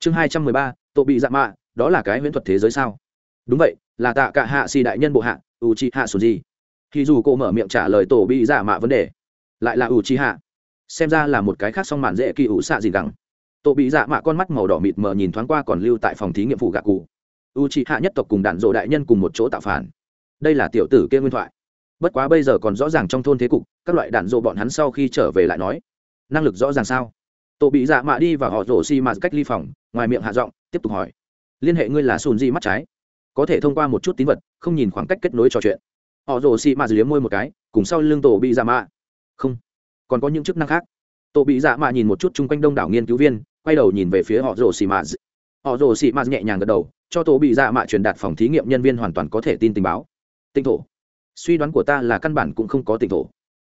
chương hai trăm mười ba tổ bị dạ mạ, đó là cái huyễn thuật thế giới sao? Đúng vậy, là tạ cả hạ xì đại nhân bộ hạ u chi hạ sùn gì khi dù cô mở miệng trả lời tổ bị dạ mạ vấn đề, lại là u chi hạ xem ra là một cái khác song màn dễ kỳ ủ xạ gì gẳng. Tổ bị dạ mạ con mắt màu đỏ mịt mờ nhìn thoáng qua còn lưu tại phòng thí nghiệm phụ gạ cụ. U chi hạ nhất tộc cùng đạn dộ đại nhân cùng một chỗ tạo phản. Đây là tiểu tử kia nguyên thoại. Bất quá bây giờ còn rõ ràng trong thôn thế cục, các loại đạn dộ bọn hắn sau khi trở về lại nói, năng lực rõ ràng sao? Tổ bị dạ mạ đi và họ rổ xi mạt cách ly phòng, ngoài miệng hạ giọng, tiếp tục hỏi. Liên hệ ngươi là sùn di mắt trái? Có thể thông qua một chút tín vật, không nhìn khoảng cách kết nối trò chuyện. Họ rổ xi mạt liếm môi một cái, cùng sau lưng tổ bị dạ mạ. Không. Còn có những chức năng khác. Tổ bị dạ mạ nhìn một chút chung quanh đông đảo nghiên cứu viên, quay đầu nhìn về phía họ rổ xi mạt họ rổ xi mạt nhẹ nhàng gật đầu, cho tổ bị dạ mạ truyền đạt phòng thí nghiệm nhân viên hoàn toàn có thể tin tình báo. Tinh thổ. Suy đoán của ta là căn bản cũng không có tinh thổ.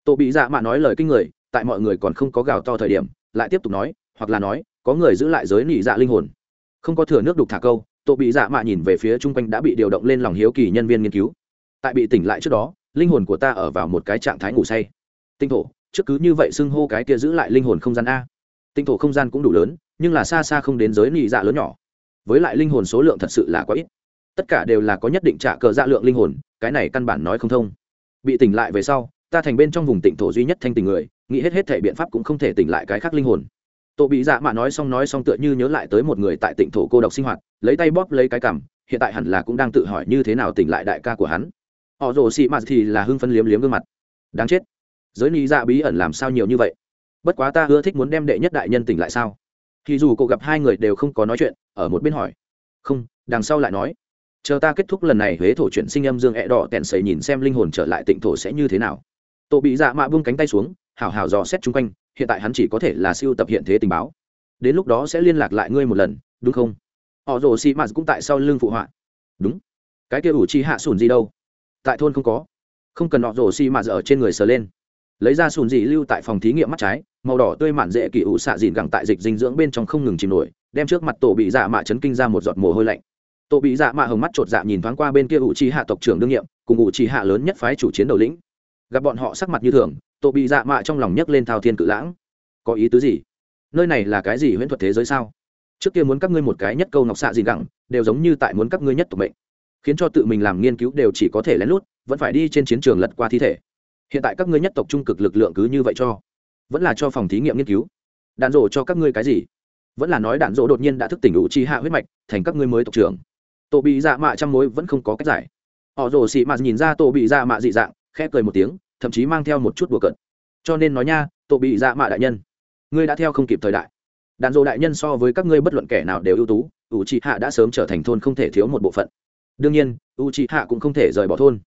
Tổ bị dạ mạ nói lời kinh người, tại mọi người còn không có gào to thời điểm lại tiếp tục nói, hoặc là nói, có người giữ lại giới nỉ dạ linh hồn. Không có thừa nước đục thả câu, tổ bị dạ mạ nhìn về phía chung quanh đã bị điều động lên lòng hiếu kỳ nhân viên nghiên cứu. Tại bị tỉnh lại trước đó, linh hồn của ta ở vào một cái trạng thái ngủ say. Tinh thổ, trước cứ như vậy xưng hô cái kia giữ lại linh hồn không gian a. Tinh thổ không gian cũng đủ lớn, nhưng là xa xa không đến giới nỉ dạ lớn nhỏ. Với lại linh hồn số lượng thật sự là quá ít. Tất cả đều là có nhất định trả cờ dạ lượng linh hồn, cái này căn bản nói không thông. Bị tỉnh lại về sau, ta thành bên trong vùng tỉnh thổ duy nhất thanh tình người nghĩ hết hết thể biện pháp cũng không thể tỉnh lại cái khác linh hồn. Tổ bị dạ mạ nói xong nói xong tựa như nhớ lại tới một người tại tỉnh thổ cô độc sinh hoạt, lấy tay bóp lấy cái cằm, hiện tại hẳn là cũng đang tự hỏi như thế nào tỉnh lại đại ca của hắn. Họ rồ xị mạt thì là hưng phân liếm liếm gương mặt. Đáng chết. Giới ni dạ bí ẩn làm sao nhiều như vậy? Bất quá ta ưa thích muốn đem đệ nhất đại nhân tỉnh lại sao? Thì dù cô gặp hai người đều không có nói chuyện, ở một bên hỏi. Không, đằng sau lại nói. Chờ ta kết thúc lần này huế thổ chuyển sinh âm dương ẹ đỏ tẹn sầy nhìn xem linh hồn trở lại tịnh thổ sẽ như thế nào. Tổ bị dạ mạ buông cánh tay xuống hảo hảo dò xét chung quanh, hiện tại hắn chỉ có thể là siêu tập hiện thế tình báo. Đến lúc đó sẽ liên lạc lại ngươi một lần, đúng không? Họ rồ xì mạt cũng tại sau lưng phụ họa. Đúng. Cái kia ủ chi hạ sùn gì đâu? Tại thôn không có. Không cần họ rồ xì mạt ở trên người sờ lên. Lấy ra sùn gì lưu tại phòng thí nghiệm mắt trái, màu đỏ tươi mạn dễ kỳ ủ xạ dìn gẳng tại dịch dinh dưỡng bên trong không ngừng chìm nổi, đem trước mặt tổ bị dạ mạ chấn kinh ra một giọt mồ hôi lạnh. Tổ bị dạ mạ hồng mắt chột dạ nhìn thoáng qua bên kia ủ chi hạ tộc trưởng đương nhiệm, cùng ủ chi hạ lớn nhất phái chủ chiến đầu lĩnh. Gặp bọn họ sắc mặt như thường tổ bị dạ mạ trong lòng nhấc lên thao thiên cự lãng. Có ý tứ gì? Nơi này là cái gì huyễn thuật thế giới sao? Trước kia muốn các ngươi một cái nhất câu ngọc xạ gì gẳng đều giống như tại muốn các ngươi nhất tộc mệnh. Khiến cho tự mình làm nghiên cứu đều chỉ có thể lén lút, vẫn phải đi trên chiến trường lật qua thi thể. Hiện tại các ngươi nhất tộc trung cực lực lượng cứ như vậy cho. Vẫn là cho phòng thí nghiệm nghiên cứu. Đạn rổ cho các ngươi cái gì? Vẫn là nói đạn rổ đột nhiên đã thức tỉnh đủ chi hạ huyết mạch, thành các ngươi mới tộc trưởng. Tổ bị dạ mạ trong mối vẫn không có cách giải. Họ rồ xị mạ nhìn ra tổ bị dạ mạ dị dạng, khẽ cười một tiếng thậm chí mang theo một chút bừa cận cho nên nói nha, tổ bị dạ mạ đại nhân, ngươi đã theo không kịp thời đại. Đàn dỗ đại nhân so với các ngươi bất luận kẻ nào đều ưu tú u c hạ đã sớm trở thành thôn không thể thiếu một bộ phận. Đương nhiên u c hạ cũng không thể rời bỏ thôn.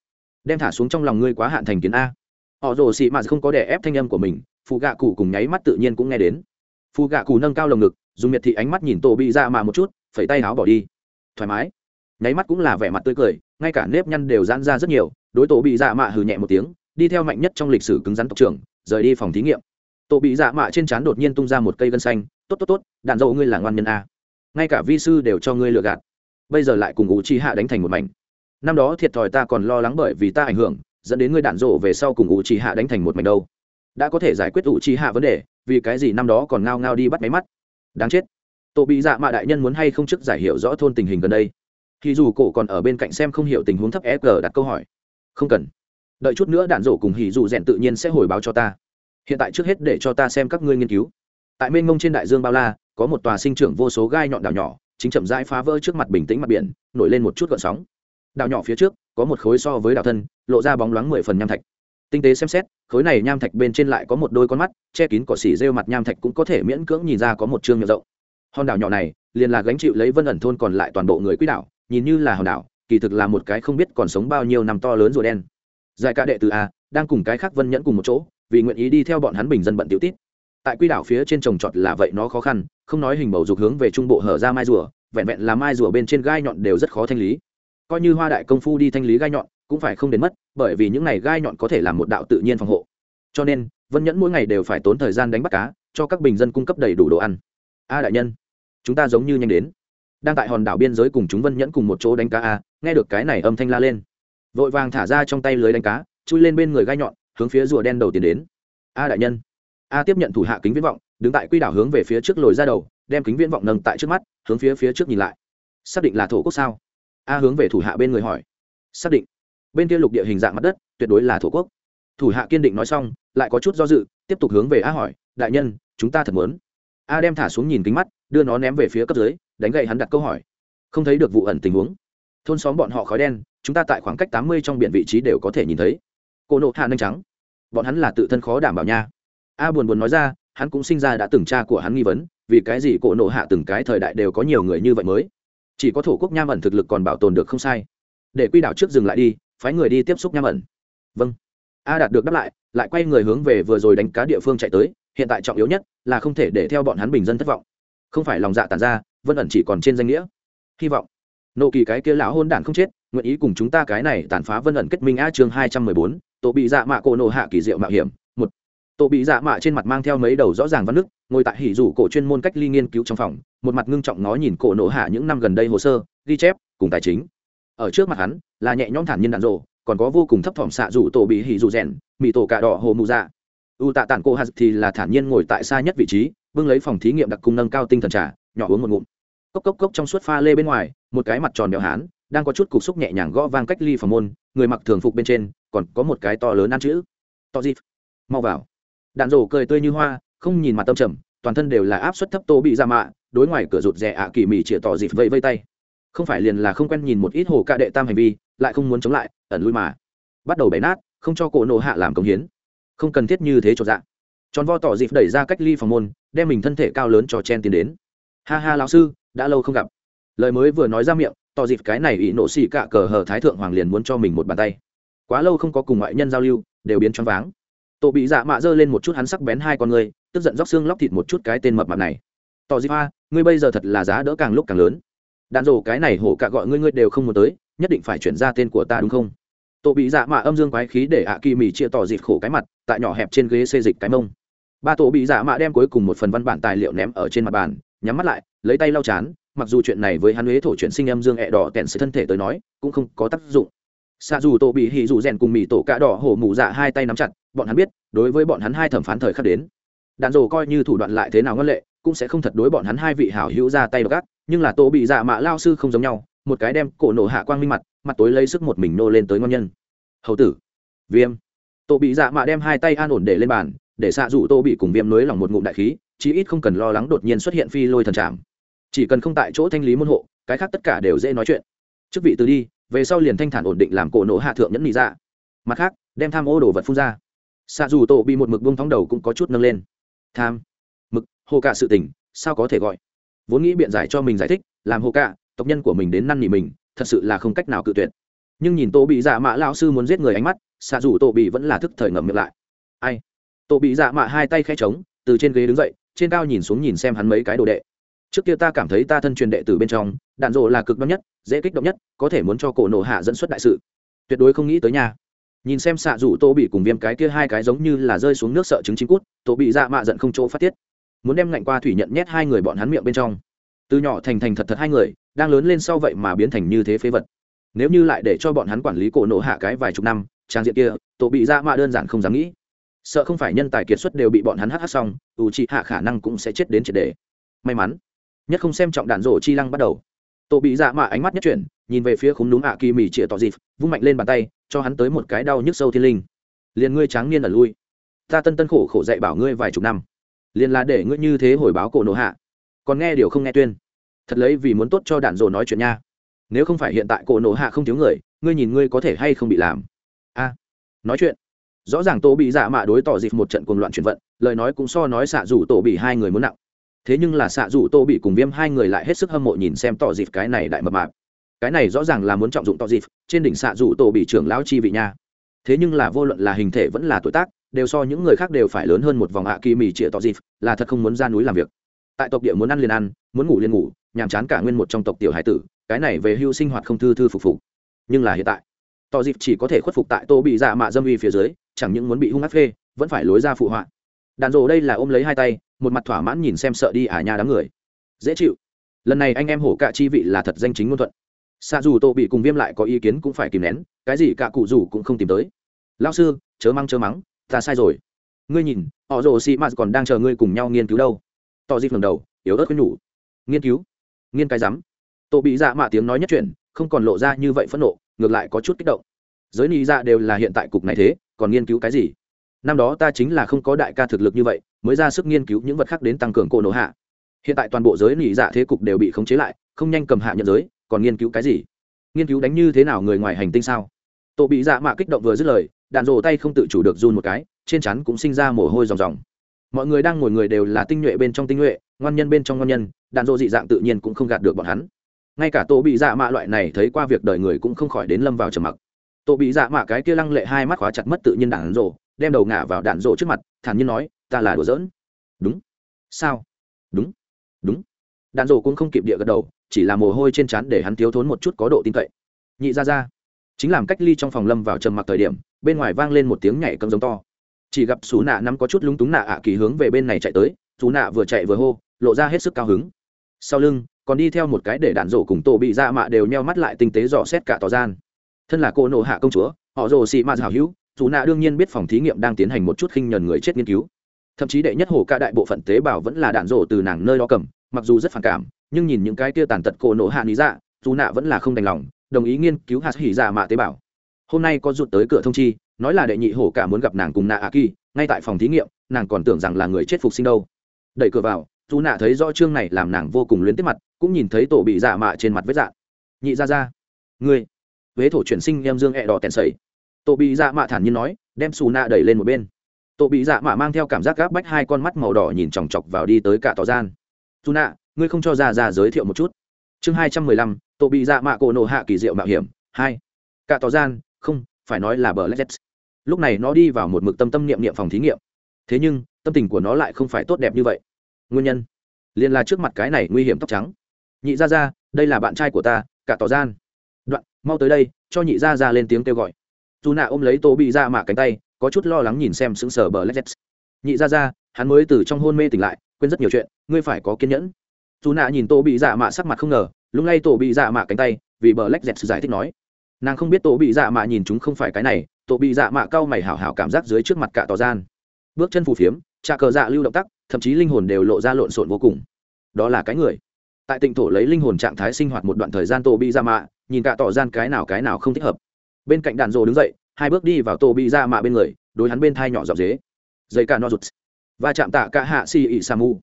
Đem thả xuống trong lòng ngươi quá hạn thành kiến a. Họ rồ xị mạt không có đẻ ép thanh âm của mình phụ gạ cụ cùng nháy mắt tự nhiên cũng nghe đến. Phụ gạ cụ nâng cao lồng ngực, dùng miệt thị ánh mắt nhìn tổ bị dạ mạ một chút, phẩy tay áo bỏ đi. Thoải mái. Nháy mắt cũng là vẻ mặt tươi cười, ngay cả nếp nhăn đều giãn ra rất nhiều, đối tổ bị dạ mạ hừ nhẹ một tiếng đi theo mạnh nhất trong lịch sử cứng rắn tộc trưởng, rời đi phòng thí nghiệm. Tổ bị dạ mạ trên trán đột nhiên tung ra một cây gân xanh, tốt tốt tốt, đạn dậu ngươi là ngoan nhân a. Ngay cả vi sư đều cho ngươi lừa gạt. Bây giờ lại cùng U chi hạ đánh thành một mảnh. Năm đó thiệt thòi ta còn lo lắng bởi vì ta ảnh hưởng, dẫn đến ngươi đạn dộ về sau cùng U chi hạ đánh thành một mảnh đâu. Đã có thể giải quyết U chi hạ vấn đề, vì cái gì năm đó còn ngao ngao đi bắt máy mắt? Đáng chết. Tổ bị dạ mạ đại nhân muốn hay không trước giải hiểu rõ thôn tình hình gần đây? Thì dù cổ còn ở bên cạnh xem không hiểu tình huống thấp fg đặt câu hỏi. Không cần đợi chút nữa đạn rổ cùng hỉ dù rèn tự nhiên sẽ hồi báo cho ta. Hiện tại trước hết để cho ta xem các ngươi nghiên cứu. Tại mênh mông trên đại dương bao la, có một tòa sinh trưởng vô số gai nhọn đảo nhỏ, chính chậm rãi phá vỡ trước mặt bình tĩnh mặt biển, nổi lên một chút gợn sóng. Đảo nhỏ phía trước, có một khối so với đảo thân, lộ ra bóng loáng mười phần nham thạch. Tinh tế xem xét, khối này nham thạch bên trên lại có một đôi con mắt, che kín cỏ xỉ rêu mặt nham thạch cũng có thể miễn cưỡng nhìn ra có một chương miệng rộng. Hòn đảo nhỏ này, liền là gánh chịu lấy vân ẩn thôn còn lại toàn bộ người quỹ đảo, nhìn như là hòn đảo, kỳ thực là một cái không biết còn sống bao nhiêu năm to lớn rùa đen giải cả đệ từ a, đang cùng cái khác vân nhẫn cùng một chỗ, vì nguyện ý đi theo bọn hắn bình dân bận tiểu tít tại quy đảo phía trên trồng trọt là vậy nó khó khăn, không nói hình bầu dục hướng về trung bộ hở ra mai rùa, vẹn vẹn là mai rùa bên trên gai nhọn đều rất khó thanh lý. Coi như hoa đại công phu đi thanh lý gai nhọn, cũng phải không đến mất, bởi vì những này gai nhọn có thể làm một đạo tự nhiên phòng hộ. Cho nên, vân nhẫn mỗi ngày đều phải tốn thời gian đánh bắt cá, cho các bình dân cung cấp đầy đủ đồ ăn. A đại nhân, chúng ta giống như nhanh đến. Đang tại hòn đảo biên giới cùng chúng vân nhẫn cùng một chỗ đánh cá a, nghe được cái này âm thanh la lên vội vàng thả ra trong tay lưới đánh cá, chui lên bên người gai nhọn, hướng phía rùa đen đầu tiến đến. A đại nhân. A tiếp nhận thủ hạ kính viễn vọng, đứng tại quy đảo hướng về phía trước lồi ra đầu, đem kính viễn vọng nâng tại trước mắt, hướng phía phía trước nhìn lại. Xác định là thổ quốc sao? A hướng về thủ hạ bên người hỏi. Xác định. Bên kia lục địa hình dạng mặt đất, tuyệt đối là thổ quốc. Thủ hạ kiên định nói xong, lại có chút do dự, tiếp tục hướng về a hỏi, đại nhân, chúng ta thật muốn? A đem thả xuống nhìn kính mắt, đưa nó ném về phía cấp dưới, đánh gậy hắn đặt câu hỏi. Không thấy được vụ ẩn tình huống. Thôn xóm bọn họ khói đen chúng ta tại khoảng cách tám mươi trong biển vị trí đều có thể nhìn thấy. Cô nộ hạ nanh trắng. Bọn hắn là tự thân khó đảm bảo nha. A buồn buồn nói ra, hắn cũng sinh ra đã từng cha của hắn nghi vấn, vì cái gì cổ nộ hạ từng cái thời đại đều có nhiều người như vậy mới? Chỉ có thổ quốc nham ẩn thực lực còn bảo tồn được không sai. Để quy đảo trước dừng lại đi, phái người đi tiếp xúc nham ẩn. Vâng. A đạt được đáp lại lại quay người hướng về vừa rồi đánh cá địa phương chạy tới, hiện tại trọng yếu nhất là không thể để theo bọn hắn bình dân thất vọng. Không phải lòng dạ tàn ra, vân ẩn chỉ còn trên danh nghĩa. Hy vọng. Nộ kỳ cái kia lão hôn đản không chết nguyện ý cùng chúng ta cái này tàn phá vân ẩn kết minh a chương hai trăm mười bốn, tổ bị dạ mạ cổ nổ hạ kỳ diệu mạo hiểm, một. Tổ bị dạ mạ trên mặt mang theo mấy đầu rõ ràng văn nước, ngồi tại hỉ rủ cổ chuyên môn cách ly nghiên cứu trong phòng, một mặt ngưng trọng ngó nhìn cổ nổ hạ những năm gần đây hồ sơ, ghi chép, cùng tài chính. Ở trước mặt hắn, là nhẹ nhõm thản nhiên đạn rộ còn có vô cùng thấp thỏm xạ rủ tổ bị hỉ rủ rèn, mì tổ cà đỏ hồ mụ dạ. U tạ tản cô hạt thì là thản nhiên ngồi tại xa nhất vị trí, bưng lấy phòng thí nghiệm đặc cung nâng cao tinh thần trà, nhỏ uống một ngụm. Cốc cốc cốc trong suốt pha lê bên ngoài, một cái mặt tròn béo hán đang có chút cục xúc nhẹ nhàng gõ vang cách ly phòng môn, người mặc thường phục bên trên, còn có một cái to lớn ăn chữ. To dịp mau vào. Đạn rổ cười tươi như hoa, không nhìn mặt tâm trầm, toàn thân đều là áp suất thấp tô bị ra mạ, đối ngoài cửa rụt rè ạ kỳ mì chĩa tỏ dịp vẫy vây tay. Không phải liền là không quen nhìn một ít hồ ca đệ tam hành vi, lại không muốn chống lại, ẩn lui mà. Bắt đầu bẻ nát, không cho cổ nộ hạ làm công hiến. Không cần thiết như thế cho dạng tròn vo tỏ dịp đẩy ra cách ly phòng môn, đem mình thân thể cao lớn cho chen tiến đến. Ha ha lão sư, đã lâu không gặp. Lời mới vừa nói ra miệng tỏ dịp cái này ỷ nộ xì cạ cờ hờ thái thượng hoàng liền muốn cho mình một bàn tay. Quá lâu không có cùng ngoại nhân giao lưu, đều biến choáng váng. Tổ bị dạ mạ giơ lên một chút hắn sắc bén hai con người, tức giận róc xương lóc thịt một chút cái tên mập mạp này. Tỏ dịp a, ngươi bây giờ thật là giá đỡ càng lúc càng lớn. Đạn rổ cái này hổ cả gọi ngươi ngươi đều không muốn tới, nhất định phải chuyển ra tên của ta đúng không? Tổ bị dạ mạ âm dương quái khí để ạ kỳ mì chia tỏ dịp khổ cái mặt, tại nhỏ hẹp trên ghế xê dịch cái mông. Ba tổ bị dạ mạ đem cuối cùng một phần văn bản tài liệu ném ở trên mặt bàn, nhắm mắt lại, lấy tay lau chán mặc dù chuyện này với hắn huế thổ chuyển sinh em dương ẹ đỏ kèn sự thân thể tới nói, cũng không có tác dụng. Xa dù tổ bị hì dù rèn cùng mì tổ cạ đỏ hổ mù dạ hai tay nắm chặt, bọn hắn biết, đối với bọn hắn hai thẩm phán thời khắc đến. Đạn dồ coi như thủ đoạn lại thế nào ngân lệ, cũng sẽ không thật đối bọn hắn hai vị hảo hữu ra tay gác nhưng là tổ bị dạ mạ lao sư không giống nhau, một cái đem cổ nổ hạ quang minh mặt mặt tối lấy sức một mình nô lên tới ngon nhân. Hầu tử, viêm. Tổ bị dạ mạ đem hai tay an ổn để lên bàn, để xạ rủ tô bị cùng viêm nới lòng một ngụm đại khí, chí ít không cần lo lắng đột nhiên xuất hiện phi lôi thần trạm chỉ cần không tại chỗ thanh lý môn hộ, cái khác tất cả đều dễ nói chuyện. Chức vị từ đi, về sau liền thanh thản ổn định làm cổ nổ hạ thượng nhẫn nị ra mặt khác, đem tham ô đồ vật phun ra. Xạ dù tổ bị một mực bông thóng đầu cũng có chút nâng lên. Tham, mực, hồ cả sự tình, sao có thể gọi? Vốn nghĩ biện giải cho mình giải thích, làm hồ cả tộc nhân của mình đến năn nỉ mình, thật sự là không cách nào cự tuyệt. Nhưng nhìn tô bị dạ mạ lao sư muốn giết người ánh mắt, xạ dù tô bị vẫn là thức thời ngậm miệng lại. Ai? Tô bị dạ mạ hai tay khe trống, từ trên ghế đứng dậy, trên cao nhìn xuống nhìn xem hắn mấy cái đồ đệ trước kia ta cảm thấy ta thân truyền đệ từ bên trong, đạn rộ là cực đoan nhất, dễ kích động nhất, có thể muốn cho cổ nổ hạ dẫn xuất đại sự. Tuyệt đối không nghĩ tới nhà nhìn xem xạ rủ tô bị cùng viêm cái kia hai cái giống như là rơi xuống nước sợ trứng chim cút, tô bị dạ mạ giận không chỗ phát tiết. Muốn đem ngạnh qua thủy nhận nhét hai người bọn hắn miệng bên trong. Từ nhỏ thành thành thật thật hai người, đang lớn lên sau vậy mà biến thành như thế phế vật. Nếu như lại để cho bọn hắn quản lý cổ nổ hạ cái vài chục năm, trang diện kia tổ bị dạ mạ đơn giản không dám nghĩ. Sợ không phải nhân tài kiệt xuất đều bị bọn hắn hh xong, ủ trị hạ khả năng cũng sẽ chết đến triệt đề may mắn nhất không xem trọng đạn rổ chi lăng bắt đầu. Tổ bị dạ mạ ánh mắt nhất chuyển, nhìn về phía khúng núm ạ kỳ mì chĩa tỏ dịp, vung mạnh lên bàn tay, cho hắn tới một cái đau nhức sâu thiên linh. Liền ngươi tráng niên ở lui. Ta tân tân khổ khổ dạy bảo ngươi vài chục năm. Liền là để ngươi như thế hồi báo cổ nổ hạ. Còn nghe điều không nghe tuyên. Thật lấy vì muốn tốt cho đạn rổ nói chuyện nha. Nếu không phải hiện tại cổ nổ hạ không thiếu người, ngươi nhìn ngươi có thể hay không bị làm. A. Nói chuyện. Rõ ràng tổ bị dạ mạ đối tỏ dịp một trận cuồng loạn chuyển vận, lời nói cũng so nói xạ rủ tổ bị hai người muốn nặng thế nhưng là xạ dù tô bị cùng viêm hai người lại hết sức hâm mộ nhìn xem tỏ dịp cái này đại mập mạp. Cái này rõ ràng là muốn trọng dụng tỏ dịp, trên đỉnh xạ dù tô bị trưởng lão chi vị nha. Thế nhưng là vô luận là hình thể vẫn là tuổi tác, đều so những người khác đều phải lớn hơn một vòng hạ kỳ mì chĩa tỏ dịp, là thật không muốn ra núi làm việc. Tại tộc địa muốn ăn liền ăn, muốn ngủ liền ngủ, nhàm chán cả nguyên một trong tộc tiểu hải tử, cái này về hưu sinh hoạt không thư thư phục phục. Nhưng là hiện tại, tỏ dịp chỉ có thể khuất phục tại tô bị dạ mạ dâm uy phía dưới, chẳng những muốn bị hung ác phê, vẫn phải lối ra phụ họa đàn rộ đây là ôm lấy hai tay, một mặt thỏa mãn nhìn xem sợ đi à ả nhà đám người. Dễ chịu. Lần này anh em hổ cạ chi vị là thật danh chính ngôn thuận. Xa dù tô bị cùng viêm lại có ý kiến cũng phải kìm nén, cái gì cả cụ dù cũng không tìm tới. Lao sư, chớ măng chớ mắng, ta sai rồi. Ngươi nhìn, họ rồ xì mạt còn đang chờ ngươi cùng nhau nghiên cứu đâu. Tỏ dịp lần đầu, yếu ớt khuyên nhủ. Nghiên cứu? Nghiên cái rắm. Tổ bị dạ mạ tiếng nói nhất chuyển không còn lộ ra như vậy phẫn nộ, ngược lại có chút kích động. Giới nị dạ đều là hiện tại cục này thế, còn nghiên cứu cái gì? Năm đó ta chính là không có đại ca thực lực như vậy, mới ra sức nghiên cứu những vật khác đến tăng cường cổ nổ hạ. Hiện tại toàn bộ giới nỉ dạ thế cục đều bị khống chế lại, không nhanh cầm hạ nhận giới, còn nghiên cứu cái gì? Nghiên cứu đánh như thế nào người ngoài hành tinh sao? Tổ bị dạ mạ kích động vừa dứt lời, đạn rồ tay không tự chủ được run một cái, trên chắn cũng sinh ra mồ hôi ròng ròng. Mọi người đang ngồi người đều là tinh nhuệ bên trong tinh nhuệ, ngoan nhân bên trong ngoan nhân, đạn rồ dị dạng tự nhiên cũng không gạt được bọn hắn. Ngay cả tổ bị dạ mạ loại này thấy qua việc đời người cũng không khỏi đến lâm vào trầm mặc. Tổ bị dạ mạ cái kia lăng lệ hai mắt khóa chặt mất tự nhiên đạn rồ đem đầu ngả vào đạn rộ trước mặt, thản nhiên nói, ta là đùa giỡn. Đúng. Sao? Đúng. Đúng. Đạn rộ cũng không kịp địa gật đầu, chỉ là mồ hôi trên trán để hắn thiếu thốn một chút có độ tin cậy. Nhị ra ra, chính làm cách ly trong phòng lâm vào trầm mặc thời điểm, bên ngoài vang lên một tiếng nhảy cấm giống to. Chỉ gặp xú nạ nắm có chút lúng túng nạ ạ kỳ hướng về bên này chạy tới xú nạ vừa chạy vừa hô, lộ ra hết sức cao hứng. Sau lưng, còn đi theo một cái để đạn rổ cùng tổ bị ra mạ đều nheo mắt lại tinh tế dò xét cả tỏ gian. Thân là cô nộ hạ công chúa, họ rồ xị mạ hảo hữu dù nạ đương nhiên biết phòng thí nghiệm đang tiến hành một chút khinh nhờn người chết nghiên cứu. Thậm chí đệ nhất hồ ca đại bộ phận tế bào vẫn là đạn rổ từ nàng nơi đó cầm, mặc dù rất phản cảm, nhưng nhìn những cái tia tàn tật cổ nổ hạ lý dạ dù nạ vẫn là không đành lòng, đồng ý nghiên cứu hạt hỉ dạ mạ tế bào. Hôm nay có rụt tới cửa thông chi, nói là đệ nhị hổ cả muốn gặp nàng cùng nạ a kỳ, ngay tại phòng thí nghiệm, nàng còn tưởng rằng là người chết phục sinh đâu. Đẩy cửa vào, dù nạ thấy rõ chương này làm nàng vô cùng luyến tiếp mặt, cũng nhìn thấy tổ bị dạ mạ trên mặt vết dạ nhị ra ra, ngươi, huế thổ chuyển sinh em dương ẹ đỏ tèn sầy tổ bị dạ mạ thản nhiên nói, đem xù nạ đẩy lên một bên. Tổ bị dạ mạ mang theo cảm giác gáp bách hai con mắt màu đỏ nhìn chòng chọc vào đi tới cả tỏ gian. Dù nạ, ngươi không cho ra ra giới thiệu một chút. Chương hai trăm mười lăm tổ bị dạ mạ cổ nổ hạ kỳ diệu mạo hiểm, hai. Cả tỏ gian, không, phải nói là bờ lét lúc này nó đi vào một mực tâm tâm niệm niệm phòng thí nghiệm. Thế nhưng, tâm tình của nó lại không phải tốt đẹp như vậy. Nguyên nhân? Liền là trước mặt cái này nguy hiểm tóc trắng. Nhị ra ra đây là bạn trai của ta, cả tỏ gian. Đoạn, mau tới đây, cho nhị ra ra lên tiếng kêu gọi dù nạ ôm lấy tô bị ra mạ cánh tay, có chút lo lắng nhìn xem sững sờ bờ lết nhị ra ra, hắn mới từ trong hôn mê tỉnh lại, quên rất nhiều chuyện, ngươi phải có kiên nhẫn. Dù nạ nhìn tô bị dạ mạ sắc mặt không ngờ lúc này tổ bị dạ mạ cánh tay, vì bờ lách dẹt giải thích nói. Nàng không biết tổ bị dạ mạ nhìn chúng không phải cái này tổ bị dạ mạ cao mày hảo hảo cảm giác dưới trước mặt cả tỏ gian. Bước chân phù phiếm, trà cờ dạ lưu động tắc thậm chí linh hồn đều lộ ra lộn xộn vô cùng. Đó là cái người. Tại tịnh thổ lấy linh hồn trạng thái sinh hoạt một đoạn thời gian tổ bị dạ mạ, nhìn cả tỏ gian cái nào cái nào không thích hợp bên cạnh đàn rồ đứng dậy hai bước đi vào tổ bị ra mạ bên người đối hắn bên thai nhỏ dọc dế. Dây cả no rụt. Và chạm tạ cả hạ xì ỉ sa mù,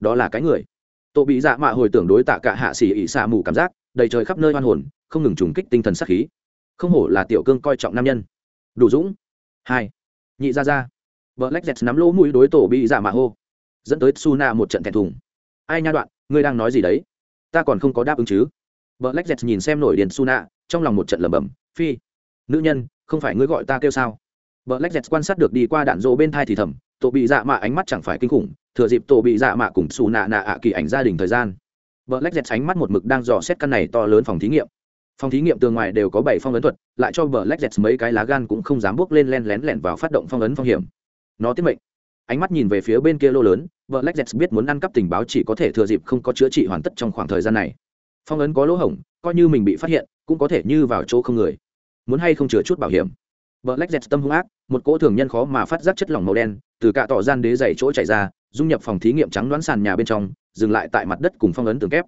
đó là cái người. Tổ bị dạ mạ hồi tưởng đối tạ cả hạ xì ỉ sa mù cảm giác đầy trời khắp nơi hoan hồn không ngừng trùng kích tinh thần sắc khí. Không hổ là tiểu cương coi trọng nam nhân. Đủ dũng. Hai. Nhị ra ra. Vợ lách dẹt nắm lỗ mũi đối tổ bị dạ mạ hô. Dẫn tới suna một trận thẹn thùng. Ai nha đoạn ngươi đang nói gì đấy? Ta còn không có đáp ứng chứ. Vợ lách dẹt nhìn xem nổi điền suna trong lòng một trận lẩm bẩm phi nữ nhân, không phải ngươi gọi ta kêu sao? Vợ lách dẹt quan sát được đi qua đạn rộ bên thai thì thầm, tổ bị dạ mạ ánh mắt chẳng phải kinh khủng, thừa dịp tổ bị dạ mạ cùng xù nạ nạ ạ kỳ ảnh gia đình thời gian. Vợ lách dẹt ánh mắt một mực đang dò xét căn này to lớn phòng thí nghiệm. Phòng thí nghiệm tường ngoài đều có bảy phong ấn thuật, lại cho vợ lách dẹt mấy cái lá gan cũng không dám bước lên len lén lẻn vào phát động phong ấn phong hiểm. Nó tiết mệnh. Ánh mắt nhìn về phía bên kia lô lớn vợ lách dẹt biết muốn ăn cắp tình báo chỉ có thể thừa dịp không có chữa trị hoàn tất trong khoảng thời gian này. Phong ấn có lỗ hổng, coi như mình bị phát hiện, cũng có thể như vào chỗ không người muốn hay không chữa chút bảo hiểm vợ lách dẹt tâm hung ác một cỗ thường nhân khó mà phát giác chất lỏng màu đen từ cả tỏ gian đế dày chỗ chảy ra dung nhập phòng thí nghiệm trắng đoán sàn nhà bên trong dừng lại tại mặt đất cùng phong ấn tường kép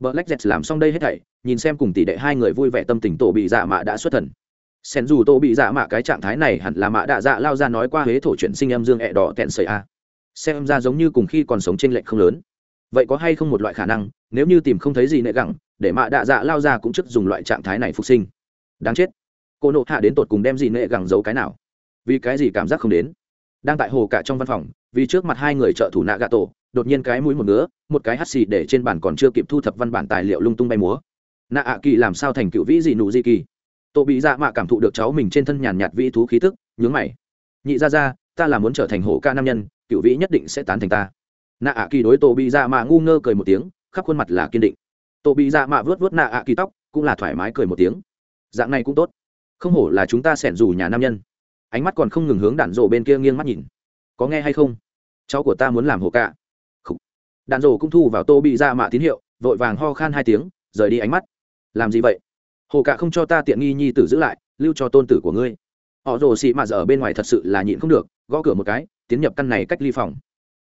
Black Jet làm xong đây hết thảy, nhìn xem cùng tỷ đệ hai người vui vẻ tâm tình tổ bị dạ mạ đã xuất thần. Sen dù tổ bị dạ mạ cái trạng thái này hẳn là mạ đạ dạ lao ra nói qua huế thổ chuyển sinh âm dương ẹ đỏ tẹn sợi a. Xem ra giống như cùng khi còn sống trên lệnh không lớn. Vậy có hay không một loại khả năng, nếu như tìm không thấy gì nệ gẳng, để mạ đạ dạ lao ra cũng trước dùng loại trạng thái này phục sinh. Đáng chết. Cô nộ hạ đến tột cùng đem gì nệ gẳng giấu cái nào? Vì cái gì cảm giác không đến? Đang tại hồ cả trong văn phòng, vì trước mặt hai người trợ thủ nạ gạ tổ, đột nhiên cái mũi một ngứa một cái hắt xì để trên bàn còn chưa kịp thu thập văn bản tài liệu lung tung bay múa. Nạ ạ kỳ làm sao thành cựu vĩ dị nụ di kỳ? Tổ bị dạ mạ cảm thụ được cháu mình trên thân nhàn nhạt vĩ thú khí tức nhướng mày. Nhị ra ra ta là muốn trở thành hổ ca nam nhân cựu vĩ nhất định sẽ tán thành ta. Nạ ạ kỳ đối tổ bị dạ mạ ngu ngơ cười một tiếng khắp khuôn mặt là kiên định. Tổ bị dạ mạ vớt vớt nạ ạ kỳ tóc cũng là thoải mái cười một tiếng. Dạng này cũng tốt không hổ là chúng ta sẻn dù nhà nam nhân. Ánh mắt còn không ngừng hướng đạn rộ bên kia nghiêng mắt nhìn. Có nghe hay không? Cháu của ta muốn làm hổ ca đạn rổ cũng thu vào tô bị ra mạ tín hiệu, vội vàng ho khan hai tiếng, rời đi ánh mắt. Làm gì vậy? Hồ cạ không cho ta tiện nghi nhi tử giữ lại, lưu cho tôn tử của ngươi. Họ rồ xị mạ ở bên ngoài thật sự là nhịn không được, gõ cửa một cái, tiến nhập căn này cách ly phòng.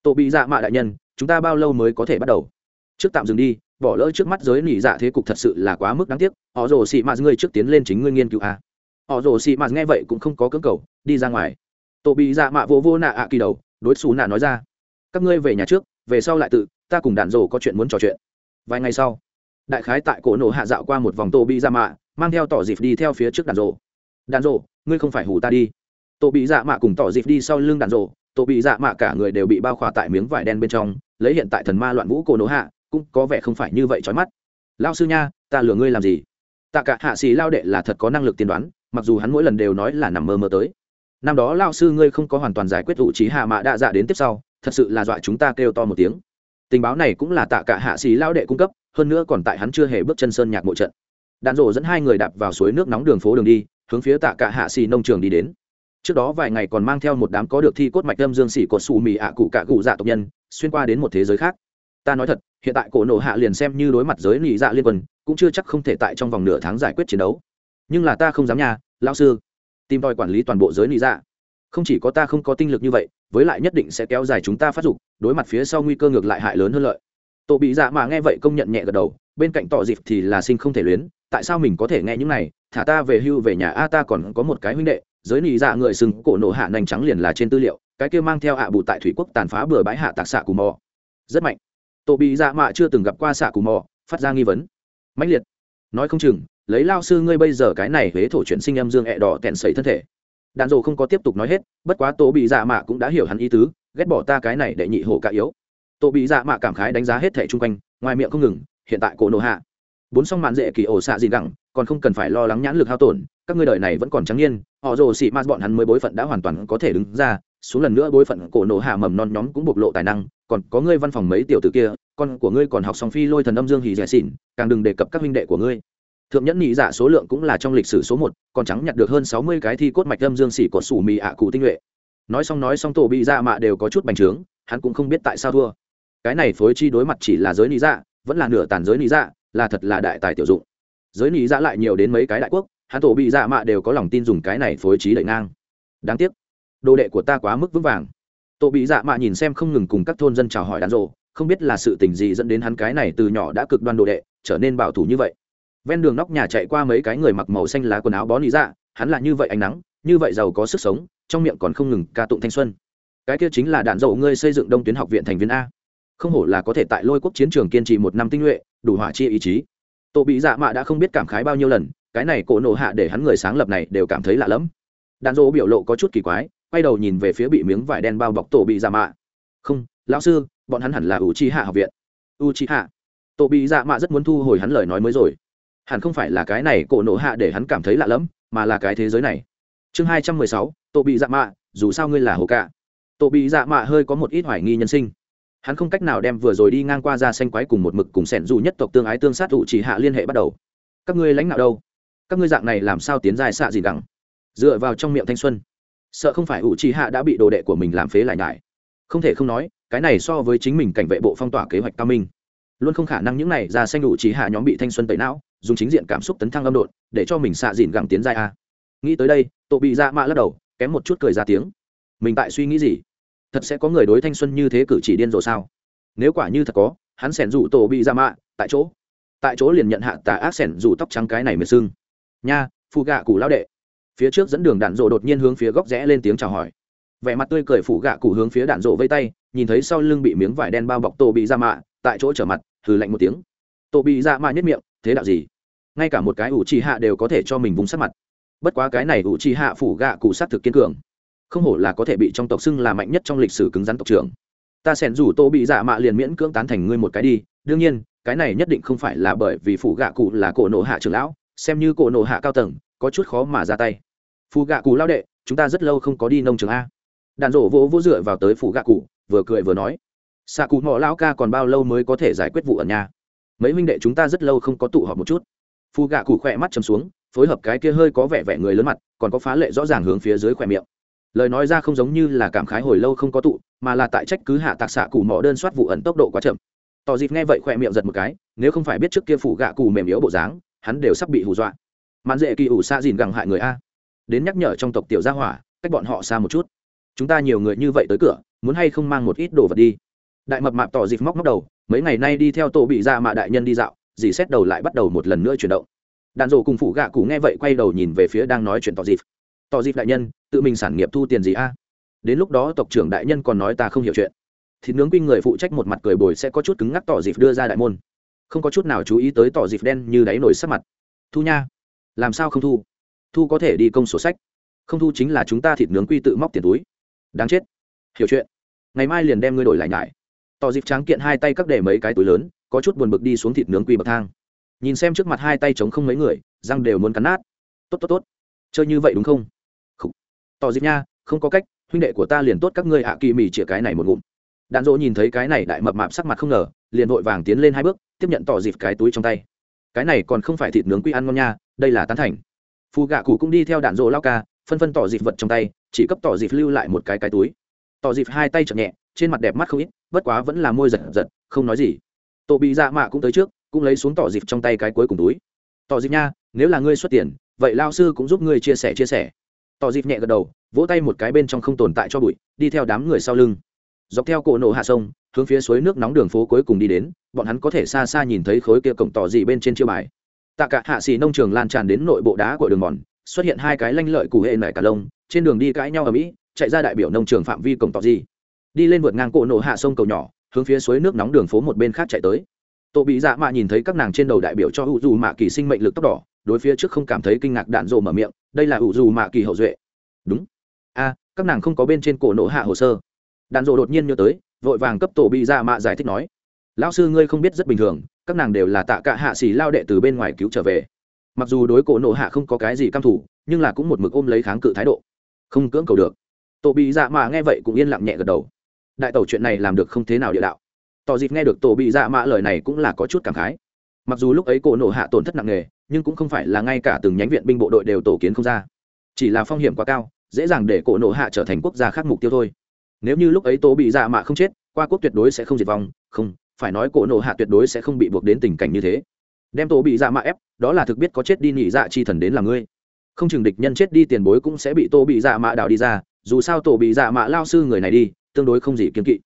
Tổ bị dạ mạ đại nhân, chúng ta bao lâu mới có thể bắt đầu? Trước tạm dừng đi, bỏ lỡ trước mắt giới nỉ dạ thế cục thật sự là quá mức đáng tiếc. Họ rồ xị mạ ngươi trước tiến lên chính ngươi nghiên cứu à? Họ rồ xì mạt nghe vậy cũng không có cưỡng cầu, đi ra ngoài. Tổ bị dạ mạ vô vô nạ ạ kỳ đầu, đối xù nạ nói ra, các ngươi về nhà trước, về sau lại tự, ta cùng đạn rồ có chuyện muốn trò chuyện. Vài ngày sau, đại khái tại cổ nổ hạ dạo qua một vòng tổ bị dạ mạ, mang theo tỏ dịp đi theo phía trước đạn rồ. Đạn rồ, ngươi không phải hù ta đi. Tổ bị dạ mạ cùng tỏ dịp đi sau lưng đạn rồ, tổ bị dạ mạ cả người đều bị bao khỏa tại miếng vải đen bên trong, lấy hiện tại thần ma loạn vũ cổ nổ hạ, cũng có vẻ không phải như vậy trói mắt. Lao sư nha, ta lừa ngươi làm gì? Tạ cả hạ sĩ lao đệ là thật có năng lực tiên đoán mặc dù hắn mỗi lần đều nói là nằm mơ mơ tới. Năm đó lao sư ngươi không có hoàn toàn giải quyết vụ trí hạ mạ đa dạ đến tiếp sau, thật sự là dọa chúng ta kêu to một tiếng. Tình báo này cũng là tạ cả hạ sĩ lao đệ cung cấp, hơn nữa còn tại hắn chưa hề bước chân sơn nhạc mộ trận. Đạn rổ dẫn hai người đạp vào suối nước nóng đường phố đường đi, hướng phía tạ cả hạ sĩ nông trường đi đến. Trước đó vài ngày còn mang theo một đám có được thi cốt mạch lâm dương sĩ cột xù mì ạ cụ cả cụ dạ tộc nhân, xuyên qua đến một thế giới khác. Ta nói thật, hiện tại cổ nổ hạ liền xem như đối mặt giới lì dạ liên quân, cũng chưa chắc không thể tại trong vòng nửa tháng giải quyết chiến đấu nhưng là ta không dám nhà lao sư. Tìm tòi quản lý toàn bộ giới nị dạ. Không chỉ có ta không có tinh lực như vậy, với lại nhất định sẽ kéo dài chúng ta phát dục, đối mặt phía sau nguy cơ ngược lại hại lớn hơn lợi. Tổ bị dạ mà nghe vậy công nhận nhẹ gật đầu, bên cạnh tỏ dịp thì là sinh không thể luyến, tại sao mình có thể nghe những này? Thả ta về hưu về nhà, a, ta còn có một cái huynh đệ, giới nị dạ người sừng cổ nổ hạ nành trắng liền là trên tư liệu, cái kia mang theo ạ bù tại thủy quốc tàn phá bừa bãi hạ tạc xạ cù mò. Rất mạnh. Tổ bị dạ mạ chưa từng gặp qua xạ cù mò, phát ra nghi vấn. Mãnh liệt. Nói không chừng lấy lao sư ngươi bây giờ cái này huế thổ chuyển sinh âm dương ẹ đỏ tẹn sấy thân thể. Đàn dồ không có tiếp tục nói hết, bất quá tổ bị dạ mạ cũng đã hiểu hắn ý tứ, ghét bỏ ta cái này để nhị hổ cạ yếu. Tổ bị dạ mạ cảm khái đánh giá hết thẻ chung quanh, ngoài miệng không ngừng, hiện tại cổ nổ hạ. Bốn song mạn dễ kỳ ổ xạ gì gẳng, còn không cần phải lo lắng nhãn lực hao tổn, các ngươi đời này vẫn còn trắng nhiên họ rồ xị ma bọn hắn mới bối phận đã hoàn toàn có thể đứng ra, xuống lần nữa bối phận cổ nổ hạ mầm non nhóm cũng bộc lộ tài năng, còn có ngươi văn phòng mấy tiểu tử kia, con của ngươi còn học song phi lôi thần âm dương hì rẻ xỉn, càng đừng đề cập các huynh đệ của ngươi thượng nhẫn nhị dạ số lượng cũng là trong lịch sử số một, còn trắng nhặt được hơn sáu mươi cái thi cốt mạch âm dương xỉ cột sủ mì ạ cụ tinh nhuệ. Nói xong nói xong, tổ bị dạ mạ đều có chút bành trướng, hắn cũng không biết tại sao thua. Cái này phối chi đối mặt chỉ là giới lý dạ vẫn là nửa tàn giới lý dạ là thật là đại tài tiểu dụng. Giới lý dạ lại nhiều đến mấy cái đại quốc, hắn tổ bị dạ mạ đều có lòng tin dùng cái này phối trí đẩy ngang. Đáng tiếc, đồ đệ của ta quá mức vững vàng. Tổ bị dạ mạ nhìn xem không ngừng cùng các thôn dân chào hỏi đàn rộ, không biết là sự tình gì dẫn đến hắn cái này từ nhỏ đã cực đoan đồ đệ, trở nên bảo thủ như vậy ven đường nóc nhà chạy qua mấy cái người mặc màu xanh lá quần áo bó nỉ dạ hắn là như vậy ánh nắng, như vậy giàu có sức sống, trong miệng còn không ngừng ca tụng thanh xuân. Cái kia chính là đạn dậu ngươi xây dựng đông tuyến học viện thành viên a. Không hổ là có thể tại lôi quốc chiến trường kiên trì một năm tinh nhuệ, đủ hỏa chia ý chí. Tổ bị dạ mạ đã không biết cảm khái bao nhiêu lần, cái này cổ nổ hạ để hắn người sáng lập này đều cảm thấy lạ lẫm. Đạn dỗ biểu lộ có chút kỳ quái, quay đầu nhìn về phía bị miếng vải đen bao bọc tổ bị dạ mạ. Không, lão sư, bọn hắn hẳn là u chi hạ học viện. U chi hạ tổ bị dạ mạ rất muốn thu hồi hắn lời nói mới rồi hẳn không phải là cái này cổ nộ hạ để hắn cảm thấy lạ lẫm, mà là cái thế giới này. Chương hai trăm mười sáu tổ bị dạ mạ, dù sao ngươi là hồ cạ tổ bị dạ mạ hơi có một ít hoài nghi nhân sinh. Hắn không cách nào đem vừa rồi đi ngang qua ra xanh quái cùng một mực cùng sẻn dù nhất tộc tương ái tương sát ủ chỉ hạ liên hệ bắt đầu. Các ngươi lãnh đạo đâu? Các ngươi dạng này làm sao tiến dài xạ gì đẳng dựa vào trong miệng thanh xuân. Sợ không phải ủ chỉ hạ đã bị đồ đệ của mình làm phế lại nhải. Không thể không nói, cái này so với chính mình cảnh vệ bộ phong tỏa kế hoạch cao minh. Luôn không khả năng những này ra xanh ủ chỉ hạ nhóm bị thanh xuân tẩy não dùng chính diện cảm xúc tấn thăng âm độn, để cho mình xạ dịn gẳng tiến dài a. Nghĩ tới đây tổ bị dạ mạ lắc đầu, kém một chút cười ra tiếng. Mình tại suy nghĩ gì? Thật sẽ có người đối thanh xuân như thế cử chỉ điên rồ sao? Nếu quả như thật có, hắn sẻn rủ tổ bị dạ mạ, tại chỗ. Tại chỗ liền nhận hạ tà ác sẻn rủ tóc trắng cái này mệt sưng. Nha phụ gạ cụ lão đệ. Phía trước dẫn đường đạn rộ đột nhiên hướng phía góc rẽ lên tiếng chào hỏi. Vẻ mặt tươi cười phụ gạ cụ hướng phía đạn rộ vây tay, nhìn thấy sau lưng bị miếng vải đen bao bọc tổ bị dạ mạ, tại chỗ trở mặt, hừ lạnh một tiếng. Tổ bị dạ mạ nhất miệng thế đạo gì? Ngay cả một cái ủ trì hạ đều có thể cho mình vùng sát mặt. Bất quá cái này ủ trì hạ phủ gạ cụ sát thực kiên cường. Không hổ là có thể bị trong tộc xưng là mạnh nhất trong lịch sử cứng rắn tộc trưởng. Ta xẻn rủ tô bị dạ mạ liền miễn cưỡng tán thành ngươi một cái đi. Đương nhiên, cái này nhất định không phải là bởi vì phủ gạ cụ là cổ nộ hạ trưởng lão, xem như cổ nộ hạ cao tầng, có chút khó mà ra tay. Phù gạ cụ lao đệ, chúng ta rất lâu không có đi nông trường a. Đàn rổ vỗ vỗ dựa vào tới phủ gạ cụ, vừa cười vừa nói. Xạ cụ mọ lão ca còn bao lâu mới có thể giải quyết vụ ở nhà? Mấy huynh đệ chúng ta rất lâu không có tụ họp một chút. Phù gạ cụ khỏe mắt chầm xuống, phối hợp cái kia hơi có vẻ vẻ người lớn mặt, còn có phá lệ rõ ràng hướng phía dưới khỏe miệng. Lời nói ra không giống như là cảm khái hồi lâu không có tụ, mà là tại trách cứ hạ tạc xạ cụ mỏ đơn soát vụ ẩn tốc độ quá chậm. Tỏ dịp nghe vậy khỏe miệng giật một cái, nếu không phải biết trước kia phủ gạ cụ mềm yếu bộ dáng, hắn đều sắp bị hù dọa. Mãn dễ kỳ ủ xa dìn gẳng hại người a. Đến nhắc nhở trong tộc tiểu gia hỏa, cách bọn họ xa một chút. Chúng ta nhiều người như vậy tới cửa, muốn hay không mang một ít đồ vật đi? Đại mập mạp tỏ dịp móc móc đầu, mấy ngày nay đi theo tổ bị ra mạ đại nhân đi dạo, dì xét đầu lại bắt đầu một lần nữa chuyển động. Đàn rổ cùng phủ gạ cụ nghe vậy quay đầu nhìn về phía đang nói chuyện tỏ dịp. Tỏ dịp đại nhân, tự mình sản nghiệp thu tiền gì a? Đến lúc đó tộc trưởng đại nhân còn nói ta không hiểu chuyện. Thịt nướng quy người phụ trách một mặt cười bồi sẽ có chút cứng ngắc tỏ dịp đưa ra đại môn. Không có chút nào chú ý tới tỏ dịp đen như đáy nổi sắc mặt. Thu nha, làm sao không thu? Thu có thể đi công sổ sách. Không thu chính là chúng ta thịt nướng quy tự móc tiền túi. Đáng chết. Hiểu chuyện. Ngày mai liền đem ngươi đổi lại nhải tỏ dịp tráng kiện hai tay cắt để mấy cái túi lớn, có chút buồn bực đi xuống thịt nướng quy bậc thang. Nhìn xem trước mặt hai tay chống không mấy người, răng đều muốn cắn nát. Tốt tốt tốt. Chơi như vậy đúng không? Khủ. tỏ dịp nha, không có cách, huynh đệ của ta liền tốt các ngươi hạ kỳ mì chĩa cái này một ngụm. Đạn dỗ nhìn thấy cái này đại mập mạp sắc mặt không ngờ, liền vội vàng tiến lên hai bước, tiếp nhận tỏ dịp cái túi trong tay. Cái này còn không phải thịt nướng quy ăn ngon nha, đây là tán thành. Phù gạ cụ cũng đi theo đạn dỗ lao ca, phân phân tỏ dịp vật trong tay, chỉ cấp tỏ dịp lưu lại một cái cái túi. Tỏ dịp hai tay chậm nhẹ trên mặt đẹp mắt không ít, bất quá vẫn là môi giật giật, không nói gì. Tổ bị dạ mạ cũng tới trước, cũng lấy xuống tỏ dịp trong tay cái cuối cùng túi. Tỏ dịp nha, nếu là ngươi xuất tiền, vậy lao sư cũng giúp ngươi chia sẻ chia sẻ. Tỏ dịp nhẹ gật đầu, vỗ tay một cái bên trong không tồn tại cho bụi, đi theo đám người sau lưng. Dọc theo cổ nổ hạ sông, hướng phía suối nước nóng đường phố cuối cùng đi đến, bọn hắn có thể xa xa nhìn thấy khối kia cổng tỏ dị bên trên chiêu bài. Tạ cả hạ xì nông trường lan tràn đến nội bộ đá của đường mòn, xuất hiện hai cái lanh lợi cụ hệ nải cả lông, trên đường đi cãi nhau ở mỹ, chạy ra đại biểu nông trường phạm vi cổng tỏ dị đi lên vượt ngang cổ nổ hạ sông cầu nhỏ, hướng phía suối nước nóng đường phố một bên khác chạy tới. Tổ bị dạ mạ nhìn thấy các nàng trên đầu đại biểu cho u dù mạ kỳ sinh mệnh lực tóc đỏ, đối phía trước không cảm thấy kinh ngạc đạn rộ mở miệng, đây là u dù mạ kỳ hậu duệ. Đúng. A, các nàng không có bên trên cổ nổ hạ hồ sơ. Đạn rộ đột nhiên nhớ tới, vội vàng cấp tổ bị dạ mạ giải thích nói, lão sư ngươi không biết rất bình thường, các nàng đều là tạ cả hạ xỉ lao đệ từ bên ngoài cứu trở về. Mặc dù đối cổ nổ hạ không có cái gì căm thủ, nhưng là cũng một mực ôm lấy kháng cự thái độ. Không cưỡng cầu được. Tổ bị dạ mạ nghe vậy cũng yên lặng nhẹ gật đầu đại tẩu chuyện này làm được không thế nào địa đạo. Tỏ dịp nghe được tổ bị dạ mạ lời này cũng là có chút cảm khái. Mặc dù lúc ấy cổ nổ hạ tổn thất nặng nề, nhưng cũng không phải là ngay cả từng nhánh viện binh bộ đội đều tổ kiến không ra. Chỉ là phong hiểm quá cao, dễ dàng để cổ nổ hạ trở thành quốc gia khác mục tiêu thôi. Nếu như lúc ấy tổ bị dạ mạ không chết, qua quốc tuyệt đối sẽ không diệt vong. Không, phải nói cổ nổ hạ tuyệt đối sẽ không bị buộc đến tình cảnh như thế. Đem tổ bị dạ mạ ép, đó là thực biết có chết đi nhị dạ chi thần đến là ngươi. Không chừng địch nhân chết đi tiền bối cũng sẽ bị tổ bị dạ mạ đào đi ra, dù sao tổ bị dạ mạ lao sư người này đi tương đối không gì kiên kỵ.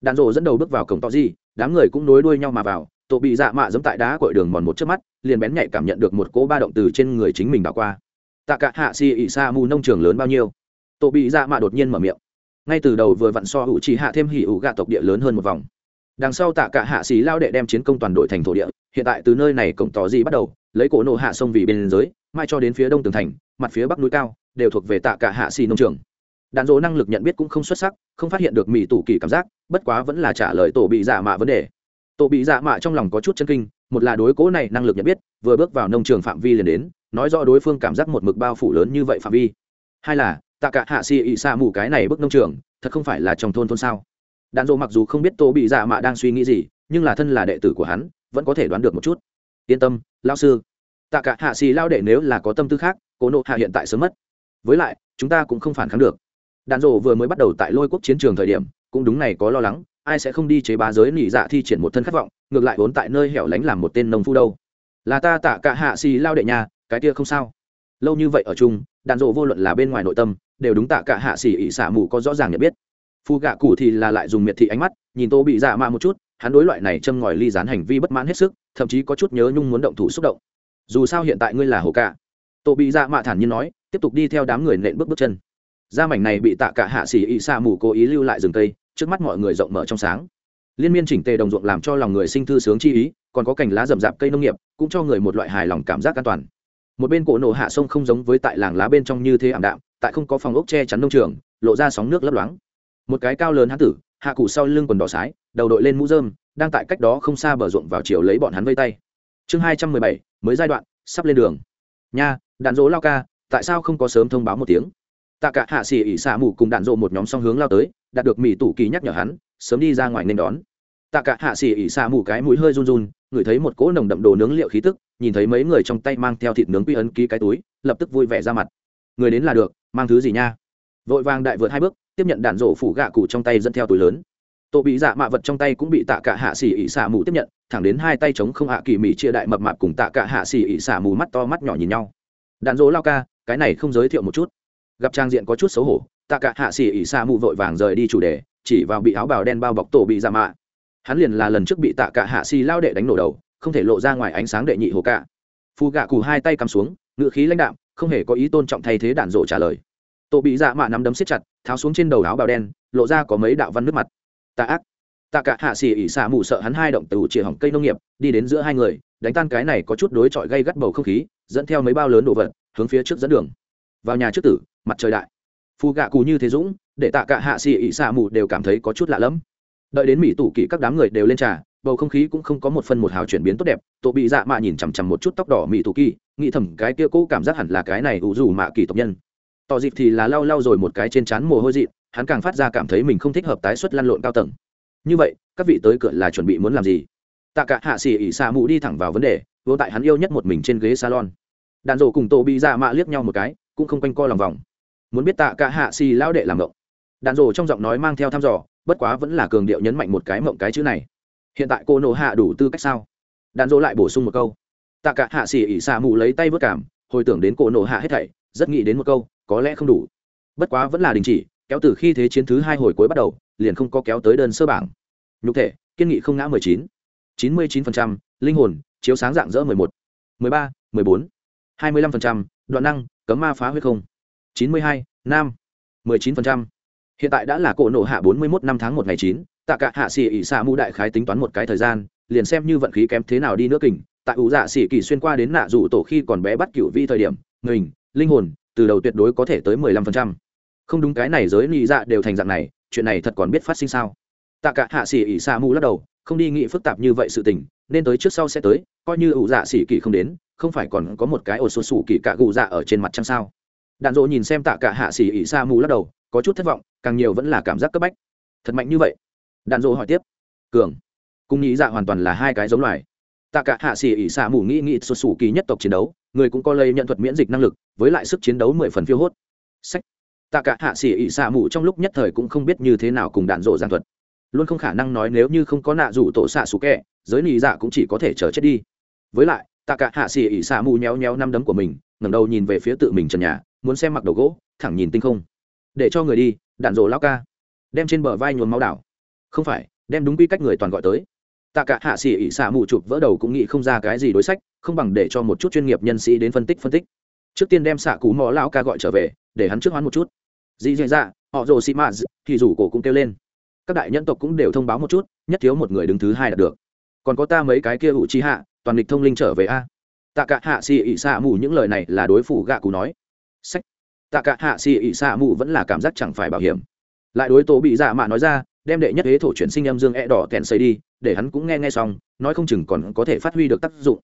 Đạn rộ dẫn đầu bước vào cổng to di đám người cũng nối đuôi nhau mà vào, tổ bị dạ mạ giẫm tại đá cội đường mòn một chớp mắt, liền bén nhạy cảm nhận được một cỗ ba động từ trên người chính mình đảo qua. Tạ cả hạ si ỉ sa mù nông trường lớn bao nhiêu? Tổ bị dạ mạ đột nhiên mở miệng. Ngay từ đầu vừa vặn so hữu chỉ hạ thêm hỉ ủ gạ tộc địa lớn hơn một vòng. Đằng sau tạ cả hạ xì lao đệ đem chiến công toàn đội thành thổ địa, hiện tại từ nơi này cổng tỏ gì bắt đầu, lấy cổ nổ hạ sông vì bên giới mai cho đến phía đông tường thành, mặt phía bắc núi cao, đều thuộc về tạ cả hạ xì nông trường đạn dỗ năng lực nhận biết cũng không xuất sắc, không phát hiện được mỹ tủ kỳ cảm giác, bất quá vẫn là trả lời tổ bị giả mạ vấn đề. Tổ bị giả mạ trong lòng có chút chân kinh, một là đối cố này năng lực nhận biết, vừa bước vào nông trường phạm vi liền đến, nói rõ đối phương cảm giác một mực bao phủ lớn như vậy phạm vi. Hai là, tạ cả hạ xì ị xa mù cái này bước nông trường, thật không phải là trong thôn thôn sao? Đạn dỗ mặc dù không biết tổ bị giả mạ đang suy nghĩ gì, nhưng là thân là đệ tử của hắn, vẫn có thể đoán được một chút. Yên tâm lao sư. Tạ cả hạ xì lao đệ nếu là có tâm tư khác, cố nộ hạ hiện tại sớm mất. Với lại, chúng ta cũng không phản kháng được đàn rộ vừa mới bắt đầu tại lôi quốc chiến trường thời điểm cũng đúng này có lo lắng ai sẽ không đi chế bá giới nỉ dạ thi triển một thân khát vọng ngược lại vốn tại nơi hẻo lánh làm một tên nông phu đâu. Là ta tạ cả hạ xì lao đệ nhà cái kia không sao. Lâu như vậy ở chung đàn rộ vô luận là bên ngoài nội tâm đều đúng tạ cả hạ xì ỉ xả mù có rõ ràng nhận biết. Phu gạ cụ thì là lại dùng miệt thị ánh mắt nhìn tô bị dạ mạ một chút hắn đối loại này châm ngòi ly dán hành vi bất mãn hết sức thậm chí có chút nhớ nhung muốn động thủ xúc động. Dù sao hiện tại ngươi là hồ cả, tô bị dạ mạ thản nhiên nói tiếp tục đi theo đám người nện bước bước chân gia mảnh này bị tạ cả hạ xỉ ị xa mù cố ý lưu lại rừng cây, trước mắt mọi người rộng mở trong sáng. Liên miên chỉnh tề đồng ruộng làm cho lòng người sinh thư sướng chi ý, còn có cành lá rậm rạp cây nông nghiệp, cũng cho người một loại hài lòng cảm giác an toàn. Một bên cổ nổ hạ sông không giống với tại làng lá bên trong như thế ảm đạm, tại không có phòng ốc che chắn nông trường, lộ ra sóng nước lấp loáng. Một cái cao lớn hán tử, hạ cụ sau lưng quần đỏ sái, đầu đội lên mũ dơm đang tại cách đó không xa bờ ruộng vào chiều lấy bọn hắn vây tay. Chương hai trăm mười bảy, mới giai đoạn, sắp lên đường. Nha, đạn dỗ lao ca, tại sao không có sớm thông báo một tiếng? Tạ cả hạ xỉ ỉ xạ mù cùng đạn rộ một nhóm song hướng lao tới, đạt được mỹ tủ kỳ nhắc nhở hắn, sớm đi ra ngoài nên đón. Tạ cả hạ xỉ ỉ xạ mù cái mũi hơi run run, ngửi thấy một cỗ nồng đậm đồ nướng liệu khí tức, nhìn thấy mấy người trong tay mang theo thịt nướng quy ấn ký cái túi, lập tức vui vẻ ra mặt. Người đến là được, mang thứ gì nha? Vội vàng đại vượt hai bước, tiếp nhận đạn rộ phủ gạ cụ trong tay dẫn theo túi lớn. Tổ bị dạ mạ vật trong tay cũng bị tạ cả hạ xỉ ỉ xả mù tiếp nhận, thẳng đến hai tay chống không hạ kỳ mỹ chia đại mập mạp cùng tạ cả hạ xỉ ỉ xả mù mắt to mắt nhỏ nhìn nhau. Đạn dỗ lao ca, cái này không giới thiệu một chút gặp trang diện có chút xấu hổ, tạ cả hạ xỉ ỉ xa mù vội vàng rời đi chủ đề, chỉ vào bị áo bào đen bao bọc tổ bị giả mạ. Hắn liền là lần trước bị tạ cả hạ xỉ lao đệ đánh nổ đầu, không thể lộ ra ngoài ánh sáng đệ nhị hồ cả. Phù gạ cù hai tay cắm xuống ngựa khí lãnh đạm, không hề có ý tôn trọng thay thế đạn rộ trả lời. Tổ bị dạ mạ nắm đấm siết chặt, tháo xuống trên đầu áo bào đen, lộ ra có mấy đạo văn nước mặt. Tạ ác. Tạ cả hạ xỉ ỉ xạ mù sợ hắn hai động từ chìa hỏng cây nông nghiệp, đi đến giữa hai người, đánh tan cái này có chút đối chọi gây gắt bầu không khí, dẫn theo mấy bao lớn đồ vật, hướng phía trước dẫn đường vào nhà trước tử, mặt trời đại. Phù gạ cù như thế dũng, để tạ cả hạ xì ỉ xạ mù đều cảm thấy có chút lạ lẫm. Đợi đến mỹ tủ kỵ các đám người đều lên trà, bầu không khí cũng không có một phân một hào chuyển biến tốt đẹp, tổ bị dạ mạ nhìn chằm chằm một chút tóc đỏ mỹ tủ kỳ nghĩ thầm cái kia cũ cảm giác hẳn là cái này ủ dù mạ kỳ tộc nhân. Tỏ dịp thì là lau lau rồi một cái trên trán mồ hôi dị hắn càng phát ra cảm thấy mình không thích hợp tái xuất lăn lộn cao tầng. Như vậy, các vị tới cửa là chuẩn bị muốn làm gì? Tạ cả hạ xì ỉ xạ mù đi thẳng vào vấn đề vô tại hắn yêu nhất một mình trên ghế salon. Đàn rổ cùng tổ bị dạ mạ liếc nhau một cái cũng không quanh co lòng vòng. Muốn biết tạ cả hạ xì lao đệ làm mộng đạn rồ trong giọng nói mang theo thăm dò, bất quá vẫn là cường điệu nhấn mạnh một cái mộng cái chữ này. Hiện tại cô nổ hạ đủ tư cách sao? Đạn rồ lại bổ sung một câu. Tạ cả hạ xì ỉ xạ mù lấy tay vớt cảm, hồi tưởng đến cô nổ hạ hết thảy, rất nghĩ đến một câu, có lẽ không đủ. Bất quá vẫn là đình chỉ, kéo từ khi thế chiến thứ hai hồi cuối bắt đầu, liền không có kéo tới đơn sơ bảng. Nhục thể, kiên nghị không ngã mười chín. chín mươi chín phần trăm, linh hồn, chiếu sáng dạng dỡ mười một. mười ba, mười bốn. hai mươi lăm phần trăm, đoạn năng cấm ma phá huyết không. Chín mươi hai, nam. mười chín phần trăm. Hiện tại đã là cổ nổ hạ bốn mươi mốt năm tháng một ngày chín, tạ cả hạ xỉ ỉ xạ mũ đại khái tính toán một cái thời gian, liền xem như vận khí kém thế nào đi nữa kình. Tại ủ dạ xỉ kỳ xuyên qua đến nạ dù tổ khi còn bé bắt cựu vi thời điểm, mình, linh hồn, từ đầu tuyệt đối có thể tới mười lăm phần trăm. Không đúng cái này giới nhị dạ đều thành dạng này, chuyện này thật còn biết phát sinh sao? Tạ cả hạ xỉ ỉ xạ Mũ lắc đầu, không đi nghĩ phức tạp như vậy sự tình, nên tới trước sau sẽ tới, coi như ủ dạ xỉ kỳ không đến không phải còn có một cái ổ sổ sủ kỳ cạ gù dạ ở trên mặt trăng sao? Đạn dỗ nhìn xem tạ cả hạ xỉ ỉ Sa mù lắc đầu, có chút thất vọng, càng nhiều vẫn là cảm giác cấp bách. Thật mạnh như vậy? Đạn dỗ hỏi tiếp. Cường. Cùng nghĩ dạ hoàn toàn là hai cái giống loài. Tạ cả hạ xỉ ỉ Sa mù nghĩ nghĩ sổ sủ kỳ nhất tộc chiến đấu, người cũng có lây nhận thuật miễn dịch năng lực, với lại sức chiến đấu mười phần phiêu hốt. Sách. Tạ cả hạ xỉ ỉ Sa mù trong lúc nhất thời cũng không biết như thế nào cùng đạn dỗ giảng thuật. Luôn không khả năng nói nếu như không có nạ rủ tổ xạ xù kẹ, giới nị dạ cũng chỉ có thể chờ chết đi. Với lại tạ cả hạ xỉ ỉ xạ mù nhéo nhéo năm đấm của mình, ngẩng đầu nhìn về phía tự mình trần nhà, muốn xem mặc đầu gỗ, thẳng nhìn tinh không. Để cho người đi, đạn rổ lao ca. Đem trên bờ vai nhuồn máu đảo. Không phải, đem đúng quy cách người toàn gọi tới. Tạ cả hạ xỉ ỉ xạ mù chụp vỡ đầu cũng nghĩ không ra cái gì đối sách, không bằng để cho một chút chuyên nghiệp nhân sĩ đến phân tích phân tích. Trước tiên đem xạ cú mò lão ca gọi trở về, để hắn trước hoán một chút. Dì dì dạ họ rồ xị mã thì rủ cổ cũng kêu lên. Các đại nhân tộc cũng đều thông báo một chút, nhất thiếu một người đứng thứ hai đạt được. Còn có ta mấy cái kia ủ chi hạ toàn lịch thông linh trở về a. Tạ cả hạ xì ỉ xạ mù những lời này là đối phủ gạ cù nói. Sách. Tạ cả hạ xì ỉ xạ mù vẫn là cảm giác chẳng phải bảo hiểm. Lại đối tố bị dạ mạ nói ra, đem đệ nhất thế thổ chuyển sinh âm dương e đỏ kèn xây đi, để hắn cũng nghe nghe xong, nói không chừng còn có thể phát huy được tác dụng.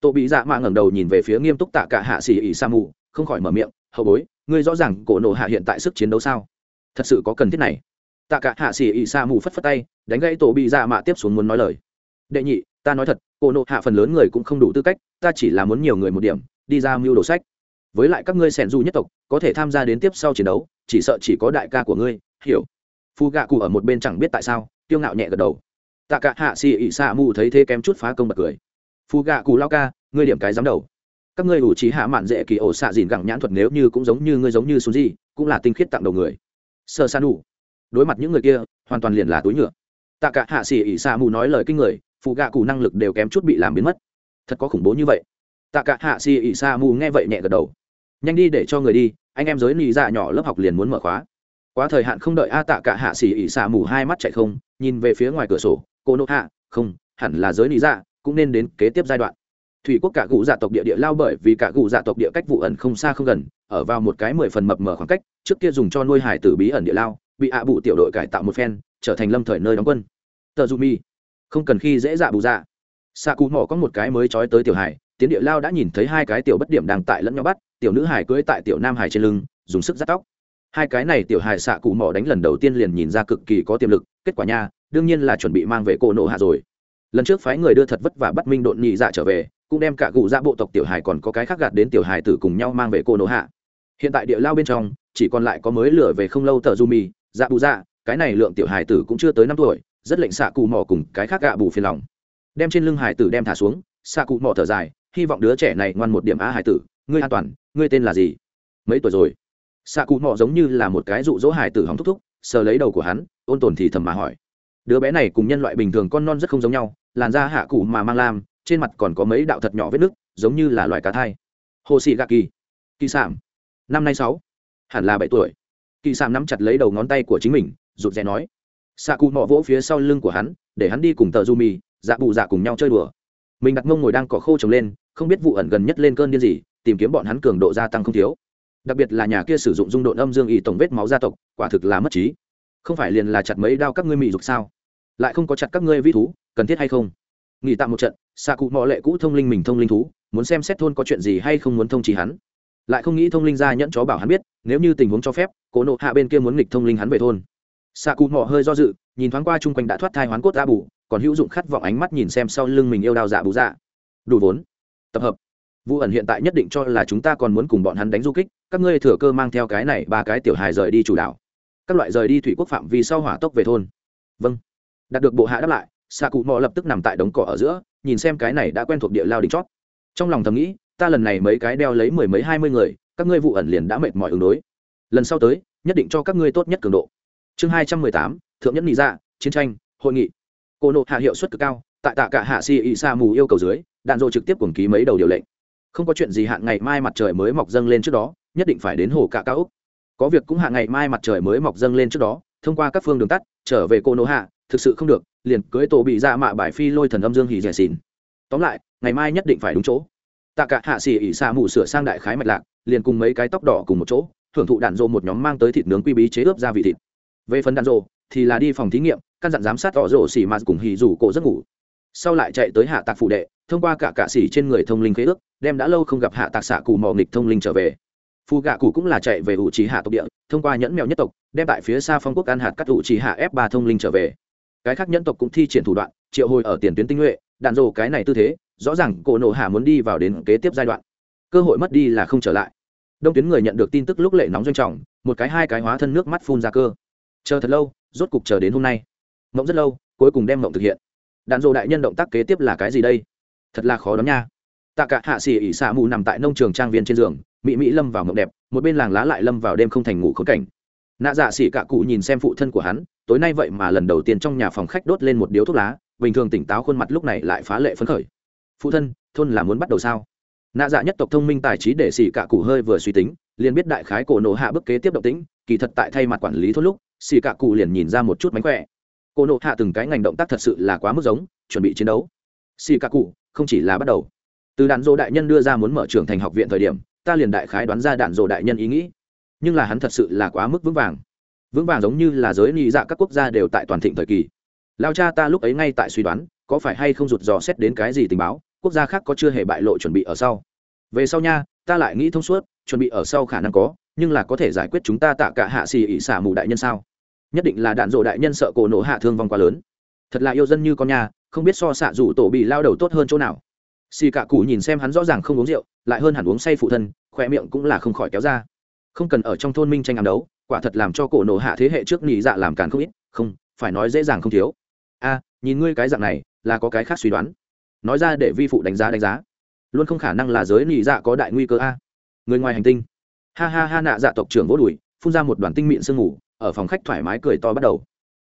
Tổ bị dạ mạ ngẩng đầu nhìn về phía nghiêm túc tạ cả hạ xì ỉ sa mù, không khỏi mở miệng, hậu bối, ngươi rõ ràng cổ nổ hạ hiện tại sức chiến đấu sao? Thật sự có cần thiết này. Tạ cả hạ xì ỉ sa mù phất phất tay, đánh gãy tổ bị dạ mạ tiếp xuống muốn nói lời. Đệ nhị ta nói thật cổ nộ hạ phần lớn người cũng không đủ tư cách, ta chỉ là muốn nhiều người một điểm, đi ra mưu đồ sách. Với lại các ngươi sẻn du nhất tộc, có thể tham gia đến tiếp sau chiến đấu, chỉ sợ chỉ có đại ca của ngươi, hiểu. Phu gạ cụ ở một bên chẳng biết tại sao tiêu ngạo nhẹ gật đầu. Tạ cả hạ xì ỉ xạ mù thấy thế kém chút phá công bật cười. Phu gạ cụ lao ca, ngươi điểm cái dám đầu. Các ngươi ủ trí hạ mạn dễ kỳ ổ xạ dìn gẳng nhãn thuật nếu như cũng giống như ngươi giống như xuống gì cũng là tinh khiết tặng đầu người. Sơ san đủ đối mặt những người kia, hoàn toàn liền là túi nhựa. Tạ cả hạ xì ỉ xạ mù nói lời kinh người phụ gạ cụ năng lực đều kém chút bị làm biến mất. Thật có khủng bố như vậy. Tạ cả hạ xì ỉ xạ mù nghe vậy nhẹ gật đầu. Nhanh đi để cho người đi, anh em giới nị dạ nhỏ lớp học liền muốn mở khóa. Quá thời hạn không đợi a tạ cả hạ xì ỉ xạ mù hai mắt chạy không, nhìn về phía ngoài cửa sổ, cô nộ hạ, không, hẳn là giới nị dạ cũng nên đến kế tiếp giai đoạn. Thủy quốc cả cụ dạ tộc địa địa lao bởi vì cả cụ dạ tộc địa cách vụ ẩn không xa không gần, ở vào một cái mười phần mập mờ khoảng cách, trước kia dùng cho nuôi hải tử bí ẩn địa lao, bị ạ bụ tiểu đội cải tạo một phen, trở thành lâm thời nơi đóng quân. Tờ du mi không cần khi dễ dạ bù dạ. Xạ cụ mỏ có một cái mới trói tới tiểu hải tiến địa lao đã nhìn thấy hai cái tiểu bất điểm đang tại lẫn nhau bắt, tiểu nữ hải cưới tại tiểu nam hải trên lưng, dùng sức dắt tóc. Hai cái này tiểu hải xạ cụ mỏ đánh lần đầu tiên liền nhìn ra cực kỳ có tiềm lực, kết quả nha, đương nhiên là chuẩn bị mang về cổ nộ hạ rồi. Lần trước phái người đưa thật vất vả bắt minh độn nhị dạ trở về, cũng đem cả cụ dạ bộ tộc tiểu hải còn có cái khác gạt đến tiểu hải tử cùng nhau mang về cô nộ hạ. Hiện tại địa lao bên trong, chỉ còn lại có mới lửa về không lâu tờ du mì dạ bù dạ cái này lượng tiểu hải tử cũng chưa tới năm tuổi rất lệnh xạ cụ mỏ cùng cái khác gạ bù phiền lòng. Đem trên lưng hải tử đem thả xuống, xạ cụ mỏ thở dài, hy vọng đứa trẻ này ngoan một điểm á hải tử, ngươi an toàn, ngươi tên là gì? Mấy tuổi rồi? Xạ cụ mò giống như là một cái rụ rỗ hải tử hóng thúc thúc, sờ lấy đầu của hắn, ôn tồn thì thầm mà hỏi. Đứa bé này cùng nhân loại bình thường con non rất không giống nhau, làn da hạ cụ mà mang lam, trên mặt còn có mấy đạo thật nhỏ vết nứt giống như là loài cá thai. Hồ sĩ gạ kỳ. Kỳ sảm năm nay sáu. Hẳn là bảy tuổi. Kỳ sảm nắm chặt lấy đầu ngón tay của chính mình, rụt rè nói xạ cụ mò vỗ phía sau lưng của hắn, để hắn đi cùng tờ du mì dạ bù dạ cùng nhau chơi đùa. Mình đặt mông ngồi đang cỏ khô trồng lên, không biết vụ ẩn gần nhất lên cơn điên gì, tìm kiếm bọn hắn cường độ gia tăng không thiếu. Đặc biệt là nhà kia sử dụng dung độn âm dương y tổng vết máu gia tộc, quả thực là mất trí. Không phải liền là chặt mấy đao các ngươi mị dục sao? Lại không có chặt các ngươi vi thú, cần thiết hay không? Nghỉ tạm một trận, xạ cụ mò lệ cũ thông linh mình thông linh thú, muốn xem xét thôn có chuyện gì hay không muốn thông trí hắn. Lại không nghĩ thông linh ra nhẫn chó bảo hắn biết, nếu như tình huống cho phép, cố nộ hạ bên kia muốn nghịch thông linh hắn về thôn xạ cụ mò hơi do dự, nhìn thoáng qua chung quanh đã thoát thai hoán cốt ra bù còn hữu dụng khát vọng ánh mắt nhìn xem sau lưng mình yêu đao dạ bù dạ. Đủ vốn. Tập hợp. Vụ ẩn hiện tại nhất định cho là chúng ta còn muốn cùng bọn hắn đánh du kích, các ngươi thừa cơ mang theo cái này ba cái tiểu hài rời đi chủ đảo các loại rời đi thủy quốc phạm vì sau hỏa tốc về thôn. Vâng. Đạt được bộ hạ đáp lại xạ cụ mò lập tức nằm tại đống cỏ ở giữa, nhìn xem cái này đã quen thuộc địa lao đỉnh chót. Trong lòng thầm nghĩ, ta lần này mấy cái đeo lấy mười mấy hai mươi người, các ngươi vụ ẩn liền đã mệt mỏi ứng đối. Lần sau tới, nhất định cho các ngươi tốt nhất cường độ chương hai trăm mười tám, thượng nhất nghị dạ chiến tranh, hội nghị. Cô nộ hạ hiệu suất cực cao, tại tạ cả hạ si Y sa mù yêu cầu dưới, đạn dộ trực tiếp cùng ký mấy đầu điều lệnh. Không có chuyện gì hạn ngày mai mặt trời mới mọc dâng lên trước đó, nhất định phải đến hồ cả cao úc. Có việc cũng hạ ngày mai mặt trời mới mọc dâng lên trước đó, thông qua các phương đường tắt, trở về cô nộ hạ, thực sự không được, liền cưới tổ bị ra mạ bài phi lôi thần âm dương hỉ rẻ xìn tóm lại, ngày mai nhất định phải đúng chỗ. Tạ cả hạ xỉ ỉ xa mù sửa sang đại khái mạch lạc, liền cùng mấy cái tóc đỏ cùng một chỗ, thưởng thụ đạn rộ một nhóm mang tới thịt nướng quy bí chế ướp gia vị thịt về phần đạn rộ thì là đi phòng thí nghiệm, căn dặn giám sát tỏ rộ xỉ mà cùng hì rủ cổ giấc ngủ. Sau lại chạy tới hạ tạc phụ đệ, thông qua cả cạ xỉ trên người thông linh khế ước, đem đã lâu không gặp hạ tạc xạ cù mò nghịch thông linh trở về. Phù gạ cụ cũng là chạy về ủ trí hạ tộc địa, thông qua nhẫn mèo nhất tộc, đem tại phía xa phong quốc ăn hạt cắt ủ trí hạ f ba thông linh trở về. Cái khác nhẫn tộc cũng thi triển thủ đoạn, triệu hồi ở tiền tuyến tinh nhuệ, đạn rồ cái này tư thế, rõ ràng cổ nộ hạ muốn đi vào đến kế tiếp giai đoạn. Cơ hội mất đi là không trở lại. Đông tuyến người nhận được tin tức lúc lệ nóng doanh trọng, một cái hai cái hóa thân nước mắt phun ra cơ chờ thật lâu, rốt cục chờ đến hôm nay. Mộng rất lâu, cuối cùng đem mộng thực hiện. Đạn dộ đại nhân động tác kế tiếp là cái gì đây? Thật là khó đón nha. Tạ cả hạ xỉ ỉ xạ mù nằm tại nông trường trang viên trên giường mỹ mỹ lâm vào mộng đẹp, một bên làng lá lại lâm vào đêm không thành ngủ khốn cảnh. Nạ dạ xỉ cả cụ nhìn xem phụ thân của hắn, tối nay vậy mà lần đầu tiên trong nhà phòng khách đốt lên một điếu thuốc lá, bình thường tỉnh táo khuôn mặt lúc này lại phá lệ phấn khởi. Phụ thân, thôn là muốn bắt đầu sao? Nạ dạ nhất tộc thông minh tài trí để xỉ cả cụ hơi vừa suy tính, liền biết đại khái cổ nổ hạ bức kế tiếp động tĩnh, kỳ thật tại thay mặt quản lý thôn lúc Xì cạ cụ liền nhìn ra một chút mánh khỏe. Cô nổ hạ từng cái ngành động tác thật sự là quá mức giống, chuẩn bị chiến đấu. Xì cạ cụ, không chỉ là bắt đầu. Từ đạn dỗ đại nhân đưa ra muốn mở trường thành học viện thời điểm, ta liền đại khái đoán ra đạn dỗ đại nhân ý nghĩ. Nhưng là hắn thật sự là quá mức vững vàng. Vững vàng giống như là giới nị dạ các quốc gia đều tại toàn thịnh thời kỳ. Lao cha ta lúc ấy ngay tại suy đoán, có phải hay không rụt dò xét đến cái gì tình báo, quốc gia khác có chưa hề bại lộ chuẩn bị ở sau. Về sau nha, ta lại nghĩ thông suốt, chuẩn bị ở sau khả năng có, nhưng là có thể giải quyết chúng ta tạ cả hạ xì ỉ xả mù đại nhân sao? Nhất định là đạn dộ đại nhân sợ cổ nổ hạ thương vong quá lớn. Thật là yêu dân như con nhà, không biết so xạ rủ tổ bị lao đầu tốt hơn chỗ nào. Xì cả cụ nhìn xem hắn rõ ràng không uống rượu, lại hơn hẳn uống say phụ thân khỏe miệng cũng là không khỏi kéo ra. Không cần ở trong thôn minh tranh ám đấu, quả thật làm cho cổ nổ hạ thế hệ trước nhị dạ làm càn không ít, không, phải nói dễ dàng không thiếu. A, nhìn ngươi cái dạng này, là có cái khác suy đoán. Nói ra để vi phụ đánh giá đánh giá. Luôn không khả năng là giới nhị dạ có đại nguy cơ a. Người ngoài hành tinh. Ha ha ha nạ dạ tộc trưởng vỗ đùi, phun ra một đoàn tinh mịn sương ngủ ở phòng khách thoải mái cười to bắt đầu.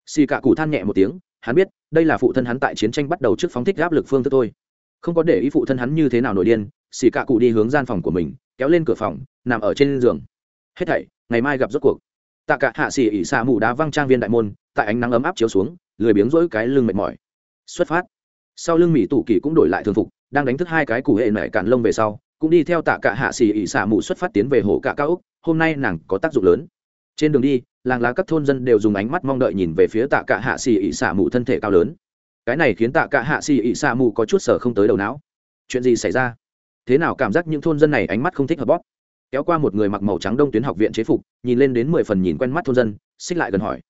Xì cạ cụ than nhẹ một tiếng, hắn biết, đây là phụ thân hắn tại chiến tranh bắt đầu trước phóng thích áp lực phương thức thôi. Không có để ý phụ thân hắn như thế nào nổi điên, xì cạ cụ đi hướng gian phòng của mình, kéo lên cửa phòng, nằm ở trên giường. Hết thảy, ngày mai gặp rốt cuộc. Tạ cả hạ xì ỉ xạ mù đá văng trang viên đại môn, tại ánh nắng ấm áp chiếu xuống, lười biếng rỗi cái lưng mệt mỏi. Xuất phát. Sau lưng mỹ tủ kỳ cũng đổi lại thường phục, đang đánh thức hai cái củ hệ mẹ cản lông về sau, cũng đi theo tạ cả hạ xì ỉ xạ mù xuất phát tiến về hồ cả cao úc, hôm nay nàng có tác dụng lớn. Trên đường đi làng lá các thôn dân đều dùng ánh mắt mong đợi nhìn về phía tạ cả hạ xì ỉ xả mù thân thể cao lớn. Cái này khiến tạ cả hạ xì ỉ xả mù có chút sở không tới đầu não. Chuyện gì xảy ra? Thế nào cảm giác những thôn dân này ánh mắt không thích hợp bóp? Kéo qua một người mặc màu trắng đông tuyến học viện chế phục, nhìn lên đến mười phần nhìn quen mắt thôn dân, xích lại gần hỏi.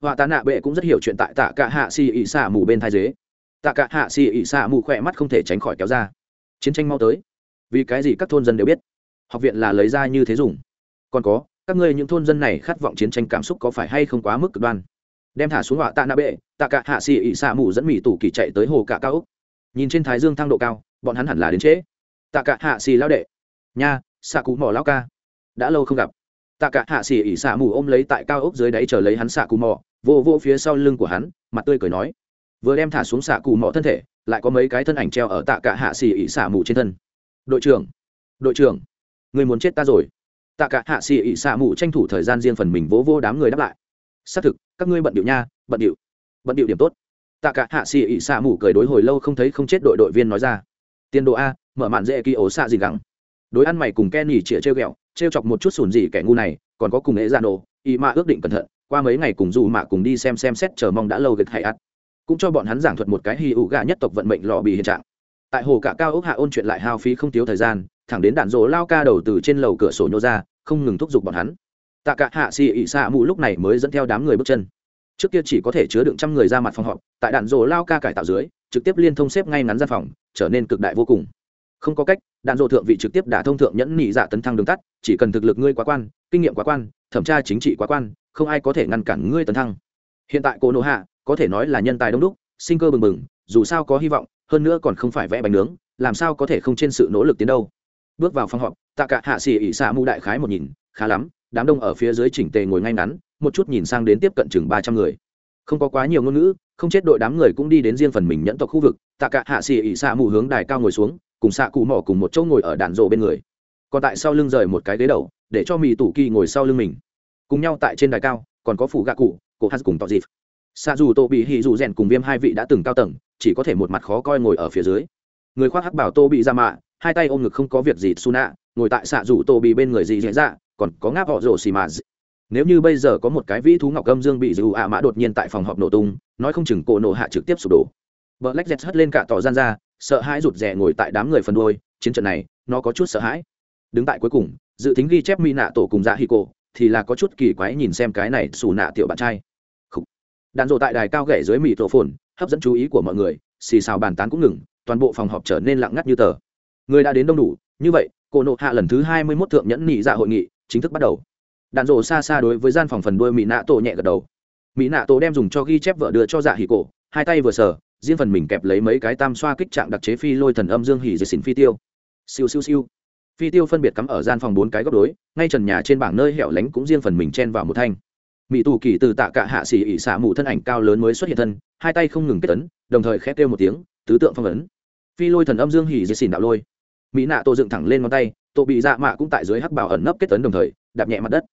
Họa tạ nạ bệ cũng rất hiểu chuyện tại tạ cả hạ xì ỉ xả mù bên thai dế. Tạ cả hạ xì ỉ xả mù khỏe mắt không thể tránh khỏi kéo ra. Chiến tranh mau tới. Vì cái gì các thôn dân đều biết? Học viện là lấy ra như thế dùng. Còn có các ngươi những thôn dân này khát vọng chiến tranh cảm xúc có phải hay không quá mức cực đoan? Đem thả xuống họa tạ nạ bệ, tạ cả hạ xì ị xạ mù dẫn mỹ tủ kỳ chạy tới hồ cả cao úc nhìn trên thái dương thang độ cao, bọn hắn hẳn là đến trễ. Tạ cả hạ xì lao đệ. Nha, xạ cú mỏ lao ca. Đã lâu không gặp. Tạ cả hạ xì ị xạ mù ôm lấy tại cao ốc dưới đáy chờ lấy hắn xạ cù mò vô vô phía sau lưng của hắn, mặt tươi cười nói. Vừa đem thả xuống xạ cù mò thân thể, lại có mấy cái thân ảnh treo ở tạ cả hạ xì ị xạ mù trên thân. Đội trưởng đội trưởng, người muốn chết ta rồi tạ cả hạ xì ỉ xạ mù tranh thủ thời gian riêng phần mình vỗ vô đám người đáp lại. Xác thực, các ngươi bận điệu nha, bận điệu. Bận điệu điểm tốt. Tạ cả hạ xì ỉ xạ mù cười đối hồi lâu không thấy không chết đội đội viên nói ra. Tiên độ a, mở màn dễ kỳ ổ xạ gì gắng. Đối ăn mày cùng Kenny chĩa trêu ghẹo, trêu chọc một chút sùn gì kẻ ngu này, còn có cùng ế gia dạ nổ y mạ ước định cẩn thận, qua mấy ngày cùng dù mạ cùng đi xem xem xét chờ mong đã lâu gật hay ắt. Cũng cho bọn hắn giảng thuật một cái hy ủ gà nhất tộc vận mệnh lò bị hiện trạng. Tại hồ cả cao ốc hạ ôn chuyện lại hao phí không thiếu thời gian thẳng đến đạn rỗ lao ca đầu từ trên lầu cửa sổ nhô ra, không ngừng thúc giục bọn hắn. Tạ cả hạ xì ỉ xạ mù lúc này mới dẫn theo đám người bước chân. Trước kia chỉ có thể chứa đựng trăm người ra mặt phòng họp, tại đạn rỗ lao ca cải tạo dưới, trực tiếp liên thông xếp ngay ngắn gian phòng, trở nên cực đại vô cùng. Không có cách, đạn dỗ thượng vị trực tiếp đả thông thượng nhẫn nhị dạ tấn thăng đường tắt, chỉ cần thực lực ngươi quá quan, kinh nghiệm quá quan, thẩm tra chính trị quá quan, không ai có thể ngăn cản ngươi tấn thăng. Hiện tại cô nô hạ, có thể nói là nhân tài đông đúc, sinh cơ bừng bừng, dù sao có hy vọng, hơn nữa còn không phải vẽ bánh nướng, làm sao có thể không trên sự nỗ lực tiến đâu? Bước vào phòng họp, tạ cả hạ xỉ ỉ xạ mù đại khái một nhìn, khá lắm, đám đông ở phía dưới chỉnh tề ngồi ngay ngắn, một chút nhìn sang đến tiếp cận chừng ba trăm người. Không có quá nhiều ngôn ngữ, không chết đội đám người cũng đi đến riêng phần mình nhẫn tộc khu vực, tạ cả hạ xỉ ỉ xạ mù hướng đài cao ngồi xuống, cùng xạ cụ mỏ cùng một chỗ ngồi ở đàn rộ bên người. Còn tại sau lưng rời một cái ghế đầu, để cho mì tủ kỳ ngồi sau lưng mình. Cùng nhau tại trên đài cao, còn có phủ gạ cụ, cổ hát cùng tỏ dịp. Xạ dù tô bị hì dù rèn cùng viêm hai vị đã từng cao tầng, chỉ có thể một mặt khó coi ngồi ở phía dưới. Người khoác hắc bảo tô bị ra mạ hai tay ôm ngực không có việc gì suna ngồi tại xạ rủ tô bị bên người gì dễ dạ còn có ngáp họ rổ xì mà nếu như bây giờ có một cái vĩ thú ngọc âm dương bị dù ạ mã đột nhiên tại phòng họp nổ tung nói không chừng cổ nổ hạ trực tiếp sụp đổ Black Jet hất lên cả tỏ gian ra, sợ hãi rụt rè ngồi tại đám người phần đôi chiến trận này, nó có chút sợ hãi. Đứng tại cuối cùng, dự tính ghi chép Mi nạ tổ cùng Dạ Hiko, thì là có chút kỳ quái nhìn xem cái này xù nạ tiểu bạn trai. Khủ. Đạn tại đài cao gậy dưới mịt tổ phồn, hấp dẫn chú ý của mọi người, xì xào bàn tán cũng ngừng, toàn bộ phòng họp trở nên lặng ngắt như tờ. Người đã đến đông đủ, như vậy, cổ nộ hạ lần thứ hai mươi mốt thượng nhẫn nhị dạ hội nghị chính thức bắt đầu. Đạn rộ xa xa đối với gian phòng phần đuôi mỹ nạ tổ nhẹ gật đầu. Mỹ nạ tổ đem dùng cho ghi chép vợ đưa cho Dạ cổ, hai tay vừa sờ, riêng phần mình kẹp lấy mấy cái tam xoa kích trạng đặc chế phi lôi thần âm dương hỉ dệt xỉn phi tiêu siêu siêu siêu phi tiêu phân biệt cắm ở gian phòng bốn cái góc đối ngay trần nhà trên bảng nơi hẻo lánh cũng riêng phần mình chen vào một thanh mỹ tù kỳ từ tạ cả hạ xỉ ỉ xả mù thân ảnh cao lớn mới xuất hiện thân hai tay không ngừng kết tấn đồng thời khép kêu một tiếng tứ tượng phong ấn phi lôi thần âm dương hỉ dệt xỉn đạo lôi mỹ nạ tô dựng thẳng lên ngón tay, tô bị dạ mạ cũng tại dưới hắc bảo ẩn nấp kết tấn đồng thời, đạp nhẹ mặt đất.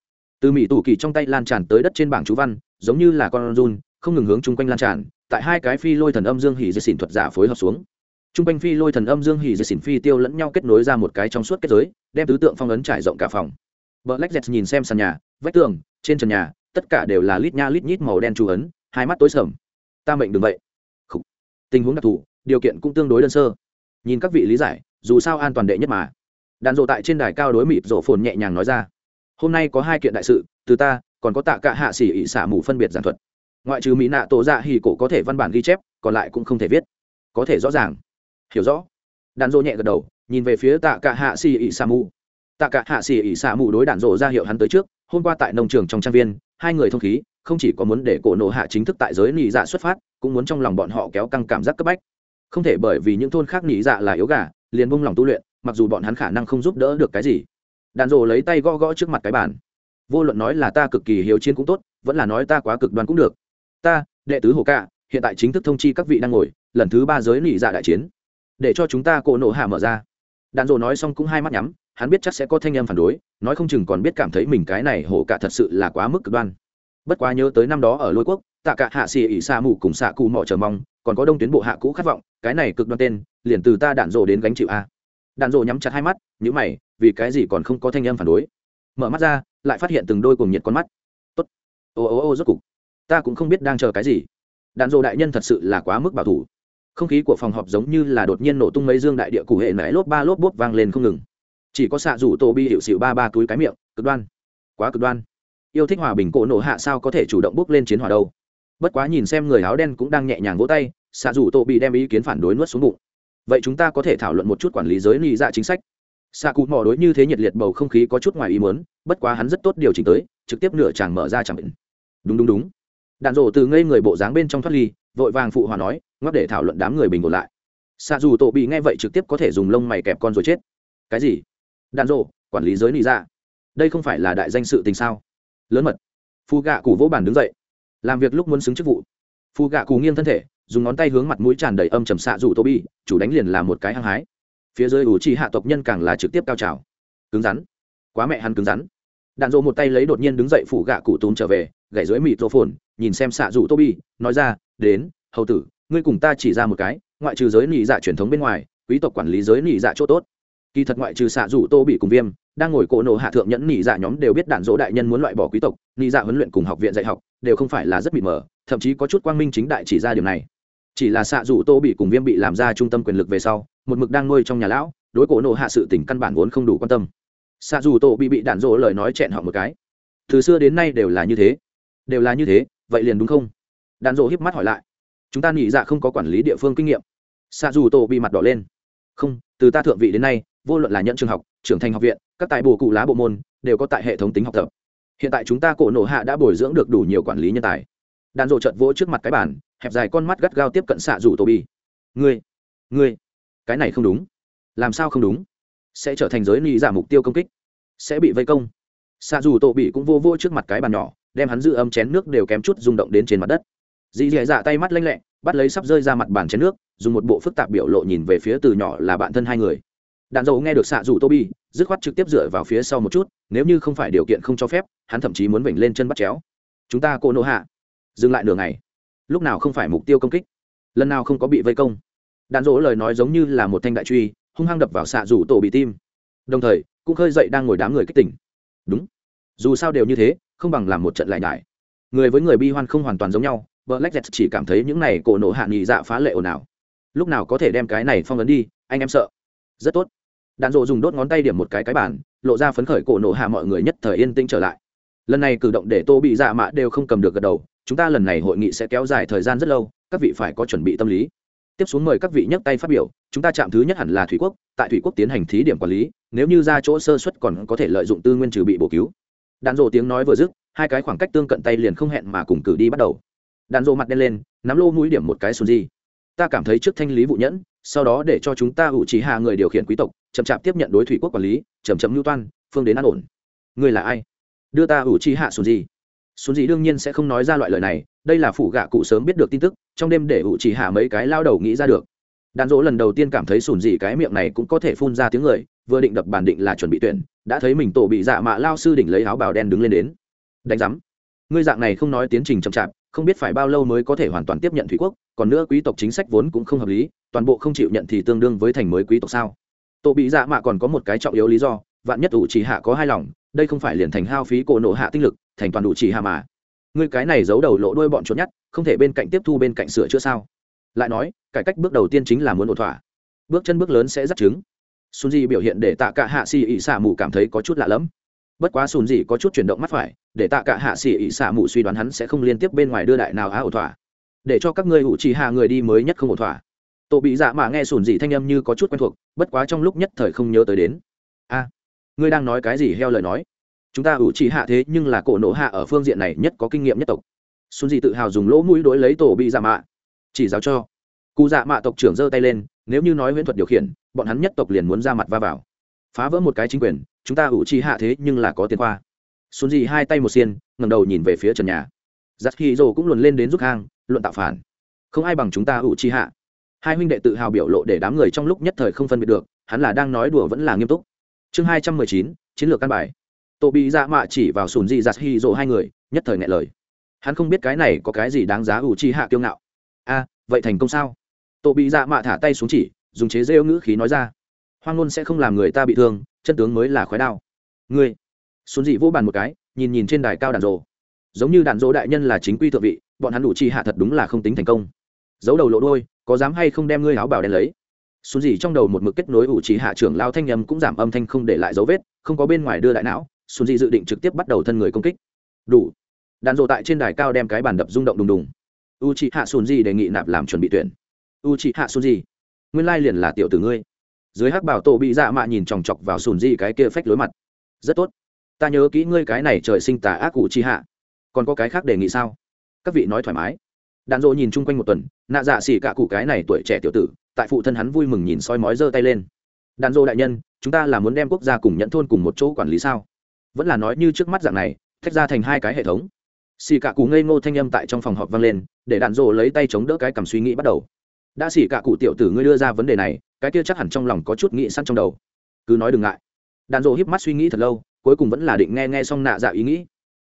Từ mỹ tù kỳ trong tay lan tràn tới đất trên bảng chú văn, giống như là con run, không ngừng hướng chung quanh lan tràn, tại hai cái phi lôi thần âm dương hỉ dây xỉn thuật giả phối hợp xuống. T r u n g quanh phi lôi thần âm dương hỉ dây xỉn phi tiêu lẫn nhau kết nối ra một cái trong suốt kết giới, đem tứ tượng phong ấn trải rộng cả phòng. Vợ lách dẹt nhìn xem sàn nhà, vách tường, trên trần nhà, tất cả đều là lít nha lít nhít màu đen chú ấn, hai mắt tối sầm. Ta mệnh đừng vậy. Khủ. tình huống đặc thù, điều kiện cũng tương đối đơn sơ. Nhìn các vị lý giải dù sao an toàn đệ nhất mà. Đàn rộ tại trên đài cao đối mịp rổ phồn nhẹ nhàng nói ra. Hôm nay có hai kiện đại sự, từ ta, còn có tạ cả hạ xỉ ỉ xả mù phân biệt giảng thuật. Ngoại trừ mỹ nạ tổ dạ hì cổ có thể văn bản ghi chép, còn lại cũng không thể viết. Có thể rõ ràng. Hiểu rõ. Đàn rộ nhẹ gật đầu, nhìn về phía tạ cả hạ xỉ ỉ Xả mù. Tạ cả hạ xỉ ỉ Xả mù đối đàn rộ ra hiệu hắn tới trước, hôm qua tại nông trường trong trang viên, hai người thông khí, không chỉ có muốn để cổ nộ hạ chính thức tại giới nị dạ xuất phát, cũng muốn trong lòng bọn họ kéo căng cảm giác cấp bách. Không thể bởi vì những thôn khác nị dạ là yếu gà liền bung lòng tu luyện, mặc dù bọn hắn khả năng không giúp đỡ được cái gì. Đàn rô lấy tay gõ gõ trước mặt cái bàn. Vô luận nói là ta cực kỳ hiếu chiến cũng tốt, vẫn là nói ta quá cực đoan cũng được. Ta, đệ tứ hồ cạ hiện tại chính thức thông chi các vị đang ngồi, lần thứ ba giới nỉ dạ đại chiến. Để cho chúng ta cộ nộ hạ mở ra. Đàn dộ nói xong cũng hai mắt nhắm, hắn biết chắc sẽ có thanh em phản đối, nói không chừng còn biết cảm thấy mình cái này hổ cả thật sự là quá mức cực đoan. Bất quá nhớ tới năm đó ở lôi quốc tạ cả hạ xì ỉ xa mù cùng xạ cụ mỏ chờ mong, còn có đông tuyến bộ hạ cũ khát vọng, cái này cực đoan tên, liền từ ta đạn rộ đến gánh chịu a. Đạn rộ nhắm chặt hai mắt nhữ mày, vì cái gì còn không có thanh âm phản đối. Mở mắt ra, lại phát hiện từng đôi cùng nhiệt con mắt. Tốt. Ô ô ô, rốt cục. Ta cũng không biết đang chờ cái gì. Đạn rộ đại nhân thật sự là quá mức bảo thủ. Không khí của phòng họp giống như là đột nhiên nổ tung mấy dương đại địa cụ hệ mãi lốp ba lốp bốp vang lên không ngừng. Chỉ có xạ rủ tô bi hiệu xịu ba ba túi cái miệng, cực đoan. Quá cực đoan. Yêu thích hòa bình cổ nổ hạ sao có thể chủ động bước lên chiến hỏa đâu? Bất quá nhìn xem người áo đen cũng đang nhẹ nhàng vỗ tay xạ dù tô bị đem ý kiến phản đối nuốt xuống bụng. Vậy chúng ta có thể thảo luận một chút quản lý giới lý dạ chính sách. Xạ cụ mò đối như thế nhiệt liệt bầu không khí có chút ngoài ý muốn, bất quá hắn rất tốt điều chỉnh tới, trực tiếp nửa chàng mở ra chẳng bệnh đúng đúng đúng. Đạn rổ từ ngây người bộ dáng bên trong thoát ly, vội vàng phụ hòa nói ngóc để thảo luận đám người bình ổn lại. Xạ dù tổ bị nghe vậy trực tiếp có thể dùng lông mày kẹp con rồi chết. Cái gì? Đạn rổ, quản lý giới nị dạ. đây không phải là đại danh sự tình sao? Lớn mật. Phu gạ cụ vỗ bàn đứng dậy làm việc lúc muốn xứng chức vụ. Phù gạ cù nghiêng thân thể, dùng ngón tay hướng mặt mũi tràn đầy âm trầm xạ rủ tô bi chủ đánh liền là một cái hăng hái. Phía dưới ủ trì hạ tộc nhân càng là trực tiếp cao trào. Cứng rắn. Quá mẹ hắn cứng rắn. Đạn dộ một tay lấy đột nhiên đứng dậy phủ gạ cụ tốn trở về gãy dưới mịt rô phồn nhìn xem xạ rủ tô bi nói ra, đến, hầu tử, ngươi cùng ta chỉ ra một cái, ngoại trừ giới nị dạ truyền thống bên ngoài, quý tộc quản lý giới nị dạ chỗ tốt kỳ thật ngoại trừ xạ rủ tô bị cùng viêm, đang ngồi cổ nổ hạ thượng nhẫn nị dạ nhóm đều biết đạn dỗ đại nhân muốn loại bỏ quý tộc, nị dạ huấn luyện cùng học viện dạy học, đều không phải là rất bị mờ, thậm chí có chút quang minh chính đại chỉ ra điều này. Chỉ là xạ rủ tô bị cùng viêm bị làm ra trung tâm quyền lực về sau, một mực đang nuôi trong nhà lão, đối cổ nổ hạ sự tỉnh căn bản vốn không đủ quan tâm. Xạ dù tô bị bị đạn dỗ lời nói chẹn họ một cái. Từ xưa đến nay đều là như thế. Đều là như thế, vậy liền đúng không? Đạn dỗ hiếp mắt hỏi lại. Chúng ta nghĩ dạ không có quản lý địa phương kinh nghiệm. Xạ dù tô bị mặt đỏ lên. Không, từ ta thượng vị đến nay vô luận là nhận trường học, trưởng thành học viện, các tài bồ cụ lá bộ môn, đều có tại hệ thống tính học tập. Hiện tại chúng ta cổ nổ hạ đã bồi dưỡng được đủ nhiều quản lý nhân tài. Đàn rộ trợt vỗ trước mặt cái bản hẹp dài con mắt gắt gao tiếp cận xạ rủ tô bi ngươi ngươi, cái này không đúng. Làm sao không đúng? Sẽ trở thành giới nị giả mục tiêu công kích. Sẽ bị vây công. Xạ dù tô bị cũng vô vô trước mặt cái bàn nhỏ, đem hắn giữ ấm chén nước đều kém chút rung động đến trên mặt đất. Dì dì dạ tay mắt lanh lẹ, bắt lấy sắp rơi ra mặt bàn chén nước, dùng một bộ phức tạp biểu lộ nhìn về phía từ nhỏ là bạn thân hai người đạn dầu nghe được xạ dù tô bi dứt khoát trực tiếp dựa vào phía sau một chút nếu như không phải điều kiện không cho phép hắn thậm chí muốn vểnh lên chân bắt chéo. Chúng ta cô nô hạ dừng lại nửa ngày. Lúc nào không phải mục tiêu công kích? Lần nào không có bị vây công? Đạn dỗ lời nói giống như là một thanh đại truy hung hăng đập vào xạ rủ tổ bị tim. Đồng thời cũng khơi dậy đang ngồi đám người kích tỉnh. Đúng. Dù sao đều như thế không bằng làm một trận lại nhải. Người với người bi hoan không hoàn toàn giống nhau vợ lách dẹt chỉ cảm thấy những này cổ nổ hạ nghị dạ phá lệ ồn ào. Lúc nào có thể đem cái này phong ấn đi, anh em sợ. Rất tốt. Đạn Dụ dùng đốt ngón tay điểm một cái cái bàn, lộ ra phấn khởi cổ nổ hạ mọi người nhất thời yên tĩnh trở lại. Lần này cử động để Tô bị dạ mạ đều không cầm được gật đầu, chúng ta lần này hội nghị sẽ kéo dài thời gian rất lâu, các vị phải có chuẩn bị tâm lý. Tiếp xuống mời các vị nhấc tay phát biểu, chúng ta chạm thứ nhất hẳn là thủy quốc, tại thủy quốc tiến hành thí điểm quản lý, nếu như ra chỗ sơ xuất còn có thể lợi dụng tư nguyên trừ bị bổ cứu. Đạn Dụ tiếng nói vừa dứt, hai cái khoảng cách tương cận tay liền không hẹn mà cùng cử đi bắt đầu đạn dộ mặt đen lên nắm lô mũi điểm một cái xuân gì ta cảm thấy trước thanh lý vụ nhẫn sau đó để cho chúng ta ủ trí hạ người điều khiển quý tộc chậm chạp tiếp nhận đối thủy quốc quản lý, chậm chậm lưu toan, phương đến an ổn. Người là ai? Đưa ta ủ chi hạ xuống gì xuống gì đương nhiên sẽ không nói ra loại lời này, đây là phủ gạ cụ sớm biết được tin tức, trong đêm để ủ chỉ hạ mấy cái lao đầu nghĩ ra được. Đàn dỗ lần đầu tiên cảm thấy sùn gì cái miệng này cũng có thể phun ra tiếng người, vừa định đập bản định là chuẩn bị tuyển, đã thấy mình tổ bị dạ mạ lao sư đỉnh lấy áo bào đen đứng lên đến. Đánh giám. Ngươi dạng này không nói tiến trình chậm chạp, không biết phải bao lâu mới có thể hoàn toàn tiếp nhận thủy quốc, còn nữa quý tộc chính sách vốn cũng không hợp lý, toàn bộ không chịu nhận thì tương đương với thành mới quý tộc sao? Tổ bị dạ mạ còn có một cái trọng yếu lý do, vạn nhất ủ chỉ hạ có hai lòng, đây không phải liền thành hao phí cổ nộ hạ tinh lực, thành toàn ủ chỉ hạ mà. Ngươi cái này giấu đầu lộ đuôi bọn trốn nhất không thể bên cạnh tiếp thu bên cạnh sửa chữa sao? Lại nói, cải cách bước đầu tiên chính là muốn ổn thỏa. Bước chân bước lớn sẽ dắt chứng xuân di biểu hiện để tạ cả hạ xì ỉ xả mù cảm thấy có chút lạ lẫm. Bất quá sùn Dị có chút chuyển động mắt phải, để tạ cả hạ sĩ ỉ xả mù suy đoán hắn sẽ không liên tiếp bên ngoài đưa đại nào á ổn thỏa. Để cho các ngươi ủ trì hạ người đi mới nhất không ổn thỏa tổ bị dạ mà nghe sùn dị thanh âm như có chút quen thuộc, bất quá trong lúc nhất thời không nhớ tới đến. A, ngươi đang nói cái gì heo lời nói? Chúng ta ủ chỉ hạ thế nhưng là cổ nổ hạ ở phương diện này nhất có kinh nghiệm nhất tộc. Sùn dị tự hào dùng lỗ mũi đối lấy tổ bị dạ mạ chỉ giáo cho. Cụ dạ mạ tộc trưởng giơ tay lên, nếu như nói huyễn thuật điều khiển, bọn hắn nhất tộc liền muốn ra mặt va vào. Phá vỡ một cái chính quyền, chúng ta ủ chi hạ thế nhưng là có tiền khoa Sùn gì hai tay một xiên ngầm đầu nhìn về phía trần nhà. Giặc khi rồ cũng luồn lên đến giúp hang, luận tạo phản. Không ai bằng chúng ta ủ chi hạ hai huynh đệ tự hào biểu lộ để đám người trong lúc nhất thời không phân biệt được, hắn là đang nói đùa vẫn là nghiêm túc. Chương hai trăm mười chín, chiến lược căn bài. Tổ bị dạ mạ chỉ vào sùn dị dạt hy rồ hai người, nhất thời ngại lời. Hắn không biết cái này có cái gì đáng giá ủ chi hạ kiêu ngạo. A, vậy thành công sao? Tổ bị dạ mạ thả tay xuống chỉ, dùng chế rêu ngữ khí nói ra. Hoang ngôn sẽ không làm người ta bị thương, chân tướng mới là khói đao. Ngươi. Sùn dị vô bàn một cái, nhìn nhìn trên đài cao đàn rồ giống như đàn rỗ đại nhân là chính quy thượng vị, bọn hắn đủ chi hạ thật đúng là không tính thành công. Giấu đầu lộ đôi có dám hay không đem ngươi áo bảo đen lấy? Xuống dị trong đầu một mực kết nối ủ trì hạ trưởng lao thanh nhầm cũng giảm âm thanh không để lại dấu vết, không có bên ngoài đưa đại não xuống dị dự định trực tiếp bắt đầu thân người công kích. Đủ. Đàn rộ tại trên đài cao đem cái bàn đập rung động đùng đùng. U c hạ Sùn dị đề nghị nạp làm chuẩn bị tuyển. U c hạ Sùn dị nguyên lai liền là tiểu tử ngươi. Dưới hắc bảo tổ bị dạ mạ nhìn chòng chọc vào sùn di cái kia phách lối mặt. Rất tốt. Ta nhớ kỹ ngươi cái này trời sinh tà ác cụ chi hạ. Còn có cái khác đề nghị sao? Các vị nói thoải mái đạn dỗ nhìn chung quanh một tuần, nạ dạ xỉ cả cụ cái này tuổi trẻ tiểu tử, tại phụ thân hắn vui mừng nhìn soi mói giơ tay lên. Đạn dỗ đại nhân, chúng ta là muốn đem quốc gia cùng nhận thôn cùng một chỗ quản lý sao? Vẫn là nói như trước mắt dạng này, tách ra thành hai cái hệ thống. Xì cả cụ ngây ngô thanh âm tại trong phòng họp vang lên, để đạn dỗ lấy tay chống đỡ cái cầm suy nghĩ bắt đầu. Đã xì cả cụ tiểu tử ngươi đưa ra vấn đề này, cái kia chắc hẳn trong lòng có chút nghĩ sẵn trong đầu. Cứ nói đừng ngại. Đạn rộ híp mắt suy nghĩ thật lâu, cuối cùng vẫn là định nghe nghe xong nạ dạ ý nghĩ.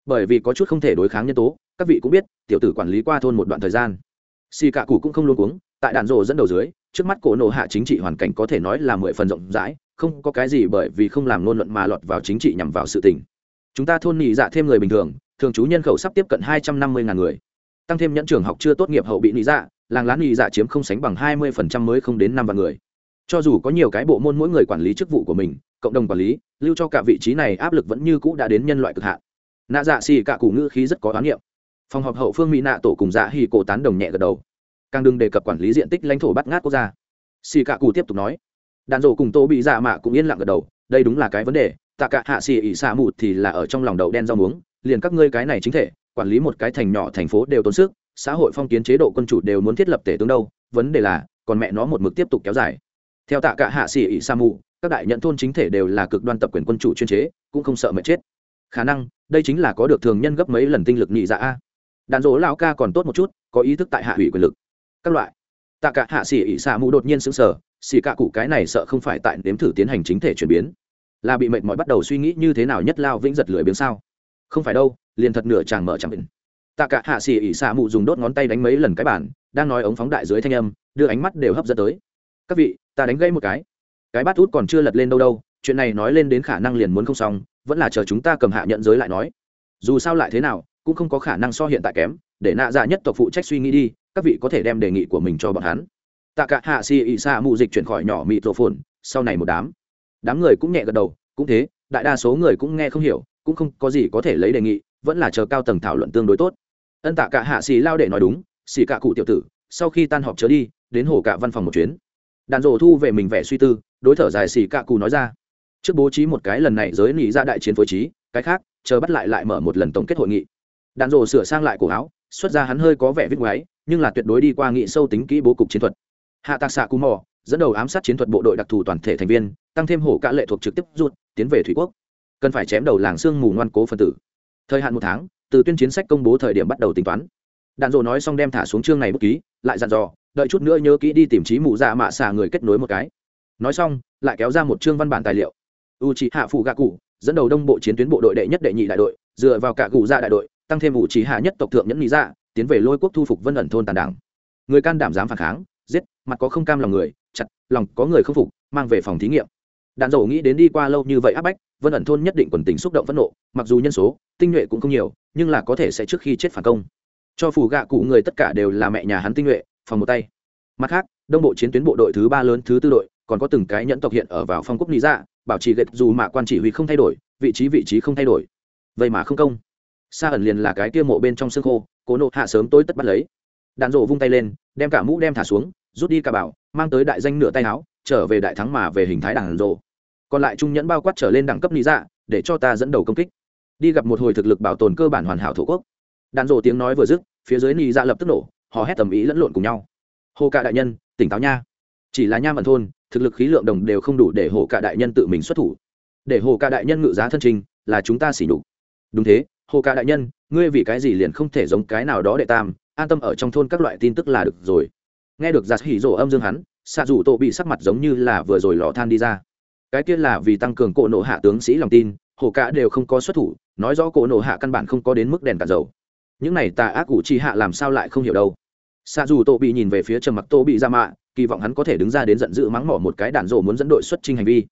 Bởi vì có chút không thể đối kháng nhân tố các vị cũng biết, tiểu tử quản lý qua thôn một đoạn thời gian. Xì cả cụ cũng không luôn cuống, tại đạn rộ dẫn đầu dưới, trước mắt cổ nộ hạ chính trị hoàn cảnh có thể nói là mười phần rộng rãi, không có cái gì bởi vì không làm ngôn luận mà lọt vào chính trị nhằm vào sự tình. Chúng ta thôn nị dạ thêm người bình thường thường trú nhân khẩu sắp tiếp cận hai trăm năm mươi ngàn người. Tăng thêm nhẫn trường học chưa tốt nghiệp hậu bị nị dạ làng lán nị dạ chiếm không sánh bằng hai mươi phần trăm mới không đến năm vạn người. Cho dù có nhiều cái bộ môn mỗi người quản lý chức vụ của mình, cộng đồng quản lý, lưu cho cả vị trí này áp lực vẫn như cũ đã đến nhân loại cực hạn. Nạ dạ xì cả cụ ngữ khí rất có oán niệm phòng họp hậu phương mỹ nạ tổ cùng dạ hì cổ tán đồng nhẹ gật đầu. Càng đừng đề cập quản lý diện tích lãnh thổ bắt ngát quốc gia. Xì cả cụ tiếp tục nói. Đàn rổ cùng tô bị dạ mạ cũng yên lặng gật đầu, đây đúng là cái vấn đề, tạ cả hạ xì ỉ xạ mụt thì là ở trong lòng đầu đen rau muống, liền các ngươi cái này chính thể, quản lý một cái thành nhỏ thành phố đều tốn sức, xã hội phong kiến chế độ quân chủ đều muốn thiết lập tể tướng đâu, vấn đề là, còn mẹ nó một mực tiếp tục kéo dài. Theo tạ cả hạ xì ỉ sa mù các đại nhận thôn chính thể đều là cực đoan tập quyền quân chủ chuyên chế, cũng không sợ mệt chết. Khả năng, đây chính là có được thường nhân gấp mấy lần tinh lực nhị dạ a đàn rỗ lão ca còn tốt một chút, có ý thức tại hạ ủy quyền lực. Các loại. Tạ cả hạ xỉ ỉ xạ mù đột nhiên sững sờ xỉ cả cụ cái này sợ không phải tại nếm thử tiến hành chính thể chuyển biến. Là bị mệt mỏi bắt đầu suy nghĩ như thế nào nhất lao vĩnh giật lười biếng sao? Không phải đâu, liền thật nửa chàng mở chẳng định tạ cả hạ xỉ ỉ xạ mù dùng đốt ngón tay đánh mấy lần cái bản đang nói ống phóng đại dưới thanh âm, đưa ánh mắt đều hấp dẫn tới. Các vị, ta đánh gây một cái. Cái bát út còn chưa lật lên đâu đâu, chuyện này nói lên đến khả năng liền muốn không xong, vẫn là chờ chúng ta cầm hạ nhận giới lại nói. Dù sao lại thế nào cũng không có khả năng so hiện tại kém, để nạ dạ nhất tộc phụ trách suy nghĩ đi, các vị có thể đem đề nghị của mình cho bọn hắn. Tạ cả hạ xì ị xa mù dịch chuyển khỏi nhỏ mịt rổ phồn, sau này một đám. Đám người cũng nhẹ gật đầu, cũng thế, đại đa số người cũng nghe không hiểu, cũng không có gì có thể lấy đề nghị, vẫn là chờ cao tầng thảo luận tương đối tốt. Ân tạ cả hạ xì lao để nói đúng xì cả cụ tiểu tử, sau khi tan họp trở đi, đến hồ cả văn phòng một chuyến. Đàn rổ thu về mình vẻ suy tư, đối thở dài xì cả cụ nói ra. Trước bố trí một cái lần này giới nỉ ra dạ đại chiến phối trí, cái khác, chờ bắt lại lại mở một lần tổng kết hội nghị đàn rồ sửa sang lại cổ áo, xuất ra hắn hơi có vẻ vít ngoáy, nhưng là tuyệt đối đi qua nghị sâu tính kỹ bố cục chiến thuật. Hạ tạc xạ cù mò, dẫn đầu ám sát chiến thuật bộ đội đặc thù toàn thể thành viên, tăng thêm hổ cả lệ thuộc trực tiếp rút, tiến về thủy quốc. Cần phải chém đầu làng sương mù ngoan cố phân tử. Thời hạn một tháng, từ tuyên chiến sách công bố thời điểm bắt đầu tính toán. Đạn dộ nói xong đem thả xuống chương này bút ký, lại dặn dò, đợi chút nữa nhớ kỹ đi tìm trí mụ dạ mạ xả người kết nối một cái. Nói xong, lại kéo ra một chương văn bản tài liệu. U chỉ hạ phụ gạ cụ dẫn đầu đông bộ chiến tuyến bộ đội đệ nhất đệ nhị đại đội, dựa vào cả cụ dạ đại đội tăng thêm vũ trí hạ nhất tộc thượng nhẫn lý dạ tiến về lôi quốc thu phục vân ẩn thôn tàn đảng. Người can đảm dám phản kháng, giết, mặt có không cam lòng người, chặt, lòng có người không phục, mang về phòng thí nghiệm. Đạn dầu nghĩ đến đi qua lâu như vậy áp bách, vân ẩn thôn nhất định quần tình xúc động phẫn nộ, mặc dù nhân số, tinh nhuệ cũng không nhiều, nhưng là có thể sẽ trước khi chết phản công. Cho phù gạ cụ người tất cả đều là mẹ nhà hắn tinh nhuệ, phòng một tay. Mặt khác, đông bộ chiến tuyến bộ đội thứ ba lớn thứ tư đội, còn có từng cái nhẫn tộc hiện ở vào phong quốc lý dạ bảo trì gạch dù mà quan chỉ huy không thay đổi, vị trí vị trí không thay đổi. Vậy mà không công xa ẩn liền là cái kia mộ bên trong xương khô, cố nộ hạ sớm tối tất bắt lấy. Đàn rộ vung tay lên, đem cả mũ đem thả xuống, rút đi cả bảo, mang tới đại danh nửa tay áo, trở về đại thắng mà về hình thái Đàn rộ còn lại trung nhẫn bao quát trở lên đẳng cấp lý dạ để cho ta dẫn đầu công kích. Đi gặp một hồi thực lực bảo tồn cơ bản hoàn hảo thổ quốc. Đàn rộ tiếng nói vừa dứt, phía dưới lý dạ lập tức nổ họ hét tầm ý lẫn lộn cùng nhau. Hồ Cả đại nhân, tỉnh táo nha. Chỉ là nha ẩn thôn, thực lực khí lượng đồng đều không đủ để hồ cả đại nhân tự mình xuất thủ. Để hồ cả đại nhân ngự giá thân trình, là chúng ta xỉ nhục. Đúng thế hồ ca đại nhân, ngươi vì cái gì liền không thể giống cái nào đó đệ tam, an tâm ở trong thôn các loại tin tức là được rồi. Nghe được giặt hỉ rổ âm dương hắn xạ rủ tổ bị sắc mặt giống như là vừa rồi lò than đi ra. Cái kia là vì tăng cường cỗ nộ hạ tướng sĩ lòng tin, hồ cả đều không có xuất thủ, nói rõ cỗ nộ hạ căn bản không có đến mức đèn cả dầu. Những này tà ác cụ chi hạ làm sao lại không hiểu đâu. Xạ dù tổ bị nhìn về phía trầm mặc tô bị ra mạ, kỳ vọng hắn có thể đứng ra đến giận dữ mắng mỏ một cái đạn rổ muốn dẫn đội xuất trình hành vi.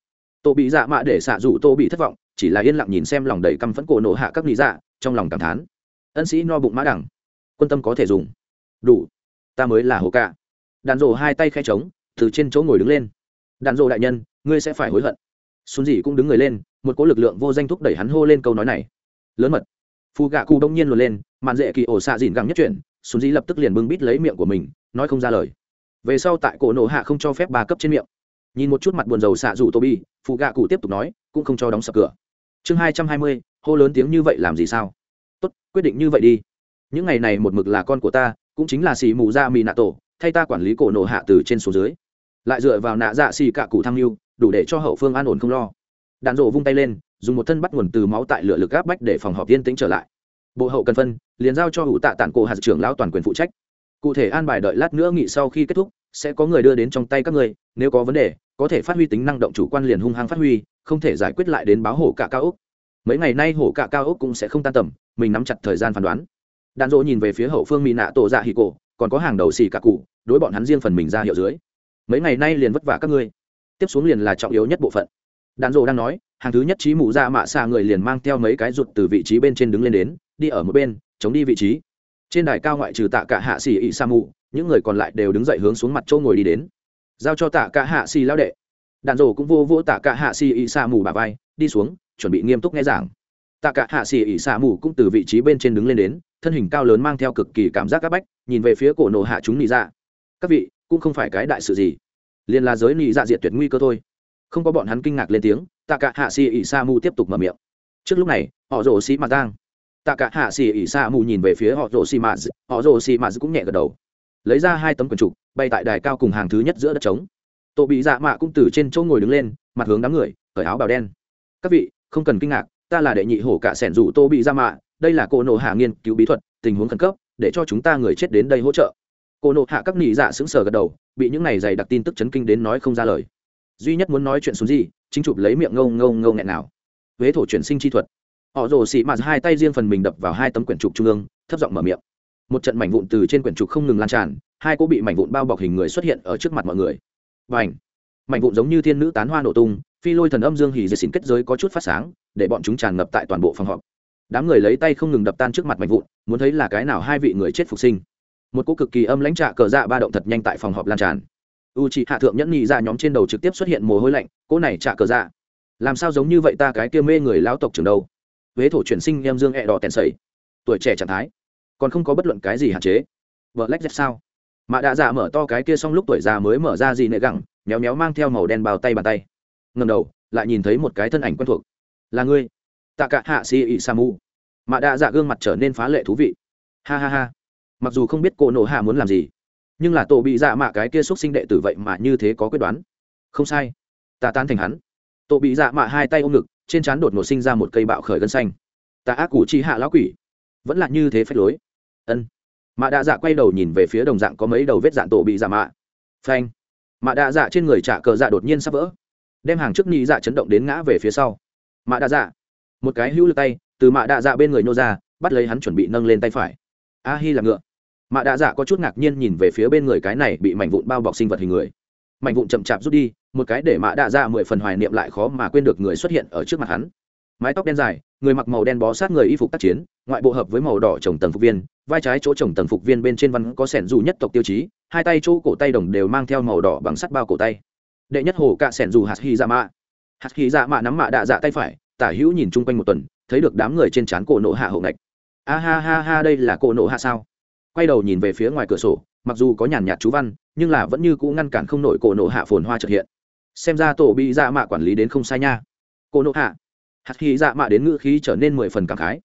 Tô bị dạ mạ để xạ dù tô bị thất vọng, chỉ là yên lặng nhìn xem lòng đầy căm phẫn cổ nộ hạ các lý dạ trong lòng cảm thán. Ân sĩ no bụng mã đẳng. Quân tâm có thể dùng. Đủ. Ta mới là hồ ca đàn rộ hai tay khe trống, từ trên chỗ ngồi đứng lên. Đàn rộ đại nhân, ngươi sẽ phải hối hận. Xuân dị cũng đứng người lên, một cỗ lực lượng vô danh thúc đẩy hắn hô lên câu nói này. Lớn mật. Phù gạ cụ đông nhiên luồn lên màn dễ kỳ ổ xạ dìn găng nhất chuyển, xuân dị lập tức liền bưng bít lấy miệng của mình, nói không ra lời. Về sau tại cổ nổ hạ không cho phép ba cấp trên miệng. Nhìn một chút mặt buồn rầu xạ rủ tô bi phù gạ cụ tiếp tục nói, cũng không cho đóng sập cửa. Chương hai trăm hai mươi hô lớn tiếng như vậy làm gì sao? Tốt, quyết định như vậy đi. Những ngày này một mực là con của ta, cũng chính là xì mù ra mì nạ tổ, thay ta quản lý cổ nổ hạ từ trên xuống dưới. Lại dựa vào nạ dạ xì cạ cụ tham mưu đủ để cho hậu phương an ổn không lo. Đạn rộ vung tay lên, dùng một thân bắt nguồn từ máu tại lửa lực gáp bách để phòng họp yên tĩnh trở lại. Bộ hậu cần phân, liền giao cho hữu tạ tản cổ hạt trưởng lão toàn quyền phụ trách. Cụ thể an bài đợi lát nữa nghị sau khi kết thúc, sẽ có người đưa đến trong tay các người, nếu có vấn đề, có thể phát huy tính năng động chủ quan liền hung hăng phát huy, không thể giải quyết lại đến báo hổ cả cao úc mấy ngày nay hổ cạ cao ốc cũng sẽ không tan tầm mình nắm chặt thời gian phán đoán. Đàn rỗ nhìn về phía hậu phương mỹ nạ tổ dạ hì cổ còn có hàng đầu xì cả cụ đối bọn hắn riêng phần mình ra hiệu dưới. Mấy ngày nay liền vất vả các ngươi. Tiếp xuống liền là trọng yếu nhất bộ phận. Đàn rỗ đang nói hàng thứ nhất trí mụ ra dạ mạ xa người liền mang theo mấy cái rụt từ vị trí bên trên đứng lên đến đi ở một bên chống đi vị trí. Trên đài cao ngoại trừ tạ cả hạ xì ị sa Mụ, những người còn lại đều đứng dậy hướng xuống mặt châu ngồi đi đến. Giao cho tạ cả hạ xì lao đệ. Đàn rổ cũng vô vô tạ cả hạ xì ị sa mù bà vai đi xuống chuẩn bị nghiêm túc nghe giảng. Tạ cả hạ xì ỉ xạ mù cũng từ vị trí bên trên đứng lên đến, thân hình cao lớn mang theo cực kỳ cảm giác áp bách, nhìn về phía cổ nổ hạ chúng nị dạ. Các vị, cũng không phải cái đại sự gì. Liền là giới nị dạ diệt tuyệt nguy cơ thôi. Không có bọn hắn kinh ngạc lên tiếng, tạ cả hạ xì ỉ xạ mù tiếp tục mở miệng. Trước lúc này, họ rồ xì mặt giang. Tạ cả hạ xì ỉ xạ mù nhìn về phía họ rồ xì mạt họ rồ xì mạt cũng nhẹ gật đầu. Lấy ra hai tấm quần trục, bay tại đài cao cùng hàng thứ nhất giữa đất trống. Tổ bị dạ mạ cũng từ trên chỗ ngồi đứng lên, mặt hướng đám người, cởi áo bào đen. Các vị không cần kinh ngạc, ta là đệ nhị hổ cả sẻn rủ tô bị ra mạ, đây là cô nộ hạ nghiên cứu bí thuật, tình huống khẩn cấp, để cho chúng ta người chết đến đây hỗ trợ. Cô nộ hạ các nị dạ sững sờ gật đầu, bị những này dày đặc tin tức chấn kinh đến nói không ra lời. Duy nhất muốn nói chuyện xuống gì, chính chụp lấy miệng ngâu ngâu ngâu nghẹn nào. Huế thổ chuyển sinh chi thuật. Họ rồ xị mạt hai tay riêng phần mình đập vào hai tấm quyển trục trung ương, thấp giọng mở miệng. Một trận mảnh vụn từ trên quyển trục không ngừng lan tràn, hai cô bị mảnh vụn bao bọc hình người xuất hiện ở trước mặt mọi người. Và ảnh mảnh vụn giống như thiên nữ tán hoa nổ tung phi lôi thần âm dương hỉ dệt xỉn kết giới có chút phát sáng, để bọn chúng tràn ngập tại toàn bộ phòng họp. Đám người lấy tay không ngừng đập tan trước mặt mảnh vụn, muốn thấy là cái nào hai vị người chết phục sinh. Một cô cực kỳ âm lãnh trạ cờ dạ ba động thật nhanh tại phòng họp lan tràn. U chị hạ thượng nhẫn nhị ra nhóm trên đầu trực tiếp xuất hiện mồ hôi lạnh, cỗ này trạ cờ dạ làm sao giống như vậy ta cái kia mê người lão tộc trường đâu? Huế thổ chuyển sinh em dương ẹ đỏ tèn sầy. Tuổi trẻ trạng thái, còn không có bất luận cái gì hạn chế. Vợ lách dép sao? Mạ đã dạ mở to cái kia xong lúc tuổi già mới mở ra gì nệ gẳng, méo méo mang theo màu đen bao tay bàn tay ngầm đầu, lại nhìn thấy một cái thân ảnh quen thuộc. Là ngươi tạ cả hạ si ị sa mu mạ đạ dạ gương mặt trở nên phá lệ thú vị. Ha ha ha, mặc dù không biết cô nổ hạ muốn làm gì, nhưng là tổ bị dạ mạ cái kia x u ấ t sinh đệ tử vậy mà như thế có quyết đoán. Không sai. Ta tan thành hắn. Tổ bị dạ mạ hai tay ôm ngực, trên trán đột ngột sinh ra một cây bạo khởi gân xanh. Ta ác củ chi hạ lão quỷ. Vẫn là như thế phách lối. Ân. Mạ đạ dạ quay đầu nhìn về phía đồng dạng có mấy đầu vết dạn tổ bị dạ mạ. Phanh. Mạ đạ dạ trên người trả cờ dạ đột nhiên sắp vỡ đem hàng trước nhị dạ chấn động đến ngã về phía sau. Mạ đạ dạ. Một cái hữu lực tay, từ mạ đạ dạ bên người nô ra, bắt lấy hắn chuẩn bị nâng lên tay phải. A hi là ngựa. Mạ đạ dạ có chút ngạc nhiên nhìn về phía bên người cái này bị mảnh vụn bao bọc sinh vật hình người. Mảnh vụn chậm chạp rút đi, một cái để mạ đạ dạ mười phần hoài niệm lại khó mà quên được người xuất hiện ở trước mặt hắn. Mái tóc đen dài, người mặc màu đen bó sát người y phục tác chiến, ngoại bộ hợp với màu đỏ trồng tầng phục viên, vai trái chỗ trồng tầng phục viên bên trên văn có sẻn dù nhất tộc tiêu chí, hai tay chỗ cổ tay đồng đều mang theo màu đỏ bằng sắt bao cổ tay đệ nhất hồ cạ sẻn dù hạt hy dạ mạ. Hạt hy dạ mạ nắm mạ đạ dạ tay phải, tả hữu nhìn chung quanh một tuần, thấy được đám người trên trán cổ nộ hạ hậu ngạch. A ha ha ha, đây là cổ nộ hạ sao? Quay đầu nhìn về phía ngoài cửa sổ, mặc dù có nhàn nhạt chú văn, nhưng là vẫn như cũ ngăn cản không nổi cổ nộ hạ phồn hoa trật hiện. Xem ra tổ bị dạ mạ quản lý đến không sai nha. Cổ nộ hạ. Hạt khí dạ mạ đến ngữ khí trở nên mười phần cảm khái.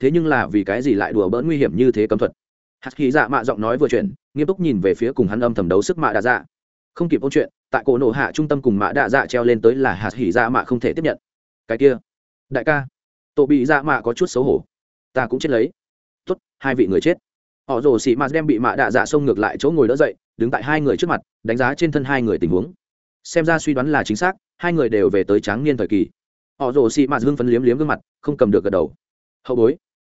Thế nhưng là vì cái gì lại đùa bỡn nguy hiểm như thế cấm thuật? Hạt khí dạ mạ giọng nói vừa chuyển, nghiêm túc nhìn về phía cùng hắn âm thầm đấu sức mạ đạ dạ không kịp ôn chuyện, tại cổ nổ hạ trung tâm cùng mạ đạ dạ treo lên tới là hạt hỉ dạ mạ không thể tiếp nhận. Cái kia, đại ca, tổ bị dạ mạ có chút xấu hổ. Ta cũng chết lấy. Tốt, hai vị người chết. Họ rồ xị mạt đem bị mạ đạ dạ xông ngược lại chỗ ngồi đỡ dậy, đứng tại hai người trước mặt, đánh giá trên thân hai người tình huống. Xem ra suy đoán là chính xác, hai người đều về tới tráng niên thời kỳ. Họ rồ xị mạt hưng phấn liếm liếm gương mặt, không cầm được gật đầu. Hậu bối,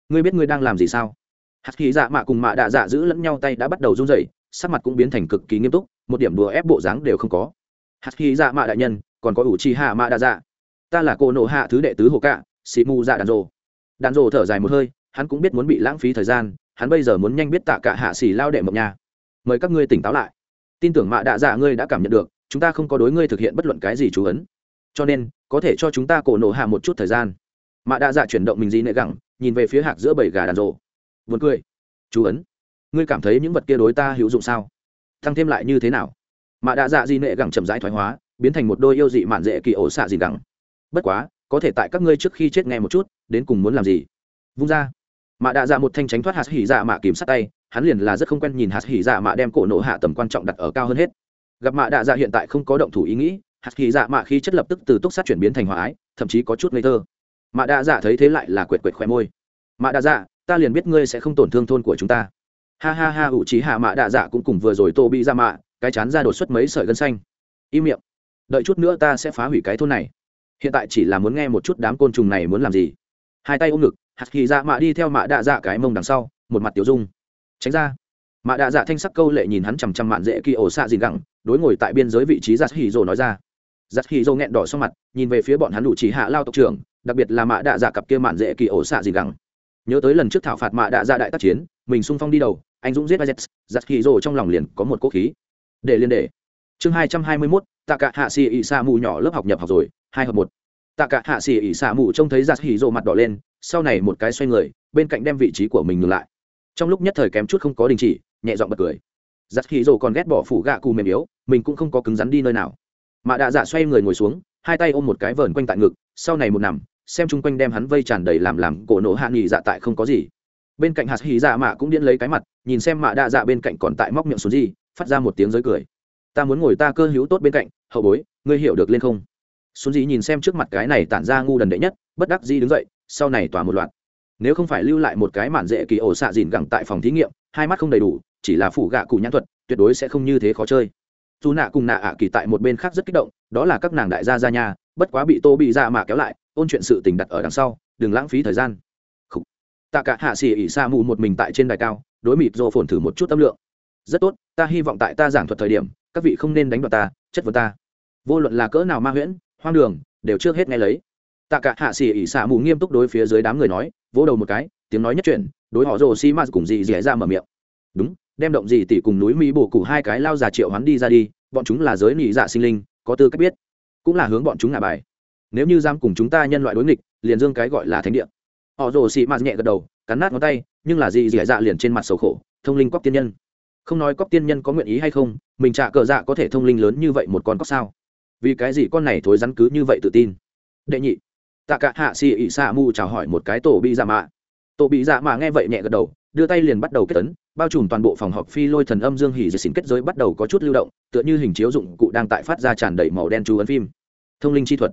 ngươi biết ngươi đang làm gì sao? Hạt khí dạ mạ cùng mạ đạ dạ giữ lẫn nhau tay đã bắt đầu run rẩy, sắc mặt cũng biến thành cực kỳ nghiêm túc một điểm đùa ép bộ dáng đều không có. Hạt khí dạ mạ đại nhân, còn có ủ trì hạ mạ đa dạ. Ta là cô nộ hạ thứ đệ tứ hồ cạ xị mù dạ đàn rồ. Đàn rồ thở dài một hơi, hắn cũng biết muốn bị lãng phí thời gian, hắn bây giờ muốn nhanh biết tạ cả hạ xỉ lao đệ mộng nhà. mời các ngươi tỉnh táo lại. Tin tưởng mạ đạ dạ ngươi đã cảm nhận được, chúng ta không có đối ngươi thực hiện bất luận cái gì chú ấn. Cho nên, có thể cho chúng ta cổ nổ hạ một chút thời gian. Mạ đạ dạ chuyển động mình gì nệ gẳng, nhìn về phía hạc giữa bảy gà đàn rộ vượt cười. Chú ấn. Ngươi cảm thấy những vật kia đối ta hữu dụng sao? Thăng thêm lại như thế nào? Mạ đạ dạ di nệ gẳng chậm rãi thoái hóa, biến thành một đôi yêu dị mạn dễ kỳ ổ xạ gì gẳng. Bất quá, có thể tại các ngươi trước khi chết nghe một chút, đến cùng muốn làm gì? Vung ra. Mạ đạ dạ một thanh tránh thoát hạt hỉ dạ mạ kìm sát tay, hắn liền là rất không quen nhìn hạt hỉ dạ mạ đem cổ nổ hạ tầm quan trọng đặt ở cao hơn hết. Gặp mạ đạ dạ hiện tại không có động thủ ý nghĩ, hạt hỉ dạ mạ khi chất lập tức từ túc sát chuyển biến thành hòa ái, thậm chí có chút ngây thơ. Mạ đa dạ thấy thế lại là quệt quệt khoe môi. Mạ đa dạ ta liền biết ngươi sẽ không tổn thương thôn của chúng ta ha ha ha, ủ trí hạ mạ đạ dạ cũng cùng vừa rồi tô bị ra mạ, cái chán ra đột xuất mấy sợi gân xanh. Im miệng. Đợi chút nữa ta sẽ phá hủy cái thôn này. Hiện tại chỉ là muốn nghe một chút đám côn trùng này muốn làm gì. Hai tay ôm ngực, hạt khi dạ mạ đi theo mạ đạ dạ cái mông đằng sau, một mặt tiểu dung. Tránh ra. Mạ đạ dạ thanh sắc câu lệ nhìn hắn chằm chằm mạn dễ kỳ ổ xạ gì gẳng đối ngồi tại biên giới vị trí giặt hì dồ nói ra. Giặt hì dồ nghẹn đỏ sau mặt, nhìn về phía bọn hắn đủ chỉ hạ lao tộc trưởng, đặc biệt là mạ đạ dạ cặp kia mạn dễ kỳ ổ xạ gì gẳng nhớ tới lần trước thảo phạt mạ đạ dạ đại tác chiến, mình sung phong đi đầu anh dũng giết Vazet, giặt khí rồ trong lòng liền có một cố khí. Để liên để chương hai trăm hai mươi mốt tạ cả hạ xì ỉ xạ mù nhỏ lớp học nhập học rồi hai hợp một. Tạ cả hạ xì ỉ xạ mù trông thấy giặt khí rồ mặt đỏ lên sau này một cái xoay người bên cạnh đem vị trí của mình ngừng lại. Trong lúc nhất thời kém chút không có đình chỉ nhẹ giọng bật cười. Giặt khí rồ còn ghét bỏ phủ gạ cù mềm yếu mình cũng không có cứng rắn đi nơi nào. Mà đạ dạ xoay người ngồi xuống hai tay ôm một cái vờn quanh tại ngực sau này một nằm xem chung quanh đem hắn vây tràn đầy làm làm cổ nổ hạ nghỉ dạ tại không có gì bên cạnh hạt hỉ dạ mạ cũng điên lấy cái mặt, nhìn xem mạ đa dạ bên cạnh còn tại móc miệng xuống gì, phát ra một tiếng giới cười. Ta muốn ngồi ta cơ hữu tốt bên cạnh, hậu bối, ngươi hiểu được lên không? Xuống gì nhìn xem trước mặt cái này tản ra ngu đần đệ nhất, bất đắc dĩ đứng dậy, sau này tỏa một loạt. Nếu không phải lưu lại một cái mản dễ kỳ ổ xạ dìn gẳng tại phòng thí nghiệm, hai mắt không đầy đủ, chỉ là phủ gạ cụ nhãn thuật, tuyệt đối sẽ không như thế khó chơi. Dù nạ cùng nạ ạ kỳ tại một bên khác rất kích động, đó là các nàng đại gia gia nhà bất quá bị tô bị dạ ra mà kéo lại, ôn chuyện sự tình đặt ở đằng sau, đừng lãng phí thời gian tạ cả hạ xỉ ỉ xa mù một mình tại trên đài cao đối mịt rồ phồn thử một chút tâm lượng. Rất tốt ta hy vọng tại ta giảng thuật thời điểm các vị không nên đánh đoạt ta chất vấn ta. Vô luận là cỡ nào ma huyễn hoang đường đều trước hết nghe lấy. Tạ cả hạ xỉ ỉ xa mù nghiêm túc đối phía dưới đám người nói vỗ đầu một cái tiếng nói nhất truyền, đối họ rồ xi ma cùng dì dì ra mở miệng. Đúng đem động gì tỷ cùng núi mỹ bổ củ hai cái lao già triệu hắn đi ra đi bọn chúng là giới nị dạ sinh linh có tư cách biết. Cũng là hướng bọn chúng ngả bài. Nếu như giam cùng chúng ta nhân loại đối nghịch liền dương cái gọi là thánh địa họ rồ xị mạt nhẹ gật đầu, cắn nát ngón tay, nhưng là gì dỉa dạ liền trên mặt sầu khổ, thông linh cóc tiên nhân. Không nói cóc tiên nhân có nguyện ý hay không, mình trả cờ dạ có thể thông linh lớn như vậy một con cóc sao? Vì cái gì con này thối rắn cứ như vậy tự tin? Đệ nhị, tạ cả hạ xì ỉ xạ mù chào hỏi một cái tổ bị dạ mạ. Tổ bị dạ mạ nghe vậy nhẹ gật đầu, đưa tay liền bắt đầu kết tấn, bao trùm toàn bộ phòng họp phi lôi thần âm dương hỉ dệt xỉn kết giới bắt đầu có chút lưu động, tựa như hình chiếu dụng cụ đang tại phát ra tràn đầy màu đen chú ấn phim. Thông linh chi thuật.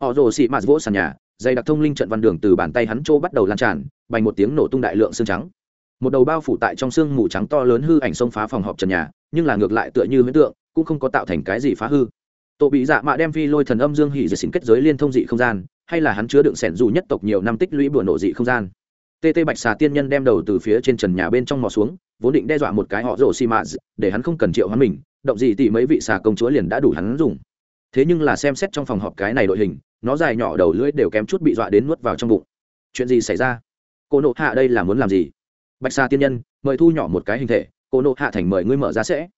Họ rồ xị mạt vỗ sàn nhà dày đặc thông linh trận văn đường từ bàn tay hắn trô bắt đầu lan tràn bành một tiếng nổ tung đại lượng xương trắng. Một đầu bao phủ tại trong xương mù trắng to lớn hư ảnh xông phá phòng họp trần nhà nhưng là ngược lại tựa như huyễn tượng cũng không có tạo thành cái gì phá hư. Tổ bị dạ mạ đem phi lôi thần âm dương hỉ dệt xỉn kết giới liên thông dị không gian hay là hắn chứa đựng sẻn dù nhất tộc nhiều năm tích lũy bừa nổ dị không gian. Tê tê bạch xà tiên nhân đem đầu từ phía trên trần nhà bên trong mò xuống vốn định đe dọa một cái họ rổ xi mạ, để hắn không cần triệu hắn mình động gì thì mấy vị xà công chúa liền đã đủ hắn dùng thế nhưng là xem xét trong phòng họp cái này đội hình, nó dài nhỏ đầu lưỡi đều kém chút bị dọa đến nuốt vào trong bụng. Chuyện gì xảy ra? Cô nộ hạ đây là muốn làm gì? Bạch sa tiên nhân, mời thu nhỏ một cái hình thể, cô nộ hạ thành mời ngươi mở ra sẽ.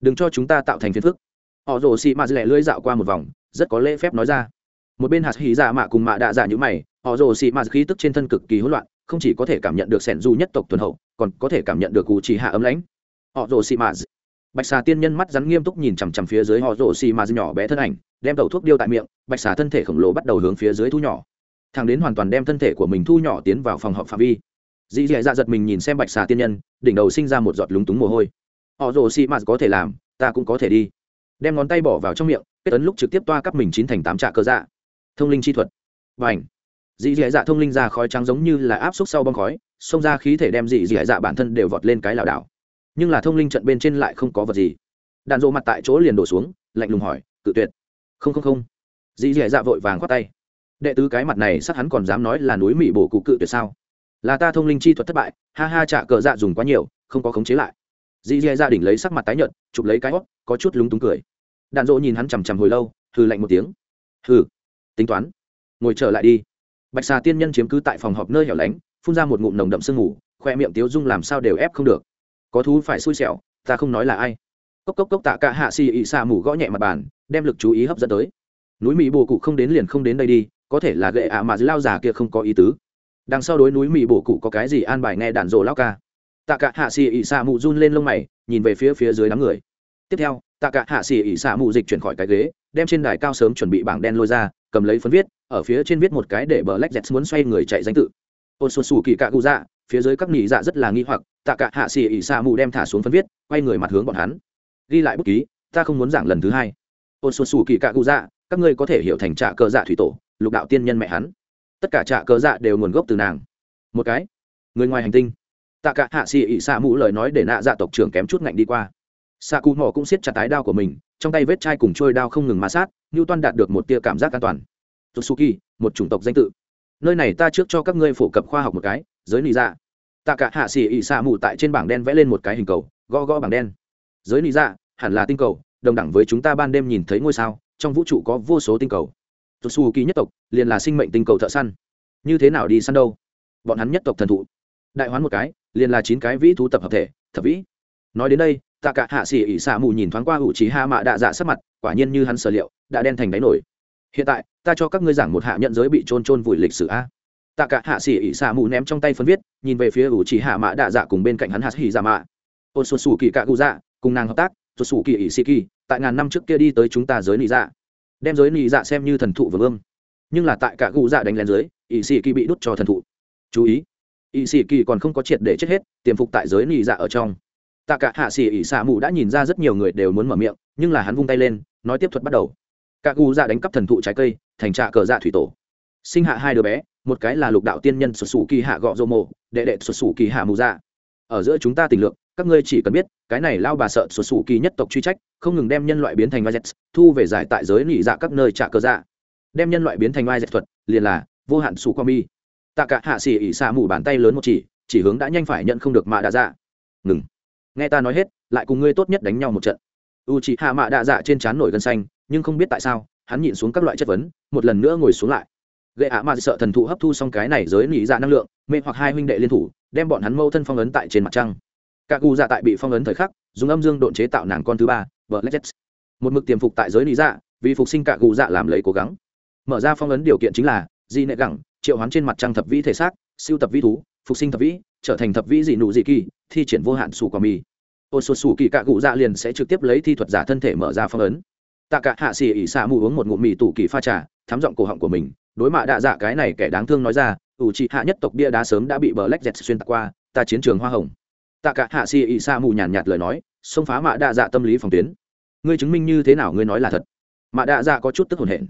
Đừng cho chúng ta tạo thành phiền phức. Họ rồ xị mạt lẻ lưỡi dạo qua một vòng, rất có lễ phép nói ra. Một bên hạt hỉ dạ mạ cùng mạ đạ dạ như mày, họ rồ xị mạt khí tức trên thân cực kỳ hỗn loạn, không chỉ có thể cảm nhận được sẻn du nhất tộc tuần hậu, còn có thể cảm nhận được cụ chỉ hạ ấm lãnh. Họ rồ xị mạt bạch xà tiên nhân mắt rắn nghiêm túc nhìn chằm chằm phía dưới họ rổ xì mà nhỏ bé thân ảnh, đem đầu thuốc điêu tại miệng, bạch xà thân thể khổng lồ bắt đầu hướng phía dưới thu nhỏ. Thằng đến hoàn toàn đem thân thể của mình thu nhỏ tiến vào phòng họp phạm vi. Dì dì dạ giật mình nhìn xem bạch xà tiên nhân, đỉnh đầu sinh ra một giọt lúng túng mồ hôi. Họ rồ xì mà có thể làm, ta cũng có thể đi. Đem ngón tay bỏ vào trong miệng, kết ấn lúc trực tiếp toa cắp mình chín thành tám trạ cơ dạ. Thông linh chi thuật. Và ảnh dị dì dạ thông linh ra khói trắng giống như là áp xúc sau bong khói, xông ra khí thể đem dị dì dạ bản thân đều vọt lên cái lảo đảo nhưng là thông linh trận bên trên lại không có vật gì. Đạn dộ mặt tại chỗ liền đổ xuống, lạnh lùng hỏi, cự tuyệt. Không không không. Dì dị dạ vội vàng khoát tay. Đệ tứ cái mặt này sắc hắn còn dám nói là núi mỹ bổ cụ cự tuyệt sao? Là ta thông linh chi thuật thất bại, ha ha trả cờ dạ dùng quá nhiều, không có khống chế lại. Dì dì dạ đỉnh lấy sắc mặt tái nhợt, chụp lấy cái hót có chút lúng túng cười. Đạn dỗ nhìn hắn chằm chằm hồi lâu, hừ lạnh một tiếng. Hừ, tính toán, ngồi trở lại đi. Bạch xà tiên nhân chiếm cứ tại phòng họp nơi hẻo lánh, phun ra một ngụm nồng đậm sương mù, khoe miệng tiếu dung làm sao đều ép không được có thú phải xui xẻo, ta không nói là ai. Cốc cốc cốc tạ cả hạ xì ị xà mù gõ nhẹ mặt bàn, đem lực chú ý hấp dẫn tới. Núi mỹ bồ cụ không đến liền không đến đây đi, có thể là gậy ạ mà lao già kia không có ý tứ. Đằng sau đối núi mỹ bồ cụ có cái gì an bài nghe đàn rồ lao ca? Tạ cả hạ xì ị xà mù run lên lông mày, nhìn về phía phía dưới đám người. Tiếp theo, tạ cả hạ xì ị xạ mù dịch chuyển khỏi cái ghế, đem trên đài cao sớm chuẩn bị bảng đen lôi ra, cầm lấy phấn viết, ở phía trên viết một cái để bờ lách dẹt muốn xoay người chạy danh tự. Ôn xuân xù kỳ cạ cụ dạ phía dưới các nghị dạ rất là nghi hoặc, tạ cả hạ xì ỉ xa mù đem thả xuống phấn viết, quay người mặt hướng bọn hắn. Ghi lại bút ký, ta không muốn giảng lần thứ hai. Ôn xuân xù kỳ cạ cụ dạ các ngươi có thể hiểu thành trạ cờ dạ thủy tổ, lục đạo tiên nhân mẹ hắn. Tất cả trạ cờ dạ đều nguồn gốc từ nàng. Một cái. Người ngoài hành tinh. Tạ cả hạ xì ỉ xa mũ lời nói để nạ dạ tộc trưởng kém chút ngạnh đi qua. Xạ cụ mỏ cũng siết chặt tái đao của mình, trong tay vết chai cùng trôi đao không ngừng ma sát như toan đạt được một tia cảm giác an toàn. Tsuki một chủng tộc danh tự. Nơi này ta trước cho các ngươi phổ cập khoa học một cái, giới nị dạ tạ cả hạ xỉ ỉ xạ mù tại trên bảng đen vẽ lên một cái hình cầu, gõ gõ bảng đen. Giới lý dạ hẳn là tinh cầu, đồng đẳng với chúng ta ban đêm nhìn thấy ngôi sao, trong vũ trụ có vô số tinh cầu. Tsuki nhất tộc, liền là sinh mệnh tinh cầu thợ săn. Như thế nào đi săn đâu? Bọn hắn nhất tộc thần thụ. Đại hoán một cái, liền là chín cái vĩ thú tập hợp thể, thập vĩ. Nói đến đây, tạ cả hạ xỉ ỉ xạ mù nhìn thoáng qua hữu trí ha mạ đạ dạ sắc mặt, quả nhiên như hắn sở liệu, đã đen thành đáy nổi. Hiện tại, ta cho các ngươi giảng một hạ nhận giới bị trôn trôn vùi lịch sử a tạ cả hạ xỉ ỉ xạ mù ném trong tay phân viết, nhìn về phía ủ chỉ hạ mạ đạ dạ cùng bên cạnh hắn hạt hỉ dạ mạ. Ôn xuân xù kỳ cạ cụ dạ cùng nàng hợp tác xuân xù kỳ ỉ xì kỳ, tại ngàn năm trước kia đi tới chúng ta giới nị dạ. Đem giới nị dạ xem như thần thụ vương nhưng là tại cả cụ dạ đánh lén giới ỉ xì kỳ bị đút cho thần thụ. Chú ý ỉ xì kỳ còn không có triệt để chết hết, tiềm phục tại giới nị dạ ở trong. Tạ cả hạ xỉ ỉ xạ mù đã nhìn ra rất nhiều người đều muốn mở miệng, nhưng là hắn vung tay lên, nói tiếp thuật bắt đầu. Cả cụ dạ đánh cắp thần thụ trái cây, thành trạ cờ dạ thủy tổ. Sinh hạ hai đứa bé một cái là lục đạo tiên nhân xuất xù kỳ hạ gọ dô mộ, đệ đệ xuất xù kỳ hạ mù dạ. Ở giữa chúng ta tình lượng các ngươi chỉ cần biết, cái này lao bà sợ xuất xù kỳ nhất tộc truy trách, không ngừng đem nhân loại biến thành vai thu về giải tại giới nị dạ các nơi trạ cơ dạ. Đem nhân loại biến thành vai thuật, liền là vô hạn xù qua mi. Tạ cả hạ xỉ ỉ xạ mù bàn tay lớn một chỉ chỉ hướng đã nhanh phải nhận không được mạ đạ dạ. Ngừng. Nghe ta nói hết, lại cùng ngươi tốt nhất đánh nhau một trận. U chị hạ mạ đạ dạ trên trán nổi gân xanh, nhưng không biết tại sao, hắn nhịn xuống các loại chất vấn, một lần nữa ngồi xuống lại gây ạ mạ sợ thần thụ hấp thu xong cái này giới nỉ dạ năng lượng, mê hoặc hai huynh đệ liên thủ, đem bọn hắn mâu thân phong ấn tại trên mặt trăng. Cả cụ dạ tại bị phong ấn thời khắc, dùng âm dương độn chế tạo nàng con thứ ba vợ lexus một mực tiềm phục tại giới nỉ dạ vì phục sinh cả cụ dạ làm lấy cố gắng. Mở ra phong ấn điều kiện chính là, di nệ gẳng, triệu hoán trên mặt trăng thập vĩ thể xác, siêu tập vĩ thú, phục sinh thập vĩ, trở thành thập vĩ dị nụ dị kỳ, thi triển vô hạn sù quả mì. Ô sù sù kỳ cạ cụ dạ liền sẽ trực tiếp lấy thi thuật giả thân thể mở ra phong ấn. Tạ cả hạ xì ỉ xạ mù uống một ngụm mì tủ kỳ pha trà thám giọng cổ họng của mình đối mạ đạ dạ cái này kẻ đáng thương nói ra, ủ trị hạ nhất tộc bia đá sớm đã bị bờ lách dẹt xuyên tạc qua, ta chiến trường hoa hồng. Tạ cả hạ xì ị sa mù nhàn nhạt lời nói, xông phá mạ đạ dạ tâm lý phòng tuyến. Ngươi chứng minh như thế nào ngươi nói là thật? Mạ đạ dạ có chút tức hồn hển.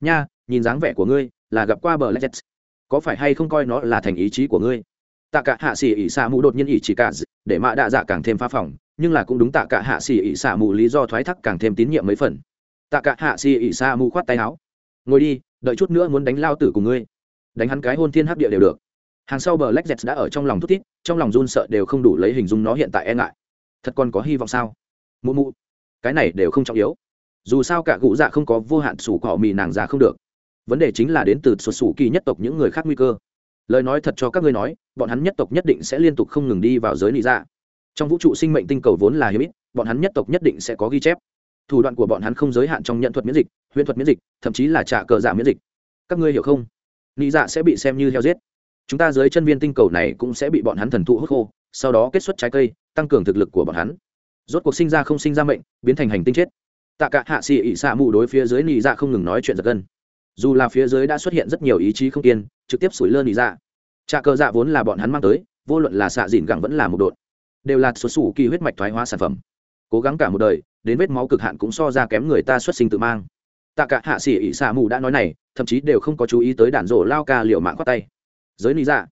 Nha, nhìn dáng vẻ của ngươi là gặp qua bờ lách dẹt. Có phải hay không coi nó là thành ý chí của ngươi? Tạ cả hạ xì ị sa mù đột nhiên ỉ chỉ cả để mạ đạ dạ càng thêm phá phòng, nhưng là cũng đúng tạ cả hạ xì ị sa mù lý do thoái thác càng thêm tín nhiệm mấy phần. Tạ cả hạ xì ị sa mù khoát tay áo ngồi đi, đợi chút nữa muốn đánh lao tử cùng ngươi. Đánh hắn cái hôn thiên hấp địa đều được. Hàng sau bờ lách dẹt đã ở trong lòng thút thít, trong lòng run sợ đều không đủ lấy hình dung nó hiện tại e ngại. Thật còn có hy vọng sao? Mụ mụ, cái này đều không trọng yếu. Dù sao cả cụ dạ không có vô hạn sủ cỏ mì nàng già không được. Vấn đề chính là đến từ sụt sủ kỳ nhất tộc những người khác nguy cơ. Lời nói thật cho các ngươi nói, bọn hắn nhất tộc nhất định sẽ liên tục không ngừng đi vào giới lý dạ. Trong vũ trụ sinh mệnh tinh cầu vốn là hiếm ít, bọn hắn nhất tộc nhất định sẽ có ghi chép thủ đoạn của bọn hắn không giới hạn trong nhận thuật miễn dịch, huyễn thuật miễn dịch, thậm chí là trả cờ giả miễn dịch. Các ngươi hiểu không? Nị dạ sẽ bị xem như heo giết. Chúng ta dưới chân viên tinh cầu này cũng sẽ bị bọn hắn thần thụ hút khô, sau đó kết xuất trái cây, tăng cường thực lực của bọn hắn. Rốt cuộc sinh ra không sinh ra mệnh, biến thành hành tinh chết. Tạ cả hạ xì ỉ xạ mù đối phía dưới nị dạ không ngừng nói chuyện giật gân. Dù là phía dưới đã xuất hiện rất nhiều ý chí không kiên, trực tiếp sủi lơ nị dạ. Trà cờ dạ vốn là bọn hắn mang tới, vô luận là xạ dìn gẳng vẫn là một đột đều là xuất xù kỳ huyết mạch thoái hóa sản phẩm. Cố gắng cả một đời đến vết máu cực hạn cũng so ra kém người ta xuất sinh tự mang. Tạ cả hạ sĩ ỉ xạ mù đã nói này thậm chí đều không có chú ý tới đạn rổ lao ca liệu mạng khoát tay. Giới lý dạ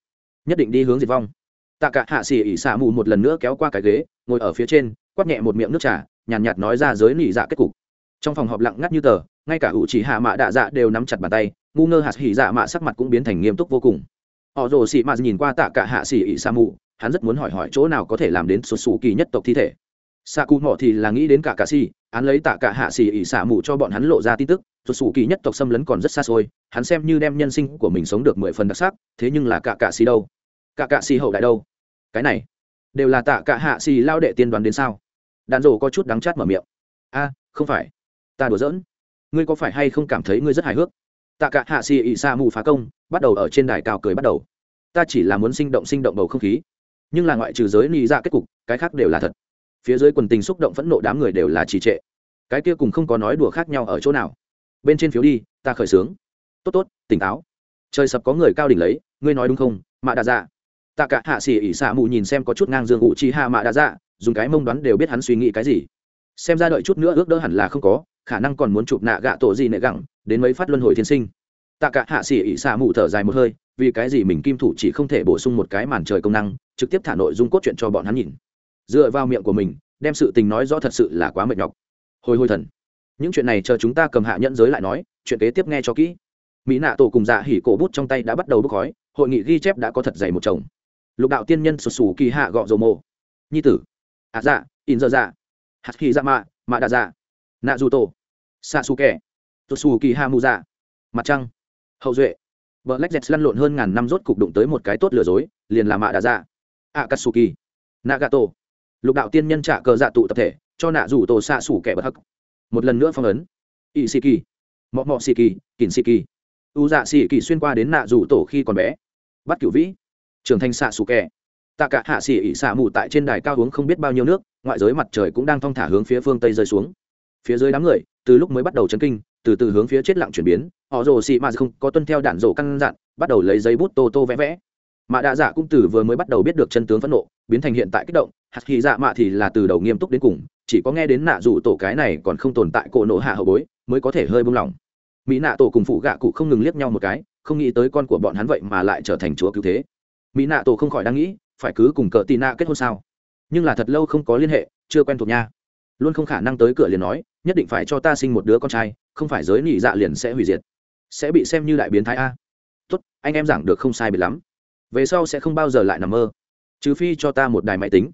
nhất định đi hướng diệt vong. Tạ cả hạ sĩ ỉ xạ mù một lần nữa kéo qua cái ghế ngồi ở phía trên quát nhẹ một miệng nước trà nhàn nhạt, nhạt nói ra giới nỉ dạ kết cục. Trong phòng họp lặng ngắt như tờ ngay cả ủ chỉ hạ mạ đạ dạ đều nắm chặt bàn tay ngu ngơ hạt hỉ dạ mạ sắc mặt cũng biến thành nghiêm túc vô cùng. Họ rồ xị mạ nhìn qua tạ cả hạ xỉ ỉ sa mù hắn rất muốn hỏi hỏi chỗ nào có thể làm đến sụt sù kỳ nhất tộc thi thể xạ cụ mỏ thì là nghĩ đến cả cạ xì hắn lấy tạ cả hạ xì ỉ xả mù cho bọn hắn lộ ra tin tức sụt sủ kỳ nhất tộc xâm lấn còn rất xa xôi, hắn xem như đem nhân sinh của mình sống được mười phần đặc sắc, thế nhưng là cả cạ xì đâu? Cả cạ xì hậu đại đâu? Cái này, đều là tạ cả hạ xì lao đệ tiên đoán đến sao? Đàn rổ có chút đắng chát mở miệng. A, không phải. Ta đùa giỡn. Ngươi có phải hay không cảm thấy ngươi rất hài hước? Tạ cả hạ xì ỉ xả mù phá công, bắt đầu ở trên đài cao cười bắt đầu. Ta chỉ là muốn sinh động sinh động bầu không khí. Nhưng là ngoại trừ giới ly ra dạ kết cục, cái khác đều là thật phía dưới quần tình xúc động phẫn nộ đám người đều là trì trệ. Cái kia cùng không có nói đùa khác nhau ở chỗ nào? Bên trên phiếu đi, ta khởi sướng tốt tốt, tỉnh táo. Trời sập có người cao đỉnh lấy, ngươi nói đúng không, mạ đa dạ? Tạ cả hạ xỉ ỉ xạ mù nhìn xem có chút ngang dương ủ chi hạ mạ đa dạ dùng cái mông đoán đều biết hắn suy nghĩ cái gì. Xem ra đợi chút nữa ước đỡ hẳn là không có, khả năng còn muốn chụp nạ gạ tổ gì nệ gẳng đến mấy phát luân hồi thiên sinh. Tạ cả hạ xỉ ỉ xạ mù thở dài một hơi, vì cái gì mình kim thủ chỉ không thể bổ sung một cái màn trời công năng, trực tiếp thả nội dung cốt truyện cho bọn hắn nhìn dựa vào miệng của mình, đem sự tình nói rõ thật sự là quá mệt nhọc. Hồi hồi thần. Những chuyện này chờ chúng ta cầm hạ nhẫn giới lại nói, chuyện kế tiếp nghe cho kỹ. Mỹ nạ tổ cùng dạ hỉ cổ bút trong tay đã bắt đầu bốc khói, hội nghị ghi chép đã có thật dày một chồng. Lục đạo tiên nhân sụt sù kỳ hạ gọ dầu mồ. Nhi tử. Ạ dạ in dơ dạ. Hạt khi dạ mạ mạ đà dạ. Nạ du tổ. Xạ xù kẻ. Sụt sù kỳ hạ mù dạ. Mặt trăng. Hậu duệ. Vợ lách dẹt lăn lộn hơn ngàn năm rốt cục đụng tới một cái tốt lừa dối, liền là mạ đà dạ. Ạ katsuki nagato lục đạo tiên nhân trả cờ dạ tụ tập thể, cho nạ rủ tổ xạ sủ kẻ bất hắc. Một lần nữa phong ấn. Ỵ sĩ kỳ mọ mọ sĩ kỳ kỳn sĩ kỳ u dạ sĩ kỳ xuyên qua đến nạ rủ tổ khi còn bé. Bắt cửu vĩ. Trưởng thành xạ sủ kẻ. Tạ cả hạ sĩ ỵ xạ mù tại trên đài cao uống không biết bao nhiêu nước, ngoại giới mặt trời cũng đang thong thả hướng phía phương tây rơi xuống. Phía dưới đám người, từ lúc mới bắt đầu chấn kinh, từ từ hướng phía chết lặng chuyển biến, họ rồ xì mà không có tuân theo đạn rổ căn dặn, bắt đầu lấy giấy bút tô tô vẽ vẽ. Mạ đạ dạ cũng từ vừa mới bắt đầu biết được chân tướng phẫn nộ, biến thành hiện tại kích động. Hạt khi dạ mạ thì là từ đầu nghiêm túc đến cùng, chỉ có nghe đến nạ dù tổ cái này còn không tồn tại cổ nộ hạ hậu bối, mới có thể hơi buông lỏng. Mỹ nạ tổ cùng phụ gạ cụ không ngừng liếc nhau một cái, không nghĩ tới con của bọn hắn vậy mà lại trở thành chúa cứu thế. Mỹ nạ tổ không khỏi đang nghĩ, phải cứ cùng cờ tì nạ kết hôn sao? Nhưng là thật lâu không có liên hệ, chưa quen thuộc nha. Luôn không khả năng tới cửa liền nói, nhất định phải cho ta sinh một đứa con trai, không phải giới nỉ dạ liền sẽ hủy diệt. Sẽ bị xem như đại biến thái a. Tốt, anh em giảng được không sai biệt lắm về sau sẽ không bao giờ lại nằm mơ. Trừ phi cho ta một đài máy tính.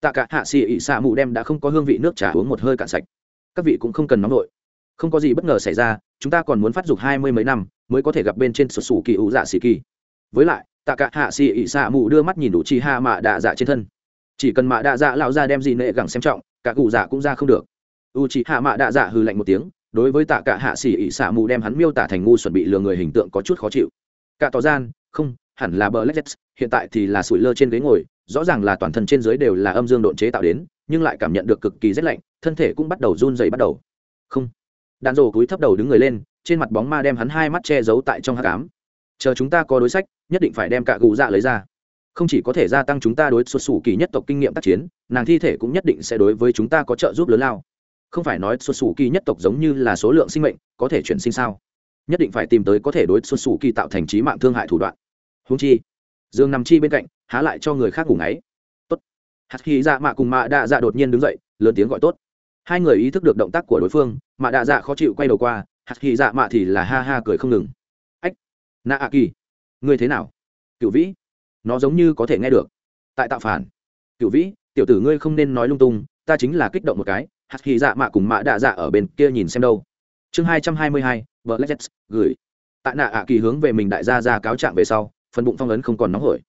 Tạ cả hạ xì ị xạ mù đem đã không có hương vị nước trà uống một hơi cạn sạch. Các vị cũng không cần nóng nổi không có gì bất ngờ xảy ra, chúng ta còn muốn phát dục hai mươi mấy năm, mới có thể gặp bên trên sụt sủ kỳ ủ dạ xì kỳ. Với lại, tạ cả hạ xì ị xạ mù đưa mắt nhìn đủ chi ha mạ đạ dạ trên thân. Chỉ cần mạ đạ dạ lão ra đem gì nệ gẳng xem trọng, cả cụ dạ cũng ra không được. U chi hạ mạ đạ dạ hư lạnh một tiếng, đối với tạ cả hạ xì ị xạ mù đem hắn miêu tả thành ngu chuẩn bị lừa người hình tượng có chút khó chịu. Cả tỏ gian, không hẳn là bờ lexus hiện tại thì là sủi lơ trên ghế ngồi, rõ ràng là toàn thân trên dưới đều là âm dương độn chế tạo đến, nhưng lại cảm nhận được cực kỳ rét lạnh, thân thể cũng bắt đầu run dày bắt đầu. Không. Đạn rồ cúi thấp đầu đứng người lên, trên mặt bóng ma đem hắn hai mắt che giấu tại trong hát cám chờ chúng ta có đối sách, nhất định phải đem cả gù dạ lấy ra. Không chỉ có thể gia tăng chúng ta đối xuất xù kỳ nhất tộc kinh nghiệm tác chiến, nàng thi thể cũng nhất định sẽ đối với chúng ta có trợ giúp lớn lao. Không phải nói xuất xù kỳ nhất tộc giống như là số lượng sinh mệnh, có thể chuyển sinh sao? Nhất định phải tìm tới có thể đối xuất xù kỳ tạo thành trí mạng thương hại thủ đoạn húng chi, dương nằm chi bên cạnh, há lại cho người khác ngủ ngáy. Tốt. Hạt khí dạ mạ cùng mạ đạ dạ đột nhiên đứng dậy, lớn tiếng gọi tốt. Hai người ý thức được động tác của đối phương, mạ đạ dạ khó chịu quay đầu qua, hạt khí dạ mạ thì là ha ha cười không ngừng. Ách nạ a kỳ người thế nào? Cựu vĩ, nó giống như có thể nghe được. Tại tạo phản. Cựu vĩ, tiểu tử ngươi không nên nói lung tung, ta chính là kích động một cái, hạt khí dạ mạ cùng mạ đạ dạ ở bên kia nhìn xem đâu. Chương hai trăm hai mươi hai vợ lexus gửi. Tại nạ ạ kỳ hướng về mình đại gia ra cáo trạng về sau phần bụng phong ấn không còn nóng hổi.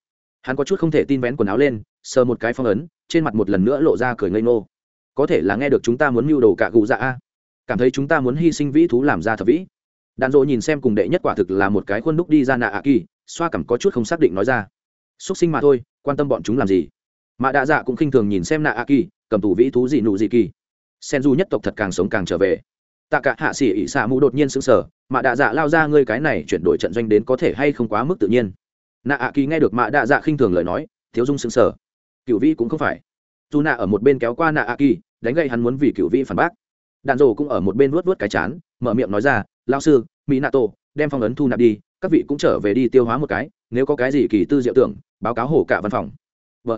Hắn có chút không thể tin vén quần áo lên, sờ một cái phong ấn, trên mặt một lần nữa lộ ra cười ngây ngô. Có thể là nghe được chúng ta muốn mưu đồ cả gù dạ a. Cảm thấy chúng ta muốn hy sinh vĩ thú làm ra thật vĩ. Đàn dỗ nhìn xem cùng đệ nhất quả thực là một cái khuôn đúc đi ra nạ ạ kỳ, xoa cảm có chút không xác định nói ra. Xúc sinh mà thôi, quan tâm bọn chúng làm gì? Mà đạ dạ cũng khinh thường nhìn xem nạ ạ kỳ, cầm tù vĩ thú gì nụ gì kỳ. Sen du nhất tộc thật càng sống càng trở về. Tạ cả hạ sĩ ỉ xạ mũ đột nhiên sững sờ mà đạ dạ lao ra ngươi cái này chuyển đổi trận doanh đến có thể hay không quá mức tự nhiên? Nạ ạ kỳ nghe được mạ đạ dạ khinh thường lời nói, thiếu dung sững sờ. Cựu vĩ cũng không phải. Dù nạ ở một bên kéo qua nạ ạ kỳ, đánh gậy hắn muốn vì cựu vĩ phản bác. Đạn rồ cũng ở một bên vuốt vuốt cái chán, mở miệng nói ra lao sư mỹ nạ tổ đem phong ấn thu nạp đi, các vị cũng trở về đi tiêu hóa một cái, nếu có cái gì kỳ tư diệu tưởng, báo cáo hổ cả văn phòng. Vợ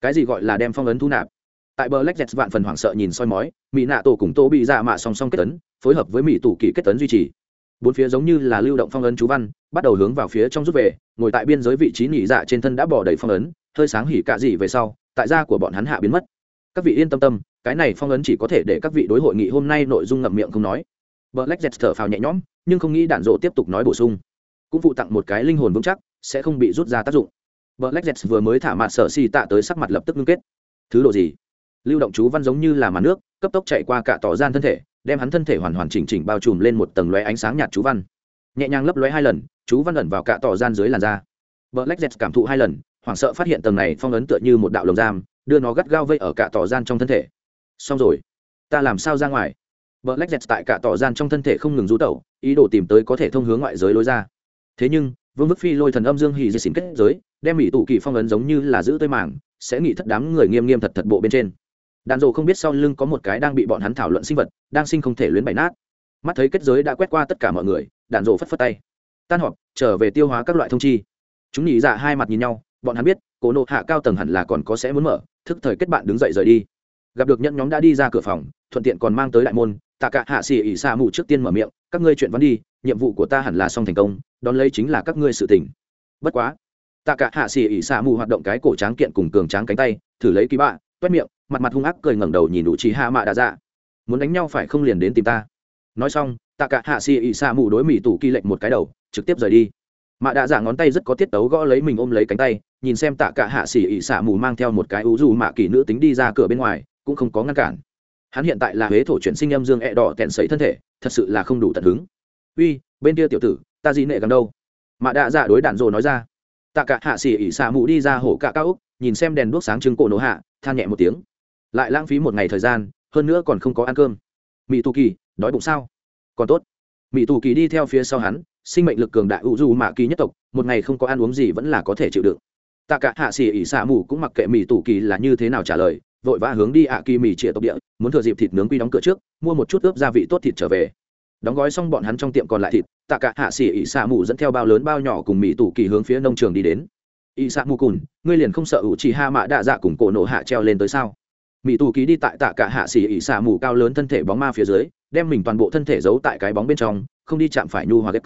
cái gì gọi là đem phong ấn thu nạp? Tại bờ lexet vạn phần hoảng sợ nhìn soi mói mỹ nạ tổ cùng tô bị dạ mạ song song kết tấn, phối hợp với mỹ tủ kỳ kết tấn duy trì bốn phía giống như là lưu động phong ấn chú văn bắt đầu hướng vào phía trong rút về ngồi tại biên giới vị trí nhị dạ trên thân đã bỏ đầy phong ấn hơi sáng hỉ cạ dị về sau tại da của bọn hắn hạ biến mất các vị yên tâm tâm cái này phong ấn chỉ có thể để các vị đối hội nghị hôm nay nội dung ngậm miệng không nói Black Jet thở phào nhẹ nhõm, nhưng không nghĩ đạn dộ tiếp tục nói bổ sung. Cũng phụ tặng một cái linh hồn vững chắc, sẽ không bị rút ra tác dụng. Black Jet vừa mới thả mặt sở xì tạ tới sắc mặt lập tức ngưng kết. Thứ độ gì? Lưu động chú văn giống như là màn nước, cấp tốc chạy qua cả tỏ gian thân thể, đem hắn thân thể hoàn hoàn chỉnh chỉnh bao trùm lên một tầng lóe ánh sáng nhạt chú văn. Nhẹ nhàng lấp lóe hai lần, chú văn ẩn vào cả tỏ gian dưới làn da. Bơ lách dẹt cảm thụ hai lần, hoảng sợ phát hiện tầng này phong ấn tựa như một đạo lồng giam, đưa nó gắt gao vây ở cả tỏ gian trong thân thể. Xong rồi, ta làm sao ra ngoài? Bơ lách dẹt tại cả tỏ gian trong thân thể không ngừng rú tẩu, ý đồ tìm tới có thể thông hướng ngoại giới lối ra. Thế nhưng, vương bức phi lôi thần âm dương hì dì xỉn kết giới, đem mỹ tụ kỳ phong ấn giống như là giữ tơi màng, sẽ nghĩ thất đám người nghiêm nghiêm thật thật bộ bên trên đàn rộ không biết sau lưng có một cái đang bị bọn hắn thảo luận sinh vật, đang sinh không thể luyến bày nát. Mắt thấy kết giới đã quét qua tất cả mọi người đàn rộ phất phất tay. Tan họp, trở về tiêu hóa các loại thông chi. Chúng nhị dạ hai mặt nhìn nhau, bọn hắn biết cổ nộ hạ cao tầng hẳn là còn có sẽ muốn mở, thức thời kết bạn đứng dậy rời đi. Gặp được nhẫn nhóm đã đi ra cửa phòng, thuận tiện còn mang tới đại môn, tạ cả hạ xỉ ỉ xa mù trước tiên mở miệng, các ngươi chuyện vẫn đi, nhiệm vụ của ta hẳn là xong thành công, đón lấy chính là các ngươi sự tỉnh bất quá, tạ cả hạ xỉ ỉ xa mù hoạt động cái cổ tráng kiện cùng cường tráng cánh tay, thử lấy ký bạ toét miệng, mặt mặt hung ác cười ngẩng đầu nhìn đủ trí hạ mạ đạ dạ. Muốn đánh nhau phải không liền đến tìm ta. Nói xong, tạ cả hạ xì ị xa mù đối mỹ tủ kỳ lệnh một cái đầu, trực tiếp rời đi. Mạ đạ dạ ngón tay rất có tiết tấu gõ lấy mình ôm lấy cánh tay, nhìn xem tạ cả hạ xì ị xả mù mang theo một cái ú dù mạ kỳ nữ tính đi ra cửa bên ngoài, cũng không có ngăn cản. Hắn hiện tại là huế thổ chuyển sinh âm dương e đỏ tẹn sấy thân thể, thật sự là không đủ tận hứng. Uy, bên kia tiểu tử, ta gì nệ gần đâu? Mạ đạ dạ đối đạn rồ nói ra. Tạ cả hạ xì ỉ xả mù đi ra hổ cả cao úc, nhìn xem đèn đuốc sáng trưng cổ nổ hạ than nhẹ một tiếng. Lại lãng phí một ngày thời gian, hơn nữa còn không có ăn cơm. Mỹ tu kỳ, đói bụng sao? Còn tốt. Mỹ tu kỳ đi theo phía sau hắn, sinh mệnh lực cường đại u du mạ kỳ nhất tộc, một ngày không có ăn uống gì vẫn là có thể chịu đựng. Tạ cả hạ xỉ ỉ xạ mù cũng mặc kệ mỹ tù kỳ là như thế nào trả lời, vội vã hướng đi ạ kỳ mì trịa tộc địa, muốn thừa dịp thịt nướng quy đóng cửa trước, mua một chút ướp gia vị tốt thịt trở về. Đóng gói xong bọn hắn trong tiệm còn lại thịt, tạ cả hạ xỉ ỉ xạ mù dẫn theo bao lớn bao nhỏ cùng mỹ tù kỳ hướng phía nông trường đi đến. Y xạ mù cùn, ngươi liền không sợ ủ chỉ ha mạ đạ dạ cùng cổ nổ hạ treo lên tới sao? Mỹ tù ký đi tại tạ cả hạ xỉ ỉ xạ mù cao lớn thân thể bóng ma phía dưới, đem mình toàn bộ thân thể giấu tại cái bóng bên trong, không đi chạm phải nhu hòa ghép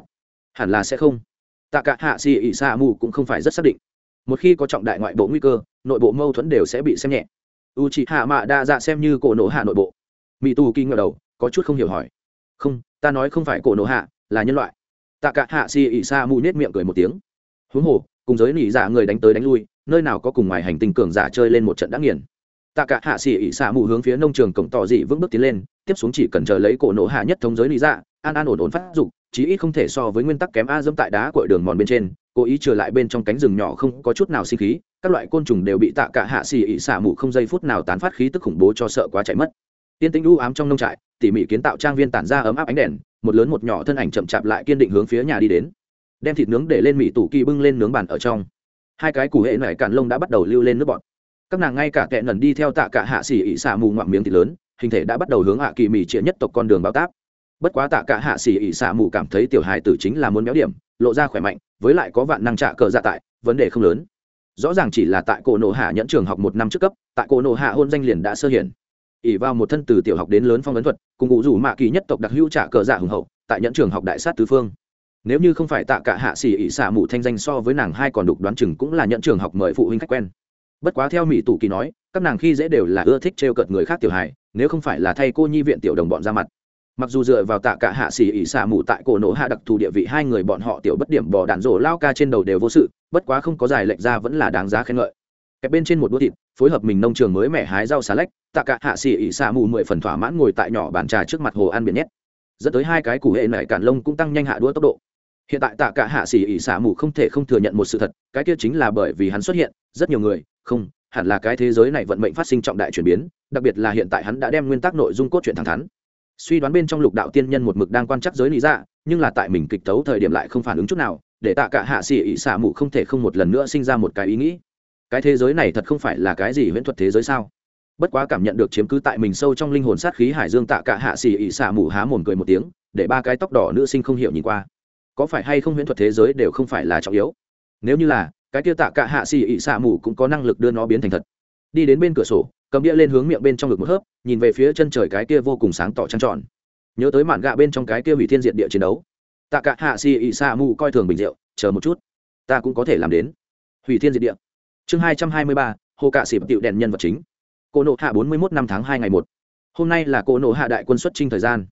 hẳn là sẽ không. Tạ cả hạ xỉ ỉ xa mù cũng không phải rất xác định. Một khi có trọng đại ngoại bộ nguy cơ, nội bộ mâu thuẫn đều sẽ bị xem nhẹ. U chị hạ mạ đa dạ xem như cổ nổ hạ nội bộ. Mỹ tù ký ngờ đầu, có chút không hiểu hỏi. Không, ta nói không phải cổ nổ hạ, là nhân loại. Tạ cả hạ xì ỉ xa mù nết miệng cười một tiếng. Huống hồ cùng giới nỉ giả dạ người đánh tới đánh lui, nơi nào có cùng ngoài hành tinh cường giả chơi lên một trận đã nghiền. Tạ cả hạ xỉ ỉ xạ mù hướng phía nông trường cổng tỏ dị vững bước tiến lên, tiếp xuống chỉ cần chờ lấy cổ nổ hạ nhất thống giới lý dạ an an ổn ổn phát dục, chí ít không thể so với nguyên tắc kém a dẫm tại đá cội đường mòn bên trên, cố ý trở lại bên trong cánh rừng nhỏ không có chút nào sinh khí, các loại côn trùng đều bị tạ cả hạ xỉ ỉ xả mù không giây phút nào tán phát khí tức khủng bố cho sợ quá chạy mất. Tiên tĩnh u ám trong nông trại, tỉ mỉ kiến tạo trang viên tản ra ấm áp ánh đèn, một lớn một nhỏ thân ảnh chậm chạp lại kiên định hướng phía nhà đi đến đem thịt nướng để lên mỹ tủ kỳ bưng lên nướng bàn ở trong. Hai cái củ hệ nải cạn lông đã bắt đầu lưu lên nước bọt. Các nàng ngay cả kẹ nần đi theo tạ cả hạ xỉ ỉ xả mù ngoạm miếng thịt lớn, hình thể đã bắt đầu hướng hạ kỳ mì trịa nhất tộc con đường bao táp bất quá tạ cả hạ xỉ ỉ xả mù cảm thấy tiểu hài tử chính là muốn méo điểm, lộ ra khỏe mạnh, với lại có vạn năng trạ cờ dạ tại, vấn đề không lớn. Rõ ràng chỉ là tại cổ nộ hạ nhẫn trường học một năm trước cấp, tại cổ nộ hạ hôn danh liền đã sơ hiển. Ỉ vào một thân từ tiểu học đến lớn phong ấn thuật, cùng ngụ rủ mạ kỳ nhất tộc đặc hữu trả cờ dạ hùng hậu, tại nhẫn trường học đại sát tứ phương nếu như không phải tạ cả hạ xỉ ỉ xả mù thanh danh so với nàng hai còn đục đoán chừng cũng là nhận trường học mời phụ huynh khách quen. Bất quá theo mỹ tù kỳ nói, các nàng khi dễ đều là ưa thích trêu cợt người khác tiểu hài, nếu không phải là thay cô nhi viện tiểu đồng bọn ra mặt. Mặc dù dựa vào tạ cả hạ xỉ ỉ xả mù tại cổ nổ hạ đặc thù địa vị hai người bọn họ tiểu bất điểm bỏ đạn rổ lao ca trên đầu đều vô sự, bất quá không có giải lệnh ra vẫn là đáng giá khen ngợi. Kẹp bên trên một đũa thịt, phối hợp mình nông trường mới mẻ hái rau xà lách, tạ cả hạ xỉ ỉ xả mù mười phần thỏa mãn ngồi tại nhỏ bàn trà trước mặt hồ ăn biển nhét. Dẫn tới hai cái củ hệ nảy cản lông cũng tăng nhanh hạ đũa tốc độ hiện tại tạ cả hạ xỉ ỉ xả mù không thể không thừa nhận một sự thật, cái kia chính là bởi vì hắn xuất hiện, rất nhiều người, không, hẳn là cái thế giới này vận mệnh phát sinh trọng đại chuyển biến, đặc biệt là hiện tại hắn đã đem nguyên tắc nội dung cốt truyện thẳng thắn. Suy đoán bên trong lục đạo tiên nhân một mực đang quan chắc giới lý dạ nhưng là tại mình kịch tấu thời điểm lại không phản ứng chút nào, để tạ cả hạ xỉ ỉ xả mù không thể không một lần nữa sinh ra một cái ý nghĩ. Cái thế giới này thật không phải là cái gì huyễn thuật thế giới sao? Bất quá cảm nhận được chiếm cứ tại mình sâu trong linh hồn sát khí hải dương tạ cả hạ xỉ ỉ xả mù há mồm cười một tiếng, để ba cái tóc đỏ nữ sinh không hiểu nhìn qua có phải hay không huyễn thuật thế giới đều không phải là trọng yếu? Nếu như là, cái kia tạ cả hạ xỉ ị xạ mù cũng có năng lực đưa nó biến thành thật. Đi đến bên cửa sổ, cầm đĩa lên hướng miệng bên trong ngực một hớp, nhìn về phía chân trời cái kia vô cùng sáng tỏ trăng tròn. Nhớ tới mạn gạ bên trong cái kia hủy thiên diệt địa chiến đấu. Tạ cả hạ xì ị xạ mù coi thường bình rượu, chờ một chút, ta cũng có thể làm đến. Hủy thiên diệt địa. Chương hai trăm hai mươi ba, hồ cạ xịp tiệu đèn nhân vật chính. Cô nộ hạ bốn mươi mốt năm tháng hai ngày một. Hôm nay là cô nộ hạ đại quân xuất trinh thời gian.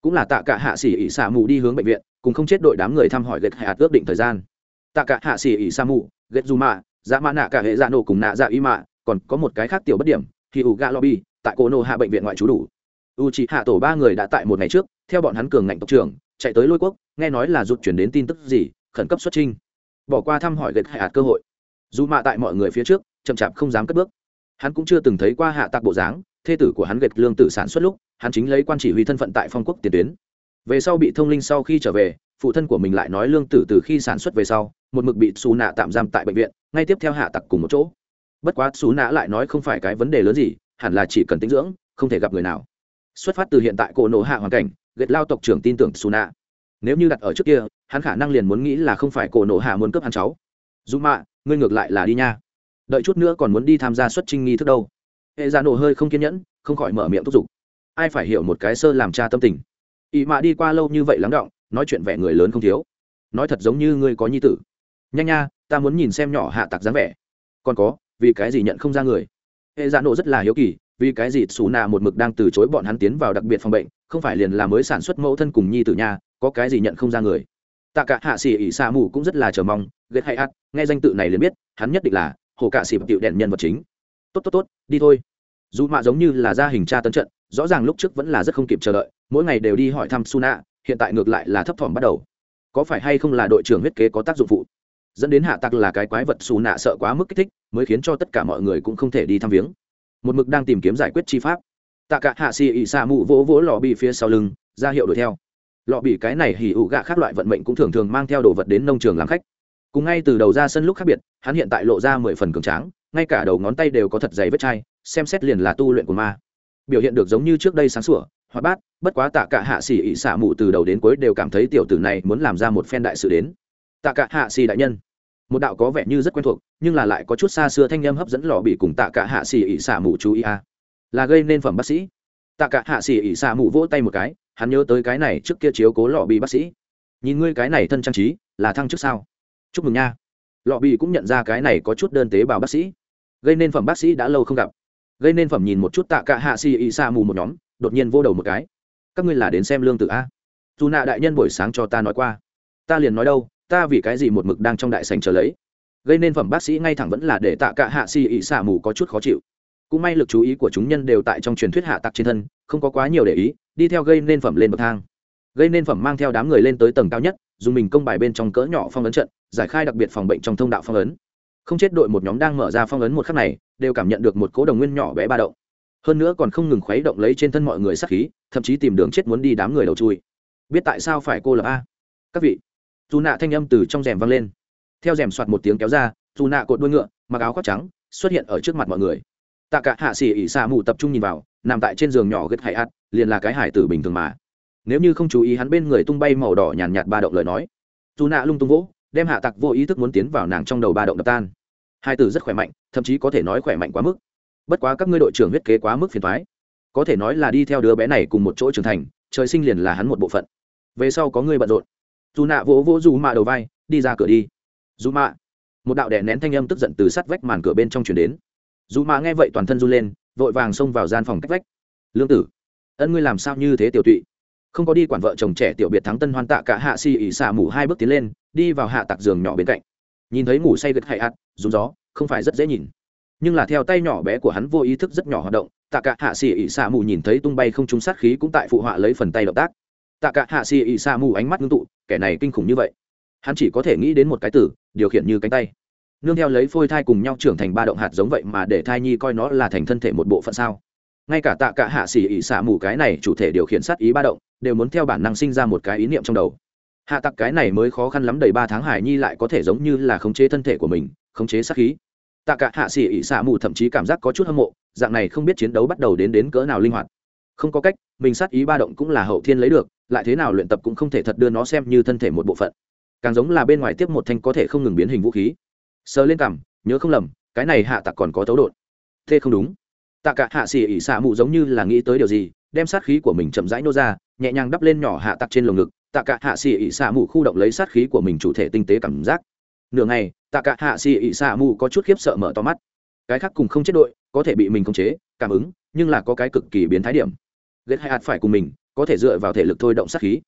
Cũng là tạ cả hạ xỉ ỉ xả mù đi hướng bệnh viện cùng không chết đội đám người thăm hỏi ghét hạ ước định thời gian. Tạ cả hạ xỉ ỉ sa mù ghét dù mạ dã mã nạ cả hệ dạ nổ cùng nạ dạ y mạ, còn có một cái khác tiểu bất điểm thì ủ gà lobby, tại cô nô hạ bệnh viện ngoại trú đủ. U chỉ hạ tổ ba người đã tại một ngày trước, theo bọn hắn cường ngạnh tộc trưởng, chạy tới lôi quốc, nghe nói là rụt chuyển đến tin tức gì, khẩn cấp xuất trinh. Bỏ qua thăm hỏi gật hạ cơ hội. Dù mạ tại mọi người phía trước, chậm chạp không dám cất bước. Hắn cũng chưa từng thấy qua hạ tạc bộ dáng, thê tử của hắn gật lương tử sản xuất lúc, hắn chính lấy quan chỉ huy thân phận tại phong quốc tiền tuyến về sau bị thông linh sau khi trở về, phụ thân của mình lại nói lương tử từ khi sản xuất về sau, một mực bị xù nạ tạm giam tại bệnh viện, ngay tiếp theo hạ tặc cùng một chỗ. Bất quá xú nạ lại nói không phải cái vấn đề lớn gì, hẳn là chỉ cần tính dưỡng, không thể gặp người nào. Xuất phát từ hiện tại cổ nổ hạ hoàn cảnh, gệt lao tộc trưởng tin tưởng xú nạ. Nếu như đặt ở trước kia, hắn khả năng liền muốn nghĩ là không phải cổ nổ hạ muốn cướp hắn cháu. Dù mạ, ngươi ngược lại là đi nha. Đợi chút nữa còn muốn đi tham gia xuất trinh nghi thức đâu. Hệ ra nổ hơi không kiên nhẫn, không khỏi mở miệng thúc giục. Ai phải hiểu một cái sơ làm cha tâm tình? Ỵ mạ đi qua lâu như vậy lắng động nói chuyện vẻ người lớn không thiếu. Nói thật giống như ngươi có nhi tử. Nhanh nha, ta muốn nhìn xem nhỏ hạ tặc dáng vẻ. Còn có, vì cái gì nhận không ra người? Hệ dạ nộ rất là hiếu kỳ, vì cái gì xù nạ một mực đang từ chối bọn hắn tiến vào đặc biệt phòng bệnh, không phải liền là mới sản xuất mẫu thân cùng nhi tử nha, có cái gì nhận không ra người? Tạ cả hạ xỉ ỉ xa mù cũng rất là chờ mong, ghét hay ắt nghe danh tự này liền biết, hắn nhất định là hồ cả xỉ tiểu đèn nhân vật chính. Tốt tốt tốt, đi thôi. Dù mạ giống như là gia hình tra tấn trận, rõ ràng lúc trước vẫn là rất không kịp chờ đợi mỗi ngày đều đi hỏi thăm suna, hiện tại ngược lại là thấp thỏm bắt đầu. Có phải hay không là đội trưởng huyết kế có tác dụng phụ? Dẫn đến hạ tặc là cái quái vật xù nạ sợ quá mức kích thích, mới khiến cho tất cả mọi người cũng không thể đi thăm viếng. Một mực đang tìm kiếm giải quyết chi pháp. Tạ cả hạ xì ỉ xạ mụ vỗ vỗ lò bị phía sau lưng, ra hiệu đuổi theo. Lọ bị cái này hỉ ủ gạ khác loại vận mệnh cũng thường thường mang theo đồ vật đến nông trường làm khách. Cùng ngay từ đầu ra sân lúc khác biệt, hắn hiện tại lộ ra mười phần cường tráng, ngay cả đầu ngón tay đều có thật dày vết chai, xem xét liền là tu luyện của ma. Biểu hiện được giống như trước đây sáng sủa hoạt bát, bất quá tạ cả hạ xỉ ỉ xả mụ từ đầu đến cuối đều cảm thấy tiểu tử này muốn làm ra một phen đại sự đến. Tạ cả hạ xỉ đại nhân, một đạo có vẻ như rất quen thuộc, nhưng là lại có chút xa xưa thanh â m hấp dẫn lò bị cùng tạ cả hạ xỉ ỉ xả mụ chú ý a. Là gây nên phẩm bác sĩ. Tạ cả hạ xỉ ỉ xả mụ vỗ tay một cái, hắn nhớ tới cái này trước kia chiếu cố lò bị bác sĩ. Nhìn ngươi cái này thân trang trí, là thăng chức sao? Chúc mừng nha. Lọ bị cũng nhận ra cái này có chút đơn tế bào bác sĩ. Gây nên phẩm bác sĩ đã lâu không gặp. Gây nên phẩm nhìn một chút tạ cả hạ xỉ ỉ xả mù một nhóm đột nhiên vô đầu một cái. Các ngươi là đến xem lương tự a. Dù nạ đại nhân buổi sáng cho ta nói qua. Ta liền nói đâu, ta vì cái gì một mực đang trong đại sành chờ lấy. Gây nên phẩm bác sĩ ngay thẳng vẫn là để tạ cả hạ xì ỉ xả mù có chút khó chịu. Cũng may lực chú ý của chúng nhân đều tại trong truyền thuyết hạ tặc trên thân, không có quá nhiều để ý, đi theo gây nên phẩm lên bậc thang. Gây nên phẩm mang theo đám người lên tới tầng cao nhất, dùng mình công bài bên trong cỡ nhỏ phong ấn trận, giải khai đặc biệt phòng bệnh trong thông đạo phong ấn. Không chết đội một nhóm đang mở ra phong ấn một khắc này, đều cảm nhận được một cố đồng nguyên nhỏ bé ba động hơn nữa còn không ngừng khuấy động lấy trên thân mọi người sát khí thậm chí tìm đường chết muốn đi đám người đầu chui. Biết tại sao phải cô lập a? Các vị dù nạ thanh âm từ trong rèm vang lên. Theo rèm soạt một tiếng kéo ra dù nạ cột đuôi ngựa mặc áo khoác trắng xuất hiện ở trước mặt mọi người. Tạ cả hạ xỉ ỉ xạ mù tập trung nhìn vào nằm tại trên giường nhỏ gật hải ạt liền là cái hải tử bình thường mà. Nếu như không chú ý hắn bên người tung bay màu đỏ nhàn nhạt, nhạt ba động lời nói dù nạ lung tung vỗ đem hạ tặc vô ý thức muốn tiến vào nàng trong đầu ba động đập tan. Hai tử rất khỏe mạnh thậm chí có thể nói khỏe mạnh quá mức bất quá các ngươi đội trưởng huyết kế quá mức phiền thoái có thể nói là đi theo đứa bé này cùng một chỗ trưởng thành, trời sinh liền là hắn một bộ phận. Về sau có người bận rộn. Dù nạ vỗ vỗ dù mạ đầu vai, đi ra cửa đi. Dù mạ. Một đạo đẻ nén thanh âm tức giận từ sắt vách màn cửa bên trong chuyển đến. Dù mạ nghe vậy toàn thân run lên, vội vàng xông vào gian phòng cách vách. Lương tử, ân ngươi làm sao như thế tiểu tụy? Không có đi quản vợ chồng trẻ tiểu biệt thắng tân hoan tạ cả hạ xì ỉ xả mủ hai bước tiến lên, đi vào hạ tạc giường nhỏ bên cạnh. Nhìn thấy ngủ say gật hay ạt dù gió, không phải rất dễ nhìn nhưng là theo tay nhỏ bé của hắn vô ý thức rất nhỏ hoạt động, tạ cả hạ xì ỉ xả mù nhìn thấy tung bay không trúng sát khí cũng tại phụ họa lấy phần tay động tác. Tạ cả hạ xì ỉ xả mù ánh mắt ngưng tụ, kẻ này kinh khủng như vậy. Hắn chỉ có thể nghĩ đến một cái từ điều khiển như cánh tay. Nương theo lấy phôi thai cùng nhau trưởng thành ba động hạt giống vậy mà để thai nhi coi nó là thành thân thể một bộ phận sao. Ngay cả tạ cả hạ xỉ ỉ xả mù cái này chủ thể điều khiển sát ý ba động, đều muốn theo bản năng sinh ra một cái ý niệm trong đầu. Hạ tặc cái này mới khó khăn lắm, đầy ba tháng hải nhi lại có thể giống như là khống chế thân thể của mình, khống chế sát khí tạ cả hạ xỉ ỉ xả mù thậm chí cảm giác có chút hâm mộ, dạng này không biết chiến đấu bắt đầu đến đến cỡ nào linh hoạt. Không có cách, mình sát ý ba động cũng là hậu thiên lấy được, lại thế nào luyện tập cũng không thể thật đưa nó xem như thân thể một bộ phận. Càng giống là bên ngoài tiếp một thanh có thể không ngừng biến hình vũ khí. Sờ lên cằm, nhớ không lầm, cái này hạ tặc còn có tấu đột thế không đúng. Tạ cả hạ xỉ ỉ xả mù giống như là nghĩ tới điều gì, đem sát khí của mình chậm rãi nô ra, nhẹ nhàng đắp lên nhỏ hạ tặc trên lồng ngực. Tạ cả hạ xỉ ỉ xả mù khu động lấy sát khí của mình chủ thể tinh tế cảm giác nửa ngày, tạ cả hạ xì ị xạ mù có chút khiếp sợ mở to mắt. Cái khác cùng không chết đội, có thể bị mình khống chế, cảm ứng, nhưng là có cái cực kỳ biến thái điểm. Ghét hai hạt phải cùng mình, có thể dựa vào thể lực thôi động sát khí.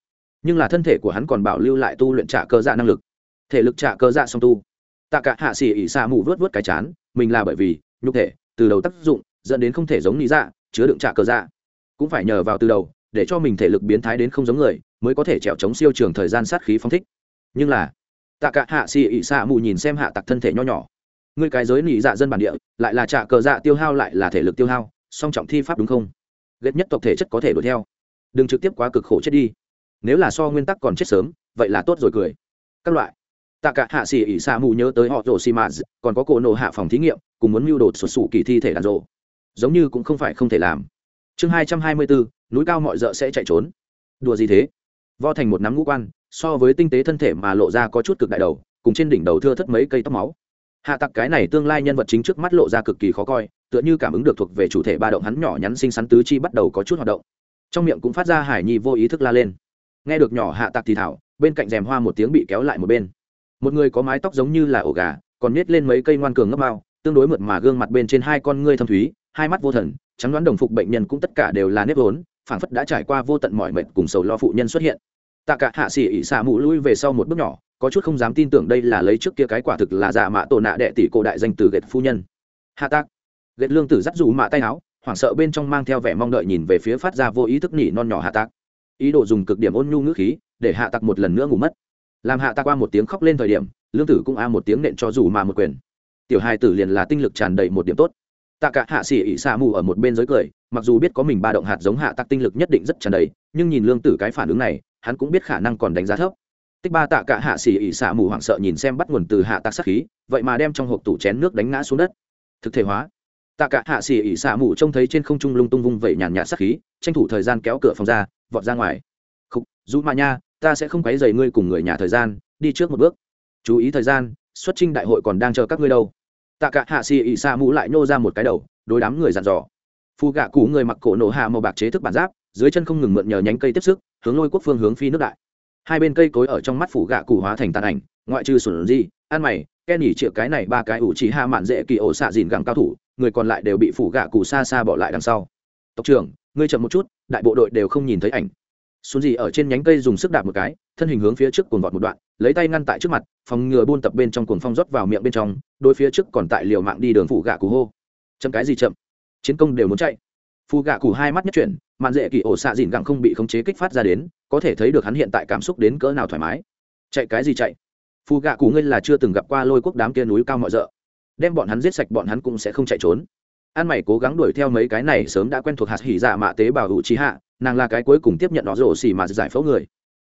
Nhưng là thân thể của hắn còn bảo lưu lại tu luyện trả cơ dạ năng lực. Thể lực trả cơ dạ song tu. Tạ cả hạ xì ỉ xả mù vớt vớt cái chán, mình là bởi vì nhục thể, từ đầu tác dụng, dẫn đến không thể giống lý dạ chứa đựng trả cơ dạ. Cũng phải nhờ vào từ đầu, để cho mình thể lực biến thái đến không giống người, mới có thể trèo chống siêu trường thời gian sát khí phong thích. Nhưng là tạ cả hạ xì ỉ xạ mù nhìn xem hạ tặc thân thể nho nhỏ. Ngươi cái giới nỉ dạ dân bản địa, lại là trả cờ dạ tiêu hao lại là thể lực tiêu hao, song trọng thi pháp đúng không? Ghét nhất tộc thể chất có thể đuổi theo. Đừng trực tiếp quá cực khổ chết đi. Nếu là so nguyên tắc còn chết sớm, vậy là tốt rồi cười. Các loại. Tạ cả hạ xì ỉ xạ mù nhớ tới họ rồ xì mạt còn có cổ nổ hạ phòng thí nghiệm, cùng muốn mưu đột sụt sụ kỳ thi thể đàn rộ. Giống như cũng không phải không thể làm. Chương hai trăm hai mươi bốn, núi cao mọi d sẽ chạy trốn. Đùa gì thế? Vo thành một nắm ngũ quan so với tinh tế thân thể mà lộ ra có chút cực đại đầu, cùng trên đỉnh đầu thưa thất mấy cây tóc máu. Hạ tặc cái này tương lai nhân vật chính trước mắt lộ ra cực kỳ khó coi, tựa như cảm ứng được thuộc về chủ thể ba động hắn nhỏ nhắn xinh xắn tứ chi bắt đầu có chút hoạt động. Trong miệng cũng phát ra hải nhi vô ý thức la lên. Nghe được nhỏ hạ tặc thì thảo, bên cạnh rèm hoa một tiếng bị kéo lại một bên. Một người có mái tóc giống như là ổ gà, còn nhét lên mấy cây ngoan cường ngấp bao, tương đối mượt mà gương mặt bên trên hai con ngươi thâm thúy, hai mắt vô thần, trắng đoán đồng phục bệnh nhân cũng tất cả đều là nếp vốn, phảng phất đã trải qua vô tận mọi mệt cùng sầu lo phụ nhân xuất hiện tạ cả hạ xỉ ỉ xả mù lui về sau một bước nhỏ, có chút không dám tin tưởng đây là lấy trước kia cái quả thực là giả mạ tổ nạ đệ tỷ cổ đại danh từ ghệt phu nhân. Hạ tác ghệt lương tử dắt dù mạ tay áo, hoảng sợ bên trong mang theo vẻ mong đợi nhìn về phía phát ra vô ý thức nỉ non nhỏ hạ tác ý đồ dùng cực điểm ôn nhu ngữ khí, để hạ tặc một lần nữa ngủ mất. Làm hạ tặc qua một tiếng khóc lên thời điểm, lương tử cũng a một tiếng nện cho dù mà một quyền. Tiểu hai tử liền là tinh lực tràn đầy một điểm tốt. Tạ cả hạ xỉ ỉ xả mù ở một bên giới cười, mặc dù biết có mình ba động hạt giống hạ tặc tinh lực nhất định rất tràn đầy, nhưng nhìn lương tử cái phản ứng này hắn cũng biết khả năng còn đánh giá thấp. Tích ba tạ cả hạ xỉ ỉ xả mù hoảng sợ nhìn xem bắt nguồn từ hạ tạc sát khí, vậy mà đem trong hộp tủ chén nước đánh ngã xuống đất. Thực thể hóa. Tạ cả hạ xỉ ỉ xả mù trông thấy trên không trung lung tung vung vẩy nhàn nhạt sát khí, tranh thủ thời gian kéo cửa phòng ra, vọt ra ngoài. Khúc dù mà nha, ta sẽ không quấy dày ngươi cùng người nhà thời gian, đi trước một bước. Chú ý thời gian, xuất trình đại hội còn đang chờ các ngươi đâu. Tạ cả hạ xì ỉ xa mũ lại nhô ra một cái đầu, đối đám người dặn dò. Phù gạ cũ người mặc cổ nổ hạ màu bạc chế thức bản giáp, dưới chân không ngừng mượn nhờ nhánh cây tiếp sức hướng lôi quốc phương hướng phi nước đại. Hai bên cây cối ở trong mắt phủ gạ cụ hóa thành tàn ảnh, ngoại trừ sủn di ăn mày, ken nhỉ triệu cái này ba cái ủ chỉ hạ mạn dễ kỳ ổ xạ dìn gẳng cao thủ, người còn lại đều bị phủ gạ cụ xa xa bỏ lại đằng sau. Tộc trưởng, ngươi chậm một chút, đại bộ đội đều không nhìn thấy ảnh. Xuống gì ở trên nhánh cây dùng sức đạp một cái, thân hình hướng phía trước cuồng vọt một đoạn, lấy tay ngăn tại trước mặt, phòng ngừa buôn tập bên trong cuồng phong rót vào miệng bên trong đôi phía trước còn tại liều mạng đi đường phủ gạ cụ hô. Chậm cái gì chậm? Chiến công đều muốn chạy. Phù gạ cụ hai mắt nhất chuyển mạn dễ kỳ ổ xạ dìn gẳng không bị khống chế kích phát ra đến, có thể thấy được hắn hiện tại cảm xúc đến cỡ nào thoải mái. Chạy cái gì chạy? Phù gạ cù ngươi là chưa từng gặp qua lôi quốc đám kia núi cao mọi rợ. Đem bọn hắn giết sạch bọn hắn cũng sẽ không chạy trốn. An mày cố gắng đuổi theo mấy cái này sớm đã quen thuộc hạt hỉ dạ mạ tế bào hữu trí hạ, nàng là cái cuối cùng tiếp nhận họ rổ xì mà giải phẫu người.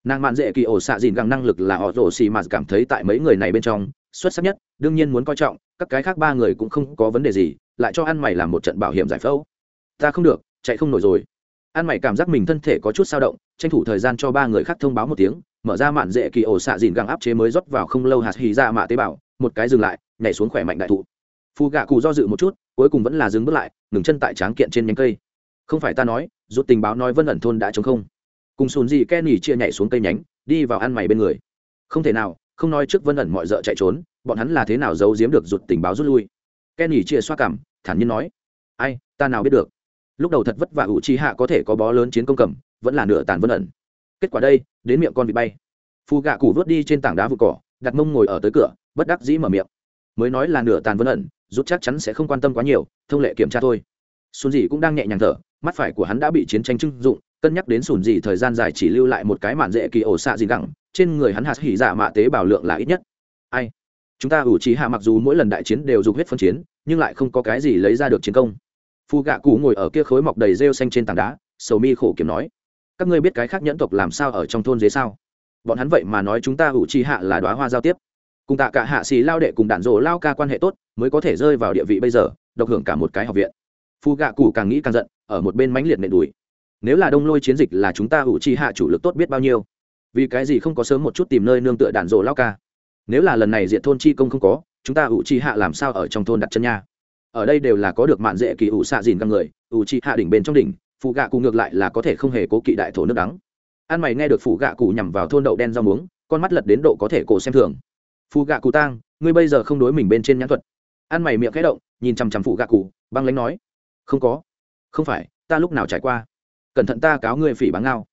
Nàng mạn dễ kỳ ổ xạ dìn gẳng năng lực là họ rổ xì mà cảm thấy tại mấy người này bên trong, xuất sắc nhất, đương nhiên muốn coi trọng, các cái khác ba người cũng không có vấn đề gì, lại cho ăn mày làm một trận bảo hiểm giải phẫu. Ta không được, chạy không nổi rồi ăn mày cảm giác mình thân thể có chút sao động, tranh thủ thời gian cho ba người khác thông báo một tiếng, mở ra mạn dễ kỳ ổ xạ dìn găng áp chế mới rót vào không lâu hạt hì ra mạ tế bào, một cái dừng lại, nhảy xuống khỏe mạnh đại thụ. Phù gạ cụ do dự một chút, cuối cùng vẫn là dừng bước lại, ngừng chân tại tráng kiện trên nhánh cây. Không phải ta nói, rút tình báo nói vân ẩn thôn đã chống không. Cùng sùn gì ken nhỉ chia nhảy xuống cây nhánh, đi vào ăn mày bên người. Không thể nào, không nói trước vân ẩn mọi d chạy trốn, bọn hắn là thế nào giấu giếm được rụt tình báo rút lui? Ken nhỉ chia xoa cảm, thản nhiên nói. Ai, ta nào biết được? Lúc đầu thật vất vả ủ chi hạ có thể có bó lớn chiến công cầm, vẫn là nửa tàn vân ẩn. Kết quả đây, đến miệng con bị bay. Phù gạ cụ vớt đi trên tảng đá vụ cỏ, đặt mông ngồi ở tới cửa, bất đắc dĩ mở miệng. Mới nói là nửa tàn vân ẩn, rút chắc chắn sẽ không quan tâm quá nhiều, thông lệ kiểm tra thôi. Xuân dị cũng đang nhẹ nhàng thở, mắt phải của hắn đã bị chiến tranh trưng dụng, cân nhắc đến sùn dị thời gian dài chỉ lưu lại một cái mạn dễ kỳ ổ xạ gì gẳng, trên người hắn hạt hỉ dạ mạ tế bào lượng là ít nhất. Ai? Chúng ta ủ trí hạ mặc dù mỗi lần đại chiến đều dùng hết phân chiến, nhưng lại không có cái gì lấy ra được chiến công phu gạ cụ ngồi ở kia khối mọc đầy rêu xanh trên tảng đá, sầu mi khổ kiếm nói, các ngươi biết cái khác nhẫn tộc làm sao ở trong thôn dế sao? Bọn hắn vậy mà nói chúng ta ủ tri hạ là đoá hoa giao tiếp. Cùng tạ cả hạ xì lao đệ cùng đạn rổ lao ca quan hệ tốt, mới có thể rơi vào địa vị bây giờ, độc hưởng cả một cái học viện. Phu gạ cụ càng nghĩ càng giận, ở một bên mãnh liệt nệ đùi. Nếu là đông lôi chiến dịch là chúng ta ủ chi hạ chủ lực tốt biết bao nhiêu? Vì cái gì không có sớm một chút tìm nơi nương tựa đạn rộ lao ca? Nếu là lần này diện thôn chi công không có, chúng ta ủ chi hạ làm sao ở trong thôn đặt chân nha? Ở đây đều là có được mạn dễ kỳ ủ xạ dìn căng người, ủ chi hạ đỉnh bên trong đỉnh phụ gạ cụ ngược lại là có thể không hề cố kỵ đại thổ nước đắng. Ăn mày nghe được phụ gạ cụ nhằm vào thôn đậu đen rau muống, con mắt lật đến độ có thể cổ xem thường. Phụ gạ cụ tang, ngươi bây giờ không đối mình bên trên nhãn thuật. Ăn mày miệng khẽ động, nhìn chằm chằm phụ gạ cụ, băng lánh nói, không có, không phải, ta lúc nào trải qua. Cẩn thận ta cáo ngươi phỉ báng ngao.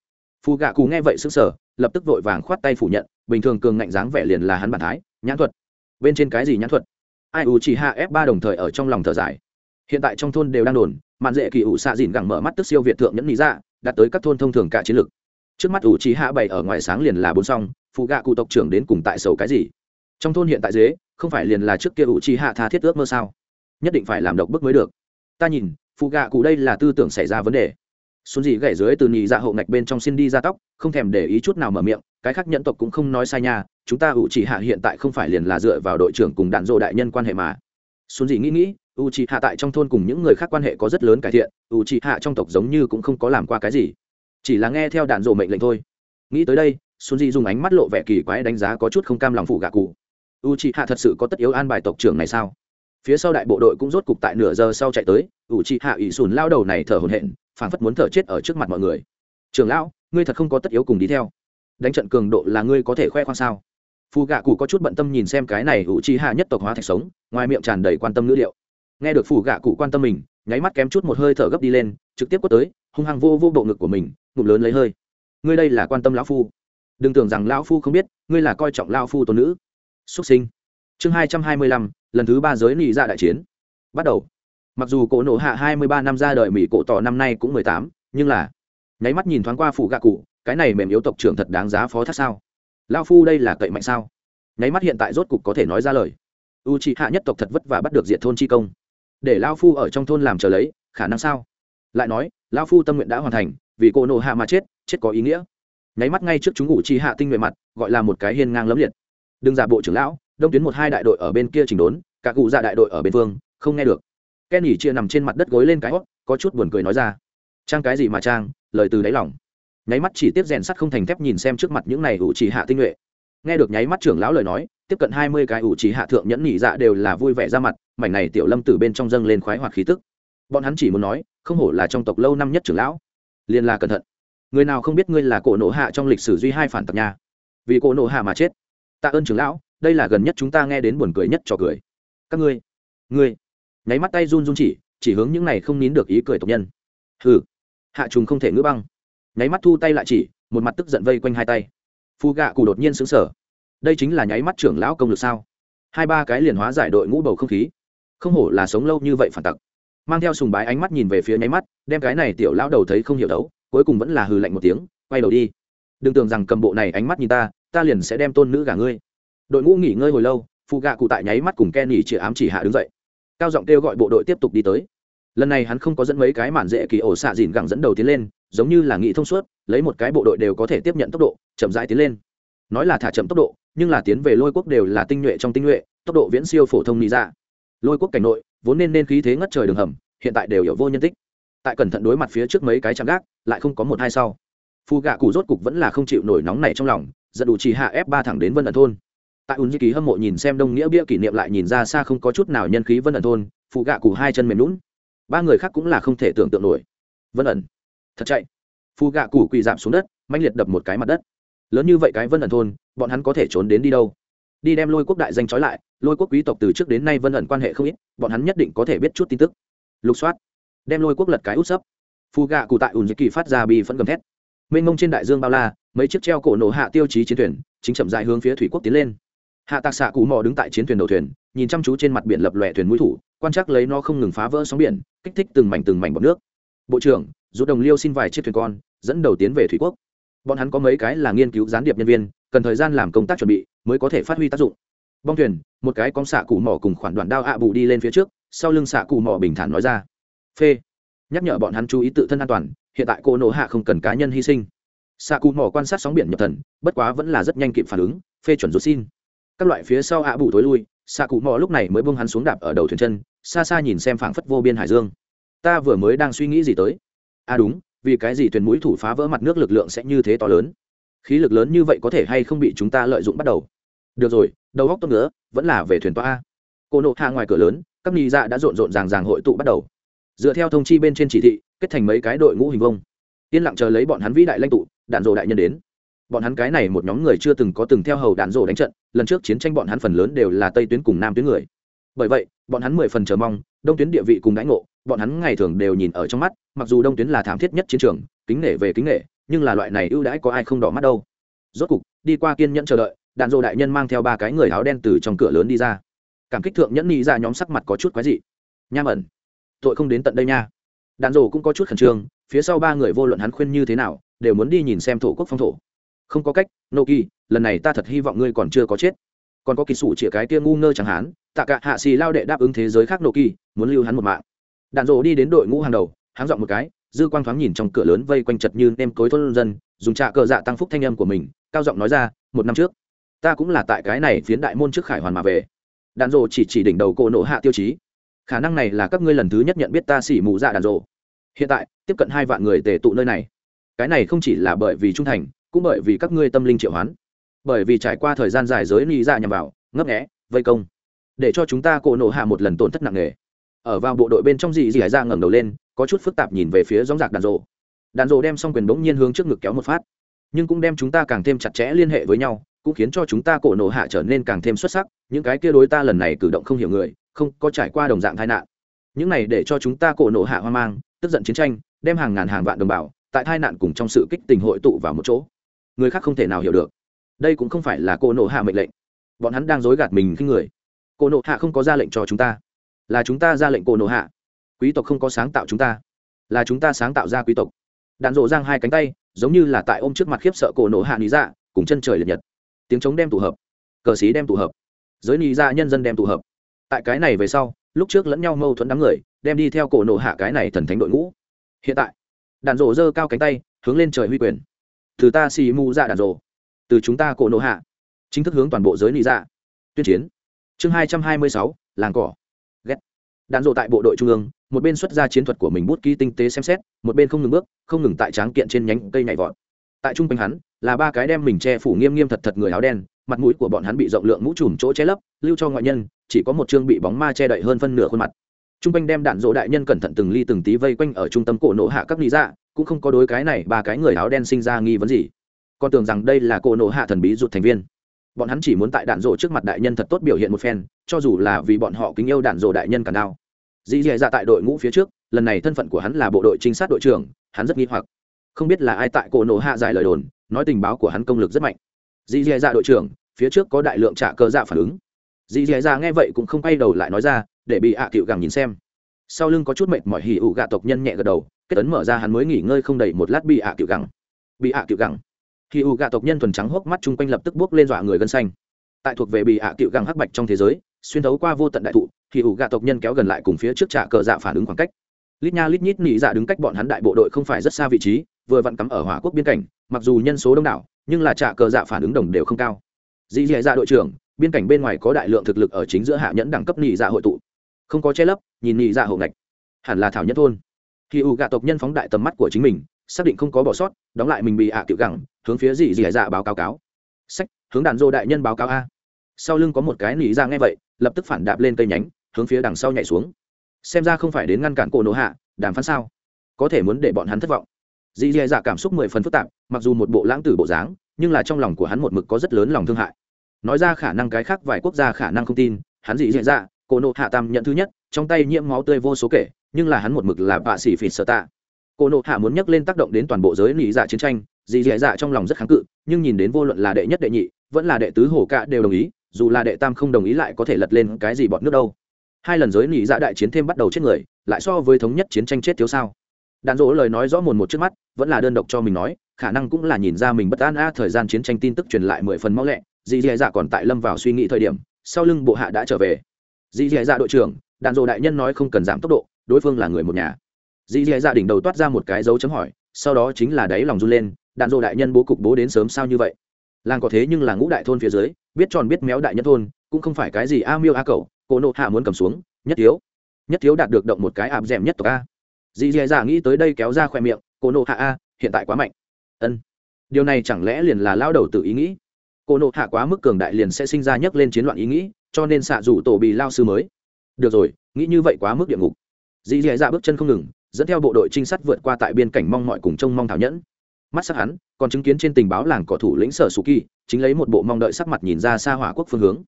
Phụ gạ cụ nghe vậy sững sở lập tức vội vàng khoát tay phủ nhận, bình thường cường ngạnh dáng vẻ liền là hắn bản thái, nhãn thuật. Bên trên cái gì nhãn thuật? Ai u chỉ hạ f ba đồng thời ở trong lòng thở dài. Hiện tại trong thôn đều đang đồn, mạn dễ kỳ ủ xạ dìn gẳng mở mắt tức siêu việt thượng nhẫn lý ra dạ, đạt tới các thôn thông thường cả chiến lược trước mắt ủ chỉ hạ bày ở ngoài sáng liền là bốn song, phụ gạ cụ tộc trưởng đến cùng tại sầu cái gì? Trong thôn hiện tại dế, không phải liền là trước kia ủ chỉ hạ tha thiết ước mơ sao? Nhất định phải làm độc bức mới được. Ta nhìn, phụ gạ cụ đây là tư tưởng xảy ra vấn đề xuân dị gãy dưới từ nhị dạ hậu ngạch bên trong xin đi ra tóc, không thèm để ý chút nào mở miệng, cái khác nhẫn tộc cũng không nói sai nha, chúng ta ủ chỉ hạ hiện tại không phải liền là dựa vào đội trưởng cùng đạn dộ đại nhân quan hệ mà. Xuân dị nghĩ nghĩ u chỉ hạ tại trong thôn cùng những người khác quan hệ có rất lớn cải thiện u chỉ hạ trong tộc giống như cũng không có làm qua cái gì. Chỉ là nghe theo đạn dộ mệnh lệnh thôi. Nghĩ tới đây, xuân Dị dùng ánh mắt lộ vẻ kỳ quái đánh giá có chút không cam lòng phụ gạ cụ. U chỉ hạ thật sự có tất yếu an bài tộc trưởng này sao? Phía sau đại bộ đội cũng rốt cục tại nửa giờ sau chạy tới u chỉ hạ ỷ sùn lao đầu này thở hổn hển phảng phất muốn thở chết ở trước mặt mọi người. Trường lão, ngươi thật không có tất yếu cùng đi theo. Đánh trận cường độ là ngươi có thể khoe khoang sao? Phù gạ cụ có chút bận tâm nhìn xem cái này ủ chi hạ nhất tộc hóa thạch sống, ngoài miệng tràn đầy quan tâm ngữ liệu. Nghe được phù gạ cụ quan tâm mình, nháy mắt kém chút một hơi thở gấp đi lên, trực tiếp quất tới, hung hăng vô vô bộ ngực của mình, ngụm lớn lấy hơi. Ngươi đây là quan tâm lão phu. Đừng tưởng rằng lão phu không biết, ngươi là coi trọng lão phu tôn nữ. Xuất sinh. Chương hai trăm hai mươi lăm, lần thứ ba giới nị ra đại chiến. Bắt đầu mặc dù cổ nổ hạ hai mươi ba năm ra đời mỹ cổ tỏ năm nay cũng mười tám, nhưng là, nháy mắt nhìn thoáng qua phụ gạ cụ, cái này mềm yếu tộc trưởng thật đáng giá phó thác sao? Lão phu đây là cậy mạnh sao? Nháy mắt hiện tại rốt cục có thể nói ra lời. U c hạ nhất tộc thật vất vả bắt được diện thôn chi công. Để lão phu ở trong thôn làm chờ lấy, khả năng sao? Lại nói, lão phu tâm nguyện đã hoàn thành, vì cô nộ hạ mà chết chết có ý nghĩa. Nháy mắt ngay trước chúng ngủ chi hạ tinh nguyện mặt, gọi là một cái hiên ngang lấm liệt. Đừng giả bộ trưởng lão, đông tuyến một hai đại đội ở bên kia chỉnh đốn, cả cụ dạ đại đội ở bên phương không nghe được ken nhỉ chia nằm trên mặt đất gối lên cái hót có chút buồn cười nói ra. Trang cái gì mà trang, lời từ đáy lòng. Nháy mắt chỉ tiếp rèn sắt không thành thép nhìn xem trước mặt những này ủ chỉ hạ tinh nhuệ. Nghe được nháy mắt trưởng lão lời nói, tiếp cận hai mươi cái ủ chỉ hạ thượng nhẫn nhị dạ đều là vui vẻ ra mặt, mảnh này tiểu lâm từ bên trong dâng lên khoái hoạt khí tức. Bọn hắn chỉ muốn nói, không hổ là trong tộc lâu năm nhất trưởng lão. Liên là cẩn thận. Người nào không biết ngươi là cổ nộ hạ trong lịch sử duy hai phản tặc nhà vì cổ nộ hạ mà chết. Tạ ơn trưởng lão, đây là gần nhất chúng ta nghe đến buồn cười nhất cho cười. Các ngươi ngươi nháy mắt tay run run chỉ chỉ hướng những này không nín được ý cười tộc nhân. Hừ. Hạ trùng không thể ngữ băng. Nháy mắt thu tay lại chỉ, một mặt tức giận vây quanh hai tay. Phu gạ cụ đột nhiên xứng sở đây chính là nháy mắt trưởng lão công lực sao? Hai ba cái liền hóa giải đội ngũ bầu không khí. Không hổ là sống lâu như vậy phản tặc. Mang theo sùng bái ánh mắt nhìn về phía nháy mắt, đem cái này tiểu lão đầu thấy không hiểu đấu, cuối cùng vẫn là hừ lạnh một tiếng, quay đầu đi. Đừng tưởng rằng cầm bộ này ánh mắt nhìn ta ta liền sẽ đem tôn nữ gả ngươi. Đội ngũ nghỉ ngơi hồi lâu phụ gạ cụ tại nháy mắt cùng ken nghỉ chĩa ám chỉ hạ đứng dậy cao giọng kêu gọi bộ đội tiếp tục đi tới. Lần này hắn không có dẫn mấy cái màn dễ kỳ ổ xạ dìn gẳng dẫn đầu tiến lên, giống như là nghị thông suốt, lấy một cái bộ đội đều có thể tiếp nhận tốc độ, chậm rãi tiến lên. Nói là thả chậm tốc độ, nhưng là tiến về lôi quốc đều là tinh nhuệ trong tinh nhuệ, tốc độ viễn siêu phổ thông lý ra dạ. lôi quốc cảnh nội, vốn nên nên khí thế ngất trời đường hầm, hiện tại đều hiểu vô nhân tích. Tại cẩn thận đối mặt phía trước mấy cái chạm gác, lại không có một hai sau. Phù gạ cụ rốt cục vẫn là không chịu nổi nóng này trong lòng dẫn đủ chỉ hạ ép ba thẳng đến vân ẩn thôn tại ùn di kỳ hâm mộ nhìn xem đông nghĩa bia kỷ niệm lại nhìn ra xa không có chút nào nhân khí vân ẩn thôn, phụ gạ cụ hai chân mềm lún ba người khác cũng là không thể tưởng tượng nổi. Vân ẩn. Thật chạy. Phụ gạ cụ quỳ giảm xuống đất mạnh liệt đập một cái mặt đất. Lớn như vậy cái vân ẩn thôn, bọn hắn có thể trốn đến đi đâu? Đi đem lôi quốc đại danh trói lại, lôi quốc quý tộc từ trước đến nay vân ẩn quan hệ không ít, bọn hắn nhất định có thể biết chút tin tức. Lục soát. Đem lôi quốc lật cái út sấp. Phù gạ cụ tại ùn dịch kỳ phát ra bị phẫn gầm thét. Mênh mông trên đại dương bao la, mấy chiếc treo cổ nổ hạ tiêu chí chiến thuyền, chính chậm dại hướng phía thủy quốc tiến lên hạ tạc xạ cụ mò đứng tại chiến thuyền đầu thuyền, nhìn chăm chú trên mặt biển lập lòe thuyền mũi thủ, quan trắc lấy nó không ngừng phá vỡ sóng biển, kích thích từng mảnh từng mảnh bọt nước. Bộ trưởng dù đồng liêu xin vài chiếc thuyền con, dẫn đầu tiến về thủy quốc. Bọn hắn có mấy cái là nghiên cứu gián điệp nhân viên, cần thời gian làm công tác chuẩn bị mới có thể phát huy tác dụng. Bong thuyền, một cái con xạ cụ mỏ cùng khoản đoạn đao ạ bù đi lên phía trước, sau lưng xạ cụ mỏ bình thản nói ra. Phê. Nhắc nhở bọn hắn chú ý tự thân an toàn, hiện tại cô nổ hạ không cần cá nhân hy sinh. Xạ cụ mỏ quan sát sóng biển nhập thần, bất quá vẫn là rất nhanh kịp phản ứng, phê chuẩn rút xin các loại phía sau ạ bù tối lui, xạ cụ mò lúc này mới bông hắn xuống đạp ở đầu thuyền chân, xa xa nhìn xem phảng phất vô biên hải dương. Ta vừa mới đang suy nghĩ gì tới? À đúng, vì cái gì thuyền mũi thủ phá vỡ mặt nước lực lượng sẽ như thế to lớn? Khí lực lớn như vậy có thể hay không bị chúng ta lợi dụng bắt đầu? Được rồi, đầu góc tốt nữa, vẫn là về thuyền toa a. Cô nộ hạ ngoài cửa lớn, các nghi dạ đã rộn rộn ràng ràng hội tụ bắt đầu. Dựa theo thông chi bên trên chỉ thị, kết thành mấy cái đội ngũ hình vông yên lặng chờ lấy bọn hắn vĩ đại lãnh tụ, đạn dộ đại nhân đến bọn hắn cái này một nhóm người chưa từng có từng theo hầu đạn rổ đánh trận, lần trước chiến tranh bọn hắn phần lớn đều là tây tuyến cùng nam tuyến người. Bởi vậy, bọn hắn mười phần chờ mong, đông tuyến địa vị cùng đãi ngộ, bọn hắn ngày thường đều nhìn ở trong mắt, mặc dù đông tuyến là thảm thiết nhất chiến trường, kính nể về kính nể, nhưng là loại này ưu đãi có ai không đỏ mắt đâu. Rốt cục, đi qua kiên nhẫn chờ đợi, đạn dộ đại nhân mang theo ba cái người áo đen từ trong cửa lớn đi ra. Cảm kích thượng nhẫn nghĩ ra dạ nhóm sắc mặt có chút quái dị. Nham ẩn tội không đến tận đây nha. Đạn dộ cũng có chút khẩn trương, phía sau ba người vô luận hắn khuyên như thế nào, đều muốn đi nhìn xem thổ quốc phong thổ không có cách nô kỳ lần này ta thật hy vọng ngươi còn chưa có chết. Còn có kỳ sủ chĩa cái tia ngu ngơ chẳng hạn, tạ cả hạ xì lao đệ đáp ứng thế giới khác nô kỳ muốn lưu hắn một mạng. Đạn rộ đi đến đội ngũ hàng đầu háng dọn một cái dư quang thoáng nhìn trong cửa lớn vây quanh chật như nem cối thôn dân dùng trạ cờ dạ tăng phúc thanh âm của mình cao giọng nói ra một năm trước ta cũng là tại cái này phiến đại môn trước khải hoàn mà về. Đạn rộ chỉ chỉ đỉnh đầu cô nộ hạ tiêu chí. Khả năng này là các ngươi lần thứ nhất nhận biết ta xỉ mù dạ đạn rộ hiện tại tiếp cận hai vạn người tề tụ nơi này. Cái này không chỉ là bởi vì trung thành cũng bởi vì các ngươi tâm linh triệu hoán, bởi vì trải qua thời gian dài giới ni ra nhằm vào, ngấp nghẽ vây công, để cho chúng ta cổ nổ hạ một lần tổn thất nặng nề. Ở vào bộ đội bên trong dị dị hải ra ngẩng đầu lên, có chút phức tạp nhìn về phía gióng giạc đàn rộ. Đàn rộ đem xong quyền bỗng nhiên hướng trước ngực kéo một phát, nhưng cũng đem chúng ta càng thêm chặt chẽ liên hệ với nhau, cũng khiến cho chúng ta cổ nổ hạ trở nên càng thêm xuất sắc, những cái kia đối ta lần này cử động không hiểu người, không có trải qua đồng dạng tai nạn. Những này để cho chúng ta cổ nổ hạ hoang mang, tức giận chiến tranh, đem hàng ngàn hàng vạn đồng bào, tại tai nạn cùng trong sự kích tình hội tụ vào một chỗ người khác không thể nào hiểu được. Đây cũng không phải là cô nộ hạ mệnh lệnh. Bọn hắn đang dối gạt mình khi người. Cô nộ hạ không có ra lệnh cho chúng ta. Là chúng ta ra lệnh cô nộ hạ. Quý tộc không có sáng tạo chúng ta. Là chúng ta sáng tạo ra quý tộc. Đạn rộ giang hai cánh tay, giống như là tại ôm trước mặt khiếp sợ cổ Nổ hạ lý dạ cùng chân trời liệt nhật. Tiếng trống đem tụ hợp. Cờ xí đem tụ hợp. Giới lý dạ nhân dân đem tụ hợp. Tại cái này về sau, lúc trước lẫn nhau mâu thuẫn đám người, đem đi theo cổ Nổ hạ cái này thần thánh đội ngũ. Hiện tại, đạn rộ giơ cao cánh tay, hướng lên trời huy quyền từ ta xì mu ra dạ đạn rồ. Từ chúng ta cổ nộ hạ. Chính thức hướng toàn bộ giới lý dạ. Tuyên chiến. Chương hai trăm hai mươi sáu, làng cỏ. Ghét. Đạn rộ tại bộ đội trung ương, một bên xuất ra chiến thuật của mình bút ký tinh tế xem xét, một bên không ngừng bước, không ngừng tại tráng kiện trên nhánh cây nhảy vọt. Tại trung quanh hắn, là ba cái đem mình che phủ nghiêm nghiêm thật thật người áo đen, mặt mũi của bọn hắn bị rộng lượng mũ trùm chỗ che lấp, lưu cho ngoại nhân, chỉ có một chương bị bóng ma che đậy hơn phân nửa khuôn mặt. Trung quanh đem đạn dỗ đại nhân cẩn thận từng ly từng tí vây quanh ở trung tâm cổ nổ hạ các lý dạ cũng không có đối cái này ba cái người áo đen sinh ra nghi vấn gì. Con tưởng rằng đây là cô nổ hạ thần bí rụt thành viên. Bọn hắn chỉ muốn tại đạn rộ trước mặt đại nhân thật tốt biểu hiện một phen, cho dù là vì bọn họ kính yêu đạn rộ đại nhân càng đao. Dĩ dì dạ tại đội ngũ phía trước, lần này thân phận của hắn là bộ đội trinh sát đội trưởng, hắn rất nghi hoặc. Không biết là ai tại cổ nổ hạ giải lời đồn, nói tình báo của hắn công lực rất mạnh. Dì dì dạ đội trưởng, phía trước có đại lượng trả cơ dạ phản ứng. Dì dì dạ nghe vậy cũng không quay đầu lại nói ra, để bị ạ à cựu gẳng nhìn xem. Sau lưng có chút mệt mỏi hỉ ủ gạ tộc nhân nhẹ gật đầu kết tấn mở ra hắn mới nghỉ ngơi không đầy một lát bị ạ à cựu gẳng. Bị ạ à cựu gẳng. Khi u gạ tộc nhân thuần trắng hốc mắt chung quanh lập tức bước lên dọa người gân xanh. Tại thuộc về bị ạ cựu gẳng hắc bạch trong thế giới, xuyên thấu qua vô tận đại thụ, khi u gạ tộc nhân kéo gần lại cùng phía trước trả cờ dạ phản ứng khoảng cách. Lít nha lít nhít nỉ dạ đứng cách bọn hắn đại bộ đội không phải rất xa vị trí, vừa vặn cắm ở hỏa quốc biên cảnh, mặc dù nhân số đông đảo, nhưng là trả cờ dạ phản ứng đồng đều không cao. Dì dì dạ đội trưởng, biên cảnh bên ngoài có đại lượng thực lực ở chính giữa hạ nhẫn đẳng cấp nỉ dạ hội tụ. Không có che lấp, nhìn nỉ dạ hậu ngạch. Hẳn là thảo nhất thôn khi u gạ tộc nhân phóng đại tầm mắt của chính mình, xác định không có bỏ sót, đóng lại mình bị ạ à tiểu gẳng, hướng phía dì dì dạ báo cáo cáo. Sách, hướng đàn dô đại nhân báo cáo a. Sau lưng có một cái nỉ ra nghe vậy, lập tức phản đạp lên cây nhánh, hướng phía đằng sau nhảy xuống. Xem ra không phải đến ngăn cản cổ nổ hạ, đàm phán sao? Có thể muốn để bọn hắn thất vọng. Dì dì dạ cảm xúc mười phần phức tạp, mặc dù một bộ lãng tử bộ dáng, nhưng là trong lòng của hắn một mực có rất lớn lòng thương hại. Nói ra khả năng cái khác vài quốc gia khả năng không tin, hắn dì dì dạ cổ nộ hạ tam nhận thứ nhất, trong tay nhiễm máu tươi vô số kể nhưng là hắn một mực là bạ sĩ phỉ sợ tạ. Cô nộ hạ muốn nhắc lên tác động đến toàn bộ giới lý dạ chiến tranh, dì dì dạ trong lòng rất kháng cự, nhưng nhìn đến vô luận là đệ nhất đệ nhị, vẫn là đệ tứ hổ cạ đều đồng ý, dù là đệ tam không đồng ý lại có thể lật lên cái gì bọn nước đâu. Hai lần giới lý dạ đại chiến thêm bắt đầu chết người, lại so với thống nhất chiến tranh chết thiếu sao. Đạn dỗ lời nói rõ mồn một trước mắt, vẫn là đơn độc cho mình nói, khả năng cũng là nhìn ra mình bất an a, thời gian chiến tranh tin tức truyền lại mười phần mau lẹ, dì dì dạ còn tại lâm vào suy nghĩ thời điểm, sau lưng bộ hạ đã trở về. Dì dì dạ đội trưởng, đạn dỗ đại nhân nói không cần giảm tốc độ đối phương là người một nhà. Dì dì dạ đỉnh đầu toát ra một cái dấu chấm hỏi, sau đó chính là đáy lòng run lên, đạn dộ đại nhân bố cục bố đến sớm sao như vậy? Làng có thế nhưng là ngũ đại thôn phía dưới, biết tròn biết méo đại nhân thôn, cũng không phải cái gì a miêu a cậu cô nộ hạ muốn cầm xuống, nhất thiếu. Nhất thiếu đạt được động một cái ạp d nhất tộc a. Dì dì dạ nghĩ tới đây kéo ra khoe miệng, cô nộ hạ a, hiện tại quá mạnh. Ân. Điều này chẳng lẽ liền là lao đầu tự ý nghĩ? Cô nộ hạ quá mức cường đại liền sẽ sinh ra nhấc lên chiến loạn ý nghĩ, cho nên xạ rủ tổ bị lao sư mới. Được rồi, nghĩ như vậy quá mức địa ngục dì dì dạ bước chân không ngừng dẫn theo bộ đội trinh sát vượt qua tại biên cảnh mong mọi cùng trông mong thảo nhẫn. Mắt sắc hắn còn chứng kiến trên tình báo làng cỏ thủ lĩnh sở sù kỳ chính lấy một bộ mong đợi sắc mặt nhìn ra xa hỏa quốc phương hướng.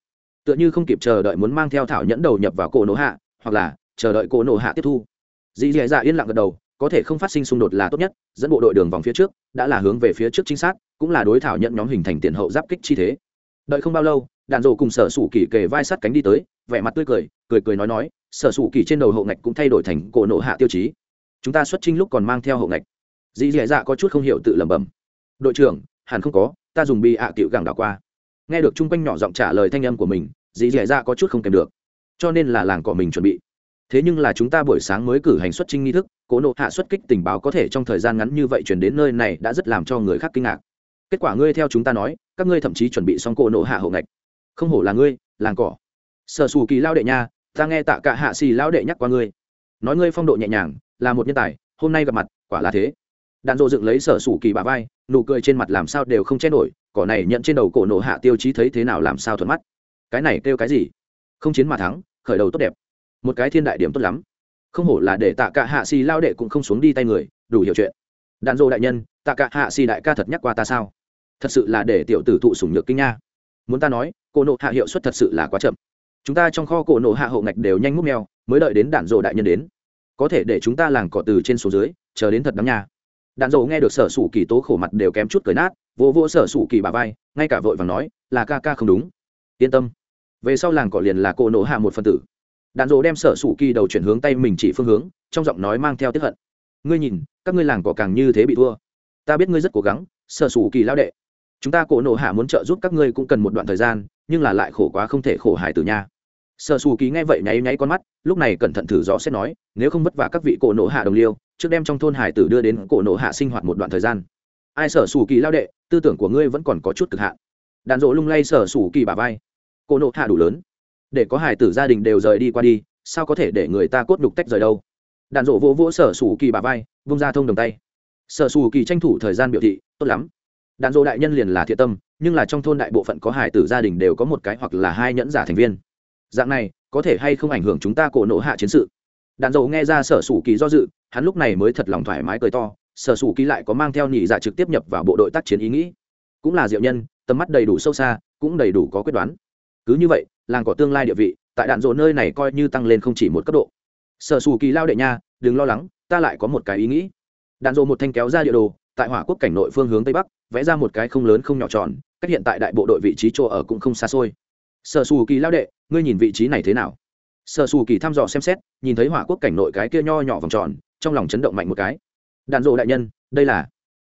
Tựa như không kịp chờ đợi muốn mang theo thảo nhẫn đầu nhập vào cổ nổ hạ hoặc là chờ đợi cổ nổ hạ tiếp thu. Dì dì dạ yên lặng gật đầu có thể không phát sinh xung đột là tốt nhất dẫn bộ đội đường vòng phía trước đã là hướng về phía trước trinh sát, cũng là đối thảo nhận nhóm hình thành tiền hậu giáp kích chi thế. Đợi không bao lâu đạn rổ cùng sở sủ kỳ kề vai sát cánh đi tới vẻ mặt tươi cười cười cười nói nói sở sủ kỳ trên đầu hậu ngạch cũng thay đổi thành cổ nộ hạ tiêu chí. Chúng ta xuất trinh lúc còn mang theo hậu ngạch. Dì dì dạ có chút không hiểu tự lẩm bẩm. Đội trưởng, hẳn không có, ta dùng bi ạ à cựu gẳng đảo qua. Nghe được chung quanh nhỏ giọng trả lời thanh âm của mình, dì dì dạ có chút không kèm được. Cho nên là làng cỏ mình chuẩn bị. Thế nhưng là chúng ta buổi sáng mới cử hành xuất trinh nghi thức cố nộ hạ xuất kích tình báo có thể trong thời gian ngắn như vậy chuyển đến nơi này đã rất làm cho người khác kinh ngạc. Kết quả ngươi theo chúng ta nói, các ngươi thậm chí chuẩn bị xong cổ nộ hạ hậu ngạch. Không hổ là ngươi, làng cỏ sở xù kỳ lao đệ nha ta nghe tạ cả hạ xì lao đệ nhắc qua ngươi. Nói ngươi phong độ nhẹ nhàng, là một nhân tài, hôm nay gặp mặt, quả là thế. Đạn dộ dựng lấy sở sủ kỳ bà vai, nụ cười trên mặt làm sao đều không che nổi, cỏ này nhận trên đầu cổ nổ hạ tiêu chí thấy thế nào làm sao thuận mắt. Cái này kêu cái gì? Không chiến mà thắng, khởi đầu tốt đẹp. Một cái thiên đại điểm tốt lắm. Không hổ là để tạ cả hạ xì lao đệ cũng không xuống đi tay người, đủ hiểu chuyện. Đạn dộ đại nhân, tạ cả hạ xì đại ca thật nhắc qua ta sao? Thật sự là để tiểu tử thụ sủng nhược kinh nha. Muốn ta nói, cổ nộ hạ hiệu suất thật sự là quá chậm chúng ta trong kho cổ nổ hạ hậu ngạch đều nhanh múc mèo, mới đợi đến đạn dộ đại nhân đến. Có thể để chúng ta làng cỏ từ trên số dưới, chờ đến thật đắm nha đạn dộ nghe được sở sủ kỳ tố khổ mặt đều kém chút cười nát, vô vô sở sủ kỳ bà vai, ngay cả vội vàng nói, là ca ca không đúng. Yên tâm. Về sau làng cỏ liền là cổ nổ hạ một phân tử. Đạn dộ đem sở sủ kỳ đầu chuyển hướng tay mình chỉ phương hướng, trong giọng nói mang theo tiếp hận. Ngươi nhìn, các ngươi làng cỏ càng như thế bị thua. Ta biết ngươi rất cố gắng, sở sủ kỳ lao đệ. Chúng ta cổ nổ hạ muốn trợ giúp các ngươi cũng cần một đoạn thời gian, nhưng là lại khổ quá không thể khổ hải tử nha sở sủ kỳ nghe vậy nháy nháy con mắt, lúc này cẩn thận thử rõ sẽ nói, nếu không vất vả các vị cổ nộ hạ đồng liêu, trước đem trong thôn hải tử đưa đến cổ nộ hạ sinh hoạt một đoạn thời gian. Ai sở sủ kỳ lao đệ, tư tưởng của ngươi vẫn còn có chút cực hạn. Đạn dỗ lung lay sở sủ kỳ bà vai. Cổ nộ hạ đủ lớn. Để có hải tử gia đình đều rời đi qua đi, sao có thể để người ta cốt đục tách rời đâu? Đạn dỗ vỗ vỗ sở sủ kỳ bà vai, vung ra thông đồng tay. Sở sủ kỳ tranh thủ thời gian biểu thị, tốt lắm. Đạn dỗ đại nhân liền là thiện tâm, nhưng là trong thôn đại bộ phận có hải tử gia đình đều có một cái hoặc là hai nhẫn giả thành viên dạng này, có thể hay không ảnh hưởng chúng ta cổ nộ hạ chiến sự? Đạn dầu nghe ra sở sủ kỳ do dự, hắn lúc này mới thật lòng thoải mái cười to, sở sủ kỳ lại có mang theo nhị dạ trực tiếp nhập vào bộ đội tác chiến ý nghĩ. Cũng là diệu nhân, tầm mắt đầy đủ sâu xa, cũng đầy đủ có quyết đoán. Cứ như vậy, làng có tương lai địa vị, tại đạn dỗ nơi này coi như tăng lên không chỉ một cấp độ. Sở sủ kỳ lao đệ nha, đừng lo lắng, ta lại có một cái ý nghĩ. Đạn dỗ một thanh kéo ra địa đồ, tại hỏa quốc cảnh nội phương hướng tây bắc, vẽ ra một cái không lớn không nhỏ tròn, cách hiện tại đại bộ đội vị trí chỗ ở cũng không xa xôi sở sủ kỳ lao đệ, ngươi nhìn vị trí này thế nào? Sở sủ kỳ thăm dò xem xét, nhìn thấy hỏa quốc cảnh nội cái kia nho nhỏ vòng tròn, trong lòng chấn động mạnh một cái. Đạn dộ đại nhân, đây là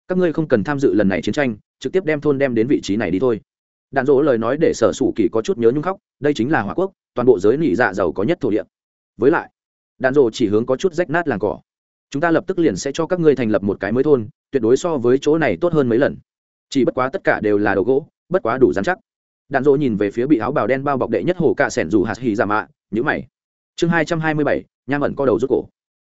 các ngươi không cần tham dự lần này chiến tranh, trực tiếp đem thôn đem đến vị trí này đi thôi. Đạn dỗ lời nói để sở sủ kỳ có chút nhớ nhung khóc, đây chính là hỏa quốc, toàn bộ giới nỉ dạ giàu có nhất thổ địa. Với lại, đạn dỗ chỉ hướng có chút rách nát làng cỏ. Chúng ta lập tức liền sẽ cho các ngươi thành lập một cái mới thôn, tuyệt đối so với chỗ này tốt hơn mấy lần. Chỉ bất quá tất cả đều là đồ gỗ, bất quá đủ dán chắc đạn dỗ nhìn về phía bị áo bào đen bao bọc đệ nhất hồ cạ sẻn dù hạt hì giả mạ nhữ mày. Chương hai trăm hai mươi bảy, nham ẩn co đầu rút cổ.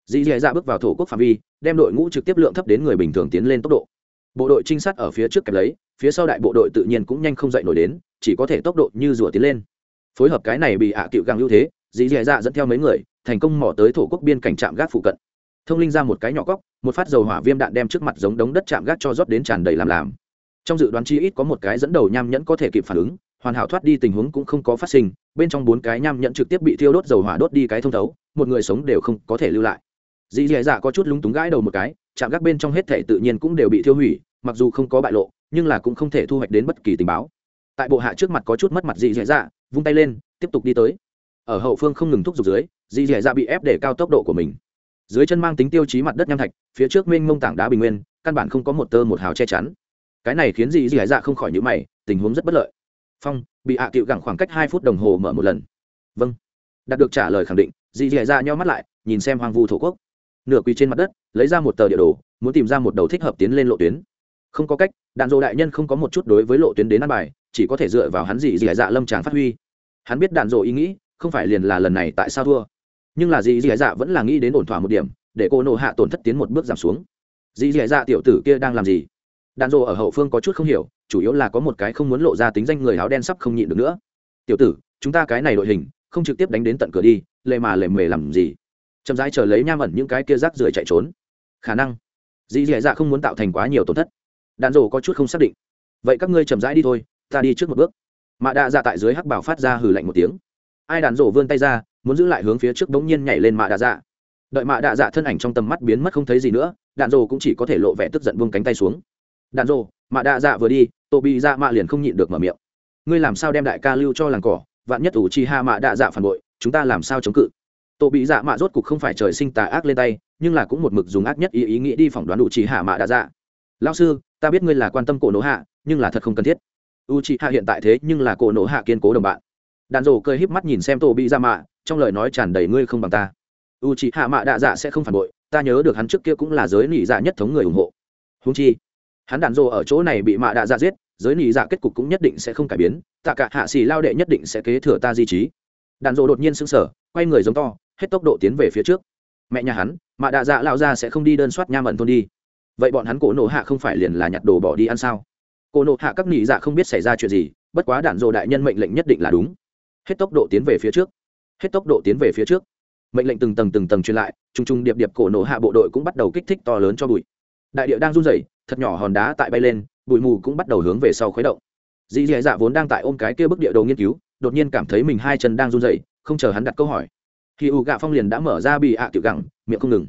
Dì dì dạ bước vào thổ quốc phạm vi, đem đội ngũ trực tiếp lượng thấp đến người bình thường tiến lên tốc độ. Bộ đội trinh sát ở phía trước kẹp lấy, phía sau đại bộ đội tự nhiên cũng nhanh không dậy nổi đến, chỉ có thể tốc độ như rùa tiến lên. Phối hợp cái này bị ạ à cựu găng ưu thế, dì dì dạ dẫn theo mấy người, thành công mỏ tới thổ quốc biên cảnh trạm gác phụ cận. Thông linh ra một cái nhỏ góc, một phát dầu hỏa viêm đạn đem trước mặt giống đống đất chạm gác cho rót đến tràn đầy làm làm trong dự đoán chi ít có một cái dẫn đầu nham nhẫn có thể kịp phản ứng, hoàn hảo thoát đi tình huống cũng không có phát sinh, bên trong bốn cái nham nhẫn trực tiếp bị thiêu đốt dầu hỏa đốt đi cái thông thấu, một người sống đều không có thể lưu lại. Dì dì dạ có chút lúng túng gãi đầu một cái, chạm gác bên trong hết thể tự nhiên cũng đều bị thiêu hủy, mặc dù không có bại lộ, nhưng là cũng không thể thu hoạch đến bất kỳ tình báo. Tại bộ hạ trước mặt có chút mất mặt dì dì dạ vung tay lên, tiếp tục đi tới. Ở hậu phương không ngừng thúc giục dưới, dì dì dạ bị ép để cao tốc độ của mình. Dưới chân mang tính tiêu chí mặt đất nham thạch, phía trước mênh mông tảng đá bình nguyên, căn bản không có một tơ một hào che chắn cái này khiến dì dì dạ không khỏi nhữ mày, tình huống rất bất lợi. Phong, bị hạ à cựu gẳng khoảng cách hai phút đồng hồ mở một lần. Vâng. Đạt được trả lời khẳng định, dì dì dạ nhau mắt lại, nhìn xem hoàng vu thổ quốc. Nửa quỳ trên mặt đất, lấy ra một tờ địa đồ, muốn tìm ra một đầu thích hợp tiến lên lộ tuyến. Không có cách, đạn dộ đại nhân không có một chút đối với lộ tuyến đến ăn bài, chỉ có thể dựa vào hắn gì dì dạ lâm tràng phát huy. Hắn biết đạn dộ ý nghĩ, không phải liền là lần này tại sao thua. Nhưng là dì dì dạ vẫn là nghĩ đến ổn thỏa một điểm, để cô nộ hạ tổn thất tiến một bước giảm xuống. Dì dì dạ tiểu tử kia đang làm gì? Đạn dộ ở hậu phương có chút không hiểu, chủ yếu là có một cái không muốn lộ ra tính danh người áo đen sắp không nhịn được nữa. Tiểu tử, chúng ta cái này đội hình, không trực tiếp đánh đến tận cửa đi, lệ mà lệ mề làm gì? Chậm rãi chờ lấy nham ẩn những cái kia rác rưởi chạy trốn. Khả năng. Dì dì dạ không muốn tạo thành quá nhiều tổn thất. Đạn rổ có chút không xác định. Vậy các ngươi chậm rãi đi thôi, ta đi trước một bước. Mạ đạ dạ tại dưới hắc bảo phát ra hừ lạnh một tiếng. Ai đạn rổ vươn tay ra, muốn giữ lại hướng phía trước bỗng nhiên nhảy lên mạ đạ dạ. Đợi mạ đạ dạ thân ảnh trong tầm mắt biến mất không thấy gì nữa, đạn rồ cũng chỉ có thể lộ vẻ tức giận buông cánh tay xuống đạn rổ mạ đạ dạ vừa đi tổ bị dạ mạ liền không nhịn được mở miệng. Ngươi làm sao đem đại ca lưu cho làng cỏ? Vạn nhất ủ chi ha mạ đạ dạ phản bội, chúng ta làm sao chống cự? Tổ bị dạ mạ rốt cục không phải trời sinh tà ác lên tay, nhưng là cũng một mực dùng ác nhất ý ý nghĩ đi phỏng đoán đủ chỉ hạ mạ đạ dạ. Lao sư, ta biết ngươi là quan tâm cổ nổ hạ, nhưng là thật không cần thiết. U chi hạ hiện tại thế nhưng là cổ nổ hạ kiên cố đồng bạn. Đàn rổ cười híp mắt nhìn xem tổ bị dạ mạ, trong lời nói tràn đầy ngươi không bằng ta. U chi hạ mạ đạ dạ sẽ không phản bội, ta nhớ được hắn trước kia cũng là giới nỉ dạ nhất thống người ủng hộ. Húng chi hắn đàn rổ ở chỗ này bị mạ đạ dạ giết, giới nị dạ kết cục cũng nhất định sẽ không cải biến, tạ cả hạ xì lao đệ nhất định sẽ kế thừa ta di trí. Đàn rổ đột nhiên sững sờ, quay người giống to, hết tốc độ tiến về phía trước. Mẹ nhà hắn, mạ đạ dạ lao ra sẽ không đi đơn soát nham ẩn thôn đi. Vậy bọn hắn cổ nộ hạ không phải liền là nhặt đồ bỏ đi ăn sao? Cổ nộ hạ các nị dạ không biết xảy ra chuyện gì, bất quá đạn dộ đại nhân mệnh lệnh nhất định là đúng. Hết tốc độ tiến về phía trước. Hết tốc độ tiến về phía trước. Mệnh lệnh từng tầng từng tầng truyền lại t r u n g t r u n g điệp điệp cổ nổ hạ bộ đội cũng bắt đầu kích thích to lớn cho bụi. Đại địa đang run rẩy thật nhỏ hòn đá tại bay lên, bụi mù cũng bắt đầu hướng về sau khuấy động. Dì dì dạ vốn đang tại ôm cái kia bức địa đồ nghiên cứu, đột nhiên cảm thấy mình hai chân đang run rẩy, không chờ hắn đặt câu hỏi. Khi u gạ phong liền đã mở ra bị ạ tiểu gẳng, miệng không ngừng.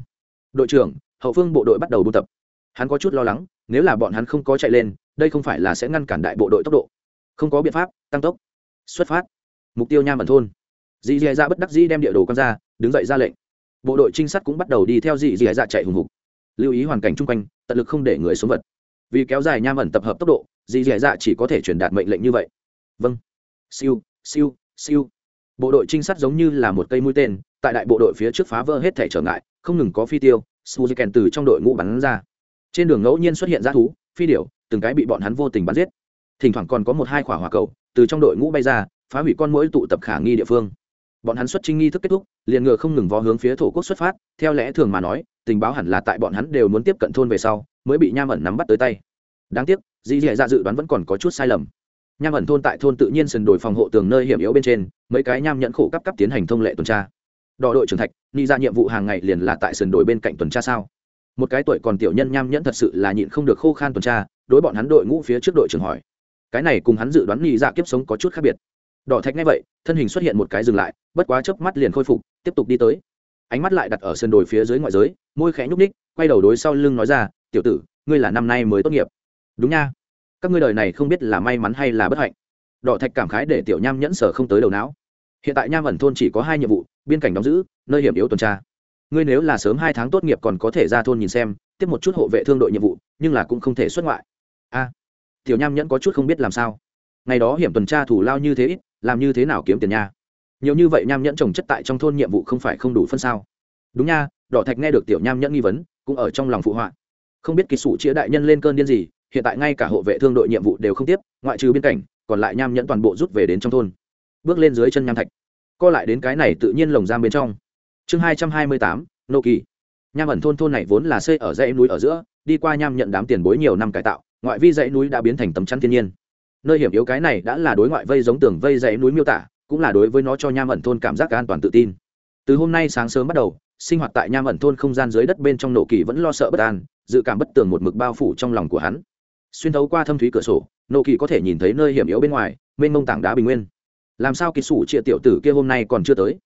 Đội trưởng, hậu phương bộ đội bắt đầu buôn tập. Hắn có chút lo lắng, nếu là bọn hắn không có chạy lên, đây không phải là sẽ ngăn cản đại bộ đội tốc độ. Không có biện pháp, tăng tốc, xuất phát. Mục tiêu nham ẩn thôn. Dì dì dạ bất đắc dĩ đem địa đồ con ra, đứng dậy ra lệnh. Bộ đội trinh sát cũng bắt đầu đi theo dì dì dạ chạy hùng hục lưu ý hoàn cảnh chung quanh, tận lực không để người sống vật. Vì kéo dài nham ẩn tập hợp tốc độ, dì dẻ dạ chỉ có thể truyền đạt mệnh lệnh như vậy. Vâng. Siêu siêu siêu. Bộ đội trinh sát giống như là một cây mũi tên, tại đại bộ đội phía trước phá vỡ hết thể trở ngại, không ngừng có phi tiêu suzuken từ trong đội ngũ bắn ra. Trên đường ngẫu nhiên xuất hiện g thú, phi điểu, từng cái bị bọn hắn vô tình bắn giết. Thỉnh thoảng còn có một hai quả hỏa cầu từ trong đội ngũ bay ra, phá hủy con mũi tụ tập khả nghi địa phương bọn hắn xuất trinh nghi thức kết thúc, liền ngựa không ngừng vó hướng phía thổ quốc xuất phát, theo lẽ thường mà nói, tình báo hẳn là tại bọn hắn đều muốn tiếp cận thôn về sau, mới bị nham ẩn nắm bắt tới tay. Đáng tiếc dì dì dạ, dạ dự đoán vẫn còn có chút sai lầm. Nham ẩn thôn tại thôn tự nhiên sườn đổi phòng hộ tường nơi hiểm yếu bên trên, mấy cái nham nhẫn khổ cấp cấp tiến hành thông lệ tuần tra. Đò đội trưởng thạch ni ra dạ nhiệm vụ hàng ngày liền là tại sườn đổi bên cạnh tuần tra sao? Một cái tuổi còn tiểu nhân nham nhẫn thật sự là nhịn không được khô khan tuần tra, đối bọn hắn đội ngũ phía trước đội trưởng hỏi. Cái này cùng hắn dự đoán ni ra dạ kiếp sống có chút khác biệt đỏ thạch ngay vậy, thân hình xuất hiện một cái dừng lại, bất quá chớp mắt liền khôi phục, tiếp tục đi tới. Ánh mắt lại đặt ở sân đồi phía dưới ngoại giới, môi khẽ nhúc ních quay đầu đối sau lưng nói ra, tiểu tử, ngươi là năm nay mới tốt nghiệp. Đúng nha. Các ngươi đời này không biết là may mắn hay là bất hạnh. Đỏ thạch cảm khái để tiểu nham nhẫn sở không tới đầu não. Hiện tại nham ẩn thôn chỉ có hai nhiệm vụ, biên cảnh đóng giữ, nơi hiểm yếu tuần tra. Ngươi nếu là sớm hai tháng tốt nghiệp còn có thể ra thôn nhìn xem, tiếp một chút hộ vệ thương đội nhiệm vụ, nhưng là cũng không thể xuất ngoại. A. Tiểu nham nhẫn có chút không biết làm sao. Ngày đó hiểm tuần tra thủ lao như thế ít làm như thế nào kiếm tiền nha? Nhiều như vậy nham nhẫn trồng chất tại trong thôn nhiệm vụ không phải không đủ phân sao? Đúng nha, đỏ thạch nghe được tiểu nham nhẫn nghi vấn, cũng ở trong lòng phụ họa. Không biết kỳ sủ chĩa đại nhân lên cơn điên gì, hiện tại ngay cả hộ vệ thương đội nhiệm vụ đều không tiếp, ngoại trừ biên cảnh còn lại nham nhẫn toàn bộ rút về đến trong thôn. Bước lên dưới chân nham thạch. Co lại đến cái này tự nhiên lồng giam bên trong. Chương hai trăm hai mươi tám, nô kỳ. Nham ẩn thôn thôn này vốn là xây ở dãy núi ở giữa, đi qua nham nhận đám tiền bối nhiều năm cải tạo, ngoại vi dãy núi đã biến thành tấm chắn thiên nhiên nơi hiểm yếu cái này đã là đối ngoại vây giống tường vây dãy núi miêu tả, cũng là đối với nó cho nham ẩn thôn cảm giác an toàn tự tin. Từ hôm nay sáng sớm bắt đầu, sinh hoạt tại nham ẩn thôn không gian dưới đất bên trong nổ kỳ vẫn lo sợ bất an, dự cảm bất tường một mực bao phủ trong lòng của hắn. Xuyên thấu qua thâm thúy cửa sổ, nổ kỳ có thể nhìn thấy nơi hiểm yếu bên ngoài, mênh mông tảng đá bình nguyên. Làm sao kỳ sủ chia tiểu tử kia hôm nay còn chưa tới?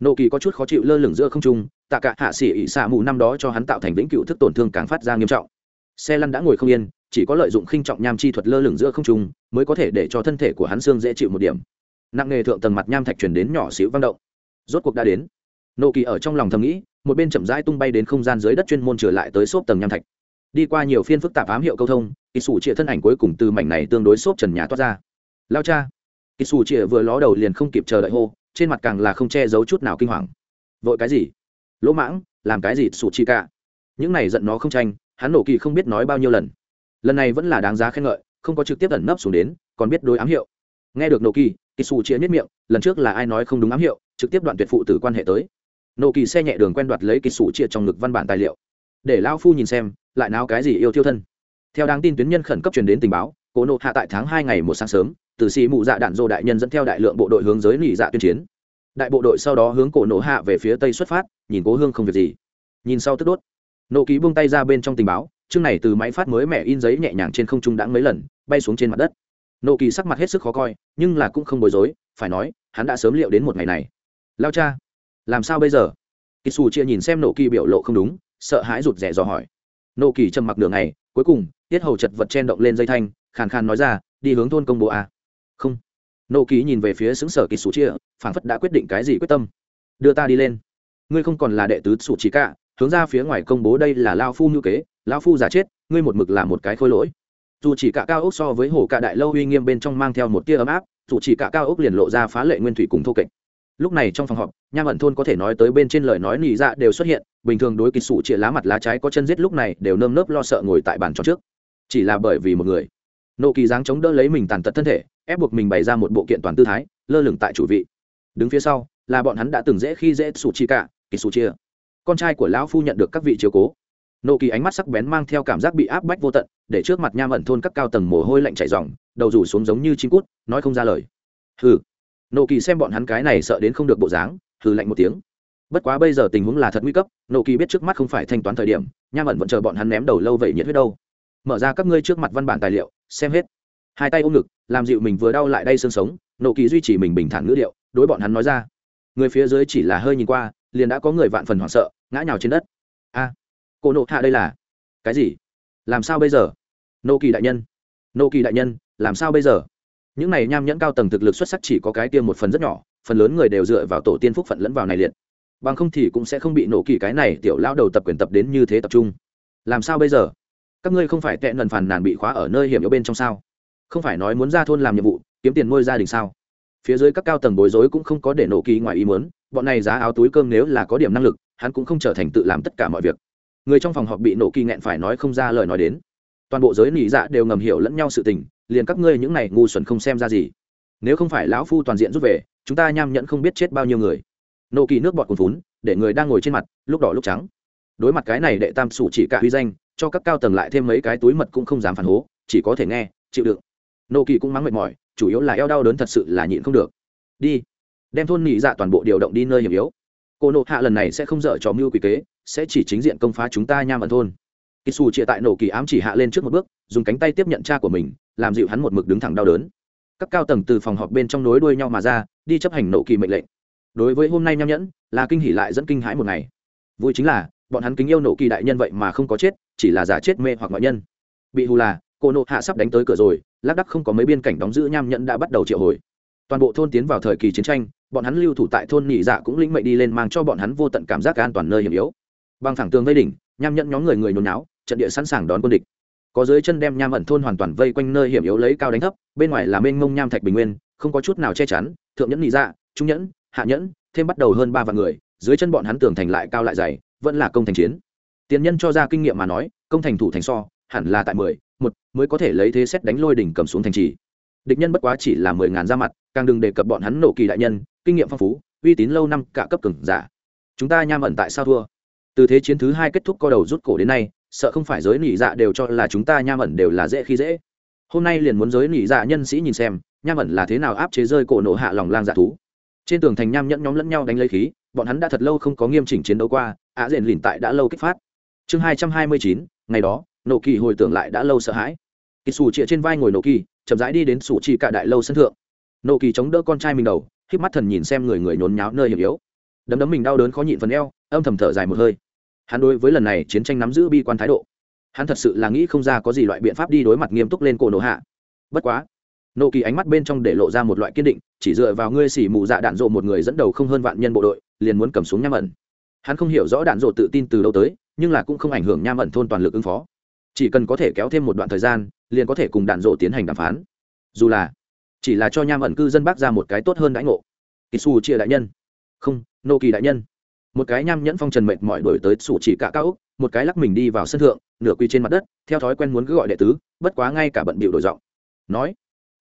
Nổ kỳ có chút khó chịu lơ lửng giữa không trung, tạ cả hạ sĩ ỉ xạ mù năm đó cho hắn tạo thành vĩnh cựu thức tổn thương càng phát ra nghiêm trọng. Xe lăn đã ngồi không yên chỉ có lợi dụng khinh trọng nham chi thuật lơ lửng giữa không trung mới có thể để cho thân thể của hắn xương dễ chịu một điểm. Nặng nghề thượng tầng mặt nham thạch chuyển đến nhỏ xíu vang động. Rốt cuộc đã đến. Nộ kỳ ở trong lòng thầm nghĩ, một bên chậm rãi tung bay đến không gian dưới đất chuyên môn trở lại tới xốp tầng nham thạch. Đi qua nhiều phiên phức tạp ám hiệu câu thông kỳ sủ chĩa thân ảnh cuối cùng từ mảnh này tương đối xốp trần nhà toát ra. Lao cha. Kỳ sủ chĩa vừa ló đầu liền không kịp chờ đợi hô, trên mặt càng là không che giấu chút nào kinh hoàng. Vội cái gì? Lỗ mãng, làm cái gì, sủ chi cả những này giận nó không tranh, hắn nổ kỳ không biết nói bao nhiêu lần lần này vẫn là đáng giá khen ngợi, không có trực tiếp ẩn nấp xuống đến, còn biết đối ám hiệu. Nghe được Nô kỳ kỳ xù chia nhất miệng, lần trước là ai nói không đúng ám hiệu, trực tiếp đoạn tuyệt phụ tử quan hệ tới. Nô kỳ xe nhẹ đường quen đoạt lấy kỳ xù chia trong ngực văn bản tài liệu. Để lao phu nhìn xem, lại náo cái gì yêu thiêu thân. Theo đáng tin tuyến nhân khẩn cấp truyền đến tình báo, cố nộ hạ tại tháng hai ngày một sáng sớm, từ xì mụ dạ đạn dô đại nhân dẫn theo đại lượng bộ đội hướng giới nỉ dạ tuyên chiến. Đại bộ đội sau đó hướng cổ nộ hạ về phía tây xuất phát, nhìn cố hương không việc gì. Nhìn sau tức đốt nộ ký buông tay ra bên trong tình báo chương này từ máy phát mới mẹ in giấy nhẹ nhàng trên không trung đã mấy lần, bay xuống trên mặt đất. Nộ kỳ sắc mặt hết sức khó coi, nhưng là cũng không bối rối, phải nói, hắn đã sớm liệu đến một ngày này. Lao cha, làm sao bây giờ? Kỳ xù chia nhìn xem nộ kỳ biểu lộ không đúng, sợ hãi rụt rè dò hỏi. Nộ kỳ trầm mặc nửa ngày, cuối cùng, tiết hầu chật vật chen động lên dây thanh, khàn khàn nói ra, đi hướng thôn công bố a không. Nộ kỳ nhìn về phía xứng sở kỳ xù chia phảng phất đã quyết định cái gì quyết tâm. Đưa ta đi lên. Ngươi không còn là đệ tứ sủ trí cả hướng ra phía ngoài công bố đây là lao phu ngữ kế, lao phu giả chết, ngươi một mực là một cái khôi lỗi. Dù chỉ cả cao ốc so với hồ cả đại lâu uy nghiêm bên trong mang theo một tia ấm áp, dù chỉ cả cao ốc liền lộ ra phá lệ nguyên thủy cùng thô kệch. Lúc này trong phòng họp, nham ẩn thôn có thể nói tới bên trên lời nói nỉ dạ đều xuất hiện, bình thường đối kỳ sủ chĩa lá mặt lá trái có chân giết lúc này đều nơm nớp lo sợ ngồi tại bàn tròn trước. Chỉ là bởi vì một người, nộ kỳ dáng chống đỡ lấy mình tàn tật thân thể, ép buộc mình bày ra một bộ kiện toàn tư thái, lơ lửng tại chủ vị. Đứng phía sau, là bọn hắn đã từng dễ khi dễ sủ chi cả, kỳ sủ chia con trai của lão phu nhận được các vị chiếu cố. Nộ kỳ ánh mắt sắc bén mang theo cảm giác bị áp bách vô tận, để trước mặt nham ẩn thôn các cao tầng mồ hôi lạnh chảy dòng đầu rủ xuống giống như chim cút, nói không ra lời. Hừ. Nộ kỳ xem bọn hắn cái này sợ đến không được bộ dáng, hừ lạnh một tiếng. Bất quá bây giờ tình huống là thật nguy cấp nộ kỳ biết trước mắt không phải thanh toán thời điểm, nham ẩn vẫn chờ bọn hắn ném đầu lâu vậy nhiệt huyết đâu. Mở ra các ngươi trước mặt văn bản tài liệu, xem hết. Hai tay ôm ngực, làm dịu mình vừa đau lại đây xương sống nộ kỳ duy trì mình bình thản ngữ điệu, đối bọn hắn nói ra. Người phía dưới chỉ là hơi nhìn qua liền đã có người vạn phần hoảng sợ, ngã nhào trên đất. A, cô nộ hạ đây là cái gì? Làm sao bây giờ? Nô kỳ đại nhân. Nô kỳ đại nhân, làm sao bây giờ? Những này nham nhẫn cao tầng thực lực xuất sắc chỉ có cái tiêm một phần rất nhỏ, phần lớn người đều dựa vào tổ tiên phúc phận lẫn vào này liệt. Bằng không thì cũng sẽ không bị nổ kỳ cái này tiểu lao đầu tập quyền tập đến như thế tập trung. Làm sao bây giờ? Các ngươi không phải tệ nần phản nàn bị khóa ở nơi hiểm yếu bên trong sao? Không phải nói muốn ra thôn làm nhiệm vụ, kiếm tiền nuôi gia đình sao? Phía dưới các cao tầng bối rối cũng không có để nổ kỳ ngoài ý muốn bọn này giá áo túi cơm nếu là có điểm năng lực, hắn cũng không trở thành tự làm tất cả mọi việc. Người trong phòng họp bị nổ kỳ nghẹn phải nói không ra lời nói đến. Toàn bộ giới nỉ dạ đều ngầm hiểu lẫn nhau sự tình, liền các ngươi những này ngu xuẩn không xem ra gì. Nếu không phải lão phu toàn diện rút về, chúng ta nham nhẫn không biết chết bao nhiêu người. Nổ kỳ nước bọt cồn vốn để người đang ngồi trên mặt, lúc đỏ lúc trắng. Đối mặt cái này đệ tam sủ chỉ cả huy danh, cho các cao tầng lại thêm mấy cái túi mật cũng không dám phản hố, chỉ có thể nghe, chịu đựng. Nô kỳ cũng mắng mệt mỏi, chủ yếu là eo đau đớn thật sự là nhịn không được. Đi đem thôn nhị dạ toàn bộ điều động đi nơi hiểm yếu. Cô nộ hạ lần này sẽ không dở trò mưu quỷ kế, sẽ chỉ chính diện công phá chúng ta nham ẩn thôn. Kỳ xù chia tại nổ kỳ ám chỉ hạ lên trước một bước, dùng cánh tay tiếp nhận cha của mình, làm dịu hắn một mực đứng thẳng đau đớn. Các cao tầng từ phòng họp bên trong nối đuôi nhau mà ra, đi chấp hành nổ kỳ mệnh lệnh. Đối với hôm nay nham nhẫn, là kinh hỉ lại dẫn kinh hãi một ngày. Vui chính là, bọn hắn kính yêu nổ kỳ đại nhân vậy mà không có chết, chỉ là giả chết mê hoặc ngoại nhân. Bị hù là, cô nộ hạ sắp đánh tới cửa rồi, lác đắc không có mấy biên cảnh đóng giữ nham nhẫn đã bắt đầu triệu hồi. Toàn bộ thôn tiến vào thời kỳ chiến tranh bọn hắn lưu thủ tại thôn nhị dạ cũng lĩnh mệnh đi lên mang cho bọn hắn vô tận cảm giác an toàn nơi hiểm yếu. Bằng thẳng tường vây đỉnh, nham nhẫn nhóm người người nhốn náo trận địa sẵn sàng đón quân địch. Có dưới chân đem nham ẩn thôn hoàn toàn vây quanh nơi hiểm yếu lấy cao đánh thấp, bên ngoài là mênh mông nham thạch bình nguyên, không có chút nào che chắn, thượng nhẫn nhị dạ trung nhẫn, hạ nhẫn, thêm bắt đầu hơn ba vạn người, dưới chân bọn hắn tường thành lại cao lại dày, vẫn là công thành chiến. Tiền nhân cho ra kinh nghiệm mà nói, công thành thủ thành so, hẳn là tại mười, một mới có thể lấy thế xét đánh lôi đỉnh cầm xuống thành trì. Địch nhân bất quá chỉ là mười ngàn ra mặt, càng đừng đề cập bọn hắn nổ kỳ đại nhân kinh nghiệm phong phú, uy tín lâu năm cả cấp cường giả. Chúng ta nham ẩn tại sao thua? Từ thế chiến thứ hai kết thúc co đầu rút cổ đến nay, sợ không phải giới nỉ dạ đều cho là chúng ta nham ẩn đều là dễ khi dễ. Hôm nay liền muốn giới nỉ dạ nhân sĩ nhìn xem, nham ẩn là thế nào áp chế rơi cổ nổ hạ lòng lang dạ thú. Trên tường thành nham nhẫn nhóm lẫn nhau đánh lấy khí, bọn hắn đã thật lâu không có nghiêm chỉnh chiến đấu qua, ạ à rền lìn tại đã lâu kích phát. Chương hai trăm hai mươi chín, ngày đó, nổ kỳ hồi tưởng lại đã lâu sợ hãi. Kỳ sủ chĩa trên vai ngồi nổ kỳ, chậm rãi đi đến sủ chi cả đại lâu sân thượng. Nổ kỳ chống đỡ con trai mình đầu k mắt thần nhìn xem người người nhốn nháo nơi hiểm yếu. Đấm đấm mình đau đớn khó nhịn phần eo, âm thầm thở dài một hơi. Hắn đối với lần này chiến tranh nắm giữ bi quan thái độ. Hắn thật sự là nghĩ không ra có gì loại biện pháp đi đối mặt nghiêm túc lên cổ nổ hạ. Bất quá nộ kỳ ánh mắt bên trong để lộ ra một loại kiên định, chỉ dựa vào ngươi xỉ mù dạ đạn dộ một người dẫn đầu không hơn vạn nhân bộ đội, liền muốn cầm xuống nham ẩn. Hắn không hiểu rõ đạn dộ tự tin từ đâu tới, nhưng là cũng không ảnh hưởng nham ẩn thôn toàn lực ứng phó. Chỉ cần có thể kéo thêm một đoạn thời gian, liền có thể cùng đạn dộ tiến hành đàm phán. Dù là chỉ là cho nham ẩn cư dân bác ra một cái tốt hơn đãi ngộ. Kỳ xù chia đại nhân. Không, nô kỳ đại nhân. Một cái nham nhẫn phong trần mệt mỏi đổi tới sủ chỉ cả cao úc một cái lắc mình đi vào sân thượng, nửa quy trên mặt đất, theo thói quen muốn cứ gọi đệ tứ, bất quá ngay cả bận bịu đổi giọng. Nói,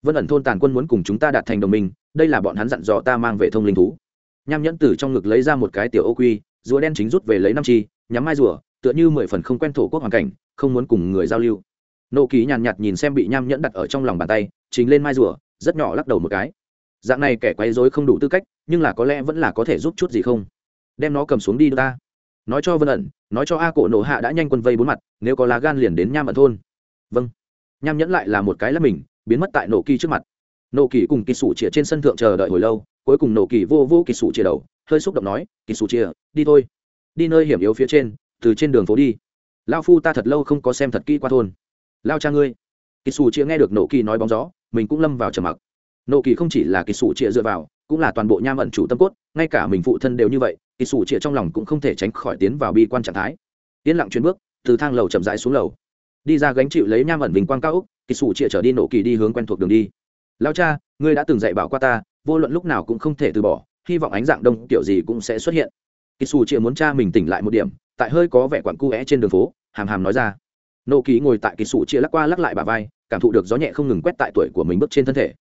vân ẩn thôn tàn quân muốn cùng chúng ta đạt thành đồng minh, đây là bọn hắn dặn dò ta mang về thông linh thú. Nham nhẫn từ trong ngực lấy ra một cái tiểu ô quy, rùa đen chính rút về lấy năm chi, nhắm mai rùa, tựa như mười phần không quen thổ quốc hoàn cảnh, không muốn cùng người giao lưu. Nộ ký nhàn nhạt nhìn xem bị nham nhẫn đặt ở trong lòng bàn tay chính lên mai rùa rất nhỏ lắc đầu một cái. Dạng này kẻ quấy rối không đủ tư cách, nhưng là có lẽ vẫn là có thể giúp chút gì không? Đem nó cầm xuống đi ta. Nói cho vân ẩn, nói cho a cổ nổ hạ đã nhanh quân vây bốn mặt, nếu có lá gan liền đến nham ẩn thôn. Vâng. Nham nhẫn lại là một cái là mình, biến mất tại nổ kỳ trước mặt. Nổ kỳ cùng kỳ sủ chĩa trên sân thượng chờ đợi hồi lâu, cuối cùng nổ kỳ vô vô kỳ sủ chĩa đầu, hơi xúc động nói, kỳ sủ chĩa đi thôi. Đi nơi hiểm yếu phía trên, từ trên đường phố đi. Lao phu ta thật lâu không có xem thật kỹ qua thôn. Lao cha ngươi. Kỳ sủ chĩa nghe được nổ kỳ nói bóng gió mình cũng lâm vào trầm mặc. Nộ kỳ không chỉ là kỳ sủ trịa dựa vào, cũng là toàn bộ nham ẩn chủ tâm cốt, ngay cả mình phụ thân đều như vậy, kỳ sủ trịa trong lòng cũng không thể tránh khỏi tiến vào bi quan trạng thái. Yên lặng chuyến bước, từ thang lầu chậm rãi xuống lầu. Đi ra gánh chịu lấy nham ẩn bình quang cao úc kỳ sủ trịa trở đi nộ kỳ đi hướng quen thuộc đường đi. Lao cha, ngươi đã từng dạy bảo qua ta, vô luận lúc nào cũng không thể từ bỏ, hy vọng ánh dạng đông kiểu gì cũng sẽ xuất hiện. Kỳ sủ trịa muốn cha mình tỉnh lại một điểm, tại hơi có vẻ quặn cu é trên đường phố, hàm hàm nói ra. Nộ kỳ ngồi tại kỳ sủ trịa lắc qua lắc lại bà vai cảm thụ được gió nhẹ không ngừng quét tại tuổi của mình bước trên thân thể.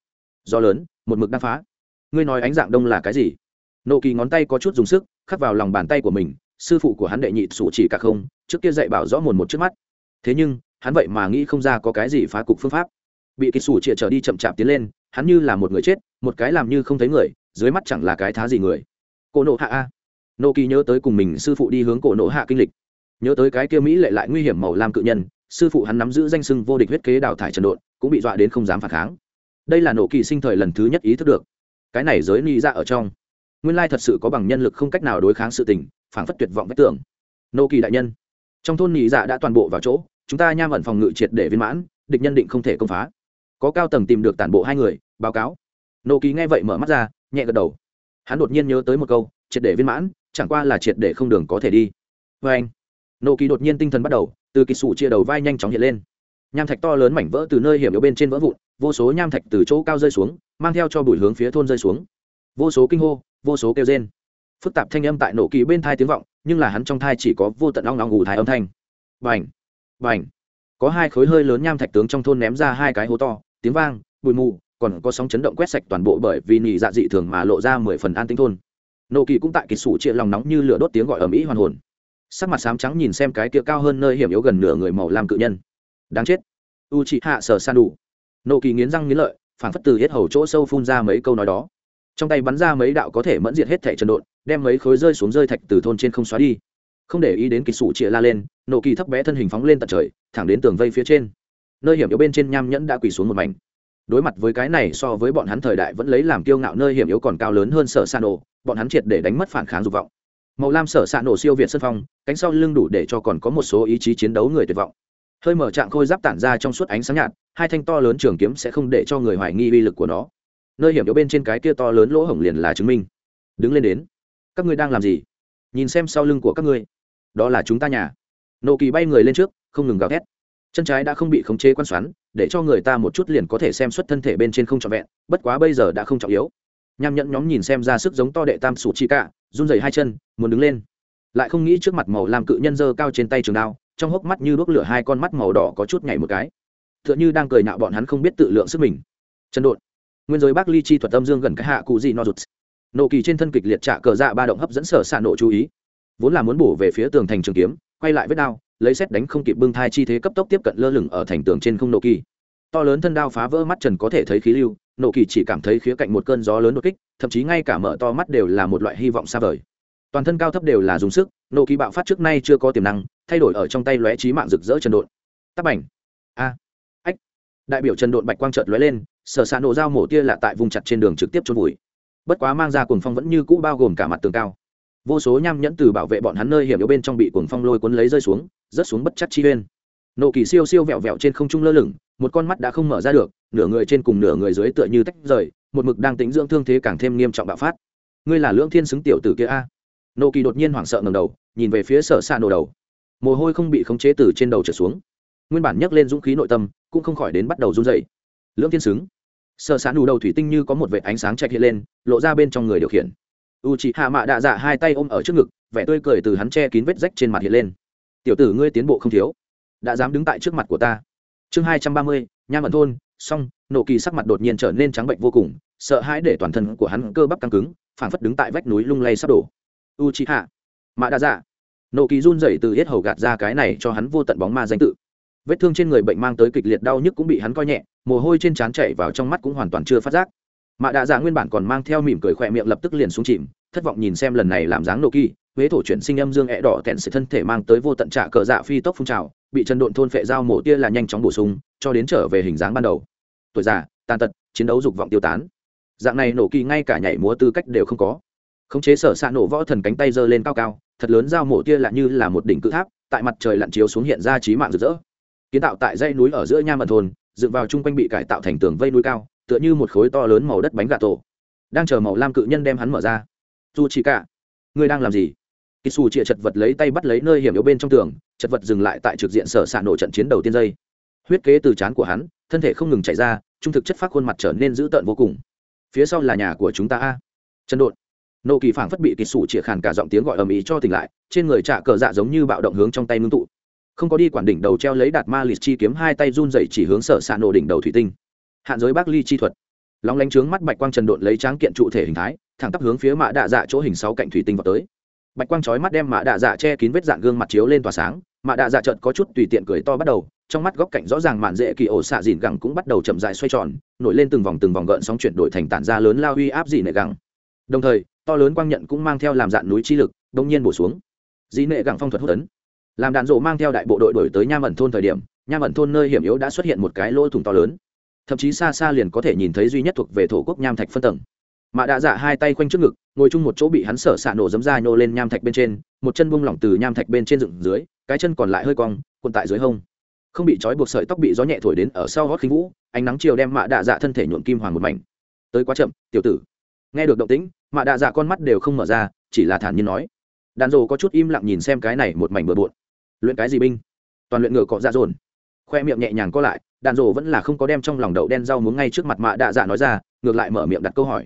Gió lớn, một mực đang phá. Ngươi nói ánh dạng đông là cái gì? Nộ kỳ ngón tay có chút dùng sức, khắc vào lòng bàn tay của mình, sư phụ của hắn đệ nhị sủ chỉ cả không, trước kia dạy bảo rõ mồn một trước mắt. Thế nhưng, hắn vậy mà nghĩ không ra có cái gì phá cục phương pháp. Bị kỳ sủ chĩa trở đi chậm chạp tiến lên, hắn như là một người chết, một cái làm như không thấy người, dưới mắt chẳng là cái thá gì người. Cổ nộ hạ a. Nô kỳ nhớ tới cùng mình sư phụ đi hướng cổ nộ hạ kinh lịch. Nhớ tới cái kia mỹ lệ lại nguy hiểm màu lam cự nhân sư phụ hắn nắm giữ danh sưng vô địch huyết kế đào thải trần độn, cũng bị dọa đến không dám phản kháng. Đây là nổ kỳ sinh thời lần thứ nhất ý thức được. Cái này giới ni ra ở trong. Nguyên lai thật sự có bằng nhân lực không cách nào đối kháng sự tình phản phất tuyệt vọng vách tưởng nô kỳ đại nhân, trong thôn nhị dạ đã toàn bộ vào chỗ, chúng ta nham ẩn phòng ngự triệt để viên mãn, địch nhân định không thể công phá. Có cao tầng tìm được tản bộ hai người, báo cáo. Nô kỳ nghe vậy mở mắt ra, nhẹ gật đầu. Hắn đột nhiên nhớ tới một câu, triệt để viên mãn, chẳng qua là triệt để không đường có thể đi. Vâng. Vê anh nô kỳ đột nhiên tinh thần bắt đầu từ kỳ sủ chia đầu vai nhanh chóng hiện lên. Nham thạch to lớn mảnh vỡ từ nơi hiểm yếu bên trên vỡ vụn, vô số nham thạch từ chỗ cao rơi xuống, mang theo cho bụi hướng phía thôn rơi xuống. Vô số kinh hô, vô số kêu rên. Phức tạp thanh âm tại nổ kỳ bên thai tiếng vọng, nhưng là hắn trong thai chỉ có vô tận long long ngủ thai âm thanh. Vành vành có hai khối hơi lớn nham thạch tướng trong thôn ném ra hai cái hố to, tiếng vang, bụi mù, còn có sóng chấn động quét sạch toàn bộ bởi vì nhị dạ dị thường mà lộ ra mười phần an tinh thôn. Nổ kỳ cũng tại kỳ sủ chia lòng nóng như lửa đốt tiếng gọi ở mỹ hoàn hồn sắc mặt sám trắng nhìn xem cái kia cao hơn nơi hiểm yếu gần nửa người màu làm cự nhân. Đáng chết. U chị hạ sở san đủ. Nộ kỳ nghiến răng nghiến lợi phản phất từ hết hầu chỗ sâu phun ra mấy câu nói đó. Trong tay bắn ra mấy đạo có thể mẫn diệt hết thẻ trần độn, đem mấy khối rơi xuống rơi thạch từ thôn trên không xóa đi. Không để ý đến kỳ sủ chĩa la lên, nộ kỳ thấp bé thân hình phóng lên tận trời, thẳng đến tường vây phía trên. Nơi hiểm yếu bên trên nham nhẫn đã quỳ xuống một mảnh. Đối mặt với cái này so với bọn hắn thời đại vẫn lấy làm kiêu ngạo, nơi hiểm yếu còn cao lớn hơn sở sa đồ bọn hắn triệt để đánh mất phản kháng dục vọng màu lam sở s nổ siêu việt sân phong, cánh sau lưng đủ để cho còn có một số ý chí chiến đấu người tuyệt vọng. Hơi mở trạng khôi giáp tản ra trong suốt ánh sáng nhạt, hai thanh to lớn trường kiếm sẽ không để cho người hoài nghi uy lực của nó. Nơi hiểm yếu bên trên cái kia to lớn lỗ hổng liền là chứng minh. Đứng lên đến. Các ngươi đang làm gì? Nhìn xem sau lưng của các ngươi. Đó là chúng ta nhà. Nộ kỳ bay người lên trước, không ngừng gào thét. Chân trái đã không bị khống chế quan xoắn, để cho người ta một chút liền có thể xem xuất thân thể bên trên không trọn vẹn, bất quá bây giờ đã không trọng yếu. Nham nhẫn nhóm nhìn xem ra sức giống to đệ tam sủ chi cả run rẩy hai chân, muốn đứng lên. Lại không nghĩ trước mặt màu làm cự nhân dơ cao trên tay trường đao, trong hốc mắt như đuốc lửa hai con mắt màu đỏ có chút nhảy một cái. T h ư ợ n h ư đang cười nạo bọn hắn không biết tự lượng sức mình. Chân đột. Nguyên giới bác ly chi thuật âm dương gần cái hạ cụ gì no rụt. Nộ kỳ trên thân kịch liệt trả cờ dạ ba động hấp dẫn sở xạ nộ chú ý. Vốn là muốn bổ về phía tường thành trường kiếm, quay lại với đao, lấy xét đánh không kịp bưng thai chi thế cấp tốc tiếp cận lơ lửng ở thành tường trên không nộ kỳ. To lớn thân đao phá vỡ mắt trần có thể thấy khí lưu, nộ kỳ chỉ cảm thấy khía cạnh một cơn gió lớn đột kích thậm chí ngay cả mở to mắt đều là một loại hy vọng xa vời. Toàn thân cao thấp đều là dùng sức, nộ kỳ bạo phát trước nay chưa có tiềm năng, thay đổi ở trong tay lóe trí mạng rực rỡ trần độn. Tắc bảnh a. Ách. Đại biểu trần độn bạch quang trợt lóe lên, sở xạ nổ dao mổ tia lạ tại vùng chặt trên đường trực tiếp trôn vùi. Bất quá mang ra cuồng phong vẫn như cũ bao gồm cả mặt tường cao. Vô số nham nhẫn từ bảo vệ bọn hắn nơi hiểm yếu bên trong bị cuồng phong lôi cuốn lấy rơi xuống, rớt xuống bất chắc chi bên nộ kỳ siêu siêu vẹo vẹo trên không trung lơ lửng, một con mắt đã không mở ra được, nửa người trên cùng nửa người dưới tựa như tách rời một mực đang tính dưỡng thương thế càng thêm nghiêm trọng bạo phát. Ngươi là lưỡng thiên xứng tiểu tử kia a? Nô kỳ đột nhiên hoảng sợ ngầm đầu, nhìn về phía sở xa nổ đầu. Mồ hôi không bị khống chế từ trên đầu trở xuống. Nguyên bản nhấc lên dũng khí nội tâm, cũng không khỏi đến bắt đầu run dậy lưỡng thiên xứng. Sở xa nổ đầu thủy tinh như có một vệ ánh sáng chạy hiện lên, lộ ra bên trong người điều khiển. U chị hạ mạ đạ dạ hai tay ôm ở trước ngực, vẻ tươi cười từ hắn che kín vết rách trên mặt hiện lên. Tiểu tử ngươi tiến bộ không thiếu, đã dám đứng tại trước mặt của ta. Chương hai trăm ba mươi, nha ẩn thôn xong, nổ kỳ sắc mặt đột nhiên trở nên trắng bệnh vô cùng, sợ hãi để toàn thân của hắn cơ bắp căng cứng, phảng phất đứng tại vách núi lung lay sắp đổ. U c h i hạ mạ đa dạ nộ kỳ run rẩy từ hết hầu gạt ra cái này cho hắn vô tận bóng ma danh tự. Vết thương trên người bệnh mang tới kịch liệt đau nhức cũng bị hắn coi nhẹ, mồ hôi trên trán chảy vào trong mắt cũng hoàn toàn chưa phát giác. Mạ đa dạ nguyên bản còn mang theo mỉm cười khỏe miệng lập tức liền xuống chìm, thất vọng nhìn xem lần này làm dáng nộ kỳ, huế thổ chuyển sinh âm dương ẹ đỏ tẹn sự thân thể mang tới vô tận trạ cờ dạ phi tốc phun trào, bị chân độn thôn phệ dao mổ tia là nhanh chóng bổ sung, cho đến trở về hình dáng ban đầu tuổi già, tàn tật, chiến đấu dục vọng tiêu tán. Dạng này nổ kỳ ngay cả nhảy múa tư cách đều không có. Khống chế sở xạ nổ võ thần cánh tay giơ lên cao cao, thật lớn dao mổ tia lại như là một đỉnh cự tháp, tại mặt trời lặn chiếu xuống hiện ra trí mạng rực rỡ. Kiến tạo tại dãy núi ở giữa nha mật thôn, dựng vào chung quanh bị cải tạo thành tường vây núi cao, tựa như một khối to lớn màu đất bánh gà tổ. Đang chờ màu lam cự nhân đem hắn mở ra. Dù chỉ cả ngươi đang làm gì? Kỳ xù chịa chật vật lấy tay bắt lấy nơi hiểm yếu bên trong tường, chật vật dừng lại tại trực diện sở xạ nổ trận chiến đầu tiên dây huyết kế từ chán của hắn thân thể không ngừng chạy ra, trung thực chất phát khuôn mặt trở nên dữ tợn vô cùng. Phía sau là nhà của chúng ta a. Chân đột nộ kỳ phảng phất bị kỳ sủ chĩa khàn cả giọng tiếng gọi ầm ĩ cho tỉnh lại, trên người trả cờ dạ giống như bạo động hướng trong tay ngưng tụ. Không có đi quản đỉnh đầu treo lấy đạt ma lịch chi kiếm hai tay run dậy chỉ hướng sở xạ nổ đỉnh đầu thủy tinh. Hạn giới bác ly chi thuật. Lóng lánh trướng mắt bạch quang trần đột lấy tráng kiện trụ thể hình thái, thẳng tắp hướng phía mạ đạ dạ chỗ hình sáu cạnh thủy tinh vào tới. Bạch quang chói mắt đem mạ đạ dạ che kín vết dạng gương mặt chiếu lên tỏa sáng mạ đạ dạ trợt có chút tùy tiện cười to bắt đầu, trong mắt góc cạnh rõ ràng mạn dễ kỳ ổ xạ dìn gẳng cũng bắt đầu chậm dài xoay tròn, nổi lên từng vòng từng vòng gợn sóng chuyển đổi thành tản ra lớn lao uy áp dị nệ gẳng. Đồng thời, to lớn quang nhận cũng mang theo làm dạn núi chi lực, đông nhiên bổ xuống. Dị nệ gẳng phong thuật hút tấn làm đạn rộ mang theo đại bộ đội đổi tới nham ẩn thôn thời điểm, nham ẩn thôn nơi hiểm yếu đã xuất hiện một cái lỗ thủng to lớn. Thậm chí xa xa liền có thể nhìn thấy duy nhất thuộc về thổ quốc nham thạch phân tầng mạ đạ dạ hai tay quanh trước ngực, ngồi chung một chỗ bị hắn sở xạ nổ giấm ra nhô lên nham thạch bên trên, một chân bung lỏng từ nham thạch bên trên dựng dưới, cái chân còn lại hơi cong quần tại dưới hông. Không bị trói buộc sợi tóc bị gió nhẹ thổi đến ở sau gót khinh vũ, ánh nắng chiều đem mạ đạ dạ thân thể nhuộm kim hoàng một mảnh. Tới quá chậm, tiểu tử. Nghe được động tĩnh, mạ đạ dạ con mắt đều không mở ra, chỉ là thản nhiên nói. Đàn rồ có chút im lặng nhìn xem cái này một mảnh bừa bộn. Luyện cái gì binh? Toàn luyện ngựa cọ ra dồn. Khoe miệng nhẹ nhàng co lại, đàn rồ vẫn là không có đem trong lòng đậu đen rau muốn ngay trước mặt mạ đạ dạ nói ra, ngược lại mở miệng đặt câu hỏi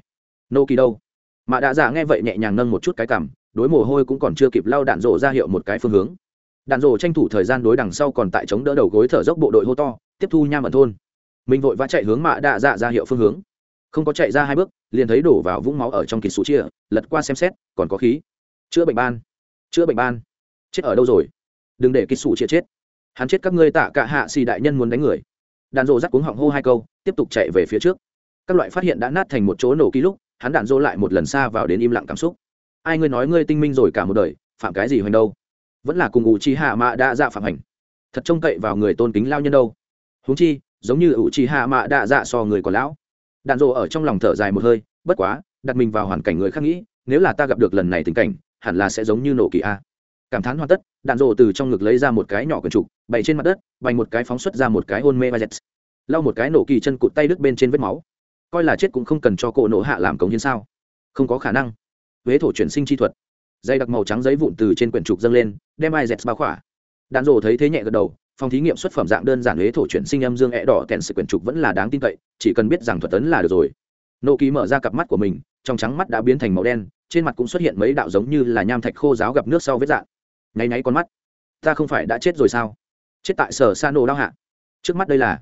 nô kỳ đâu? Mạ đạ dạ nghe vậy nhẹ nhàng nâng một chút cái cằm đối mồ hôi cũng còn chưa kịp lau đạn rổ ra hiệu một cái phương hướng. Đạn rổ tranh thủ thời gian đối đằng sau còn tại chống đỡ đầu gối thở dốc bộ đội hô to, tiếp thu nham ẩn thôn. Mình vội vã chạy hướng mạ đạ dạ ra hiệu phương hướng. Không có chạy ra hai bước, liền thấy đổ vào vũng máu ở trong kỳ sụ chia, lật qua xem xét, còn có khí. Chữa bệnh ban. Chữa bệnh ban. Chết ở đâu rồi? Đừng để kỳ sụ chia chết. Hắn chết các ngươi tạ cả hạ xì đại nhân muốn đánh người. Đạn rộ rắc cuống họng hô hai câu, tiếp tục chạy về phía trước. Các loại phát hiện đã nát thành một chỗ nổ ký lúc hắn đạn dô lại một lần xa vào đến im lặng cảm xúc. Ai ngươi nói ngươi tinh minh rồi cả một đời, phạm cái gì hoành đâu? Vẫn là cùng ủ chi hạ mạ đã dạ phạm hành. Thật trông cậy vào người tôn kính lao nhân đâu. Huống chi, giống như ủ chi hạ mạ đã dạ so người còn lão. Đạn dô ở trong lòng thở dài một hơi, bất quá, đặt mình vào hoàn cảnh người khác nghĩ, nếu là ta gặp được lần này tình cảnh, hẳn là sẽ giống như nổ kỳ a. Cảm thán hoàn tất, đạn dỗ từ trong ngực lấy ra một cái nhỏ quần trục, bày trên mặt đất bành một cái phóng xuất ra một cái hôn mê vazet lau một cái nổ kỳ chân cụt tay đứt bên trên vết máu coi là chết cũng không cần cho cổ nổ hạ làm cống hiến sao? Không có khả năng. Huế thổ chuyển sinh chi thuật. Dây đặc màu trắng giấy vụn từ trên quyển trục dâng lên, đem ai dẹt bao khỏa. Đạn rồ thấy thế nhẹ gật đầu, phòng thí nghiệm xuất phẩm dạng đơn giản huế thổ chuyển sinh âm dương ẹ đỏ kèn sự quyển trục vẫn là đáng tin cậy, chỉ cần biết rằng thuật tấn là được rồi. Nộ ký mở ra cặp mắt của mình, trong trắng mắt đã biến thành màu đen, trên mặt cũng xuất hiện mấy đạo giống như là nham thạch khô giáo gặp nước sau vết dạng. Nháy nháy con mắt. Ta không phải đã chết rồi sao? Chết tại sở sa nổ đau hạ. Trước mắt đây là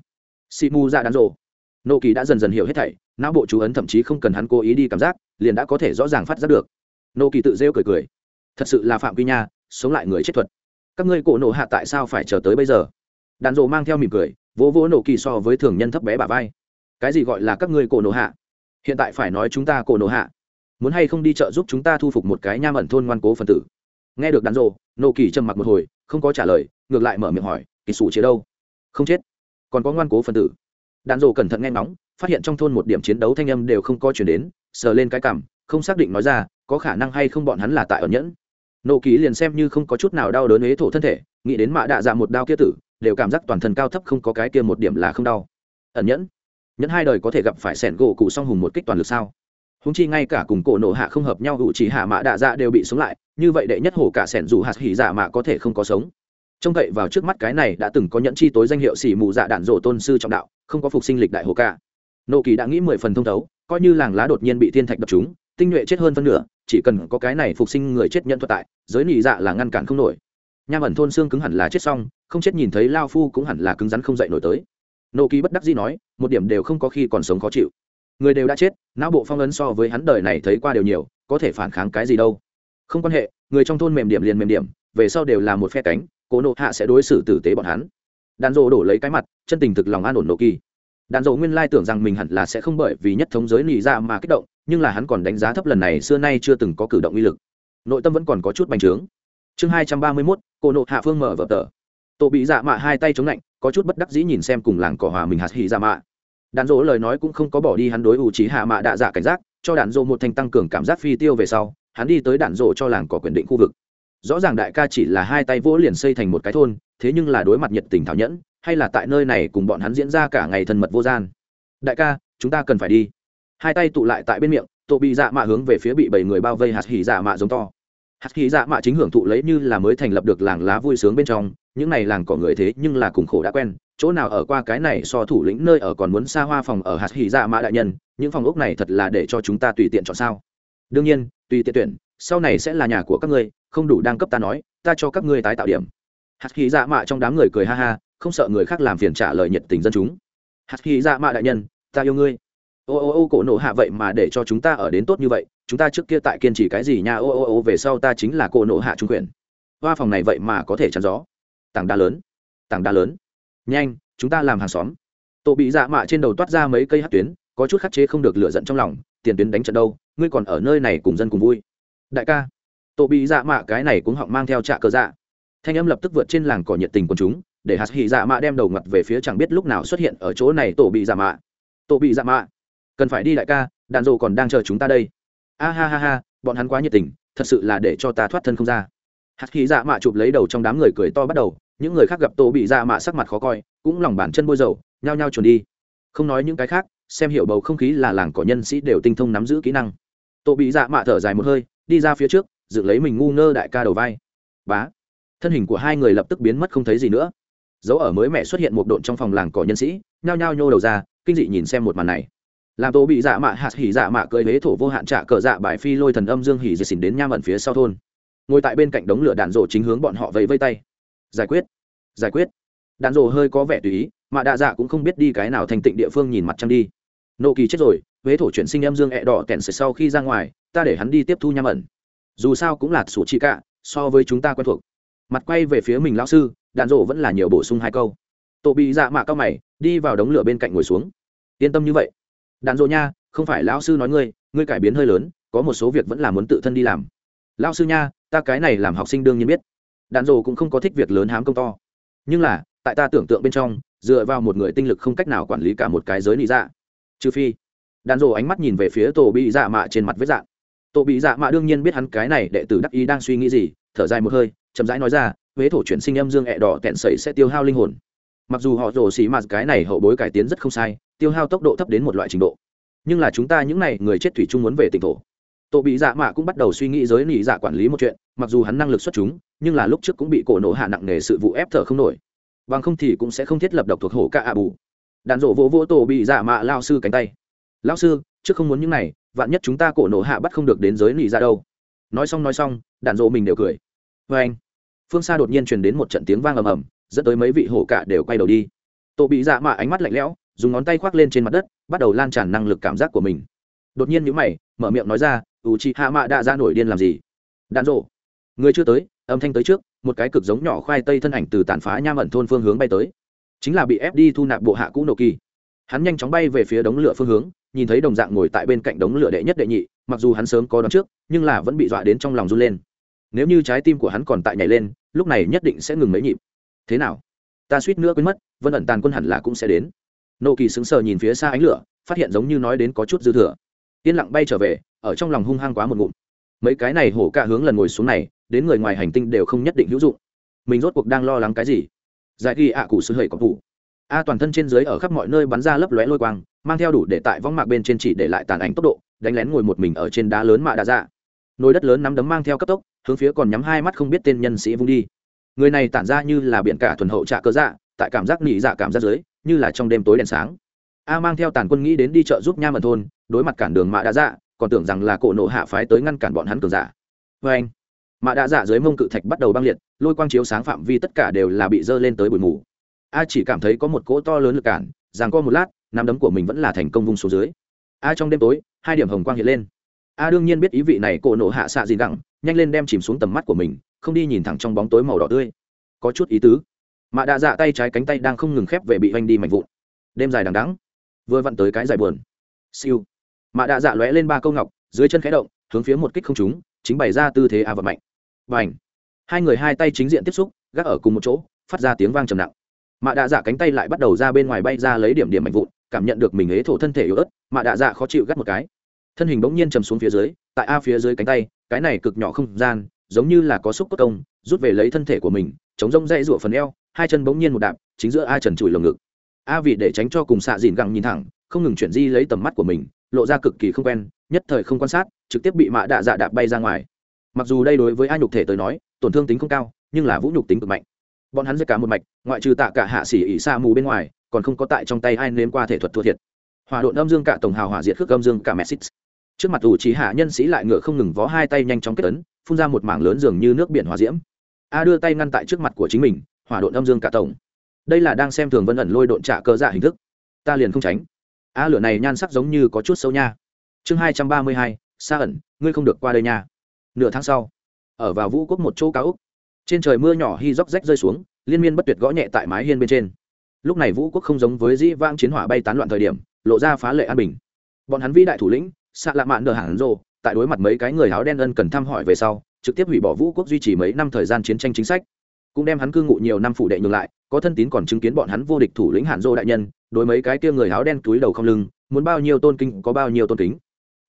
si mu ra đạn rồ nộ kỳ đã dần dần hiểu hết thảy, não bộ chú ấn thậm chí không cần hắn cố ý đi cảm giác, liền đã có thể rõ ràng phát giác được. Nộ kỳ tự rêu cười cười. Thật sự là phạm quy nha, sống lại người chết thuật. Các ngươi cổ nộ hạ tại sao phải chờ tới bây giờ? Đàn rộ mang theo mỉm cười, vỗ vỗ nộ kỳ so với thường nhân thấp bé bà vai. Cái gì gọi là các ngươi cổ nộ hạ? Hiện tại phải nói chúng ta cổ nộ hạ. Muốn hay không đi chợ giúp chúng ta thu phục một cái nham ẩn thôn ngoan cố phần tử? Nghe được đàn rộ nộ kỳ trầm mặc một hồi, không có trả lời, ngược lại mở miệng hỏi, kỳ sủ chế đâu? Không chết. Còn có ngoan cố phần tử đàn rộ cẩn thận nghe ngóng, phát hiện trong thôn một điểm chiến đấu thanh âm đều không có chuyển đến, sờ lên cái cảm, không xác định nói ra, có khả năng hay không bọn hắn là tại ẩn nhẫn. Nộ ký liền xem như không có chút nào đau đớn ế thổ thân thể, nghĩ đến mạ đạ dạ một đao kia tử, đều cảm giác toàn thân cao thấp không có cái kia một điểm là không đau. Ẩn nhẫn? Nhẫn hai đời có thể gặp phải sẻn gỗ cụ song hùng một kích toàn lực sao? Húng chi ngay cả cùng cổ nộ hạ không hợp nhau, hữu chỉ hạ mạ đạ dạ đều bị sống lại, như vậy đệ nhất hổ cả sẻn dù hạt hỉ dạ mạ có thể không có sống trông cậy vào trước mắt cái này đã từng có nhẫn chi tối danh hiệu xỉ mù dạ đạn rổ tôn sư trọng đạo, không có phục sinh lịch đại hồ ca. Nộ kỳ đã nghĩ mười phần thông thấu, coi như làng lá đột nhiên bị thiên thạch đập chúng tinh nhuệ chết hơn phân nửa, chỉ cần có cái này phục sinh người chết nhận thuật tại, giới nị dạ là ngăn cản không nổi. Nham ẩn thôn xương cứng hẳn là chết xong, không chết nhìn thấy lao phu cũng hẳn là cứng rắn không dậy nổi tới. Nộ kỳ bất đắc dĩ nói, một điểm đều không có khi còn sống khó chịu. Người đều đã chết, não bộ phong ấn so với hắn đời này thấy qua đều nhiều, có thể phản kháng cái gì đâu. Không quan hệ, người trong thôn mềm điểm liền mềm điểm, về sau đều là một phe cánh. Cô nộ hạ sẽ đối xử tử tế bọn hắn. Đàn rộ đổ lấy cái mặt, chân tình thực lòng an ổn nộ kỳ. Đàn rộ nguyên lai tưởng rằng mình hẳn là sẽ không bởi vì nhất thống giới nị ra mà kích động, nhưng là hắn còn đánh giá thấp lần này xưa nay chưa từng có cử động uy lực. Nội tâm vẫn còn có chút bành trướng. Chương hai trăm ba mươi mốt cô nộ hạ phương mở vở tờ. Tổ bị dạ mạ hai tay chống lạnh, có chút bất đắc dĩ nhìn xem cùng làng cỏ hòa mình hạt hỉ dạ mạ. Đàn dỗ lời nói cũng không có bỏ đi hắn đối ủ trí hạ mạ đạ dạ cảnh giác, cho đàn dỗ một thành tăng cường cảm giác phi tiêu về sau, hắn đi tới đàn dỗ cho làng cỏ quyền định khu vực rõ ràng đại ca chỉ là hai tay vỗ liền xây thành một cái thôn, thế nhưng là đối mặt nhiệt tình thảo nhẫn, hay là tại nơi này cùng bọn hắn diễn ra cả ngày thân mật vô gian. Đại ca, chúng ta cần phải đi. Hai tay tụ lại tại bên miệng tổ bị dạ mạ hướng về phía bị bảy người bao vây hạt hỉ dạ mạ giống to. Hạt hỉ dạ mạ chính hưởng thụ lấy như là mới thành lập được làng lá vui sướng bên trong, những này làng có người thế nhưng là cùng khổ đã quen, chỗ nào ở qua cái này so thủ lĩnh nơi ở còn muốn xa hoa phòng ở hạt hỉ dạ mạ đại nhân, những phòng ốc này thật là để cho chúng ta tùy tiện chọn sao. Đương nhiên, tùy tiện tuyển sau này sẽ là nhà của các ngươi, không đủ đang cấp ta nói, ta cho các ngươi tái tạo điểm. Hạt khí dạ mạ trong đám người cười ha ha, không sợ người khác làm phiền trả lời nhiệt tình dân chúng. Hạt khí dạ mạ đại nhân, ta yêu ngươi. Ô ô ô cổ nộ hạ vậy mà để cho chúng ta ở đến tốt như vậy, chúng ta trước kia tại kiên trì cái gì nha, ô ô ô về sau ta chính là cổ nộ hạ trung quyền. Hoa phòng này vậy mà có thể chắn gió. Tảng đá lớn, tảng đá lớn. Nhanh, chúng ta làm hàng xóm. Tổ bị dạ mạ trên đầu toát ra mấy cây hát tuyến, có chút khắc chế không được lựa giận trong lòng, tiền tuyến đánh trận đâu, ngươi còn ở nơi này cùng dân cùng vui đại ca. Tổ bị dạ mạ cái này cũng họng mang theo trạ cờ dạ. Thanh âm lập tức vượt trên làng cỏ nhiệt tình của chúng, để hạt hỉ dạ mạ đem đầu ngặt về phía chẳng biết lúc nào xuất hiện ở chỗ này tổ bị dạ mạ. Tổ bị dạ mạ. Cần phải đi đại ca, đàn rô còn đang chờ chúng ta đây. A ha ha ha, bọn hắn quá nhiệt tình, thật sự là để cho ta thoát thân không ra. Hạt hỉ dạ mạ chụp lấy đầu trong đám người cười to bắt đầu, những người khác gặp tổ bị dạ mạ sắc mặt khó coi, cũng lòng bàn chân bôi dầu, nhao nhao chuồn đi. Không nói những cái khác, xem hiểu bầu không khí là làng cỏ nhân sĩ đều tinh thông nắm giữ kỹ năng. Tổ bị dạ mạ thở dài một hơi đi ra phía trước, dựng lấy mình ngu ngơ đại ca đầu vai. Bá. Thân hình của hai người lập tức biến mất không thấy gì nữa. Dấu ở mới mẹ xuất hiện một độn trong phòng làng cỏ nhân sĩ, nhao nhao nhô đầu ra, kinh dị nhìn xem một màn này. Làm tổ bị dạ mạ hạt hỉ dạ mạ cưỡi huế thổ vô hạn trả cờ dạ bài phi lôi thần âm dương hỉ dệt xỉn đến nham ẩn phía sau thôn. Ngồi tại bên cạnh đống lửa đạn rộ chính hướng bọn họ vẫy vây tay. Giải quyết. Giải quyết. Đạn rộ hơi có vẻ tùy ý, mà đạ dạ cũng không biết đi cái nào thành tịnh địa phương nhìn mặt trăng đi nộ kỳ chết rồi, huế thổ chuyển sinh em dương ẹ đỏ kèn sệt sau khi ra ngoài, ta để hắn đi tiếp thu nham ẩn. Dù sao cũng là sủ chi cả, so với chúng ta quen thuộc. Mặt quay về phía mình lão sư, đạn rộ vẫn là nhiều bổ sung hai câu. Tổ bị dạ mạ cao mày, đi vào đống lửa bên cạnh ngồi xuống. Yên tâm như vậy. Đạn rộ nha, không phải lão sư nói ngươi ngươi cải biến hơi lớn, có một số việc vẫn là muốn tự thân đi làm. Lão sư nha, ta cái này làm học sinh đương nhiên biết. Đạn rộ cũng không có thích việc lớn hám công to. Nhưng là, tại ta tưởng tượng bên trong, dựa vào một người tinh lực không cách nào quản lý cả một cái giới lý dạ trừ phi. Đàn rổ ánh mắt nhìn về phía tổ bị dạ mạ trên mặt vết dạng tổ bị dạ mạ đương nhiên biết hắn cái này đệ tử đắc ý đang suy nghĩ gì, thở dài một hơi, chậm rãi nói ra, huế thổ chuyển sinh âm dương ẹ đỏ tẹn sẩy sẽ tiêu hao linh hồn. Mặc dù họ rồ xì mạt cái này hậu bối cải tiến rất không sai, tiêu hao tốc độ thấp đến một loại trình độ. Nhưng là chúng ta những n à y người chết thủy chung muốn về tỉnh thổ. Tổ bị dạ mạ cũng bắt đầu suy nghĩ giới nỉ dạ quản lý một chuyện, mặc dù hắn năng lực xuất chúng, nhưng là lúc trước cũng bị cổ nổ hạ nặng nề sự vụ ép thở không nổi. Bằng không thì cũng sẽ không thiết lập độc thuộc hổ ca ạ bù đàn rộ vỗ vỗ tổ bị dạ mạ lao sư cánh tay. Lao sư, trước không muốn những này, vạn nhất chúng ta cổ nổ hạ bắt không được đến giới nỉ ra dạ đâu. Nói xong nói xong đàn rộ mình đều cười. Vê anh. Phương xa đột nhiên truyền đến một trận tiếng vang ầm ầm, dẫn tới mấy vị hổ cả đều quay đầu đi. Tổ bị dạ mạ ánh mắt lạnh lẽo, dùng ngón tay khoác lên trên mặt đất, bắt đầu lan tràn năng lực cảm giác của mình. Đột nhiên nhữ mày, mở miệng nói ra, ủ chị hạ mạ đã ra nổi điên làm gì? Đạn rộ người chưa tới, âm thanh tới trước, một cái cực giống nhỏ khoai tây thân ảnh từ tàn phá nham ẩn thôn phương hướng bay tới chính là bị ép đi thu nạp bộ hạ cũ nổ kỳ hắn nhanh chóng bay về phía đống lửa phương hướng, nhìn thấy đồng dạng ngồi tại bên cạnh đống lửa đệ nhất đệ nhị, mặc dù hắn sớm có đón trước, nhưng là vẫn bị dọa đến trong lòng run lên. Nếu như trái tim của hắn còn tại nhảy lên, lúc này nhất định sẽ ngừng mấy nhịp. Thế nào? Ta suýt nữa quên mất, vân ẩn tàn quân hẳn là cũng sẽ đến. Nộ kỳ sững sờ nhìn phía xa ánh lửa, phát hiện giống như nói đến có chút dư thừa. Yên lặng bay trở về, ở trong lòng hung hăng quá một ngụm. Mấy cái này hổ cả hướng lần ngồi xuống này, đến người ngoài hành tinh đều không nhất định hữu dụng. Mình rốt cuộc đang lo lắng cái gì? Giải ghi ạ cụ sư hầy có cụ a toàn thân trên dưới ở khắp mọi nơi bắn ra lấp lóe lôi quang, mang theo đủ để tại võng mạc bên trên chỉ để lại tàn ảnh tốc độ, đánh lén ngồi một mình ở trên đá lớn mạ đa dạ. Nồi đất lớn nắm đấm mang theo cấp tốc, hướng phía còn nhắm hai mắt không biết tên nhân sĩ vung đi. Người này tản ra như là biển cả thuần hậu trạ cơ dạ tại cảm giác nỉ dạ cảm giác dưới, như là trong đêm tối đèn sáng. A mang theo tàn quân nghĩ đến đi chợ giúp nha mật thôn, đối mặt cản đường mạ đa dạ còn tưởng rằng là cổ nộ hạ phái tới ngăn cản bọn hắn cường giả. Vê anh mạ đạ dạ dưới mông cự thạch bắt đầu băng liệt, lôi quang chiếu sáng phạm vi tất cả đều là bị dơ lên tới bụi mù. A chỉ cảm thấy có một cỗ to lớn lực cản, rằng co một lát, nắm đấm của mình vẫn là thành công vung xuống dưới. A trong đêm tối, hai điểm hồng quang hiện lên. A đương nhiên biết ý vị này, cổ nổ hạ xạ gì đặng nhanh lên đem chìm xuống tầm mắt của mình, không đi nhìn thẳng trong bóng tối màu đỏ tươi. Có chút ý tứ. Mạ đạ dạ tay trái cánh tay đang không ngừng khép về bị vanh đi mạnh vụn. Đêm dài đằng đắng vừa vặn tới cái dài buồn. Siêu. Mạ đạ dạ lóe lên ba câu ngọc, dưới chân khẽ động, hướng phía một kích không trúng, chính bày ra tư thế a vật mạnh và ảnh. Hai người hai tay chính diện tiếp xúc, gác ở cùng một chỗ, phát ra tiếng vang trầm nặng. Mạ đạ dạ cánh tay lại bắt đầu ra bên ngoài bay ra lấy điểm điểm mạnh vụn, cảm nhận được mình ế thổ thân thể yếu ớt, mạ đạ dạ khó chịu gắt một cái. Thân hình bỗng nhiên chầm xuống phía dưới, tại a phía dưới cánh tay, cái này cực nhỏ không gian, giống như là có xúc cốt công, rút về lấy thân thể của mình, chống rông dây rụa phần eo, hai chân bỗng nhiên một đạp, chính giữa a trần trụi lồng ngực. A vì để tránh cho cùng xạ dìn gẳng nhìn thẳng, không ngừng chuyển di lấy tầm mắt của mình, lộ ra cực kỳ không quen, nhất thời không quan sát, trực tiếp bị mạ đạ dạ đạp bay ra ngoài mặc dù đây đối với a nhục thể tới nói, tổn thương tính không cao, nhưng là vũ nhục tính cực mạnh. Bọn hắn giết cả một mạch, ngoại trừ tạ cả hạ xỉ ỉ xa mù bên ngoài, còn không có tại trong tay ai nếm qua thể thuật thua thiệt. Hòa độn âm dương cả tổng hào hỏa diệt khước âm dương cả messit trước mặt ủ trí hạ nhân sĩ lại ngựa không ngừng vó hai tay nhanh chóng kết tấn phun ra một mảng lớn dường như nước biển hòa diễm. A đưa tay ngăn tại trước mặt của chính mình, hỏa độn âm dương cả tổng. Đây là đang xem thường vân ẩn lôi độn trả cơ dạ hình thức. Ta liền không tránh. A lửa này nhan sắc giống như có chút sâu nha. Chương hai trăm ba mươi hai xa ẩn, ngươi không được qua đây nha nửa tháng sau, ở vào vũ quốc một chỗ cao úc trên trời mưa nhỏ hy róc rách rơi xuống, liên miên bất tuyệt gõ nhẹ tại mái hiên bên trên. Lúc này vũ quốc không giống với dĩ vang chiến hỏa bay tán loạn thời điểm, lộ ra phá lệ an bình. Bọn hắn vĩ đại thủ lĩnh xạ lạ mạn nờ hẳn rồ, tại đối mặt mấy cái người áo đen ân cần thăm hỏi về sau, trực tiếp hủy bỏ vũ quốc duy trì mấy năm thời gian chiến tranh chính sách. Cũng đem hắn cư ngụ nhiều năm phủ đệ nhường lại, có thân tín còn chứng kiến bọn hắn vô địch thủ lĩnh Hàn dô đại nhân, đối mấy cái kia người áo đen túi đầu không lưng, muốn bao nhiêu tôn kinh có bao nhiêu tôn kính.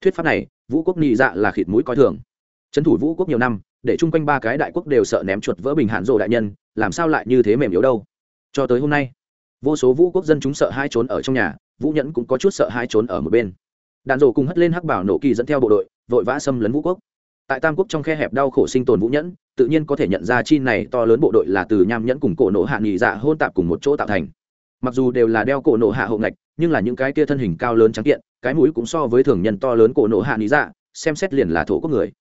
Thuyết pháp này, vũ quốc nhị dạ là khịt mũi coi thường trấn thủ vũ quốc nhiều năm, để chung quanh ba cái đại quốc đều sợ ném chuột vỡ bình hạn rộ đại nhân, làm sao lại như thế mềm yếu đâu? Cho tới hôm nay, vô số vũ quốc dân chúng sợ hai trốn ở trong nhà, vũ nhẫn cũng có chút sợ hai trốn ở một bên. Đàn rộ cùng hất lên hắc bảo nổ kỳ dẫn theo bộ đội, vội vã xâm lấn vũ quốc. Tại tam quốc trong khe hẹp đau khổ sinh tồn vũ nhẫn, tự nhiên có thể nhận ra chi này to lớn bộ đội là từ nham nhẫn cùng cổ nổ hạ nghỉ dạ hôn tạp cùng một chỗ tạo thành. Mặc dù đều là đeo cổ nổ hạ hậu ngạch, nhưng là những cái kia thân hình cao lớn trắng kiện, cái mũi cũng so với thường nhân to lớn cổ nổ hạ nghỉ dạ xem xét liền là thổ quốc người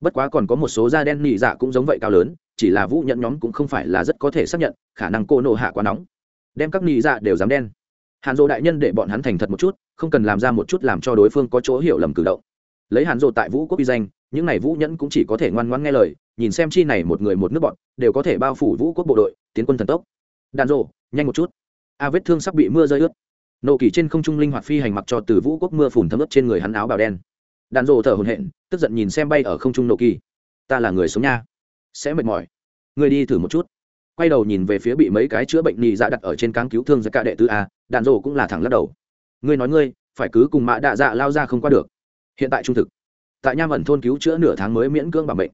bất quá còn có một số da đen nị dạ cũng giống vậy cao lớn, chỉ là vũ nhẫn nhóm cũng không phải là rất có thể xác nhận, khả năng cô nộ hạ quá nóng. Đem các nị dạ đều dám đen. Hàn dỗ đại nhân để bọn hắn thành thật một chút, không cần làm ra một chút làm cho đối phương có chỗ hiểu lầm cử động. Lấy hàn dỗ tại vũ quốc uy danh, những này vũ nhẫn cũng chỉ có thể ngoan ngoãn nghe lời, nhìn xem chi này một người một nước bọn, đều có thể bao phủ vũ quốc bộ đội, tiến quân thần tốc. Đàn rộ nhanh một chút. A vết thương sắp bị mưa rơi ướt. Nộ kỳ trên không trung linh hoạt phi hành mặc cho từ vũ quốc mưa phùn thấm ướt trên người hắn áo bào đen đàn rộ thở hồn hện tức giận nhìn xem bay ở không trung nộ kỳ. Ta là người sống nha. Sẽ mệt mỏi. Người đi thử một chút. Quay đầu nhìn về phía bị mấy cái chữa bệnh nhì dạ đặt ở trên cáng cứu thương ra cả đệ tứ a đàn rộ cũng là thẳng lắc đầu. Ngươi nói ngươi, phải cứ cùng mã đạ dạ lao ra không qua được. Hiện tại trung thực. Tại nham ẩn thôn cứu chữa nửa tháng mới miễn cưỡng bằng bệnh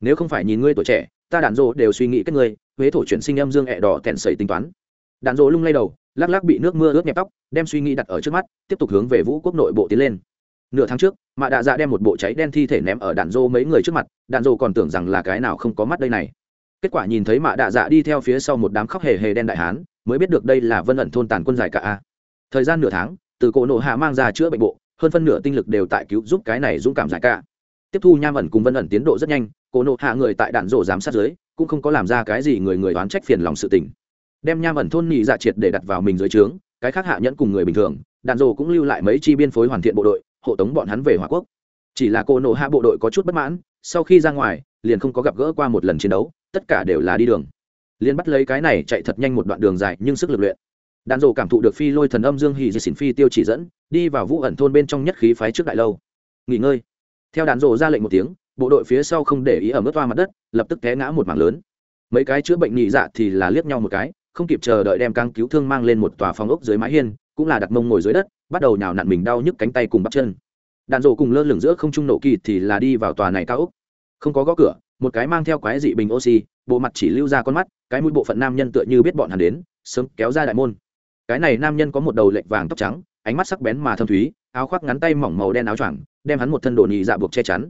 nếu không phải nhìn ngươi tuổi trẻ, ta đàn rộ đều suy nghĩ các ngươi, huế thổ chuyển sinh âm dương ẹ đỏ kẹn sẩy tính toán. Đàn rộ lung lay đầu, lắc lắc bị nước mưa ướt nhẹp tóc, đem suy nghĩ đặt ở trước mắt, tiếp tục hướng về vũ quốc nội bộ tiến lên nửa tháng trước, mạ đạ dạ đem một bộ cháy đen thi thể ném ở đạn dô mấy người trước mặt, đạn dô còn tưởng rằng là cái nào không có mắt đây này. Kết quả nhìn thấy mạ đạ dạ đi theo phía sau một đám khóc hề hề đen đại hán, mới biết được đây là vân ẩn thôn tàn quân giải cả a. Thời gian nửa tháng, từ cổ nộ hạ mang ra chữa bệnh bộ, hơn phân nửa tinh lực đều tại cứu giúp cái này dũng cảm giải cả. Tiếp thu nham ẩn cùng vân ẩn tiến độ rất nhanh, cổ nộ hạ người tại đạn Dô giám sát dưới, cũng không có làm ra cái gì người người đoán trách phiền lòng sự tình. Đem nham ẩn thôn nhị dạ triệt để đặt vào mình dưới trướng, cái khác hạ nhẫn cùng người bình thường, đạn Dô cũng lưu lại mấy chi biên phối hoàn thiện bộ đội hộ tống bọn hắn về hòa quốc. Chỉ là cô nộ hạ bộ đội có chút bất mãn, sau khi ra ngoài, liền không có gặp gỡ qua một lần chiến đấu, tất cả đều là đi đường. Liền bắt lấy cái này chạy thật nhanh một đoạn đường dài nhưng sức lực luyện. Đàn rổ cảm thụ được phi lôi thần âm dương hì di xỉn phi tiêu chỉ dẫn, đi vào vũ ẩn thôn bên trong nhất khí phái trước đại lâu. Nghỉ ngơi. Theo đàn rổ ra lệnh một tiếng, bộ đội phía sau không để ý ở mức toa mặt đất, lập tức té ngã một mảng lớn. Mấy cái chữa bệnh nhị dạ thì là liếc nhau một cái, không kịp chờ đợi đem căng cứu thương mang lên một tòa phòng ốc dưới mái hiên, cũng là đặt mông ngồi dưới đất bắt đầu nhào nặn mình đau nhức cánh tay cùng bắp chân. Đạn rổ cùng lơ lửng giữa không trung nổ kỳ thì là đi vào tòa này cao ốc. Không có gõ cửa, một cái mang theo quái dị bình oxy, bộ mặt chỉ lưu ra con mắt, cái mũi bộ phận nam nhân tựa như biết bọn hắn đến, sớm kéo ra đại môn. Cái này nam nhân có một đầu lệch vàng tóc trắng, ánh mắt sắc bén mà thâm thúy, áo khoác ngắn tay mỏng màu đen áo choàng, đem hắn một thân đồ nhị dạ buộc che chắn.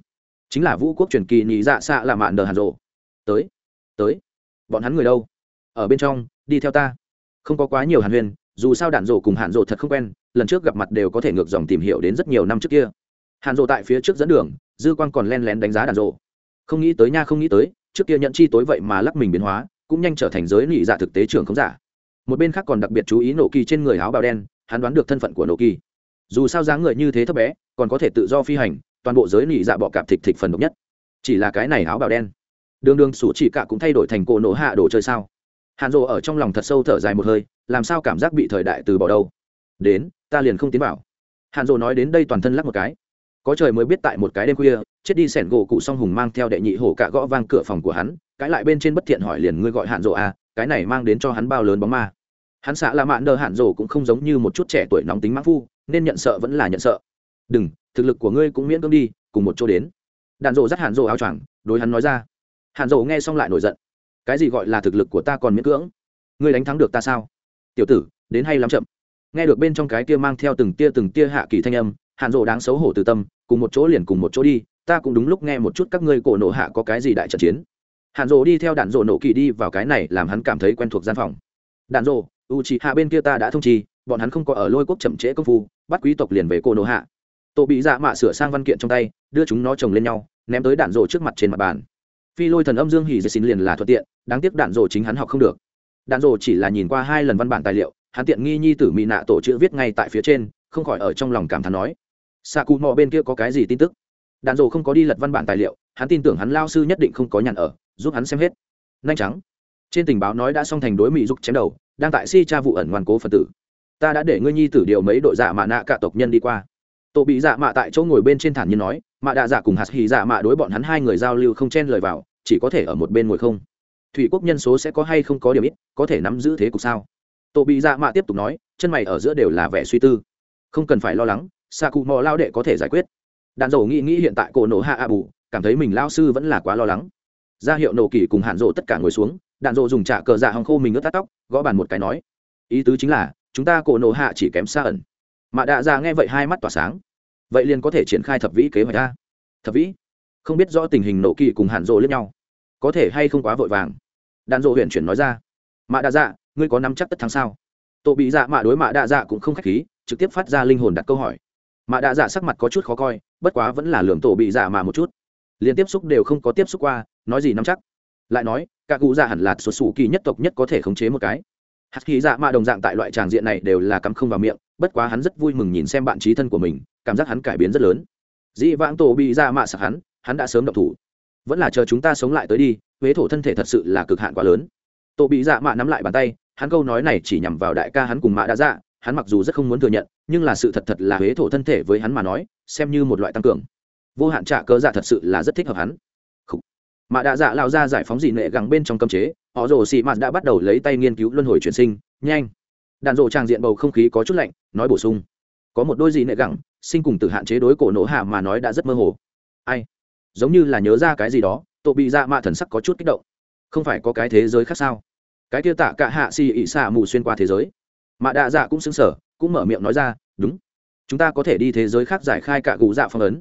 Chính là vũ quốc truyền kỳ nhị dạ xạ là mạn đờ hàn rộ tới tới, bọn hắn người đâu? Ở bên trong, đi theo ta. Không có quá nhiều hàn huyền dù sao đạn rộ cùng hàn rộ thật không quen, lần trước gặp mặt đều có thể ngược dòng tìm hiểu đến rất nhiều năm trước kia. Hàn rộ tại phía trước dẫn đường, dư Quang còn len lén đánh giá đạn rộ không nghĩ tới nha, không nghĩ tới, trước kia nhận chi tối vậy mà lắc mình biến hóa, cũng nhanh trở thành giới nị dạ thực tế trưởng không giả. Một bên khác còn đặc biệt chú ý nổ kỳ trên người áo bào đen, hắn đoán được thân phận của nổ kỳ. Dù sao dáng người như thế thấp bé, còn có thể tự do phi hành, toàn bộ giới nị dạ bọ cạp thịt thịt phần độc nhất. Chỉ là cái này áo bào đen. Đường đường sủ chỉ cả cũng thay đổi thành cổ nổ hạ đồ chơi sao? Hàn rộ ở trong lòng thật sâu thở dài một hơi, làm sao cảm giác bị thời đại từ bỏ đâu? Đến, ta liền không tiến vào. Hàn rộ nói đến đây toàn thân lắc một cái. Có trời mới biết tại một cái đêm khuya, chết đi sẻn gỗ cụ song hùng mang theo đệ nhị hổ cả gõ vang cửa phòng của hắn, cái lại bên trên bất thiện hỏi liền ngươi gọi hạn rộ à cái này mang đến cho hắn bao lớn bóng ma. Hắn xã là mạn đờ hạn rộ cũng không giống như một chút trẻ tuổi nóng tính mãn phu, nên nhận sợ vẫn là nhận sợ. Đừng, thực lực của ngươi cũng miễn cưỡng đi, cùng một chỗ đến. Đạn rộ dắt hạn rộ áo choàng, đối hắn nói ra. Hạn rộ nghe xong lại nổi giận cái gì gọi là thực lực của ta còn miễn cưỡng? Ngươi đánh thắng được ta sao? Tiểu tử đến hay lắm chậm. Nghe được bên trong cái kia mang theo từng tia từng tia hạ kỳ thanh âm hạn rộ đáng xấu hổ từ tâm cùng một chỗ liền cùng một chỗ đi ta cũng đúng lúc nghe một chút các ngươi cổ nổ hạ có cái gì đại trận chiến. Hạn rộ đi theo đạn rộ nổ kỳ đi vào cái này làm hắn cảm thấy quen thuộc gian phòng. Đạn rộ u c hạ bên kia ta đã thông trì, bọn hắn không có ở lôi quốc chậm trễ công phu bắt quý tộc liền về cổ nộ hạ. Tổ bị dạ mạ sửa sang văn kiện trong tay đưa chúng nó chồng lên nhau ném tới đạn rộ trước mặt trên mặt bàn phi lôi thần âm dương hỉ dệt xin liền là thuận tiện, đáng tiếc đạn rồ chính hắn học không được. Đạn rồ chỉ là nhìn qua hai lần văn bản tài liệu, hắn tiện nghi nhi tử mỹ nạ tổ chữ viết ngay tại phía trên, không khỏi ở trong lòng cảm thán nói xạ cụ mò bên kia có cái gì tin tức? Đạn rồ không có đi lật văn bản tài liệu, hắn tin tưởng hắn lao sư nhất định không có nhàn ở, giúp hắn xem hết. Nhanh trắng trên tình báo nói đã xong thành đối mỹ giúp chém đầu, đang tại si cha vụ ẩn ngoan cố phật tử. Ta đã để ngươi nhi tử điều mấy đội giả mạ nạ cả tộc nhân đi qua. Tổ bị dạ mạ tại chỗ ngồi bên trên thản nhiên nói mạ đạ dạ cùng hạt hì dạ mạ đối bọn hắn hai người giao lưu không chen lời vào, chỉ có thể ở một bên ngồi không. Thủy quốc nhân số sẽ có hay không có điểm ít, có thể nắm giữ thế cục sao? Tổ bị dạ mạ tiếp tục nói, chân mày ở giữa đều là vẻ suy tư. Không cần phải lo lắng sa cụ mò lao đệ có thể giải quyết. Đàn dầu nghĩ nghĩ hiện tại cổ nổ hạ a bù, cảm thấy mình lao sư vẫn là quá lo lắng. Ra hiệu nổ kỳ cùng hạn rộ tất cả ngồi xuống, đạn rộ dùng trả cờ dạ hòng khô mình ướt tắt tóc, gõ bàn một cái nói, ý tứ chính là, chúng ta cổ nổ hạ chỉ kém xa ẩn. Mạ đạ ra nghe vậy hai mắt tỏa sáng vậy liền có thể triển khai thập vĩ kế hoạch ra thập vĩ? Không biết rõ tình hình nổ kỳ cùng hạn rộ lẫn nhau. Có thể hay không quá vội vàng? Đạn dộ huyện chuyển nói ra. Mạ đa dạ ngươi có nắm chắc tất thắng sao? Tổ bị dạ mạ đối mạ đa dạ cũng không k h á c h khí, trực tiếp phát ra linh hồn đặt câu hỏi. Mạ đa dạ sắc mặt có chút khó coi, bất quá vẫn là lường tổ bị dạ mạ một chút. Liền tiếp xúc đều không có tiếp xúc qua, nói gì nắm chắc? Lại nói, cả cụ dạ hẳn là xuất xù kỳ nhất tộc nhất có thể khống chế một cái hạt khí dạ mạ đồng dạng tại loại tràng diện này đều là cắm không vào miệng, bất quá hắn rất vui mừng nhìn xem bạn trí thân của mình, cảm giác hắn cải biến rất lớn. Dĩ vãng tổ bị dạ mạ sạc hắn hắn đã sớm động thủ. Vẫn là chờ chúng ta sống lại tới đi, huế thổ thân thể thật sự là cực hạn quá lớn. Tổ bị dạ mạ nắm lại bàn tay, hắn câu nói này chỉ nhằm vào đại ca hắn cùng mạ đã dạ hắn mặc dù rất không muốn thừa nhận, nhưng là sự thật thật là huế thổ thân thể với hắn mà nói, xem như một loại tăng cường. Vô hạn trả cơ dạ thật sự là rất thích hợp hắn. Mạ đạ dạ lao ra giải phóng dị nệ gắng bên trong cấm chế họ rồ xị mạt đã bắt đầu lấy tay nghiên cứu luân hồi chuyển sinh. Nhanh. Đạn rộ tràng diện bầu không khí có chút lạnh nói bổ sung. Có một đôi gì nệ gẳng, sinh cùng từ hạn chế đối cổ nổ hạ mà nói đã rất mơ hồ. Ai? Giống như là nhớ ra cái gì đó tổ bị dạ mạ thần sắc có chút kích động. Không phải có cái thế giới khác sao? Cái kia tạ cả hạ xì ị xạ mù xuyên qua thế giới. Mạ đạ dạ cũng xứng sở cũng mở miệng nói ra đúng. Chúng ta có thể đi thế giới khác giải khai cả gù dạ phong ấn.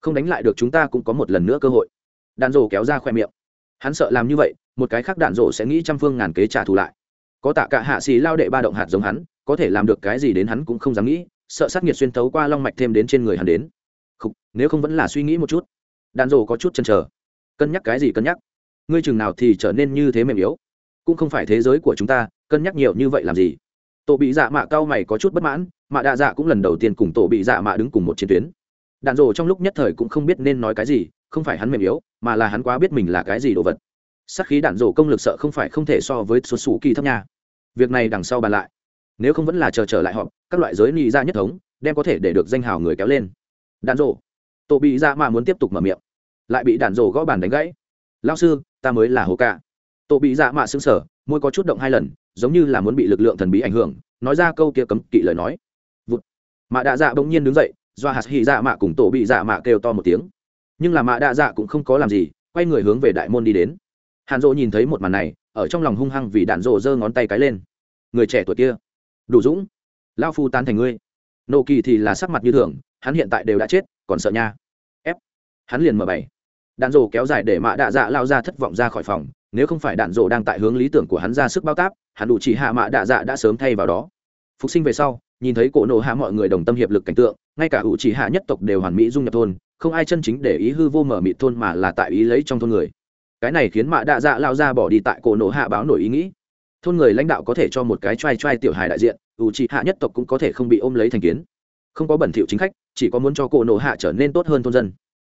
Không đánh lại được chúng ta cũng có một lần nữa cơ hội. Đàn rồ kéo ra khoe miệng. Hắn sợ làm như vậy một cái khác đạn rộ sẽ nghĩ trăm phương ngàn kế trả thù lại. Có tạ cả hạ xì lao đệ ba động hạt giống hắn có thể làm được cái gì đến hắn cũng không dám nghĩ sợ sát nghiệt xuyên tấu qua long mạch thêm đến trên người hắn đến. Không, nếu không vẫn là suy nghĩ một chút. Đạn rộ có chút chần chờ. Cân nhắc cái gì cân nhắc. Ngươi chừng nào thì trở nên như thế mềm yếu. Cũng không phải thế giới của chúng ta cân nhắc nhiều như vậy làm gì? Tổ bị dạ mạ cao mày có chút bất mãn mạ đạ dạ cũng lần đầu tiên cùng tổ bị dạ mạ đứng cùng một chiến tuyến. Đạn rộ trong lúc nhất thời cũng không biết nên nói cái gì không phải hắn mềm yếu mà là hắn quá biết mình là cái gì đồ vật sắc khí đạn rổ công lực sợ không phải không thể so với xuất xù kỳ thấp nha. Việc này đằng sau bàn lại. Nếu không vẫn là chờ trở lại họ các loại giới nghị ra nhất thống, đem có thể để được danh hào người kéo lên. Đạn rổ. Tổ bị dạ ra mà muốn tiếp tục mở miệng. Lại bị đạn rổ gõ bàn đánh gãy. Lao sư, ta mới là hồ ca tổ bị dạ mạ xứng sở môi có chút động hai lần, giống như là muốn bị lực lượng thần bí ảnh hưởng, nói ra câu kia cấm kỵ lời nói. Vụt. mạ đạ dạ bỗng nhiên đứng dậy, do hạt hỉ dạ mạ cùng tổ bị dạ mạ kêu to một tiếng. Nhưng là mạ đạ dạ cũng không có làm gì, quay người hướng về đại môn đi đến hàn rộ nhìn thấy một màn này, ở trong lòng hung hăng vì đạn rộ giơ ngón tay cái lên. Người trẻ tuổi kia. Đủ dũng. Lao phu tan thành ngươi. Nộ kỳ thì là sắc mặt như thường, hắn hiện tại đều đã chết, còn sợ nha. Ép. Hắn liền mở bảy đạn rộ kéo dài để mạ đạ dạ lao ra thất vọng ra khỏi phòng, nếu không phải đạn rộ đang tại hướng lý tưởng của hắn ra sức bao táp, hắn đủ chỉ hạ mạ đạ dạ đã sớm thay vào đó. Phục sinh về sau, nhìn thấy cổ nộ hạ mọi người đồng tâm hiệp lực cảnh tượng, ngay cả ủ chỉ hạ nhất tộc đều hoàn mỹ dung nhập thôn, không ai chân chính để ý hư vô mở mịt thôn mà là tại ý lấy trong thôn người cái này khiến mạ đạ dạ lao ra bỏ đi tại cổ nổ hạ báo nổi ý nghĩ. Thôn người lãnh đạo có thể cho một cái t r a i t r a i tiểu hài đại diện, ủ trị hạ nhất tộc cũng có thể không bị ôm lấy thành kiến. Không có bẩn thiệu chính khách, chỉ có muốn cho cổ nổ hạ trở nên tốt hơn thôn dân.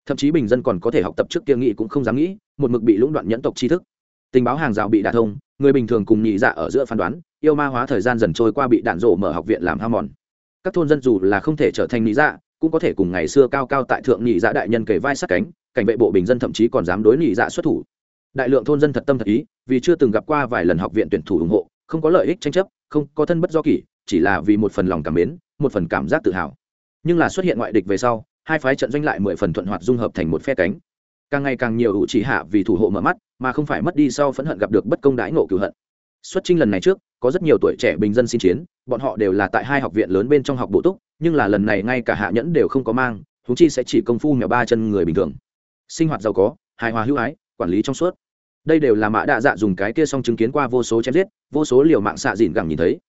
Thậm chí bình dân còn có thể học tập trước kia nghị cũng không dám nghĩ, một mực bị lũng đoạn nhẫn tộc tri thức. Tình báo hàng rào bị đả thông, người bình thường cùng nhị dạ ở giữa phán đoán, yêu ma hóa thời gian dần trôi qua bị đạn rổ mở học viện làm ham mòn. Các thôn dân dù là không thể trở thành nhị dạ cũng có thể cùng ngày xưa cao cao tại thượng nhị dạ đại nhân kề vai sát cánh, cảnh vệ bộ bình dân thậm chí còn dám đối nhị dạ xuất thủ. Đại lượng thôn dân thật tâm thật ý, vì chưa từng gặp qua vài lần học viện tuyển thủ ủng hộ, không có lợi ích tranh chấp, không có thân bất do kỷ, chỉ là vì một phần lòng cảm mến, một phần cảm giác tự hào. Nhưng là xuất hiện ngoại địch về sau, hai phái trận doanh lại mười phần thuận hoạt dung hợp thành một phe cánh. Càng ngày càng nhiều ủ chỉ hạ vì thủ hộ mở mắt, mà không phải mất đi sau phẫn hận gặp được bất công đãi nộ cửu hận. Xuất trinh lần này trước, có rất nhiều tuổi trẻ bình dân xin chiến, bọn họ đều là tại hai học viện lớn bên trong học bổ túc nhưng là lần này ngay cả hạ nhẫn đều không có mang thú chi sẽ chỉ công phu mèo ba chân người bình thường. Sinh hoạt giàu có, hài hòa hữu ái, quản lý trong suốt. Đây đều là mã đạ dạ dùng cái kia xong chứng kiến qua vô số chém giết, vô số liều mạng xạ dịn gẳng nhìn thấy.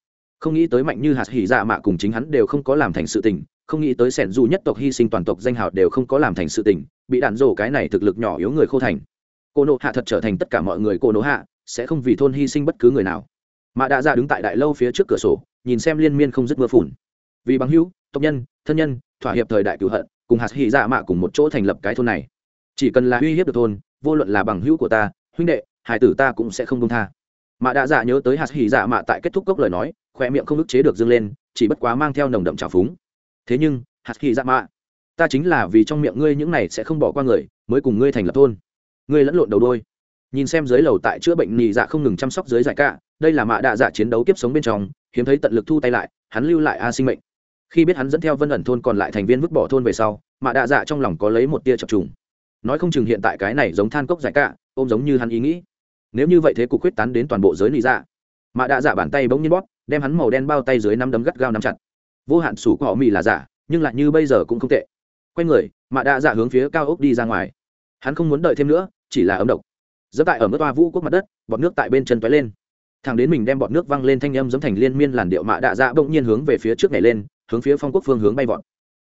Không nghĩ tới mạnh như hạt hỉ dạ mạ cùng chính hắn đều không có làm thành sự tình, không nghĩ tới sẻn dù nhất tộc hy sinh toàn tộc danh hào đều không có làm thành sự tình, bị đạn rổ cái này thực lực nhỏ yếu người khô thành. Cô nộ hạ thật trở thành tất cả mọi người cô nộ hạ, sẽ không vì thôn hy sinh bất cứ người nào. Mạ đạ dạ đứng tại đại lâu phía trước cửa sổ, nhìn xem liên miên không dứt mưa phùn. Vì bằng hữu tộc nhân, thân nhân, thỏa hiệp thời đại cựu hận, cùng hạt hy dạ mạ cùng một chỗ thành lập cái thôn này. Chỉ cần là uy hiếp được thôn, vô luận là bằng hữu của ta, huynh đệ, hải tử ta cũng sẽ không công tha. Mạ đã dạ nhớ tới hạt hy dạ mạ tại kết thúc cốc lời nói khoe miệng không ức chế được dâng lên, chỉ bất quá mang theo nồng đậm trào phúng. Thế nhưng, hạt hy dạ mạ, ta chính là vì trong miệng ngươi những này sẽ không bỏ qua người, mới cùng ngươi thành lập thôn. Ngươi lẫn lộn đầu đôi. Nhìn xem dưới lầu tại chữa bệnh nì dạ không ngừng chăm sóc dưới giải cả đây là mạ đạ dạ chiến đấu kiếp sống bên trong, hiếm thấy tận lực thu tay lại, hắn lưu lại a sinh mệnh khi biết hắn dẫn theo vân ẩn thôn còn lại thành viên vứt bỏ thôn về sau mạ đạ dạ trong lòng có lấy một tia chập trùng nói không chừng hiện tại cái này giống than cốc giải cạ, ôm giống như hắn ý nghĩ. Nếu như vậy thế cục quyết tán đến toàn bộ giới lý dạ. Mạ đạ dạ bàn tay bỗng nhiên bóp đem hắn màu đen bao tay dưới năm đấm gắt gao nắm chặt. Vô hạn sủ của họ mì là giả nhưng lại như bây giờ cũng không tệ. Quay người mạ đạ dạ hướng phía cao ốc đi ra ngoài. Hắn không muốn đợi thêm nữa chỉ là ấm độc. Dẫm tại ở mức toa vũ quốc mặt đất bọt nước tại bên chân toái lên. Thằng đến mình đem bọt nước văng lên thanh âm giống thành liên miên làn điệu mạ đạ dạ bỗng nhiên hướng về phía trước này lên hướng phía phong quốc phương hướng bay vọt.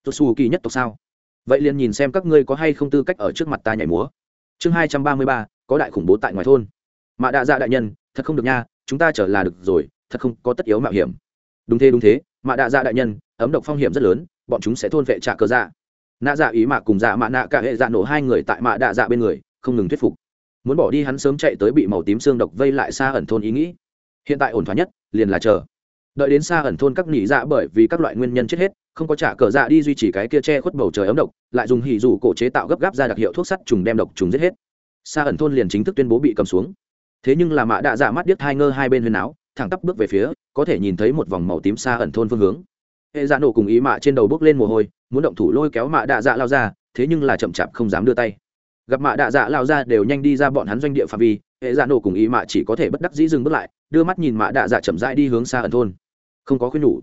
Tôi xù kỳ nhất tộc sao? Vậy liền nhìn xem các ngươi có hay không tư cách ở trước mặt ta nhảy múa. Chương hai trăm ba mươi ba, có đại khủng bố tại ngoài thôn. Mạ đạ dạ đại nhân, thật không được nha, chúng ta trở là được rồi, thật không có tất yếu mạo hiểm. Đúng thế đúng thế, mạ đạ dạ đại nhân, ấm độc phong hiểm rất lớn, bọn chúng sẽ thôn vệ trả cơ dạ. Nạ dạ ý mạ cùng dạ mạ nạ cả hệ dạ nổ hai người tại mạ đạ dạ bên người, không ngừng thuyết phục. Muốn bỏ đi hắn sớm chạy tới bị màu tím xương độc vây lại xa ẩn thôn ý nghĩ. Hiện tại ổn thỏa nhất, liền là chờ đợi đến xa ẩn thôn các nỉ dạ bởi vì các loại nguyên nhân chết hết, không có trả cờ dạ đi duy trì cái kia che khuất bầu trời ấm độc, lại dùng hỉ rủ cổ chế tạo gấp gáp ra đặc hiệu thuốc sắt trùng đem độc trùng giết hết. Xa ẩn thôn liền chính thức tuyên bố bị cầm xuống. Thế nhưng là mạ đạ dạ mắt điếc hai ngơ hai bên huyền áo, thẳng tắp bước về phía, có thể nhìn thấy một vòng màu tím xa ẩn thôn phương hướng. Hệ dạ nổ cùng ý mạ trên đầu bước lên mồ hôi, muốn động thủ lôi kéo mạ đạ dạ lao ra, thế nhưng là chậm chạp không dám đưa tay gặp mạ đạ dạ lao ra đều nhanh đi ra bọn hắn doanh địa phạm vi, hệ dạ nổ cùng ý mạ chỉ có thể bất đắc dĩ dừng bước lại, đưa mắt nhìn mạ đạ dạ chậm rãi đi hướng xa ẩn thôn. Không có khuyên nhủ.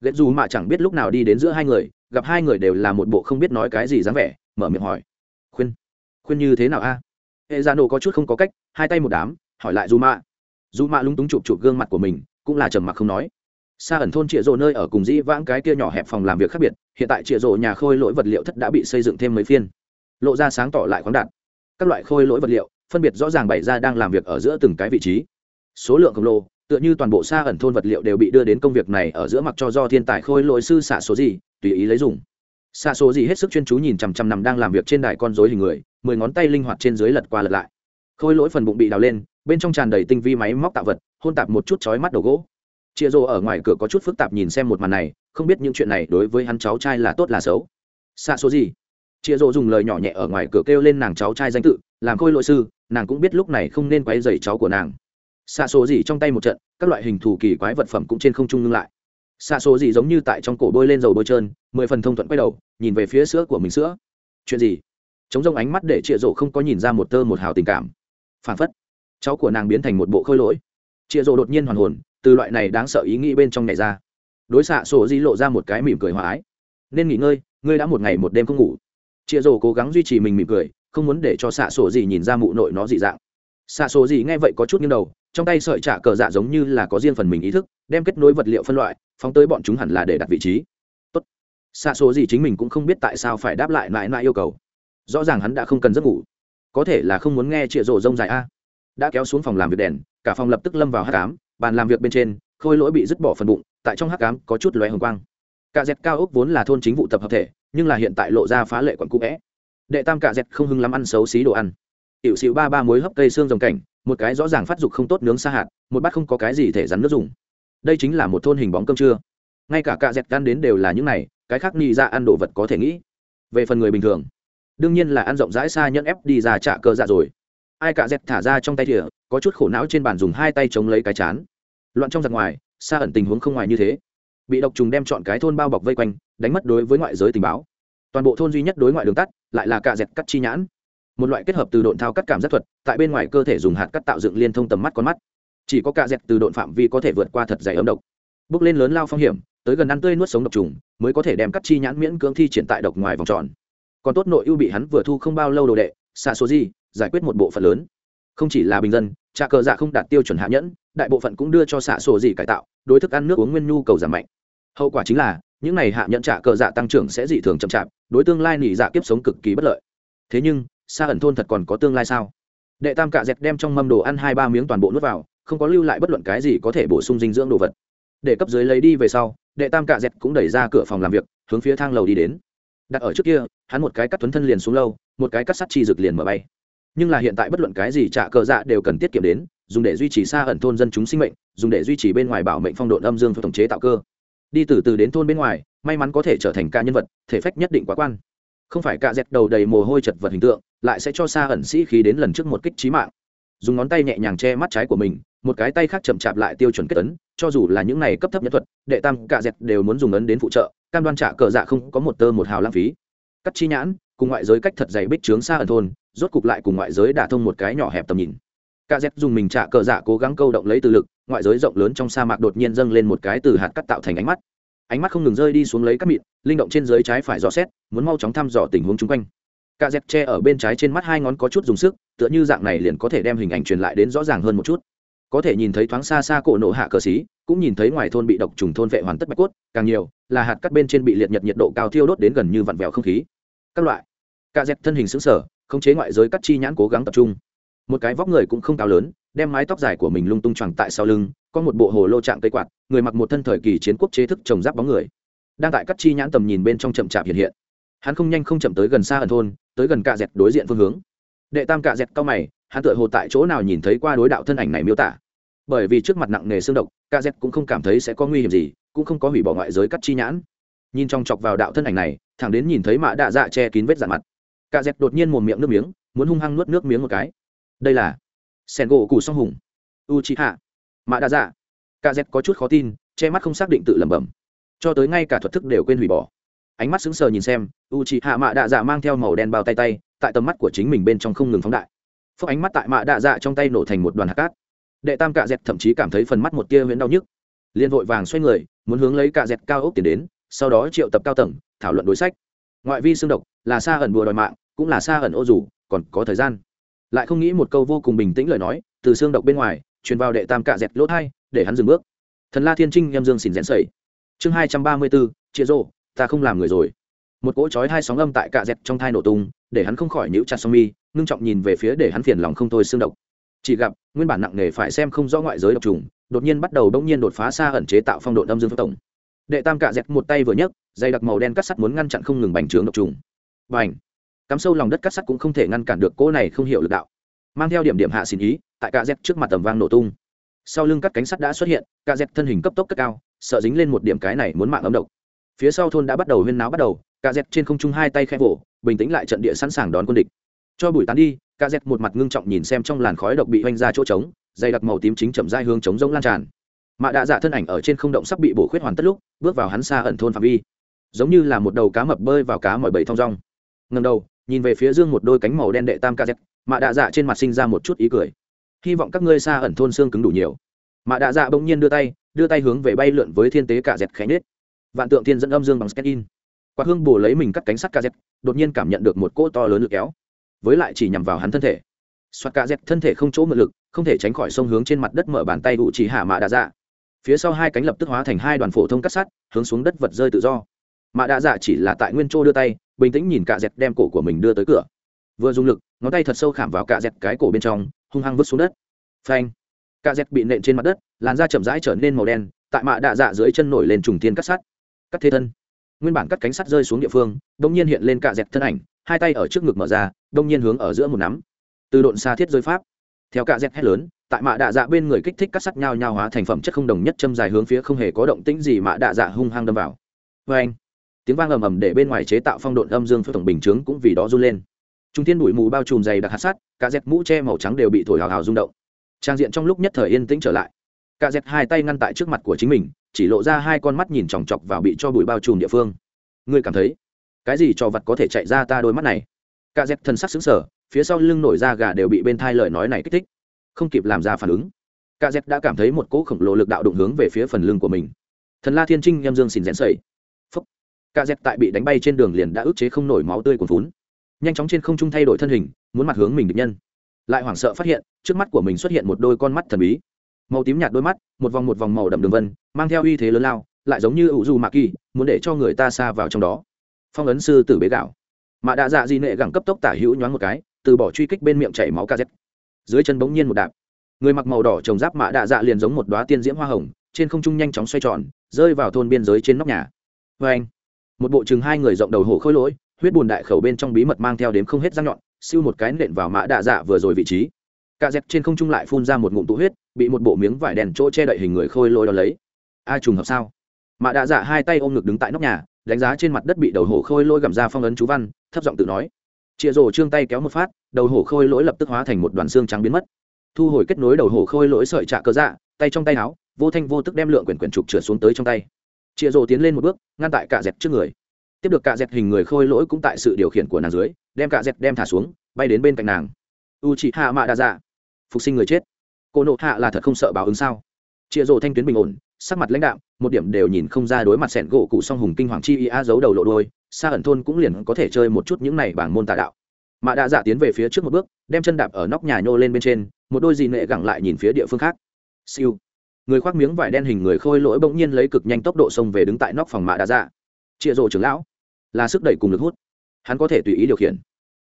Ghét dù mạ chẳng biết lúc nào đi đến giữa hai người, gặp hai người đều là một bộ không biết nói cái gì dáng vẻ, mở miệng hỏi. Khuyên. Khuyên như thế nào a? Hệ dạ nổ có chút không có cách, hai tay một đám, hỏi lại dù mạ. Dù mạ lúng túng chụp chụp gương mặt của mình, cũng là trầm mặc không nói. Xa ẩn thôn trịa rộ nơi ở cùng dĩ vãng cái kia nhỏ hẹp phòng làm việc khác biệt, hiện tại trịa rộ nhà khôi lỗi vật liệu thất đã bị xây dựng thêm mấy phiên lộ ra sáng tỏ lại khoáng đạt. Các loại khôi lỗi vật liệu, phân biệt rõ ràng bày ra đang làm việc ở giữa từng cái vị trí. Số lượng khổng lồ, tựa như toàn bộ xa ẩn thôn vật liệu đều bị đưa đến công việc này ở giữa mặc cho do thiên tài khôi lỗi sư xạ số gì, tùy ý lấy dùng. Xạ số gì hết sức chuyên chú nhìn chằm chằm nằm đang làm việc trên đài con dối hình người, mười ngón tay linh hoạt trên dưới lật qua lật lại. Khôi lỗi phần bụng bị đào lên, bên trong tràn đầy tinh vi máy móc tạo vật, hôn tạp một chút chói mắt đầu gỗ. Chia rô ở ngoài cửa có chút phức tạp nhìn xem một màn này, không biết những chuyện này đối với hắn cháu trai là tốt là xấu. Xa số gì? Chịa rô dùng lời nhỏ nhẹ ở ngoài cửa kêu lên nàng cháu trai danh tự, làm khôi lỗi sư, nàng cũng biết lúc này không nên quấy dày cháu của nàng. Xa số gì trong tay một trận, các loại hình thù kỳ quái vật phẩm cũng trên không trung ngưng lại. Xa số gì giống như tại trong cổ bôi lên dầu bôi trơn, mười phần thông thuận quay đầu, nhìn về phía sữa của mình sữa. Chuyện gì? Chống rông ánh mắt để chịa rộ không có nhìn ra một tơ một hào tình cảm. Phản phất, cháu của nàng biến thành một bộ khôi lỗi. Chịa rộ đột nhiên hoàn hồn, từ loại này đáng sợ ý nghĩ bên trong này ra. Đối xạ sổ di lộ ra một cái mỉm cười hòa ái. Nên nghỉ ngơi, ngươi đã một ngày một đêm không ngủ chịa rổ cố gắng duy trì mình mỉm cười, không muốn để cho xạ sổ gì nhìn ra mụ nội nó dị dạng. Xạ sổ gì nghe vậy có chút nghiêng đầu, trong tay sợi trả cờ dạ giống như là có riêng phần mình ý thức, đem kết nối vật liệu phân loại, phóng tới bọn chúng hẳn là để đặt vị trí. Tốt. Xạ số gì chính mình cũng không biết tại sao phải đáp lại mãi mãi yêu cầu. Rõ ràng hắn đã không cần giấc ngủ. Có thể là không muốn nghe chịa rổ rông dài a. Đã kéo xuống phòng làm việc đèn, cả phòng lập tức lâm vào hát cám bàn làm việc bên trên, khôi lỗi bị dứt bỏ phần bụng, tại trong hát cám có chút lóe hồng quang. Cả dẹt cao ốc vốn là thôn chính vụ tập hợp thể nhưng là hiện tại lộ ra phá lệ quận cũ vẽ. Đệ tam cả dẹt không hưng lắm ăn xấu xí đồ ăn. Tiểu xịu ba ba muối hấp cây xương rồng cảnh, một cái rõ ràng phát dục không tốt nướng xa hạt, một bát không có cái gì thể rắn nước dùng. Đây chính là một thôn hình bóng cơm trưa. Ngay cả cạ dẹt ăn đến đều là những này, cái khác ni ra dạ ăn đồ vật có thể nghĩ. Về phần người bình thường, đương nhiên là ăn rộng rãi xa nhẫn ép đi ra trả cơ dạ rồi. Ai cả dẹt thả ra trong tay thìa, có chút khổ não trên bàn dùng hai tay chống lấy cái chán. Loạn trong giặc ngoài, xa ẩn tình huống không ngoài như thế. Bị độc trùng đem chọn cái thôn bao bọc vây quanh đánh mất đối với ngoại giới tình báo. Toàn bộ thôn duy nhất đối ngoại đường tắt lại là cạ dẹt cắt chi nhãn. Một loại kết hợp từ độn thao cắt cảm giác thuật, tại bên ngoài cơ thể dùng hạt cắt tạo dựng liên thông tầm mắt con mắt. Chỉ có cạ dẹt từ độn phạm vi có thể vượt qua thật dày ấm độc. Bước lên lớn lao phong hiểm, tới gần ăn tươi nuốt sống độc trùng, mới có thể đem cắt chi nhãn miễn cưỡng thi triển tại độc ngoài vòng tròn. Còn tốt nội ưu bị hắn vừa thu không bao lâu đồ đệ xa số gì giải quyết một bộ phận lớn. Không chỉ là bình dân, trà cờ dạ không đạt tiêu chuẩn hạ nhẫn, đại bộ phận cũng đưa cho xạ sổ gì cải tạo, đối thức ăn nước uống nguyên nhu cầu giảm mạnh. Hậu quả chính là những này hạ nhận trả cờ dạ tăng trưởng sẽ dị thường chậm chạp, đối tương lai nỉ dạ kiếp sống cực kỳ bất lợi. Thế nhưng xa ẩn thôn thật còn có tương lai sao? Đệ tam cạ dẹt đem trong mâm đồ ăn hai ba miếng toàn bộ nuốt vào, không có lưu lại bất luận cái gì có thể bổ sung dinh dưỡng đồ vật. Để cấp dưới lấy đi về sau, đệ tam cạ dẹt cũng đẩy ra cửa phòng làm việc, hướng phía thang lầu đi đến. Đặt ở trước kia, hắn một cái cắt tuấn thân liền xuống lâu, một cái cắt sắt chi rực liền mở bay. Nhưng là hiện tại bất luận cái gì trả cờ dạ đều cần tiết kiệm đến, dùng để duy trì xa ẩn thôn dân chúng sinh mệnh, dùng để duy trì bên ngoài bảo mệnh phong độn âm dương và tổng chế tạo cơ đi từ từ đến thôn bên ngoài, may mắn có thể trở thành ca nhân vật, thể phách nhất định quá quan. Không phải ca dẹt đầu đầy mồ hôi chật vật hình tượng, lại sẽ cho xa ẩn sĩ khí đến lần trước một kích trí mạng. Dùng ngón tay nhẹ nhàng che mắt trái của mình, một cái tay khác chậm chạp lại tiêu chuẩn kết ấn, cho dù là những này cấp thấp nhất thuật, đệ tam cả dẹt đều muốn dùng ấn đến phụ trợ, cam đoan trả cờ dạ không có một tơ một hào lãng phí. Cắt chi nhãn, cùng ngoại giới cách thật dày bích trướng xa ẩn thôn, rốt cục lại cùng ngoại giới đả thông một cái nhỏ hẹp tầm nhìn cả dẹt dùng mình trả cờ dạ cố gắng câu động lấy từ lực, ngoại giới rộng lớn trong sa mạc đột nhiên dâng lên một cái từ hạt cắt tạo thành ánh mắt. Ánh mắt không ngừng rơi đi xuống lấy các mịn, linh động trên dưới trái phải dò xét, muốn mau chóng thăm dò tình huống xung quanh. Cả dẹp che ở bên trái trên mắt hai ngón có chút dùng sức, tựa như dạng này liền có thể đem hình ảnh truyền lại đến rõ ràng hơn một chút. Có thể nhìn thấy thoáng xa xa cổ nổ hạ cờ xí, cũng nhìn thấy ngoài thôn bị độc trùng thôn vệ hoàn tất bạch cốt, càng nhiều, là hạt cắt bên trên bị liệt nhật nhiệt độ cao thiêu đốt đến gần như vặn vẹo không khí. Các loại. Cả dẹp thân hình sững sở khống chế ngoại giới cắt chi nhãn cố gắng tập trung một cái vóc người cũng không cao lớn, đem mái tóc dài của mình lung tung choàng tại sau lưng, có một bộ hồ lô trạng cây quạt, người mặc một thân thời kỳ chiến quốc chế thức trồng giáp bóng người. Đang tại cắt chi nhãn tầm nhìn bên trong chậm chạp hiện hiện. Hắn không nhanh không chậm tới gần xa ẩn thôn, tới gần cạ dẹt đối diện phương hướng. Đệ tam cạ dẹt cao mày, hắn tựa hồ tại chỗ nào nhìn thấy qua đối đạo thân ảnh này miêu tả. Bởi vì trước mặt nặng nề xương độc, cạ dẹt cũng không cảm thấy sẽ có nguy hiểm gì, cũng không có hủy bỏ ngoại giới cắt chi nhãn. Nhìn trong chọc vào đạo thân ảnh này, thẳng đến nhìn thấy mạ đạ dạ che kín vết dạn mặt. Cạ dẹt đột nhiên mồm miệng nước miếng, muốn hung hăng nuốt nước miếng một cái đây là sen gỗ cù song hùng u chi hạ mạ đa dạ cạ z có chút khó tin, che mắt không xác định tự lẩm bẩm. Cho tới ngay cả thuật thức đều quên hủy bỏ. Ánh mắt sững sờ nhìn xem u chị hạ mạ đa dạ mang theo màu đen bao tay tay, tại tầm mắt của chính mình bên trong không ngừng phóng đại. Phước ánh mắt tại mạ đa dạ trong tay nổ thành một đoàn hạt cát. Đệ tam cạ dẹt thậm chí cảm thấy phần mắt một tia huyễn đau nhức. Liền vội vàng xoay người, muốn hướng lấy cạ dẹt cao ốc tiến đến, sau đó triệu tập cao tầng, thảo luận đối sách. Ngoại vi xương độc là xa ẩn bùa đòi mạng, cũng là xa ẩn ô dù, còn có thời gian lại không nghĩ một câu vô cùng bình tĩnh lời nói, từ xương độc bên ngoài, truyền vào đệ tam cạ dẹt lỗ hai để hắn dừng bước. Thần la thiên trinh em dương xỉn rẽn sẩy. Chương hai trăm ba mươi bốn chia rô ta không làm người rồi. Một cỗ chói hai sóng âm tại cạ dẹt trong thai nổ tung, để hắn không khỏi nhíu chặt song mi, ngưng trọng nhìn về phía để hắn phiền lòng không thôi xương độc. Chỉ gặp, nguyên bản nặng nề phải xem không rõ ngoại giới độc trùng, đột nhiên bắt đầu đông nhiên đột phá xa ẩn chế tạo phong độ âm dương phước tổng. Đệ tam cạ dẹt một tay vừa nhấc, dây đặc màu đen cắt sắt muốn ngăn chặn không ngừng bành trướng độc trùng. Bành! Cắm sâu lòng đất cắt sắt cũng không thể ngăn cản được cỗ này không hiểu lực đạo. Mang theo điểm điểm hạ xin ý, tại cạ dẹt trước mặt tầm vang nổ tung. Sau lưng các cánh sắt đã xuất hiện cạ dẹt thân hình cấp tốc cất cao, sợ dính lên một điểm cái này muốn mạng ấm độc. Phía sau thôn đã bắt đầu huyên náo bắt đầu cạ dẹt trên không trung hai tay khẽ vỗ, bình tĩnh lại trận địa sẵn sàng đón quân địch. Cho bụi tán đi cạ dẹt một mặt ngưng trọng nhìn xem trong làn khói độc bị oanh ra chỗ trống, dày đặc màu tím chính chậm dai hướng chống rông lan tràn. Mạ đạ dạ thân ảnh ở trên không động sắp bị bổ khuyết hoàn tất lúc, bước vào hắn xa ẩn thôn phạm vi. Giống như là một đầu cá mập bơi vào cá mọi bầy thong rong ngầm đầu nhìn về phía dương một đôi cánh màu đen đệ tam ca dẹt mạ đạ dạ trên mặt sinh ra một chút ý cười. Hy vọng các ngươi xa ẩn thôn xương cứng đủ nhiều. Mạ đạ dạ bỗng nhiên đưa tay đưa tay hướng về bay lượn với thiên tế cả dẹt khẽ nết vạn tượng thiên dẫn âm dương bằng sket in quạt hương bổ lấy mình cắt cánh sắt ca dẹt đột nhiên cảm nhận được một cỗ to lớn lực kéo. Với lại chỉ nhằm vào hắn thân thể. Soạt ca dẹt thân thể không chỗ mượn lực, không thể tránh khỏi sông hướng trên mặt đất mở bàn tay vụ chỉ hạ mạ đạ dạ. Phía sau hai cánh lập tức hóa thành hai đoàn phổ thông cắt sắt, hướng xuống đất vật rơi tự do mà đã dạ chỉ là tại nguyên chỗ đưa tay, bình tĩnh nhìn cạ dẹt đem cổ của mình đưa tới cửa. Vừa dùng lực, ngón tay thật sâu khảm vào cạ dẹt cái cổ bên trong, hung hăng vứt xuống đất. Phanh! Cạ dẹt bị nện trên mặt đất, làn da chậm rãi trở nên màu đen, tại mạ đạ dạ dưới chân nổi lên trùng thiên cắt sắt. Cắt thế thân. Nguyên bản cắt cánh sắt rơi xuống địa phương đông nhiên hiện lên cạ dẹt thân ảnh, hai tay ở trước ngực mở ra đông nhiên hướng ở giữa một nắm. Từ độn xa thiết rơi pháp. Theo cạ dẹt hét lớn, tại mạ đạ dạ bên người kích thích cắt sắt nhau nhau hóa thành phẩm chất không đồng nhất châm dài hướng phía không hề có động tĩnh gì mạ đạ dạ hung hăng đâm vào. Vê anh tiếng vang ầm ầm để bên ngoài chế tạo phong độn âm dương phước tổng bình chướng cũng vì đó run lên. Trung thiên bụi mù bao trùm dày đặc hạt sắt, cả dẹt mũ che màu trắng đều bị thổi hào hào rung động. Trang diện trong lúc nhất thời yên tĩnh trở lại. Cả dẹt hai tay ngăn tại trước mặt của chính mình, chỉ lộ ra hai con mắt nhìn chòng chọc vào bị cho bụi bao trùm địa phương. Ngươi cảm thấy, cái gì cho vật có thể chạy ra ta đôi mắt này? Cả dẹt thân sắc xứng sở phía sau lưng nổi ra gà đều bị bên thai lời nói này kích thích. Không kịp làm ra phản ứng, cả dẹt đã cảm thấy một cỗ khổng lồ lực đạo đụng hướng về phía phần lưng của mình. Thần la thiên trinh em dương xin rẽn sẩy cả dẹt tại bị đánh bay trên đường liền đã ức chế không nổi máu tươi cuồn vốn nhanh chóng trên không trung thay đổi thân hình, muốn mặt hướng mình địch nhân. Lại hoảng sợ phát hiện, trước mắt của mình xuất hiện một đôi con mắt thần bí. Màu tím nhạt đôi mắt, một vòng một vòng màu đậm đường vân, mang theo uy thế lớn lao, lại giống như ủ dù mạ kỳ, muốn để cho người ta xa vào trong đó. Phong ấn sư tử bế gạo. Mạ đạ dạ di nệ gẳng cấp tốc tả hữu nhoáng một cái, từ bỏ truy kích bên miệng chảy máu kz dưới chân bỗng nhiên một đạp. Người mặc màu đỏ trồng giáp mạ đạ dạ liền giống một đoá tiên diễm hoa hồng, trên không trung nhanh chóng xoay tròn, rơi vào thôn biên giới trên nóc nhà. Vê anh một bộ chừng hai người rộng đầu hổ khôi lỗi, huyết bùn đại khẩu bên trong bí mật mang theo đếm không hết răng nhọn, siêu một cái nện vào mã đạ dạ vừa rồi vị trí. Cả dẹp trên không trung lại phun ra một ngụm tụ huyết, bị một bộ miếng vải đèn chỗ che đậy hình người khôi lỗi đ lấy. Ai trùng hợp sao? Mã đạ dạ hai tay ôm ngực đứng tại nóc nhà, đánh giá trên mặt đất bị đầu hổ khôi lỗi gặm ra phong ấn chú văn, thấp giọng tự nói. Chịa rổ trương tay kéo một phát, đầu hổ khôi lỗi lập tức hóa thành một đoàn xương trắng biến mất. Thu hồi kết nối đầu hổ khôi lỗi sợi trạ cơ dạ tay trong tay áo, vô thanh vô tức đem lượng quyển quyển trục trượt xuống tới trong tay chịa rồ tiến lên một bước, ngăn tại cạ dẹt trước người. Tiếp được cạ dẹt hình người khôi lỗi cũng tại sự điều khiển của nàng dưới, đem cạ dẹt đem thả xuống, bay đến bên cạnh nàng. U chị hạ mạ đa dạ phục sinh người chết. Cô nộ hạ là thật không sợ báo ứng sao? Chịa rồ thanh tuyến bình ổn, sắc mặt lãnh đạo một điểm đều nhìn không ra đối mặt sẻn gỗ cụ song hùng kinh hoàng chi ý a giấu đầu lộ đôi xa ẩn thôn cũng liền có thể chơi một chút những này bảng môn tà đạo. Mạ đa dạ tiến về phía trước một bước, đem chân đạp ở nóc nhà nhô lên bên trên, một đôi gì nệ gẳng lại nhìn phía địa phương khác. Siêu người khoác miếng vải đen hình người khôi lỗi bỗng nhiên lấy cực nhanh tốc độ xông về đứng tại nóc phòng mạ Đa dạ. Chịa rộ trưởng lão, là sức đẩy cùng lực hút. Hắn có thể tùy ý điều khiển.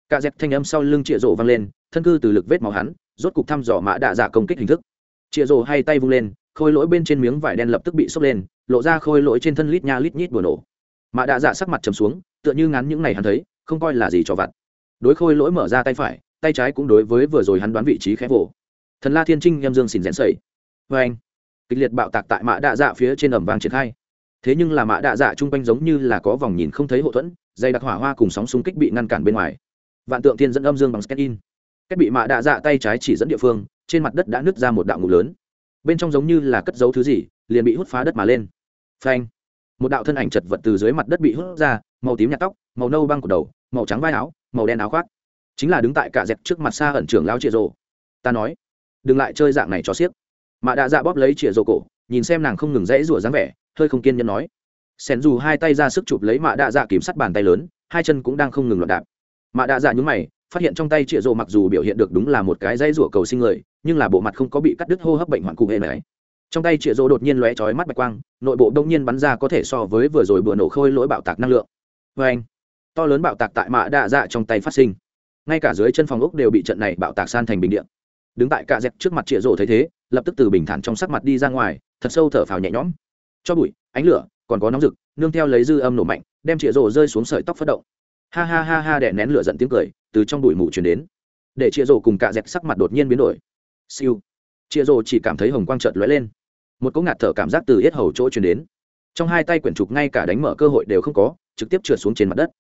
Cả dẹp thanh âm sau lưng chịa rộ vang lên, thân cư từ lực vết máu hắn, rốt cục thăm dò mạ Đa dạ công kích hình thức. Chịa rộ hai tay vung lên, khôi lỗi bên trên miếng vải đen lập tức bị sốc lên, lộ ra khôi lỗi trên thân lít nha lít nhít bừa nổ. Mạ Đa dạ sắc mặt chầm xuống, tựa như ngắn những ngày hắn thấy, không coi là gì cho vặt. Đối khôi lỗi mở ra tay phải, tay trái cũng đối với vừa rồi hắn đoán vị trí khẽ vỗ thần la thiên trinh em dương xỉn rẽn sẩy vê vâng. anh kịch liệt bạo tạc tại mạ đạ dạ phía trên ẩm vàng triển khai. Thế nhưng là mạ đạ dạ chung quanh giống như là có vòng nhìn không thấy hậu thuẫn dây đặc hỏa hoa cùng sóng xung kích bị ngăn cản bên ngoài. Vạn tượng thiên dẫn âm dương bằng scan in. Cách bị mạ đạ dạ tay trái chỉ dẫn địa phương, trên mặt đất đã nứt ra một đạo ngục lớn. Bên trong giống như là cất giấu thứ gì, liền bị hút phá đất mà lên. Phanh! Một đạo thân ảnh chật vật từ dưới mặt đất bị hút ra, màu tím nhạt tóc, màu nâu băng của đầu, màu trắng vai áo, màu đen áo khoác. Chính là đứng tại cả dẹp trước mặt xa ẩn trưởng lao chĩa rồ ta nói, đừng lại chơi dạng này cho xiếc mạ đạ dạ bóp lấy chĩa rổ cổ, nhìn xem nàng không ngừng rẽ rủa dáng vẻ, hơi không kiên nhẫn nói. Sen dù hai tay ra sức chụp lấy mạ đạ dạ kìm sắt bàn tay lớn, hai chân cũng đang không ngừng loạt đạp. Mạ đạ dạ nhún mày, phát hiện trong tay chĩa rổ mặc dù biểu hiện được đúng là một cái dây rủa cầu sinh người, nhưng là bộ mặt không có bị cắt đứt hô hấp bệnh hoạn cụ hệ này. Trong tay chĩa rồ đột nhiên lóe chói mắt bạch quang, nội bộ đông nhiên bắn ra có thể so với vừa rồi bừa nổ khôi lỗi bạo tạc năng lượng. Vê anh, to lớn bạo tạc tại mạ đạ dạ trong tay phát sinh. Ngay cả dưới chân phòng ốc đều bị trận này bạo tạc san thành bình điện đứng tại cạ dẹp trước mặt chĩa rổ thấy thế, lập tức từ bình thản trong sắc mặt đi ra ngoài, thật sâu thở phào nhẹ nhõm. Cho bụi, ánh lửa, còn có nóng rực, nương theo lấy dư âm nổ mạnh, đem chĩa rổ rơi xuống sợi tóc phất động. Ha ha ha ha, đè nén lửa giận tiếng cười, từ trong bụi mù truyền đến. Để chĩa rổ cùng cạ dẹp sắc mặt đột nhiên biến đổi. Siêu. Chĩa rổ chỉ cảm thấy hồng quang trợt lóe lên. Một cỗ ngạt thở cảm giác từ yết hầu chỗ truyền đến. Trong hai tay quyển trục ngay cả đánh mở cơ hội đều không có, trực tiếp trượt xuống trên mặt đất.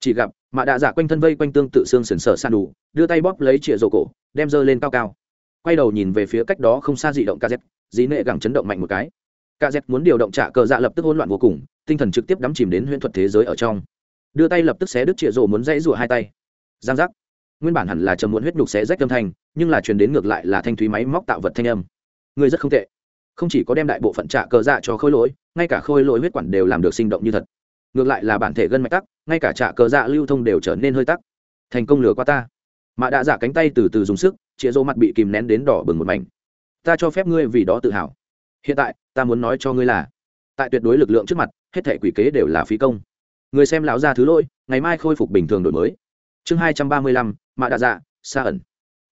Chỉ gặp, mạ đạ giả quanh thân vây quanh tương tự xương sần sờ san đủ, đưa tay bóp lấy chĩa rổ cổ, đem dơ lên cao cao quay đầu nhìn về phía cách đó không xa dị động kz dí nệ gẳng chấn động mạnh một cái. Kz muốn điều động trả cờ dạ lập tức hỗn loạn vô cùng, tinh thần trực tiếp đắm chìm đến huyễn thuật thế giới ở trong. Đưa tay lập tức xé đứt trịa rổ muốn dãy rụa hai tay. Giang giác. Nguyên bản hẳn là trầm muốn huyết nhục xé rách âm thanh, nhưng là truyền đến ngược lại là thanh thúy máy móc tạo vật thanh âm. Người rất không tệ. Không chỉ có đem đại bộ phận trả cờ dạ cho khôi lỗi, ngay cả khôi lỗi huyết quản đều làm được sinh động như thật. Ngược lại là bản thể gân mạch tắc, ngay cả trả cờ dạ lưu thông đều trở nên hơi tắc. Thành công lừa qua ta mạ đã giả cánh tay từ từ dùng sức, chĩa rô mặt bị kìm nén đến đỏ bừng một mảnh. Ta cho phép ngươi vì đó tự hào. Hiện tại, ta muốn nói cho ngươi là, tại tuyệt đối lực lượng trước mặt, hết thể quỷ kế đều là phí công. Người xem lão ra thứ lỗi, ngày mai khôi phục bình thường đổi mới. Chương hai trăm ba mươi lăm, mạ đạ dạ xa ẩn.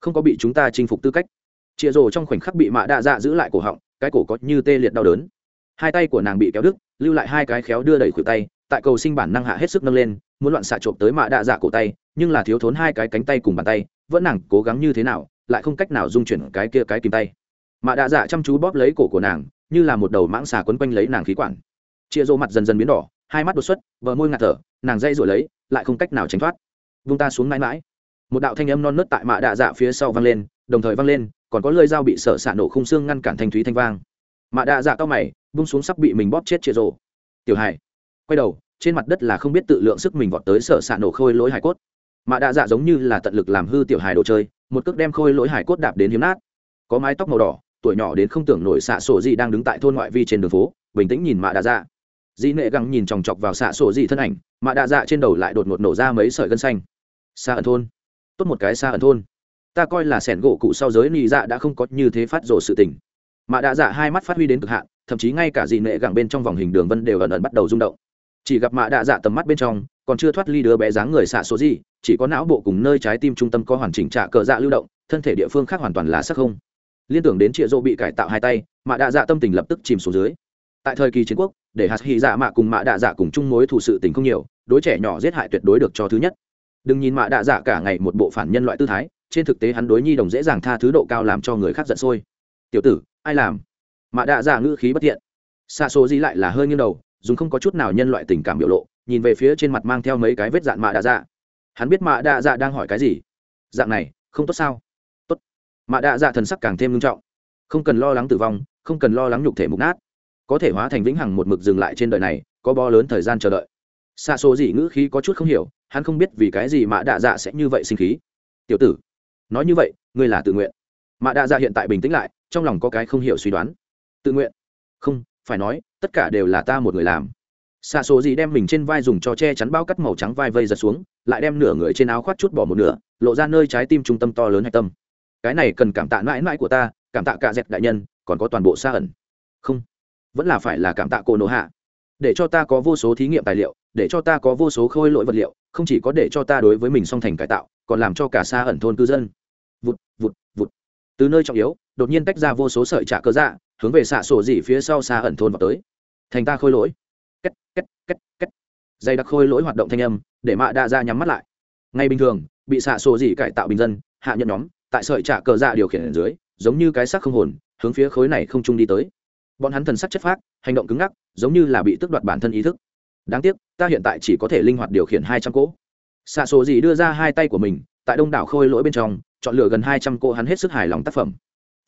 Không có bị chúng ta chinh phục tư cách. Chịa rồ trong khoảnh khắc bị mạ đạ dạ giữ lại cổ họng, cái cổ có như tê liệt đau đớn. Hai tay của nàng bị kéo đứt, lưu lại hai cái khéo đưa đẩy khuỷu tay, tại cầu sinh bản năng hạ hết sức nâng lên, muốn loạn xạ trộm tới mạ đạ dạ cổ tay nhưng là thiếu thốn hai cái cánh tay cùng bàn tay, vẫn nàng cố gắng như thế nào, lại không cách nào dung chuyển cái kia cái kìm tay. Mạ đạ dạ chăm chú bóp lấy cổ của nàng, như là một đầu mãng xà quấn quanh lấy nàng khí quản. Chia rô mặt dần dần biến đỏ, hai mắt đột xuất vợ môi ngạt thở, nàng dây rồi lấy, lại không cách nào tránh thoát. Vung ta xuống mãi mãi. Một đạo thanh âm non nớt tại mạ đạ dạ phía sau vang lên, đồng thời vang lên, còn có lơi dao bị sợ xạ nổ khung xương ngăn cản thanh thúy thanh vang. Mạ đạ dạ cao mày, vung xuống sắp bị mình bóp chết chia rô. Tiểu hải quay đầu, trên mặt đất là không biết tự lượng sức mình vọt tới sợ xạ nổ khôi lỗi hải cốt mạ đạ dạ giống như là tận lực làm hư tiểu hải đồ chơi, một cước đem khôi lỗi hải cốt đạp đến hiếm nát. Có mái tóc màu đỏ, tuổi nhỏ đến không tưởng nổi xạ sổ gì đang đứng tại thôn ngoại vi trên đường phố, bình tĩnh nhìn mạ đạ dạ. Dĩ nệ găng nhìn chòng chọc vào xạ sổ gì thân ảnh, mạ đạ dạ trên đầu lại đột ngột nổ ra mấy sợi gân xanh. Xa ẩn thôn. Tốt một cái xa ẩn thôn. Ta coi là sẻn gỗ cụ sau giới nị dạ đã không có như thế phát rồ sự tình. Mạ đạ dạ hai mắt phát huy đến cực hạn, thậm chí ngay cả dị nệ gẳng bên trong vòng hình đường vân đều ẩn ẩn bắt đầu rung động chỉ gặp mạ đạ dạ tầm mắt bên trong, còn chưa thoát ly đứa bé dáng người xạ số gì, chỉ có não bộ cùng nơi trái tim trung tâm có hoàn chỉnh trả cờ dạ lưu động, thân thể địa phương khác hoàn toàn là sắc không. Liên tưởng đến trịa rộ bị cải tạo hai tay, mạ đạ dạ tâm tình lập tức chìm xuống dưới. Tại thời kỳ chiến quốc, để hạt hy dạ mạ cùng mạ đạ dạ cùng chung mối thủ sự tình không nhiều, đối trẻ nhỏ giết hại tuyệt đối được cho thứ nhất. Đừng nhìn mạ đạ dạ cả ngày một bộ phản nhân loại tư thái, trên thực tế hắn đối nhi đồng dễ dàng tha thứ độ cao làm cho người khác giận sôi. Tiểu tử, ai làm? Mạ đạ dạ ngữ khí bất thiện. Xa số gì lại là hơi nghiêng đầu dùng không có chút nào nhân loại tình cảm biểu lộ, nhìn về phía trên mặt mang theo mấy cái vết dạn mạ đạ dạ. Hắn biết mạ đạ dạ đang hỏi cái gì? Dạng này, không tốt sao? Tốt. Mạ đạ dạ thần sắc càng thêm nghiêm trọng. Không cần lo lắng tử vong, không cần lo lắng nhục thể mục nát. Có thể hóa thành vĩnh hằng một mực dừng lại trên đời này, có bo lớn thời gian chờ đợi. Xa số gì ngữ khí có chút không hiểu, hắn không biết vì cái gì mạ đạ dạ sẽ như vậy sinh khí. Tiểu tử, nói như vậy, ngươi là tự nguyện. Mạ đạ dạ hiện tại bình tĩnh lại, trong lòng có cái không hiểu suy đoán. Tự nguyện? Không, phải nói tất cả đều là ta một người làm. Xa số gì đem mình trên vai dùng cho che chắn bao cắt màu trắng vai vây giật xuống, lại đem nửa người trên áo khoác chút bỏ một nửa, lộ ra nơi trái tim trung tâm to lớn hạch tâm. Cái này cần cảm tạ mãi mãi của ta, cảm tạ cả dẹp đại nhân, còn có toàn bộ xa ẩn. Không, vẫn là phải là cảm tạ cô nô hạ. Để cho ta có vô số thí nghiệm tài liệu, để cho ta có vô số khôi lỗi vật liệu, không chỉ có để cho ta đối với mình song thành cải tạo, còn làm cho cả xa ẩn thôn cư dân. Vụt vụt vụt. Từ nơi trọng yếu, đột nhiên tách ra vô số sợi trả cơ dạ hướng về xạ sổ dị phía sau xa ẩn thôn vào tới. Thành ta khôi lỗi. Két két két két. Dây đặc khôi lỗi hoạt động thanh âm, để mạ đa ra nhắm mắt lại. Ngay bình thường, bị xạ sổ dị cải tạo bình dân, hạ nhận nhóm, tại sợi trả cờ dạ điều khiển ở dưới, giống như cái xác không hồn, hướng phía khối này không trung đi tới. Bọn hắn thần sắc chất phác, hành động cứng ngắc, giống như là bị tước đoạt bản thân ý thức. Đáng tiếc, ta hiện tại chỉ có thể linh hoạt điều khiển hai trăm cỗ. Xạ sổ dị đưa ra hai tay của mình, tại đông đảo khôi lỗi bên trong, chọn lựa gần hai trăm cỗ hắn hết sức hài lòng tác phẩm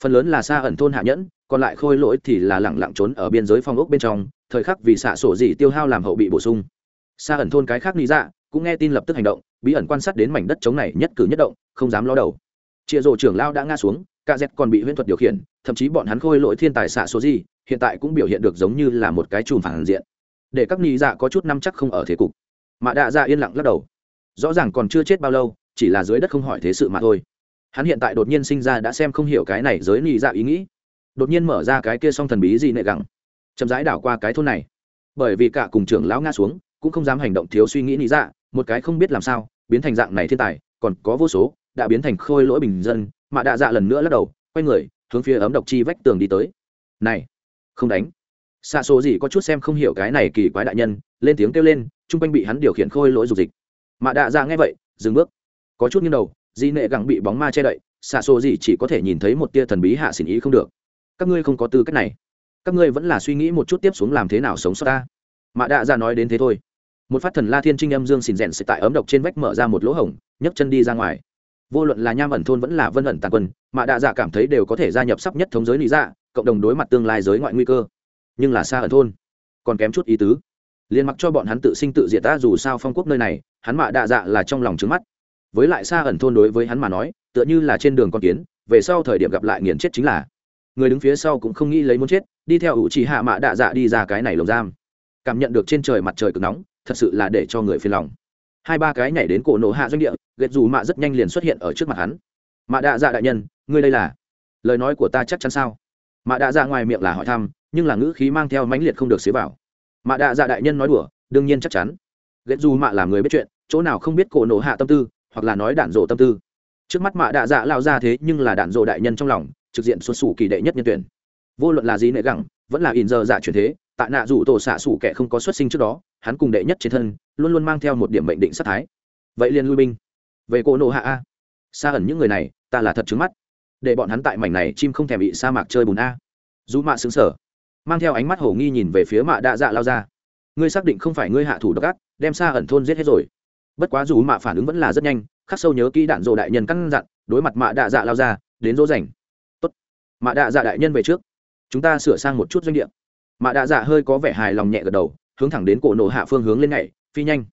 phần lớn là xa ẩn thôn hạ nhẫn, còn lại khôi lỗi thì là lẳng lặng trốn ở biên giới phong ốc bên trong, thời khắc vì xạ sổ dị tiêu hao làm hậu bị bổ sung. Xa ẩn thôn cái khác lý dạ cũng nghe tin lập tức hành động, bí ẩn quan sát đến mảnh đất chống này nhất cử nhất động, không dám lo đầu. Chịa rộ trưởng lao đã ngã xuống ca dẹt còn bị huyễn thuật điều khiển, thậm chí bọn hắn khôi lỗi thiên tài xạ số gì, hiện tại cũng biểu hiện được giống như là một cái chùm phản diện. Để các lý dạ có chút năm chắc không ở thế cục. Mà đạ dạ yên lặng lắc đầu. Rõ ràng còn chưa chết bao lâu, chỉ là dưới đất không hỏi thế sự mà thôi hắn hiện tại đột nhiên sinh ra đã xem không hiểu cái này giới nị dạ ý nghĩ. Đột nhiên mở ra cái kia song thần bí gì nệ gẳng. Chậm rãi đảo qua cái thôn này. Bởi vì cả cùng trưởng lão ngã xuống, cũng không dám hành động thiếu suy nghĩ nị dạ một cái không biết làm sao, biến thành dạng này thiên tài, còn có vô số, đã biến thành khôi lỗi bình dân, mà đạ dạ lần nữa lắc đầu, quay người, hướng phía ấm độc chi vách tường đi tới. Này, không đánh. Xa số gì có chút xem không hiểu cái này kỳ quái đại nhân, lên tiếng kêu lên, chung quanh bị hắn điều khiển khôi lỗi dục dịch. Mà đạ dạ nghe vậy, dừng bước. Có chút nghiêng đầu di nệ gẳng bị bóng ma che đậy xa xô gì chỉ có thể nhìn thấy một tia thần bí hạ xỉn ý không được. Các ngươi không có tư cách này. Các ngươi vẫn là suy nghĩ một chút tiếp xuống làm thế nào sống sót ta. Mạ đạ dạ nói đến thế thôi. Một phát thần la thiên trinh âm dương xỉn rèn sẽ tại ấm độc trên vách mở ra một lỗ hổng, nhấc chân đi ra ngoài. Vô luận là nham ẩn thôn vẫn là vân ẩn tàn quân, mạ đạ dạ cảm thấy đều có thể gia nhập sắp nhất thống giới lý dạ cộng đồng đối mặt tương lai giới ngoại nguy cơ. Nhưng là xa ẩn thôn, còn kém chút ý tứ. Liền mặc cho bọn hắn tự sinh tự diệt ta dù sao phong quốc nơi này, hắn mạ đạ dạ là trong lòng trứng mắt với lại xa ẩn thôn đối với hắn mà nói, tựa như là trên đường con kiến, về sau thời điểm gặp lại nghiền chết chính là. Người đứng phía sau cũng không nghĩ lấy muốn chết, đi theo ủ trì hạ mạ đạ dạ đi ra cái này lồng giam. Cảm nhận được trên trời mặt trời cực nóng, thật sự là để cho người phiền lòng. Hai ba cái nhảy đến cổ nổ hạ doanh địa ghét dù mạ rất nhanh liền xuất hiện ở trước mặt hắn. Mạ đạ dạ đại nhân, ngươi đây là? Lời nói của ta chắc chắn sao? Mạ đạ dạ ngoài miệng là hỏi thăm, nhưng là ngữ khí mang theo mãnh liệt không được xế vào. Mạ đạ dạ đại nhân nói đùa, đương nhiên chắc chắn. Ghét dù mạ là người biết chuyện, chỗ nào không biết cổ nổ hạ tâm tư hoặc là nói đạn dộ tâm tư. Trước mắt mạ đạ dạ lao ra thế nhưng là đạn dộ đại nhân trong lòng, trực diện xuất xù kỳ đệ nhất nhân tuyển. Vô luận là gì nệ gẳng, vẫn là in giờ dạ chuyển thế tại nạ dụ tổ xạ xù kẻ không có xuất sinh trước đó, hắn cùng đệ nhất trên thân, luôn luôn mang theo một điểm mệnh định sát thái. Vậy liền lui binh. Về cô nộ hạ a. Xa ẩn những người này, ta là thật trứng mắt. Để bọn hắn tại mảnh này chim không thèm bị sa mạc chơi bùn a. Dù mạ xứng sở mang theo ánh mắt hổ nghi nhìn về phía mạ đạ dạ lao ra. Ngươi xác định không phải ngươi hạ thủ độc ác, đem xa ẩn thôn giết hết rồi bất quá dù mạ phản ứng vẫn là rất nhanh, khắc sâu nhớ kỹ đạn dộ đại nhân căn dặn, đối mặt mạ đạ dạ lao ra, đến dỗ dành. Tốt. Mạ đạ dạ đại nhân về trước. Chúng ta sửa sang một chút doanh địa. Mạ đạ dạ hơi có vẻ hài lòng nhẹ gật đầu, hướng thẳng đến cổ nộ hạ phương hướng lên nhảy, phi nhanh.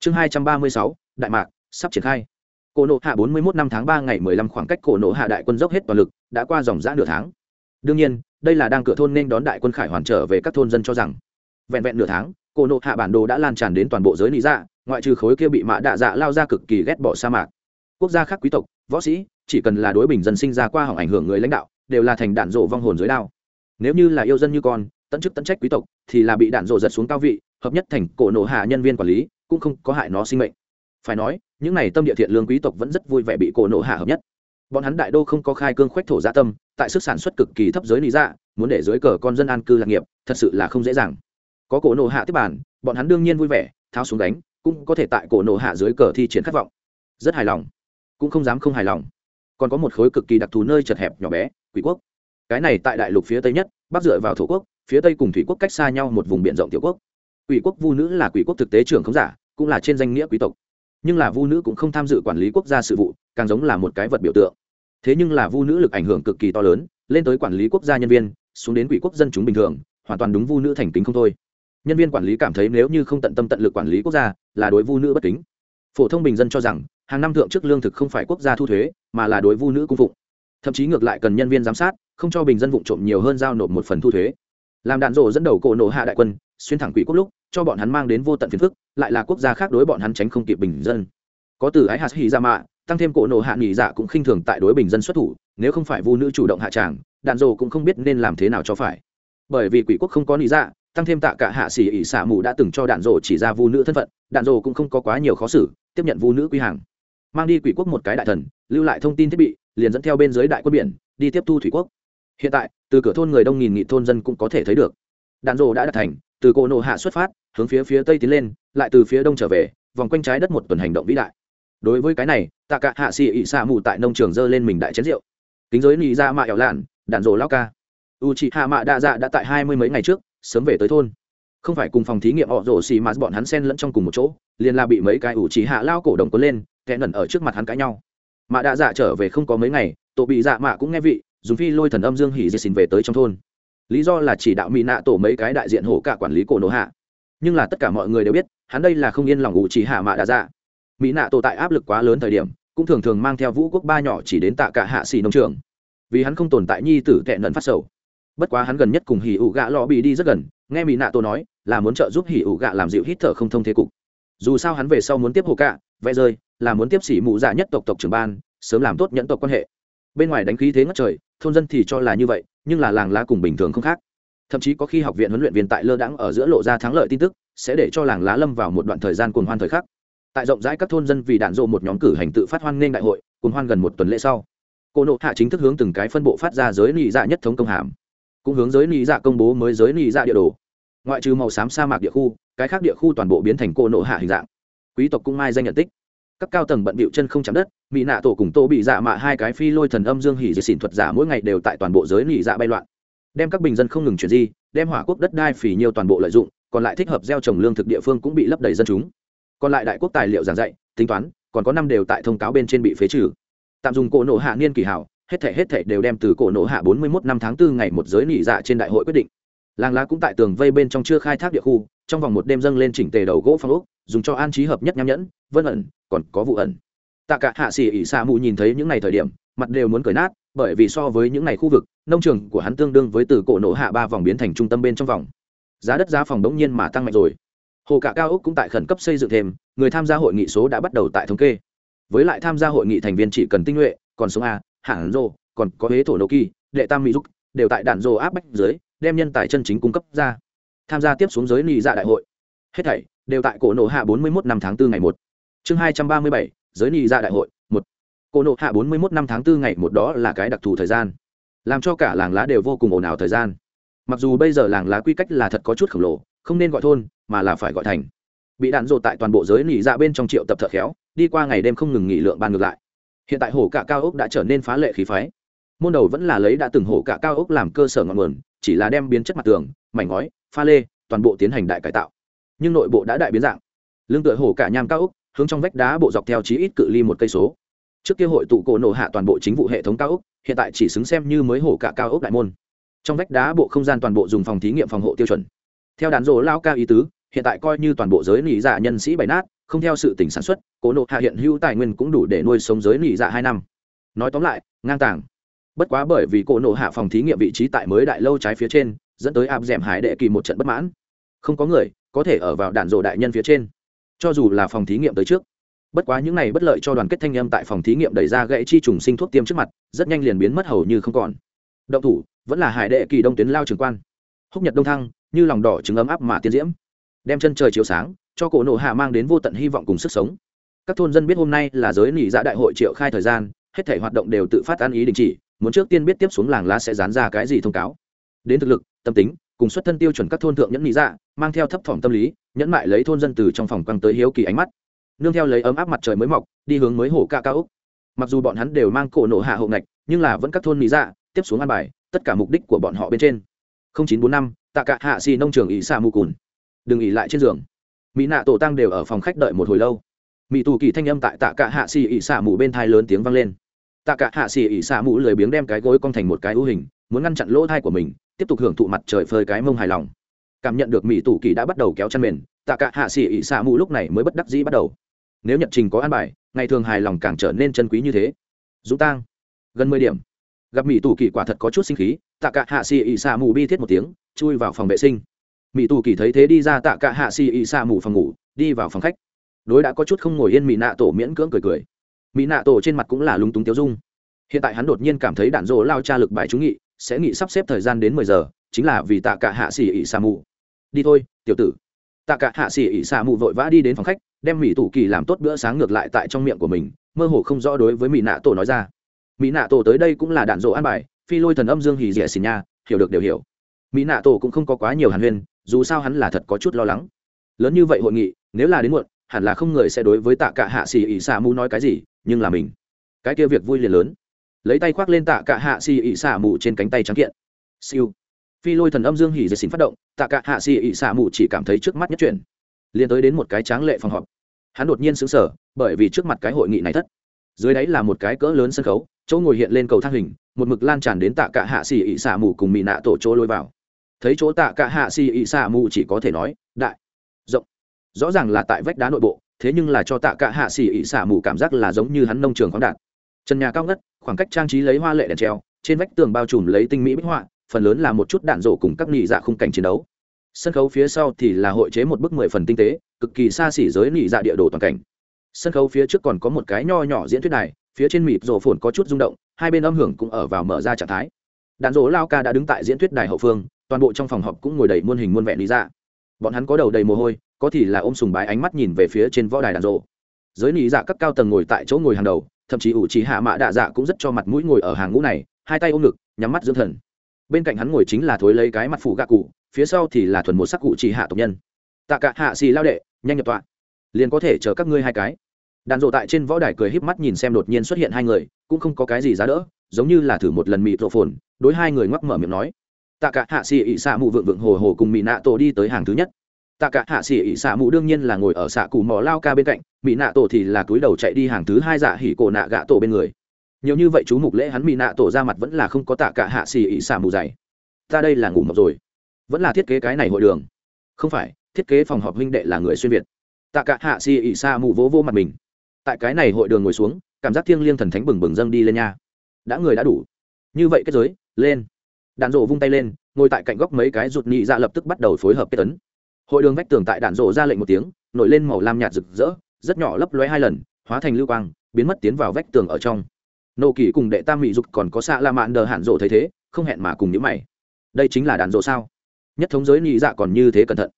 Chương hai trăm ba mươi sáu, đại mạc, sắp triển khai. Cổ nộ hạ bốn mươi một năm tháng ba ngày mười lăm khoảng cách cổ nộ hạ đại quân dốc hết toàn lực, đã qua dòng giã nửa tháng. Đương nhiên, đây là đang cửa thôn nên đón đại quân khải hoàn trở về các thôn dân cho rằng, vẹn vẹn nửa tháng, cổ nộ hạ bản đồ đã lan tràn đến toàn bộ giới lý dạ ngoại trừ khối kia bị mạ đạ dạ lao ra cực kỳ ghét bỏ sa mạc. Quốc gia khác quý tộc, võ sĩ, chỉ cần là đối bình dân sinh ra qua hỏng ảnh hưởng người lãnh đạo, đều là thành đạn rộ vong hồn dưới đao. Nếu như là yêu dân như con, tận chức tận trách quý tộc, thì là bị đạn rộ giật xuống cao vị, hợp nhất thành cổ nổ hạ nhân viên quản lý, cũng không có hại nó sinh mệnh. Phải nói, những này tâm địa thiện lương quý tộc vẫn rất vui vẻ bị cổ nổ hạ hợp nhất. Bọn hắn đại đô không có khai cương khoách thổ gia tâm, tại sức sản xuất cực kỳ thấp giới lý dạ muốn để dưới cờ con dân an cư lạc nghiệp, thật sự là không dễ dàng. Có cổ nổ hạ tiếp bản bọn hắn đương nhiên vui vẻ, tháo xuống đánh cũng có thể tại cổ nộ hạ dưới cờ thi triển khát vọng. Rất hài lòng. Cũng không dám không hài lòng. Còn có một khối cực kỳ đặc thù nơi chật hẹp nhỏ bé, quỷ quốc. Cái này tại đại lục phía tây nhất, bắc dựa vào thổ quốc, phía tây cùng thủy quốc cách xa nhau một vùng biển rộng tiểu quốc. Quỷ quốc vu nữ là quỷ quốc thực tế trưởng không giả, cũng là trên danh nghĩa quý tộc. Nhưng là vu nữ cũng không tham dự quản lý quốc gia sự vụ, càng giống là một cái vật biểu tượng. Thế nhưng là vu nữ lực ảnh hưởng cực kỳ to lớn, lên tới quản lý quốc gia nhân viên, xuống đến quỷ quốc dân chúng bình thường, hoàn toàn đúng vu nữ thành kính không thôi nhân viên quản lý cảm thấy nếu như không tận tâm tận lực quản lý quốc gia, là đối vu nữ bất kính. Phổ thông bình dân cho rằng, hàng năm thượng chức lương thực không phải quốc gia thu thuế, mà là đối vu nữ cung phụng. Thậm chí ngược lại cần nhân viên giám sát, không cho bình dân vụ trộm nhiều hơn giao nộp một phần thu thuế. Làm đạn rộ dẫn đầu cổ nổ hạ đại quân, xuyên thẳng quỷ quốc lúc, cho bọn hắn mang đến vô tận phiền phức, lại là quốc gia khác đối bọn hắn tránh không kịp bình dân. Có từ ái hạt hy ra dạ mạ, tăng thêm cổ nổ hạ nghỉ dạ cũng khinh thường tại đối bình dân xuất thủ, nếu không phải vu nữ chủ động hạ tràng, đạn rộ cũng không biết nên làm thế nào cho phải. Bởi vì quỷ quốc không có nghỉ dạ tăng thêm tạ cả hạ xỉ ỉ xả mù đã từng cho đạn rồ chỉ ra vu nữ thân phận, đạn rồ cũng không có quá nhiều khó xử, tiếp nhận vu nữ quy hàng. Mang đi quỷ quốc một cái đại thần, lưu lại thông tin thiết bị, liền dẫn theo bên dưới đại quân biển, đi tiếp thu thủy quốc. Hiện tại, từ cửa thôn người đông nghìn nghị thôn dân cũng có thể thấy được. Đạn rồ đã đạt thành, từ cổ nổ hạ xuất phát, hướng phía phía tây tiến lên, lại từ phía đông trở về, vòng quanh trái đất một tuần hành động vĩ đại. Đối với cái này, tạ cả hạ sĩ ị xạ mù tại nông trường dơ lên mình đại chén rượu. Kính giới lì ra dạ mạ ẻo lạn, đạn rồ lao ca. U chị hạ mạ đa dạ đã tại hai mươi mấy ngày trước sớm về tới thôn. Không phải cùng phòng thí nghiệm họ rổ xì mà bọn hắn xen lẫn trong cùng một chỗ, liền là bị mấy cái ủ trí hạ lao cổ đồng quấn lên, kẻ nẩn ở trước mặt hắn cãi nhau. Mạ đã dạ trở về không có mấy ngày, tổ bị dạ mạ cũng nghe vị, dùng phi lôi thần âm dương hỉ diệt xin về tới trong thôn. Lý do là chỉ đạo mỹ nạ tổ mấy cái đại diện hổ cả quản lý cổ nổ hạ. Nhưng là tất cả mọi người đều biết, hắn đây là không yên lòng ủ trí hạ mạ đã dạ. Mỹ nạ tổ tại áp lực quá lớn thời điểm, cũng thường thường mang theo vũ quốc ba nhỏ chỉ đến tạ cả hạ xì nông trường. Vì hắn không tồn tại nhi tử tệ nẩn phát sầu bất quá hắn gần nhất cùng hỉ ủ gạ lò bị đi rất gần, nghe mỹ nạ tổ nói, là muốn trợ giúp hỉ ủ gạ làm dịu hít thở không thông thế cục. Dù sao hắn về sau muốn tiếp hồ cạ, vẽ rơi, là muốn tiếp xỉ mụ dạ nhất tộc tộc trưởng ban, sớm làm tốt nhẫn tộc quan hệ. Bên ngoài đánh khí thế ngất trời, thôn dân thì cho là như vậy, nhưng là làng lá cùng bình thường không khác. Thậm chí có khi học viện huấn luyện viên tại lơ đãng ở giữa lộ ra thắng lợi tin tức, sẽ để cho làng lá lâm vào một đoạn thời gian cuồng hoan thời khắc. Tại rộng rãi các thôn dân vì đạn dộ một nhóm cử hành tự phát hoan nghênh đại hội, cuồng hoan gần một tuần lễ sau. Cô nộ hạ chính thức hướng từng cái phân bộ phát ra giới lì dạ nhất thống công hàm cũng hướng giới nị dạ công bố mới giới nị dạ địa đồ. Ngoại trừ màu xám sa mạc địa khu, cái khác địa khu toàn bộ biến thành cô nộ hạ hình dạng. Quý tộc cũng mai danh nhận tích. Các cao tầng bận bịu chân không chạm đất mỹ nạ tổ cùng tô bị dạ mạ hai cái phi lôi thần âm dương hỉ diệt xỉn thuật giả mỗi ngày đều tại toàn bộ giới nị dạ bay loạn. Đem các bình dân không ngừng chuyển di, đem hỏa quốc đất đai phỉ nhiều toàn bộ lợi dụng, còn lại thích hợp gieo trồng lương thực địa phương cũng bị lấp đầy dân chúng. Còn lại đại quốc tài liệu giảng dạy, tính toán, còn có năm đều tại thông cáo bên trên bị phế trừ. Tạm dùng cỗ nộ hạ niên kỳ hảo hết thể hết thể đều đem từ cổ nổ hạ bốn mươi 41 năm tháng 4 ngày một giới nghỉ dạ trên đại hội quyết định. Làng lá cũng tại tường vây bên trong chưa khai thác địa khu, trong vòng một đêm dâng lên chỉnh tề đầu gỗ phong ốc, dùng cho an trí hợp nhất nham nhẫn, vân ẩn, còn có vụ ẩn. Tạ cả hạ xỉ ỉ xa mù nhìn thấy những ngày thời điểm, mặt đều muốn cởi nát, bởi vì so với những ngày khu vực, nông trường của hắn tương đương với từ cổ nổ hạ ba vòng biến thành trung tâm bên trong vòng. Giá đất giá phòng đống nhiên mà tăng mạnh rồi. Hồ cả cao ốc cũng tại khẩn cấp xây dựng thêm, người tham gia hội nghị số đã bắt đầu tại thống kê. Với lại tham gia hội nghị thành viên chỉ cần tinh nhuệ, còn số a à, hẳn rô còn có huế thổ nô kỳ đệ tam mỹ dục đều tại đạn rô áp bách dưới đem nhân tài chân chính cung cấp ra tham gia tiếp xuống giới nghị dạ đại hội hết thảy đều tại cổ nộ hạ 41 năm tháng 4 ngày một Chương 237, giới nghị dạ đại hội, một Cổ nộ hạ 41 năm tháng 4 ngày một đó là cái đặc thù thời gian, làm cho cả làng lá đều vô cùng ồn ào thời gian. Mặc dù bây giờ làng lá quy cách là thật có chút khổng lồ, không nên gọi thôn, mà là phải gọi thành. Bị đạn rồ tại toàn bộ giới nỉ dạ bên trong triệu tập thợ khéo, đi qua ngày đêm không ngừng nghỉ lượng ban ngược lại. Hiện tại Hổ cả cao ốc đã trở nên phá lệ khí phái. Môn đầu vẫn là lấy đã từng Hổ cả cao ốc làm cơ sở ngọn nguồn, chỉ là đem biến chất mặt tường, mảnh ngói, pha lê, toàn bộ tiến hành đại cải tạo. Nhưng nội bộ đã đại biến dạng. Lương tựa hổ cả nham cao ốc hướng trong vách đá bộ dọc theo chí ít cự ly một cây số. Trước kia hội tụ cổ nổ hạ toàn bộ chính vụ hệ thống cao ốc hiện tại chỉ xứng xem như mới hổ cả cao ốc đại môn. Trong vách đá bộ không gian toàn bộ dùng phòng thí nghiệm phòng hộ tiêu chuẩn. Theo đàn rổ lao cao ý tứ hiện tại coi như toàn bộ giới nỉ giả dạ nhân sĩ bày nát không theo sự tỉnh sản xuất, cố nộ hạ hiện hữu tài nguyên cũng đủ để nuôi sống giới nỉ dạ hai năm. Nói tóm lại, ngang tàng. Bất quá bởi vì cổ nộ hạ phòng thí nghiệm vị trí tại mới đại lâu trái phía trên, dẫn tới áp d hải đệ kỳ một trận bất mãn. Không có người có thể ở vào đạn rộ đại nhân phía trên, cho dù là phòng thí nghiệm tới trước. Bất quá những này bất lợi cho đoàn kết thanh âm tại phòng thí nghiệm đẩy ra gãy chi trùng sinh thuốc tiêm trước mặt, rất nhanh liền biến mất hầu như không còn. Động thủ, vẫn là hải đệ kỳ đông tuyến lao trường quan. Húc nhật đông thăng, như lòng đỏ trứng ấm áp mà tiến diễm. Đem chân trời chiếu sáng cho cổ nộ hạ mang đến vô tận hy vọng cùng sức sống. Các thôn dân biết hôm nay là giới nỉ dạ đại hội triệu khai thời gian, hết thể hoạt động đều tự phát ăn ý đình chỉ, muốn trước tiên biết tiếp xuống làng lá sẽ dán ra cái gì thông cáo. Đến thực lực, tâm tính, cùng xuất thân tiêu chuẩn các thôn thượng nhẫn nỉ dạ mang theo thấp thỏm tâm lý, nhẫn mại lấy thôn dân từ trong phòng quăng tới hiếu kỳ ánh mắt. Nương theo lấy ấm áp mặt trời mới mọc, đi hướng mới hổ ca ca úc. Mặc dù bọn hắn đều mang cổ nổ hạ hậu ngạch, nhưng là vẫn các thôn nỉ dạ tiếp xuống ăn bài, tất cả mục đích của bọn họ bên trên. Chín bốn năm, tạ cả hạ xì nông trường ỉ xà mù cùn. Đừng ỉ lại trên giường mỹ nạ tổ tăng đều ở phòng khách đợi một hồi lâu. Mỹ tù kỳ thanh âm tại tạ cả hạ xì ỉ xả mù bên thai lớn tiếng vang lên. Tạ cả hạ xì ỉ xả mù lười biếng đem cái gối cong thành một cái ưu hình, muốn ngăn chặn lỗ thai của mình, tiếp tục hưởng thụ mặt trời phơi cái mông hài lòng. Cảm nhận được mỹ tù kỳ đã bắt đầu kéo chăn mền, tạ cả hạ xì ỉ xả mù lúc này mới bất đắc dĩ bắt đầu. Nếu nhật trình có an bài, ngày thường hài lòng càng trở nên chân quý như thế. Dũng tang, gần mười điểm. Gặp mỹ tù kỳ quả thật có chút sinh khí, tạ cả hạ xì ỉ xả mù bi thiết một tiếng, chui vào phòng vệ sinh mỹ tù kỳ thấy thế đi ra tạ cả hạ xì ỉ xả mù phòng ngủ, đi vào phòng khách. Đối đã có chút không ngồi yên mỹ nạ tổ miễn cưỡng cười cười. Mỹ nạ tổ trên mặt cũng là lúng túng tiêu dung. Hiện tại hắn đột nhiên cảm thấy đạn dỗ lao cha lực bài trúng nghị, sẽ nghị sắp xếp thời gian đến mười giờ, chính là vì tạ cả hạ xỉ ỉ xà mù. Đi thôi, tiểu tử. Tạ cả hạ xỉ ỉ xà mù vội vã đi đến phòng khách, đem mỹ tù kỳ làm tốt bữa sáng ngược lại tại trong miệng của mình, mơ hồ không rõ đối với mỹ nạ tổ nói ra. Mỹ nạ tổ tới đây cũng là đạn dỗ an bài, phi lôi thần âm dương hì rẻ xì nha, hiểu được đều hiểu. Mỹ nạ tổ cũng không có quá nhiều hàn huyên dù sao hắn là thật có chút lo lắng. Lớn như vậy hội nghị, nếu là đến muộn, hẳn là không người sẽ đối với tạ cả hạ xì ỉ xả mù nói cái gì, nhưng là mình. Cái kia việc vui liền lớn. Lấy tay khoác lên tạ cả hạ xì ỉ xả mù trên cánh tay trắng kiện. Siêu. Phi lôi thần âm dương hỉ dệt xỉn phát động, tạ cả hạ xì ỉ xả mù chỉ cảm thấy trước mắt nhất chuyển liền tới đến một cái tráng lệ phòng họp. Hắn đột nhiên sững sờ, bởi vì trước mặt cái hội nghị này thất. Dưới đấy là một cái cỡ lớn sân khấu, chỗ ngồi hiện lên cầu thang hình, một mực lan tràn đến tạ cả hạ xì ỉ xả mù cùng mỹ nạ tổ chỗ lôi vào thấy chỗ tạ cả hạ xì ị xạ mù chỉ có thể nói, đại, rộng, rõ ràng là tại vách đá nội bộ, thế nhưng là cho tạ cả hạ xỉ ị xạ mù cảm giác là giống như hắn nông trường khoáng đạt. Trần nhà cao ngất, khoảng cách trang trí lấy hoa lệ đèn treo, trên vách tường bao trùm lấy tinh mỹ bích họa, phần lớn là một chút đạn rổ cùng các nị dạ khung cảnh chiến đấu. Sân khấu phía sau thì là hội chế một bức mười phần tinh tế, cực kỳ xa xỉ giới nị dạ địa đồ toàn cảnh. Sân khấu phía trước còn có một cái nho nhỏ diễn thuyết này phía trên mịp rổ phồn có chút rung động, hai bên âm hưởng cũng ở vào mở ra trạng thái. Đạn rổ lao ca đã đứng tại diễn thuyết đài hậu phương toàn bộ trong phòng họp cũng ngồi đầy muôn hình muôn vẻ lý dạ bọn hắn có đầu đầy mồ hôi, có thì là ôm sùng bái ánh mắt nhìn về phía trên võ đài đàn rộ. Giới lý dạ các cao tầng ngồi tại chỗ ngồi hàng đầu, thậm chí ủ trí hạ mã đạ dạ cũng rất cho mặt mũi ngồi ở hàng ngũ này, hai tay ôm ngực, nhắm mắt dưỡng thần. Bên cạnh hắn ngồi chính là thối lấy cái mặt phủ gạ cụ, phía sau thì là thuần một sắc cụ chỉ hạ tộc nhân. Tạ cả hạ xì lao đệ, nhanh nhập tọa. Liền có thể chờ các ngươi hai cái. Đàn rộ tại trên võ đài cười híp mắt nhìn xem đột nhiên xuất hiện hai người, cũng không có cái gì giá đỡ, giống như là thử một lần mị rộ phồn, đối hai người ngoắc mở miệng nói tạ cả hạ xì ỉ xạ mù vượng vượng hồ hồ cùng mỹ nạ tổ đi tới hàng thứ nhất. Tạ cả hạ xỉ ỉ xạ mù đương nhiên là ngồi ở xạ cù mò lao ca bên cạnh mỹ nạ tổ thì là túi đầu chạy đi hàng thứ hai dạ hỉ cổ nạ gạ tổ bên người. Nhiều như vậy chú mục lễ hắn mỹ nạ tổ ra mặt vẫn là không có tạ cả hạ xỉ ỉ xạ mù dày ta đây là ngủ mọc rồi. Vẫn là thiết kế cái này hội đường. Không phải, thiết kế phòng họp huynh đệ là người xuyên việt. Tạ cả hạ xỉ ỉ xạ mù vỗ vô mặt mình. Tại cái này hội đường ngồi xuống, cảm giác thiêng liêng thần thánh bừng bừng dâng đi lên nha. Đã người đã đủ. Như vậy kết giới, lên đạn rộ vung tay lên, ngồi tại cạnh góc mấy cái rụt nhị ra dạ lập tức bắt đầu phối hợp kết tấn. Hội đường vách tường tại đạn rộ ra lệnh một tiếng, nổi lên màu lam nhạt rực rỡ, rất nhỏ lấp lóe hai lần, hóa thành lưu quang, biến mất tiến vào vách tường ở trong. Nô kỳ cùng đệ tam mỹ dục còn có xạ la mạn đờ hạn rộ thấy thế, không hẹn mà cùng những mày. Đây chính là đạn rộ sao? Nhất thống giới nhị dạ còn như thế cẩn thận.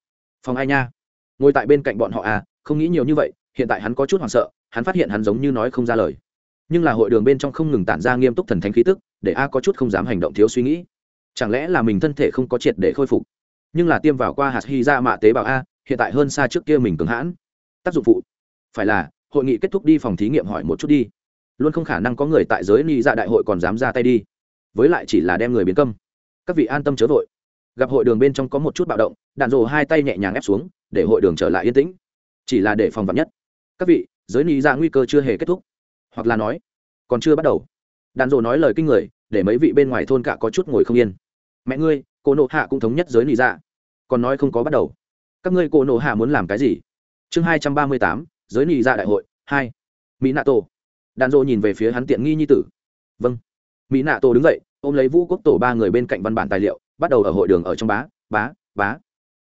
Phòng ai nha? Ngồi tại bên cạnh bọn họ à không nghĩ nhiều như vậy, hiện tại hắn có chút hoảng sợ, hắn phát hiện hắn giống như nói không ra lời. Nhưng là hội đường bên trong không ngừng tản ra nghiêm túc thần thánh khí tức, để a có chút không dám hành động thiếu suy nghĩ chẳng lẽ là mình thân thể không có triệt để khôi phục? Nhưng là tiêm vào qua hạt hy ra mạ tế bào a, hiện tại hơn xa trước kia mình cường hãn. Tác dụng phụ. Phải là, hội nghị kết thúc đi phòng thí nghiệm hỏi một chút đi. Luôn không khả năng có người tại giới ni dạ đại hội còn dám ra tay đi. Với lại chỉ là đem người biến câm. Các vị an tâm chớ vội. Gặp hội đường bên trong có một chút bạo động, đạn rồ hai tay nhẹ nhàng ép xuống, để hội đường trở lại yên tĩnh. Chỉ là để phòng vắn nhất. Các vị, giới ni dạ nguy cơ chưa hề kết thúc. Hoặc là nói, còn chưa bắt đầu. Đạn rồ nói lời kinh người, để mấy vị bên ngoài thôn cả có chút ngồi không yên mẹ ngươi cô nộ hạ cũng thống nhất giới lý dạ. Còn nói không có bắt đầu. Các ngươi cô nộ hạ muốn làm cái gì? Chương hai trăm ba mươi tám, giới lý dạ đại hội, hai. Mỹ nạ tổ đàn dô nhìn về phía hắn tiện nghi nhi tử. Vâng. Mỹ nạ tổ đứng dậy, ôm lấy vũ quốc tổ ba người bên cạnh văn bản tài liệu, bắt đầu ở hội đường ở trong bá bá bá.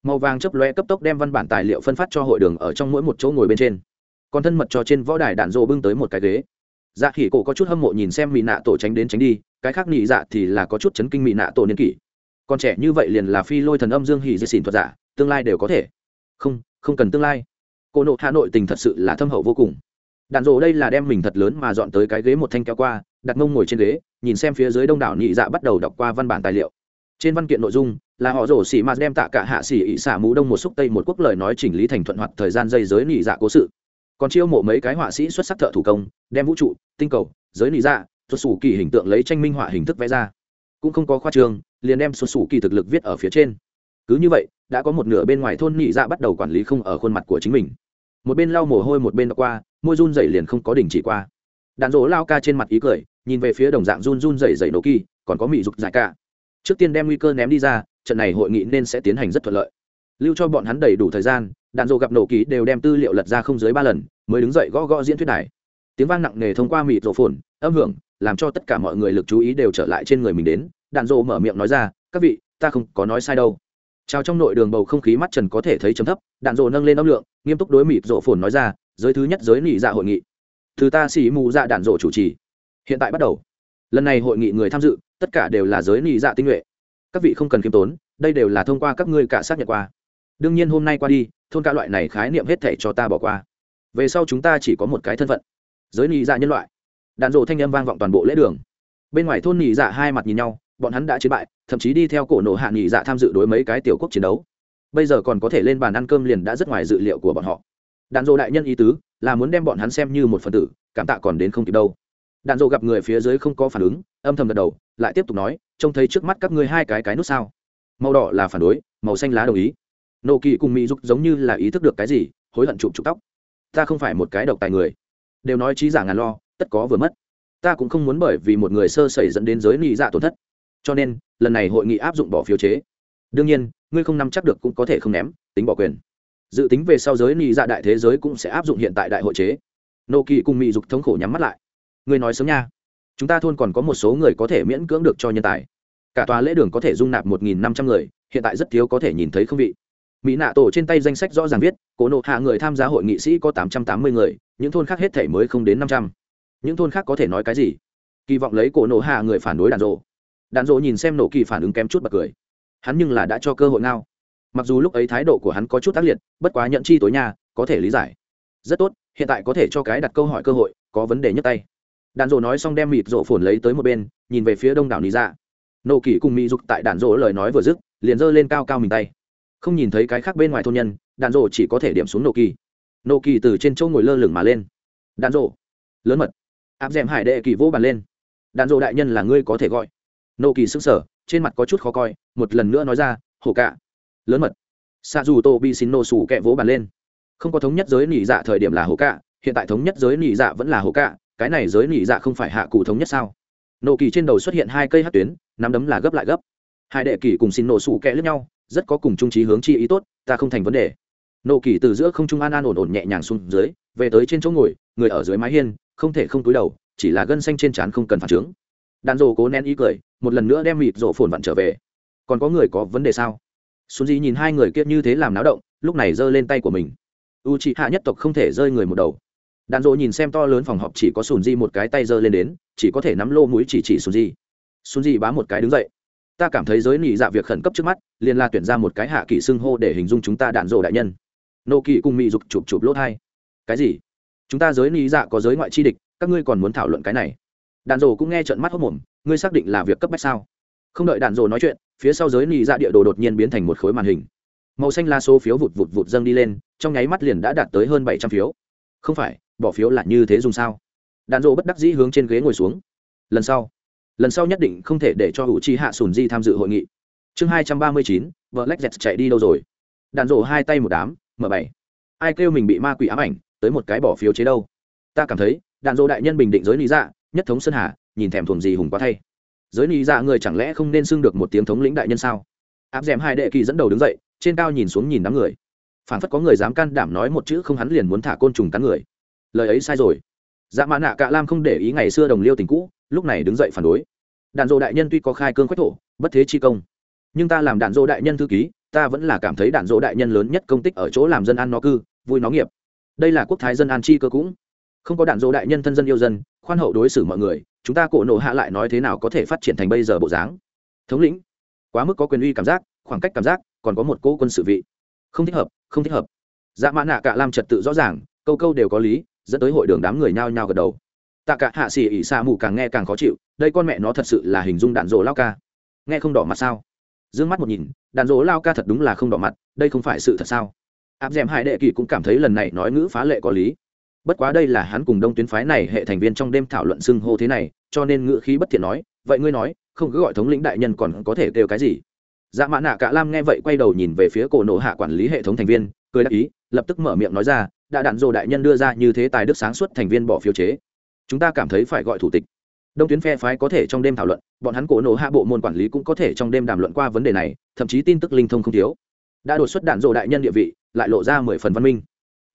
Màu vàng chấp loe cấp tốc đem văn bản tài liệu phân phát cho hội đường ở trong mỗi một chỗ ngồi bên trên. Còn thân mật cho trên võ đài đạn dô bưng tới một cái ghế. Dạ khỉ cổ có chút hâm mộ nhìn xem mỹ nạ tổ tránh đến tránh đi, cái khác nị dạ thì là có chút chấn kinh mỹ nạ tổ niên kỷ còn trẻ như vậy liền là phi lôi thần âm dương hỉ dây xỉn thuật giả, tương lai đều có thể. Không không cần tương lai. Cô nộ hà nội tình thật sự là thâm hậu vô cùng. Đạn rộ đây là đem mình thật lớn mà dọn tới cái ghế một thanh kéo qua, đặt mông ngồi trên ghế, nhìn xem phía dưới đông đảo nhị dạ bắt đầu đọc qua văn bản tài liệu. Trên văn kiện nội dung là họ rổ xỉ mà đem tạ cả hạ xỉ ỉ xả mũ đông một xúc tây một quốc lời nói chỉnh lý thành thuận hoạt thời gian dây giới nhị dạ cố sự. Còn chiêu mộ mấy cái họa sĩ xuất sắc thợ thủ công, đem vũ trụ, tinh cầu, giới nhị dạ thuật sủ kỳ hình tượng lấy tranh minh họa hình thức vẽ ra. Cũng không có khoa trường liền đem số sủ kỳ thực lực viết ở phía trên. Cứ như vậy, đã có một nửa bên ngoài thôn nhị dạ bắt đầu quản lý không ở khuôn mặt của chính mình. Một bên lau mồ hôi, một bên đọc qua, môi run dậy liền không có đình chỉ qua. Đạn dỗ lao ca trên mặt ý cười, nhìn về phía đồng dạng run run dậy dậy nổ kỳ, còn có mỹ dục giải ca. Trước tiên đem nguy cơ ném đi ra, trận này hội nghị nên sẽ tiến hành rất thuận lợi. Lưu cho bọn hắn đầy đủ thời gian, đạn dỗ gặp nổ kỳ đều đem tư liệu lật ra không dưới ba lần, mới đứng dậy gõ gõ diễn thuyết này tiếng vang nặng nề thông qua mịt rổ phồn, âm hưởng, làm cho tất cả mọi người lực chú ý đều trở lại trên người mình đến đạn dộ mở miệng nói ra, các vị, ta không có nói sai đâu. Trào trong nội đường bầu không khí mắt trần có thể thấy chấm thấp, đạn dộ nâng lên âm lượng, nghiêm túc đối mịt rộ phồn nói ra, giới thứ nhất giới nghị dạ hội nghị. Thứ ta xỉ mù dạ đạn dộ chủ trì. Hiện tại bắt đầu. Lần này hội nghị người tham dự, tất cả đều là giới nghị dạ tinh nhuệ. Các vị không cần khiêm tốn, đây đều là thông qua các ngươi cả xác nhận qua. Đương nhiên hôm nay qua đi, thôn ca loại này khái niệm hết thể cho ta bỏ qua. Về sau chúng ta chỉ có một cái thân phận, giới nghị dạ nhân loại. Đạn dộ thanh âm vang vọng toàn bộ lễ đường. Bên ngoài thôn nghị dạ hai mặt nhìn nhau bọn hắn đã chiến bại, thậm chí đi theo cổ nổ hạ nghị dạ tham dự đối mấy cái tiểu quốc chiến đấu. Bây giờ còn có thể lên bàn ăn cơm liền đã rất ngoài dự liệu của bọn họ. Đạn dỗ đại nhân ý tứ, là muốn đem bọn hắn xem như một phần tử, cảm tạ còn đến không kịp đâu. Đạn dỗ gặp người phía dưới không có phản ứng, âm thầm gật đầu, lại tiếp tục nói, trông thấy trước mắt các ngươi hai cái cái nút sao? Màu đỏ là phản đối, màu xanh lá đồng ý. Nộ kỳ cùng mỹ giúp giống như là ý thức được cái gì, hối hận chụp chụp tóc. Ta không phải một cái độc tài người. Đều nói trí giả ngàn lo, tất có vừa mất. Ta cũng không muốn bởi vì một người sơ sẩy dẫn đến giới nị dạ tổn thất cho nên, lần này hội nghị áp dụng bỏ phiếu chế. Đương nhiên, ngươi không nắm chắc được cũng có thể không ném, tính bỏ quyền. Dự tính về sau giới nị dạ đại thế giới cũng sẽ áp dụng hiện tại đại hội chế. Nô kỳ cùng mỹ dục thống khổ nhắm mắt lại. Ngươi nói sớm nha. Chúng ta thôn còn có một số người có thể miễn cưỡng được cho nhân tài. Cả tòa lễ đường có thể dung nạp một nghìn năm trăm người, hiện tại rất thiếu có thể nhìn thấy không vị. Mỹ nạ tổ trên tay danh sách rõ ràng viết cổ nộ hạ người tham gia hội nghị sĩ có tám trăm tám mươi người, những thôn khác hết thể mới không đến năm trăm. Những thôn khác có thể nói cái gì? Kỳ vọng lấy cổ nộ hạ người phản đối đàn rộ đạn dỗ nhìn xem nổ kỳ phản ứng kém chút bật cười. Hắn nhưng là đã cho cơ hội nào? Mặc dù lúc ấy thái độ của hắn có chút tác liệt, bất quá nhận chi tối nha, có thể lý giải. Rất tốt, hiện tại có thể cho cái đặt câu hỏi cơ hội, có vấn đề nhấc tay. Đạn dỗ nói xong đem mịt rộ phồn lấy tới một bên, nhìn về phía đông đảo lý ra dạ. nổ kỳ cùng mỹ dục tại đạn dỗ lời nói vừa dứt, liền giơ lên cao cao mình tay. Không nhìn thấy cái khác bên ngoài thôn nhân, đạn dỗ chỉ có thể điểm xuống nổ kỳ. Nổ kỳ từ trên châu ngồi lơ lửng mà lên. Đạn dỗ, lớn mật. Áp d hải đệ kỳ vỗ bàn lên. Đạn dỗ đại nhân là ngươi có thể gọi nộ kỳ sững sờ, trên mặt có chút khó coi, một lần nữa nói ra hổ cạ. Lớn mật. Xa dù tô bị xin nô sủ kẹ vỗ bàn lên. Không có thống nhất giới nỉ dạ thời điểm là hổ cạ, hiện tại thống nhất giới nỉ dạ vẫn là hổ cạ, cái này giới nỉ dạ không phải hạ cụ thống nhất sao? Nộ kỳ trên đầu xuất hiện hai cây hát tuyến, nắm đấm là gấp lại gấp. Hai đệ kỳ cùng xin nổ sủ kẹ lẫn nhau, rất có cùng trung trí hướng chi ý tốt, ta không thành vấn đề. Nộ kỳ từ giữa không trung an an ổn ổn nhẹ nhàng xuống dưới, về tới trên chỗ ngồi, người ở dưới mái hiên, không thể không túi đầu, chỉ là gân xanh trên trán không cần phản trướng đàn rồ cố nén ý cười, một lần nữa đem mịt rổ phồn vặn trở về. Còn có người có vấn đề sao? Xuân di nhìn hai người kia như thế làm náo động, lúc này giơ lên tay của mình. U chị hạ nhất tộc không thể rơi người một đầu. Đàn rộ nhìn xem to lớn phòng họp chỉ có sùn di một cái tay giơ lên đến, chỉ có thể nắm lô mũi chỉ chỉ sùn di sùn di bám một cái đứng dậy. Ta cảm thấy giới nỉ dạ việc khẩn cấp trước mắt, liền la tuyển ra một cái hạ kỳ xưng hô để hình dung chúng ta đạn rộ đại nhân. Nô kỳ cùng mỹ dục chụp chụp lỗ hai. cái gì? Chúng ta giới nỉ dạ có giới ngoại chi địch, các ngươi còn muốn thảo luận cái này? Đàn rồ cũng nghe trận mắt hốc mồm, ngươi xác định là việc cấp bách sao? Không đợi đàn rồ nói chuyện, phía sau giới nị dạ địa đồ đột nhiên biến thành một khối màn hình. Màu xanh la số phiếu vụt vụt vụt dâng đi lên, trong nháy mắt liền đã đạt tới hơn bảy trăm phiếu. Không phải, bỏ phiếu là như thế dùng sao? Đàn rộ bất đắc dĩ hướng trên ghế ngồi xuống. Lần sau lần sau nhất định không thể để cho hữu chi hạ sùn di tham dự hội nghị. Chương hai trăm ba mươi chín, vợ lách dẹt chạy đi đâu rồi? Đàn rộ hai tay một đám m bảy. Ai kêu mình bị ma quỷ ám ảnh, tới một cái bỏ phiếu chế đâu? Ta cảm thấy đàn dỗ đại nhân bình định giới lý dạ nhất thống sơn hà, nhìn thèm thuồng gì hùng quá thay. Giới lý dạ người chẳng lẽ không nên xưng được một tiếng thống lĩnh đại nhân sao? Áp d hai đệ kỳ dẫn đầu đứng dậy, trên cao nhìn xuống nhìn đám người. Phản phất có người dám can đảm nói một chữ không hắn liền muốn thả côn trùng cắn người. Lời ấy sai rồi. Dạ mã nạ cạ lam không để ý ngày xưa đồng liêu tình cũ, lúc này đứng dậy phản đối. Đàn dỗ đại nhân tuy có khai cương quách thổ, bất thế chi công. Nhưng ta làm đạn dỗ đại nhân thư ký, ta vẫn là cảm thấy đạn dỗ đại nhân lớn nhất công tích ở chỗ làm dân ăn nó cư, vui nó nghiệp. Đây là quốc thái dân an chi cơ cũng. Không có đạn dỗ đại nhân thân dân yêu dân khoan hậu đối xử mọi người, chúng ta cổ nộ hạ lại nói thế nào có thể phát triển thành bây giờ bộ dáng? Thống lĩnh, quá mức có quyền uy cảm giác, khoảng cách cảm giác, còn có một cỗ quân sự vị. Không thích hợp, không thích hợp. Dạ mã nạ cả làm trật tự rõ ràng, câu câu đều có lý, dẫn tới hội đường đám người nhao nhao gật đầu. Tạ cả hạ xỉ ỉ xa mù càng nghe càng khó chịu, đây con mẹ nó thật sự là hình dung đạn dỗ lao ca. Nghe không đỏ mặt sao? D ư ơ n g mắt một nhìn, đạn dỗ lao ca thật đúng là không đỏ mặt, đây không phải sự thật sao? Áp d è m hải đệ kỳ cũng cảm thấy lần này nói ngữ phá lệ có lý bất quá đây là hắn cùng đông tuyến phái này hệ thành viên trong đêm thảo luận xưng hô thế này, cho nên ngữ khí bất thiện nói, vậy ngươi nói, không cứ gọi thống lĩnh đại nhân còn có thể kêu cái gì? Dạ mã nạ cả lam nghe vậy quay đầu nhìn về phía cổ nộ hạ quản lý hệ thống thành viên, cười đáp ý, lập tức mở miệng nói ra, đã đạn dồ đại nhân đưa ra như thế tài đức sáng suốt thành viên bỏ phiếu chế. Chúng ta cảm thấy phải gọi thủ tịch. Đông tuyến phe phái có thể trong đêm thảo luận, bọn hắn cổ nổ hạ bộ môn quản lý cũng có thể trong đêm đàm luận qua vấn đề này, thậm chí tin tức linh thông không thiếu. Đã đột xuất đạn dồ đại nhân địa vị, lại lộ ra mười phần văn minh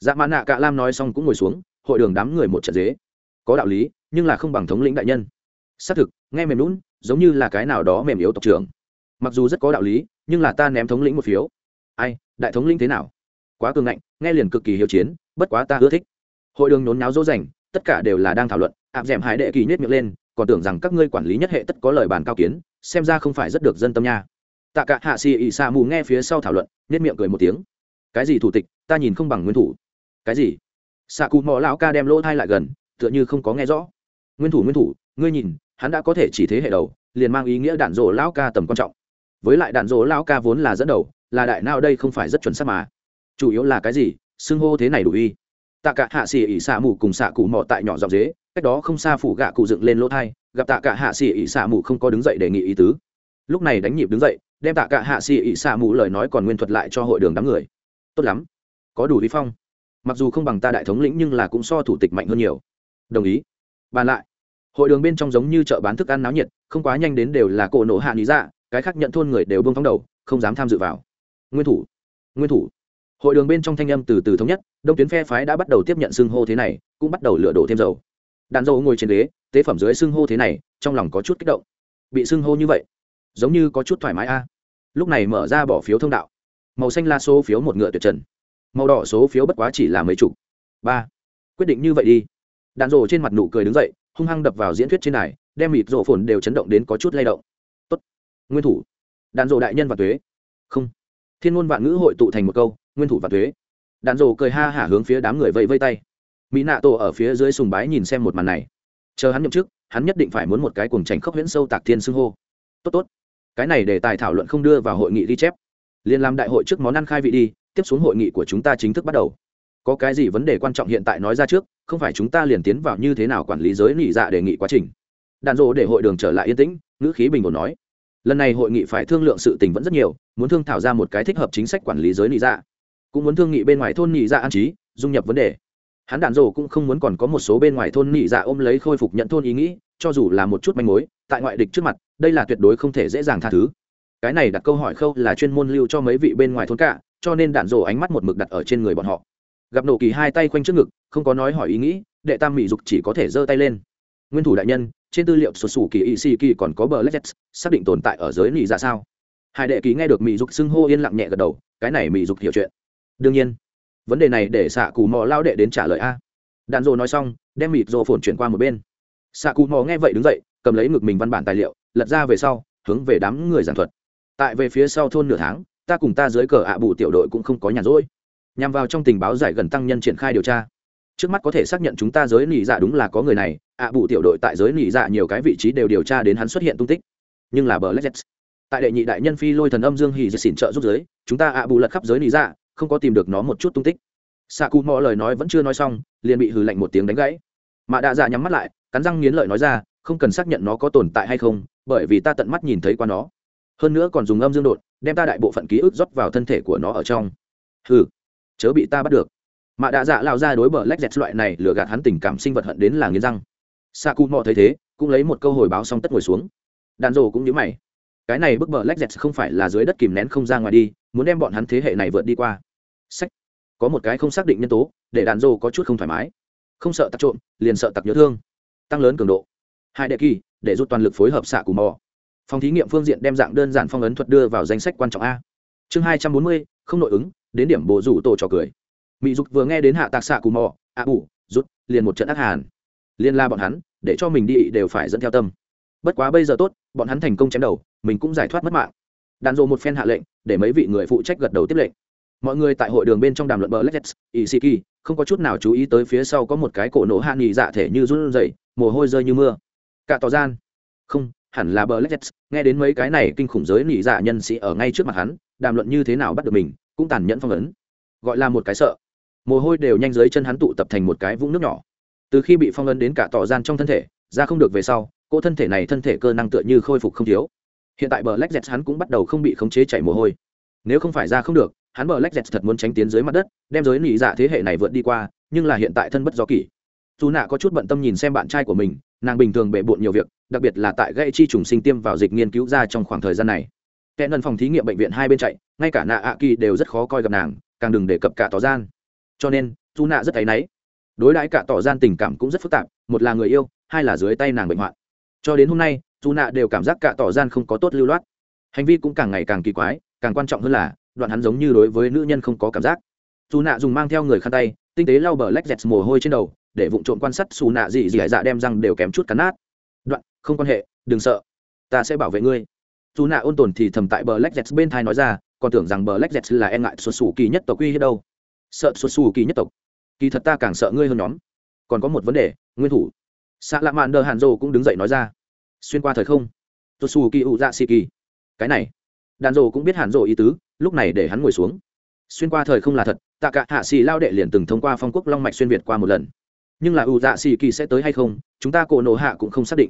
dạ mã nạ cạ lam nói xong cũng ngồi xuống, hội đường đám người một trận dế. Có đạo lý, nhưng là không bằng thống lĩnh đại nhân. Xác thực, nghe mềm lún giống như là cái nào đó mềm yếu tộc trưởng. Mặc dù rất có đạo lý, nhưng là ta ném thống lĩnh một phiếu. Ai, đại thống lĩnh thế nào? Quá cường ngạnh, nghe liền cực kỳ hiếu chiến, bất quá ta ưa thích. Hội đường nhốn nháo dỗ dành, tất cả đều là đang thảo luận áp d ẻ m hải đệ kỳ nhét miệng lên, còn tưởng rằng các ngươi quản lý nhất hệ tất có lời bàn cao kiến, xem ra không phải rất được dân tâm nha. Tạ cả hạ xì ị xạ mù nghe phía sau thảo luận nhét miệng cười một tiếng. Cái gì thủ tịch, ta nhìn không bằng nguyên thủ cái gì? Xạ cụ mò lão ca đem lỗ thai lại gần, tựa như không có nghe rõ. Nguyên thủ nguyên thủ, ngươi nhìn, hắn đã có thể chỉ thế hệ đầu, liền mang ý nghĩa đạn rổ lão ca tầm quan trọng. Với lại đạn rổ lão ca vốn là dẫn đầu, là đại nào đây không phải rất chuẩn xác mà. Chủ yếu là cái gì? Xưng hô thế này đủ y. tạ cả hạ xỉ ỉ xạ mù cùng xạ cụ mò tại nhỏ dọc dế, cách đó không xa phủ gạ cụ dựng lên lỗ thai, gặp tạ cả hạ xỉ ỉ xạ mù không có đứng dậy đề nghị ý tứ. Lúc này đánh nhịp đứng dậy, đem tạ cả hạ xỉ ỉ xạ mù lời nói còn nguyên thuật lại cho hội đường đám người. Tốt lắm. Có đủ vi phong mặc dù không bằng ta đại thống lĩnh nhưng là cũng so thủ tịch mạnh hơn nhiều. Đồng ý. Bàn lại. Hội đường bên trong giống như chợ bán thức ăn náo nhiệt, không quá nhanh đến đều là cổ nổ hạ lý dạ cái khác nhận thôn người đều bông thóng đầu, không dám tham dự vào. Nguyên thủ. Nguyên thủ. Hội đường bên trong thanh âm từ từ thống nhất, đông tuyến phe phái đã bắt đầu tiếp nhận xưng hô thế này, cũng bắt đầu lựa đổ thêm dầu. Đàn dầu ngồi trên ghế, tế phẩm dưới xưng hô thế này, trong lòng có chút kích động. Bị xưng hô như vậy, giống như có chút thoải mái a. Lúc này mở ra bỏ phiếu thông đạo. Màu xanh la số phiếu một ngựa tuyệt trần màu đỏ số phiếu bất quá chỉ là mấy chục. Ba. Quyết định như vậy đi. Đạn rổ trên mặt nụ cười đứng dậy, hung hăng đập vào diễn thuyết trên này, đem mịt rổ phồn đều chấn động đến có chút lay động. Tốt. Nguyên thủ. Đạn rổ đại nhân và thuế. Không. Thiên ngôn vạn ngữ hội tụ thành một câu, nguyên thủ và thuế. Đạn rổ cười ha hả hướng phía đám người vẫy vây tay. Mỹ nạ tổ ở phía dưới sùng bái nhìn xem một màn này. Chờ hắn nhậm chức, hắn nhất định phải muốn một cái cuồng tránh khốc huyễn sâu tạc thiên xưng hô. Tốt tốt. Cái này để tài thảo luận không đưa vào hội nghị ghi chép. Liên làm đại hội trước món ăn khai vị đi tiếp xuống hội nghị của chúng ta chính thức bắt đầu. Có cái gì vấn đề quan trọng hiện tại nói ra trước, không phải chúng ta liền tiến vào như thế nào quản lý giới nghị dạ đề nghị quá trình. Đàn rộ để hội đường trở lại yên tĩnh, ngữ khí bình ổn nói. Lần này hội nghị phải thương lượng sự tình vẫn rất nhiều, muốn thương thảo ra một cái thích hợp chính sách quản lý giới nghị dạ. Cũng muốn thương nghị bên ngoài thôn nghị dạ an trí, dung nhập vấn đề. Hắn đàn rộ cũng không muốn còn có một số bên ngoài thôn nghị dạ ôm lấy khôi phục nhận thôn ý nghĩ, cho dù là một chút manh mối, tại ngoại địch trước mặt, đây là tuyệt đối không thể dễ dàng tha thứ. Cái này đặt câu hỏi khâu là chuyên môn lưu cho mấy vị bên ngoài thôn cả cho nên đạn rổ ánh mắt một mực đặt ở trên người bọn họ. Gặp nổ kỳ hai tay quanh trước ngực, không có nói hỏi ý nghĩ, đệ tam mỹ dục chỉ có thể giơ tay lên. Nguyên thủ đại nhân, trên tư liệu sụt sù kỳ y si kỳ còn có bờ lết xác định tồn tại ở giới nỉ ra dạ sao? Hai đệ ký nghe được mỹ dục xưng hô yên lặng nhẹ gật đầu, cái này mỹ dục hiểu chuyện. Đương nhiên, vấn đề này để xạ cù mò lao đệ đến trả lời a. Đạn rồ nói xong, đem mịt rồ phồn chuyển qua một bên. Xạ cù mò nghe vậy đứng dậy, cầm lấy ngực mình văn bản tài liệu, lật ra về sau, hướng về đám người giảng thuật. Tại về phía sau thôn nửa tháng ta cùng ta dưới cờ ạ bù tiểu đội cũng không có nhàn rỗi. Nhằm vào trong tình báo giải gần tăng nhân triển khai điều tra. Trước mắt có thể xác nhận chúng ta giới nỉ dạ đúng là có người này, ạ bù tiểu đội tại giới nỉ dạ nhiều cái vị trí đều điều tra đến hắn xuất hiện tung tích. Nhưng là bờ lexet tại đệ nhị đại nhân phi lôi thần âm dương hì dệt xỉn trợ giúp giới, chúng ta ạ bù lật khắp giới nỉ dạ không có tìm được nó một chút tung tích. Xạ cụ mò lời nói vẫn chưa nói xong, liền bị hừ lạnh một tiếng đánh gãy. Mạ đạ dạ nhắm mắt lại, cắn răng nghiến lợi nói ra, không cần xác nhận nó có tồn tại hay không, bởi vì ta tận mắt nhìn thấy qua nó hơn nữa còn dùng âm dương đột, đem ta đại bộ phận ký ức rót vào thân thể của nó ở trong. Hừ, chớ bị ta bắt được. Mạ đạ dạ lao ra đối bờ lách dẹt loại này lừa gạt hắn tình cảm sinh vật hận đến là nghiến răng. Sa cù mò thấy thế, cũng lấy một câu hồi báo xong tất ngồi xuống. Đàn rồ cũng nhớ mày. Cái này bức bờ lách dẹt không phải là dưới đất kìm nén không ra ngoài đi, muốn đem bọn hắn thế hệ này vượt đi qua. Sách. Có một cái không xác định nhân tố, để đàn rồ có chút không thoải mái. Không sợ tặc trộm, liền sợ tặc nhớ thương. Tăng lớn cường độ. Hai đệ kỳ, để rút toàn lực phối hợp xạ cù mò phòng thí nghiệm phương diện đem dạng đơn giản phong ấn thuật đưa vào danh sách quan trọng a. Chương hai trăm bốn mươi, không nội ứng, đến điểm bộ rủ tổ trò cười. Mỹ dục vừa nghe đến hạ tạc xạ cù mò, a ủ rút, liền một trận ác hàn. Liên la bọn hắn, để cho mình đi đều phải dẫn theo tâm. Bất quá bây giờ tốt, bọn hắn thành công chém đầu, mình cũng giải thoát mất mạng. Đàn dộ một phen hạ lệnh, để mấy vị người phụ trách gật đầu tiếp lệnh. Mọi người tại hội đường bên trong đàm luận bờ lexus isiki, không có chút nào chú ý tới phía sau có một cái cổ nổ hạ nghỉ dạ thể như run rẩy, mồ hôi rơi như mưa. Cả tỏ gian. Không hẳn là bờ lách nghe đến mấy cái này kinh khủng giới nỉ dạ nhân sĩ ở ngay trước mặt hắn, đàm luận như thế nào bắt được mình, cũng tàn nhẫn phong ấn. Gọi là một cái sợ. Mồ hôi đều nhanh dưới chân hắn tụ tập thành một cái vũng nước nhỏ. Từ khi bị phong ấn đến cả tỏ gian trong thân thể, ra không được về sau, cỗ thân thể này thân thể cơ năng tựa như khôi phục không thiếu. Hiện tại bờ lách hắn cũng bắt đầu không bị khống chế chảy mồ hôi. Nếu không phải ra không được, hắn bờ lách thật muốn tránh tiến dưới mặt đất, đem giới nỉ dạ thế hệ này vượt đi qua, nhưng là hiện tại thân bất do kỷ dù nạ có chút bận tâm nhìn xem bạn trai của mình, nàng bình thường bệ bộn nhiều việc, đặc biệt là tại gây chi trùng sinh tiêm vào dịch nghiên cứu ra trong khoảng thời gian này. Kẻ nần phòng thí nghiệm bệnh viện hai bên chạy, ngay cả nạ ạ kỳ đều rất khó coi gặp nàng, càng đừng đề cập cả tỏ gian. Cho nên, dù nạ rất áy náy. Đối đãi cả tỏ gian tình cảm cũng rất phức tạp, một là người yêu, hai là dưới tay nàng bệnh hoạn. Cho đến hôm nay, dù nạ đều cảm giác cả tỏ gian không có tốt lưu loát. Hành vi cũng càng ngày càng kỳ quái, càng quan trọng hơn là, đoạn hắn giống như đối với nữ nhân không có cảm giác. Dù nạ dùng mang theo người khăn tay, tinh tế lau bờ lách dẹt mồ hôi trên đầu để vụ trộm quan sát xù nạ dị dị dạ đem răng đều kém chút cắn nát. Đoạn, không quan hệ, đừng sợ. Ta sẽ bảo vệ ngươi. Dù nạ ôn tồn thì thầm tại bờ lách dẹt bên thai nói ra, còn tưởng rằng bờ lách dẹt là e ngại xuất xù kỳ nhất tộc uy hiếp đâu. Sợ xuất xù kỳ nhất tộc. Kỳ thật ta càng sợ ngươi hơn nhóm. Còn có một vấn đề, nguyên thủ. Xạ lạ mạn đờ hàn rô cũng đứng dậy nói ra. Xuyên qua thời không. Xuất xù kỳ ụ dạ xì kỳ. Cái này. Đàn rô cũng biết hàn rô ý tứ, lúc này để hắn ngồi xuống. Xuyên qua thời không là thật, tạ cả hạ xì lao đệ liền từng thông qua phong quốc long mạch xuyên việt qua một lần nhưng là u dạ xì kỳ sẽ tới hay không, chúng ta cổ nổ hạ cũng không xác định.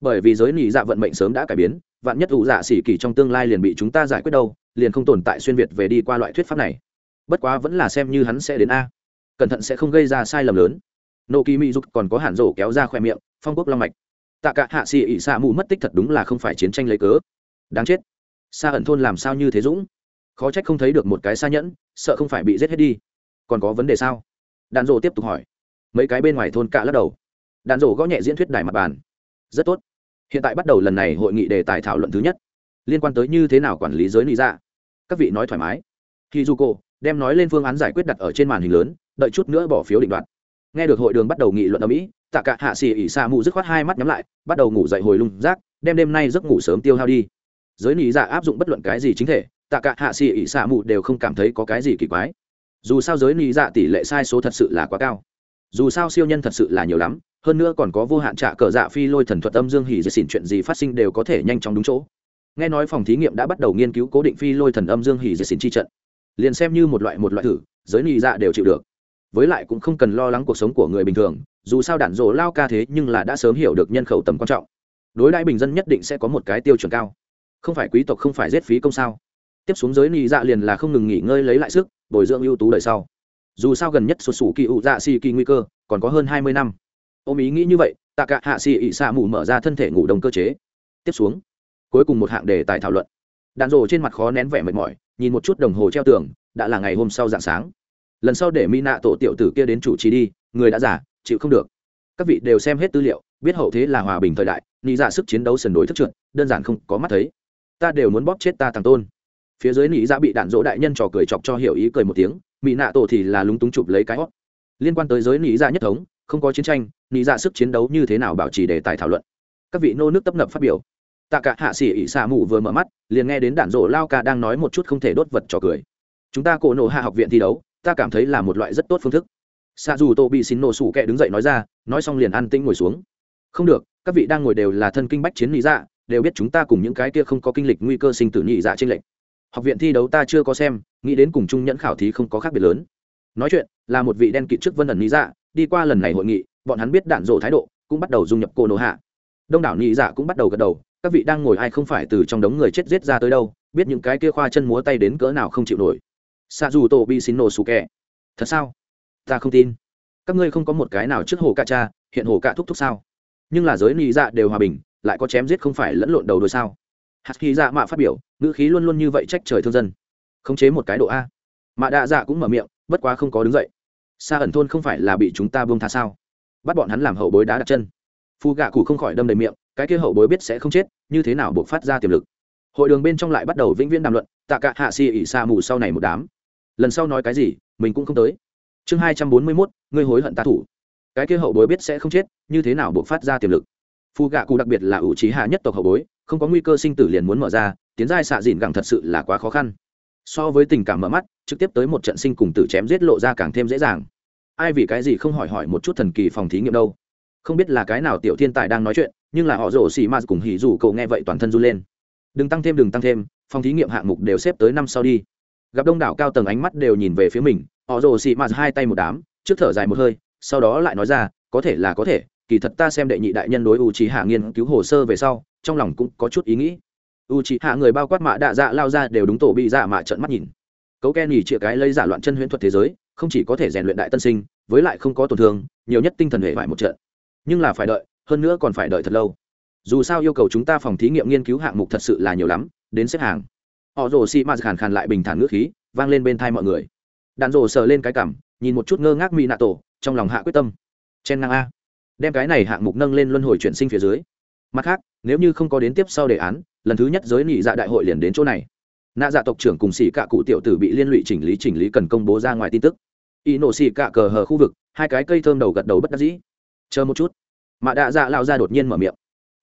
Bởi vì giới nỉ dạ vận mệnh sớm đã cải biến, vạn nhất u dạ xì kỳ trong tương lai liền bị chúng ta giải quyết đâu, liền không tồn tại xuyên việt về đi qua loại thuyết pháp này. Bất quá vẫn là xem như hắn sẽ đến a. Cẩn thận sẽ không gây ra sai lầm lớn. Nô kỳ mỹ dục còn có hẳn rổ kéo ra khoe miệng, phong quốc long mạch. Tạ cả hạ xì ỉ xạ mù mất tích thật đúng là không phải chiến tranh lấy cớ. Đáng chết. Xa ẩn thôn làm sao như thế dũng? Khó trách không thấy được một cái xa nhẫn, sợ không phải bị giết hết đi. Còn có vấn đề sao? Đàn rộ tiếp tục hỏi mấy cái bên ngoài thôn cạ lắc đầu. Đàn rổ gõ nhẹ diễn thuyết đài mặt bàn. Rất tốt. Hiện tại bắt đầu lần này hội nghị đề tài thảo luận thứ nhất. Liên quan tới như thế nào quản lý giới lý ra dạ. các vị nói thoải mái. Khi du cô đem nói lên phương án giải quyết đặt ở trên màn hình lớn, đợi chút nữa bỏ phiếu định đoạt. Nghe được hội đường bắt đầu nghị luận ở mỹ, tạ cả hạ xì ỉ xa mù dứt khoát hai mắt nhắm lại, bắt đầu ngủ dậy hồi lung rác, đem đêm nay giấc ngủ sớm tiêu hao đi. Giới lý giả dạ áp dụng bất luận cái gì chính thể, tạ cả hạ xì ỉ xa mù đều không cảm thấy có cái gì kỳ quái. Dù sao giới lý giả dạ tỷ lệ sai số thật sự là quá cao dù sao siêu nhân thật sự là nhiều lắm, hơn nữa còn có vô hạn trả cờ dạ phi lôi thần thuật âm dương hỉ dệt xỉn chuyện gì phát sinh đều có thể nhanh chóng đúng chỗ. Nghe nói phòng thí nghiệm đã bắt đầu nghiên cứu cố định phi lôi thần âm dương hỉ dệt xỉn chi trận. Liền xem như một loại một loại thử, giới nị dạ đều chịu được. Với lại cũng không cần lo lắng cuộc sống của người bình thường, dù sao đạn dỗ lao ca thế nhưng là đã sớm hiểu được nhân khẩu tầm quan trọng. Đối đãi bình dân nhất định sẽ có một cái tiêu chuẩn cao. Không phải quý tộc không phải giết phí công sao? Tiếp xuống giới nị dạ liền là không ngừng nghỉ ngơi lấy lại sức, bồi dưỡng ưu tú đời sau dù sao gần nhất sụt sủ kỳ ụ dạ xì kỳ nguy cơ, còn có hơn hai mươi năm. Ôm ý nghĩ như vậy, tạ cả hạ xì ị xạ mù mở ra thân thể ngủ đông cơ chế. Tiếp xuống, cuối cùng một hạng đề tài thảo luận. Đạn rồ trên mặt khó nén vẻ mệt mỏi, nhìn một chút đồng hồ treo tường, đã là ngày hôm sau dạng sáng. Lần sau để mỹ nạ tổ tiểu tử kia đến chủ trì đi, người đã giả chịu không được. Các vị đều xem hết tư liệu, biết hậu thế là hòa bình thời đại nghĩ ra dạ sức chiến đấu sần đối thức trượt, đơn giản không có mắt thấy. Ta đều muốn bóp chết ta thằng tôn. Phía dưới nghĩ ra dạ bị đạn dỗ đại nhân trò cười chọc cho hiểu ý cười một tiếng mỹ nạ tổ thì là lúng túng chụp lấy cái hót liên quan tới giới nghĩ ra dạ nhất thống, không có chiến tranh nghĩ ra dạ sức chiến đấu như thế nào bảo trì đề tài thảo luận. Các vị nô nước tấp nập phát biểu. Tạ cả hạ sĩ ỉ xạ mù vừa mở mắt, liền nghe đến đạn rổ lao ca đang nói một chút không thể đốt vật trò cười. Chúng ta cổ nộ hạ học viện thi đấu, ta cảm thấy là một loại rất tốt phương thức. Xạ dù tô bị xin nổ sủ kẹ đứng dậy nói ra, nói xong liền an tĩnh ngồi xuống. Không được, các vị đang ngồi đều là thân kinh bách chiến lý dạ đều biết chúng ta cùng những cái kia không có kinh lịch nguy cơ sinh tử nhị dạ trên lệnh học viện thi đấu ta chưa có xem, nghĩ đến cùng chung nhẫn khảo thí không có khác biệt lớn. Nói chuyện, là một vị đen kịt trước vân ẩn lý dạ đi qua lần này hội nghị, bọn hắn biết đạn rộ thái độ, cũng bắt đầu dung nhập cô nô hạ. Đông đảo nhị dạ cũng bắt đầu gật đầu, các vị đang ngồi ai không phải từ trong đống người chết giết ra tới đâu, biết những cái kia khoa chân múa tay đến cỡ nào không chịu nổi. Xa dù tổ bị xin nổ sù kẹ thật sao? Ta không tin. Các ngươi không có một cái nào trước hồ cạ cha, hiện hồ cạ thúc thúc sao? Nhưng là giới nhị dạ đều hòa bình, lại có chém giết không phải lẫn lộn đầu đôi sao? Hạt khi dạ mạ phát biểu ngữ khí luôn luôn như vậy trách trời thương dân. Khống chế một cái độ a. Mạ đạ dạ cũng mở miệng, bất quá không có đứng dậy. Xa ẩn thôn không phải là bị chúng ta buông tha sao? Bắt bọn hắn làm hậu bối đá đặt chân. Phu gạ cụ không khỏi đâm đầy miệng, cái kia hậu bối biết sẽ không chết, như thế nào buộc phát ra tiềm lực? Hội đường bên trong lại bắt đầu vĩnh viễn đàm luận, tạ cả hạ xì ỉ xa mù sau này một đám. Lần sau nói cái gì, mình cũng không tới. Chương hai trăm bốn mươi mốt, ngươi hối hận ta thủ. Cái kia hậu bối biết sẽ không chết, như thế nào buộc phát ra tiềm lực? Phu gạ cụ đặc biệt là ủ trí hạ nhất tộc hậu bối, không có nguy cơ sinh tử liền muốn mở ra tiến giai xạ dìn gẳng thật sự là quá khó khăn. So với tình cảm mở mắt, trực tiếp tới một trận sinh cùng tử chém giết lộ ra càng thêm dễ dàng. Ai vì cái gì không hỏi hỏi một chút thần kỳ phòng thí nghiệm đâu? Không biết là cái nào tiểu thiên tài đang nói chuyện, nhưng là họ rổ xì ma cùng hỉ dù cậu nghe vậy toàn thân run lên. Đừng tăng thêm, đừng tăng thêm, phòng thí nghiệm hạng mục đều xếp tới năm sau đi. Gặp đông đảo cao tầng ánh mắt đều nhìn về phía mình, họ rồ xì ma hai tay một đám, trước thở dài một hơi, sau đó lại nói ra, có thể là có thể, kỳ thật ta xem đệ nhị đại nhân đối u trí hạ nghiên cứu hồ sơ về sau, trong lòng cũng có chút ý nghĩ u trí hạ người bao quát mạ đạ dạ lao ra đều đúng tổ bị dạ mạ trận mắt nhìn. Cấu ken nhì chĩa cái lấy giả loạn chân huyễn thuật thế giới, không chỉ có thể rèn luyện đại tân sinh, với lại không có tổn thương, nhiều nhất tinh thần hệ vải một trận. Nhưng là phải đợi, hơn nữa còn phải đợi thật lâu. Dù sao yêu cầu chúng ta phòng thí nghiệm nghiên cứu hạng mục thật sự là nhiều lắm, đến xếp hàng. Họ rồ xị mạt khàn khàn lại bình thản ngữ khí, vang lên bên thai mọi người. Đàn rồ sờ lên cái cảm, nhìn một chút ngơ ngác mỹ nạ tổ, trong lòng hạ quyết tâm. Chen ngang a. Đem cái này hạng mục nâng lên luân hồi chuyển sinh phía dưới. Mặt khác, nếu như không có đến tiếp sau đề án lần thứ nhất giới nghị dạ đại hội liền đến chỗ này. Nạ dạ tộc trưởng cùng xì cạ cụ tiểu tử bị liên lụy chỉnh lý chỉnh lý cần công bố ra ngoài tin tức. Y nổ xì cạ cờ hờ khu vực, hai cái cây thơm đầu gật đầu bất đắc dĩ. Chờ một chút. Mạ đạ dạ lao ra đột nhiên mở miệng.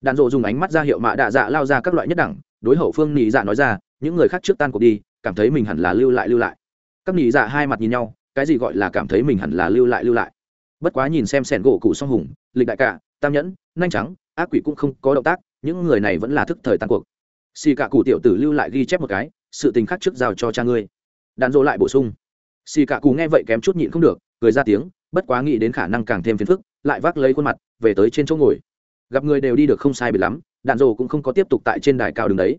Đàn rộ dùng ánh mắt ra hiệu mạ đạ dạ lao ra các loại nhất đẳng, đối hậu phương nị dạ nói ra, những người khác trước tan cuộc đi, cảm thấy mình hẳn là lưu lại lưu lại. Các nị dạ hai mặt nhìn nhau, cái gì gọi là cảm thấy mình hẳn là lưu lại lưu lại? Bất quá nhìn xem sẻn gỗ cụ song hùng, lịch đại cả, tam nhẫn nhanh trắng, ác quỷ cũng không có động tác những người này vẫn là thức thời tan cuộc. Xì cả cụ tiểu tử lưu lại ghi chép một cái, sự tình khác trước giao cho cha ngươi. Đàn dỗ lại bổ sung. Xì cả cụ nghe vậy kém chút nhịn không được, cười ra tiếng, bất quá nghĩ đến khả năng càng thêm phiền phức, lại vác lấy khuôn mặt, về tới trên chỗ ngồi. Gặp người đều đi được không sai bị lắm đạn dồ cũng không có tiếp tục tại trên đài cao đường đấy.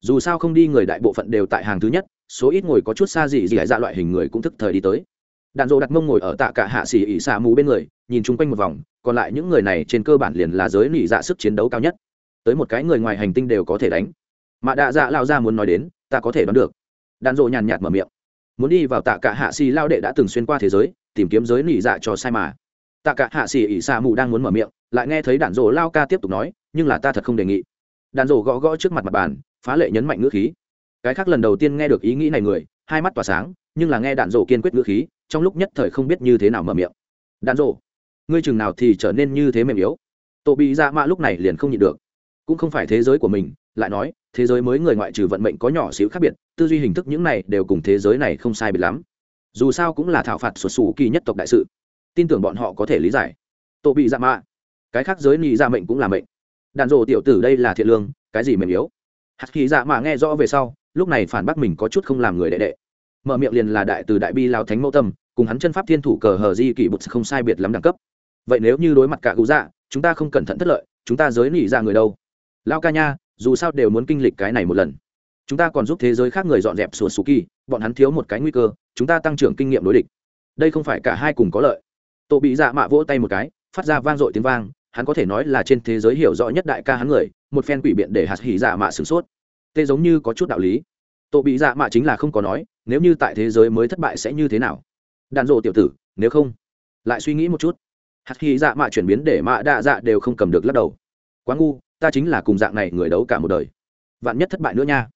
Dù sao không đi người đại bộ phận đều tại hàng thứ nhất, số ít ngồi có chút xa gì gì dạ loại hình người cũng thức thời đi tới. Đạn Dỗ đặt mông ngồi ở tạ cả hạ xỉ ỉ xà mù bên người, nhìn chung quanh một vòng, còn lại những người này trên cơ bản liền là giới nỉ dạ sức chiến đấu cao nhất tới một cái người ngoài hành tinh đều có thể đánh. Mà đạ dạ lao ra muốn nói đến, ta có thể đoán được. Đàn rộ nhàn nhạt mở miệng. Muốn đi vào tạ cả hạ xì lao đệ đã từng xuyên qua thế giới, tìm kiếm giới nỉ dạ cho sai mà. Tạ cả hạ xì ỉ xa mù đang muốn mở miệng, lại nghe thấy đàn rộ lao ca tiếp tục nói, nhưng là ta thật không đề nghị. Đàn rộ gõ gõ trước mặt mặt bàn, phá lệ nhấn mạnh ngữ khí. Cái khác lần đầu tiên nghe được ý nghĩ này người, hai mắt tỏa sáng, nhưng là nghe đạn rộ kiên quyết ngữ khí, trong lúc nhất thời không biết như thế nào mở miệng. Đạn rộ ngươi chừng nào thì trở nên như thế mềm yếu? Tổ bị dạ mạ lúc này liền không nhịn được cũng không phải thế giới của mình, lại nói, thế giới mới người ngoại trừ vận mệnh có nhỏ xíu khác biệt, tư duy hình thức những này đều cùng thế giới này không sai biệt lắm. Dù sao cũng là thảo phạt sụt sù kỳ nhất tộc đại sự. Tin tưởng bọn họ có thể lý giải. Tổ bị dạ mạ. Cái khác giới nhị dạ mệnh cũng là mệnh. Đàn rộ tiểu tử đây là thiện lương, cái gì mềm yếu? Hạt khí dạ mạ nghe rõ về sau, lúc này phản bác mình có chút không làm người đệ đệ. Mở miệng liền là đại từ đại bi lao thánh mẫu tâm, cùng hắn chân pháp thiên thủ cờ hờ di kỷ bụt không sai biệt lắm đẳng cấp. Vậy nếu như đối mặt cả cụ dạ chúng ta không cẩn thận thất lợi, chúng ta giới nhị dạ người đâu? Lao ca nha, dù sao đều muốn kinh lịch cái này một lần. Chúng ta còn giúp thế giới khác người dọn dẹp sùa sù kỳ, bọn hắn thiếu một cái nguy cơ, chúng ta tăng trưởng kinh nghiệm đối địch. Đây không phải cả hai cùng có lợi. Tổ bị dạ mạ vỗ tay một cái, phát ra vang dội tiếng vang, hắn có thể nói là trên thế giới hiểu rõ nhất đại ca hắn người, một phen quỷ biện để hạt hỉ dạ mạ sửng sốt. Tê giống như có chút đạo lý. Tổ bị dạ mạ chính là không có nói, nếu như tại thế giới mới thất bại sẽ như thế nào? Đàn rộ tiểu tử, nếu không, lại suy nghĩ một chút. Hạt hỉ dạ mạ chuyển biến để mạ đạ dạ đều không cầm được lắc đầu. Quá ngu ta chính là cùng dạng này người đấu cả một đời. Vạn nhất thất bại nữa nha.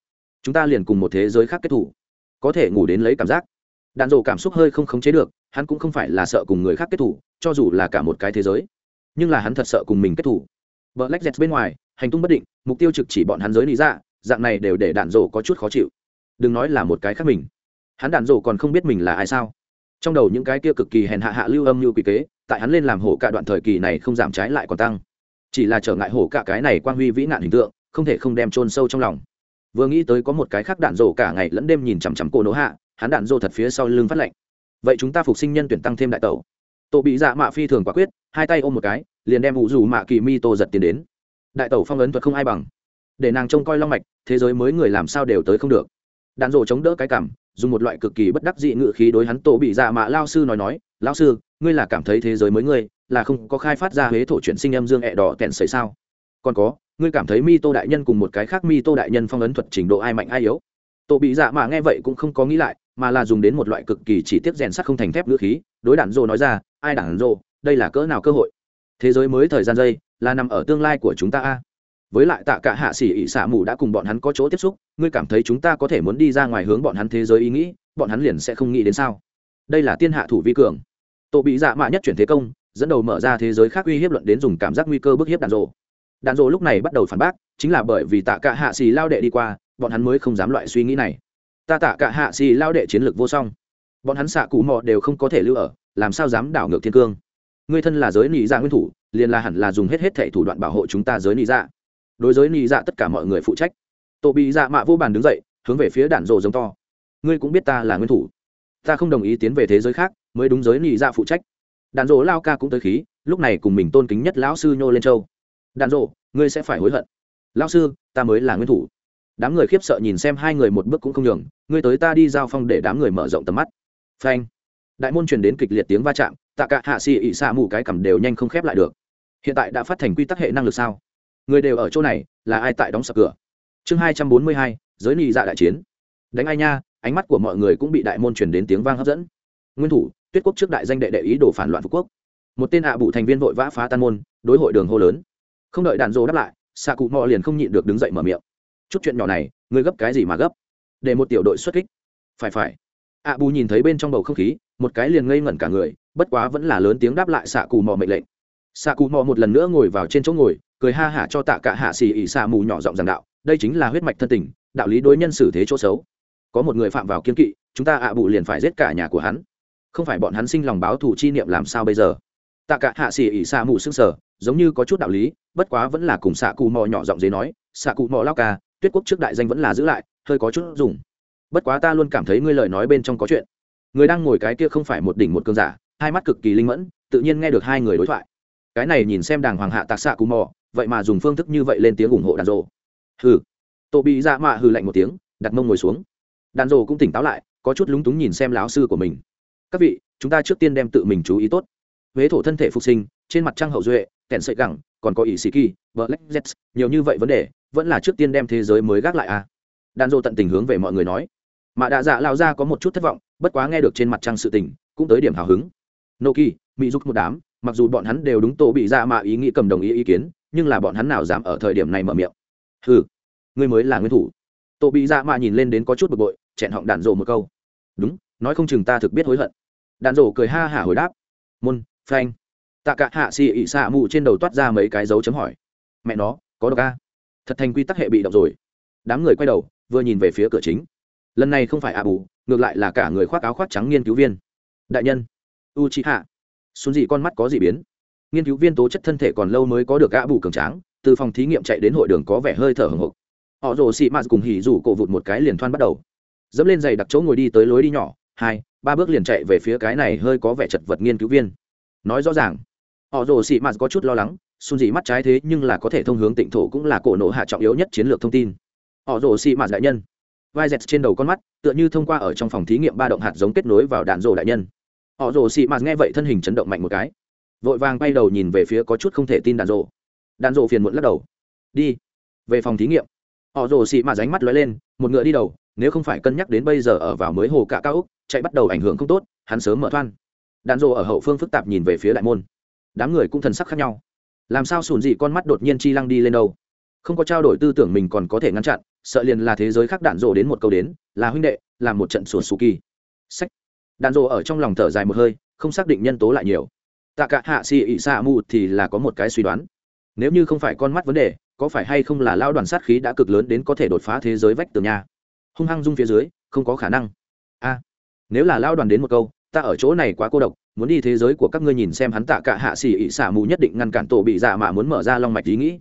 Chúng ta liền cùng một thế giới khác kết thủ. Có thể ngủ đến lấy cảm giác. Đạn dộ cảm xúc hơi không khống chế được, hắn cũng không phải là sợ cùng người khác kết thủ, cho dù là cả một cái thế giới. Nhưng là hắn thật sợ cùng mình kết thủ. Vợ lách dẹt bên ngoài, hành tung bất định, mục tiêu trực chỉ bọn hắn giới lý ra dạ, dạng này đều để đạn dộ có chút khó chịu. Đừng nói là một cái khác mình. Hắn đạn dộ còn không biết mình là ai sao? Trong đầu những cái kia cực kỳ hèn hạ hạ lưu âm như quy kế, tại hắn lên làm hổ cả đoạn thời kỳ này không giảm trái lại còn tăng chỉ là trở ngại hổ cả cái này quan huy vĩ nạn hình tượng, không thể không đem chôn sâu trong lòng. Vừa nghĩ tới có một cái khác đạn rổ cả ngày lẫn đêm nhìn chằm chằm cô nỗ hạ, hắn đạn rổ thật phía sau lưng phát lệnh vậy chúng ta phục sinh nhân tuyển tăng thêm đại tẩu. Tổ bị dạ mạ phi thường quả quyết, hai tay ôm một cái, liền đem ủ dù mạ kỳ mi tô giật tiền đến. Đại tẩu phong ấn thuật không ai bằng. Để nàng trông coi long mạch, thế giới mới người làm sao đều tới không được. Đạn rổ chống đỡ cái cảm, dùng một loại cực kỳ bất đắc dị ngự khí đối hắn tổ bị dạ mạ lao sư nói nói lao sư, ngươi là cảm thấy thế giới mới ngươi là không có khai phát ra huế thổ chuyển sinh âm dương ẹ đỏ tẹn sấy sao? Còn có, ngươi cảm thấy mi tô đại nhân cùng một cái khác mi tô đại nhân phong ấn thuật trình độ ai mạnh ai yếu? Tổ bị dạ mạ nghe vậy cũng không có nghĩ lại, mà là dùng đến một loại cực kỳ chỉ tiết rèn sắt không thành thép ngữ khí, đối đạn rô nói ra, ai đạn rô? đây là cỡ nào cơ hội? Thế giới mới thời gian dây, là nằm ở tương lai của chúng ta a. Với lại tạ cả hạ sĩ ỉ xả mù đã cùng bọn hắn có chỗ tiếp xúc, ngươi cảm thấy chúng ta có thể muốn đi ra ngoài hướng bọn hắn thế giới ý nghĩ, bọn hắn liền sẽ không nghĩ đến sao? Đây là tiên hạ thủ vi cường. Tổ bị dạ mạ nhất chuyển thế công dẫn đầu mở ra thế giới khác uy hiếp luận đến dùng cảm giác nguy cơ bức hiếp đàn rộ đàn rộ lúc này bắt đầu phản bác, chính là bởi vì tạ cả hạ xì lao đệ đi qua, bọn hắn mới không dám loại suy nghĩ này. Ta tạ cả hạ xì lao đệ chiến lược vô song. Bọn hắn xạ cụ mò đều không có thể lưu ở, làm sao dám đảo ngược thiên cương? Ngươi thân là giới nị dạ nguyên thủ, liền là hẳn là dùng hết hết thệ thủ đoạn bảo hộ chúng ta giới nị dạ. Đối giới nị dạ tất cả mọi người phụ trách. Tổ bị dạ mạ vô bàn đứng dậy, hướng về phía đạn rộ giống to. Ngươi cũng biết ta là nguyên thủ. Ta không đồng ý tiến về thế giới khác, mới đúng giới nị dạ phụ trách đàn rỗ lao ca cũng tới khí, lúc này cùng mình tôn kính nhất lão sư nhô lên châu. Đàn rỗ ngươi sẽ phải hối hận. Lão sư, ta mới là nguyên thủ. Đám người khiếp sợ nhìn xem hai người một bước cũng không nhường, ngươi tới ta đi giao phong để đám người mở rộng tầm mắt. Phanh. Đại môn truyền đến kịch liệt tiếng va chạm, tạ cả hạ xì ỉ xạ mù cái cầm đều nhanh không khép lại được. Hiện tại đã phát thành quy tắc hệ năng lực sao? Người đều ở chỗ này, là ai tại đóng sập cửa? Chương hai trăm bốn mươi hai, giới nị dạ đại chiến. Đánh ai nha, ánh mắt của mọi người cũng bị đại môn truyền đến tiếng vang hấp dẫn. Nguyên thủ tuyết quốc trước đại danh đệ đệ ý đồ phản loạn phú quốc. Một tên ạ à bụ thành viên vội vã phá tan môn, đối hội đường hô lớn. Không đợi đàn dô đáp lại xạ cụ mò liền không nhịn được đứng dậy mở miệng. Chút chuyện nhỏ này ngươi gấp cái gì mà gấp? Để một tiểu đội xuất kích. Phải phải. Ạ bù nhìn thấy bên trong bầu không khí, một cái liền ngây ngẩn cả người, bất quá vẫn là lớn tiếng đáp lại xạ cù mò mệnh lệnh. Xạ cù mò một lần nữa ngồi vào trên chỗ ngồi, cười ha hả cho tạ cả hạ xì ỉ xạ mù nhỏ giọng giảng đạo, đây chính là huyết mạch thân tình, đạo lý đối nhân xử thế chỗ xấu. Có một người phạm vào kiên kỵ, chúng ta ạ bù liền phải giết cả nhà của hắn không phải bọn hắn sinh lòng báo thù chi niệm làm sao bây giờ? Tạ cả hạ xỉ ỉ xạ mù sưng sở giống như có chút đạo lý, bất quá vẫn là cùng xạ cù mò nhỏ giọng dế nói xạ cụ mò lao ca, tuyết quốc trước đại danh vẫn là giữ lại, hơi có chút dùng. Bất quá ta luôn cảm thấy ngươi lời nói bên trong có chuyện. Người đang ngồi cái kia không phải một đỉnh một cơn giả, hai mắt cực kỳ linh mẫn, tự nhiên nghe được hai người đối thoại. Cái này nhìn xem đàng hoàng hạ tạc xạ cù mò vậy mà dùng phương thức như vậy lên tiếng ủng hộ đàn rộ hừ. Tổ bị dạ mạ hừ lạnh một tiếng, đặt mông ngồi xuống. Đàn rộ cũng tỉnh táo lại, có chút lúng túng nhìn xem láo sư của mình các vị, chúng ta trước tiên đem tự mình chú ý tốt. Huế thổ thân thể phục sinh, trên mặt trăng hậu duệ kèn sợi gẳng, còn có ỷ sĩ kỳ, black z nhiều như vậy vấn đề, vẫn là trước tiên đem thế giới mới gác lại à đàn dô tận tình hướng về mọi người nói. Mà đạ dạ lao ra có một chút thất vọng, bất quá nghe được trên mặt trăng sự tình, cũng tới điểm hào hứng. Nô kỳ mỹ giúp một đám, mặc dù bọn hắn đều đúng tổ bị dạ mà ý nghĩ cầm đồng ý ý kiến, nhưng là bọn hắn nào dám ở thời điểm này mở miệng. Ừ ngươi mới là nguyên thủ. Tổ bị dạ mà nhìn lên đến có chút bực bội, chẹn họng đàn dô một câu. Đúng nói không chừng ta thực biết hối hận. Đạn rổ cười ha hả hồi đáp. Môn phanh tạ cả hạ xì ị xạ mù trên đầu toát ra mấy cái dấu chấm hỏi. Mẹ nó, có độc a. Thật thành quy tắc hệ bị động rồi. Đám người quay đầu, vừa nhìn về phía cửa chính. Lần này không phải ạ bù ngược lại là cả người khoác áo khoác trắng nghiên cứu viên. Đại nhân u chi hạ xuân dị con mắt có gì biến. Nghiên cứu viên tố chất thân thể còn lâu mới có được ạ bù cường tráng, từ phòng thí nghiệm chạy đến hội đường có vẻ hơi thở hồng hộc. Họ rồ xị mạt cùng hỉ rủ cổ vụt một cái liền thoăn bắt đầu. Dẫm lên giày đặc chỗ ngồi đi tới lối đi nhỏ hai, ba bước liền chạy về phía cái này hơi có vẻ chật vật nghiên cứu viên. Nói rõ ràng, họ rồ xị mạt có chút lo lắng xuân dị mắt trái thế nhưng là có thể thông hướng tịnh thổ cũng là cổ nổ hạ trọng yếu nhất chiến lược thông tin. Họ rồ xị mạt đại nhân. Vai dẹt trên đầu con mắt, tựa như thông qua ở trong phòng thí nghiệm ba động hạt giống kết nối vào đạn rồ đại nhân. Họ rồ xị mạt nghe vậy thân hình chấn động mạnh một cái. Vội vàng bay đầu nhìn về phía có chút không thể tin đạn rồ. Đạn rồ phiền muộn lắc đầu. Đi, về phòng thí nghiệm. Họ rồ xị mạt ránh mắt lóe lên, một ngựa đi đầu nếu không phải cân nhắc đến bây giờ ở vào mới hồ cả cao úc, chạy bắt đầu ảnh hưởng không tốt, hắn sớm mở thoan đạn rộ ở hậu phương phức tạp nhìn về phía đại môn. Đám người cũng thần sắc khác nhau. Làm sao sùn dị con mắt đột nhiên chi lăng đi lên đâu? Không có trao đổi tư tưởng mình còn có thể ngăn chặn, sợ liền là thế giới khác đạn rộ đến một câu đến, là huynh đệ, là một trận sùn sù kỳ. Sách. Đạn rộ ở trong lòng thở dài một hơi, không xác định nhân tố lại nhiều. Tạ cả hạ xì ị xạ mù thì là có một cái suy đoán. Nếu như không phải con mắt vấn đề, có phải hay không là lao đoàn sát khí đã cực lớn đến có thể đột phá thế giới vách tường nhà hung hăng dung phía dưới, không có khả năng. A, nếu là lao đoàn đến một câu, ta ở chỗ này quá cô độc, muốn đi thế giới của các ngươi nhìn xem hắn tạ cả hạ xỉ ỉ xả mù nhất định ngăn cản tổ bị dạ mà muốn mở ra long mạch ý nghĩ.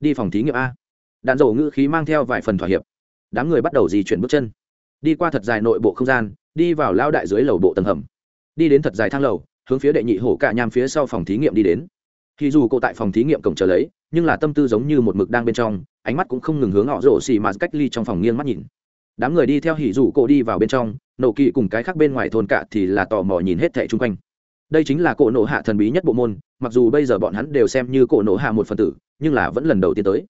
Đi phòng thí nghiệm a. Đạn dầu ngữ khí mang theo vài phần thỏa hiệp. Đám người bắt đầu di chuyển bước chân. Đi qua thật dài nội bộ không gian, đi vào lao đại dưới lầu bộ tầng hầm. Đi đến thật dài thang lầu, hướng phía đệ nhị hổ cạ nham phía sau phòng thí nghiệm đi đến. Khi dù cô tại phòng thí nghiệm cổng chờ lấy, nhưng là tâm tư giống như một mực đang bên trong, ánh mắt cũng không ngừng hướng họ rổ xì mà cách ly trong phòng nghiêng mắt nhìn đám người đi theo hỉ rủ cổ đi vào bên trong, nổ kỵ cùng cái khác bên ngoài thôn cạ thì là tò mò nhìn hết thẻ chung quanh. Đây chính là cổ nộ hạ thần bí nhất bộ môn, mặc dù bây giờ bọn hắn đều xem như cổ nộ hạ một phần tử, nhưng là vẫn lần đầu tiên tới.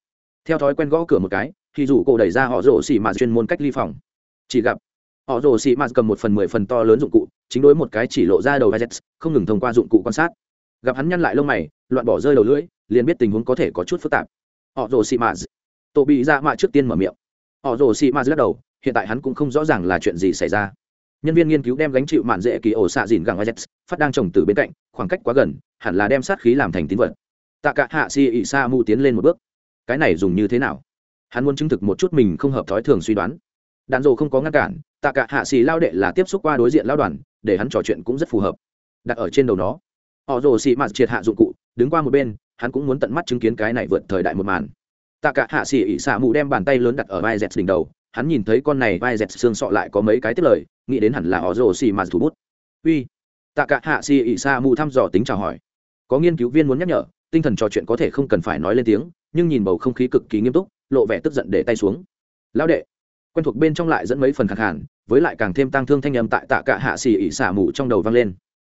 Theo thói quen gõ cửa một cái thì rủ cổ đẩy ra họ rổ xì mạt chuyên môn cách ly phòng. Chỉ gặp, họ rổ xì mạt cầm một phần mười phần to lớn dụng cụ, chính đối một cái chỉ lộ ra đầu gadget không ngừng thông qua dụng cụ quan sát. Gặp hắn nhăn lại lông mày, loạn bỏ rơi đầu lưỡi, liền biết tình huống có thể có chút phức tạp. Họ rổ xì mạt. Tổ bị ra mạ trước tiên mở miệng. Họ rổ xì mạt lắc đầu hiện tại hắn cũng không rõ ràng là chuyện gì xảy ra. Nhân viên nghiên cứu đem gánh chịu mạn dễ kỳ ổ xạ dìn gẳng ajax phát đang trồng từ bên cạnh, khoảng cách quá gần, hẳn là đem sát khí làm thành tín vật. Tạ cả hạ si ị sa mu tiến lên một bước. Cái này dùng như thế nào? Hắn muốn chứng thực một chút mình không hợp thói thường suy đoán. Đạn dồ không có ngăn cản, tạ cả hạ xì lao đệ là tiếp xúc qua đối diện lao đoàn, để hắn trò chuyện cũng rất phù hợp. Đặt ở trên đầu nó. Họ rồ xì mạt triệt hạ dụng cụ, đứng qua một bên, hắn cũng muốn tận mắt chứng kiến cái này vượt thời đại một màn. Tạ cả hạ xì ỉ xạ mù đem bàn tay lớn đặt ở vai dẹt đỉnh đầu hắn nhìn thấy con này vai dẹt xương sọ lại có mấy cái tiếp lời, nghĩ đến hẳn là họ rồ xì mà thủ bút uy tạ cả hạ xì ỉ sa mù thăm dò tính chào hỏi. Có nghiên cứu viên muốn nhắc nhở, tinh thần trò chuyện có thể không cần phải nói lên tiếng, nhưng nhìn bầu không khí cực kỳ nghiêm túc, lộ vẻ tức giận để tay xuống. Lão đệ, quen thuộc bên trong lại dẫn mấy phần khẳng hẳn với lại càng thêm tăng thương thanh âm tại tạ cả hạ xì ỉ sa mù trong đầu vang lên.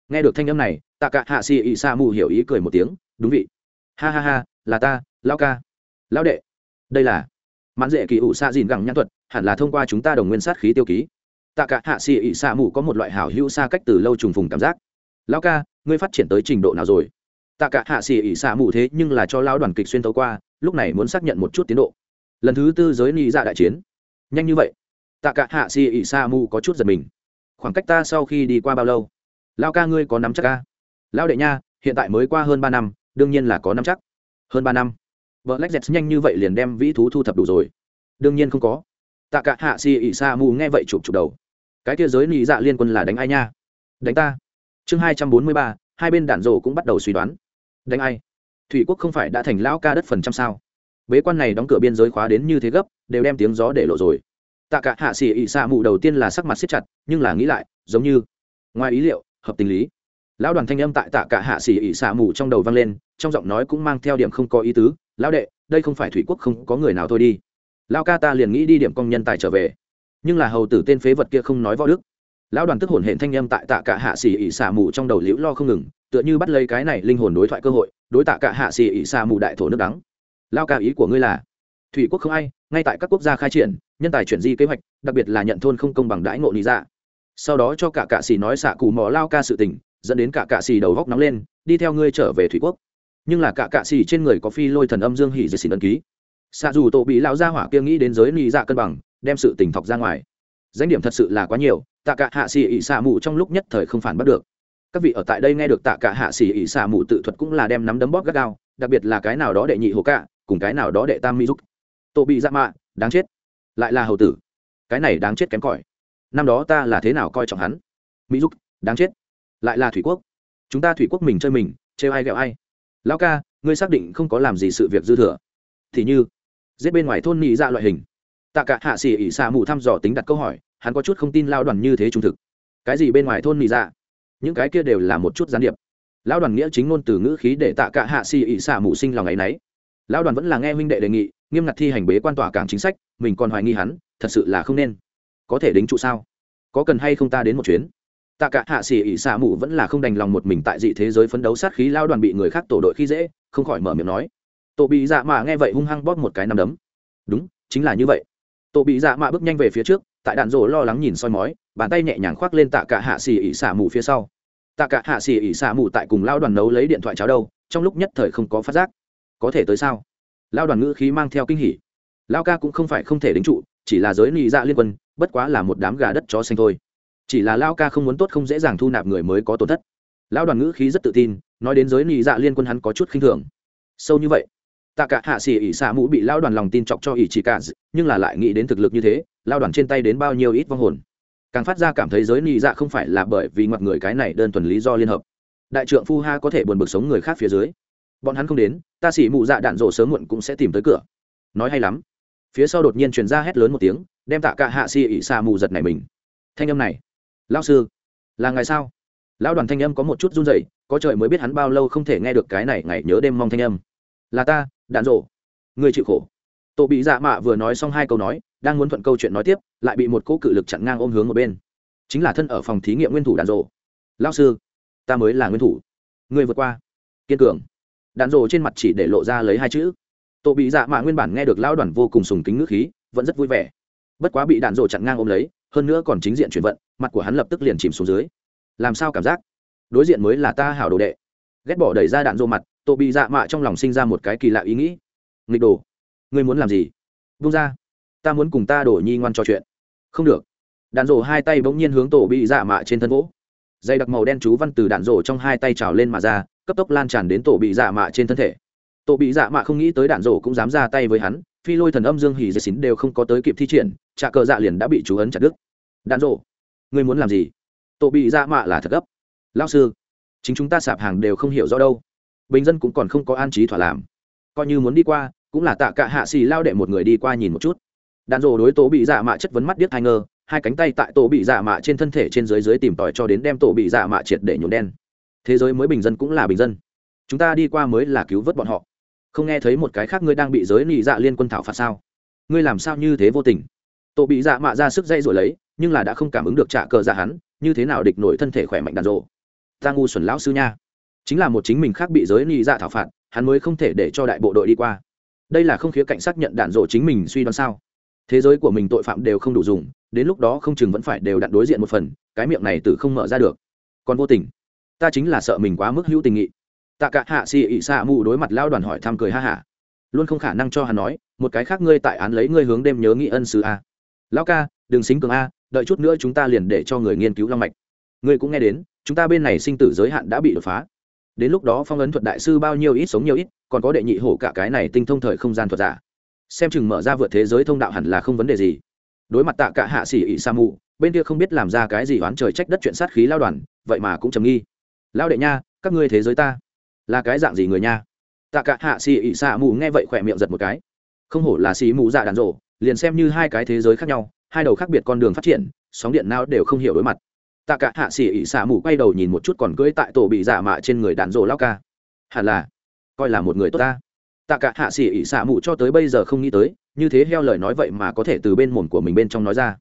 Nghe được thanh âm này tạ cả hạ xì ỉ sa mù hiểu ý cười một tiếng, đúng vị. Ha ha ha, là ta lao ca. Lao đệ, đây là mãn dễ kỳ ủ xa dìn gẳng nhãn thuật hẳn là thông qua chúng ta đồng nguyên sát khí tiêu ký. Tạ cả hạ xì ỉ xạ mù có một loại hảo hữu xa cách từ lâu trùng phùng cảm giác. Lao ca, ngươi phát triển tới trình độ nào rồi? Tạ cả hạ xì ỉ xạ mù thế nhưng là cho lao đoàn kịch xuyên tấu qua, lúc này muốn xác nhận một chút tiến độ. Lần thứ tư giới ni dạ đại chiến. Nhanh như vậy. Tạ cả hạ xì ỉ xạ mù có chút giật mình. Khoảng cách ta sau khi đi qua bao lâu? Lao ca ngươi có nắm chắc ca? Lao đệ nha, hiện tại mới qua hơn ba năm, đương nhiên là có nắm chắc. Hơn ba năm. Vợ lách dẹt nhanh như vậy liền đem vĩ thú thu thập đủ rồi. Đương nhiên không có tạ cả hạ xì ỉ sa Mù nghe vậy chụp chụp đầu. Cái kia giới nị dạ liên quân là đánh ai nha? Đánh ta. Chương hai trăm bốn mươi ba, hai bên đạn rổ cũng bắt đầu suy đoán. Đánh ai? Thủy quốc không phải đã thành lão ca đất phần trăm sao? Bế quan này đóng cửa biên giới khóa đến như thế gấp, đều đem tiếng gió để lộ rồi. Tạ cả hạ xì ỉ sa mù đầu tiên là sắc mặt siết chặt, nhưng là nghĩ lại, giống như, ngoài ý liệu, hợp tình lý. Lão đoàn thanh âm tại tạ cả hạ xì ỉ sa mù trong đầu vang lên, trong giọng nói cũng mang theo điểm không có ý tứ. Lão đệ, đây không phải thủy quốc không có người nào thôi đi lão ca ta liền nghĩ đi điểm công nhân tài trở về. Nhưng là hầu tử tên phế vật kia không nói võ đức. Lão đoàn tức hồn hển thanh âm tại tạ cả hạ xỉ ỉ xả mù trong đầu liễu lo không ngừng, tựa như bắt lấy cái này linh hồn đối thoại cơ hội, đối tạ cả hạ xỉ ỉ xả mù đại thổ nước đắng. Lao ca ý của ngươi là, thủy quốc không ai, ngay tại các quốc gia khai triển, nhân tài chuyển di kế hoạch, đặc biệt là nhận thôn không công bằng đãi ngộ lý dạ. Sau đó cho cả cạ xì nói xạ cù mò lao ca sự tình, dẫn đến cả cạ xì đầu góc nóng lên, đi theo ngươi trở về thủy quốc. Nhưng là cả cạ xì trên người có phi lôi thần âm dương hỉ dệt xì ấn ký xạ dù tổ bị lão gia hỏa kia nghĩ đến giới lý dạ cân bằng, đem sự tình thọc ra ngoài. Danh điểm thật sự là quá nhiều, tạ cả hạ xì ỉ xạ mù trong lúc nhất thời không phản bắt được. Các vị ở tại đây nghe được tạ cả hạ xì ỉ xạ mù tự thuật cũng là đem nắm đấm bóp gắt gao, đặc biệt là cái nào đó đệ nhị hồ cạ cùng cái nào đó đệ tam mỹ giúp tổ bị dạ mạ, đáng chết. Lại là hầu tử. Cái này đáng chết kém cỏi. Năm đó ta là thế nào coi trọng hắn? Mỹ giúp đáng chết. Lại là thủy quốc. Chúng ta thủy quốc mình chơi mình, trêu ai ghẹo ai? Lão ca, ngươi xác định không có làm gì sự việc dư thừa. Thì như giết bên ngoài thôn mỹ dạ loại hình. Tạ cả hạ xỉ ỉ xạ mù thăm dò tính đặt câu hỏi, hắn có chút không tin lao đoàn như thế trung thực. Cái gì bên ngoài thôn mỹ dạ? Những cái kia đều là một chút gián điệp. Lão đoàn nghĩa chính ngôn từ ngữ khí để tạ cả hạ xỉ ỉ xạ mù sinh lòng ấ y n ấ y lão đoàn vẫn là nghe huynh đệ đề nghị, nghiêm ngặt thi hành bế quan tỏa cảng chính sách, mình còn hoài nghi hắn, thật sự là không nên. Có thể đính trụ sao? Có cần hay không ta đến một chuyến? Tạ cả hạ xỉ ỉ xạ mù vẫn là không đành lòng một mình tại dị thế giới phấn đấu sát khí lao đoàn bị người khác tổ đội khi dễ, không khỏi mở miệng nói tổ bị dạ mạ nghe vậy hung hăng bóp một cái nằm đấm. Đúng, chính là như vậy. Tổ bị dạ mạ bước nhanh về phía trước, tại đạn rổ lo lắng nhìn soi mói, bàn tay nhẹ nhàng khoác lên tạ cả hạ xì ỉ xả mù phía sau. Tạ cả hạ xì ỉ xả mù tại cùng lao đoàn nấu lấy điện thoại cháo đâu, trong lúc nhất thời không có phát giác. Có thể tới sao? Lao đoàn ngữ khí mang theo kinh hỉ. Lao ca cũng không phải không thể đính trụ, chỉ là giới nị dạ liên quân, bất quá là một đám gà đất chó xanh thôi. Chỉ là lao ca không muốn tốt không dễ dàng thu nạp người mới có tổn thất. Lao đoàn ngữ khí rất tự tin, nói đến giới nị dạ liên quân hắn có chút khinh thường. Sâu như vậy tạ cả hạ xỉ ỉ xạ mũ bị lao đoàn lòng tin chọc cho ỉ chỉ cả nhưng là lại nghĩ đến thực lực như thế lao đoàn trên tay đến bao nhiêu ít vong hồn. Càng phát ra cảm thấy giới nị dạ không phải là bởi vì ngoặt người cái này đơn thuần lý do liên hợp. Đại trượng phu ha có thể buồn bực sống người khác phía dưới. Bọn hắn không đến, ta xỉ mụ dạ đạn rộ sớm muộn cũng sẽ tìm tới cửa. Nói hay lắm. Phía sau đột nhiên truyền ra hét lớn một tiếng, đem tạ cả hạ xỉ ỉ xạ mù giật này mình. Thanh âm này. Lao sư, là ngày sao? Lão đoàn thanh âm có một chút run rẩy, có trời mới biết hắn bao lâu không thể nghe được cái này ngày nhớ đêm mong thanh âm là ta, đạn rổ. Người chịu khổ. Tổ bị dạ mạ vừa nói xong hai câu nói, đang muốn thuận câu chuyện nói tiếp, lại bị một cỗ cự lực chặn ngang ôm hướng một bên. Chính là thân ở phòng thí nghiệm nguyên thủ đạn rổ. Lao sư, ta mới là nguyên thủ. Người vượt qua. Kiên cường. Đạn rổ trên mặt chỉ để lộ ra lấy hai chữ. Tổ bị dạ mạ nguyên bản nghe được lão đoàn vô cùng sùng kính ngữ khí, vẫn rất vui vẻ. Bất quá bị đạn rổ chặn ngang ôm lấy, hơn nữa còn chính diện chuyển vận, mặt của hắn lập tức liền chìm xuống dưới. Làm sao cảm giác? Đối diện mới là ta hảo đồ đệ. Ghét bỏ đẩy ra đạn rổ mặt tổ bị dạ mạ trong lòng sinh ra một cái kỳ lạ ý nghĩ. Nghịch đồ, ngươi muốn làm gì? Vung ra, ta muốn cùng ta đổ nhi ngoan trò chuyện. Không được. Đạn rổ hai tay bỗng nhiên hướng tổ bị dạ mạ trên thân gỗ dây đặc màu đen chú văn từ đạn rổ trong hai tay trào lên mà ra, cấp tốc lan tràn đến tổ bị dạ mạ trên thân thể. Tổ bị dạ mạ không nghĩ tới đạn rổ cũng dám ra tay với hắn, phi lôi thần âm dương hỉ dây xín đều không có tới kịp thi triển trà cờ dạ liền đã bị chú ấn chặt đứt. Đạn rổ, ngươi muốn làm gì? Tổ bị dạ mạ là thật gấp. Lao sư, chính chúng ta sạp hàng đều không hiểu rõ đâu bình dân cũng còn không có an trí thỏa làm. Coi như muốn đi qua, cũng là tạ cả hạ xì lao đệ một người đi qua nhìn một chút. Đàn rồ đối tổ bị dạ mạ chất vấn mắt điếc hai ngơ hai cánh tay tại tổ bị dạ mạ trên thân thể trên dưới dưới tìm tòi cho đến đem tổ bị dạ mạ triệt để nhuộm đen. Thế giới mới bình dân cũng là bình dân. Chúng ta đi qua mới là cứu vớt bọn họ. Không nghe thấy một cái khác ngươi đang bị giới nị dạ liên quân thảo phạt sao? Ngươi làm sao như thế vô tình? Tổ bị dạ mạ ra sức dây rồi lấy, nhưng là đã không cảm ứng được trả cờ dạ hắn, như thế nào địch nổi thân thể khỏe mạnh đàn rộ ta ngu xuẩn lão sư nha chính là một chính mình khác bị giới nị dạ thảo phạt, hắn mới không thể để cho đại bộ đội đi qua. Đây là không khía cạnh xác nhận đạn rộ chính mình suy đoán sao? Thế giới của mình tội phạm đều không đủ dùng, đến lúc đó không chừng vẫn phải đều đặn đối diện một phần, cái miệng này từ không mở ra được. Còn vô tình, ta chính là sợ mình quá mức hữu tình nghị. Tạ cả hạ xì ị xạ mù đối mặt lao đoàn hỏi thăm cười ha hả. Luôn không khả năng cho hắn nói, một cái khác ngươi tại án lấy ngươi hướng đêm nhớ nghĩ ân sư a. Lão ca, đừng xính cường a, đợi chút nữa chúng ta liền để cho người nghiên cứu long mạch. Ngươi cũng nghe đến, chúng ta bên này sinh tử giới hạn đã bị đột phá đến lúc đó phong ấn thuật đại sư bao nhiêu ít sống nhiều ít, còn có đệ nhị hổ cả cái này tinh thông thời không gian thuật giả. Xem chừng mở ra vượt thế giới thông đạo hẳn là không vấn đề gì. Đối mặt tạ cả hạ xỉ ỉ sa mù bên kia không biết làm ra cái gì oán trời trách đất chuyện sát khí lao đoàn, vậy mà cũng trầm nghi. Lao đệ nha, các ngươi thế giới ta là cái dạng gì người nha? Tạ cả hạ xỉ ỉ sa mù nghe vậy khỏe miệng giật một cái. Không hổ là sĩ mù dạ đàn rộ, liền xem như hai cái thế giới khác nhau, hai đầu khác biệt con đường phát triển, sóng điện nào đều không hiểu đối mặt tạ cả hạ xỉ ỉ xả mù quay đầu nhìn một chút còn cưỡi tại tổ bị giả mạ trên người đàn rộ lao ca. Hẳn là, coi là một người tốt ta. Tạ cả hạ xỉ ỉ xả mù cho tới bây giờ không nghĩ tới, như thế heo lời nói vậy mà có thể từ bên mồm của mình bên trong nói ra.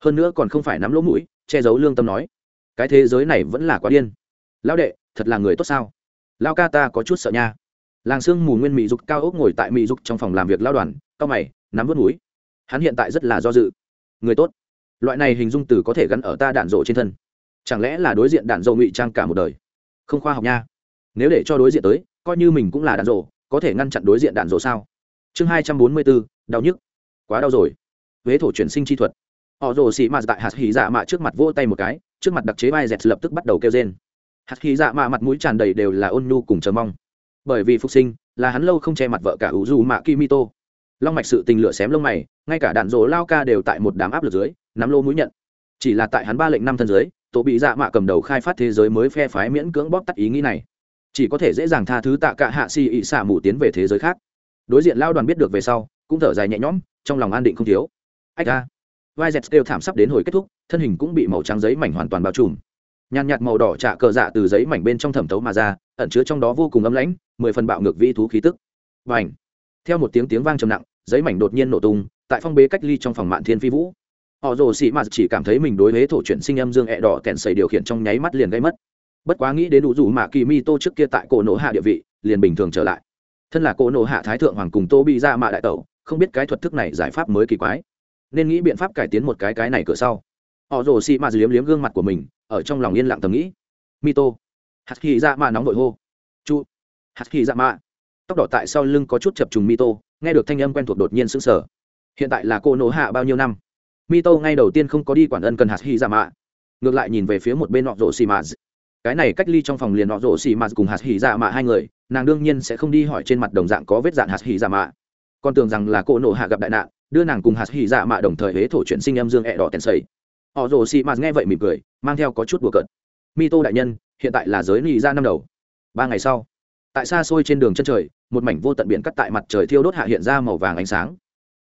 Hơn nữa còn không phải nắm lỗ mũi, che giấu lương tâm nói. Cái thế giới này vẫn là quá điên. Lao đệ, thật là người tốt sao? Lao ca ta có chút sợ nha. Làng sương mù nguyên mỹ dục cao ốc ngồi tại mỹ dục trong phòng làm việc lao đoàn, cao mày, nắm vớt núi hắn hiện tại rất là do dự. Người tốt. Loại này hình dung từ có thể gắn ở ta đạn rộ trên thân chẳng lẽ là đối diện đạn dầu ngụy trang cả một đời? Không khoa học nha. Nếu để cho đối diện tới, coi như mình cũng là đạn dầu, có thể ngăn chặn đối diện đạn dầu sao? Chương hai trăm bốn mươi bốn, đau nhức. Quá đau rồi. Huế thổ chuyển sinh chi thuật. Họ rồ xị mạt tại hạt hỉ dạ mạ trước mặt vỗ tay một cái, trước mặt đặc chế vai dẹt lập tức bắt đầu kêu trên hạt hỉ dạ mạ mặt mũi tràn đầy đều là ôn nhu cùng chờ mong. Bởi vì phục sinh, là hắn lâu không che mặt vợ cả ủ dù mạ kimito. Long mạch sự tình lửa xém lông mày, ngay cả đạn rổ lao ca đều tại một đám áp lực dưới, nắm lô mũi nhận. Chỉ là tại hắn ba lệnh năm thân dưới tổ bị dạ mạ cầm đầu khai phát thế giới mới phe phái miễn cưỡng bóp tắt ý nghĩ này. Chỉ có thể dễ dàng tha thứ tạ cả hạ xì ị xả mù tiến về thế giới khác. Đối diện lao đoàn biết được về sau, cũng thở dài nhẹ nhõm, trong lòng an định không thiếu. Ách ra vai dẹt đều thảm sắp đến hồi kết thúc, thân hình cũng bị màu trắng giấy mảnh hoàn toàn bao trùm. Nhàn nhạt màu đỏ trạ cờ dạ từ giấy mảnh bên trong thẩm thấu mà ra, ẩn chứa trong đó vô cùng ấm lãnh, mười phần bạo ngược vi thú khí tức. Và ảnh theo một tiếng tiếng vang trầm nặng, giấy mảnh đột nhiên nổ tung, tại phong bế cách ly trong phòng mạn thiên phi vũ họ rồ xị mạt chỉ cảm thấy mình đối với thổ chuyển sinh âm dương ẹ đỏ kèn xầy điều khiển trong nháy mắt liền gây mất. Bất quá nghĩ đến đủ dù mà kỳ mi tô trước kia tại cổ nổ hạ địa vị, liền bình thường trở lại. Thân là cổ nổ hạ thái thượng hoàng cùng tô bị ra mạ đại tẩu, không biết cái thuật thức này giải pháp mới kỳ quái. Nên nghĩ biện pháp cải tiến một cái cái này cửa sau. Họ rồ xị mạt liếm liếm gương mặt của mình, ở trong lòng yên lặng tầm nghĩ. Mi tô. Hạt khi ra dạ mạ nóng vội hô. Chu. Hạt khi ra dạ mạ. Tóc đỏ tại sau lưng có chút chập trùng mi tô, nghe được thanh âm quen thuộc đột nhiên sững sờ. Hiện tại là cô nổ hạ bao nhiêu năm? Mi tô ngay đầu tiên không có đi quản ân cần hạt hy dạ mạ. Ngược lại nhìn về phía một bên nọ rổ xì mạ cái này cách ly trong phòng liền nọ rổ xì mạ cùng hạt hy dạ mạ hai người, nàng đương nhiên sẽ không đi hỏi trên mặt đồng dạng có vết dạn hạt hy dạ mạ. Con tưởng rằng là cô nổ hạ gặp đại nạn, đưa nàng cùng hạt hy dạ mạ đồng thời hế thổ chuyển sinh em dương ẹ đỏ tèn sầy. Họ rổ xì mạ nghe vậy mỉm cười, mang theo có chút bùa cợt. Mi tô đại nhân, hiện tại là giới lì ra năm đầu. Ba ngày sau, tại xa xôi trên đường chân trời, một mảnh vô tận biển cắt tại mặt trời thiêu đốt hạ hiện ra màu vàng ánh sáng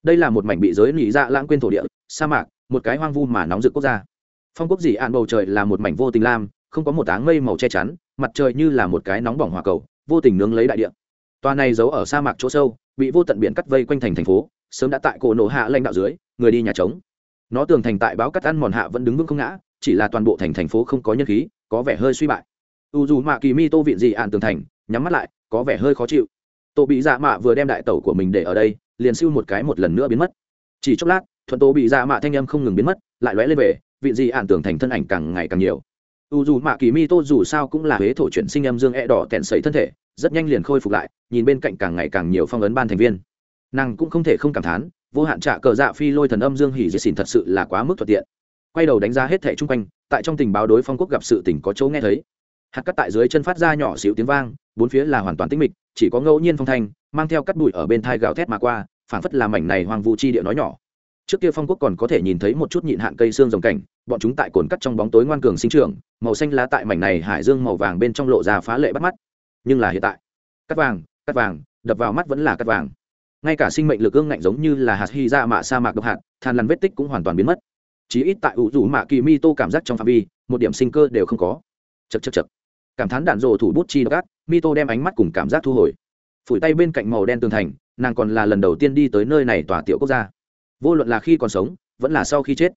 đây là một mảnh bị giới nỉ ra lãng quên thổ địa, sa mạc, một cái hoang vu mà nóng rực quốc gia. Phong quốc dị ạn bầu trời là một mảnh vô tình lam, không có một áng mây màu che chắn, mặt trời như là một cái nóng bỏng hỏa cầu, vô tình nướng lấy đại địa. Toa này giấu ở sa mạc chỗ sâu, bị vô tận biển cắt vây quanh thành thành phố, sớm đã tại cổ nổ hạ lãnh đạo dưới, người đi nhà trống. Nó tường thành tại báo cắt ăn mòn hạ vẫn đứng vững không ngã, chỉ là toàn bộ thành thành phố không có nhân khí, có vẻ hơi suy bại. U dù mạ kỳ mi tô viện dị ạn tường thành, nhắm mắt lại, có vẻ hơi khó chịu tổ bị dạ mạ vừa đem đại tẩu của mình để ở đây, liền siêu một cái một lần nữa biến mất. Chỉ chốc lát, thuận tổ bị dạ mạ thanh âm không ngừng biến mất, lại lóe lên về, vị gì ạn tưởng thành thân ảnh càng ngày càng nhiều. U dù mạ kỳ mi tô dù sao cũng là huế thổ chuyển sinh âm dương e đỏ tẹn sấy thân thể, rất nhanh liền khôi phục lại, nhìn bên cạnh càng ngày càng nhiều phong ấn ban thành viên. Nàng cũng không thể không cảm thán, vô hạn trả cờ dạ phi lôi thần âm dương hỉ dì xỉn thật sự là quá mức thuận tiện. Quay đầu đánh giá hết thẻ chung quanh, tại trong tình báo đối phong quốc gặp sự tình có chỗ nghe thấy. Hạt cắt tại dưới chân phát ra nhỏ xíu tiếng vang bốn phía là hoàn toàn tĩnh mịch, chỉ có ngẫu nhiên phong thanh, mang theo cắt bụi ở bên thai gào thét mà qua, phảng phất là mảnh này hoang vu chi địa nói nhỏ. Trước kia phong quốc còn có thể nhìn thấy một chút nhịn hạn cây xương rồng cảnh, bọn chúng tại cồn cắt trong bóng tối ngoan cường sinh trưởng, màu xanh lá tại mảnh này hải dương màu vàng bên trong lộ ra phá lệ bắt mắt. Nhưng là hiện tại, cắt vàng cắt vàng, đập vào mắt vẫn là cắt vàng. Ngay cả sinh mệnh lực ương ngạnh giống như là hạt hy ra mạ sa mạc độc hạt, than lằn vết tích cũng hoàn toàn biến mất. Chí ít tại ủ rủ mạ kỳ mi tô cảm giác trong phạm vi, một điểm sinh cơ đều không có. Chật chật chật cảm thán đạn rồ thủ bút chi đắc Mito đem ánh mắt cùng cảm giác thu hồi. Phủi tay bên cạnh màu đen tường thành, nàng còn là lần đầu tiên đi tới nơi này tòa tiểu quốc gia. Vô luận là khi còn sống, vẫn là sau khi chết.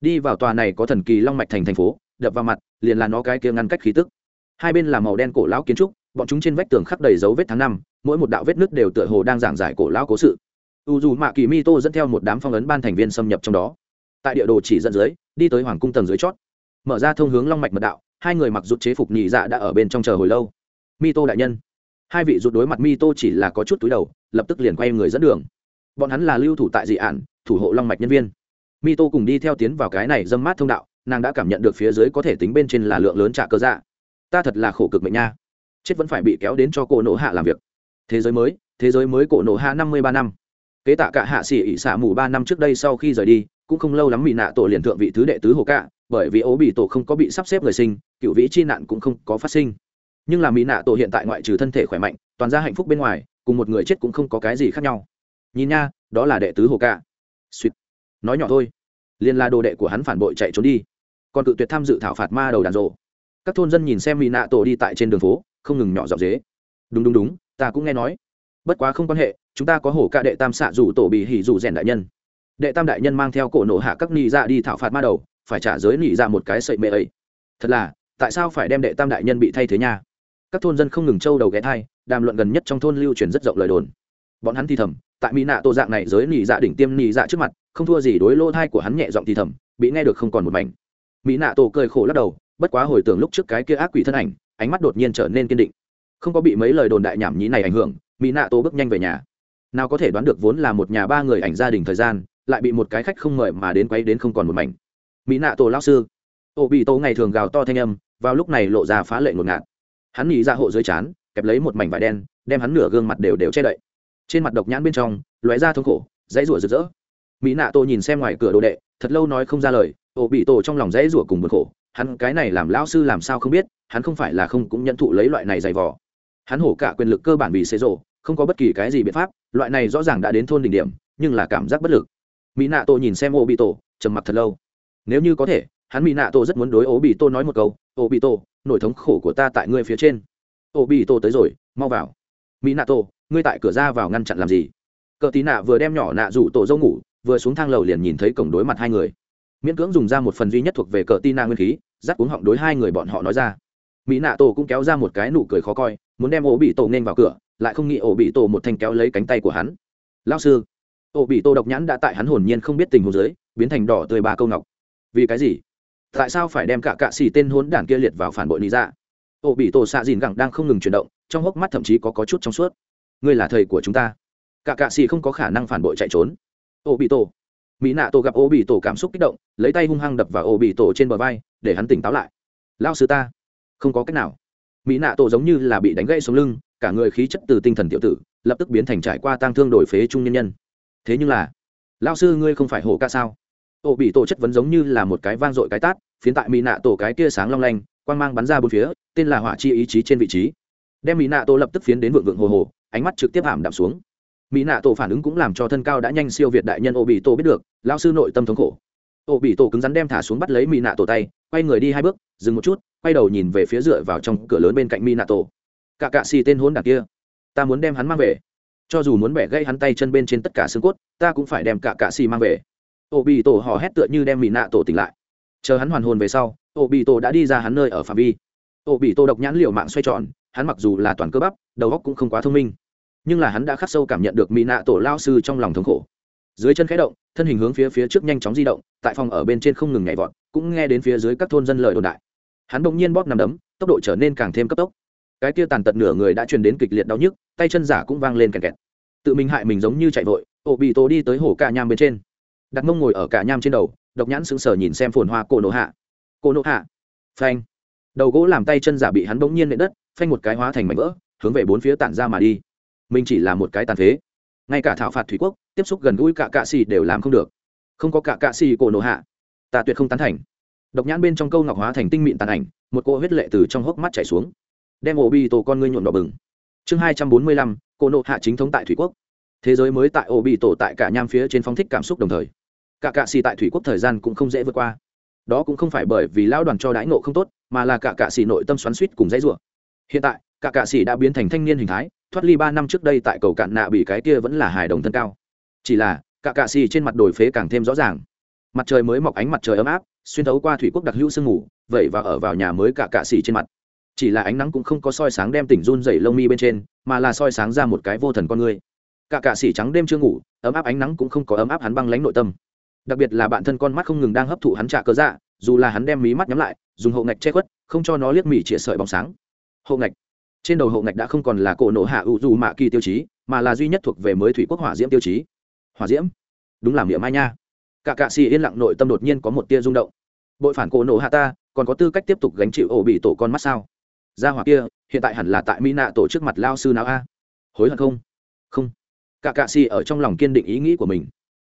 Đi vào tòa này có thần kỳ long mạch thành thành phố, đập vào mặt, liền là nó cái kia ngăn cách khí tức. Hai bên là màu đen cổ lão kiến trúc, bọn chúng trên vách tường khắc đầy dấu vết tháng năm, mỗi một đạo vết nước đều tựa hồ đang giảng giải cổ lão cố sự. U dù mạ kỳ mi tô dẫn theo một đám phong ấn ban thành viên xâm nhập trong đó. Tại địa đồ chỉ dẫn dưới, đi tới hoàng cung tầng dưới chót. Mở ra thông hướng long mạch mật đạo, hai người mặc rụt chế phục nhị dạ đã ở bên trong chờ hồi lâu mi tô đại nhân. Hai vị rụt đối mặt mi tô chỉ là có chút túi đầu, lập tức liền quay người dẫn đường. Bọn hắn là lưu thủ tại dị ản, thủ hộ long mạch nhân viên. Mi tô cùng đi theo tiến vào cái này dâm mát thông đạo, nàng đã cảm nhận được phía dưới có thể tính bên trên là lượng lớn trả cơ dạ. Ta thật là khổ cực mệnh nha. Chết vẫn phải bị kéo đến cho cổ nổ hạ làm việc. Thế giới mới, thế giới mới cổ nổ hạ năm mươi ba năm. Kế tạ cả hạ xỉ ỉ xả mù ba năm trước đây sau khi rời đi, cũng không lâu lắm bị nạ tổ liền thượng vị thứ đệ tứ hồ cạ, bởi vì ố bị tổ không có bị sắp xếp người sinh, cựu vĩ chi nạn cũng không có phát sinh nhưng là mỹ nạ tổ hiện tại ngoại trừ thân thể khỏe mạnh, toàn ra hạnh phúc bên ngoài, cùng một người chết cũng không có cái gì khác nhau. Nhìn nha, đó là đệ tứ hồ ca. suýt nói nhỏ thôi. Liền là đồ đệ của hắn phản bội chạy trốn đi. Còn cự tuyệt tham dự thảo phạt ma đầu đàn rộ. Các thôn dân nhìn xem mỹ nạ tổ đi tại trên đường phố, không ngừng nhỏ dọc dế. Đúng đúng đúng, ta cũng nghe nói. Bất quá không quan hệ, chúng ta có hổ ca đệ tam xạ rủ tổ bị hỉ rủ rèn đại nhân. Đệ tam đại nhân mang theo cổ nổ hạ các nị dạ đi thảo phạt ma đầu, phải trả giới nị dạ một cái sậy mê ấy. Thật là, tại sao phải đem đệ tam đại nhân bị thay thế nha? Các thôn dân không ngừng trâu đầu ghé thai, đàm luận gần nhất trong thôn lưu truyền rất rộng lời đồn. Bọn hắn thì thầm, tại mỹ nạ tô dạng này giới nỉ dạ đỉnh tiêm nỉ dạ trước mặt, không thua gì đối lỗ thai của hắn nhẹ giọng thì thầm, bị nghe được không còn một mảnh. Mỹ nạ tổ cười khổ lắc đầu, bất quá hồi tưởng lúc trước cái kia ác quỷ thân ảnh, ánh mắt đột nhiên trở nên kiên định. Không có bị mấy lời đồn đại nhảm nhí này ảnh hưởng, mỹ nạ tổ bước nhanh về nhà. Nào có thể đoán được vốn là một nhà ba người ảnh gia đình thời gian, lại bị một cái khách không mời mà đến quay đến không còn một mảnh. Mỹ nạ tổ lao sư. Ô bị tổ ngày thường gào to thanh âm, vào lúc này lộ ra phá lệ ngột ngạt hắn nhị ra hộ dưới chán, kẹp lấy một mảnh vải đen, đem hắn nửa gương mặt đều đều che đậy. Trên mặt độc nhãn bên trong, lóe ra thống khổ, dãy rủa rực rỡ. Mỹ nạ tô nhìn xem ngoài cửa đồ đệ, thật lâu nói không ra lời ô bị tổ trong lòng dãy rủa cùng bực khổ. Hắn cái này làm lão sư làm sao không biết, hắn không phải là không cũng nhận thụ lấy loại này dày vò. Hắn hổ cả quyền lực cơ bản vì xế rộ không có bất kỳ cái gì biện pháp, loại này rõ ràng đã đến thôn đỉnh điểm, nhưng là cảm giác bất lực. Mỹ nạ tô nhìn xem ô bị tổ, trầm mặc thật lâu. Nếu như có thể hắn mỹ nạ tổ rất muốn đối ố bị Tô nói một câu ố bị Tô, nổi thống khổ của ta tại ngươi phía trên. Ố bị Tô tới rồi mau vào. Mỹ nạ tổ ngươi tại cửa ra vào ngăn chặn làm gì? Cờ tí nạ vừa đem nhỏ nạ rủ tổ dâu ngủ vừa xuống thang lầu liền nhìn thấy cổng đối mặt hai người. Miễn cưỡng dùng ra một phần duy nhất thuộc về cờ Tí Nạ nguyên khí dắt cuống họng đối hai người bọn họ nói ra. Mỹ nạ tổ cũng kéo ra một cái nụ cười khó coi muốn đem ổ bị tổ nên vào cửa lại không nghĩ ổ bị tổ một thanh kéo lấy cánh tay của hắn. Lao sư. Ổ bị tổ độc nhãn đã tại hắn hồn nhiên không biết tình hồ dưới biến thành đỏ tươi ba câu ngọc. Vì cái gì? Tại sao phải đem cả cạ xì tên hốn đản kia liệt vào phản bội lý ra ô bị tổ xạ dìn gẳng đang không ngừng chuyển động trong hốc mắt thậm chí có, có chút trong suốt. Ngươi là thầy của chúng ta. Cả cạ xì không có khả năng phản bội chạy trốn. Ô bị tổ. Mỹ nạ tổ gặp ô bị tổ cảm xúc kích động lấy tay hung hăng đập vào ô bị tổ trên bờ vai để hắn tỉnh táo lại. Lao sư ta. Không có cách nào. Mỹ nạ tổ giống như là bị đánh gãy xuống lưng cả người khí chất từ tinh thần tiểu tử lập tức biến thành trải qua tang thương đổi phế trung nhân nhân. Thế nhưng là lao sư ngươi không phải hổ ca sao? Ô bị tổ chất vấn giống như là một cái vang dội cái tát phiến tại mỹ nạ tổ cái kia sáng long lanh, quang mang bắn ra bốn phía, tên là hỏa chi ý chí trên vị trí. Đem mỹ nạ tổ lập tức phiến đến vượng vượng hồ hồ, ánh mắt trực tiếp hàm đạm xuống. Mỹ nạ tổ phản ứng cũng làm cho thân cao đã nhanh siêu việt đại nhân ô bị tổ biết được lao sư nội tâm thống khổ. Ô bị tổ cứng rắn đem thả xuống bắt lấy mỹ nạ tổ tay, quay người đi hai bước, dừng một chút, quay đầu nhìn về phía dựa vào trong cửa lớn bên cạnh mỹ nạ tổ. Cả cạ xì tên hôn đảng kia, ta muốn đem hắn mang về. Cho dù muốn bẻ gây hắn tay chân bên trên tất cả xương cốt, ta cũng phải đem cả cạ xì mang về. Ô bị tổ hò hét tựa như đem mỹ nạ tổ tỉnh lại chờ hắn hoàn hồn về sau ô bị tổ đã đi ra hắn nơi ở phạm vi. Ô bị tổ độc nhãn liều mạng xoay tròn, hắn mặc dù là toàn cơ bắp, đầu óc cũng không quá thông minh, nhưng là hắn đã khắc sâu cảm nhận được mỹ nạ tổ lao sư trong lòng thống khổ. Dưới chân khẽ động, thân hình hướng phía phía trước nhanh chóng di động, tại phòng ở bên trên không ngừng nhảy vọt, cũng nghe đến phía dưới các thôn dân lời đồn đại. Hắn bỗng nhiên bóp nằm đấm, tốc độ trở nên càng thêm cấp tốc. Cái kia tàn tật nửa người đã truyền đến kịch liệt đau nhức, tay chân giả cũng vang lên kẹt kẹt. Tự mình hại mình giống như chạy vội ổ bị tổ đi tới hồ cả nham bên trên. Đặt mông ngồi ở cả nham trên đầu độc nhãn sững sờ nhìn xem phồn hoa cổ nộ hạ. Cổ nộ hạ. Phanh. Đầu gỗ làm tay chân giả bị hắn bỗng nhiên nện đất, phanh một cái hóa thành mảnh vỡ, hướng về bốn phía tản ra mà đi. Mình chỉ là một cái tàn phế. Ngay cả thảo phạt thủy quốc, tiếp xúc gần gũi cả cạ xì đều làm không được. Không có cả cạ xì cổ nổ hạ, ta tuyệt không tán thành. Độc nhãn bên trong câu ngọc hóa thành tinh mịn tàn ảnh, một cô huyết lệ từ trong hốc mắt chảy xuống. Đem ổ bi tổ con ngươi nhuộm đỏ bừng. Chương hai trăm bốn mươi lăm cô nộ hạ chính thống tại thủy quốc. Thế giới mới tại ổ bị tổ tại cả nham phía trên phong thích cảm xúc đồng thời cả cạ xì tại thủy quốc thời gian cũng không dễ vượt qua. Đó cũng không phải bởi vì lão đoàn cho đãi ngộ không tốt, mà là cả cạ xì nội tâm xoắn suýt cùng dãy rủa. Hiện tại, cả cạ xì đã biến thành thanh niên hình thái, thoát ly ba năm trước đây tại cầu cạn nạ bị cái kia vẫn là hài đồng thân cao. Chỉ là, cả cạ xì trên mặt đồi phế càng thêm rõ ràng. Mặt trời mới mọc ánh mặt trời ấm áp, xuyên thấu qua thủy quốc đặc hữu sương ngủ vậy và ở vào nhà mới cả cạ xì trên mặt. Chỉ là ánh nắng cũng không có soi sáng đem tỉnh run dày lông mi bên trên, mà là soi sáng ra một cái vô thần con người. Cả cạ xì trắng đêm chưa ngủ, ấm áp ánh nắng cũng không có ấm áp hắn băng lánh nội tâm đặc biệt là bạn thân con mắt không ngừng đang hấp thụ hắn trả cơ dạ dù là hắn đem mí mắt nhắm lại, dùng hộ ngạch che khuất, không cho nó liếc mỉ chĩa sợi bóng sáng. Hộ ngạch. Trên đầu hộ ngạch đã không còn là cổ nổ hạ ủ dù mạ kỳ tiêu chí, mà là duy nhất thuộc về mới thủy quốc hỏa diễm tiêu chí. Hỏa diễm? Đúng là miệng mai nha. Cả cạ xì yên lặng nội tâm đột nhiên có một tia rung động. Bội phản cổ nổ hạ ta, còn có tư cách tiếp tục gánh chịu ổ bị tổ con mắt sao? Ra hỏa kia, hiện tại hẳn là tại mỹ nạ tổ trước mặt lao sư nào a? Hối hận không? Không. Cả cạ xì ở trong lòng kiên định ý nghĩ của mình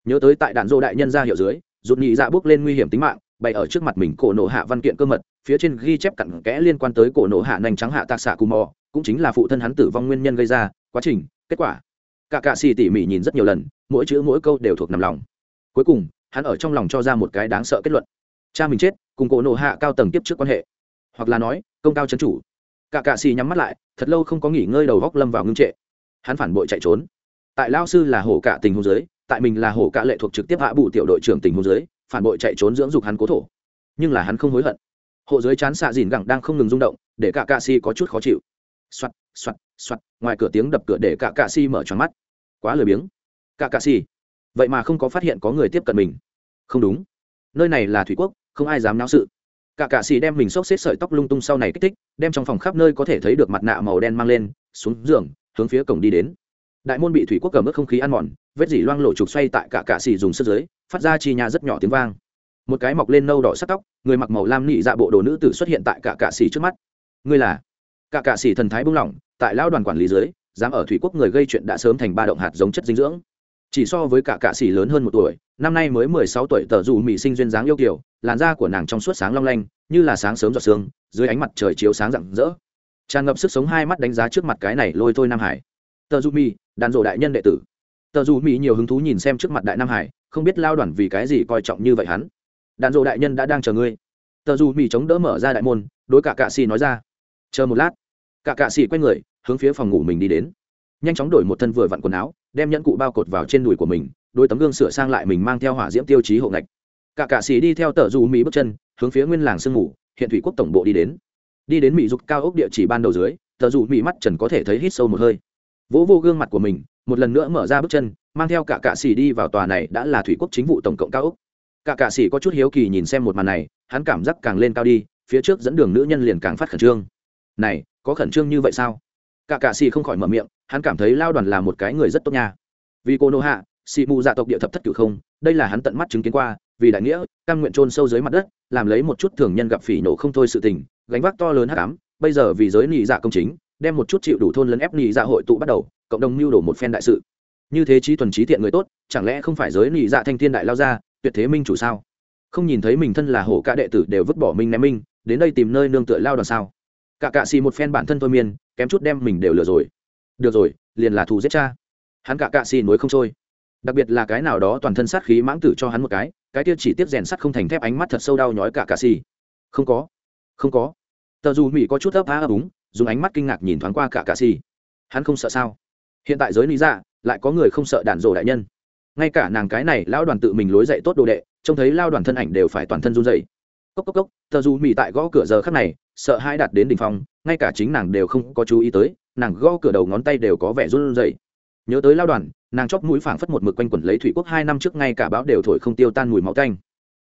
nhớ tới tại đạn dô đại nhân ra hiệu dưới, rụt nhị dạ bước lên nguy hiểm tính mạng, bày ở trước mặt mình cổ nộ hạ văn kiện cơ mật, phía trên ghi chép cặn kẽ liên quan tới cổ nộ hạ nành trắng hạ tạc xạ cù mò, cũng chính là phụ thân hắn tử vong nguyên nhân gây ra, quá trình, kết quả. Cả cạ xì tỉ mỉ nhìn rất nhiều lần, mỗi chữ mỗi câu đều thuộc nằm lòng. Cuối cùng, hắn ở trong lòng cho ra một cái đáng sợ kết luận. Cha mình chết, cùng cổ nộ hạ cao tầng tiếp trước quan hệ. Hoặc là nói, công cao chấn chủ. Cả cạ xì nhắm mắt lại, thật lâu không có nghỉ ngơi đầu góc lâm vào ngưng trệ. Hắn phản bội chạy trốn. Tại lao sư là hổ cả tình hôn giới tại mình là hổ cả lệ thuộc trực tiếp hạ bù tiểu đội trưởng tình huống dưới, phản bội chạy trốn dưỡng dục hắn cố thổ. Nhưng là hắn không hối hận. Hộ giới chán xạ dìn gẳng đang không ngừng rung động, để cả cạ si có chút khó chịu. Xoặt xoặt xoặt ngoài cửa tiếng đập cửa để cả cạ si mở tròn mắt. Quá lười biếng. Cả cạ si. Vậy mà không có phát hiện có người tiếp cận mình. Không đúng. Nơi này là thủy quốc, không ai dám náo sự. Cả cạ xì đem mình xốc xếp sợi tóc lung tung sau này kích thích, đem trong phòng khắp nơi có thể thấy được mặt nạ màu đen mang lên, xuống giường, hướng phía cổng đi đến đại môn bị thủy quốc cầm ướt không khí ăn mòn, vết dỉ loang lộ trục xoay tại cả cạ xì dùng sức giới phát ra chi nhà rất nhỏ tiếng vang. Một cái mọc lên nâu đỏ sắc tóc, người mặc màu lam nị dạ bộ đồ nữ tử xuất hiện tại cả cạ xì trước mắt. Ngươi là? Cả cạ xì thần thái buông lỏng, tại lão đoàn quản lý dưới, dám ở thủy quốc người gây chuyện đã sớm thành ba động hạt giống chất dinh dưỡng. Chỉ so với cả cạ xì lớn hơn một tuổi, năm nay mới mười sáu tuổi tờ dù mỹ sinh duyên dáng yêu kiều, làn da của nàng trong suốt sáng long lanh, như là sáng sớm giọt sương, dưới ánh mặt trời chiếu sáng rạng rỡ. Tràn ngập sức sống hai mắt đánh giá trước mặt cái này lôi thôi nam hải tờ dù mi, đàn rộ đại nhân đệ tử. Tờ dù mi nhiều hứng thú nhìn xem trước mặt đại nam hải, không biết lao đoàn vì cái gì coi trọng như vậy hắn. Đàn rộ đại nhân đã đang chờ ngươi. Tờ dù mi chống đỡ mở ra đại môn, đối cả cạ xì nói ra. Chờ một lát. Cả cạ xì quay người, hướng phía phòng ngủ mình đi đến. Nhanh chóng đổi một thân vừa vặn quần áo, đem nhẫn cụ bao cột vào trên đùi của mình, đôi tấm gương sửa sang lại mình mang theo hỏa diễm tiêu chí hộ ngạch. Cả cạ xì đi theo tờ dù mỹ bước chân, hướng phía nguyên làng sương ngủ, hiện thủy quốc tổng bộ đi đến. Đi đến mỹ dục cao ốc địa chỉ ban đầu dưới, tờ dù mỹ mắt trần có thể thấy hít sâu một hơi vỗ vô gương mặt của mình, một lần nữa mở ra bước chân, mang theo cả cạ xỉ đi vào tòa này đã là thủy quốc chính vụ tổng cộng cao úc cả cạ xỉ có chút hiếu kỳ nhìn xem một màn này, hắn cảm giác càng lên cao đi, phía trước dẫn đường nữ nhân liền càng phát khẩn trương. Này, có khẩn trương như vậy sao? Cả cạ xỉ không khỏi mở miệng, hắn cảm thấy lao đoàn là một cái người rất tốt nha. Vì cô nô hạ xị mù dạ tộc địa thập thất cử không, đây là hắn tận mắt chứng kiến qua, vì đại nghĩa căn nguyện trôn sâu dưới mặt đất, làm lấy một chút thường nhân gặp phỉ nổ không thôi sự tình, gánh vác to lớn hắc cám bây giờ vì giới nị dạ công chính đem một chút chịu đủ thôn lấn ép nị dạ hội tụ bắt đầu, cộng đồng mưu đồ một phen đại sự. Như thế trí thuần trí thiện người tốt, chẳng lẽ không phải giới nị dạ thanh thiên đại lao ra, tuyệt thế minh chủ sao? Không nhìn thấy mình thân là hổ cả đệ tử đều vứt bỏ mình ném minh đến đây tìm nơi nương tựa lao đoàn sao? Cả cạ xì một phen bản thân thôi miên, kém chút đem mình đều lừa rồi. Được rồi, liền là thù giết cha. Hắn cả cạ xì nối không trôi. Đặc biệt là cái nào đó toàn thân sát khí mãng tử cho hắn một cái cái kia chỉ tiếp rèn sắt không thành thép ánh mắt thật sâu đau nhói cả cạ xì. Không có. Không có. Tờ dù mỹ có chút ấp á ấp úng dùng ánh mắt kinh ngạc nhìn thoáng qua cả cạ xì. Hắn không sợ sao? Hiện tại giới lý dạ lại có người không sợ đạn rổ đại nhân. Ngay cả nàng cái này lao đoàn tự mình lối dậy tốt đồ đệ, trông thấy lao đoàn thân ảnh đều phải toàn thân run dậy cốc cốc cốc, tờ dù mỹ tại gõ cửa giờ khắc này, sợ hai đạt đến đ ỉ n h phong, ngay cả chính nàng đều không có chú ý tới, nàng gõ cửa đầu ngón tay đều có vẻ run dậy nhớ tới lao đoàn, nàng chóp mũi phảng phất một mực quanh quẩn lấy thủy quốc hai năm trước, ngay cả báo đều thổi không tiêu tan mùi máu canh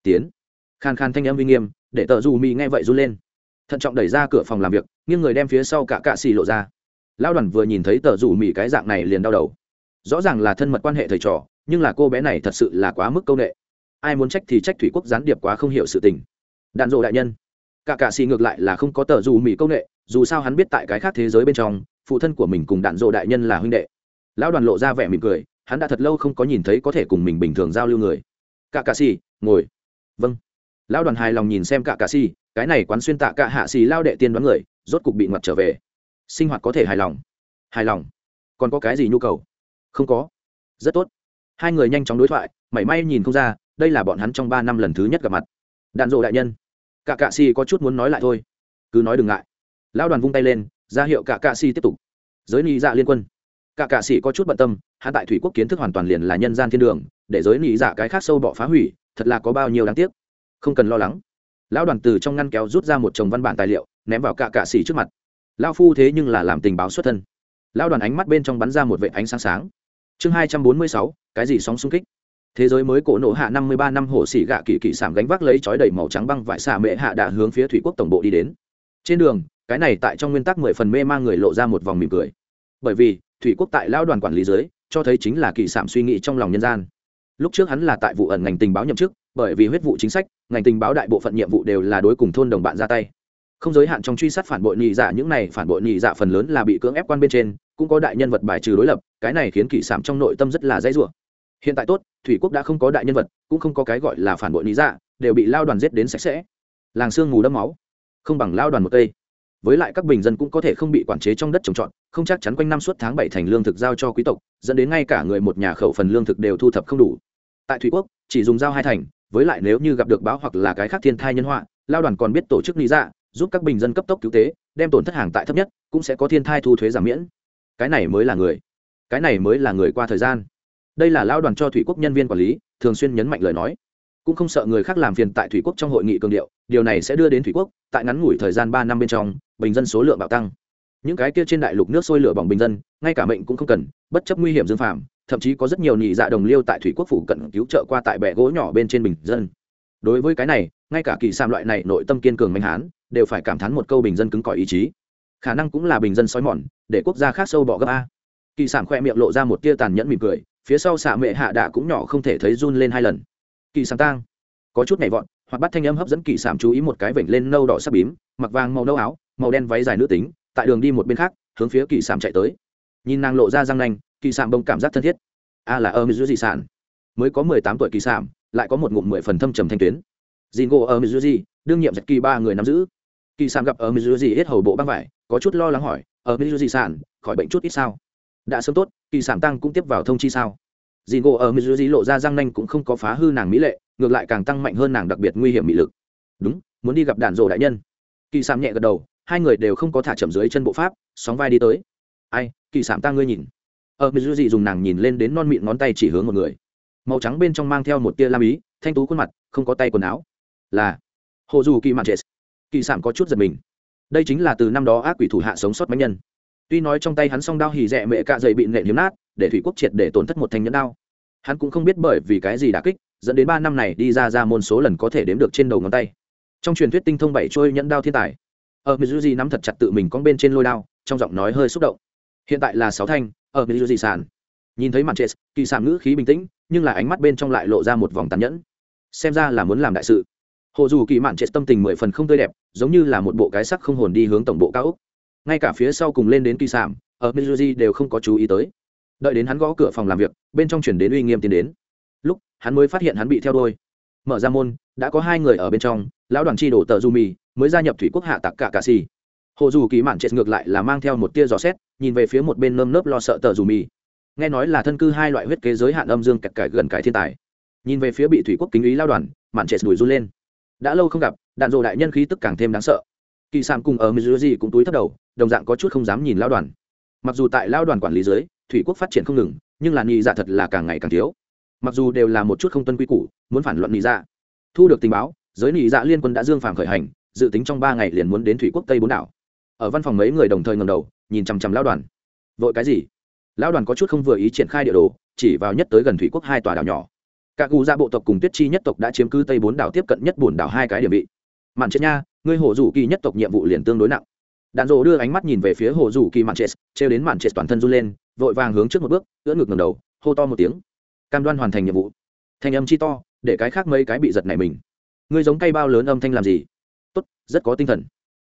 tiến. Khan khan thanh âm uy nghiêm, để tờ dù mỹ nghe vậy run lên thận trọng đẩy ra cửa phòng làm việc, nghiêng người đem phía sau cả cạ xì lộ ra. Lao đoàn vừa nhìn thấy tờ rủ mỹ cái dạng này liền đau đầu. Rõ ràng là thân mật quan hệ thầy trò, nhưng là cô bé này thật sự là quá mức c â u n ệ ai muốn trách thì trách thủy quốc gián điệp quá không hiểu sự tình. Đạn dộ đại nhân. Cả cạ xì ngược lại là không có tờ rủ mỹ c â u n ệ dù sao hắn biết tại cái khác thế giới bên trong, phụ thân của mình cùng đạn dộ đại nhân là huynh đệ. Lão đoàn lộ ra vẻ mỉm cười, hắn đã thật lâu không có nhìn thấy có thể cùng mình bình thường giao lưu người. Cả cạ xì, ngồi. Vâng. Lão đoàn hài lòng nhìn xem cả cạ xì cái này quán xuyên tạ cả hạ xì lao đệ tiên đoán người, rốt cục bị ngoặt trở về. Sinh hoạt có thể hài lòng. Hài lòng. Còn có cái gì nhu cầu? Không có. Rất tốt. Hai người nhanh chóng đối thoại, mảy may nhìn không ra, đây là bọn hắn trong ba năm lần thứ nhất gặp mặt. Đạn dộ đại nhân. Cả cạ xì có chút muốn nói lại thôi. Cứ nói đừng ngại. Lão đoàn vung tay lên, ra hiệu cả cạ xì tiếp tục. Giới nị dạ liên quân. Cả cạ xì có chút bận tâm, hạ tại thủy quốc kiến thức hoàn toàn liền là nhân gian thiên đường, để giới nị dạ cái khác sâu bọ phá hủy, thật là có bao nhiêu đáng tiếc. Không cần lo lắng lão đoàn từ trong ngăn kéo rút ra một chồng văn bản tài liệu, ném vào cả cạ xỉ trước mặt. Lão phu thế nhưng là làm tình báo xuất thân. Lão đoàn ánh mắt bên trong bắn ra một vệ ánh sáng sáng. Chương hai trăm bốn mươi sáu, cái gì sóng xung kích? Thế giới mới cổ nổ hạ năm mươi ba năm hồ xỉ gạ kỳ kỳ sảm gánh vác lấy chói đầy màu trắng băng vải xạ mệ hạ đã hướng phía thủy quốc tổng bộ đi đến. Trên đường, cái này tại trong nguyên tắc mười phần mê mang người lộ ra một vòng mỉm cười. Bởi vì, thủy quốc tại lao đoàn quản lý dưới, cho thấy chính là kỳ sảm suy nghĩ trong lòng nhân gian. Lúc trước hắn là tại vụ ẩn ngành tình báo nhậm chức bởi vì huyết vụ chính sách, ngành tình báo đại bộ phận nhiệm vụ đều là đối cùng thôn đồng bạn ra tay. Không giới hạn trong truy sát phản bội nhị dạ những này phản bội nhị dạ phần lớn là bị cưỡng ép quan bên trên, cũng có đại nhân vật bài trừ đối lập, cái này khiến kỳ sảm trong nội tâm rất là dễ dụa hiện tại tốt, thủy quốc đã không có đại nhân vật, cũng không có cái gọi là phản bội nhị dạ đều bị lao đoàn giết đến sạch sẽ. Làng xương mù đẫm máu, không bằng lao đoàn một cây. Với lại các bình dân cũng có thể không bị quản chế trong đất trồng trọt, không chắc chắn quanh năm suốt tháng bảy thành lương thực giao cho quý tộc, dẫn đến ngay cả người một nhà khẩu phần lương thực đều thu thập không đủ. Tại thủy quốc, chỉ dùng giao hai thành với lại nếu như gặp được báo hoặc là cái khác thiên thai nhân họa, lao đoàn còn biết tổ chức lý dạ giúp các bình dân cấp tốc cứu tế, đem tổn thất hàng tại thấp nhất, cũng sẽ có thiên thai thu thuế giảm miễn. Cái này mới là người. Cái này mới là người qua thời gian. Đây là lao đoàn cho thủy quốc nhân viên quản lý, thường xuyên nhấn mạnh lời nói. Cũng không sợ người khác làm phiền tại thủy quốc trong hội nghị cường điệu, điều này sẽ đưa đến thủy quốc, tại ngắn ngủi thời gian ba năm bên trong, bình dân số lượng bạo tăng. Những cái kia trên đại lục nước sôi lửa bỏng bình dân, ngay cả mệnh cũng không cần, bất chấp nguy hiểm dương phạm thậm chí có rất nhiều nhị dạ đồng liêu tại thủy quốc phủ cận cứu trợ qua tại bệ gỗ nhỏ bên trên bình dân. Đối với cái này, ngay cả kỳ sam loại này nội tâm kiên cường mạnh hán, đều phải cảm thán một câu bình dân cứng cỏi ý chí. Khả năng cũng là bình dân sói mòn, để quốc gia khác sâu bỏ gấp a. Kỳ sản khoe miệng lộ ra một tia tàn nhẫn mỉm cười, phía sau xạ mệ hạ đạ cũng nhỏ không thể thấy run lên hai lần. Kỳ sản tang. Có chút nhảy vọt, hoặc bắt thanh âm hấp dẫn kỳ sản chú ý một cái vểnh lên nâu đỏ sắc bím, mặc vàng màu nâu áo, màu đen váy dài nữ tính, tại đường đi một bên khác, hướng phía kỳ sản chạy tới. Nhìn nàng lộ ra răng nanh kỳ sản bông cảm giác thân thiết. A là ơ mỹ dị sản mới có mười tám tuổi kỳ sản lại có một ngụm mười phần thâm trầm thanh tuyến. Dìn gỗ ở mỹ đương nhiệm giật kỳ ba người nắm giữ. Kỳ sản gặp ở mỹ hết hầu bộ băng vải, có chút lo lắng hỏi ở mỹ sản khỏi bệnh chút ít sao? Đã sớm tốt, kỳ sản tăng cũng tiếp vào thông chi sao? Dìn gỗ ở missouri lộ ra răng nanh cũng không có phá hư nàng mỹ lệ, ngược lại càng tăng mạnh hơn nàng đặc biệt nguy hiểm mỹ lực. Đúng, muốn đi gặp đàn rộ đại nhân. Kỳ sản nhẹ gật đầu, hai người đều không có thả chậm dưới chân bộ pháp, sóng vai đi tới. Ai, kỳ sản tăng ngươi nhìn. Ờ, ở missouri dùng nàng nhìn lên đến non mịn ngón tay chỉ hướng một người. Màu trắng bên trong mang theo một tia lam ý, thanh tú khuôn mặt, không có tay quần áo. Là hồ dù kỳ mạn chết kỳ sản có chút giật mình. Đây chính là từ năm đó ác quỷ thủ hạ sống sót bánh nhân. Tuy nói trong tay hắn song đao hì rẽ mẹ cạ dày bị nện hiếm nát, để thủy quốc triệt để tổn thất một thanh nhẫn đao. Hắn cũng không biết bởi vì cái gì đã kích, dẫn đến ba năm này đi ra ra môn số lần có thể đếm được trên đầu ngón tay. Trong truyền thuyết tinh thông bảy trôi nhẫn đao thiên tài ờ, ở mizuji nắm thật chặt tự mình con bên trên lôi đao, trong giọng nói hơi xúc động. Hiện tại là sáu thanh ở mizuji sàn. Nhìn thấy mặt chết kỳ sản ngữ khí bình tĩnh, nhưng là ánh mắt bên trong lại lộ ra một vòng tàn nhẫn. Xem ra là muốn làm đại sự. Hồ dù kỳ mạn chết tâm tình mười phần không tươi đẹp, giống như là một bộ cái sắc không hồn đi hướng tổng bộ cao úc ngay cả phía sau cùng lên đến kỳ sản ở mizuji đều không có chú ý tới. Đợi đến hắn gõ cửa phòng làm việc, bên trong chuyển đến uy nghiêm tiến đến. Lúc, hắn mới phát hiện hắn bị theo đôi mở ra môn, đã có hai người ở bên trong, lão đoàn tri đổ tờ du mì mới gia nhập thủy quốc hạ tặc cả cà xì hồ dù kỳ mạn chết ngược lại là mang theo một tia gió xét nhìn về phía một bên nơm nớp lo sợ tờ dù mì. Nghe nói là thân cư hai loại huyết kế giới hạn âm dương cạch cải gần cải thiên tài. Nhìn về phía bị thủy quốc kính ý lao đoàn, mạn chết đùi run lên. Đã lâu không gặp, đạn dộ đại nhân khí tức càng thêm đáng sợ. Kỳ sàn cùng ở mizuji cũng túi thấp đầu, đồng dạng có chút không dám nhìn lao đoàn. Mặc dù tại lao đoàn quản lý dưới, thủy quốc phát triển không ngừng, nhưng là nhị dạ thật là càng ngày càng thiếu. Mặc dù đều là một chút không tuân quy củ, muốn phản luận nhị dạ. Thu được tình báo, giới nhị dạ liên quân đã dương phàm khởi hành, dự tính trong ba ngày liền muốn đến thủy quốc tây bốn đảo ở văn phòng mấy người đồng thời ngầm đầu, nhìn chằm chằm lao đoàn. Vội cái gì? Lao đoàn có chút không vừa ý triển khai địa đồ, chỉ vào nhất tới gần thủy quốc hai tòa đảo nhỏ. Các cụ gia bộ tộc cùng tuyết chi nhất tộc đã chiếm cứ tây bốn đảo tiếp cận nhất bùn đảo hai cái địa vị. Mạn chết nha, ngươi Hồ rủ kỳ nhất tộc nhiệm vụ liền tương đối nặng. Đạn rộ đưa ánh mắt nhìn về phía hồ rủ kỳ mạn chết, trêu đến mạn chết toàn thân run lên, vội vàng hướng trước một bước, ưỡn ngực ngầm đầu, hô to một tiếng. Cam đoan hoàn thành nhiệm vụ. Thanh âm chi to, để cái khác mấy cái bị giật này mình. Ngươi giống cây bao lớn âm thanh làm gì? Tốt, rất có tinh thần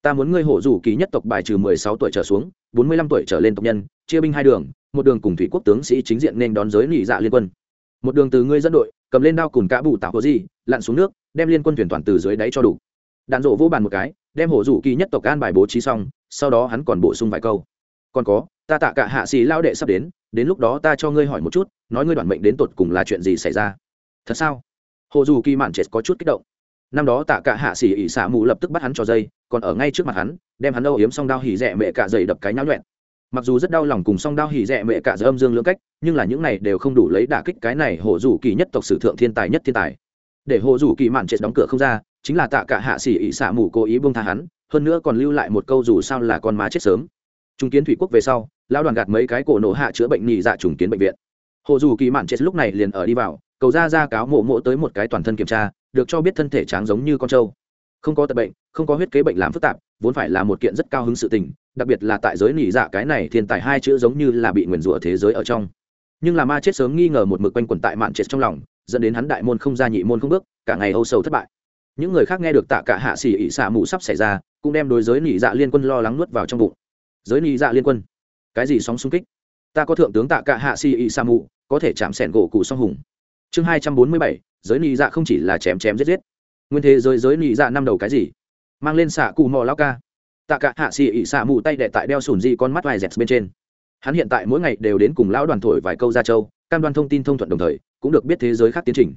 ta muốn ngươi hộ rủ kỳ nhất tộc bài trừ mười sáu tuổi trở xuống, bốn mươi lăm tuổi trở lên tộc nhân, chia binh hai đường, một đường cùng thủy quốc tướng sĩ chính diện nên đón giới lì dạ liên quân. Một đường từ ngươi dẫn đội, cầm lên đao cùng cả bù tạo có gì, lặn xuống nước, đem liên quân thuyền toàn từ dưới đáy cho đủ. Đạn rộ vô bàn một cái, đem hộ rủ kỳ nhất tộc an bài bố trí xong, sau đó hắn còn bổ sung vài câu. Còn có, ta tạ cả hạ xì lao đệ sắp đến đến lúc đó ta cho ngươi hỏi một chút, nói ngươi đoàn mệnh đến tột cùng là chuyện gì xảy ra? Thật sao? Hồ dù kỳ mạn chết có chút kích động năm đó tạ cả hạ xỉ ỉ xả mù lập tức bắt hắn cho dây, còn ở ngay trước mặt hắn, đem hắn âu yếm song đao hỉ rẻ mẹ cả dày đập cái nháo nhuẹn. Mặc dù rất đau lòng cùng song đao hỉ rẻ mẹ cả dây âm dương lưỡng cách, nhưng là những này đều không đủ lấy đả kích cái này hồ rủ kỳ nhất tộc sử thượng thiên tài nhất thiên tài. Để hồ rủ kỳ mạn chết đóng cửa không ra, chính là tạ cả hạ xỉ ỉ xả mù cố ý buông tha hắn, hơn nữa còn lưu lại một câu dù sao là con má chết sớm. Trung kiến thủy quốc về sau, lão đoàn gạt mấy cái cổ nổ hạ chữa bệnh nhị dạ trùng kiến bệnh viện. Hồ dù kỳ mạn chết lúc này liền ở đi vào cầu ra ra cáo mộ mộ tới một cái toàn thân kiểm tra, được cho biết thân thể tráng giống như con trâu. Không có tật bệnh, không có huyết kế bệnh làm phức tạp, vốn phải là một kiện rất cao hứng sự tình, đặc biệt là tại giới nỉ dạ cái này thiên tài hai chữ giống như là bị nguyền rủa thế giới ở trong. Nhưng là ma chết sớm nghi ngờ một mực quanh quẩn tại mạn chết trong lòng, dẫn đến hắn đại môn không ra nhị môn không bước, cả ngày âu sầu thất bại. Những người khác nghe được tạ cả hạ xỉ ỉ xả mù sắp xảy ra, cũng đem đối giới nỉ dạ liên quân lo lắng nuốt vào trong bụng. Giới nỉ dạ liên quân, cái gì sóng xung kích? Ta có thượng tướng tạ cả hạ xỉ ỉ xả mù có thể chạm sẻn gỗ cụ song hùng chương hai trăm bốn mươi bảy, giới nị dạ không chỉ là chém chém giết giết. Nguyên thế giới giới nị dạ năm đầu cái gì? Mang lên xạ cụ mò lao ca. Tạ cả hạ xì ỉ xạ mù tay đệ tại đeo sùn di con mắt vài dẹt bên trên. Hắn hiện tại mỗi ngày đều đến cùng lão đoàn thổi vài câu ra châu, cam đoan thông tin thông thuận đồng thời, cũng được biết thế giới khác tiến trình.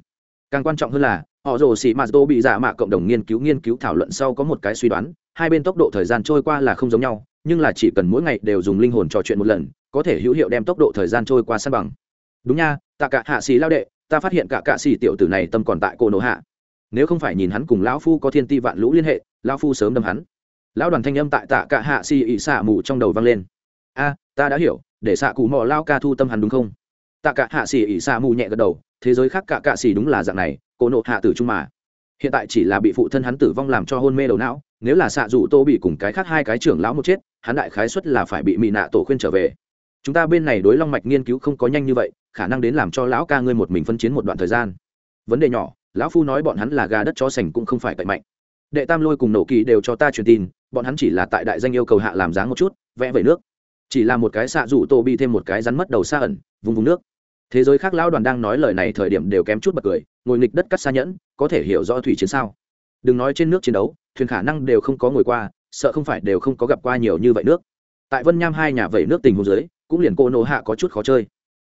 Càng quan trọng hơn là, họ rồ xì mạt tô bị giả mạ cộng đồng nghiên cứu nghiên cứu thảo luận sau có một cái suy đoán, hai bên tốc độ thời gian trôi qua là không giống nhau, nhưng là chỉ cần mỗi ngày đều dùng linh hồn trò chuyện một lần, có thể hữu hiệu đem tốc độ thời gian trôi qua săn bằng. Đúng nha, tạ cả hạ xì lao đệ ta phát hiện cả cạ xì tiểu tử này tâm còn tại cô nổ hạ. Nếu không phải nhìn hắn cùng lão phu có thiên ti vạn lũ liên hệ, lão phu sớm đâm hắn. Lão đoàn thanh âm tại tạ cả hạ xì ị xạ mù trong đầu vang lên. A, ta đã hiểu, để xạ cụ mò lao ca thu tâm hắn đúng không? Tạ cả hạ xì ỉ xạ mù nhẹ gật đầu, thế giới khác cả cạ xì đúng là dạng này, cô nộ hạ tử trung mà. Hiện tại chỉ là bị phụ thân hắn tử vong làm cho hôn mê đầu não, nếu là xạ dù tô bị cùng cái khác hai cái trưởng lão một chết, hắn đại khái xuất là phải bị mị nạ tổ khuyên trở về. Chúng ta bên này đối long mạch nghiên cứu không có nhanh như vậy khả năng đến làm cho lão ca ngươi một mình phân chiến một đoạn thời gian. Vấn đề nhỏ, lão phu nói bọn hắn là gà đất cho sành cũng không phải cậy mạnh. Đệ tam lôi cùng nổ kỳ đều cho ta truyền tin, bọn hắn chỉ là tại đại danh yêu cầu hạ làm dáng một chút, vẽ vẩy nước. Chỉ là một cái xạ rủ tô bị thêm một cái rắn mất đầu xa ẩn vùng vùng nước. Thế giới khác lão đoàn đang nói lời này thời điểm đều kém chút bật cười, ngồi nghịch đất cắt xa nhẫn, có thể hiểu rõ thủy chiến sao. Đừng nói trên nước chiến đấu, thuyền khả năng đều không có ngồi qua, sợ không phải đều không có gặp qua nhiều như vậy nước. Tại vân nham hai nhà vẩy nước tình huống dưới, cũng liền cô nô hạ có chút khó chơi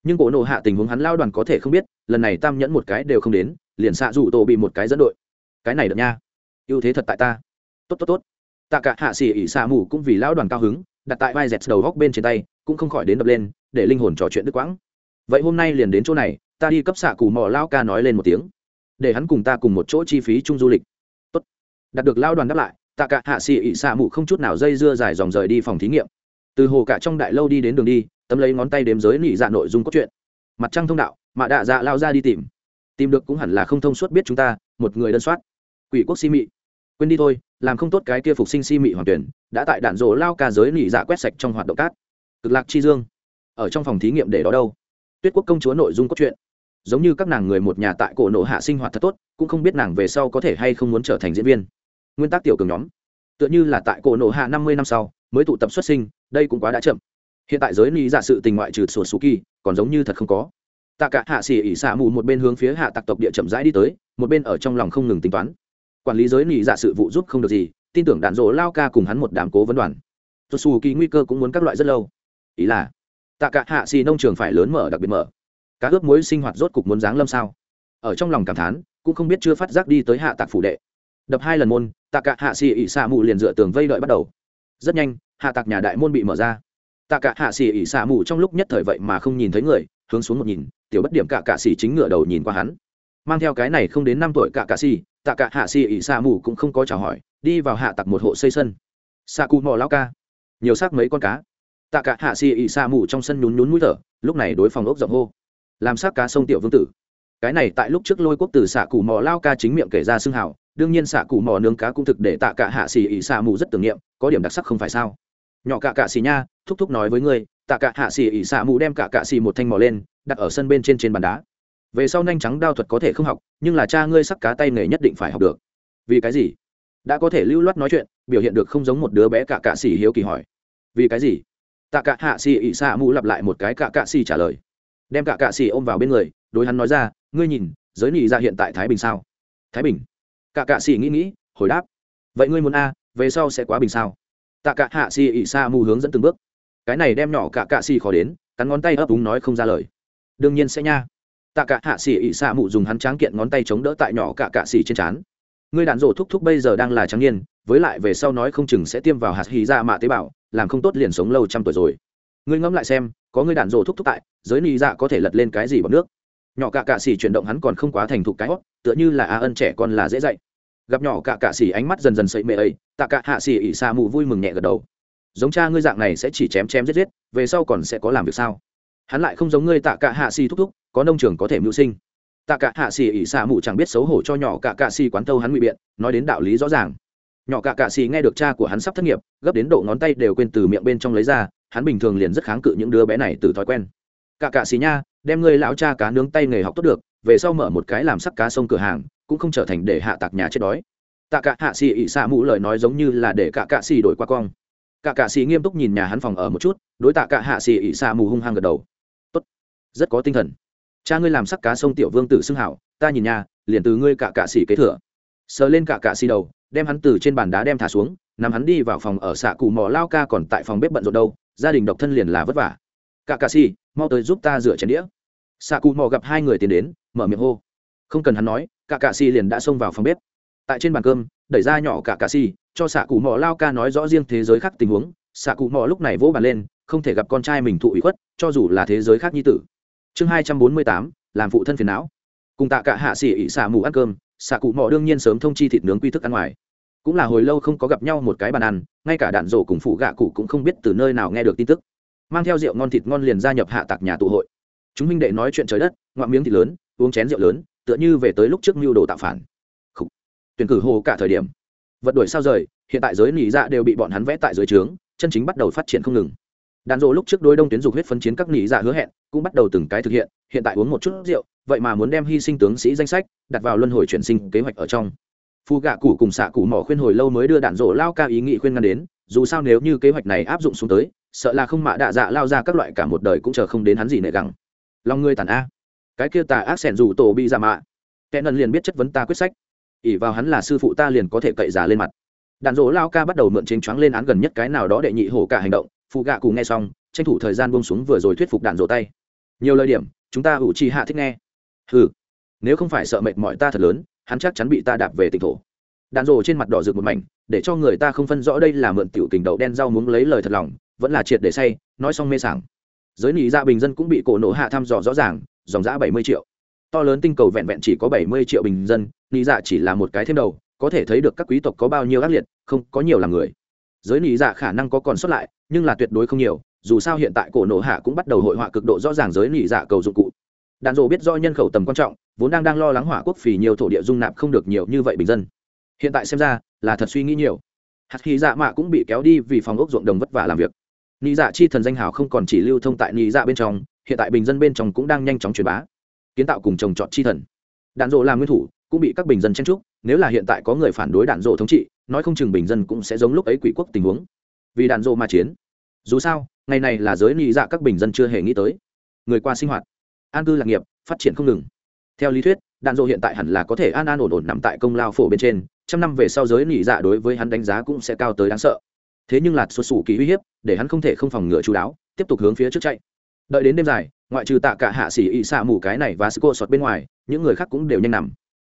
nhưng cổ nộ hạ tình huống hắn lao đoàn có thể không biết, lần này tam nhẫn một cái đều không đến, liền xạ rủ tổ bị một cái dẫn đội. Cái này được nha. Ưu thế thật tại ta. Tốt tốt tốt. Tạ cả hạ xỉ ỉ xạ mù cũng vì lao đoàn cao hứng, đặt tại vai dẹt đầu góc bên trên tay, cũng không khỏi đến đập lên, để linh hồn trò chuyện đứt quãng. Vậy hôm nay liền đến chỗ này, ta đi cấp xạ cù mò lao ca nói lên một tiếng. Để hắn cùng ta cùng một chỗ chi phí chung du lịch. Tốt. đặt được lao đoàn đáp lại, tạ cả hạ xỉ ỉ xạ mù không chút nào dây dưa dài dòng rời đi phòng thí nghiệm từ hồ cả trong đại lâu đi đến đường đi, tấm lấy ngón tay đếm giới nỉ dạ nội dung cốt truyện. Mặt trăng thông đạo, mạ đạ dạ lao ra đi tìm. Tìm được cũng hẳn là không thông suốt biết chúng ta, một người đơn soát. Quỷ quốc si mị. Quên đi thôi, làm không tốt cái kia phục sinh si mị hoàng tuyển, đã tại đạn rổ lao ca giới nỉ dạ quét sạch trong hoạt động cát. Cực lạc chi dương. Ở trong phòng thí nghiệm để đó đâu? Tuyết quốc công chúa nội dung cốt truyện. Giống như các nàng người một nhà tại cổ nộ hạ sinh hoạt thật tốt, cũng không biết nàng về sau có thể hay không muốn trở thành diễn viên. Nguyên tắc tiểu cường nhóm. Tựa như là tại cổ nộ hạ năm mươi năm sau mới tụ tập xuất sinh, đây cũng quá đã chậm. Hiện tại giới lý giả sự tình ngoại trừ sổ su kỳ, còn giống như thật không có. Tạ cả hạ xỉ ỉ xạ mù một bên hướng phía hạ tặc tộc địa chậm rãi đi tới, một bên ở trong lòng không ngừng tính toán. Quản lý giới lý giả sự vụ giúp không được gì, tin tưởng đạn dỗ lao ca cùng hắn một đám cố vấn đoàn. Sổ su kỳ nguy cơ cũng muốn các loại rất lâu. Ý là, tạ cả hạ xỉ nông trường phải lớn mở đặc biệt mở. Cá ướp muối sinh hoạt rốt cục muốn dáng lâm sao? Ở trong lòng cảm thán, cũng không biết chưa phát giác đi tới hạ tạc phủ đệ. Đập hai lần môn, tạ cả hạ xỉ ỉ xạ mù liền dựa tường vây đợi bắt đầu rất nhanh, hạ tạc nhà đại môn bị mở ra. Tạ cả hạ xì ỉ xả mù trong lúc nhất thời vậy mà không nhìn thấy người, hướng xuống một nhìn, tiểu bất điểm cả cạ xì chính ngựa đầu nhìn qua hắn. Mang theo cái này không đến năm tuổi cả cạ xì tạ cả hạ xì ỉ xả mù cũng không có chào hỏi, đi vào hạ tạc một hộ xây sân. Xạ cù mò lao ca. Nhiều xác mấy con cá. Tạ cả hạ xì ỉ xả mù trong sân nhún nhún mũi thở, lúc này đối phòng ốc rộng hô. Làm xác cá sông tiểu vương tử. Cái này tại lúc trước lôi quốc từ xạ cù mò lao ca chính miệng kể ra xưng hào đương nhiên xạ cụ mò nướng cá cũng thực để tạ cả hạ xì ỉ xạ mù rất tưởng niệm, có điểm đặc sắc không phải sao? Nhỏ cả cạ xì nha, thúc thúc nói với ngươi, tạ cả hạ xì ỉ xạ mù đem cả cạ xì một thanh mò lên, đặt ở sân bên trên trên bàn đá. Về sau nhanh trắng đao thuật có thể không học, nhưng là cha ngươi sắc cá tay nghề nhất định phải học được. Vì cái gì? Đã có thể lưu loát nói chuyện, biểu hiện được không giống một đứa bé cả cạ xì hiếu kỳ hỏi. Vì cái gì? Tạ cả hạ xì ỉ xạ mù lặp lại một cái cả cạ xì trả lời. Đem cả cạ xì ôm vào bên người, đối hắn nói ra, ngươi nhìn, giới nị ra hiện tại thái bình sao? Thái bình cả cạ xì nghĩ nghĩ, hồi đáp. Vậy ngươi muốn a, về sau sẽ quá bình sao? Tạ cả hạ xì ỉ xa mù hướng dẫn từng bước. Cái này đem nhỏ cả cạ xì khó đến, cắn ngón tay ấp úng nói không ra lời. Đương nhiên sẽ nha. Tạ cả hạ xì ỉ xa mù dùng hắn tráng kiện ngón tay chống đỡ tại nhỏ cả cạ xì trên trán. Ngươi đạn rổ thúc thúc bây giờ đang là trắng niên, với lại về sau nói không chừng sẽ tiêm vào hạt hì ra mạ tế bào, làm không tốt liền sống lâu trăm tuổi rồi. Ngươi ngẫm lại xem, có ngươi đạn rổ thúc thúc tại, giới nị dạ có thể lật lên cái gì bằng nước? Nhỏ cả cạ xỉ chuyển động hắn còn không quá thành thục cái hót tựa như là a ân trẻ con là dễ dạy. Gặp nhỏ cả cạ xỉ ánh mắt dần dần sậy mê ấy, tạ cạ hạ xỉ ỉ xa mù vui mừng nhẹ gật đầu. Giống cha ngươi dạng này sẽ chỉ chém chém giết giết, về sau còn sẽ có làm việc sao? Hắn lại không giống ngươi tạ cạ hạ xỉ thúc thúc, có nông trường có thể mưu sinh. Tạ cạ hạ xỉ ỉ xa mù chẳng biết xấu hổ cho nhỏ cả cạ xỉ quán tâu hắn ngụy biện, nói đến đạo lý rõ ràng. Nhỏ cả cạ xỉ nghe được cha của hắn sắp thất nghiệp, gấp đến độ ngón tay đều quên từ miệng bên trong lấy ra, hắn bình thường liền rất kháng cự những đứa bé này từ thói quen. Cả cạ xỉ nha đem ngươi lão cha cá nướng tay nghề học tốt được, về sau mở một cái làm sắc cá sông cửa hàng, cũng không trở thành để hạ tạc nhà chết đói. Tạ cả hạ xì ỉ xạ mũ lời nói giống như là để cả cạ xì đổi qua cong. Cả cạ xì nghiêm túc nhìn nhà hắn phòng ở một chút, đối tạ cả hạ xì ỉ xạ mù hung hăng gật đầu. Tốt, rất có tinh thần. Cha ngươi làm sắc cá sông tiểu vương tử xưng hảo, ta nhìn nhà, liền từ ngươi cả cạ xì kế thừa. Sờ lên cả cạ xì đầu, đem hắn từ trên bàn đá đem thả xuống, nằm hắn đi vào phòng ở xạ cụ mò lao ca còn tại phòng bếp bận rộn đâu, gia đình độc thân liền là vất vả. Cả cạ xì mau tới giúp ta rửa chén đĩa. Xạ cụ mò gặp hai người tiến đến, mở miệng hô. Không cần hắn nói, cả cạ xì liền đã xông vào phòng bếp. Tại trên bàn cơm, đẩy ra nhỏ cả cạ xì, cho xạ cụ mò lao ca nói rõ riêng thế giới khác tình huống. Xạ cụ mò lúc này vỗ bàn lên, không thể gặp con trai mình thụ ủy khuất, cho dù là thế giới khác như tử. Chương hai trăm bốn mươi tám, làm phụ thân phiền não. Cùng tạ cả hạ xỉ ỉ xạ mù ăn cơm xạ cụ mò đương nhiên sớm thông chi thịt nướng quy thức ăn ngoài. Cũng là hồi lâu không có gặp nhau một cái bàn ăn, ngay cả đạn rổ cùng phụ gạ cụ cũng không biết từ nơi nào nghe được tin tức mang theo rượu ngon thịt ngon liền gia nhập hạ tạc nhà tụ hội. Chúng minh đệ nói chuyện trời đất, ngoạm miếng thịt lớn, uống chén rượu lớn, tựa như về tới lúc trước mưu đồ tạo phản. Khủ. tuyển cử hồ cả thời điểm. Vật đuổi sao rời, hiện tại giới nỉ dạ đều bị bọn hắn vẽ tại dưới trướng, chân chính bắt đầu phát triển không ngừng. Đàn rộ lúc trước đối đông tuyến dục huyết phân chiến các nỉ dạ hứa hẹn, cũng bắt đầu từng cái thực hiện hiện tại uống một chút rượu, vậy mà muốn đem hy sinh tướng sĩ danh sách, đặt vào luân hồi chuyển sinh kế hoạch ở trong. Phu gạ cụ cùng xạ cụ mỏ khuyên hồi lâu mới đưa đạn rộ lao ca ý nghị khuyên ngăn đến, dù sao nếu như kế hoạch này áp dụng xuống tới sợ là không mạ đạ dạ lao ra các loại cả một đời cũng chờ không đến hắn gì nệ gẳng. Lòng ngươi tàn a. Cái kia tà ác sẻn dù tổ bị ra mạ. Kẻ nần liền biết chất vấn ta quyết sách. Ỉ vào hắn là sư phụ ta liền có thể cậy giả lên mặt. Đàn rỗ lao ca bắt đầu mượn chính choáng lên án gần nhất cái nào đó đệ nhị hổ cả hành động, phụ gạ cùng nghe xong, tranh thủ thời gian buông xuống vừa rồi thuyết phục đàn rỗ tay. Nhiều lời điểm, chúng ta ủ trì hạ thích nghe. Ừ nếu không phải sợ mệt mỏi ta thật lớn, hắn chắc chắn bị ta đạp về tỉnh thổ. Đàn rỗ trên mặt đỏ rực một mảnh, để cho người ta không phân rõ đây là mượn tiểu tình đậu đen rau muốn lấy lời thật lòng vẫn là triệt để say, nói xong mê sảng. Giới nỉ dạ bình dân cũng bị cổ nổ hạ thăm dò rõ ràng, dòng giã bảy mươi triệu. To lớn tinh cầu vẹn vẹn chỉ có bảy mươi triệu bình dân nỉ dạ chỉ là một cái thêm đầu, có thể thấy được các quý tộc có bao nhiêu ác liệt, không có nhiều là người. Giới nỉ dạ khả năng có còn sót lại, nhưng là tuyệt đối không nhiều, dù sao hiện tại cổ nổ hạ cũng bắt đầu hội họa cực độ rõ ràng giới nỉ dạ cầu dụng cụ. Đàn rộ biết do nhân khẩu tầm quan trọng, vốn đang đang lo lắng hỏa quốc phì nhiều thổ địa dung nạp không được nhiều như vậy bình dân. Hiện tại xem ra, là thật suy nghĩ nhiều. Hạt khí dạ mạ cũng bị kéo đi vì phòng ốc ruộng đồng vất vả làm việc nị dạ chi thần danh hào không còn chỉ lưu thông tại nị dạ bên trong, hiện tại bình dân bên trong cũng đang nhanh chóng truyền bá. Kiến tạo cùng trồng trọt chi thần. Đạn dộ làm nguyên thủ, cũng bị các bình dân chen trúc nếu là hiện tại có người phản đối đạn dộ thống trị, nói không chừng bình dân cũng sẽ giống lúc ấy quỷ quốc tình huống. Vì đạn dộ mà chiến. Dù sao, ngày này là giới nị dạ các bình dân chưa hề nghĩ tới. Người qua sinh hoạt. An cư lạc nghiệp, phát triển không ngừng. Theo lý thuyết, đạn dộ hiện tại hẳn là có thể an an ổn ổn nằm tại công lao phổ bên trên, trăm năm về sau giới nị dạ đối với hắn đánh giá cũng sẽ cao tới đáng sợ thế nhưng lạt xuất xù kỳ uy hiếp, để hắn không thể không phòng ngừa chú đáo, tiếp tục hướng phía trước chạy. Đợi đến đêm dài, ngoại trừ tạ cả hạ xỉ ị xạ mù cái này và sức cô sọt bên ngoài, những người khác cũng đều nhanh nằm.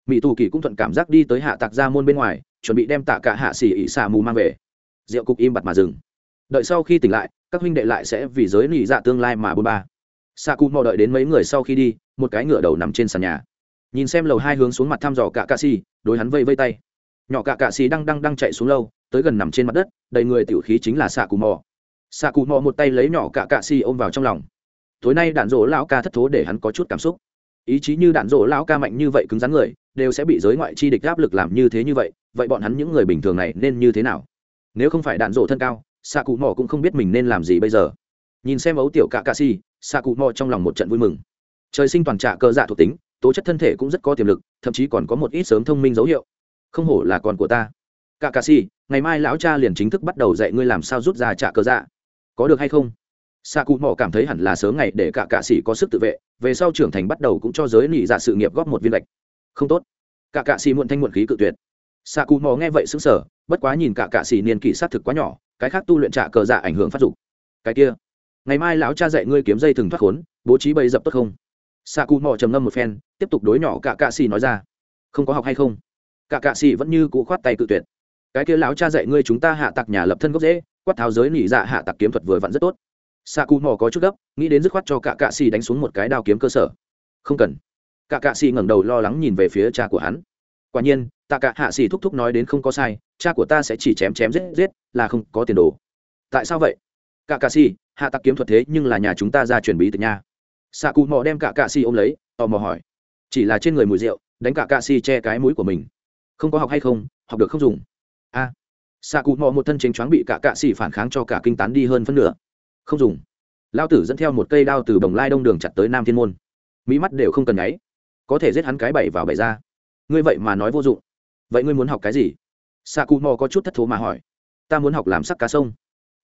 Mỹ tù kỳ cũng thuận cảm giác đi tới hạ tạc ra môn bên ngoài, chuẩn bị đem tạ cả hạ xỉ ị xạ mù mang về. Rượu cục im bặt mà dừng. Đợi sau khi tỉnh lại, các huynh đệ lại sẽ vì giới nị dạ tương lai mà bôn ba. Xạ cụ mò đợi đến mấy người sau khi đi, một cái ngựa đầu nằm trên sàn nhà. Nhìn xem lầu hai hướng xuống mặt thăm dò cả cạ xì đối hắn vây vây tay. Nhỏ cả cạ xì đang đang đang chạy xuống lâu tới gần nằm trên mặt đất, đầy người tiểu khí chính là xạ cù mò. Xạ cù mò một tay lấy nhỏ cả cạ xì ôm vào trong lòng. Tối nay đạn dỗ lão ca thất thố để hắn có chút cảm xúc. Ý chí như đạn dỗ lão ca mạnh như vậy cứng rắn người, đều sẽ bị giới ngoại chi địch áp lực làm như thế như vậy vậy bọn hắn những người bình thường này nên như thế nào? Nếu không phải đạn dỗ thân cao xạ cụ mò cũng không biết mình nên làm gì bây giờ. Nhìn xem ấu tiểu cả cạ xì xạ cụ mò trong lòng một trận vui mừng. Trời sinh toàn trạ cơ dạ thuộc tính, tố chất thân thể cũng rất có tiềm lực, thậm chí còn có một ít sớm thông minh dấu hiệu. Không hổ là con của ta cả cà si, ngày mai lão cha liền chính thức bắt đầu dạy ngươi làm sao rút ra trả cơ dạ. Có được hay không? Xạ cụ mỏ cảm thấy hẳn là sớm ngày để cả cạ sĩ có sức tự vệ, về sau trưởng thành bắt đầu cũng cho giới nị dạ sự nghiệp góp một viên lệch không tốt. Cả cạ sĩ muộn thanh muộn khí cự tuyệt. Xạ cụ mỏ nghe vậy xứng sở bất quá nhìn cả cạ sĩ niên kỷ sát thực quá nhỏ, cái khác tu luyện trả cờ dạ ảnh hưởng phát dục. Cái kia, ngày mai lão cha dạy ngươi kiếm dây thừng thoát khốn, bố trí bầy dập tốt không? Xạ cụ mỏ trầm ngâm một phen, tiếp tục đối nhỏ cả cạ xì nói ra. Không có học hay không? Cả cạ xì vẫn như cũ khoát tay cự tuyệt cái kia lão cha dạy ngươi chúng ta hạ tặc nhà lập thân gốc dễ quát tháo giới nỉ dạ hạ tặc kiếm thuật vừa vặn rất tốt. Xạ cụ mò có chút gấp, nghĩ đến dứt khoát cho cả cạ xì đánh xuống một cái đao kiếm cơ sở. Không cần. Cả cạ xì ngẩng đầu lo lắng nhìn về phía cha của hắn. Quả nhiên tạ cả hạ xì thúc thúc nói đến không có sai, cha của ta sẽ chỉ chém chém giết giết, là không có tiền đồ. Tại sao vậy? Cả cạ xì hạ tặc kiếm thuật thế nhưng là nhà chúng ta ra truyền bí từ nha. Xạ cụ mò đem cả cạ xì ôm lấy, tò mò hỏi. Chỉ là trên người mùi rượu, đánh cả cạ xì che cái mũi của mình. Không có học hay không, học được không dùng a. À, xạ cụ mò một thân chính choáng bị cả cạ xỉ phản kháng cho cả kinh tán đi hơn phân nửa. Không dùng. Lao tử dẫn theo một cây đao từ bồng lai đông đường chặt tới nam thiên môn. Mỹ mắt đều không cần nháy. Có thể giết hắn cái bảy vào bảy ra. Ngươi vậy mà nói vô dụng. Vậy ngươi muốn học cái gì? Xạ cụ mò có chút thất thố mà hỏi. Ta muốn học làm sắc cá sông.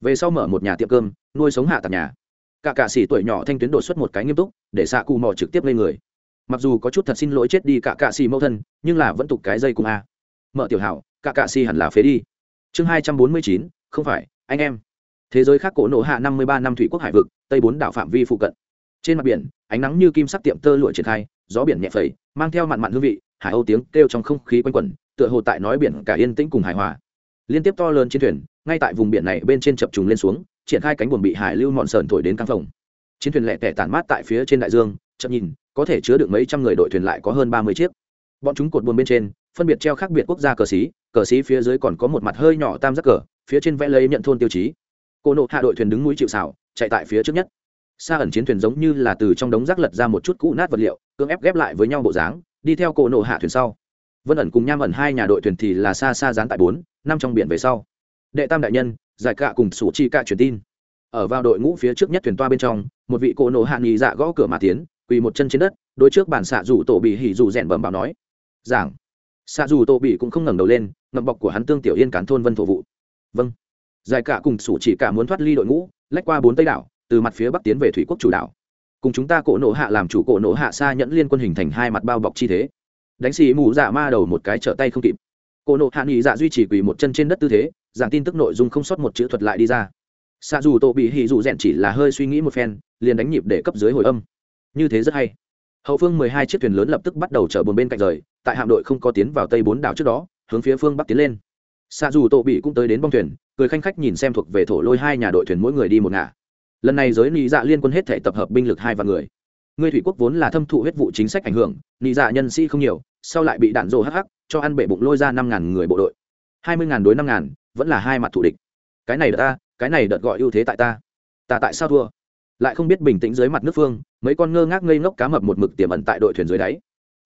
Về sau mở một nhà tiệm cơm nuôi sống hạ tạp nhà. Cả cạ sĩ tuổi nhỏ thanh tuyến đột xuất một cái nghiêm túc để xạ cụ mò trực tiếp lên người. Mặc dù có chút thật xin lỗi chết đi cả cạ sĩ mẫu thân nhưng là vẫn tục cái dây cùng a. Mở tiểu hảo cả cạ si hẳn là phế đi. Chương hai trăm bốn mươi chín, không phải, anh em. Thế giới khác cổ nổ hạ năm mươi ba năm thủy quốc hải vực, tây bốn đảo phạm vi phụ cận. Trên mặt biển, ánh nắng như kim sắc tiệm tơ lụa triển khai, gió biển nhẹ phẩy, mang theo mặn mặn hương vị, hải âu tiếng kêu trong không khí quanh quẩn, tựa hồ tại nói biển cả yên tĩnh cùng hài hòa. Liên tiếp to lớn chiến thuyền, ngay tại vùng biển này bên trên chập trùng lên xuống, triển khai cánh buồm bị hải lưu mọn sờn thổi đến căng phòng chiến thuyền lẹ tẻ tản mát tại phía trên đại dương, chậm nhìn, có thể chứa được mấy trăm người đội thuyền lại có hơn ba mươi chiếc. Bọn chúng cột buồm bên trên phân biệt treo khác biệt quốc gia cờ xí cờ xí phía dưới còn có một mặt hơi nhỏ tam giác cờ, phía trên vẽ lấy nhận thôn tiêu chí. Cô nộ hạ đội thuyền đứng mũi chịu xảo chạy tại phía trước nhất. Xa ẩn chiến thuyền giống như là từ trong đống rác lật ra một chút cũ nát vật liệu, cưỡng ép ghép lại với nhau bộ dáng, đi theo cổ nộ hạ thuyền sau. Vân ẩn cùng nham ẩn hai nhà đội thuyền thì là xa xa dán tại bốn, năm trong biển về sau. Đệ tam đại nhân, giải cạ cùng sủ chi cạ truyền tin. Ở vào đội ngũ phía trước nhất thuyền toa bên trong, một vị cổ nộ hạ nghỉ dạ gõ cửa mà tiến, quỳ một chân trên đất đôi trước bản xạ rủ tổ bị hỉ rủ rèn bẩm bảo nói, giảng xạ dù Tô bị cũng không ngẩng đầu lên, ngậm bọc của hắn tương tiểu yên cán thôn vân thổ vụ. Vâng. Giải cả cùng sủ chỉ cả muốn thoát ly đội ngũ, lách qua bốn tây đảo, từ mặt phía bắc tiến về thủy quốc chủ đảo. Cùng chúng ta cổ nổ hạ làm chủ cổ nổ hạ xa nhẫn liên quân hình thành hai mặt bao bọc chi thế. Đánh xì mù dạ ma đầu một cái trở tay không kịp. Cổ nộ hạ nghỉ dạ duy trì quỳ một chân trên đất tư thế, giảng tin tức nội dung không sót một chữ thuật lại đi ra. Xa dù tổ bị hì dù rèn chỉ là hơi suy nghĩ một phen, liền đánh nhịp để cấp dưới hồi âm. Như thế rất hay hậu phương mười hai chiếc thuyền lớn lập tức bắt đầu chở buồn bên cạnh rời, tại hạm đội không có tiến vào tây bốn đảo trước đó, hướng phía phương bắc tiến lên. Xa dù tổ bị cũng tới đến bong thuyền, cười khanh khách nhìn xem thuộc về thổ lôi hai nhà đội thuyền mỗi người đi một ngả. Lần này giới nị dạ liên quân hết thể tập hợp binh lực hai vạn người. Ngươi thủy quốc vốn là thâm thụ huyết vụ chính sách ảnh hưởng, nị dạ nhân sĩ không nhiều, sau lại bị đạn rồ hắc hắc, cho ăn bể bụng lôi ra năm ngàn người bộ đội. Hai mươi ngàn đối năm ngàn, vẫn là hai mặt thủ địch. Cái này đợt ta, cái này đợt gọi ưu thế tại ta. Ta tại sao thua? Lại không biết bình tĩnh dưới mặt nước phương mấy con ngơ ngác ngây ngốc cá mập một mực tiềm ẩn tại đội thuyền dưới đáy.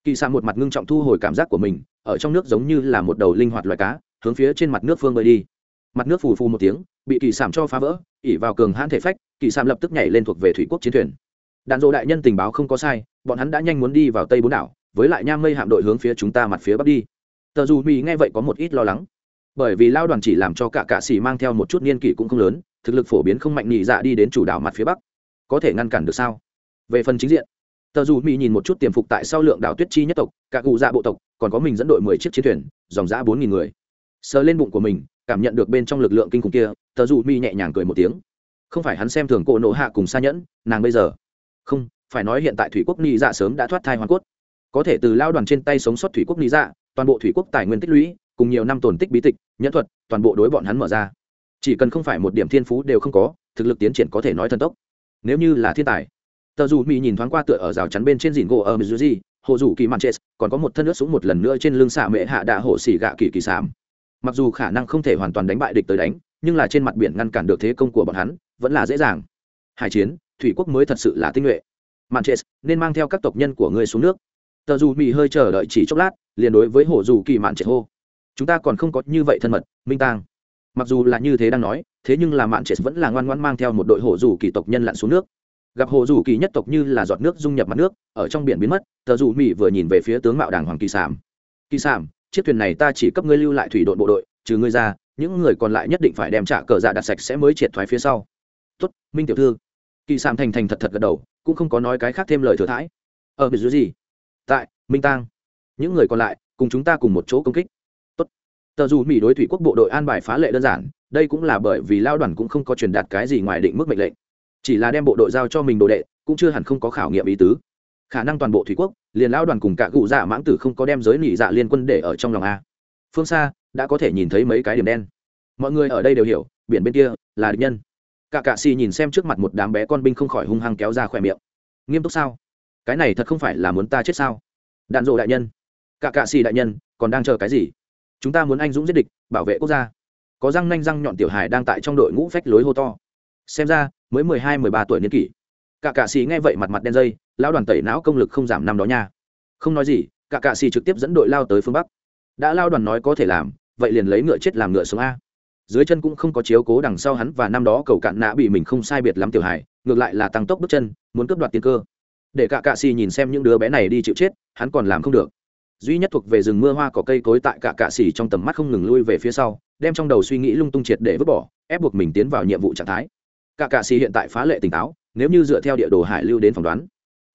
Kỳ sa một mặt ngưng trọng thu hồi cảm giác của mình, ở trong nước giống như là một đầu linh hoạt loài cá, hướng phía trên mặt nước phương bơi đi. Mặt nước phù phù một tiếng, bị kỳ sảm cho phá vỡ, ỉ vào cường hãn thể phách, kỳ sảm lập tức nhảy lên thuộc về thủy quốc chiến thuyền. Đạn dỗ đại nhân tình báo không có sai, bọn hắn đã nhanh muốn đi vào tây bốn đảo, với lại nham mây hạm đội hướng phía chúng ta mặt phía bắc đi. Tờ dù mỹ nghe vậy có một ít lo lắng. Bởi vì lao đoàn chỉ làm cho cả cạ xỉ mang theo một chút niên kỷ cũng không lớn, thực lực phổ biến không mạnh nhị dạ đi đến chủ đảo mặt phía bắc. Có thể ngăn cản được sao? Về phần chính diện, tờ dù mỹ nhìn một chút tiềm phục tại sau lượng đảo tuyết chi nhất tộc, cả cụ dạ bộ tộc, còn có mình dẫn đội mười chiếc chiến thuyền, dòng giã bốn nghìn người. Sờ lên bụng của mình, cảm nhận được bên trong lực lượng kinh khủng kia, tờ dù mỹ nhẹ nhàng cười một tiếng. Không phải hắn xem thường cổ nộ hạ cùng xa nhẫn, nàng bây giờ. Không, phải nói hiện tại thủy quốc ni dạ sớm đã thoát thai hoàn cốt. Có thể từ lao đoàn trên tay sống sót thủy quốc ni dạ toàn bộ thủy quốc tài nguyên tích lũy, cùng nhiều năm tồn tích bí tịch nhẫn thuật, toàn bộ đối bọn hắn mở ra. Chỉ cần không phải một điểm thiên phú đều không có, thực lực tiến triển có thể nói thần tốc. Nếu như là thiên tài tờ dù mỹ nhìn thoáng qua tựa ở rào chắn bên trên dìn gỗ ở mizuji, hồ dù kỳ mạn còn có một thân nước súng một lần nữa trên lưng xạ mệ hạ đạ hổ xỉ gạ kỳ kỳ sảm. Mặc dù khả năng không thể hoàn toàn đánh bại địch tới đánh, nhưng là trên mặt biển ngăn cản được thế công của bọn hắn, vẫn là dễ dàng. Hải chiến, thủy quốc mới thật sự là tinh nhuệ. Mạn nên mang theo các tộc nhân của ngươi xuống nước. Tờ dù mỹ hơi chờ đợi chỉ chốc lát, liền đối với hồ dù kỳ mạn hô. Chúng ta còn không có như vậy thân mật, minh tang. Mặc dù là như thế đang nói, thế nhưng là mạn chết vẫn là ngoan ngoan mang theo một đội hổ dù kỳ tộc nhân lặn xuống nước gặp hồ dù kỳ nhất tộc như là giọt nước dung nhập mặt nước, ở trong biển biến mất, tờ dù mỹ vừa nhìn về phía tướng mạo đảng hoàng kỳ sảm. Kỳ sảm, chiếc thuyền này ta chỉ cấp ngươi lưu lại thủy đội bộ đội, trừ ngươi ra, những người còn lại nhất định phải đem trả cờ dạ đặt sạch sẽ mới triệt thoái phía sau. Tốt, minh tiểu thư. Kỳ sảm thành thành thật thật gật đầu, cũng không có nói cái khác thêm lời thừa thãi. Ở biệt dưới gì? Tại, minh tang. Những người còn lại, cùng chúng ta cùng một chỗ công kích. Tốt. Tờ dù mỹ đối thủy quốc bộ đội an bài phá lệ đơn giản, đây cũng là bởi vì lao đoàn cũng không có truyền đạt cái gì ngoài định mức mệnh lệnh chỉ là đem bộ đội giao cho mình đồ đệ, cũng chưa hẳn không có khảo nghiệm ý tứ. Khả năng toàn bộ thủy quốc, liền lao đoàn cùng cả cụ dạ mãng tử không có đem giới nỉ dạ liên quân để ở trong lòng a. Phương xa, đã có thể nhìn thấy mấy cái điểm đen. Mọi người ở đây đều hiểu, biển bên kia là địch nhân. Cả cạ xì nhìn xem trước mặt một đám bé con binh không khỏi hung hăng kéo ra khỏe miệng. Nghiêm túc sao? Cái này thật không phải là muốn ta chết sao? Đạn dộ đại nhân. Cả cạ xì đại nhân, còn đang chờ cái gì? Chúng ta muốn anh dũng giết địch, bảo vệ quốc gia. Có răng nanh răng nhọn tiểu hài đang tại trong đội ngũ phách lối hô to. Xem ra mới mười hai, mười ba tuổi niên kỷ. Cả cạ xì nghe vậy mặt mặt đen dây, lão đoàn tẩy não công lực không giảm năm đó nha. Không nói gì, cả cạ xì trực tiếp dẫn đội lao tới phương bắc. Đã lao đoàn nói có thể làm, vậy liền lấy ngựa chết làm ngựa xuống a. Dưới chân cũng không có chiếu cố đằng sau hắn và năm đó cầu cạn nã bị mình không sai biệt lắm tiểu hài, ngược lại là tăng tốc bước chân, muốn cướp đoạt tiền cơ. Để cả cạ xì nhìn xem những đứa bé này đi chịu chết, hắn còn làm không được. Duy nhất thuộc về rừng mưa hoa có cây cối tại cả cạ xì trong tầm mắt không ngừng lui về phía sau, đem trong đầu suy nghĩ lung tung triệt để vứt bỏ, ép buộc mình tiến vào nhiệm vụ trạng thái cả cạ xì hiện tại phá lệ tỉnh táo, nếu như dựa theo địa đồ hải lưu đến phỏng đoán,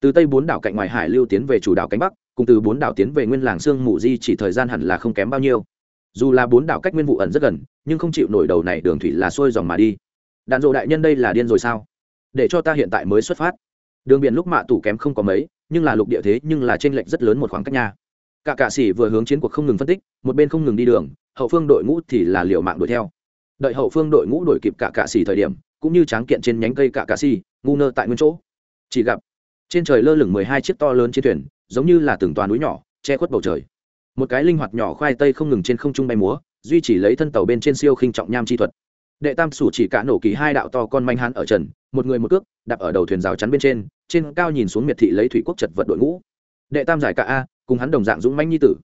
từ tây bốn đảo cạnh ngoài hải lưu tiến về chủ đảo cánh bắc, cùng từ bốn đảo tiến về nguyên làng sương mù di chỉ thời gian hẳn là không kém bao nhiêu. Dù là bốn đảo cách nguyên vụ ẩn rất gần, nhưng không chịu nổi đầu này đường thủy là xuôi dòng mà đi. Đạn dộ đại nhân đây là điên rồi sao? Để cho ta hiện tại mới xuất phát. Đường biển lúc mạ tủ kém không có mấy, nhưng là lục địa thế nhưng là t r ê n lệch rất lớn một khoảng cách nha. Cả cạ s vừa hướng chiến cuộc không ngừng phân tích, một bên không ngừng đi đường, hậu phương đội ngũ thì là liều mạng đuổi theo đợi hậu phương đội ngũ đổi kịp cả cạ s thời điểm, cũng như tráng kiện trên nhánh cây cả cạ s ngu nơ tại nguyên chỗ. Chỉ gặp, trên trời lơ lửng mười hai chiếc to lớn chiến thuyền, giống như là từng toàn núi nhỏ, che khuất bầu trời. Một cái linh hoạt nhỏ khoai tây không ngừng trên không trung bay múa, duy chỉ lấy thân tàu bên trên siêu khinh trọng nham chi thuật. Đệ tam sủ chỉ cả nổ kỳ hai đạo to con manh hán ở trần, một người một cước, đạp ở đầu thuyền rào chắn bên trên trên cao nhìn xuống miệt thị lấy thủy quốc chật vật đội ngũ. Đệ tam giải cả a, cùng hắn đồng dạng dũng manh nhi tử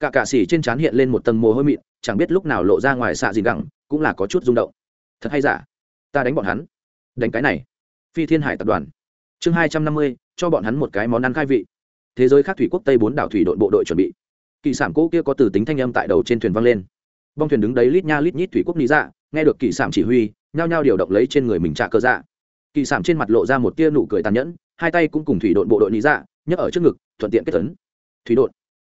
cả cạ xỉ trên trán hiện lên một tầng mồ hôi mịn, chẳng biết lúc nào lộ ra ngoài xạ gì gẳng, cũng là có chút rung động. Thật hay giả? Ta đánh bọn hắn. Đánh cái này. Phi thiên hải tập đoàn. Chương hai trăm năm mươi, cho bọn hắn một cái món ăn khai vị. Thế giới khác thủy quốc tây bốn đảo thủy đội bộ đội chuẩn bị. Kỳ sản cỗ kia có từ tính thanh âm tại đầu trên thuyền vang lên. Bong thuyền đứng đấy lít nha lít nhít thủy quốc lý dạ nghe được kỳ sản chỉ huy, nhao nhao điều động lấy trên người mình trả cơ dạ. Kỳ sản trên mặt lộ ra một tia nụ cười tàn nhẫn, hai tay cũng cùng thủy đội bộ đội lý dạ nhấc ở trước ngực, thuận tiện kết tấn. Thủy đội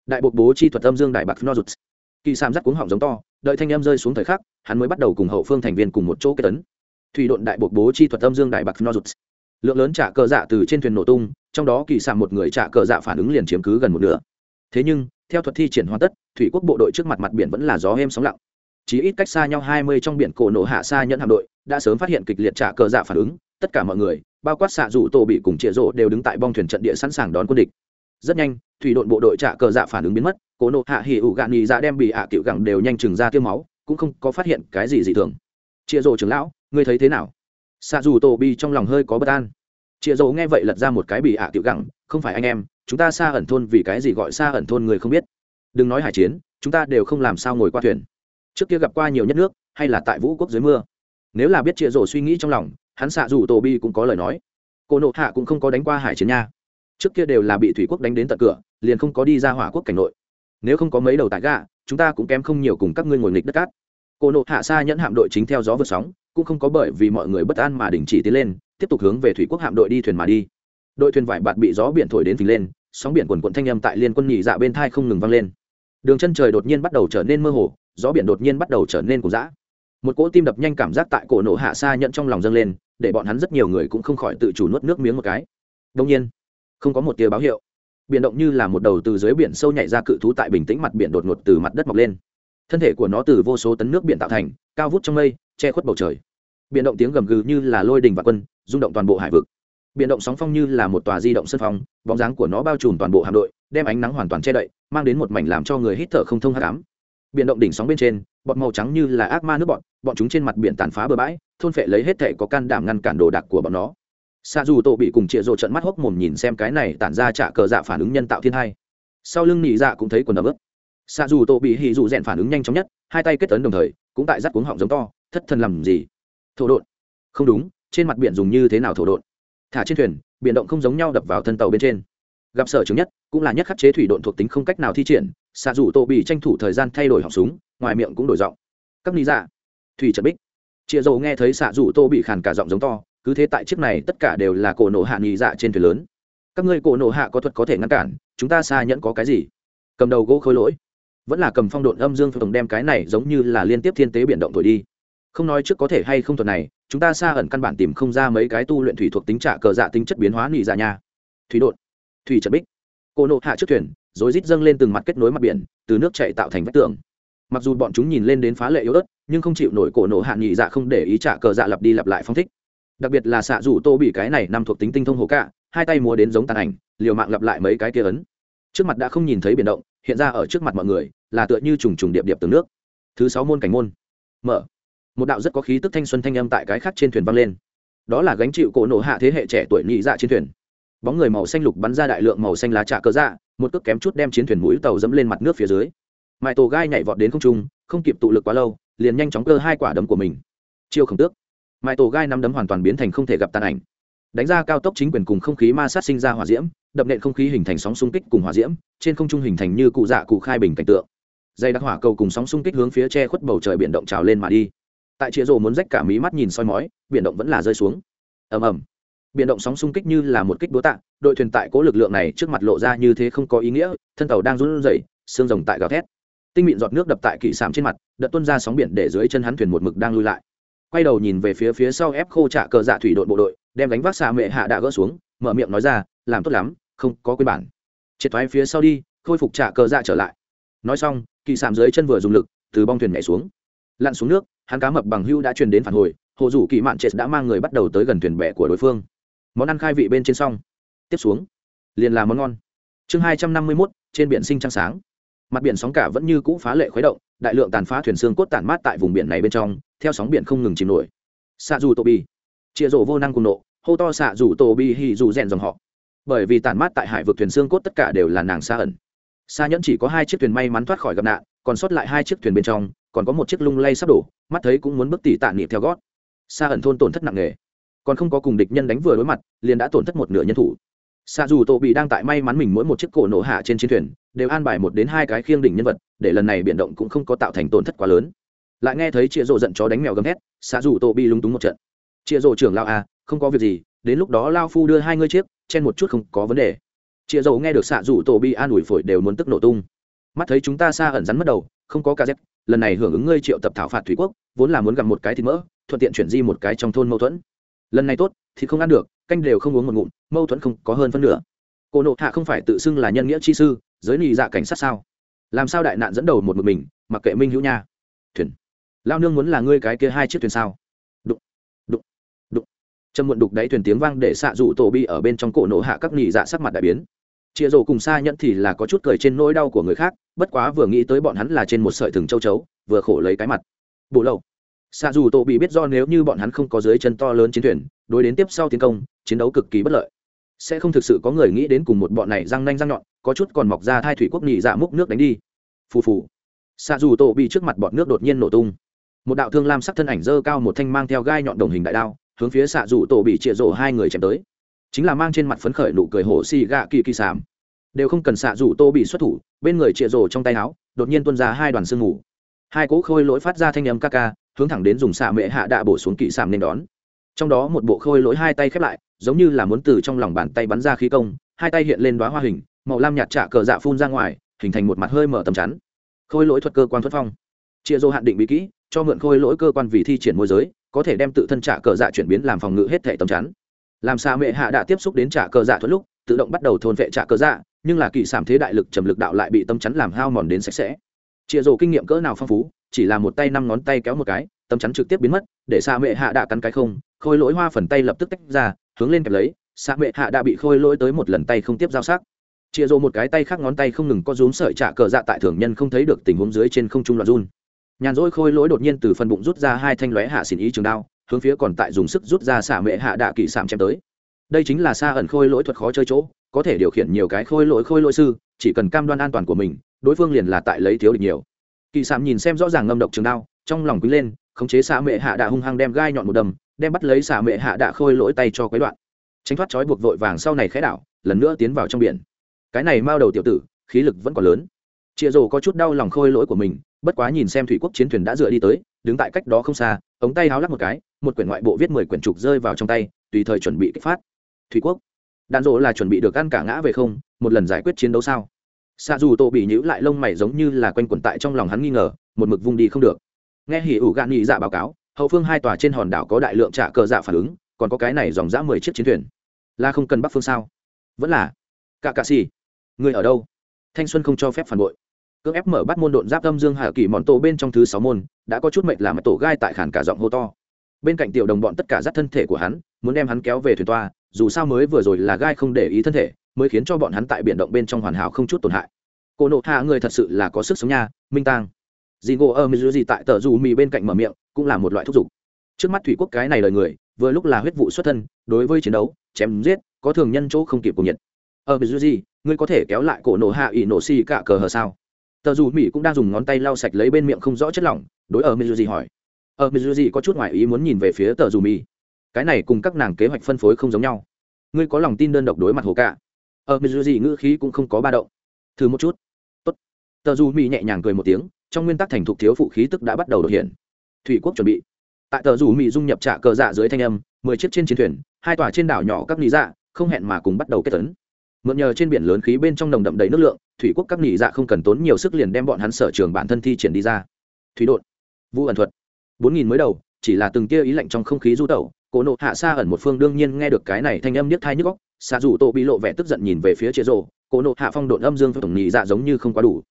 đại bộ bố chi thuật âm dương đại bạc no rụt kỳ sam dắt cuống họng giống to, đợi thanh em rơi xuống thời khắc, hắn mới bắt đầu cùng hậu phương thành viên cùng một chỗ kết tấn. Thủy đội đại bộ bố chi thuật âm dương đại bạc no rụt lượng lớn trả cờ dạ từ trên thuyền nổ tung, trong đó kỳ sam một người trả cờ dạ phản ứng liền chiếm cứ gần một nửa. Thế nhưng, theo thuật thi triển hoàn tất, thủy quốc bộ đội trước mặt mặt biển vẫn là gió êm sóng lặng. Chỉ ít cách xa nhau hai mươi trong biển cổ nổ hạ xa nhận hạm đội, đã sớm phát hiện kịch liệt trả cờ dạ phản ứng. Tất cả mọi người, bao quát xạ rủ tổ bị cùng chĩa rộ đều đứng tại bong thuyền trận địa sẵn sàng đón quân địch rất nhanh, thủy đội bộ đội trả cờ dạ phản ứng biến mất, cố nộ hạ hỉ ủ gạn nhì dạ đem bị hạ à cựu gẳng đều nhanh chừng ra tiêu máu, cũng không có phát hiện cái gì dị thường. Chịa rồ trưởng lão, ngươi thấy thế nào? Xạ dù tổ bi trong lòng hơi có bất an. Chịa rồ nghe vậy lật ra một cái bị hạ à cựu gẳng, không phải anh em, chúng ta xa ẩn thôn vì cái gì gọi xa ẩn thôn người không biết. Đừng nói hải chiến, chúng ta đều không làm sao ngồi qua thuyền. Trước kia gặp qua nhiều nhất nước, hay là tại vũ quốc dưới mưa. Nếu là biết chịa rồ suy nghĩ trong lòng, hắn xạ dù tổ bi cũng có lời nói. Cô nộ hạ cũng không có đánh qua hải chiến nha trước kia đều là bị thủy quốc đánh đến tận cửa, liền không có đi ra hỏa quốc cảnh nội. Nếu không có mấy đầu tại gạ chúng ta cũng kém không nhiều cùng các ngươi ngồi nghịch đất cát. Cô nộ hạ xa nhẫn hạm đội chính theo gió vượt sóng, cũng không có bởi vì mọi người bất an mà đình chỉ tiến lên, tiếp tục hướng về thủy quốc hạm đội đi thuyền mà đi. Đội thuyền vải bạt bị gió biển thổi đến phình lên, sóng biển quần quận thanh âm tại liên quân nhị dạ bên thai không ngừng vang lên. Đường chân trời đột nhiên bắt đầu trở nên mơ hồ, gió biển đột nhiên bắt đầu trở nên cùng dã. Một cỗ tim đập nhanh cảm giác tại cổ Nộ hạ xa nhận trong lòng dâng lên, để bọn hắn rất nhiều người cũng không khỏi tự chủ nuốt nước miếng một cái. Đông nhiên không có một tia báo hiệu. Biển động như là một đầu từ dưới biển sâu nhảy ra cự thú tại bình tĩnh mặt biển đột ngột từ mặt đất mọc lên. Thân thể của nó từ vô số tấn nước biển tạo thành, cao vút trong mây, che khuất bầu trời. Biển động tiếng gầm gừ như là lôi đình và quân, rung động toàn bộ hải vực. Biển động sóng phong như là một tòa di động sân phong, bóng dáng của nó bao trùm toàn bộ hạm đội, đem ánh nắng hoàn toàn che đậy, mang đến một mảnh làm cho người hít thở không thông hát cám biển động đỉnh sóng bên trên, bọt màu trắng như là ác ma nước bọn bọn chúng trên mặt biển tàn phá bừa bãi, thôn phệ lấy hết thể có can đảm ngăn cản đồ đạc của bọn nó xa dù tổ bị cùng chịa rộ trận mắt hốc mồm nhìn xem cái này tản ra trả cờ dạ phản ứng nhân tạo thiên hai. Sau lưng nỉ dạ cũng thấy quần ấm ướp xa dù tổ bị hì dù rèn phản ứng nhanh chóng nhất, hai tay kết tấn đồng thời, cũng tại rắt cuống họng giống to, thất thần làm gì? Thổ đột không đúng, trên mặt biển dùng như thế nào thổ đột thả trên thuyền, biển động không giống nhau đập vào thân tàu bên trên. Gặp sở chứng nhất, cũng là nhất khắc chế thủy độn thuộc tính không cách nào thi triển xạ dù tổ bị tranh thủ thời gian thay đổi họng súng, ngoài miệng cũng đổi giọng. Các lý dạ. Thủy trận bích. Chịa dầu nghe thấy xạ dù tô bị khàn cả giọng giống to cứ thế tại chiếc này tất cả đều là cổ nổ hạ nghỉ dạ trên thuyền lớn. Các ngươi cổ nổ hạ có thuật có thể ngăn cản, chúng ta xa nhẫn có cái gì? Cầm đầu gỗ khôi lỗi. Vẫn là cầm phong độn âm dương tổng đem cái này giống như là liên tiếp thiên tế biển động thổi đi. Không nói trước có thể hay không thuật này, chúng ta xa ẩn căn bản tìm không ra mấy cái tu luyện thủy thuộc tính trả cờ dạ tính chất biến hóa nghỉ dạ nha. Thủy đột thủy trận bích. Cổ nộ hạ trước thuyền rồi rít dâng lên từng mặt kết nối mặt biển, từ nước chạy tạo thành vách tường. Mặc dù bọn chúng nhìn lên đến phá lệ yếu ớt, nhưng không chịu nổi cổ nộ hạ nghỉ dạ không để ý trả cờ dạ lặp đi lặp lại phong thích đặc biệt là xạ rủ tô bị cái này nằm thuộc tính tinh thông hồ cạ, hai tay múa đến giống tàn ảnh, liều mạng lặp lại mấy cái kia ấn. Trước mặt đã không nhìn thấy biển động, hiện ra ở trước mặt mọi người, là tựa như trùng trùng điệp điệp từng nước. Thứ sáu môn cảnh môn. Mở. Một đạo rất có khí tức thanh xuân thanh âm tại cái khác trên thuyền vang lên. Đó là gánh chịu cổ nổ hạ thế hệ trẻ tuổi nhị dạ trên thuyền. Bóng người màu xanh lục bắn ra đại lượng màu xanh lá trà cờ dạ một cước kém chút đem chiến thuyền mũi tàu dẫm lên mặt nước phía dưới. Mãi tổ gai nhảy vọt đến không trung, không kịp tụ lực quá lâu, liền nhanh chóng cơ hai quả đấm của mình. Chiêu khổng tước mãi tổ gai năm đấm hoàn toàn biến thành không thể gặp tàn ảnh. Đánh ra cao tốc chính quyền cùng không khí ma sát sinh ra hỏa diễm, đập nện không khí hình thành sóng xung kích cùng hỏa diễm, trên không trung hình thành như cụ dạ cụ khai bình cảnh tượng. Dây đặc hỏa cầu cùng sóng xung kích hướng phía che khuất bầu trời biển động trào lên mà đi. Tại chĩa rồ muốn rách cả mí mắt nhìn soi mói, biển động vẫn là rơi xuống. Ầm ầm. Biển động sóng xung kích như là một kích đố tạ, đội thuyền tại cố lực lượng này trước mặt lộ ra như thế không có ý nghĩa, thân tàu đang run rẩy, xương rồng tại gào thét. Tinh mịn giọt nước đập tại kỵ sạm trên mặt, đợt tuân ra sóng biển để dưới chân hắn thuyền một mực đang lui lại quay đầu nhìn về phía phía sau ép khô trả cờ dạ thủy đội bộ đội, đem đánh vác xà mệ hạ đã gỡ xuống, mở miệng nói ra, làm tốt lắm, không có quyên bản. Triệt thoái phía sau đi, khôi phục trả cờ dạ trở lại. Nói xong, kỳ sạm dưới chân vừa dùng lực, từ bong thuyền nhảy xuống. Lặn xuống nước, hắn cá mập bằng hưu đã truyền đến phản hồi, hồ rủ kỳ mạn chết đã mang người bắt đầu tới gần thuyền bè của đối phương. Món ăn khai vị bên trên xong. Tiếp xuống, liền là món ngon. Chương hai trăm năm mươi mốt, trên biển sinh trăng sáng. Mặt biển sóng cả vẫn như cũ phá lệ khuấy động, đại lượng tàn phá thuyền xương cốt tản mát tại vùng biển này bên trong theo sóng biển không ngừng chìm nổi. Xạ dù tô bi. Chia rổ vô năng cùng nộ, hô to xạ dù tô bi hì dù rèn dòng họ. Bởi vì tản mát tại hải vực thuyền xương cốt tất cả đều là nàng xa ẩn. Xa nhẫn chỉ có hai chiếc thuyền may mắn thoát khỏi gặp nạn, còn sót lại hai chiếc thuyền bên trong, còn có một chiếc lung lay sắp đổ, mắt thấy cũng muốn bước tỉ tạ niệm theo gót. Xa ẩn thôn tổn thất nặng nề. Còn không có cùng địch nhân đánh vừa đối mặt, liền đã tổn thất một nửa nhân thủ. Xa dù tổ bị đang tại may mắn mình mỗi một chiếc cổ nổ hạ trên chiến thuyền, đều an bài một đến hai cái khiêng đỉnh nhân vật, để lần này biển động cũng không có tạo thành tổn thất quá lớn lại nghe thấy chịa rộ giận chó đánh mèo gầm hét xạ rủ tổ bị lúng túng một trận. Chịa rộ trưởng lao à không có việc gì, đến lúc đó lao phu đưa hai ngươi chiếc, chen một chút không có vấn đề. Chịa rộ nghe được xạ rủ tổ bị an ủi phổi đều muốn tức nổ tung. Mắt thấy chúng ta xa ẩn rắn mất đầu, không có ca dép, lần này hưởng ứng ngươi triệu tập thảo phạt thủy quốc, vốn là muốn gặp một cái thịt mỡ, thuận tiện chuyển di một cái trong thôn mâu thuẫn. Lần này tốt thì không ăn được, canh đều không uống một ngụm, mâu thuẫn không có hơn phân nửa. Cô nộ hạ không phải tự xưng là nhân nghĩa chi sư, giới nị dạ cảnh sát sao? Làm sao đại nạn dẫn đầu một một mình, mặc kệ minh hữu nha. Thuyền lao nương muốn là ngươi cái kia hai chiếc thuyền sao? Đụng đụng đụng. Trầm muộn đục đáy thuyền tiếng vang để xạ dụ tổ bi ở bên trong cổ nổ hạ các nghỉ dạ sắc mặt đại biến. Chia rổ cùng xa nhẫn thì là có chút cười trên nỗi đau của người khác, bất quá vừa nghĩ tới bọn hắn là trên một sợi thừng châu chấu, vừa khổ lấy cái mặt. Bộ lâu xạ dù tổ bị biết do nếu như bọn hắn không có dưới chân to lớn chiến thuyền, đối đến tiếp sau tiến công, chiến đấu cực kỳ bất lợi. Sẽ không thực sự có người nghĩ đến cùng một bọn này răng nanh răng nhọn, có chút còn mọc ra thai thủy quốc nhị dạ múc nước đánh đi. Phù phù. Xạ dù tổ bị trước mặt bọn nước đột nhiên nổ tung một đạo thương lam sắc thân ảnh dơ cao một thanh mang theo gai nhọn đồng hình đại đao, hướng phía xạ rủ tổ bị trịa rổ hai người chém tới. Chính là mang trên mặt phấn khởi nụ cười hổ xì gạ kỳ kỳ sảm đều không cần xạ rủ tô bị xuất thủ, bên người trịa rổ trong tay áo, đột nhiên tuôn ra hai đoàn sương mù. Hai cỗ khôi lỗi phát ra thanh âm ca ca, hướng thẳng đến dùng xạ mệ hạ đạ bổ xuống kỳ sảm nên đón. Trong đó một bộ khôi lỗi hai tay khép lại, giống như là muốn từ trong lòng bàn tay bắn ra khí công, hai tay hiện lên đoá hoa hình, màu lam nhạt trả cờ dạ phun ra ngoài, hình thành một mặt hơi mở tầm chắn. Khôi lỗi thuật cơ quan thuật phong. Chia rô hạn định bí kỹ cho mượn khôi lỗi cơ quan vì thi triển môi giới, có thể đem tự thân trả cờ dạ chuyển biến làm phòng ngự hết thể tầm chắn. Làm sao mẹ hạ đã tiếp xúc đến trả cờ dạ thuận lúc, tự động bắt đầu thôn vệ trả cờ dạ nhưng là kỳ sảm thế đại lực trầm lực đạo lại bị tâm chắn làm hao mòn đến sạch sẽ. Chịa rổ kinh nghiệm cỡ nào phong phú, chỉ là một tay năm ngón tay kéo một cái tâm chắn trực tiếp biến mất, để xa mẹ hạ đã cắn cái không, khôi lỗi hoa phần tay lập tức tách ra, hướng lên kẹp lấy, xa mẹ hạ đã bị khôi lỗi tới một lần tay không tiếp giao sắc. Chịa rổ một cái tay khác ngón tay không ngừng có rúm sợi trả cờ dạ tại thường nhân không thấy được tình huống dưới trên không trung loạn run nhàn rỗi khôi lỗi đột nhiên từ phần bụng rút ra hai thanh lóe hạ xỉn ý trường đao, hướng phía còn tại dùng sức rút ra xả mệ hạ đạ kỵ sạm chém tới. Đây chính là xa ẩn khôi lỗi thuật khó chơi chỗ, có thể điều khiển nhiều cái khôi lỗi khôi lỗi sư, chỉ cần cam đoan an toàn của mình, đối phương liền là tại lấy thiếu địch nhiều. Kỵ sạm nhìn xem rõ ràng ngâm độc trường đao, trong lòng quý lên, khống chế xả mệ hạ đạ hung hăng đem gai nhọn một đầm, đem bắt lấy xả mệ hạ đạ khôi lỗi tay cho quấy đoạn. Tránh thoát trói buộc vội vàng sau này khẽ đảo, lần nữa tiến vào trong biển. Cái này mao đầu tiểu tử, khí lực vẫn còn lớn. Chịa rồ có chút đau lòng khôi lỗi của mình bất quá nhìn xem thủy quốc chiến thuyền đã dựa đi tới, đứng tại cách đó không xa, ống tay háo lắc một cái, một quyển ngoại bộ viết mười quyển trục rơi vào trong tay, tùy thời chuẩn bị kích phát. Thủy quốc. Đạn dỗ là chuẩn bị được ăn cả ngã về không, một lần giải quyết chiến đấu sao? Xa dù tổ bị nhữ lại lông mày giống như là quanh quẩn tại trong lòng hắn nghi ngờ, một mực vung đi không được. Nghe hỉ ủ gạn nghị dạ báo cáo, hậu phương hai tòa trên hòn đảo có đại lượng trả cờ dạ phản ứng, còn có cái này dòng dã mười chiếc chiến thuyền. Là không cần bắc phương sao? Vẫn là. Cả cà xì. Người ở đâu? Thanh xuân không cho phép phản bội cưỡng ép mở bắt môn độn giáp âm dương hà kỳ mòn tổ bên trong thứ sáu môn, đã có chút mệnh làm tổ gai tại khản cả giọng hô to. Bên cạnh tiểu đồng bọn tất cả dắt thân thể của hắn, muốn đem hắn kéo về thuyền toa, dù sao mới vừa rồi là gai không để ý thân thể, mới khiến cho bọn hắn tại biển động bên trong hoàn hảo không chút tổn hại. Cô nộ hạ người thật sự là có sức sống nha, minh tang. Dì ngộ ơ mizu gì tại tờ dù mì bên cạnh mở miệng, cũng là một loại thúc giục. Trước mắt thủy quốc cái này lời người, vừa lúc là huyết vụ xuất thân, đối với chiến đấu, chém giết, có thường nhân chỗ không kịp cùng nhiệt. Ơ mizu gì ngươi có thể kéo lại cổ nộ hạ ỷ nổ xì cả cờ hờ sao? Tờ dù mỹ cũng đang dùng ngón tay lau sạch lấy bên miệng không rõ chất lỏng, đối ở mizuji hỏi. Ở mizuji có chút ngoại ý muốn nhìn về phía tờ dù mỹ. Cái này cùng các nàng kế hoạch phân phối không giống nhau. Ngươi có lòng tin đơn độc đối mặt hồ cả ở mizuji ngữ khí cũng không có ba động. Thử một chút. Tốt. Tờ dù mỹ nhẹ nhàng cười một tiếng, trong nguyên tắc thành thục thiếu phụ khí tức đã bắt đầu đột hiện. Thủy quốc chuẩn bị. Tại tờ Dù mỹ dung nhập trạ cờ dạ dưới thanh âm, mười chiếc trên chiến thuyền, hai tòa trên đảo nhỏ các lý dạ không hẹn mà cùng bắt đầu kết tấn mượn nhờ trên biển lớn khí bên trong nồng đậm đầy nước lượng, thủy quốc các nhị dạ không cần tốn nhiều sức liền đem bọn hắn sở trường bản thân thi triển đi ra. Thủy đột vũ ẩn thuật, bốn nghìn mới đầu, chỉ là từng tia ý lạnh trong không khí du tẩu cổ nộ hạ xa ẩn một phương đương nhiên nghe được cái này thanh âm niết thai nhức góc xa dù tô bị lộ vẻ tức giận nhìn về phía chế rồ cổ nộ hạ phong độn âm dương tổng nhị dạ giống như không quá đủ.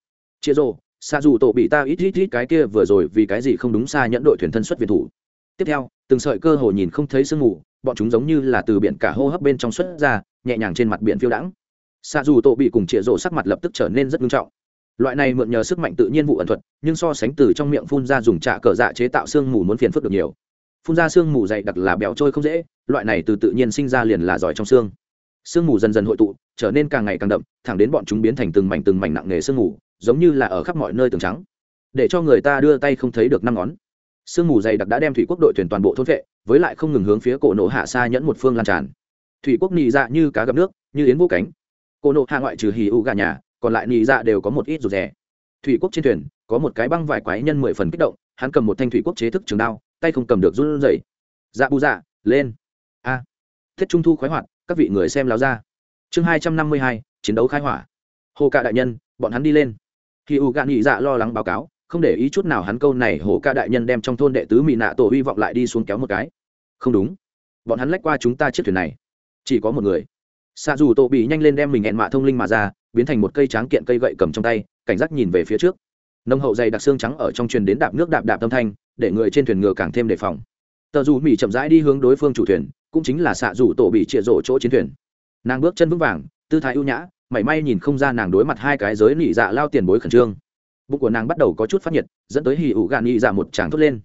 Chế rồ xa dù tổ bị ta ít ít ít cái kia vừa rồi vì cái gì không đúng xa nhẫn đội thuyền thân xuất việt thủ. Tiếp theo, từng sợi cơ hồ nhìn không thấy sương mù, bọn chúng giống như là từ biển cả hô hấp bên trong xuất ra, nhẹ nhàng trên mặt biển phiêu đãng xa dù tổ bị cùng chĩa rổ sắc mặt lập tức trở nên rất nghiêm trọng. Loại này mượn nhờ sức mạnh tự nhiên vụ ẩn thuật, nhưng so sánh từ trong miệng phun ra dùng trạ cờ dạ chế tạo sương mù muốn phiền phức được nhiều. Phun ra sương mù dày đặc là béo trôi không dễ, loại này từ tự nhiên sinh ra liền là giỏi trong xương. Sương mù dần dần hội tụ, trở nên càng ngày càng đậm, thẳng đến bọn chúng biến thành từng mảnh từng mảnh nặng nề sương mù, giống như là ở khắp mọi nơi tường trắng. Để cho người ta đưa tay không thấy được năm ngón. Sương mù dày đặc đã đem thủy quốc đội thuyền toàn bộ thôn vệ, với lại không ngừng hướng phía cổ nổ hạ xa nhẫn một phương lan tràn. Thủy quốc nị dạ như cá gặp nước, như yến vô cánh cô nộ hạ ngoại trừ hì u gà nhà, còn lại nị dạ đều có một ít rụt rè. Thủy quốc trên thuyền, có một cái băng vải quái nhân mười phần kích động, hắn cầm một thanh thủy quốc chế thức trường đao, tay không cầm được run rẩy. Dạ bù dạ lên. A. À. thiết trung thu khoái hoạt, các vị người xem láo ra. Chương hai trăm năm mươi hai, chiến đấu khai hỏa. Hồ cạ đại nhân, bọn hắn đi lên. Khi u gạn nghị dạ lo lắng báo cáo, không để ý chút nào hắn câu này, hồ ca đại nhân đem trong thôn đệ tứ mỹ nạ tổ hy vọng lại đi xuống kéo một cái. Không đúng. Bọn hắn lách qua chúng ta chiếc thuyền này. Chỉ có một người xạ dù tổ bị nhanh lên đem mình hẹn mạ thông linh mà ra, biến thành một cây tráng kiện cây gậy cầm trong tay, cảnh giác nhìn về phía trước. Nông hậu dày đặc xương trắng ở trong truyền đến đạp nước đạp đạp tâm thanh, để người trên thuyền ngựa càng thêm đề phòng. Tờ dù mỹ chậm rãi đi hướng đối phương chủ thuyền, cũng chính là xạ dù tổ bị trịa rổ chỗ chiến thuyền. Nàng bước chân vững vàng, tư thái ưu nhã, mảy may nhìn không ra nàng đối mặt hai cái giới nỉ dạ lao tiền bối khẩn trương. Bụng của nàng bắt đầu có chút phát nhiệt, dẫn tới hì ủ gạn nỉ dạ một tràng thốt lên.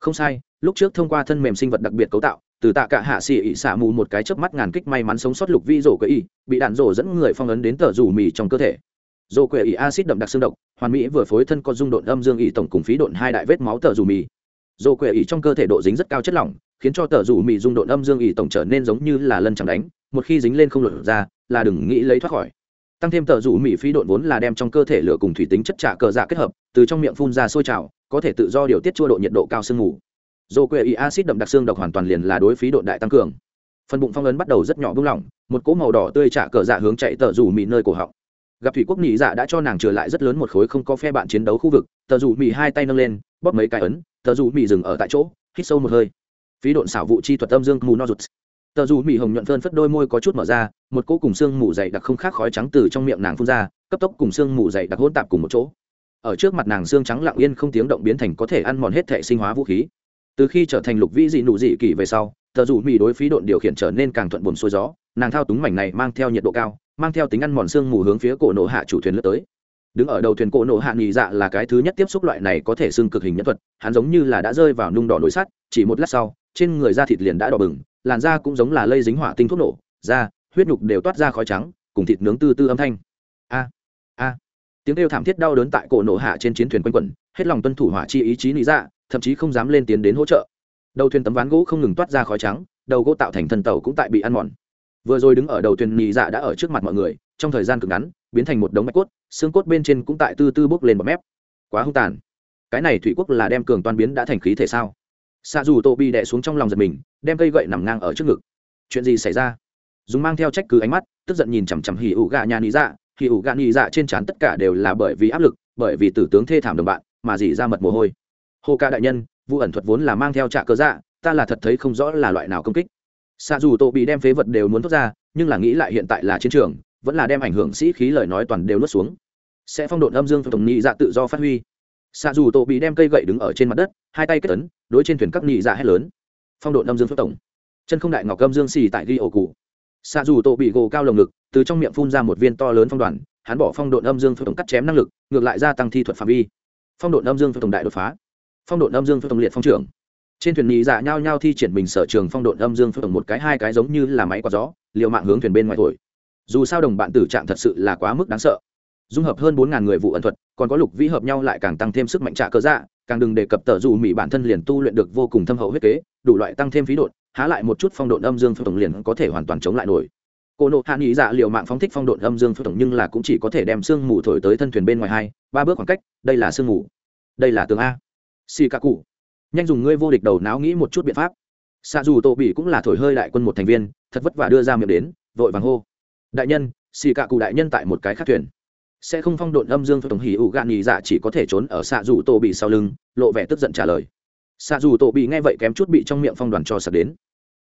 Không sai, lúc trước thông qua thân mềm sinh vật đặc biệt cấu tạo từ tạ cả hạ xì ỉ xả mù một cái chớp mắt ngàn kích may mắn sống sót lục vi rổ quệ ỉ bị đạn rổ dẫn người phong ấn đến tờ rủ mì trong cơ thể. Rổ quệ ỉ acid đậm đặc xương độc, hoàn mỹ vừa phối thân có dung độn âm dương ỉ tổng cùng phí độn hai đại vết máu tờ rủ mì. Rổ quệ ỉ trong cơ thể độ dính rất cao chất lỏng, khiến cho tờ rủ mì dung độn âm dương ỉ tổng trở nên giống như là lân chẳng đánh, một khi dính lên không lột ra, là đừng nghĩ lấy thoát khỏi. Tăng thêm tờ rủ mì phí độn vốn là đem trong cơ thể lửa cùng thủy tính chất trả cờ dạ kết hợp, từ trong miệng phun ra sôi trào, có thể tự do điều tiết chua độ nhiệt độ cao sương mù dồ quệ ý acid đậm đặc xương độc hoàn toàn liền là đối phí độn đại tăng cường. Phần bụng phong ấn bắt đầu rất nhỏ bung lỏng, một cỗ màu đỏ tươi trả cờ dạ hướng chạy tờ rủ mị nơi cổ họng. Gặp thủy quốc mỹ dạ đã cho nàng trở lại rất lớn một khối không có phe bạn chiến đấu khu vực, tờ rủ mị hai tay nâng lên, bóp mấy cái ấn, tờ rủ mị dừng ở tại chỗ, hít sâu một hơi. Phí độn xảo vụ chi thuật âm dương mù no rụt. Tờ dù mị hồng nhuận phơn phất đôi môi có chút mở ra, một cỗ cùng xương mù dày đặc không khác khói trắng từ trong miệng nàng phun ra, cấp tốc cùng xương mù dày đặc hỗn tạp cùng một chỗ. Ở trước mặt nàng xương trắng lặng yên không tiếng động biến thành có thể ăn mòn hết thể sinh hóa vũ khí từ khi trở thành lục vĩ dị nụ dị kỳ về sau, tờ dù mỹ đối phí độn điều khiển trở nên càng thuận buồm xuôi gió, nàng thao túng mảnh này mang theo nhiệt độ cao, mang theo tính ăn mòn xương mù hướng phía cổ nổ hạ chủ thuyền lướt tới. Đứng ở đầu thuyền cổ nổ hạ nghỉ dạ là cái thứ nhất tiếp xúc loại này có thể xưng cực hình nhân thuật, hắn giống như là đã rơi vào nung đỏ nối sắt, chỉ một lát sau, trên người da thịt liền đã đỏ bừng, làn da cũng giống là lây dính hỏa tinh thuốc nổ, da, huyết nhục đều toát ra khói trắng, cùng thịt nướng tư tư âm thanh. A a. Tiếng kêu thảm thiết đau đớn tại cổ nổ hạ trên chiến thuyền quanh quẩn, hết lòng tuân thủ hỏa chi ý chí lý dạ thậm chí không dám lên tiến đến hỗ trợ. Đầu thuyền tấm ván gỗ không ngừng toát ra khói trắng, đầu gỗ tạo thành thân tàu cũng tại bị ăn mòn. Vừa rồi đứng ở đầu thuyền nhị dạ đã ở trước mặt mọi người, trong thời gian cực ngắn, biến thành một đống mạch cốt, xương cốt bên trên cũng tại tư tư bốc lên bọt mép. Quá hung tàn. Cái này thủy quốc là đem cường toàn biến đã thành khí thể sao? Xa dù tô bị đẻ xuống trong lòng giật mình, đem cây gậy nằm ngang ở trước ngực. Chuyện gì xảy ra? Dùng mang theo trách cứ ánh mắt, tức giận nhìn chằm chằm hì ủ gà nhà nị dạ. Hì ủ gà nị dạ trên trán tất cả đều là bởi vì áp lực, bởi vì tử tướng thê thảm đồng bạn, mà dỉ ra mật mồ hôi hồ ca đại nhân vụ ẩn thuật vốn là mang theo trạ cơ dạ ta là thật thấy không rõ là loại nào công kích. Xạ dù tổ bị đem phế vật đều muốn thoát ra, nhưng là nghĩ lại hiện tại là chiến trường, vẫn là đem ảnh hưởng sĩ khí lời nói toàn đều nuốt xuống. Sẽ phong độn âm dương tổng nhị dạ tự do phát huy. Xạ dù tổ bị đem cây gậy đứng ở trên mặt đất, hai tay kết tấn đối trên thuyền các nhị dạ hét lớn. Phong độn âm dương phước tổng chân không đại ngọc âm dương xì tại ghi ổ cụ. Xạ dù tổ bị gồ cao lồng ngực, từ trong miệng phun ra một viên to lớn phong đoàn, hắn bỏ phong độn âm dương phước tổng cắt chém năng lực, ngược lại gia tăng thi thuật phạm vi. Phong độn âm dương phước tổng đại đột phá phong độn âm dương phong liệt phong trưởng. Trên thuyền nhị dạ nhao nhao thi triển mình sở trường phong độn âm dương phong một cái, hai cái giống như là máy quạt gió, liều mạng hướng thuyền bên ngoài thổi. Dù sao đồng bạn tử trạng thật sự là quá mức đáng sợ. Dung hợp hơn bốn ngàn người vụ ẩn thuật, còn có lục vĩ hợp nhau lại càng tăng thêm sức mạnh trả cơ dạ càng đừng đề cập tờ dù mỹ bản thân liền tu luyện được vô cùng thâm hậu huyết kế, đủ loại tăng thêm phí đột há lại một chút phong độn âm dương phong tổng liền có thể hoàn toàn chống lại nổi. Cô nộ hạ nghĩ dạ liệu mạng phóng thích phong độn âm dương phong tổng nhưng là cũng chỉ có thể đem sương mù thổi tới thân thuyền bên ngoài hai, ba bước khoảng cách, đây là sương mù. Đây là tường a xì ca cụ. Nhanh dùng ngươi vô địch đầu não nghĩ một chút biện pháp. Xạ dù tổ bị cũng là thổi hơi đại quân một thành viên, thật vất vả đưa ra miệng đến, vội vàng hô. Đại nhân, xì cạ cụ đại nhân tại một cái khác thuyền. Sẽ không phong độn âm dương tổng hỉ ủ gạn nhì dạ chỉ có thể trốn ở xạ dù tổ bị sau lưng, lộ vẻ tức giận trả lời. Xạ dù tổ bị nghe vậy kém chút bị trong miệng phong đoàn cho sập đến.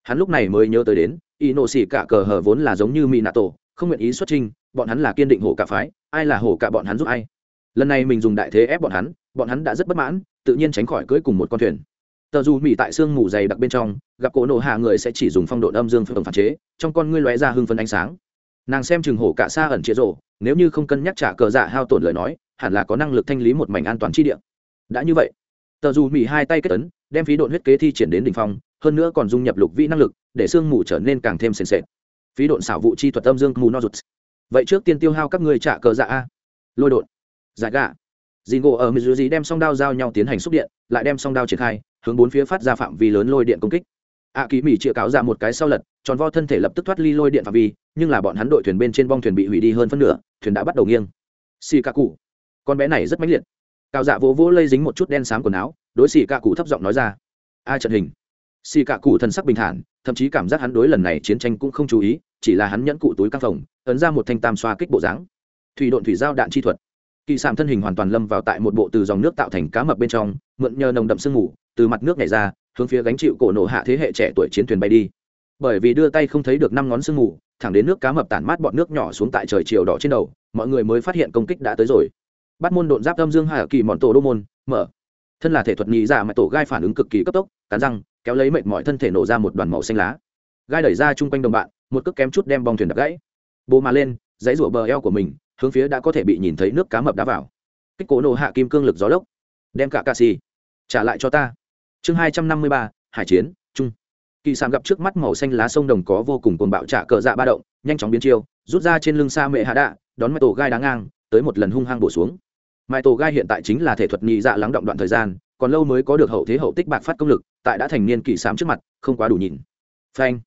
Hắn lúc này mới nhớ tới đến, y nộ xỉ cả cờ hờ vốn là giống như mỹ nạ tổ, không nguyện ý xuất trình bọn hắn là kiên định hổ cả phái, ai là hổ cả bọn hắn giúp ai? Lần này mình dùng đại thế ép bọn hắn bọn hắn đã rất bất mãn tự nhiên tránh khỏi cưỡi cùng một con thuyền. Tờ dù mỹ tại sương mù dày đặc bên trong gặp cỗ nổ hạ người sẽ chỉ dùng phong độ âm dương phương phản chế trong con ngươi lóe ra hưng phấn ánh sáng. Nàng xem chừng hổ cả xa ẩn chế rộ nếu như không cân nhắc trả cờ dạ hao tổn lời nói hẳn là có năng lực thanh lý một mảnh an toàn chi địa. Đã như vậy tờ dù mỹ hai tay kết tấn đem phí độn huyết kế thi triển đến đ ỉ n h phong hơn nữa còn dung nhập lục vĩ năng lực để sương mù trở nên càng thêm sền sệt. Phí độn xảo vụ chi thuật âm dương mù no rụt. Vậy trước tiên tiêu hao các người trả cờ dạ a. Lôi độn, giải gà dì ngộ ở mizuji đem song đao giao nhau tiến hành xúc điện, lại đem song đao triển khai, hướng bốn phía phát ra phạm vi lớn lôi điện công kích. Ạ kỳ mỹ chĩa cáo ra một cái sau lật, tròn vo thân thể lập tức thoát ly lôi điện phạm vi, nhưng là bọn hắn đội thuyền bên trên bong thuyền bị hủy đi hơn phân nửa, thuyền đã bắt đầu nghiêng. Xì ca cụ con bé này rất mãnh liệt. Cao dạ vỗ vỗ lây dính một chút đen xám quần áo, đối xì ca cụ thấp giọng nói ra. Ai trận hình. Xì ca cụ thần sắc bình thản, thậm chí cảm giác hắn đối lần này chiến tranh cũng không chú ý, chỉ là hắn nhẫn cụ túi căng phòng ấn ra một thanh tam xoa kích bộ dáng. Thủy độn thủy giao đạn chi thuật kỳ sạm thân hình hoàn toàn lâm vào tại một bộ từ dòng nước tạo thành cá mập bên trong, mượn nhờ nồng đậm sương mù, từ mặt nước nhảy ra, hướng phía gánh chịu cổ nổ hạ thế hệ trẻ tuổi chiến thuyền bay đi. Bởi vì đưa tay không thấy được năm ngón sương mù, thẳng đến nước cá mập tản mát bọn nước nhỏ xuống tại trời chiều đỏ trên đầu, mọi người mới phát hiện công kích đã tới rồi. Bắt môn độn giáp âm dương hạ kỳ mọn tổ đô môn, mở. Thân là thể thuật nhị giả mà tổ gai phản ứng cực kỳ cấp tốc, cắn răng, kéo lấy mệt mọi thân thể nổ ra một đoàn màu xanh lá. Gai đẩy ra chung quanh đồng bạn, một cước kém chút đem bong thuyền đập gãy. Bố mà lên, dãy rủa bờ eo của mình hướng phía đã có thể bị nhìn thấy nước cá mập đá vào. Kích cố nổ hạ kim cương lực gió lốc. Đem cả ca xì trả lại cho ta. Chương hai trăm năm mươi ba, hải chiến trung kỳ sàn gặp trước mắt màu xanh lá sông đồng có vô cùng cồn bạo trả cờ dạ ba động, nhanh chóng biến chiêu, rút ra trên lưng xa mệ hạ đạ, đón mái tổ gai đá ngang, tới một lần hung hăng bổ xuống. Mái tổ gai hiện tại chính là thể thuật nhị dạ lắng động đoạn thời gian, còn lâu mới có được hậu thế hậu tích bạc phát công lực, tại đã thành niên kỳ sám trước mặt, không quá đủ nhìn. Phanh.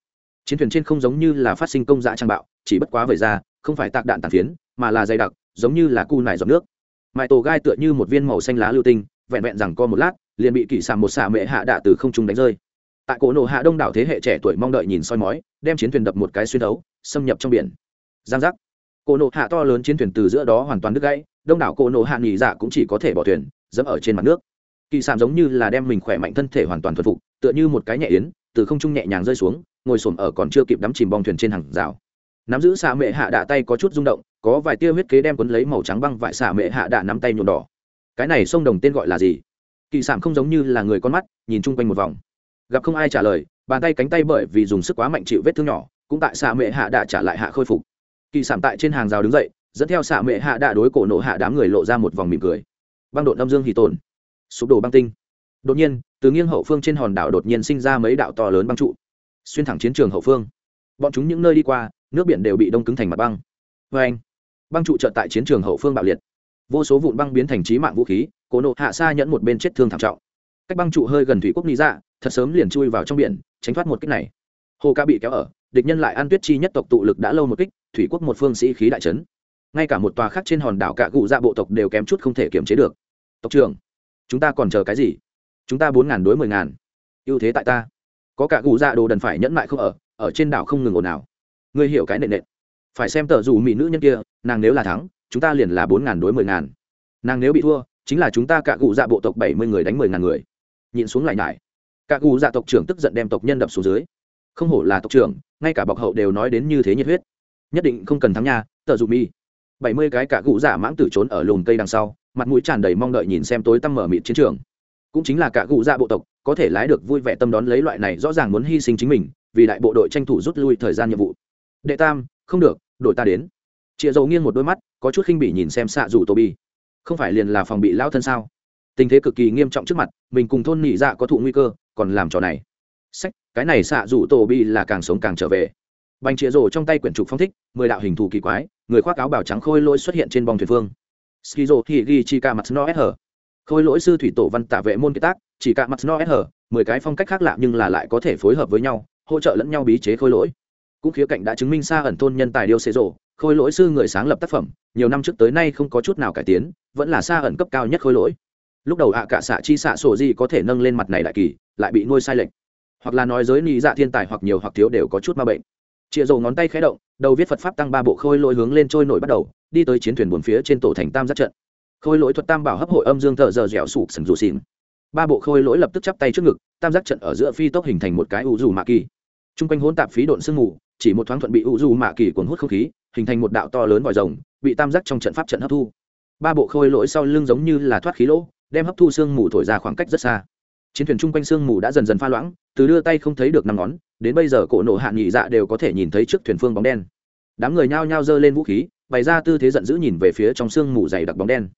Chiến thuyền trên không giống như là phát sinh công dạ trang bạo, chỉ bất quá về ra không phải tạc đạn tàn phiến, mà là dày đặc, giống như là cu nải giọt nước. Mãi tổ gai tựa như một viên màu xanh lá lưu tinh, vẹn vẹn rằng co một lát, liền bị kỷ sàm một xạ mệ hạ đạ từ không trung đánh rơi. Tại cổ nổ hạ đông đảo thế hệ trẻ tuổi mong đợi nhìn soi mói, đem chiến thuyền đập một cái xuyên đấu xâm nhập trong biển. Giang giác. Cổ nổ hạ to lớn chiến thuyền từ giữa đó hoàn toàn đứt gãy, đông đảo cổ nổ hạ nghỉ dạ cũng chỉ có thể bỏ thuyền, dẫm ở trên mặt nước. Kỳ sàm giống như là đem mình khỏe mạnh thân thể hoàn toàn thuần phục, tựa như một cái nhẹ yến, từ không trung nhẹ nhàng rơi xuống, ngồi xổm ở còn chưa kịp đắm chìm bong thuyền trên hàng rào nắm giữ xạ mệ hạ đạ tay có chút rung động, có vài tia huyết kế đem quấn lấy màu trắng băng vải xạ mệ hạ đạ nắm tay nhuộm đỏ. Cái này sông đồng tên gọi là gì? Kỳ sản không giống như là người con mắt, nhìn chung quanh một vòng. Gặp không ai trả lời, bàn tay cánh tay bởi vì dùng sức quá mạnh chịu vết thương nhỏ, cũng tại xạ mệ hạ đạ trả lại hạ khôi phục. Kỳ sản tại trên hàng rào đứng dậy, dẫn theo xạ mệ hạ đạ đối cổ nộ hạ đám người lộ ra một vòng mỉm cười. Băng đột âm dương hì tồn. Sụp đổ băng tinh. Đột nhiên, từ nghiêng hậu phương trên hòn đảo đột nhiên sinh ra mấy đạo to lớn băng trụ. Xuyên thẳng chiến trường hậu phương. Bọn chúng những nơi đi qua nước biển đều bị đông cứng thành mặt băng. Vê anh, băng trụ trợ tại chiến trường hậu phương bạo liệt. Vô số vụn băng biến thành trí mạng vũ khí cổ nộ hạ xa nhẫn một bên chết thương thảm trọng. Cách băng trụ hơi gần thủy quốc lý dạ thật sớm liền chui vào trong biển, tránh thoát một kích này. Hồ ca bị kéo ở, địch nhân lại an tuyết chi nhất tộc tụ lực đã lâu một kích, thủy quốc một phương sĩ khí đại trấn ngay cả một tòa khác trên hòn đảo cạ cụ dạ bộ tộc đều kém chút không thể kiềm chế được. Tộc trưởng, chúng ta còn chờ cái gì? Chúng ta bốn ngàn đối mười ngàn. Ưu thế tại ta. Có cả cụ dạ đồ đần phải nhẫn mại không ở ở trên đảo không ngừng ồn ào ngươi hiểu cái nệ nệ. Phải xem tờ dù mỹ nữ nhân kia, nàng nếu là thắng, chúng ta liền là bốn ngàn đối mười ngàn. Nàng nếu bị thua, chính là chúng ta cả cụ dạ bộ tộc bảy mươi người đánh mười ngàn người. Nhịn xuống lại nại cạ cụ dạ tộc trưởng tức giận đem tộc nhân đập xuống dưới. Không hổ là tộc trưởng, ngay cả bọc hậu đều nói đến như thế nhiệt huyết. Nhất định không cần thắng nha, tờ dù mi bảy mươi cái cả cụ dạ mãng tử trốn ở lùm cây đằng sau, mặt mũi tràn đầy mong đợi nhìn xem tối tăm mở mịt chiến trường. Cũng chính là cả cụ dạ bộ tộc, có thể lái được vui vẻ tâm đón lấy loại này rõ ràng muốn hy sinh chính mình, vì đại bộ đội tranh thủ rút lui thời gian nhiệm vụ đệ tam, không được đội ta đến. Chịa dầu nghiêng một đôi mắt, có chút khinh bỉ nhìn xem xạ rủ tô bi. Không phải liền là phòng bị lao thân sao? Tình thế cực kỳ nghiêm trọng trước mặt, mình cùng thôn nỉ dạ có thụ nguy cơ, còn làm trò này. Sách, cái này xạ rủ tô bi là càng sống càng trở về. Bành chĩa rổ trong tay quyển trục phong thích, mười đạo hình thù kỳ quái, người khoác áo bảo trắng khôi lỗi xuất hiện trên bong thuyền phương. Skizo thì ghi chi ca mặt no s hở. Khôi lỗi sư thủy tổ văn tạ vệ môn kế tác, chỉ cả mặt no s hở, mười cái phong cách khác lạ nhưng là lại có thể phối hợp với nhau, hỗ trợ lẫn nhau bí chế khôi lỗi cũng khía cạnh đã chứng minh xa ẩn thôn nhân tài điêu xế rổ, khôi lỗi sư người sáng lập tác phẩm, nhiều năm trước tới nay không có chút nào cải tiến, vẫn là xa ẩn cấp cao nhất khôi lỗi. Lúc đầu ạ cả xạ chi xạ sổ gì có thể nâng lên mặt này đại kỳ, lại bị nuôi sai lệch. Hoặc là nói giới nhị dạ thiên tài hoặc nhiều hoặc thiếu đều có chút ma bệnh. Chịa dầu ngón tay khé động, đầu viết phật pháp tăng ba bộ khôi lỗi hướng lên trôi nổi bắt đầu, đi tới chiến thuyền buồn phía trên tổ thành tam giác trận. Khôi lỗi thuật tam bảo hấp hội âm dương thợ giờ dẻo sụp sừng rủ xìm ba bộ khôi lỗi lập tức chắp tay trước ngực, tam giác trận ở giữa phi tốc hình thành một cái u dù mạ kỳ. T r u n g quanh hỗn tạp phí độn sương mù chỉ một thoáng thuận bị u du mạ kỳ cuốn hút không khí, hình thành một đạo to lớn vòi rồng, bị tam giác trong trận pháp trận hấp thu. Ba bộ khôi lỗi sau lưng giống như là thoát khí lỗ, đem hấp thu sương mù thổi ra khoảng cách rất xa. Chiến thuyền chung quanh sương mù đã dần dần pha loãng, từ đưa tay không thấy được năm ngón, đến bây giờ cổ nổ hạ nhị dạ đều có thể nhìn thấy trước thuyền phương bóng đen. Đám người nhao nhao giơ lên vũ khí, bày ra tư thế giận dữ nhìn về phía trong sương mù dày đặc bóng đen.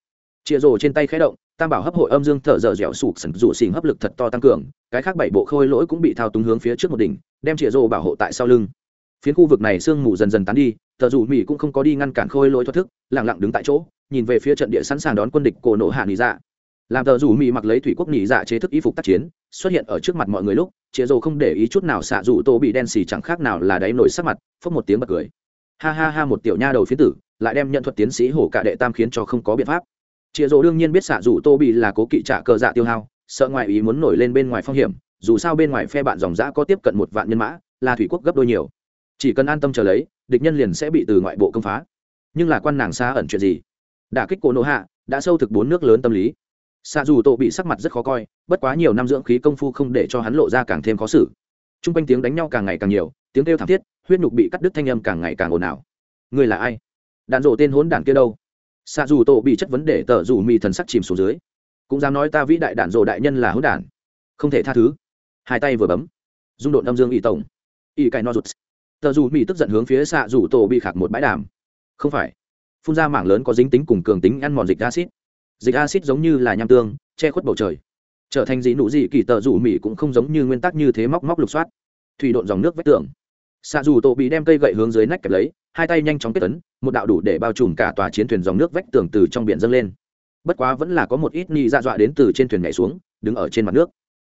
Chĩa rồ trên tay khé động, tam bảo hấp hội âm dương thở dở dẻo sụp sần rủ xình hấp lực thật to tăng cường, cái khác bảy bộ khôi lỗi cũng bị thao túng hướng phía trước một đỉnh, đem chĩa rồ bảo hộ tại sau lưng phiến khu vực này sương mù dần dần tán đi, thợ dù mỹ cũng không có đi ngăn cản khôi lỗi thoát thức lẳng lặng đứng tại chỗ, nhìn về phía trận địa sẵn sàng đón quân địch cổ nổ hạ nghỉ dạ. Làm thợ dù mỹ mặc lấy thủy quốc nghỉ dạ chế thức y phục tác chiến, xuất hiện ở trước mặt mọi người lúc chĩa rồ không để ý chút nào xạ dù tô bị đen xì chẳng khác nào là đáy nổi sắc mặt, phốc một tiếng bật cười. Ha ha ha một tiểu nha đầu phiến tử, lại đem nhận thuật tiến sĩ hổ cả đệ tam khiến cho không có biện pháp. Chịa rồ đương nhiên biết xạ dù tô bị là cố kỵ trả cờ dạ tiêu hao, sợ ngoại ý muốn nổi lên bên ngoài phong hiểm, dù sao bên ngoài phe bạn dòng dã có tiếp cận một vạn nhân mã, là thủy quốc gấp đôi nhiều chỉ cần an tâm chờ lấy, địch nhân liền sẽ bị từ ngoại bộ công phá. Nhưng là quan nàng xa ẩn chuyện gì? Đả kích cổ nộ hạ, đã sâu thực bốn nước lớn tâm lý. Xa dù tổ bị sắc mặt rất khó coi, bất quá nhiều năm dưỡng khí công phu không để cho hắn lộ ra càng thêm khó xử. T r u n g quanh tiếng đánh nhau càng ngày càng nhiều, tiếng kêu thảm thiết, huyết nhục bị cắt đứt thanh âm càng ngày càng ồn ào. Người là ai? Đạn rộ tên hốn đản kia đâu? Xa dù tổ bị chất vấn để tờ dù mì thần sắc chìm xuống dưới. Cũng dám nói ta vĩ đại đạn rộ đại nhân là hữu đản. Không thể tha thứ. Hai tay vừa bấm. Dung độn âm dương ỷ tổng. Ỷ cài no rụt tờ dù mỹ tức giận hướng phía xạ dù tổ bị khạc một bãi đàm. Không phải. Phun ra mảng lớn có dính tính cùng cường tính ăn mòn dịch acid dịch acid giống như là nham tương, che khuất bầu trời. Trở thành dị nụ dị kỳ tờ rủ mỹ cũng không giống như nguyên tắc như thế móc móc lục soát. Thủy độn dòng nước vách tường. Xạ dù tổ bị đem cây gậy hướng dưới nách kẹp lấy, hai tay nhanh chóng kết tấn một đạo đủ để bao trùm cả tòa chiến thuyền dòng nước vách tường từ trong biển dâng lên. Bất quá vẫn là có một ít ni dạ dọa đến từ trên thuyền nhảy xuống, đứng ở trên mặt nước.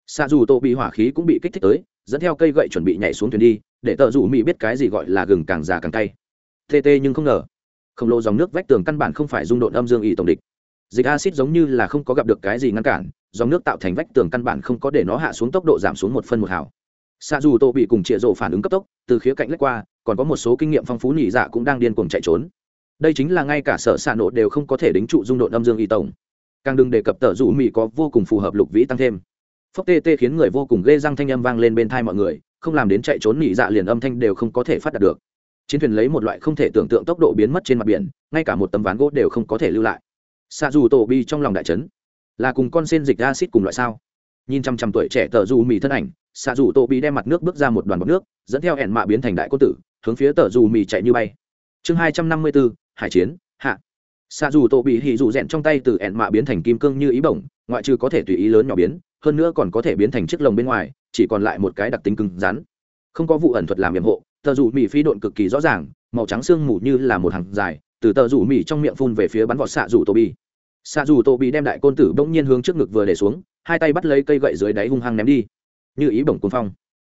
Xạ dù tổ bị hỏa khí cũng bị kích thích tới, dẫn theo cây gậy chuẩn bị nhảy xuống thuyền đi để tợ rủ mỹ biết cái gì gọi là gừng càng già càng cay. Tê tê nhưng không ngờ, khổng lồ dòng nước vách tường căn bản không phải dung độn âm dương ỵ tổng địch. Dịch acid giống như là không có gặp được cái gì ngăn cản, dòng nước tạo thành vách tường căn bản không có để nó hạ xuống tốc độ giảm xuống một phân một hào. Xa dù tô bị cùng chĩa rộ phản ứng cấp tốc, từ khía cạnh lách qua, còn có một số kinh nghiệm phong phú nhị dạ cũng đang điên cuồng chạy trốn. Đây chính là ngay cả sở xạ nộ đều không có thể đính trụ dung độ âm dương y tổng. Càng đừng đề cập tờ rủ mỹ có vô cùng phù hợp lục vĩ tăng thêm. Phốc tê tê khiến người vô cùng ghê răng thanh âm vang lên bên thai mọi người không làm đến chạy trốn nhị dạ liền âm thanh đều không có thể phát đạt được. Chiến thuyền lấy một loại không thể tưởng tượng tốc độ biến mất trên mặt biển, ngay cả một tấm ván gỗ đều không có thể lưu lại. Xạ dù tổ bi trong lòng đại trấn là cùng con sen dịch acid cùng loại sao? Nhìn trăm trăm tuổi trẻ tờ dù Mì thân ảnh xạ dù tổ bi đem mặt nước bước ra một đoàn bọc nước, dẫn theo hẹn mạ biến thành đại cô tử, hướng phía tờ dù mì chạy như bay. Chương hai trăm năm mươi bốn, hải chiến, hạ. Xạ dù tổ bị hì dù rẽn trong tay từ hẹn mạ biến thành kim cương như ý bổng, ngoại trừ có thể tùy ý lớn nhỏ biến, hơn nữa còn có thể biến thành chiếc lồng bên ngoài chỉ còn lại một cái đặc tính cứng rắn. Không có vụ ẩn thuật làm nhiệm hộ, tờ rủ mỹ phi độn cực kỳ rõ ràng, màu trắng sương mù như là một hàng dài, từ tờ rủ mỹ trong miệng phun về phía bắn vọt xạ rủ tô bi xạ rủ tô bi đem đại côn tử bỗng nhiên hướng trước ngực vừa để xuống, hai tay bắt lấy cây gậy dưới đáy hung hăng ném đi. Như ý bổng cuồng phong.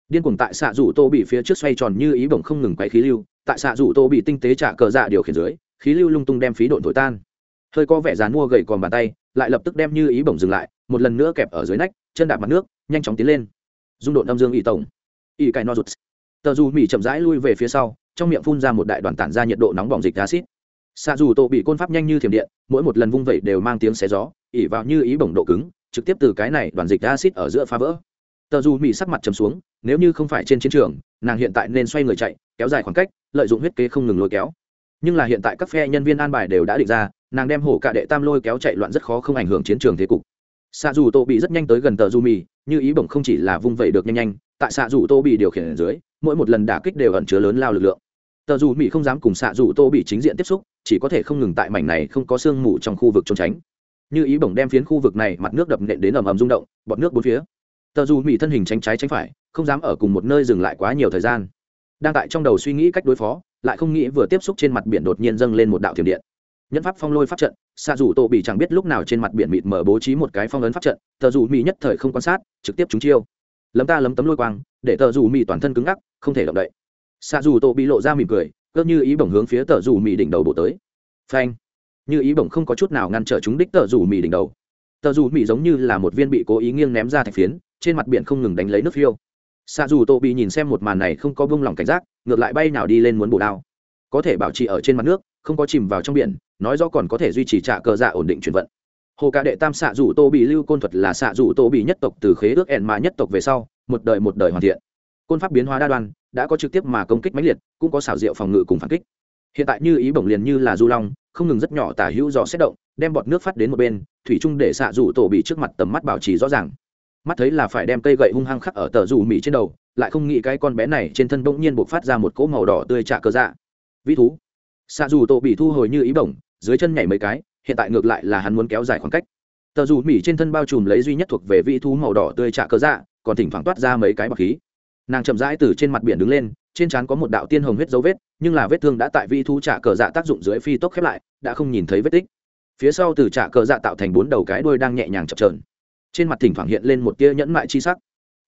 Điên cuồng tại xạ rủ tô bị phía trước xoay tròn như ý bổng không ngừng quay khí lưu, tại xạ rủ tô bị tinh tế trả cờ dạ điều khiển dưới, khí lưu lung tung đem phí độn thổi tan. Hơi có vẻ dán mua gậy còn bàn tay, lại lập tức đem như ý bổng dừng lại, một lần nữa kẹp ở dưới nách, chân đạp mặt nước, nhanh chóng tiến lên dung độn âm dương ỷ tổng. Ỷ cài no rụt tờ dù mỹ chậm rãi lui về phía sau, trong miệng phun ra một đại đoàn tản ra nhiệt độ nóng bỏng dịch acid. Xạ dù tô bị côn pháp nhanh như thiểm điện, mỗi một lần vung vẩy đều mang tiếng xé gió, ỉ vào như ý bổng độ cứng, trực tiếp từ cái này đoàn dịch acid ở giữa phá vỡ. Tờ dù mỹ sắc mặt trầm xuống, nếu như không phải trên chiến trường, nàng hiện tại nên xoay người chạy, kéo dài khoảng cách, lợi dụng huyết kế không ngừng lôi kéo. Nhưng là hiện tại các phe nhân viên an bài đều đã định ra, nàng đem hổ cả đệ tam lôi kéo chạy loạn rất khó không ảnh hưởng chiến trường thế cục xạ dù tô bị rất nhanh tới gần tờ du mì như ý bổng không chỉ là vung vẩy được nhanh nhanh, tại xạ dù tô bị điều khiển ở dưới, mỗi một lần đả kích đều ẩn chứa lớn lao lực lượng. Tờ dù mì không dám cùng xạ dù tô bị chính diện tiếp xúc, chỉ có thể không ngừng tại mảnh này không có sương mù trong khu vực trốn tránh. Như ý bổng đem phiến khu vực này mặt nước đập nện đến ầm ầm rung động, bọt nước bốn phía. Tờ dù mì thân hình tránh trái tránh phải, không dám ở cùng một nơi dừng lại quá nhiều thời gian. Đang tại trong đầu suy nghĩ cách đối phó, lại không nghĩ vừa tiếp xúc trên mặt biển đột nhiên dâng lên một đạo thiểm điện nhân pháp phong lôi pháp trận xạ dù tổ bị chẳng biết lúc nào trên mặt biển mịt mở bố trí một cái phong ấn pháp trận, tờ dù mỹ nhất thời không quan sát, trực tiếp trúng chiêu. Lấm ta lấm tấm lôi quang, để tờ dù mỹ toàn thân cứng ngắc, không thể động đậy. Xạ dù tổ bị lộ ra mỉm cười cơ như ý bổng hướng phía tờ dù mỹ đỉnh đầu bộ tới. Phanh. Như ý bổng không có chút nào ngăn trở chúng đích tờ dù mỹ đỉnh đầu. Tờ dù mỹ giống như là một viên bị cố ý nghiêng ném ra thạch phiến, trên mặt biển không ngừng đánh lấy nước phiêu. Xạ dù tổ bị nhìn xem một màn này không có bông lòng cảnh giác, ngược lại bay nào đi lên muốn bổ đao. Có thể bảo trì ở trên mặt nước, không có chìm vào trong biển nói rõ còn có thể duy trì trả cờ dạ ổn định chuyển vận. Hồ ca đệ tam xạ rủ tô bị lưu côn thuật là xạ rủ tô bị nhất tộc từ khế ước ẻn mà nhất tộc về sau, một đời một đời hoàn thiện. Côn pháp biến hóa đa đoan, đã có trực tiếp mà công kích mãnh liệt, cũng có xảo diệu phòng ngự cùng phản kích. Hiện tại như ý bổng liền như là du long, không ngừng rất nhỏ tả hữu dò xét động, đem bọt nước phát đến một bên, thủy chung để xạ rủ tổ bị trước mặt tầm mắt bảo trì rõ ràng. Mắt thấy là phải đem cây gậy hung hăng khắc ở tờ rủ mỹ trên đầu, lại không nghĩ cái con bé này trên thân bỗng nhiên buộc phát ra một cỗ màu đỏ tươi trạ cơ dạ. Vĩ thú. Xạ dù tổ bị thu hồi như ý bổng dưới chân nhảy mấy cái, hiện tại ngược lại là hắn muốn kéo dài khoảng cách. Tờ dù mỹ trên thân bao trùm lấy duy nhất thuộc về vị thú màu đỏ tươi trạ cơ dạ còn thỉnh thoảng toát ra mấy cái bọc khí. Nàng chậm rãi từ trên mặt biển đứng lên, trên trán có một đạo tiên hồng huyết dấu vết, nhưng là vết thương đã tại vị thú trạ cờ dạ tác dụng dưới phi tốc khép lại, đã không nhìn thấy vết tích. Phía sau từ trạ cờ dạ tạo thành bốn đầu cái đuôi đang nhẹ nhàng chập trờn trên mặt thỉnh thoảng hiện lên một tia nhẫn mại chi sắc.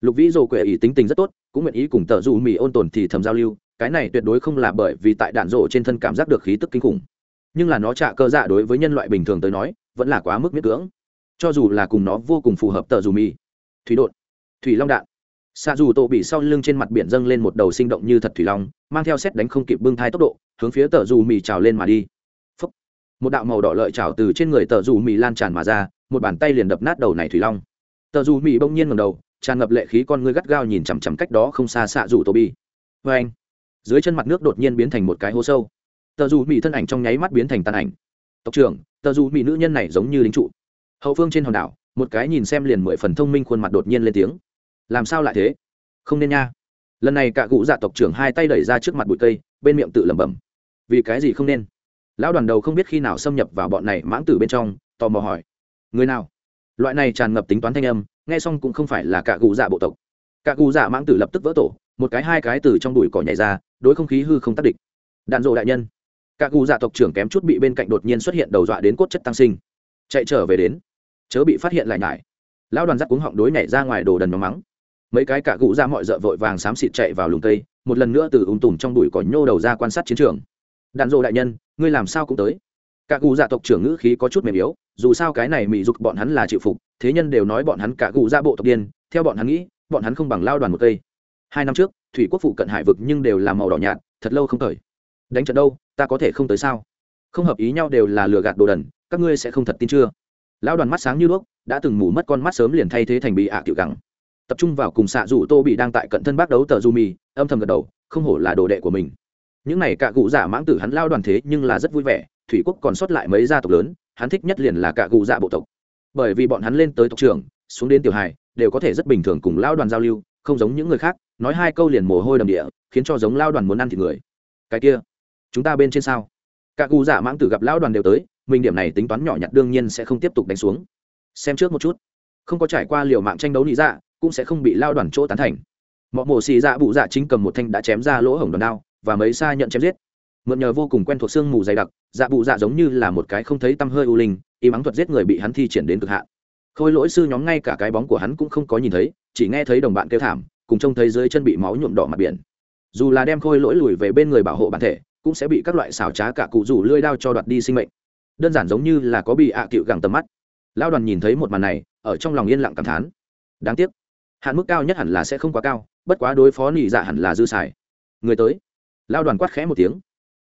Lục vĩ dồ quệ ý tính tình rất tốt, cũng nguyện ý cùng tờ dù mỹ ôn tồn thì thầm giao lưu, cái này tuyệt đối không là bởi vì tại đạn rộ trên thân cảm giác được khí tức kinh khủng nhưng là nó trả cơ dạ đối với nhân loại bình thường tới nói, vẫn là quá mức miết cưỡng. Cho dù là cùng nó vô cùng phù hợp tờ dù Mì. Thủy đột. Thủy long đạn. Xạ dù tổ bị sau lưng trên mặt biển dâng lên một đầu sinh động như thật thủy long, mang theo xét đánh không kịp bưng thai tốc độ, hướng phía tờ dù mì trào lên mà đi. Phúc. một đạo màu đỏ lợi trào từ trên người tờ dù mì lan tràn mà ra, một bàn tay liền đập nát đầu này thủy long. Tờ dù mì bỗng nhiên ngầm đầu, tràn ngập lệ khí con ngươi gắt gao nhìn chằm chằm cách đó không xa xạ dù tổ bi vê anh dưới chân mặt nước đột nhiên biến thành một cái hố sâu tờ dù mỹ thân ảnh trong nháy mắt biến thành tàn ảnh. Tộc trưởng, tờ dù mỹ nữ nhân này giống như lính trụ. Hậu phương trên hòn đảo, một cái nhìn xem liền mười phần thông minh khuôn mặt đột nhiên lên tiếng. Làm sao lại thế? Không nên nha. Lần này cả cụ dạ tộc trưởng hai tay đẩy ra trước mặt bụi cây, bên miệng tự lẩm bẩm. Vì cái gì không nên? Lão đoàn đầu không biết khi nào xâm nhập vào bọn này mãng tử bên trong, tò mò hỏi. Người nào? Loại này tràn ngập tính toán thanh âm, nghe xong cũng không phải là cả cụ dạ bộ tộc. Cả cụ dạ mãng tử lập tức vỡ tổ, một cái hai cái từ trong đùi cỏ nhảy ra, đối không khí hư không tác địch. Đạn dộ đại nhân cả cụ dạ tộc trưởng kém chút bị bên cạnh đột nhiên xuất hiện đầu dọa đến cốt chất tăng sinh. Chạy trở về đến. Chớ bị phát hiện lại nhải. Lão đoàn giáp cuống họng đối nhảy ra ngoài đồ đần nhóm mắng. Mấy cái cả cụ ra mọi dợ vội vàng xám xịt chạy vào lùng tây một lần nữa từ ung tùm trong đùi cỏ nhô đầu ra quan sát chiến trường. Đạn dộ đại nhân, ngươi làm sao cũng tới. Cả cụ dạ tộc trưởng ngữ khí có chút mềm yếu, dù sao cái này mỹ dục bọn hắn là chịu phục, thế nhân đều nói bọn hắn cả cụ ra bộ tộc điên, theo bọn hắn nghĩ, bọn hắn không bằng lao đoàn một cây. Hai năm trước, thủy quốc phụ cận hải vực nhưng đều là màu đỏ nhạt, thật lâu không thời. Đánh trận đâu ta có thể không tới sao? Không hợp ý nhau đều là lừa gạt đồ đần, các ngươi sẽ không thật tin chưa? Lão đoàn mắt sáng như đuốc, đã từng mù mất con mắt sớm liền thay thế thành bị ạ à tiểu gắng tập trung vào cùng xạ rủ tô bị đang tại cận thân bác đấu tờ du mì âm thầm gật đầu, không hổ là đồ đệ của mình. Những này cả cụ giả mãng tử hắn lao đoàn thế nhưng là rất vui vẻ, thủy quốc còn sót lại mấy gia tộc lớn, hắn thích nhất liền là cả cụ dạ bộ tộc. Bởi vì bọn hắn lên tới tộc trưởng, xuống đến tiểu hài, đều có thể rất bình thường cùng lao đoàn giao lưu, không giống những người khác, nói hai câu liền mồ hôi đầm địa, khiến cho giống lao đoàn muốn ăn thịt người. Cái kia chúng ta bên trên sao? Cả cụ giả mãng tử gặp lao đoàn đều tới, mình điểm này tính toán nhỏ nhặt đương nhiên sẽ không tiếp tục đánh xuống. Xem trước một chút. Không có trải qua liều mạng tranh đấu lý dạ cũng sẽ không bị lao đoàn chỗ tán thành. Mọi mổ xì dạ bụ dạ chính cầm một thanh đã chém ra lỗ hổng đòn đao, và mấy xa nhận chém giết. Mượn nhờ vô cùng quen thuộc xương mù dày đặc dạ bụ dạ giống như là một cái không thấy tăm hơi u linh, y mắng thuật giết người bị hắn thi triển đến cực hạn. Khôi lỗi sư nhóm ngay cả cái bóng của hắn cũng không có nhìn thấy, chỉ nghe thấy đồng bạn kêu thảm, cùng trông thấy dưới chân bị máu nhuộm đỏ mặt biển. Dù là đem khôi lỗi lùi về bên người bảo hộ bản thể cũng sẽ bị các loại xảo trá cả cụ rủ lưỡi đao cho đoạt đi sinh mệnh. Đơn giản giống như là có bị ạ à cựu gẳng tầm mắt. Lao đoàn nhìn thấy một màn này, ở trong lòng yên lặng cảm thán. Đáng tiếc, hạn mức cao nhất hẳn là sẽ không quá cao, bất quá đối phó nỉ dạ hẳn là dư xài. Người tới. Lao đoàn quát khẽ một tiếng.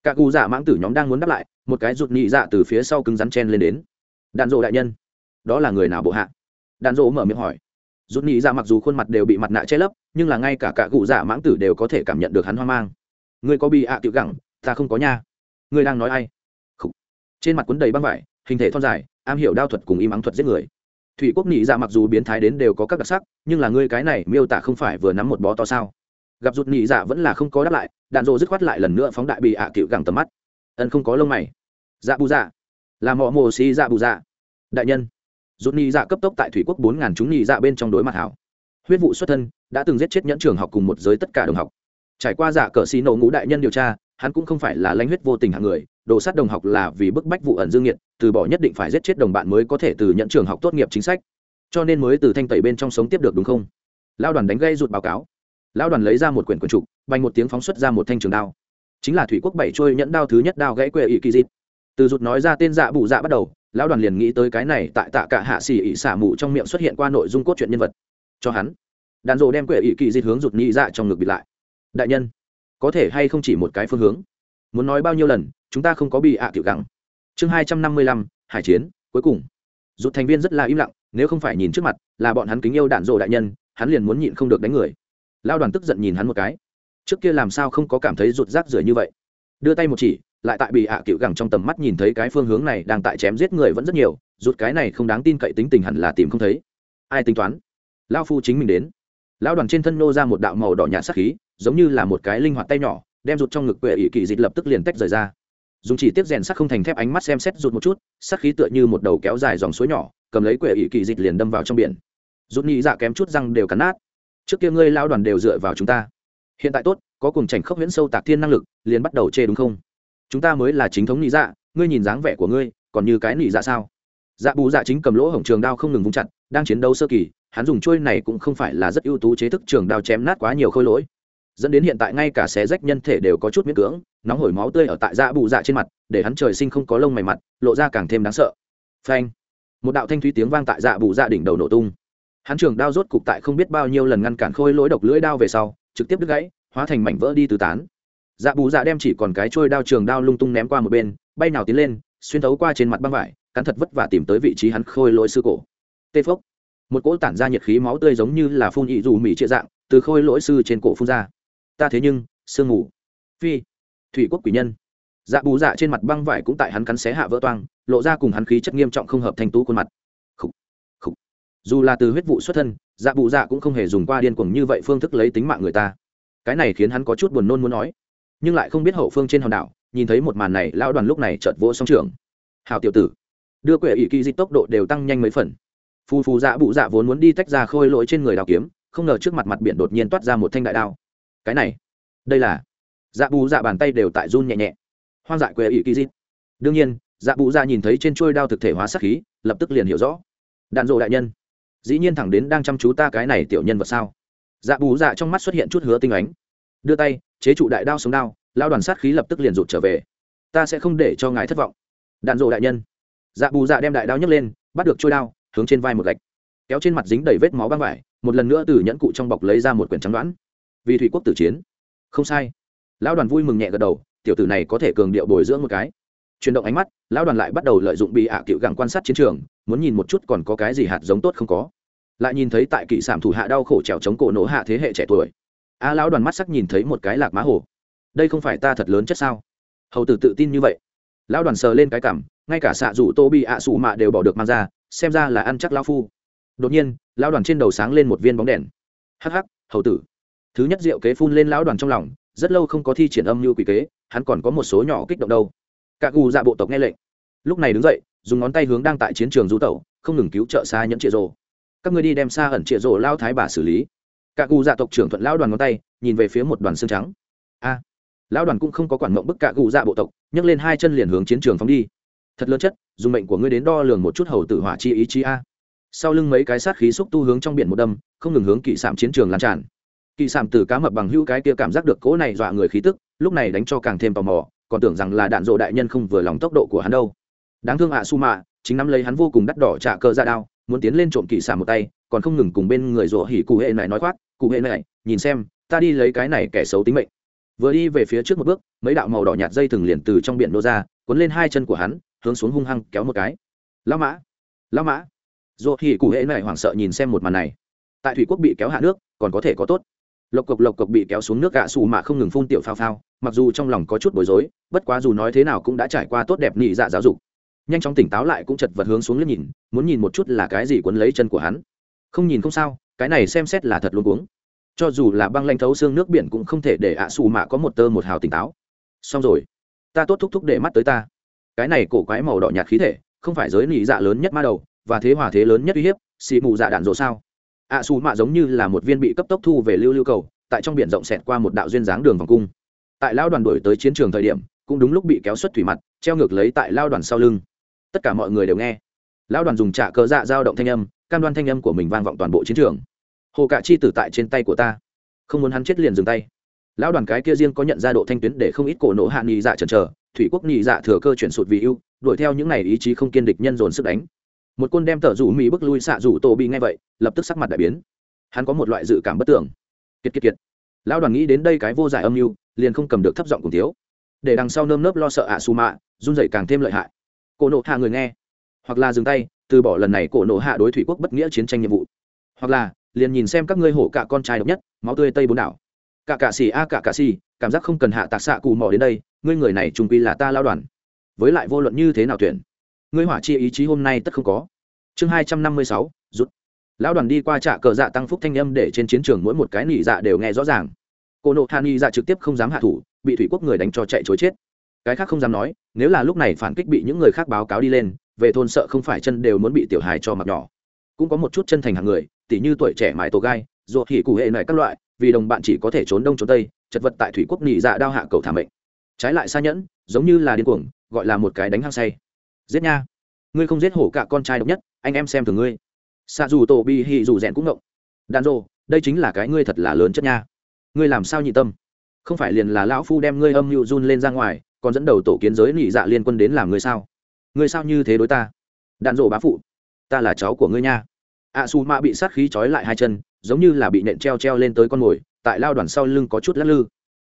Cả cụ dạ mãng tử nhóm đang muốn đáp lại, một cái rụt nỉ dạ từ phía sau cứng rắn chen lên đến. Đạn dộ đại nhân. Đó là người nào bộ hạ? Đạn dỗ mở miệng hỏi. Rút nhị dạ mặc dù khuôn mặt đều bị mặt nạ che lấp, nhưng là ngay cả cả cụ dạ mãng tử đều có thể cảm nhận được hắn hoang mang. Ngươi có bị ạ à tiểu gẳng ta không có nha. Ngươi đang nói ai? Khủ. trên mặt cuốn đầy băng vải, hình thể thon dài, am hiểu đao thuật cùng im ắng thuật giết người. Thủy quốc nị dạ mặc dù biến thái đến đều có các đặc sắc, nhưng là ngươi cái này miêu tả không phải vừa nắm một bó to sao? Gặp rụt nị dạ vẫn là không có đáp lại, đạn dộ dứt khoát lại lần nữa phóng đại bị ạ à cựu gẳng tầm mắt. Ân không có lông mày. Dạ bù dạ. Là mọ mồ xì dạ bù dạ. Đại nhân. Rụt nị dạ cấp tốc tại thủy quốc bốn ngàn chúng nị dạ bên trong đối mặt hảo. Huyết vụ xuất thân, đã từng giết chết nhẫn trường học cùng một giới tất cả đồng học. Trải qua dạ cờ xì nổ ngũ đại nhân điều tra hắn cũng không phải là lãnh huyết vô tình hạng người, đồ sát đồng học là vì bức bách vụ ẩn dương nghiệt từ bỏ nhất định phải giết chết đồng bạn mới có thể từ nhận trường học tốt nghiệp chính sách. Cho nên mới từ thanh tẩy bên trong sống tiếp được đúng không? Lao đoàn đánh gây rụt báo cáo. Lao đoàn lấy ra một quyển quần trục, bành một tiếng phóng xuất ra một thanh trường đao. Chính là thủy quốc bảy trôi nhẫn đao thứ nhất đao gãy quệ ỵ kỳ dịp. Từ rụt nói ra tên dạ bụ dạ bắt đầu, lão đoàn liền nghĩ tới cái này tại tạ cả hạ xỉ ỵ xả mù trong miệng xuất hiện qua nội dung cốt truyện nhân vật. Cho hắn. Đàn rộ đem quệ ỵ kỳ dịp hướng rụt nhị dạ trong ngực bịt lại. Đại nhân có thể hay không chỉ một cái phương hướng? Muốn nói bao nhiêu lần, chúng ta không có bị ạ tiểu gắng chương hai trăm năm mươi lăm, hải chiến, cuối cùng. Rụt thành viên rất là im lặng, nếu không phải nhìn trước mặt, là bọn hắn kính yêu đạn rộ đại nhân, hắn liền muốn nhịn không được đánh người. Lao đoàn tức giận nhìn hắn một cái. Trước kia làm sao không có cảm thấy rụt rác rưởi như vậy? Đưa tay một chỉ, lại tại bị ạ cựu gẳng trong tầm mắt nhìn thấy cái phương hướng này đang tại chém giết người vẫn rất nhiều, rụt cái này không đáng tin cậy tính tình hẳn là tìm không thấy. Ai tính toán? Lao phu chính mình đến. Lão đoàn trên thân nô ra một đạo màu đỏ nhạt sắc khí giống như là một cái linh hoạt tay nhỏ, đem rụt trong ngực quệ ỷ kỳ dịch lập tức liền tách rời ra. Dùng chỉ tiếp rèn sắc không thành thép ánh mắt xem xét rụt một chút sắc khí tựa như một đầu kéo dài dòng suối nhỏ, cầm lấy quệ ỷ kỳ dịch liền đâm vào trong biển. Rụt nhị dạ kém chút răng đều cắn nát. Trước kia ngươi lao đoàn đều dựa vào chúng ta. Hiện tại tốt, có cùng chảnh khốc huyễn sâu tạc thiên năng lực, liền bắt đầu chê đúng không? Chúng ta mới là chính thống nhị dạ ngươi nhìn dáng vẻ của ngươi, còn như cái nhị dạ sao? Dạ bù dạ chính cầm lỗ hổng trường đao không ngừng vung chặt, đang chiến đấu sơ kỳ, hắn dùng trôi này cũng không phải là rất ưu tú chế thức trường đao chém nát quá nhiều khôi lỗi dẫn đến hiện tại ngay cả xé rách nhân thể đều có chút miễn cưỡng, nóng hổi máu tươi ở tại dạ bù dạ trên mặt, để hắn trời sinh không có lông mày mặt, lộ ra càng thêm đáng sợ. Phanh! Một đạo thanh thúy tiếng vang tại dạ bù dạ đỉnh đầu nổ tung. Hắn trường đao rốt cục tại không biết bao nhiêu lần ngăn cản khôi lỗi độc lưỡi đao về sau, trực tiếp đứt gãy, hóa thành mảnh vỡ đi tứ tán. Dạ bù dạ đem chỉ còn cái trôi đao trường đao lung tung ném qua một bên, bay nào tiến lên, xuyên thấu qua trên mặt băng vải, cắn thật vất vả tìm tới vị trí hắn khôi lỗi sư cổ. Tê phốc! Một cỗ tản ra nhiệt khí máu tươi giống như là phun ị dù mỉ trịa dạng, từ khôi lỗi sư trên cổ phun ra ta thế nhưng sương mù. Phi thủy quốc quỷ nhân. Dạ bù dạ trên mặt băng vải cũng tại hắn cắn xé hạ vỡ toang lộ ra cùng hắn khí chất nghiêm trọng không hợp thanh tú khuôn mặt. Khủ, khủ. dù là từ huyết vụ xuất thân dạ bù dạ cũng không hề dùng qua điên cuồng như vậy phương thức lấy tính mạng người ta. Cái này khiến hắn có chút buồn nôn muốn nói. Nhưng lại không biết hậu phương trên hòn đảo nhìn thấy một màn này lao đoàn lúc này chợt vỗ song trường hào tiểu tử. Đưa quệ ỷ kỳ dịch tốc độ đều tăng nhanh mấy phần. Phù phù dạ bụ dạ vốn muốn đi tách ra khôi lỗi trên người đào kiếm không ngờ trước mặt mặt biển đột nhiên toát ra một thanh đại đao cái này. Đây là. Dạ bù dạ bàn tay đều tại run nhẹ nhẹ. Hoang dại quê ỷ kỳ dít đương nhiên dạ bù dạ nhìn thấy trên trôi đao thực thể hóa sắc khí, lập tức liền hiểu rõ. Đạn dộ đại nhân. Dĩ nhiên thẳng đến đang chăm chú ta cái này tiểu nhân vật sao? Dạ bù dạ trong mắt xuất hiện chút hứa tinh ánh. Đưa tay, chế trụ đại đao sống đao, lao đoàn sát khí lập tức liền rụt trở về. Ta sẽ không để cho ngài thất vọng. Đạn dộ đại nhân. Dạ bù dạ đem đại đao nhấc lên, bắt được trôi đao, hướng trên vai một gạch. Kéo trên mặt dính đầy vết máu băng vải, một lần nữa từ nhẫn cụ trong bọc lấy ra một quyển trắng đoán vì thủy quốc tử chiến. Không sai. Lão đoàn vui mừng nhẹ gật đầu, tiểu tử này có thể cường điệu bồi dưỡng một cái. Chuyển động ánh mắt, lão đoàn lại bắt đầu lợi dụng bị ạ à cựu gặng quan sát chiến trường, muốn nhìn một chút còn có cái gì hạt giống tốt không có. Lại nhìn thấy tại kỵ sản thủ hạ đau khổ trèo chống cổ nổ hạ thế hệ trẻ tuổi. A, lão đoàn mắt sắc nhìn thấy một cái lạc má hồ. Đây không phải ta thật lớn chất sao? Hầu tử tự tin như vậy. Lão đoàn sờ lên cái cảm, ngay cả xạ rủ tô bị ạ sủ mạ đều bỏ được mang ra, xem ra là ăn chắc lão phu. Đột nhiên, lão đoàn trên đầu sáng lên một viên bóng đèn. Hắc hắc, hầu tử thứ nhất rượu kế phun lên lão đoàn trong lòng, rất lâu không có thi triển âm như quỷ kế, hắn còn có một số nhỏ kích động đâu. Cả gù dạ bộ tộc nghe lệnh. Lúc này đứng dậy, dùng ngón tay hướng đang tại chiến trường du tẩu, không ngừng cứu trợ xa nhẫn trịa rồ các người đi đem xa ẩn trịa rồ lao thái bà xử lý. Cả gù dạ tộc trưởng thuận lão đoàn ngón tay, nhìn về phía một đoàn xương trắng. A, lão đoàn cũng không có quản mộng bức cả gù dạ bộ tộc, nhấc lên hai chân liền hướng chiến trường phóng đi. Thật lớn chất, dùng mệnh của ngươi đến đo lường một chút hầu tử hỏa chi ý chí a. Sau lưng mấy cái sát khí xúc tu hướng trong biển một đâm, không ngừng hướng kỵ sạm chiến trường lan tràn. Kỳ sản từ cá mập bằng hữu cái kia cảm giác được cỗ này dọa người khí tức, lúc này đánh cho càng thêm tò mò, còn tưởng rằng là đạn dộ đại nhân không vừa lòng tốc độ của hắn đâu. Đáng thương ạ, su mạ chính nắm lấy hắn vô cùng đắt đỏ trả cơ ra đao, muốn tiến lên trộm kỳ sản một tay, còn không ngừng cùng bên người rủa hỉ cụ hệ này nói khoác, cụ hệ này, nhìn xem, ta đi lấy cái này kẻ xấu tính mệnh. Vừa đi về phía trước một bước, mấy đạo màu đỏ nhạt dây thừng liền từ trong biển nô ra, cuốn lên hai chân của hắn, hướng xuống hung hăng kéo một cái. Lao mã lao mã. Dù hỉ cụ hệ này hoảng sợ nhìn xem một màn này. Tại thủy quốc bị kéo hạ nước, còn có thể có tốt lộc cộc lộc cộc bị kéo xuống nước gạ xù mà không ngừng phun tiểu phao phao, mặc dù trong lòng có chút bối rối, bất quá dù nói thế nào cũng đã trải qua tốt đẹp nhị dạ giáo dục. Nhanh chóng tỉnh táo lại cũng chật vật hướng xuống liếc nhìn, muốn nhìn một chút là cái gì quấn lấy chân của hắn. Không nhìn không sao, cái này xem xét là thật luôn uống cho dù là băng lanh thấu xương nước biển cũng không thể để ạ xù mạ có một tơ một hào tỉnh táo. Xong rồi, ta tốt thúc thúc để mắt tới ta. Cái này cổ quái màu đỏ nhạt khí thể, không phải giới nị dạ lớn nhất ma đầu, và thế hòa thế lớn nhất uy hiếp, xì mù dạ đạn dỗ sao? Ạ xù mạ giống như là một viên bị cấp tốc thu về lưu lưu cầu, tại trong biển rộng xẹt qua một đạo duyên dáng đường vòng cung. Tại lao đoàn đổi tới chiến trường thời điểm, cũng đúng lúc bị kéo xuất thủy mặt, treo ngược lấy tại lao đoàn sau lưng. Tất cả mọi người đều nghe. Lao đoàn dùng trả cờ dạ dao động thanh âm, cam đoan thanh âm của mình vang vọng toàn bộ chiến trường. Hồ cạ chi tử tại trên tay của ta. Không muốn hắn chết liền dừng tay. Lão đoàn cái kia riêng có nhận ra độ thanh tuyến để không ít cổ nổ hạ nghị dạ chần chờ, thủy quốc nghị dạ thừa cơ chuyển sụt vì ưu, đuổi theo những này ý chí không kiên địch nhân dồn sức đánh một côn đem tờ rủ mỹ bước lui xạ rủ tổ bị ngay vậy, lập tức sắc mặt đại biến. Hắn có một loại dự cảm bất tưởng. Kiệt kiệt kiệt. Lão đoàn nghĩ đến đây cái vô giải âm mưu, liền không cầm được thấp giọng cùng thiếu. Để đằng sau nơm nớp lo sợ ạ su mạ, run rẩy càng thêm lợi hại. Cổ nộ hạ người nghe. Hoặc là dừng tay, từ bỏ lần này cổ nộ hạ đối thủy quốc bất nghĩa chiến tranh nhiệm vụ. Hoặc là, liền nhìn xem các ngươi hổ cả con trai độc nhất, máu tươi tây bốn đảo. Cả cả xì a, cả cả xì, cảm giác không cần hạ tạc xạ cù mò đến đây, ngươi người này trùng quy là ta lao đoàn. Với lại vô luận như thế nào tuyển ngươi hỏa chi ý chí hôm nay tất không có. Chương hai trăm năm mươi sáu, rút. Lão đoàn đi qua trạ cờ dạ tăng phúc thanh âm để trên chiến trường mỗi một cái nỉ dạ đều nghe rõ ràng. Cô nộ hạ nỉ dạ trực tiếp không dám hạ thủ, bị thủy quốc người đánh cho chạy chối chết. Cái khác không dám nói, nếu là lúc này phản kích bị những người khác báo cáo đi lên, về thôn sợ không phải chân đều muốn bị tiểu hài cho mặt nhỏ. Cũng có một chút chân thành hàng người, tỉ như tuổi trẻ mãi tổ gai, ruột hỉ cụ hệ này các loại, vì đồng bạn chỉ có thể trốn đông trốn tây, chật vật tại thủy quốc nỉ dạ đao hạ cầu thả mệnh. Trái lại xa nhẫn, giống như là điên cuồng, gọi là một cái đánh hăng say giết nha. Ngươi không giết hổ cả con trai độc nhất, anh em xem thường ngươi. Xạ dù tổ bị hì dù rèn cũng ngộng. Đàn rô đây chính là cái ngươi thật là lớn chất nha. Ngươi làm sao nhị tâm? Không phải liền là lão phu đem ngươi âm mưu run lên ra ngoài, còn dẫn đầu tổ kiến giới nhị dạ liên quân đến làm ngươi sao? Ngươi sao như thế đối ta? Đàn rô bá phụ, ta là cháu của ngươi nha. A su mạ bị sát khí trói lại hai chân, giống như là bị nện treo treo lên tới con mồi, tại lao đoàn sau lưng có chút lắc lư.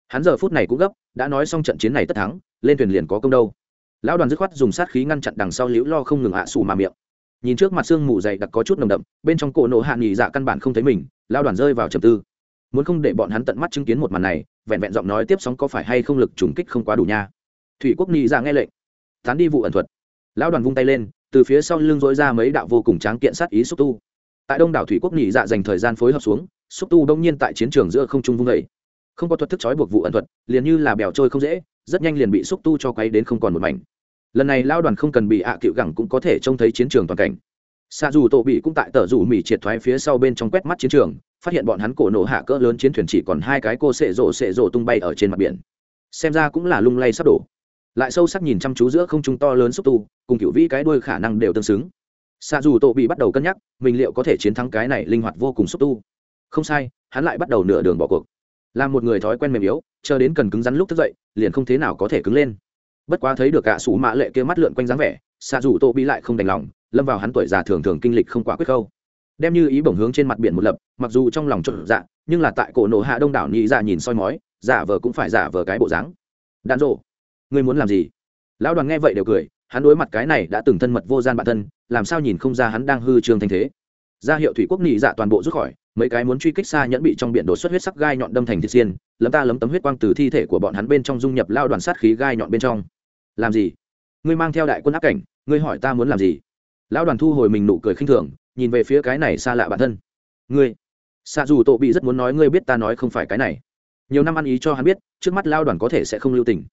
Hắn giờ phút này cũng gấp, đã nói xong trận chiến này tất thắng, lên thuyền liền có công đâu lão đoàn dứt khoát dùng sát khí ngăn chặn đằng sau liễu lo không ngừng ạ à xù mà miệng. Nhìn trước mặt xương mù dày đặc có chút nồng đậm, bên trong cổ nổ hạ nghỉ dạ căn bản không thấy mình, Lão đoàn rơi vào trầm tư. Muốn không để bọn hắn tận mắt chứng kiến một màn này, vẹn vẹn giọng nói tiếp sóng có phải hay không lực trùng kích không quá đủ nha. Thủy quốc nghỉ dạ nghe lệnh. Tán đi vụ ẩn thuật. Lão đoàn vung tay lên, từ phía sau lưng dối ra mấy đạo vô cùng tráng kiện sát ý xúc tu. Tại đông đảo thủy quốc nghỉ dạ dành thời gian phối hợp xuống, xúc tu đông nhiên tại chiến trường giữa không trung vung vẩy không có thuật thức trói buộc vụ ẩn thuật, liền như là bèo trôi không dễ rất nhanh liền bị xúc tu cho quay đến không còn một mảnh. Lần này lao đoàn không cần bị ạ à cựu gẳng cũng có thể trông thấy chiến trường toàn cảnh. Xa dù tổ bị cũng tại tờ rủ mỹ triệt thoái phía sau bên trong quét mắt chiến trường, phát hiện bọn hắn cổ nổ hạ cỡ lớn chiến thuyền chỉ còn hai cái cô sệ rộ sệ rộ tung bay ở trên mặt biển. Xem ra cũng là lung lay sắp đổ. Lại sâu sắc nhìn chăm chú giữa không trung to lớn xúc tu, cùng cựu vĩ cái đuôi khả năng đều tương xứng. Xa dù tổ bị bắt đầu cân nhắc, mình liệu có thể chiến thắng cái này linh hoạt vô cùng xúc tu. Không sai, hắn lại bắt đầu nửa đường bỏ cuộc là một người thói quen mềm yếu, chờ đến cần cứng rắn lúc thức dậy, liền không thế nào có thể cứng lên. Bất quá thấy được cả sủ mã lệ kia mắt lượn quanh dáng vẻ xa dù tô bị lại không đành lòng, lâm vào hắn tuổi già thường thường kinh lịch không quá quyết khâu. Đem như ý bổng hướng trên mặt biển một lập, mặc dù trong lòng trộn dạ nhưng là tại cổ nổ hạ đông đảo nhị dạ nhìn soi mói, giả vờ cũng phải giả vờ cái bộ dáng. Đàn rộ ngươi muốn làm gì? Lão đoàn nghe vậy đều cười, hắn đối mặt cái này đã từng thân mật vô gian bản thân, làm sao nhìn không ra hắn đang hư trương thanh thế. Ra hiệu thủy quốc nhị dạ toàn bộ rút khỏi mấy cái muốn truy kích xa nhẫn bị trong biển đổ xuất huyết sắc gai nhọn đâm thành thịt xiên, lấm ta lấm tấm huyết quang từ thi thể của bọn hắn bên trong dung nhập lao đoàn sát khí gai nhọn bên trong. Làm gì? Ngươi mang theo đại quân áp cảnh, ngươi hỏi ta muốn làm gì? Lão đoàn thu hồi mình nụ cười khinh thường, nhìn về phía cái này xa lạ bản thân. Ngươi xa dù tổ bị rất muốn nói ngươi biết ta nói không phải cái này. Nhiều năm ăn ý cho hắn biết, trước mắt lao đoàn có thể sẽ không lưu tình.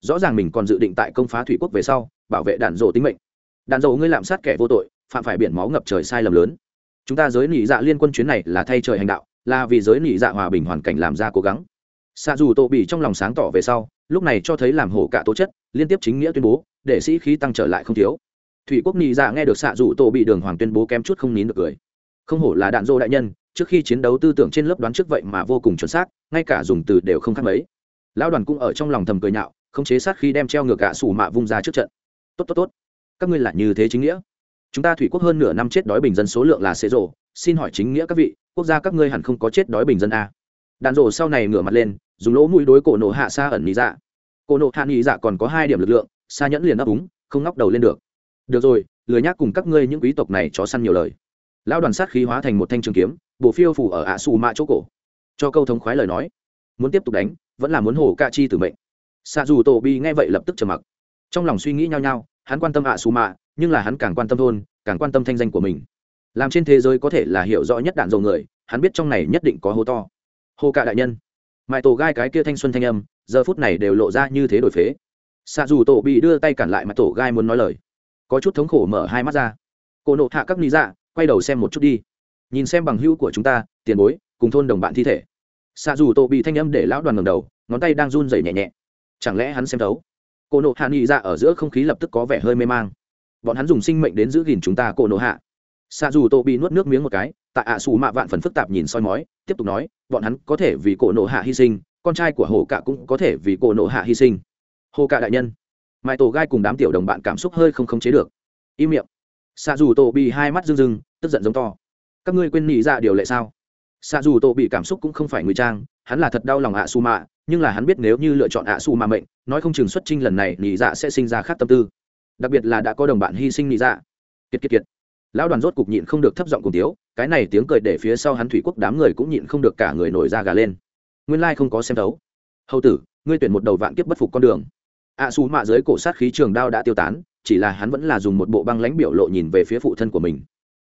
Rõ ràng mình còn dự định tại công phá thủy quốc về sau, bảo vệ đạn dộ tính mệnh. Đạn dộ ngươi lạm sát kẻ vô tội, phạm phải biển máu ngập trời sai lầm lớn chúng ta giới nỉ dạ liên quân chuyến này là thay trời hành đạo, là vì giới nỉ dạ hòa bình hoàn cảnh làm ra cố gắng. Xa dù tổ bị trong lòng sáng tỏ về sau, lúc này cho thấy làm hổ cả tố chất, liên tiếp chính nghĩa tuyên bố, để sĩ khí tăng trở lại không thiếu. Thủy quốc nỉ dạ nghe được xạ dù tổ bị đường hoàng tuyên bố kém chút không nín được cười. Không hổ là đạn dô đại nhân, trước khi chiến đấu tư tưởng trên lớp đoán trước vậy mà vô cùng chuẩn xác, ngay cả dùng từ đều không khác mấy. Lão đoàn cũng ở trong lòng thầm cười nhạo không chế sát khi đem treo ngược gạ sủ mạ vung ra trước trận. Tốt tốt tốt. Các ngươi là như thế chính nghĩa chúng ta thủy quốc hơn nửa năm chết đói bình dân số lượng là xế rộ xin hỏi chính nghĩa các vị, quốc gia các ngươi hẳn không có chết đói bình dân a đạn rổ sau này ngửa mặt lên, dùng lỗ mũi đối cổ nổ hạ xa ẩn nhị dạ. Cổ nổ hạ nhị dạ còn có hai điểm lực lượng xa nhẫn liền ấp úng, không ngóc đầu lên được. Được rồi, lười nhác cùng các ngươi những quý tộc này chó săn nhiều lời. Lão đoàn sát khí hóa thành một thanh trường kiếm bộ phiêu phủ ở ạ xù mạ chỗ cổ. Cho câu thống khoái lời nói. Muốn tiếp tục đánh, vẫn là muốn hổ ca chi tử mệnh. Xa dù tổ bi nghe vậy lập tức trầm mặc. Trong lòng suy nghĩ nhau nhau hắn quan tâm ạ xù mạ nhưng là hắn càng quan tâm thôn, càng quan tâm thanh danh của mình. Làm trên thế giới có thể là hiểu rõ nhất đạn dầu người, hắn biết trong này nhất định có hố to. Hô cạ đại nhân. Mãi tổ gai cái kia thanh xuân thanh âm, giờ phút này đều lộ ra như thế đổi phế. Xạ dù tổ bị đưa tay cản lại mà tổ gai muốn nói lời. Có chút thống khổ mở hai mắt ra. Cô nộ hạ các lý dạ quay đầu xem một chút đi. Nhìn xem bằng hữu của chúng ta, tiền bối, cùng thôn đồng bạn thi thể. Xạ dù tổ bị thanh âm để lão đoàn ngầm đầu, ngón tay đang run rẩy nhẹ nhẹ. Chẳng lẽ hắn xem thấu? Cô nộ hạ nghĩ ra dạ ở giữa không khí lập tức có vẻ hơi mê mang bọn hắn dùng sinh mệnh đến giữ gìn chúng ta cổ nộ hạ. Xạ dù tô bị nuốt nước miếng một cái, tại ạ xù mạ vạn phần phức tạp nhìn soi mói, tiếp tục nói, bọn hắn có thể vì cổ nộ hạ hy sinh, con trai của hồ cạ cũng có thể vì cổ nộ hạ hy sinh. Hồ cạ đại nhân mãi tổ gai cùng đám tiểu đồng bạn cảm xúc hơi không khống chế được. Im miệng. Xạ dù tô bị hai mắt rưng rưng, tức giận giống to. Các ngươi quên nghĩ ra dạ điều lệ sao? Xạ dù tô bị cảm xúc cũng không phải ngụy trang, hắn là thật đau lòng ạ xù mạ, nhưng là hắn biết nếu như lựa chọn ạ xù mạ mệnh, nói không chừng xuất trinh lần này nghĩ dạ sẽ sinh ra khác tâm tư đặc biệt là đã có đồng bạn hy sinh nghĩ dạ. Kiệt kiệt kiệt. Lão đoàn rốt cục nhịn không được thấp giọng cùng tiếu, cái này tiếng cười để phía sau hắn thủy quốc đám người cũng nhịn không được cả người nổi da gà lên. Nguyên lai không có xem thấu. Hầu tử, ngươi tuyển một đầu vạn kiếp bất phục con đường. Ạ xù mạ dưới cổ sát khí trường đao đã tiêu tán, chỉ là hắn vẫn là dùng một bộ băng lãnh biểu lộ nhìn về phía phụ thân của mình.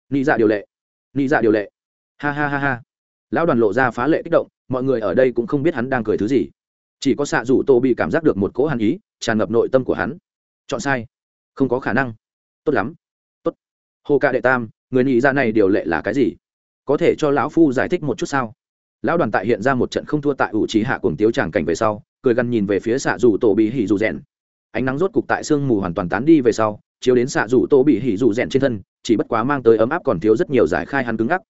Nị dạ điều lệ. Nị dạ điều lệ. Ha ha ha ha. Lão đoàn lộ ra phá lệ kích động, mọi người ở đây cũng không biết hắn đang cười thứ gì. Chỉ có xạ rủ tô bị cảm giác được một cỗ hàn ý, tràn ngập nội tâm của hắn. Chọn sai không có khả năng. Tốt lắm. Tốt. Hồ ca đệ tam, người nhị ra này điều lệ là cái gì? Có thể cho lão phu giải thích một chút sao? Lão đoàn tại hiện ra một trận không thua tại ủ trí hạ cuồng tiếu tràng cảnh về sau, cười gằn nhìn về phía xạ dù tổ bị hỉ dù rèn. Ánh nắng rốt cục tại sương mù hoàn toàn tán đi về sau, chiếu đến xạ dù tổ bị hỉ dù rèn trên thân, chỉ bất quá mang tới ấm áp còn thiếu rất nhiều giải khai hắn cứng ngắc.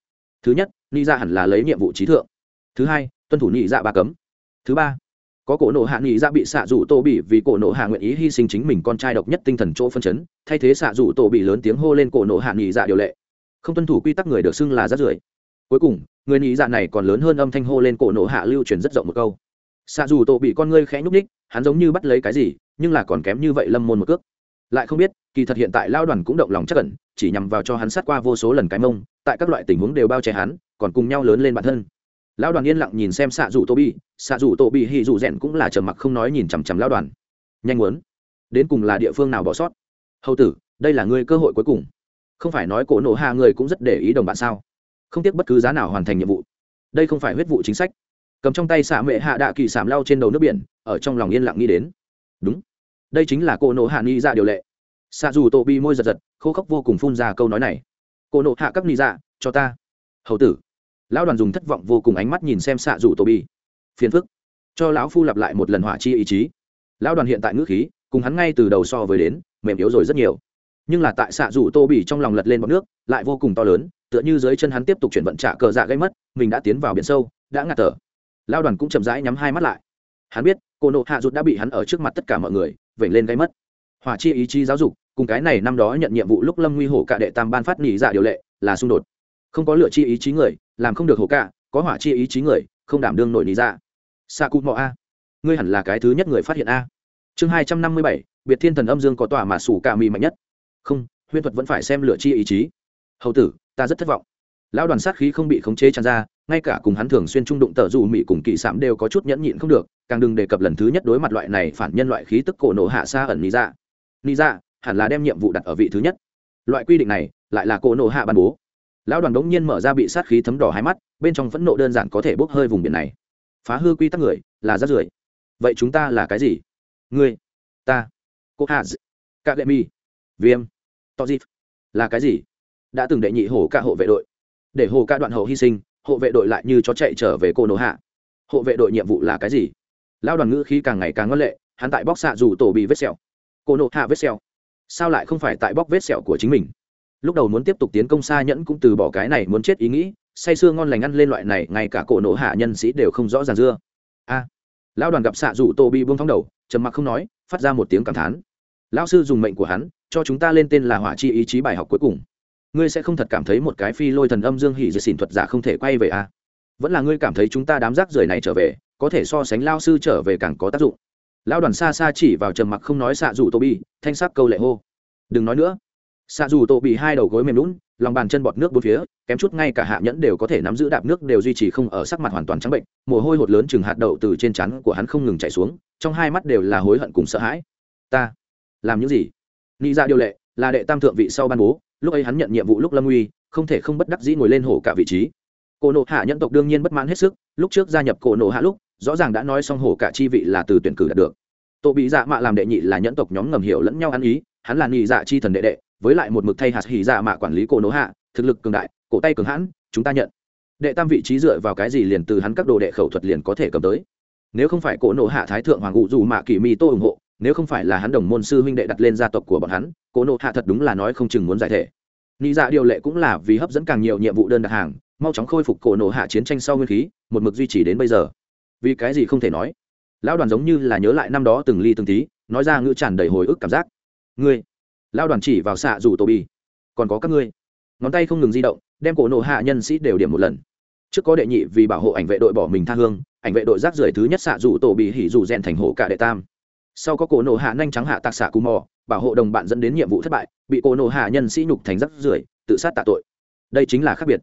Thứ nhất ni ra dạ hẳn là lấy nhiệm vụ trí thượng. Thứ hai, tuân thủ nhị dạ ba cấm. Thứ ba có cổ nộ hạ nghị dạ bị xạ rủ tô bị vì cổ nộ hạ nguyện ý hy sinh chính mình con trai độc nhất tinh thần chỗ phân chấn, thay thế xạ rủ tô bị lớn tiếng hô lên cổ nộ hạ nghị dạ điều lệ. Không tuân thủ quy tắc người được xưng là rát rưởi. Cuối cùng, người nghị dạ này còn lớn hơn âm thanh hô lên cổ nộ hạ lưu truyền rất rộng một câu. Xạ rủ tổ bị con ngươi khẽ nhúc ních hắn giống như bắt lấy cái gì, nhưng là còn kém như vậy lâm môn một cước. Lại không biết, kỳ thật hiện tại lao đoàn cũng động lòng chắc cẩn chỉ nhằm vào cho hắn sát qua vô số lần cái mông, tại các loại tình huống đều bao che hắn, còn cùng nhau lớn lên bản thân lão đoàn yên lặng nhìn xem xạ rủ tô bi xạ rủ tô bi hì rủ rèn cũng là trầm mặc không nói nhìn chằm chằm lão đoàn. Nhanh muốn. Đến cùng là địa phương nào bỏ sót? Hầu tử, đây là ngươi cơ hội cuối cùng. Không phải nói cổ nổ hạ người cũng rất để ý đồng bạn sao? Không tiếc bất cứ giá nào hoàn thành nhiệm vụ. Đây không phải huyết vụ chính sách. Cầm trong tay xạ mệ hạ đạ kỳ sảm lau trên đầu nước biển, ở trong lòng yên lặng nghĩ đến. Đúng. Đây chính là cổ nổ hạ nghĩ ra dạ điều lệ. Xạ dù tô bi môi giật giật, khô khốc vô cùng phun ra câu nói này. Cổ nổ hạ các nghĩ ra dạ, cho ta. Hầu tử lão đoàn dùng thất vọng vô cùng ánh mắt nhìn xem xạ rủ tô bi phiền phức. Cho lão phu lặp lại một lần hỏa chi ý chí. Lão đoàn hiện tại ngữ khí, cùng hắn ngay từ đầu so với đến, mềm yếu rồi rất nhiều. Nhưng là tại xạ rủ tô bị trong lòng lật lên bọc nước, lại vô cùng to lớn, tựa như dưới chân hắn tiếp tục chuyển vận trả cờ dạ gây mất, mình đã tiến vào biển sâu, đã ngạt thở. Lao đoàn cũng chậm rãi nhắm hai mắt lại. Hắn biết, cô nộ hạ rụt đã bị hắn ở trước mặt tất cả mọi người, vểnh lên gây mất. Hỏa chi ý chí giáo dục, cùng cái này năm đó nhận nhiệm vụ lúc lâm nguy hổ cả đệ tam ban phát nỉ dạ điều lệ, là xung đột. Không có lựa chi ý chí người làm không được hổ cả có hỏa chi ý chí người, không đảm đương nổi lý ra sa cụ mò a. Ngươi hẳn là cái thứ nhất người phát hiện a. Chương hai trăm năm mươi bảy, biệt thiên thần âm dương có tòa mà sủ cả mì mạnh nhất. Không, huyễn thuật vẫn phải xem lựa chi ý chí. Hầu tử, ta rất thất vọng. Lão đoàn sát khí không bị khống chế tràn ra, ngay cả cùng hắn thường xuyên trung đụng tờ dù mỹ cùng kỵ sạm đều có chút nhẫn nhịn không được, càng đừng đề cập lần thứ nhất đối mặt loại này phản nhân loại khí tức cổ nổ hạ xa ẩn lý ra lý ra hẳn là đem nhiệm vụ đặt ở vị thứ nhất. Loại quy định này, lại là cổ nổ hạ ban bố lão đoàn đống nhiên mở ra bị sát khí thấm đỏ hai mắt, bên trong phẫn nộ đơn giản có thể bốc hơi vùng biển này. Phá hư quy tắc người, là rát rưởi. Vậy chúng ta là cái gì? Người ta, cô hạ cạ lệ mi, viêm to dịp. Là cái gì? Đã từng đệ nhị hổ ca hộ vệ đội. Để hồ ca đoạn hậu hy sinh, hộ vệ đội lại như chó chạy trở về cô nổ hạ. Hộ vệ đội nhiệm vụ là cái gì? Lao đoàn ngữ khí càng ngày càng ngân lệ, hắn tại bóc xạ dù tổ bị vết sẹo. Cô nổ hạ vết sẹo. Sao lại không phải tại bóc vết sẹo của chính mình? Lúc đầu muốn tiếp tục tiến công xa nhẫn cũng từ bỏ cái này muốn chết ý nghĩ say sưa ngon lành ăn lên loại này ngay cả cổ nổ hạ nhân sĩ đều không rõ ràng dưa. A. À, lão đoàn gặp xạ rủ tô bị buông thong đầu trầm mặc không nói phát ra một tiếng cảm thán. Lão sư dùng mệnh của hắn cho chúng ta lên tên là hỏa chi ý chí bài học cuối cùng. Ngươi sẽ không thật cảm thấy một cái phi lôi thần âm dương hỉ diệt xỉn thuật giả không thể quay về a? À? vẫn là ngươi cảm thấy chúng ta đám rác rưởi này trở về có thể so sánh lao sư trở về càng có tác dụng. Lão đoàn xa xa chỉ vào trầm mặc không nói xạ rủ tô bi thanh sắc câu lệ hô. Đừng nói nữa xạ dù tổ bị hai đầu gối mềm lún, lòng bàn chân bọt nước bốn phía, kém chút ngay cả hạ nhẫn đều có thể nắm giữ đạp nước đều duy trì không ở sắc mặt hoàn toàn trắng bệnh, mồ hôi hột lớn chừng hạt đậu từ trên chắn của hắn không ngừng chảy xuống, trong hai mắt đều là hối hận cùng sợ hãi. Ta làm những gì? Nghĩ ra dạ điều lệ, là đệ tam thượng vị sau ban bố, lúc ấy hắn nhận nhiệm vụ lúc lâm uy, không thể không bất đắc dĩ ngồi lên hổ cả vị trí. Cổ nộ hạ nhẫn tộc đương nhiên bất mãn hết sức, lúc trước gia nhập cổ nộ hạ lúc, rõ ràng đã nói xong hổ cả chi vị là từ tuyển cử đạt được. Tổ bị dạ mạ làm đệ nhị là nhẫn tộc nhóm ngầm hiểu lẫn nhau ăn ý, hắn là nhị dạ chi thần đệ đệ với lại một mực thay hạt hỉ dạ mạ quản lý cổ nỗ hạ, thực lực cường đại, cổ tay cường hãn, chúng ta nhận. Đệ tam vị trí dựa vào cái gì liền từ hắn các đồ đệ khẩu thuật liền có thể cầm tới. Nếu không phải cổ nộ hạ thái thượng hoàng ngụ dù mạ kỳ mi tô ủng hộ, nếu không phải là hắn đồng môn sư huynh đệ đặt lên gia tộc của bọn hắn, cổ nộ hạ thật đúng là nói không chừng muốn giải thể. Nghĩ dạ điều lệ cũng là vì hấp dẫn càng nhiều nhiệm vụ đơn đặt hàng, mau chóng khôi phục cổ nộ hạ chiến tranh sau nguyên khí, một mực duy trì đến bây giờ. Vì cái gì không thể nói? Lão đoàn giống như là nhớ lại năm đó từng ly từng tí, nói ra ngữ tràn đầy hồi ức cảm giác. Ngươi lao đoàn chỉ vào xạ rủ tổ bi còn có các ngươi. Ngón tay không ngừng di động, đem cổ nộ hạ nhân sĩ đều điểm một lần. Trước có đệ nhị vì bảo hộ ảnh vệ đội bỏ mình tha hương, ảnh vệ đội rác rưởi thứ nhất xạ rủ tổ bị hỉ rủ rèn thành hộ cả đệ tam. Sau có cổ nộ hạ nhanh trắng hạ tạc xạ cù mò, bảo hộ đồng bạn dẫn đến nhiệm vụ thất bại, bị cổ nộ hạ nhân sĩ nhục thành rác rưởi, tự sát tạ tội. Đây chính là khác biệt.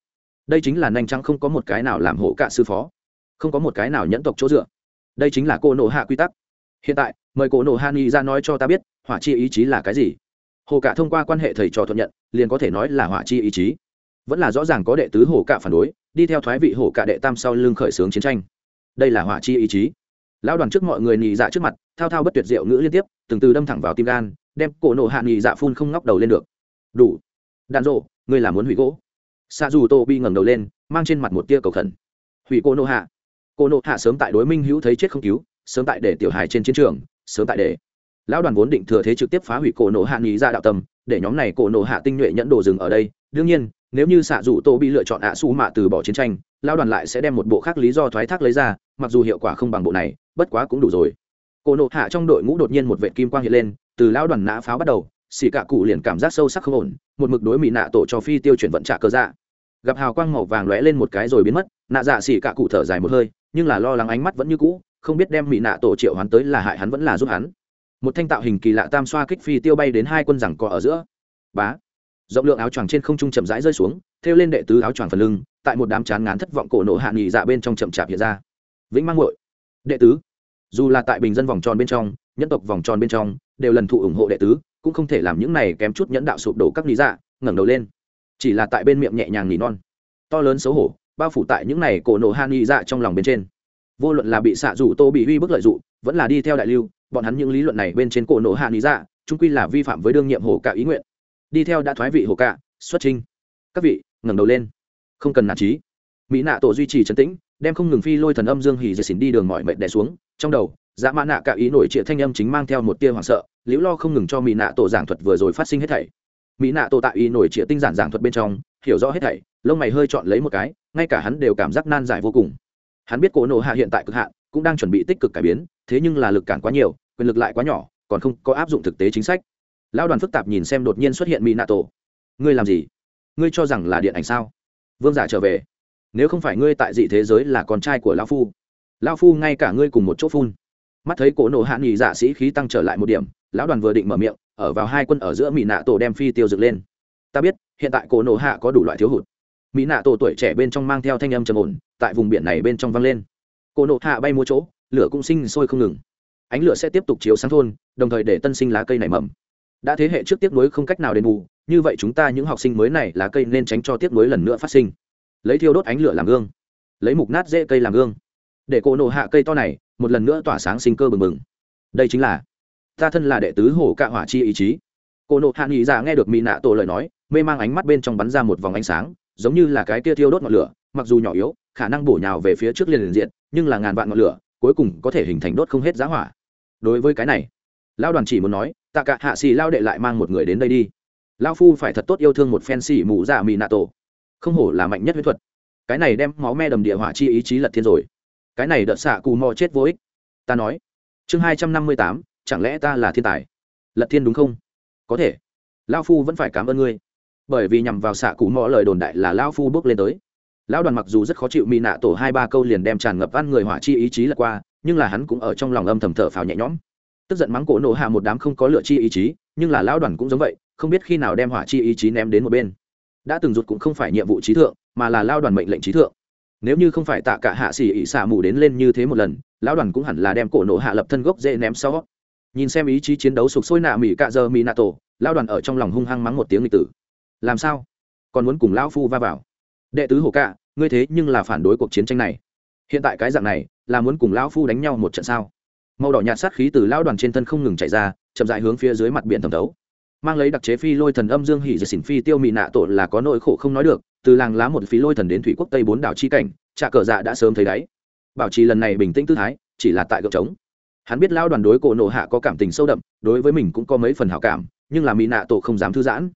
Đây chính là nhanh trắng không có một cái nào làm hộ cả sư phó. Không có một cái nào nhẫn tộc chỗ dựa. Đây chính là cổ nộ hạ quy tắc. Hiện tại, mời cổ nộ hạ nghi ra nói cho ta biết, hỏa chi ý chí là cái gì? Hồ cả thông qua quan hệ thầy trò thuận nhận, liền có thể nói là hỏa chi ý chí. Vẫn là rõ ràng có đệ tứ hồ cả phản đối, đi theo thoái vị hồ cả đệ tam sau lưng khởi xướng chiến tranh. Đây là hỏa chi ý chí. Lão đoàn trước mọi người nhị dạ trước mặt, thao thao bất tuyệt diệu ngữ liên tiếp, từng từ đâm thẳng vào tim gan, đem cổ nộ hạ nhị dạ phun không ngóc đầu lên được. Đủ. Đạn rộ, ngươi là muốn hủy gỗ. Xa dù tô bi ngẩng đầu lên, mang trên mặt một tia cầu khẩn. Hủy cô nộ hạ. Cô nộ hạ sớm tại đối minh hữu thấy chết không cứu, sớm tại để tiểu hài trên chiến trường, sớm tại để lão đoàn vốn định thừa thế trực tiếp phá hủy cổ nổ hạ nghĩ ra dạ đạo tâm, để nhóm này cổ nổ hạ tinh nhuệ nhẫn đồ rừng ở đây. Đương nhiên, nếu như xạ dù tô bị lựa chọn ạ su mạ từ bỏ chiến tranh, lão đoàn lại sẽ đem một bộ khác lý do thoái thác lấy ra, mặc dù hiệu quả không bằng bộ này, bất quá cũng đủ rồi. Cổ nổ hạ trong đội ngũ đột nhiên một vệ kim quang hiện lên, từ lão đoàn nã pháo bắt đầu, xỉ cả cụ liền cảm giác sâu sắc không ổn, một mực đối mỹ nạ tổ cho phi tiêu chuyển vận trả cơ dạ. Gặp hào quang màu vàng lóe lên một cái rồi biến mất, nạ dạ xỉ cả cụ thở dài một hơi, nhưng là lo lắng ánh mắt vẫn như cũ, không biết đem mỹ nạ tổ triệu hắn tới là hại hắn vẫn là giúp hắn một thanh tạo hình kỳ lạ tam xoa kích phi tiêu bay đến hai quân rằng cọ ở giữa. Bá. Rộng lượng áo choàng trên không trung chậm rãi rơi xuống, thêu lên đệ tứ áo choàng phần lưng, tại một đám chán ngán thất vọng cổ nộ hạ nghỉ dạ bên trong chậm chạp hiện ra. Vĩnh mang hội. Đệ tứ. Dù là tại bình dân vòng tròn bên trong, nhân tộc vòng tròn bên trong, đều lần thụ ủng hộ đệ tứ, cũng không thể làm những này kém chút nhẫn đạo sụp đổ các lý dạ ngẩng đầu lên. Chỉ là tại bên miệng nhẹ nhàng nỉ non. To lớn xấu hổ, bao phủ tại những này cổ nộ hạ nghỉ dạ trong lòng bên trên. Vô luận là bị xạ rủ tô bị uy bức lợi dụ, vẫn là đi theo đại lưu bọn hắn những lý luận này bên trên cổ nổ hạ lý dạ trung quy là vi phạm với đương nhiệm hổ cả ý nguyện. Đi theo đã thoái vị hồ cạ, xuất trinh các vị, ngẩng đầu lên. Không cần nản trí mỹ nạ tổ duy trì trấn tĩnh, đem không ngừng phi lôi thần âm dương hỉ dệt xỉn đi đường mọi mệnh đè xuống. Trong đầu dã mã nạ cả ý nổi trịa thanh âm chính mang theo một tia hoảng sợ, liễu lo không ngừng cho mỹ nạ tổ giảng thuật vừa rồi phát sinh hết thảy. Mỹ nạ tổ tại ý nổi trịa tinh giản giảng thuật bên trong, hiểu rõ hết thảy, lông mày hơi chọn lấy một cái, ngay cả hắn đều cảm giác nan giải vô cùng. Hắn biết cổ nộ hạ hiện tại cực hạn, cũng đang chuẩn bị tích cực cải biến, thế nhưng là lực cản quá nhiều quyền lực lại quá nhỏ, còn không có áp dụng thực tế chính sách. Lão đoàn phức tạp nhìn xem đột nhiên xuất hiện mỹ nạ tổ ngươi làm gì? Ngươi cho rằng là điện ảnh sao? Vương giả trở về. Nếu không phải ngươi tại dị thế giới là con trai của lão phu. Lão phu ngay cả ngươi cùng một chỗ phun. Mắt thấy cổ nổ hạ nghỉ giả dạ sĩ khí tăng trở lại một điểm, lão đoàn vừa định mở miệng, ở vào hai quân ở giữa mỹ nạ tổ đem phi tiêu dựng lên. Ta biết, hiện tại cổ nổ hạ có đủ loại thiếu hụt. Mỹ nạ tổ tuổi trẻ bên trong mang theo thanh âm trầm ổn, tại vùng biển này bên trong vang lên. Cổ nổ hạ bay mua chỗ, lửa cũng sinh sôi không ngừng ánh lửa sẽ tiếp tục chiếu sáng thôn, đồng thời để tân sinh lá cây nảy mầm. Đã thế hệ trước tiếp nối không cách nào đền bù, như vậy chúng ta những học sinh mới này lá cây nên tránh cho tiếp nối lần nữa phát sinh. Lấy thiêu đốt ánh lửa làm gương. Lấy mục nát dễ cây làm gương. Để cổ nổ hạ cây to này, một lần nữa tỏa sáng sinh cơ bừng bừng. Đây chính là, ta thân là đệ tứ hổ cạ hỏa chi ý chí. Cổ nổ hạ nghĩ ra dạ nghe được mỹ nạ tổ lời nói, mê mang ánh mắt bên trong bắn ra một vòng ánh sáng, giống như là cái tia thiêu đốt ngọn lửa, mặc dù nhỏ yếu, khả năng bổ nhào về phía trước liền liền diện, nhưng là ngàn vạn ngọn lửa, cuối cùng có thể hình thành đốt không hết giá hỏa đối với cái này lao đoàn chỉ muốn nói, tạ cả hạ xì lao đệ lại mang một người đến đây đi. Lao phu phải thật tốt yêu thương một phen xì mù dạ mì nạ tổ. Không hổ là mạnh nhất huyết thuật. Cái này đem máu me đầm địa hỏa chi ý chí lật thiên rồi. Cái này đợt xạ cù mò chết vô ích. Ta nói. Chương hai trăm năm mươi tám, chẳng lẽ ta là thiên tài? Lật thiên đúng không? Có thể. Lao phu vẫn phải cảm ơn ngươi. Bởi vì nhằm vào xạ cù mò lời đồn đại là lao phu bước lên tới lão đoàn mặc dù rất khó chịu mỹ nạ tổ hai ba câu liền đem tràn ngập ăn người hỏa chi ý chí lật qua, nhưng là hắn cũng ở trong lòng âm thầm thở phào nhẹ nhõm. Tức giận mắng cổ nổ hạ một đám không có lựa chi ý chí, nhưng là lão đoàn cũng giống vậy, không biết khi nào đem hỏa chi ý chí ném đến một bên. Đã từng rụt cũng không phải nhiệm vụ trí thượng, mà là lao đoàn mệnh lệnh trí thượng. Nếu như không phải tạ cả hạ xỉ ỉ xả mù đến lên như thế một lần, lão đoàn cũng hẳn là đem cổ nổ hạ lập thân gốc dễ ném sau. Nhìn xem ý chí chiến đấu sục sôi nạ mỹ cạ giờ mỹ nạ tổ, Lão đoàn ở trong lòng hung hăng mắng một tiếng lịch tử. Làm sao? Còn muốn cùng lão phu va vào? Đệ tứ hồ cạ ngươi thế nhưng là phản đối cuộc chiến tranh này. Hiện tại cái dạng này, là muốn cùng lão phu đánh nhau một trận sao? Màu đỏ nhạt sát khí từ lão đoàn trên thân không ngừng chạy ra, chậm dại hướng phía dưới mặt biển thẩm thấu. Mang lấy đặc chế phi lôi thần âm dương hỉ dệt xỉn phi tiêu mị nạ tổ là có nỗi khổ không nói được, từ làng lá một phi lôi thần đến thủy quốc tây bốn đảo chi cảnh trà cờ dạ đã sớm thấy đáy. Bảo trì lần này bình tĩnh tư thái, chỉ là tại gợp trống. Hắn biết lão đoàn đối cổ nộ hạ có cảm tình sâu đậm, đối với mình cũng có mấy phần hảo cảm, nhưng là mỹ nạ tổ không dám thư giãn.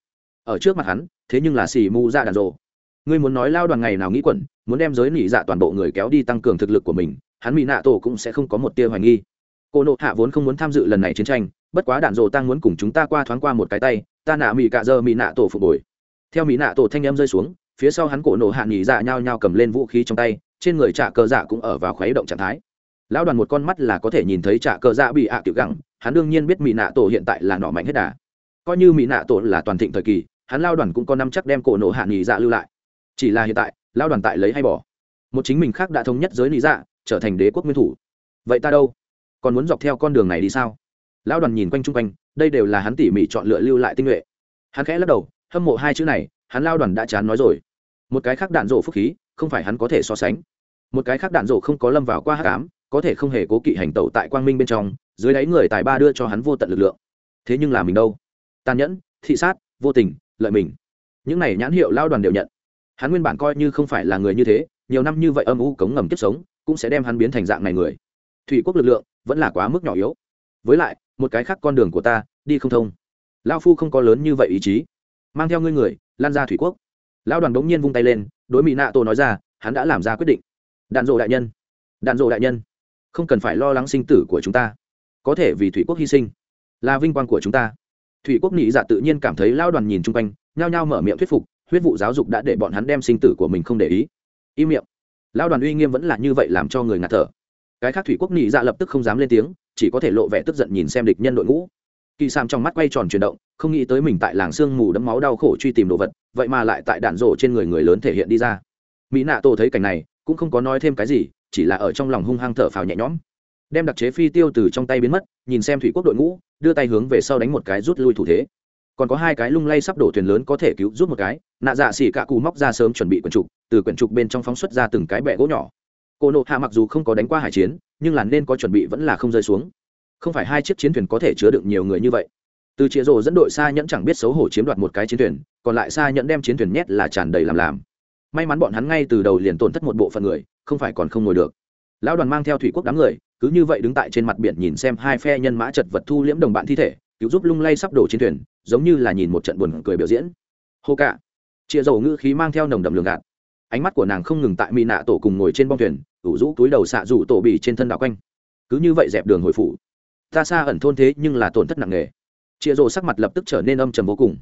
Ở trước mặt hắn, thế nhưng là xì mu ra dạ đàn rộ ngươi muốn nói lao đoàn ngày nào nghĩ quẩn, muốn đem giới nỉ dạ toàn bộ người kéo đi tăng cường thực lực của mình, hắn mỹ nạ tổ cũng sẽ không có một tia hoài nghi. Cô nộ hạ vốn không muốn tham dự lần này chiến tranh, bất quá đạn dồ tăng muốn cùng chúng ta qua thoáng qua một cái tay, ta nạ mỹ cạ dơ mỹ nạ tổ phục hồi. Theo mỹ nạ tổ thanh em rơi xuống, phía sau hắn cổ nộ hạ nghỉ dạ nhao nhao cầm lên vũ khí trong tay, trên người trạ cờ dạ cũng ở vào khuấy động trạng thái. Lão đoàn một con mắt là có thể nhìn thấy trạ cờ dạ bị ạ à gẳng hắn đương nhiên biết mỹ nạ tổ hiện tại là nọ mạnh hết đà. Coi như mỹ nạ tổ là toàn thịnh thời kỳ, hắn lao đoàn cũng có năm chắc đem cổ nộ hạ nghỉ dạ lưu lại chỉ là hiện tại lao đoàn tại lấy hay bỏ. Một chính mình khác đã thống nhất giới lý dạ trở thành đế quốc nguyên thủ. Vậy ta đâu? Còn muốn dọc theo con đường này đi sao? Lão đoàn nhìn quanh chung quanh, đây đều là hắn tỉ mỉ chọn lựa lưu lại tinh nhuệ. Hắn khẽ lắc đầu, hâm mộ hai chữ này, hắn lao đoàn đã chán nói rồi. Một cái khác đạn rộ phúc khí, không phải hắn có thể so sánh. Một cái khác đạn rộ không có lâm vào qua hát cám có thể không hề cố kỵ hành tẩu tại quang minh bên trong, dưới đáy người tài ba đưa cho hắn vô tận lực lượng. Thế nhưng là mình đâu? Tàn nhẫn, thị sát, vô tình, lợi mình. Những này nhãn hiệu lao đoàn đều nhận hắn nguyên bản coi như không phải là người như thế, nhiều năm như vậy âm u cống ngầm kiếp sống, cũng sẽ đem hắn biến thành dạng này người. Thủy quốc lực lượng vẫn là quá mức nhỏ yếu. Với lại, một cái khác con đường của ta, đi không thông. Lao phu không có lớn như vậy ý chí. Mang theo ngươi người, lan ra thủy quốc. Lao đoàn đống nhiên vung tay lên, đối mỹ nạ tổ nói ra, hắn đã làm ra quyết định. Đạn dộ đại nhân. Đạn dộ đại nhân. Không cần phải lo lắng sinh tử của chúng ta. Có thể vì thủy quốc hy sinh. Là vinh quang của chúng ta. Thủy quốc nghĩ dạ tự nhiên cảm thấy lao đoàn nhìn chung quanh, nhao nhao mở miệng thuyết phục huyết vụ giáo dục đã để bọn hắn đem sinh tử của mình không để ý. Im miệng. Lao đoàn uy nghiêm vẫn là như vậy làm cho người ngạt thở. Cái khác thủy quốc nị dạ lập tức không dám lên tiếng, chỉ có thể lộ vẻ tức giận nhìn xem địch nhân đội ngũ. Kỳ sam trong mắt quay tròn chuyển động, không nghĩ tới mình tại làng sương mù đẫm máu đau khổ truy tìm đồ vật, vậy mà lại tại đạn rổ trên người người lớn thể hiện đi ra. Mỹ nạ tổ thấy cảnh này, cũng không có nói thêm cái gì, chỉ là ở trong lòng hung hăng thở phào nhẹ nhõm. Đem đặc chế phi tiêu từ trong tay biến mất, nhìn xem thủy quốc đội ngũ, đưa tay hướng về sau đánh một cái rút lui thủ thế còn có hai cái lung lay sắp đổ thuyền lớn có thể cứu giúp một cái. Nạ dạ xỉ cả cù móc ra sớm chuẩn bị quần trục, từ quyển trục bên trong phóng xuất ra từng cái bẹ gỗ nhỏ. Cô nộ hạ mặc dù không có đánh qua hải chiến, nhưng là nên có chuẩn bị vẫn là không rơi xuống. Không phải hai chiếc chiến thuyền có thể chứa được nhiều người như vậy. Từ chĩa rồ dẫn đội xa nhẫn chẳng biết xấu hổ chiếm đoạt một cái chiến thuyền, còn lại xa nhẫn đem chiến thuyền nhét là tràn đầy làm làm. May mắn bọn hắn ngay từ đầu liền tổn thất một bộ phận người, không phải còn không ngồi được. Lão đoàn mang theo thủy quốc đám người, cứ như vậy đứng tại trên mặt biển nhìn xem hai phe nhân mã chật vật thu liễm đồng bạn thi thể cứu giúp lung lay sắp đổ chiến thuyền, giống như là nhìn một trận buồn cười biểu diễn. Hô cả. Chịa dầu ngữ khí mang theo nồng đậm lường gạt. Ánh mắt của nàng không ngừng tại mỹ nạ tổ cùng ngồi trên bong thuyền, ủ rũ túi đầu xạ rủ tổ bỉ trên thân đạo quanh. Cứ như vậy dẹp đường hồi phủ. Ta xa ẩn thôn thế nhưng là tổn thất nặng nề. Chịa rồ sắc mặt lập tức trở nên âm trầm vô cùng.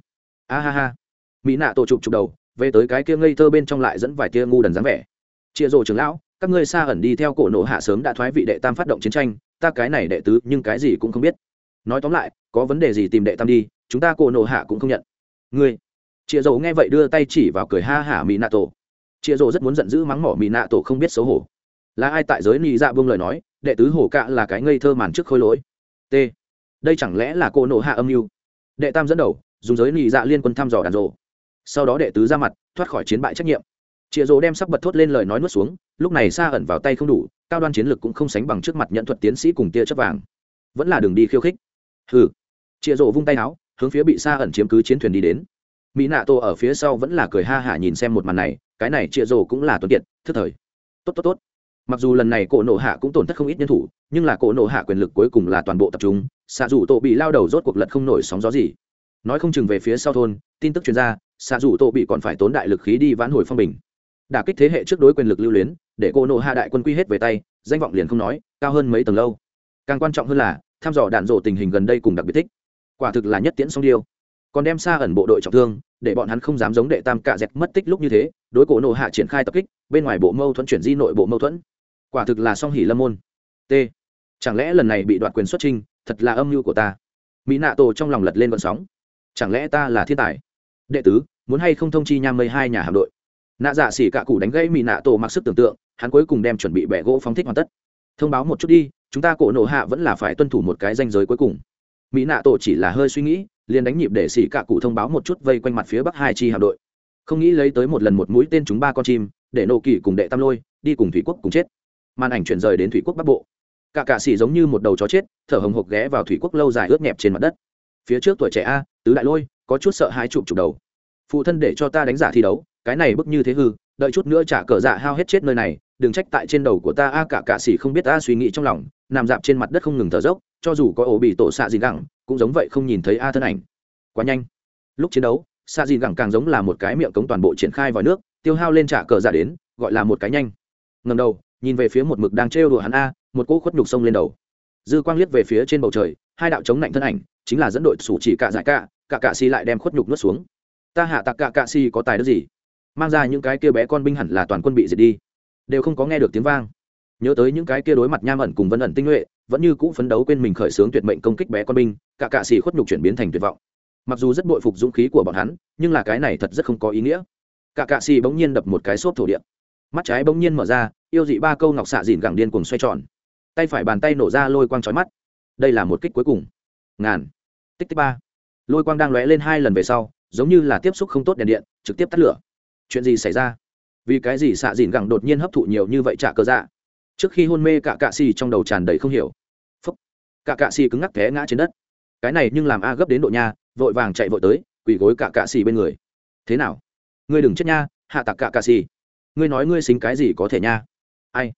A ha ha. Mỹ nạ tổ chụp chụp đầu, về tới cái kia ngây thơ bên trong lại dẫn vài tia ngu đần dáng vẻ. Chịa rồ trưởng lão, các ngươi xa ẩn đi theo cổ nộ hạ sớm đã thoái vị đệ tam phát động chiến tranh, ta cái này đệ tứ nhưng cái gì cũng không biết nói tóm lại, có vấn đề gì tìm đệ tam đi, chúng ta cổ nộ hạ cũng không nhận. Ngươi. Chịa dầu nghe vậy đưa tay chỉ vào cười ha hả mỹ nạ tổ chịa dầu rất muốn giận dữ mắng mỏ mỹ nạ tổ không biết xấu hổ. Là ai tại giới nị dạ buông lời nói, đệ tứ hổ cạ là cái ngây thơ màn trước khôi lỗi. T. Đây chẳng lẽ là cô nộ hạ âm mưu? Đệ tam dẫn đầu, dùng giới nị dạ liên quân thăm dò đàn rộ. Sau đó đệ tứ ra mặt, thoát khỏi chiến bại trách nhiệm. Chịa rỗ đem sắc bật thốt lên lời nói nuốt xuống, lúc này xa ẩn vào tay không đủ, cao đoan chiến lực cũng không sánh bằng trước mặt nhận thuật tiến sĩ cùng tia chấp vàng. Vẫn là đường đi khiêu khích hừ. Chịa rộ vung tay áo, hướng phía bị xa ẩn chiếm cứ chiến thuyền đi đến. Mỹ nạ tô ở phía sau vẫn là cười ha hả nhìn xem một màn này, cái này chịa rộ cũng là tuần kiệt, thức thời. Tốt tốt tốt. Mặc dù lần này cổ nộ hạ cũng tổn thất không ít nhân thủ, nhưng là cổ nộ hạ quyền lực cuối cùng là toàn bộ tập trung xạ dù tổ bị lao đầu rốt cuộc lật không nổi sóng gió gì. Nói không chừng về phía sau thôn, tin tức chuyên gia xạ dù tổ bị còn phải tốn đại lực khí đi vãn hồi phong bình. Đả kích thế hệ trước đối quyền lực lưu luyến, để cổ nộ hạ đại quân quy hết về tay, danh vọng liền không nói, cao hơn mấy tầng lâu. Càng quan trọng hơn là thăm dò đạn rộ tình hình gần đây cùng đặc biệt thích. Quả thực là nhất tiễn song điêu. Còn đem xa ẩn bộ đội trọng thương, để bọn hắn không dám giống đệ tam cạ dẹt mất tích lúc như thế, đối cổ nộ hạ triển khai tập kích, bên ngoài bộ mâu thuẫn chuyển di nội bộ mâu thuẫn. Quả thực là song hỉ lâm môn. T. Chẳng lẽ lần này bị đoạt quyền xuất trinh thật là âm mưu của ta? Mỹ nạ tổ trong lòng lật lên vận sóng. Chẳng lẽ ta là thiên tài? Đệ tứ, muốn hay không thông chi nham mây hai nhà hạm đội? Nạ dạ xỉ cạ cụ đánh gãy mỹ nạ tổ mặc sức tưởng tượng, hắn cuối cùng đem chuẩn bị bẻ gỗ phóng thích hoàn tất. Thông báo một chút đi chúng ta cổ nộ hạ vẫn là phải tuân thủ một cái danh giới cuối cùng. Mỹ nạ tổ chỉ là hơi suy nghĩ, liền đánh nhịp để xỉ cả cụ thông báo một chút vây quanh mặt phía bắc hai chi hạm đội. Không nghĩ lấy tới một lần một mũi tên chúng ba con chim, để nộ kỳ cùng đệ tam lôi, đi cùng thủy quốc cùng chết. Màn ảnh chuyển rời đến thủy quốc bắc bộ. Cả cạ xỉ giống như một đầu chó chết, thở hồng hộc ghé vào thủy quốc lâu dài ướt nhẹp trên mặt đất. Phía trước tuổi trẻ a, tứ đại lôi, có chút sợ hai chụp chụp đầu. Phụ thân để cho ta đánh giả thi đấu, cái này bức như thế hư, đợi chút nữa trả cờ dạ hao hết chết nơi này đừng trách tại trên đầu của ta a cả cạ xỉ không biết ta suy nghĩ trong lòng, nằm dạp trên mặt đất không ngừng thở dốc, cho dù có ổ bị tổ xạ gì gẳng, cũng giống vậy không nhìn thấy a thân ảnh. Quá nhanh. Lúc chiến đấu, xạ gì gẳng càng giống là một cái miệng cống toàn bộ triển khai vào nước, tiêu hao lên trả cờ giả đến, gọi là một cái nhanh. Ngầm đầu, nhìn về phía một mực đang trêu đùa hắn a, một cỗ khuất nhục sông lên đầu. Dư quang liếc về phía trên bầu trời, hai đạo chống lạnh thân ảnh, chính là dẫn đội sủ chỉ cạ dại cạ cạ cạ si lại đem khuất nhục nuốt xuống. Ta hạ tặc cạ cạ si có tài đức gì? Mang ra những cái kia bé con binh hẳn là toàn quân bị diệt đi đều không có nghe được tiếng vang. Nhớ tới những cái kia đối mặt nham ẩn cùng vân ẩn tinh nhuệ, vẫn như cũ phấn đấu quên mình khởi xướng tuyệt mệnh công kích bé con binh, cả cạ xì khuất nhục chuyển biến thành tuyệt vọng. Mặc dù rất bội phục dũng khí của bọn hắn, nhưng là cái này thật rất không có ý nghĩa. Cả cạ xì bỗng nhiên đập một cái xốp thổ địa. Mắt trái bỗng nhiên mở ra, yêu dị ba câu ngọc xạ dìn gẳng điên cùng xoay tròn. Tay phải bàn tay nổ ra lôi quang trói mắt. Đây là một kích cuối cùng. Ngàn. Tích tích ba. Lôi quang đang lóe lên hai lần về sau, giống như là tiếp xúc không tốt đèn điện, trực tiếp tắt lửa. Chuyện gì xảy ra? Vì cái gì xạ dìn gẳng đột nhiên hấp thụ nhiều như vậy trả cơ dạ? Trước khi hôn mê cả cạ xì trong đầu tràn đầy không hiểu. Phúc. Cả cạ xì cứng ngắc té ngã trên đất. Cái này nhưng làm a gấp đến độ nha, vội vàng chạy vội tới, quỳ gối cả cạ xì bên người. Thế nào? Ngươi đừng chết nha, hạ tặc cả cạ xì. Ngươi nói ngươi xính cái gì có thể nha? Ai?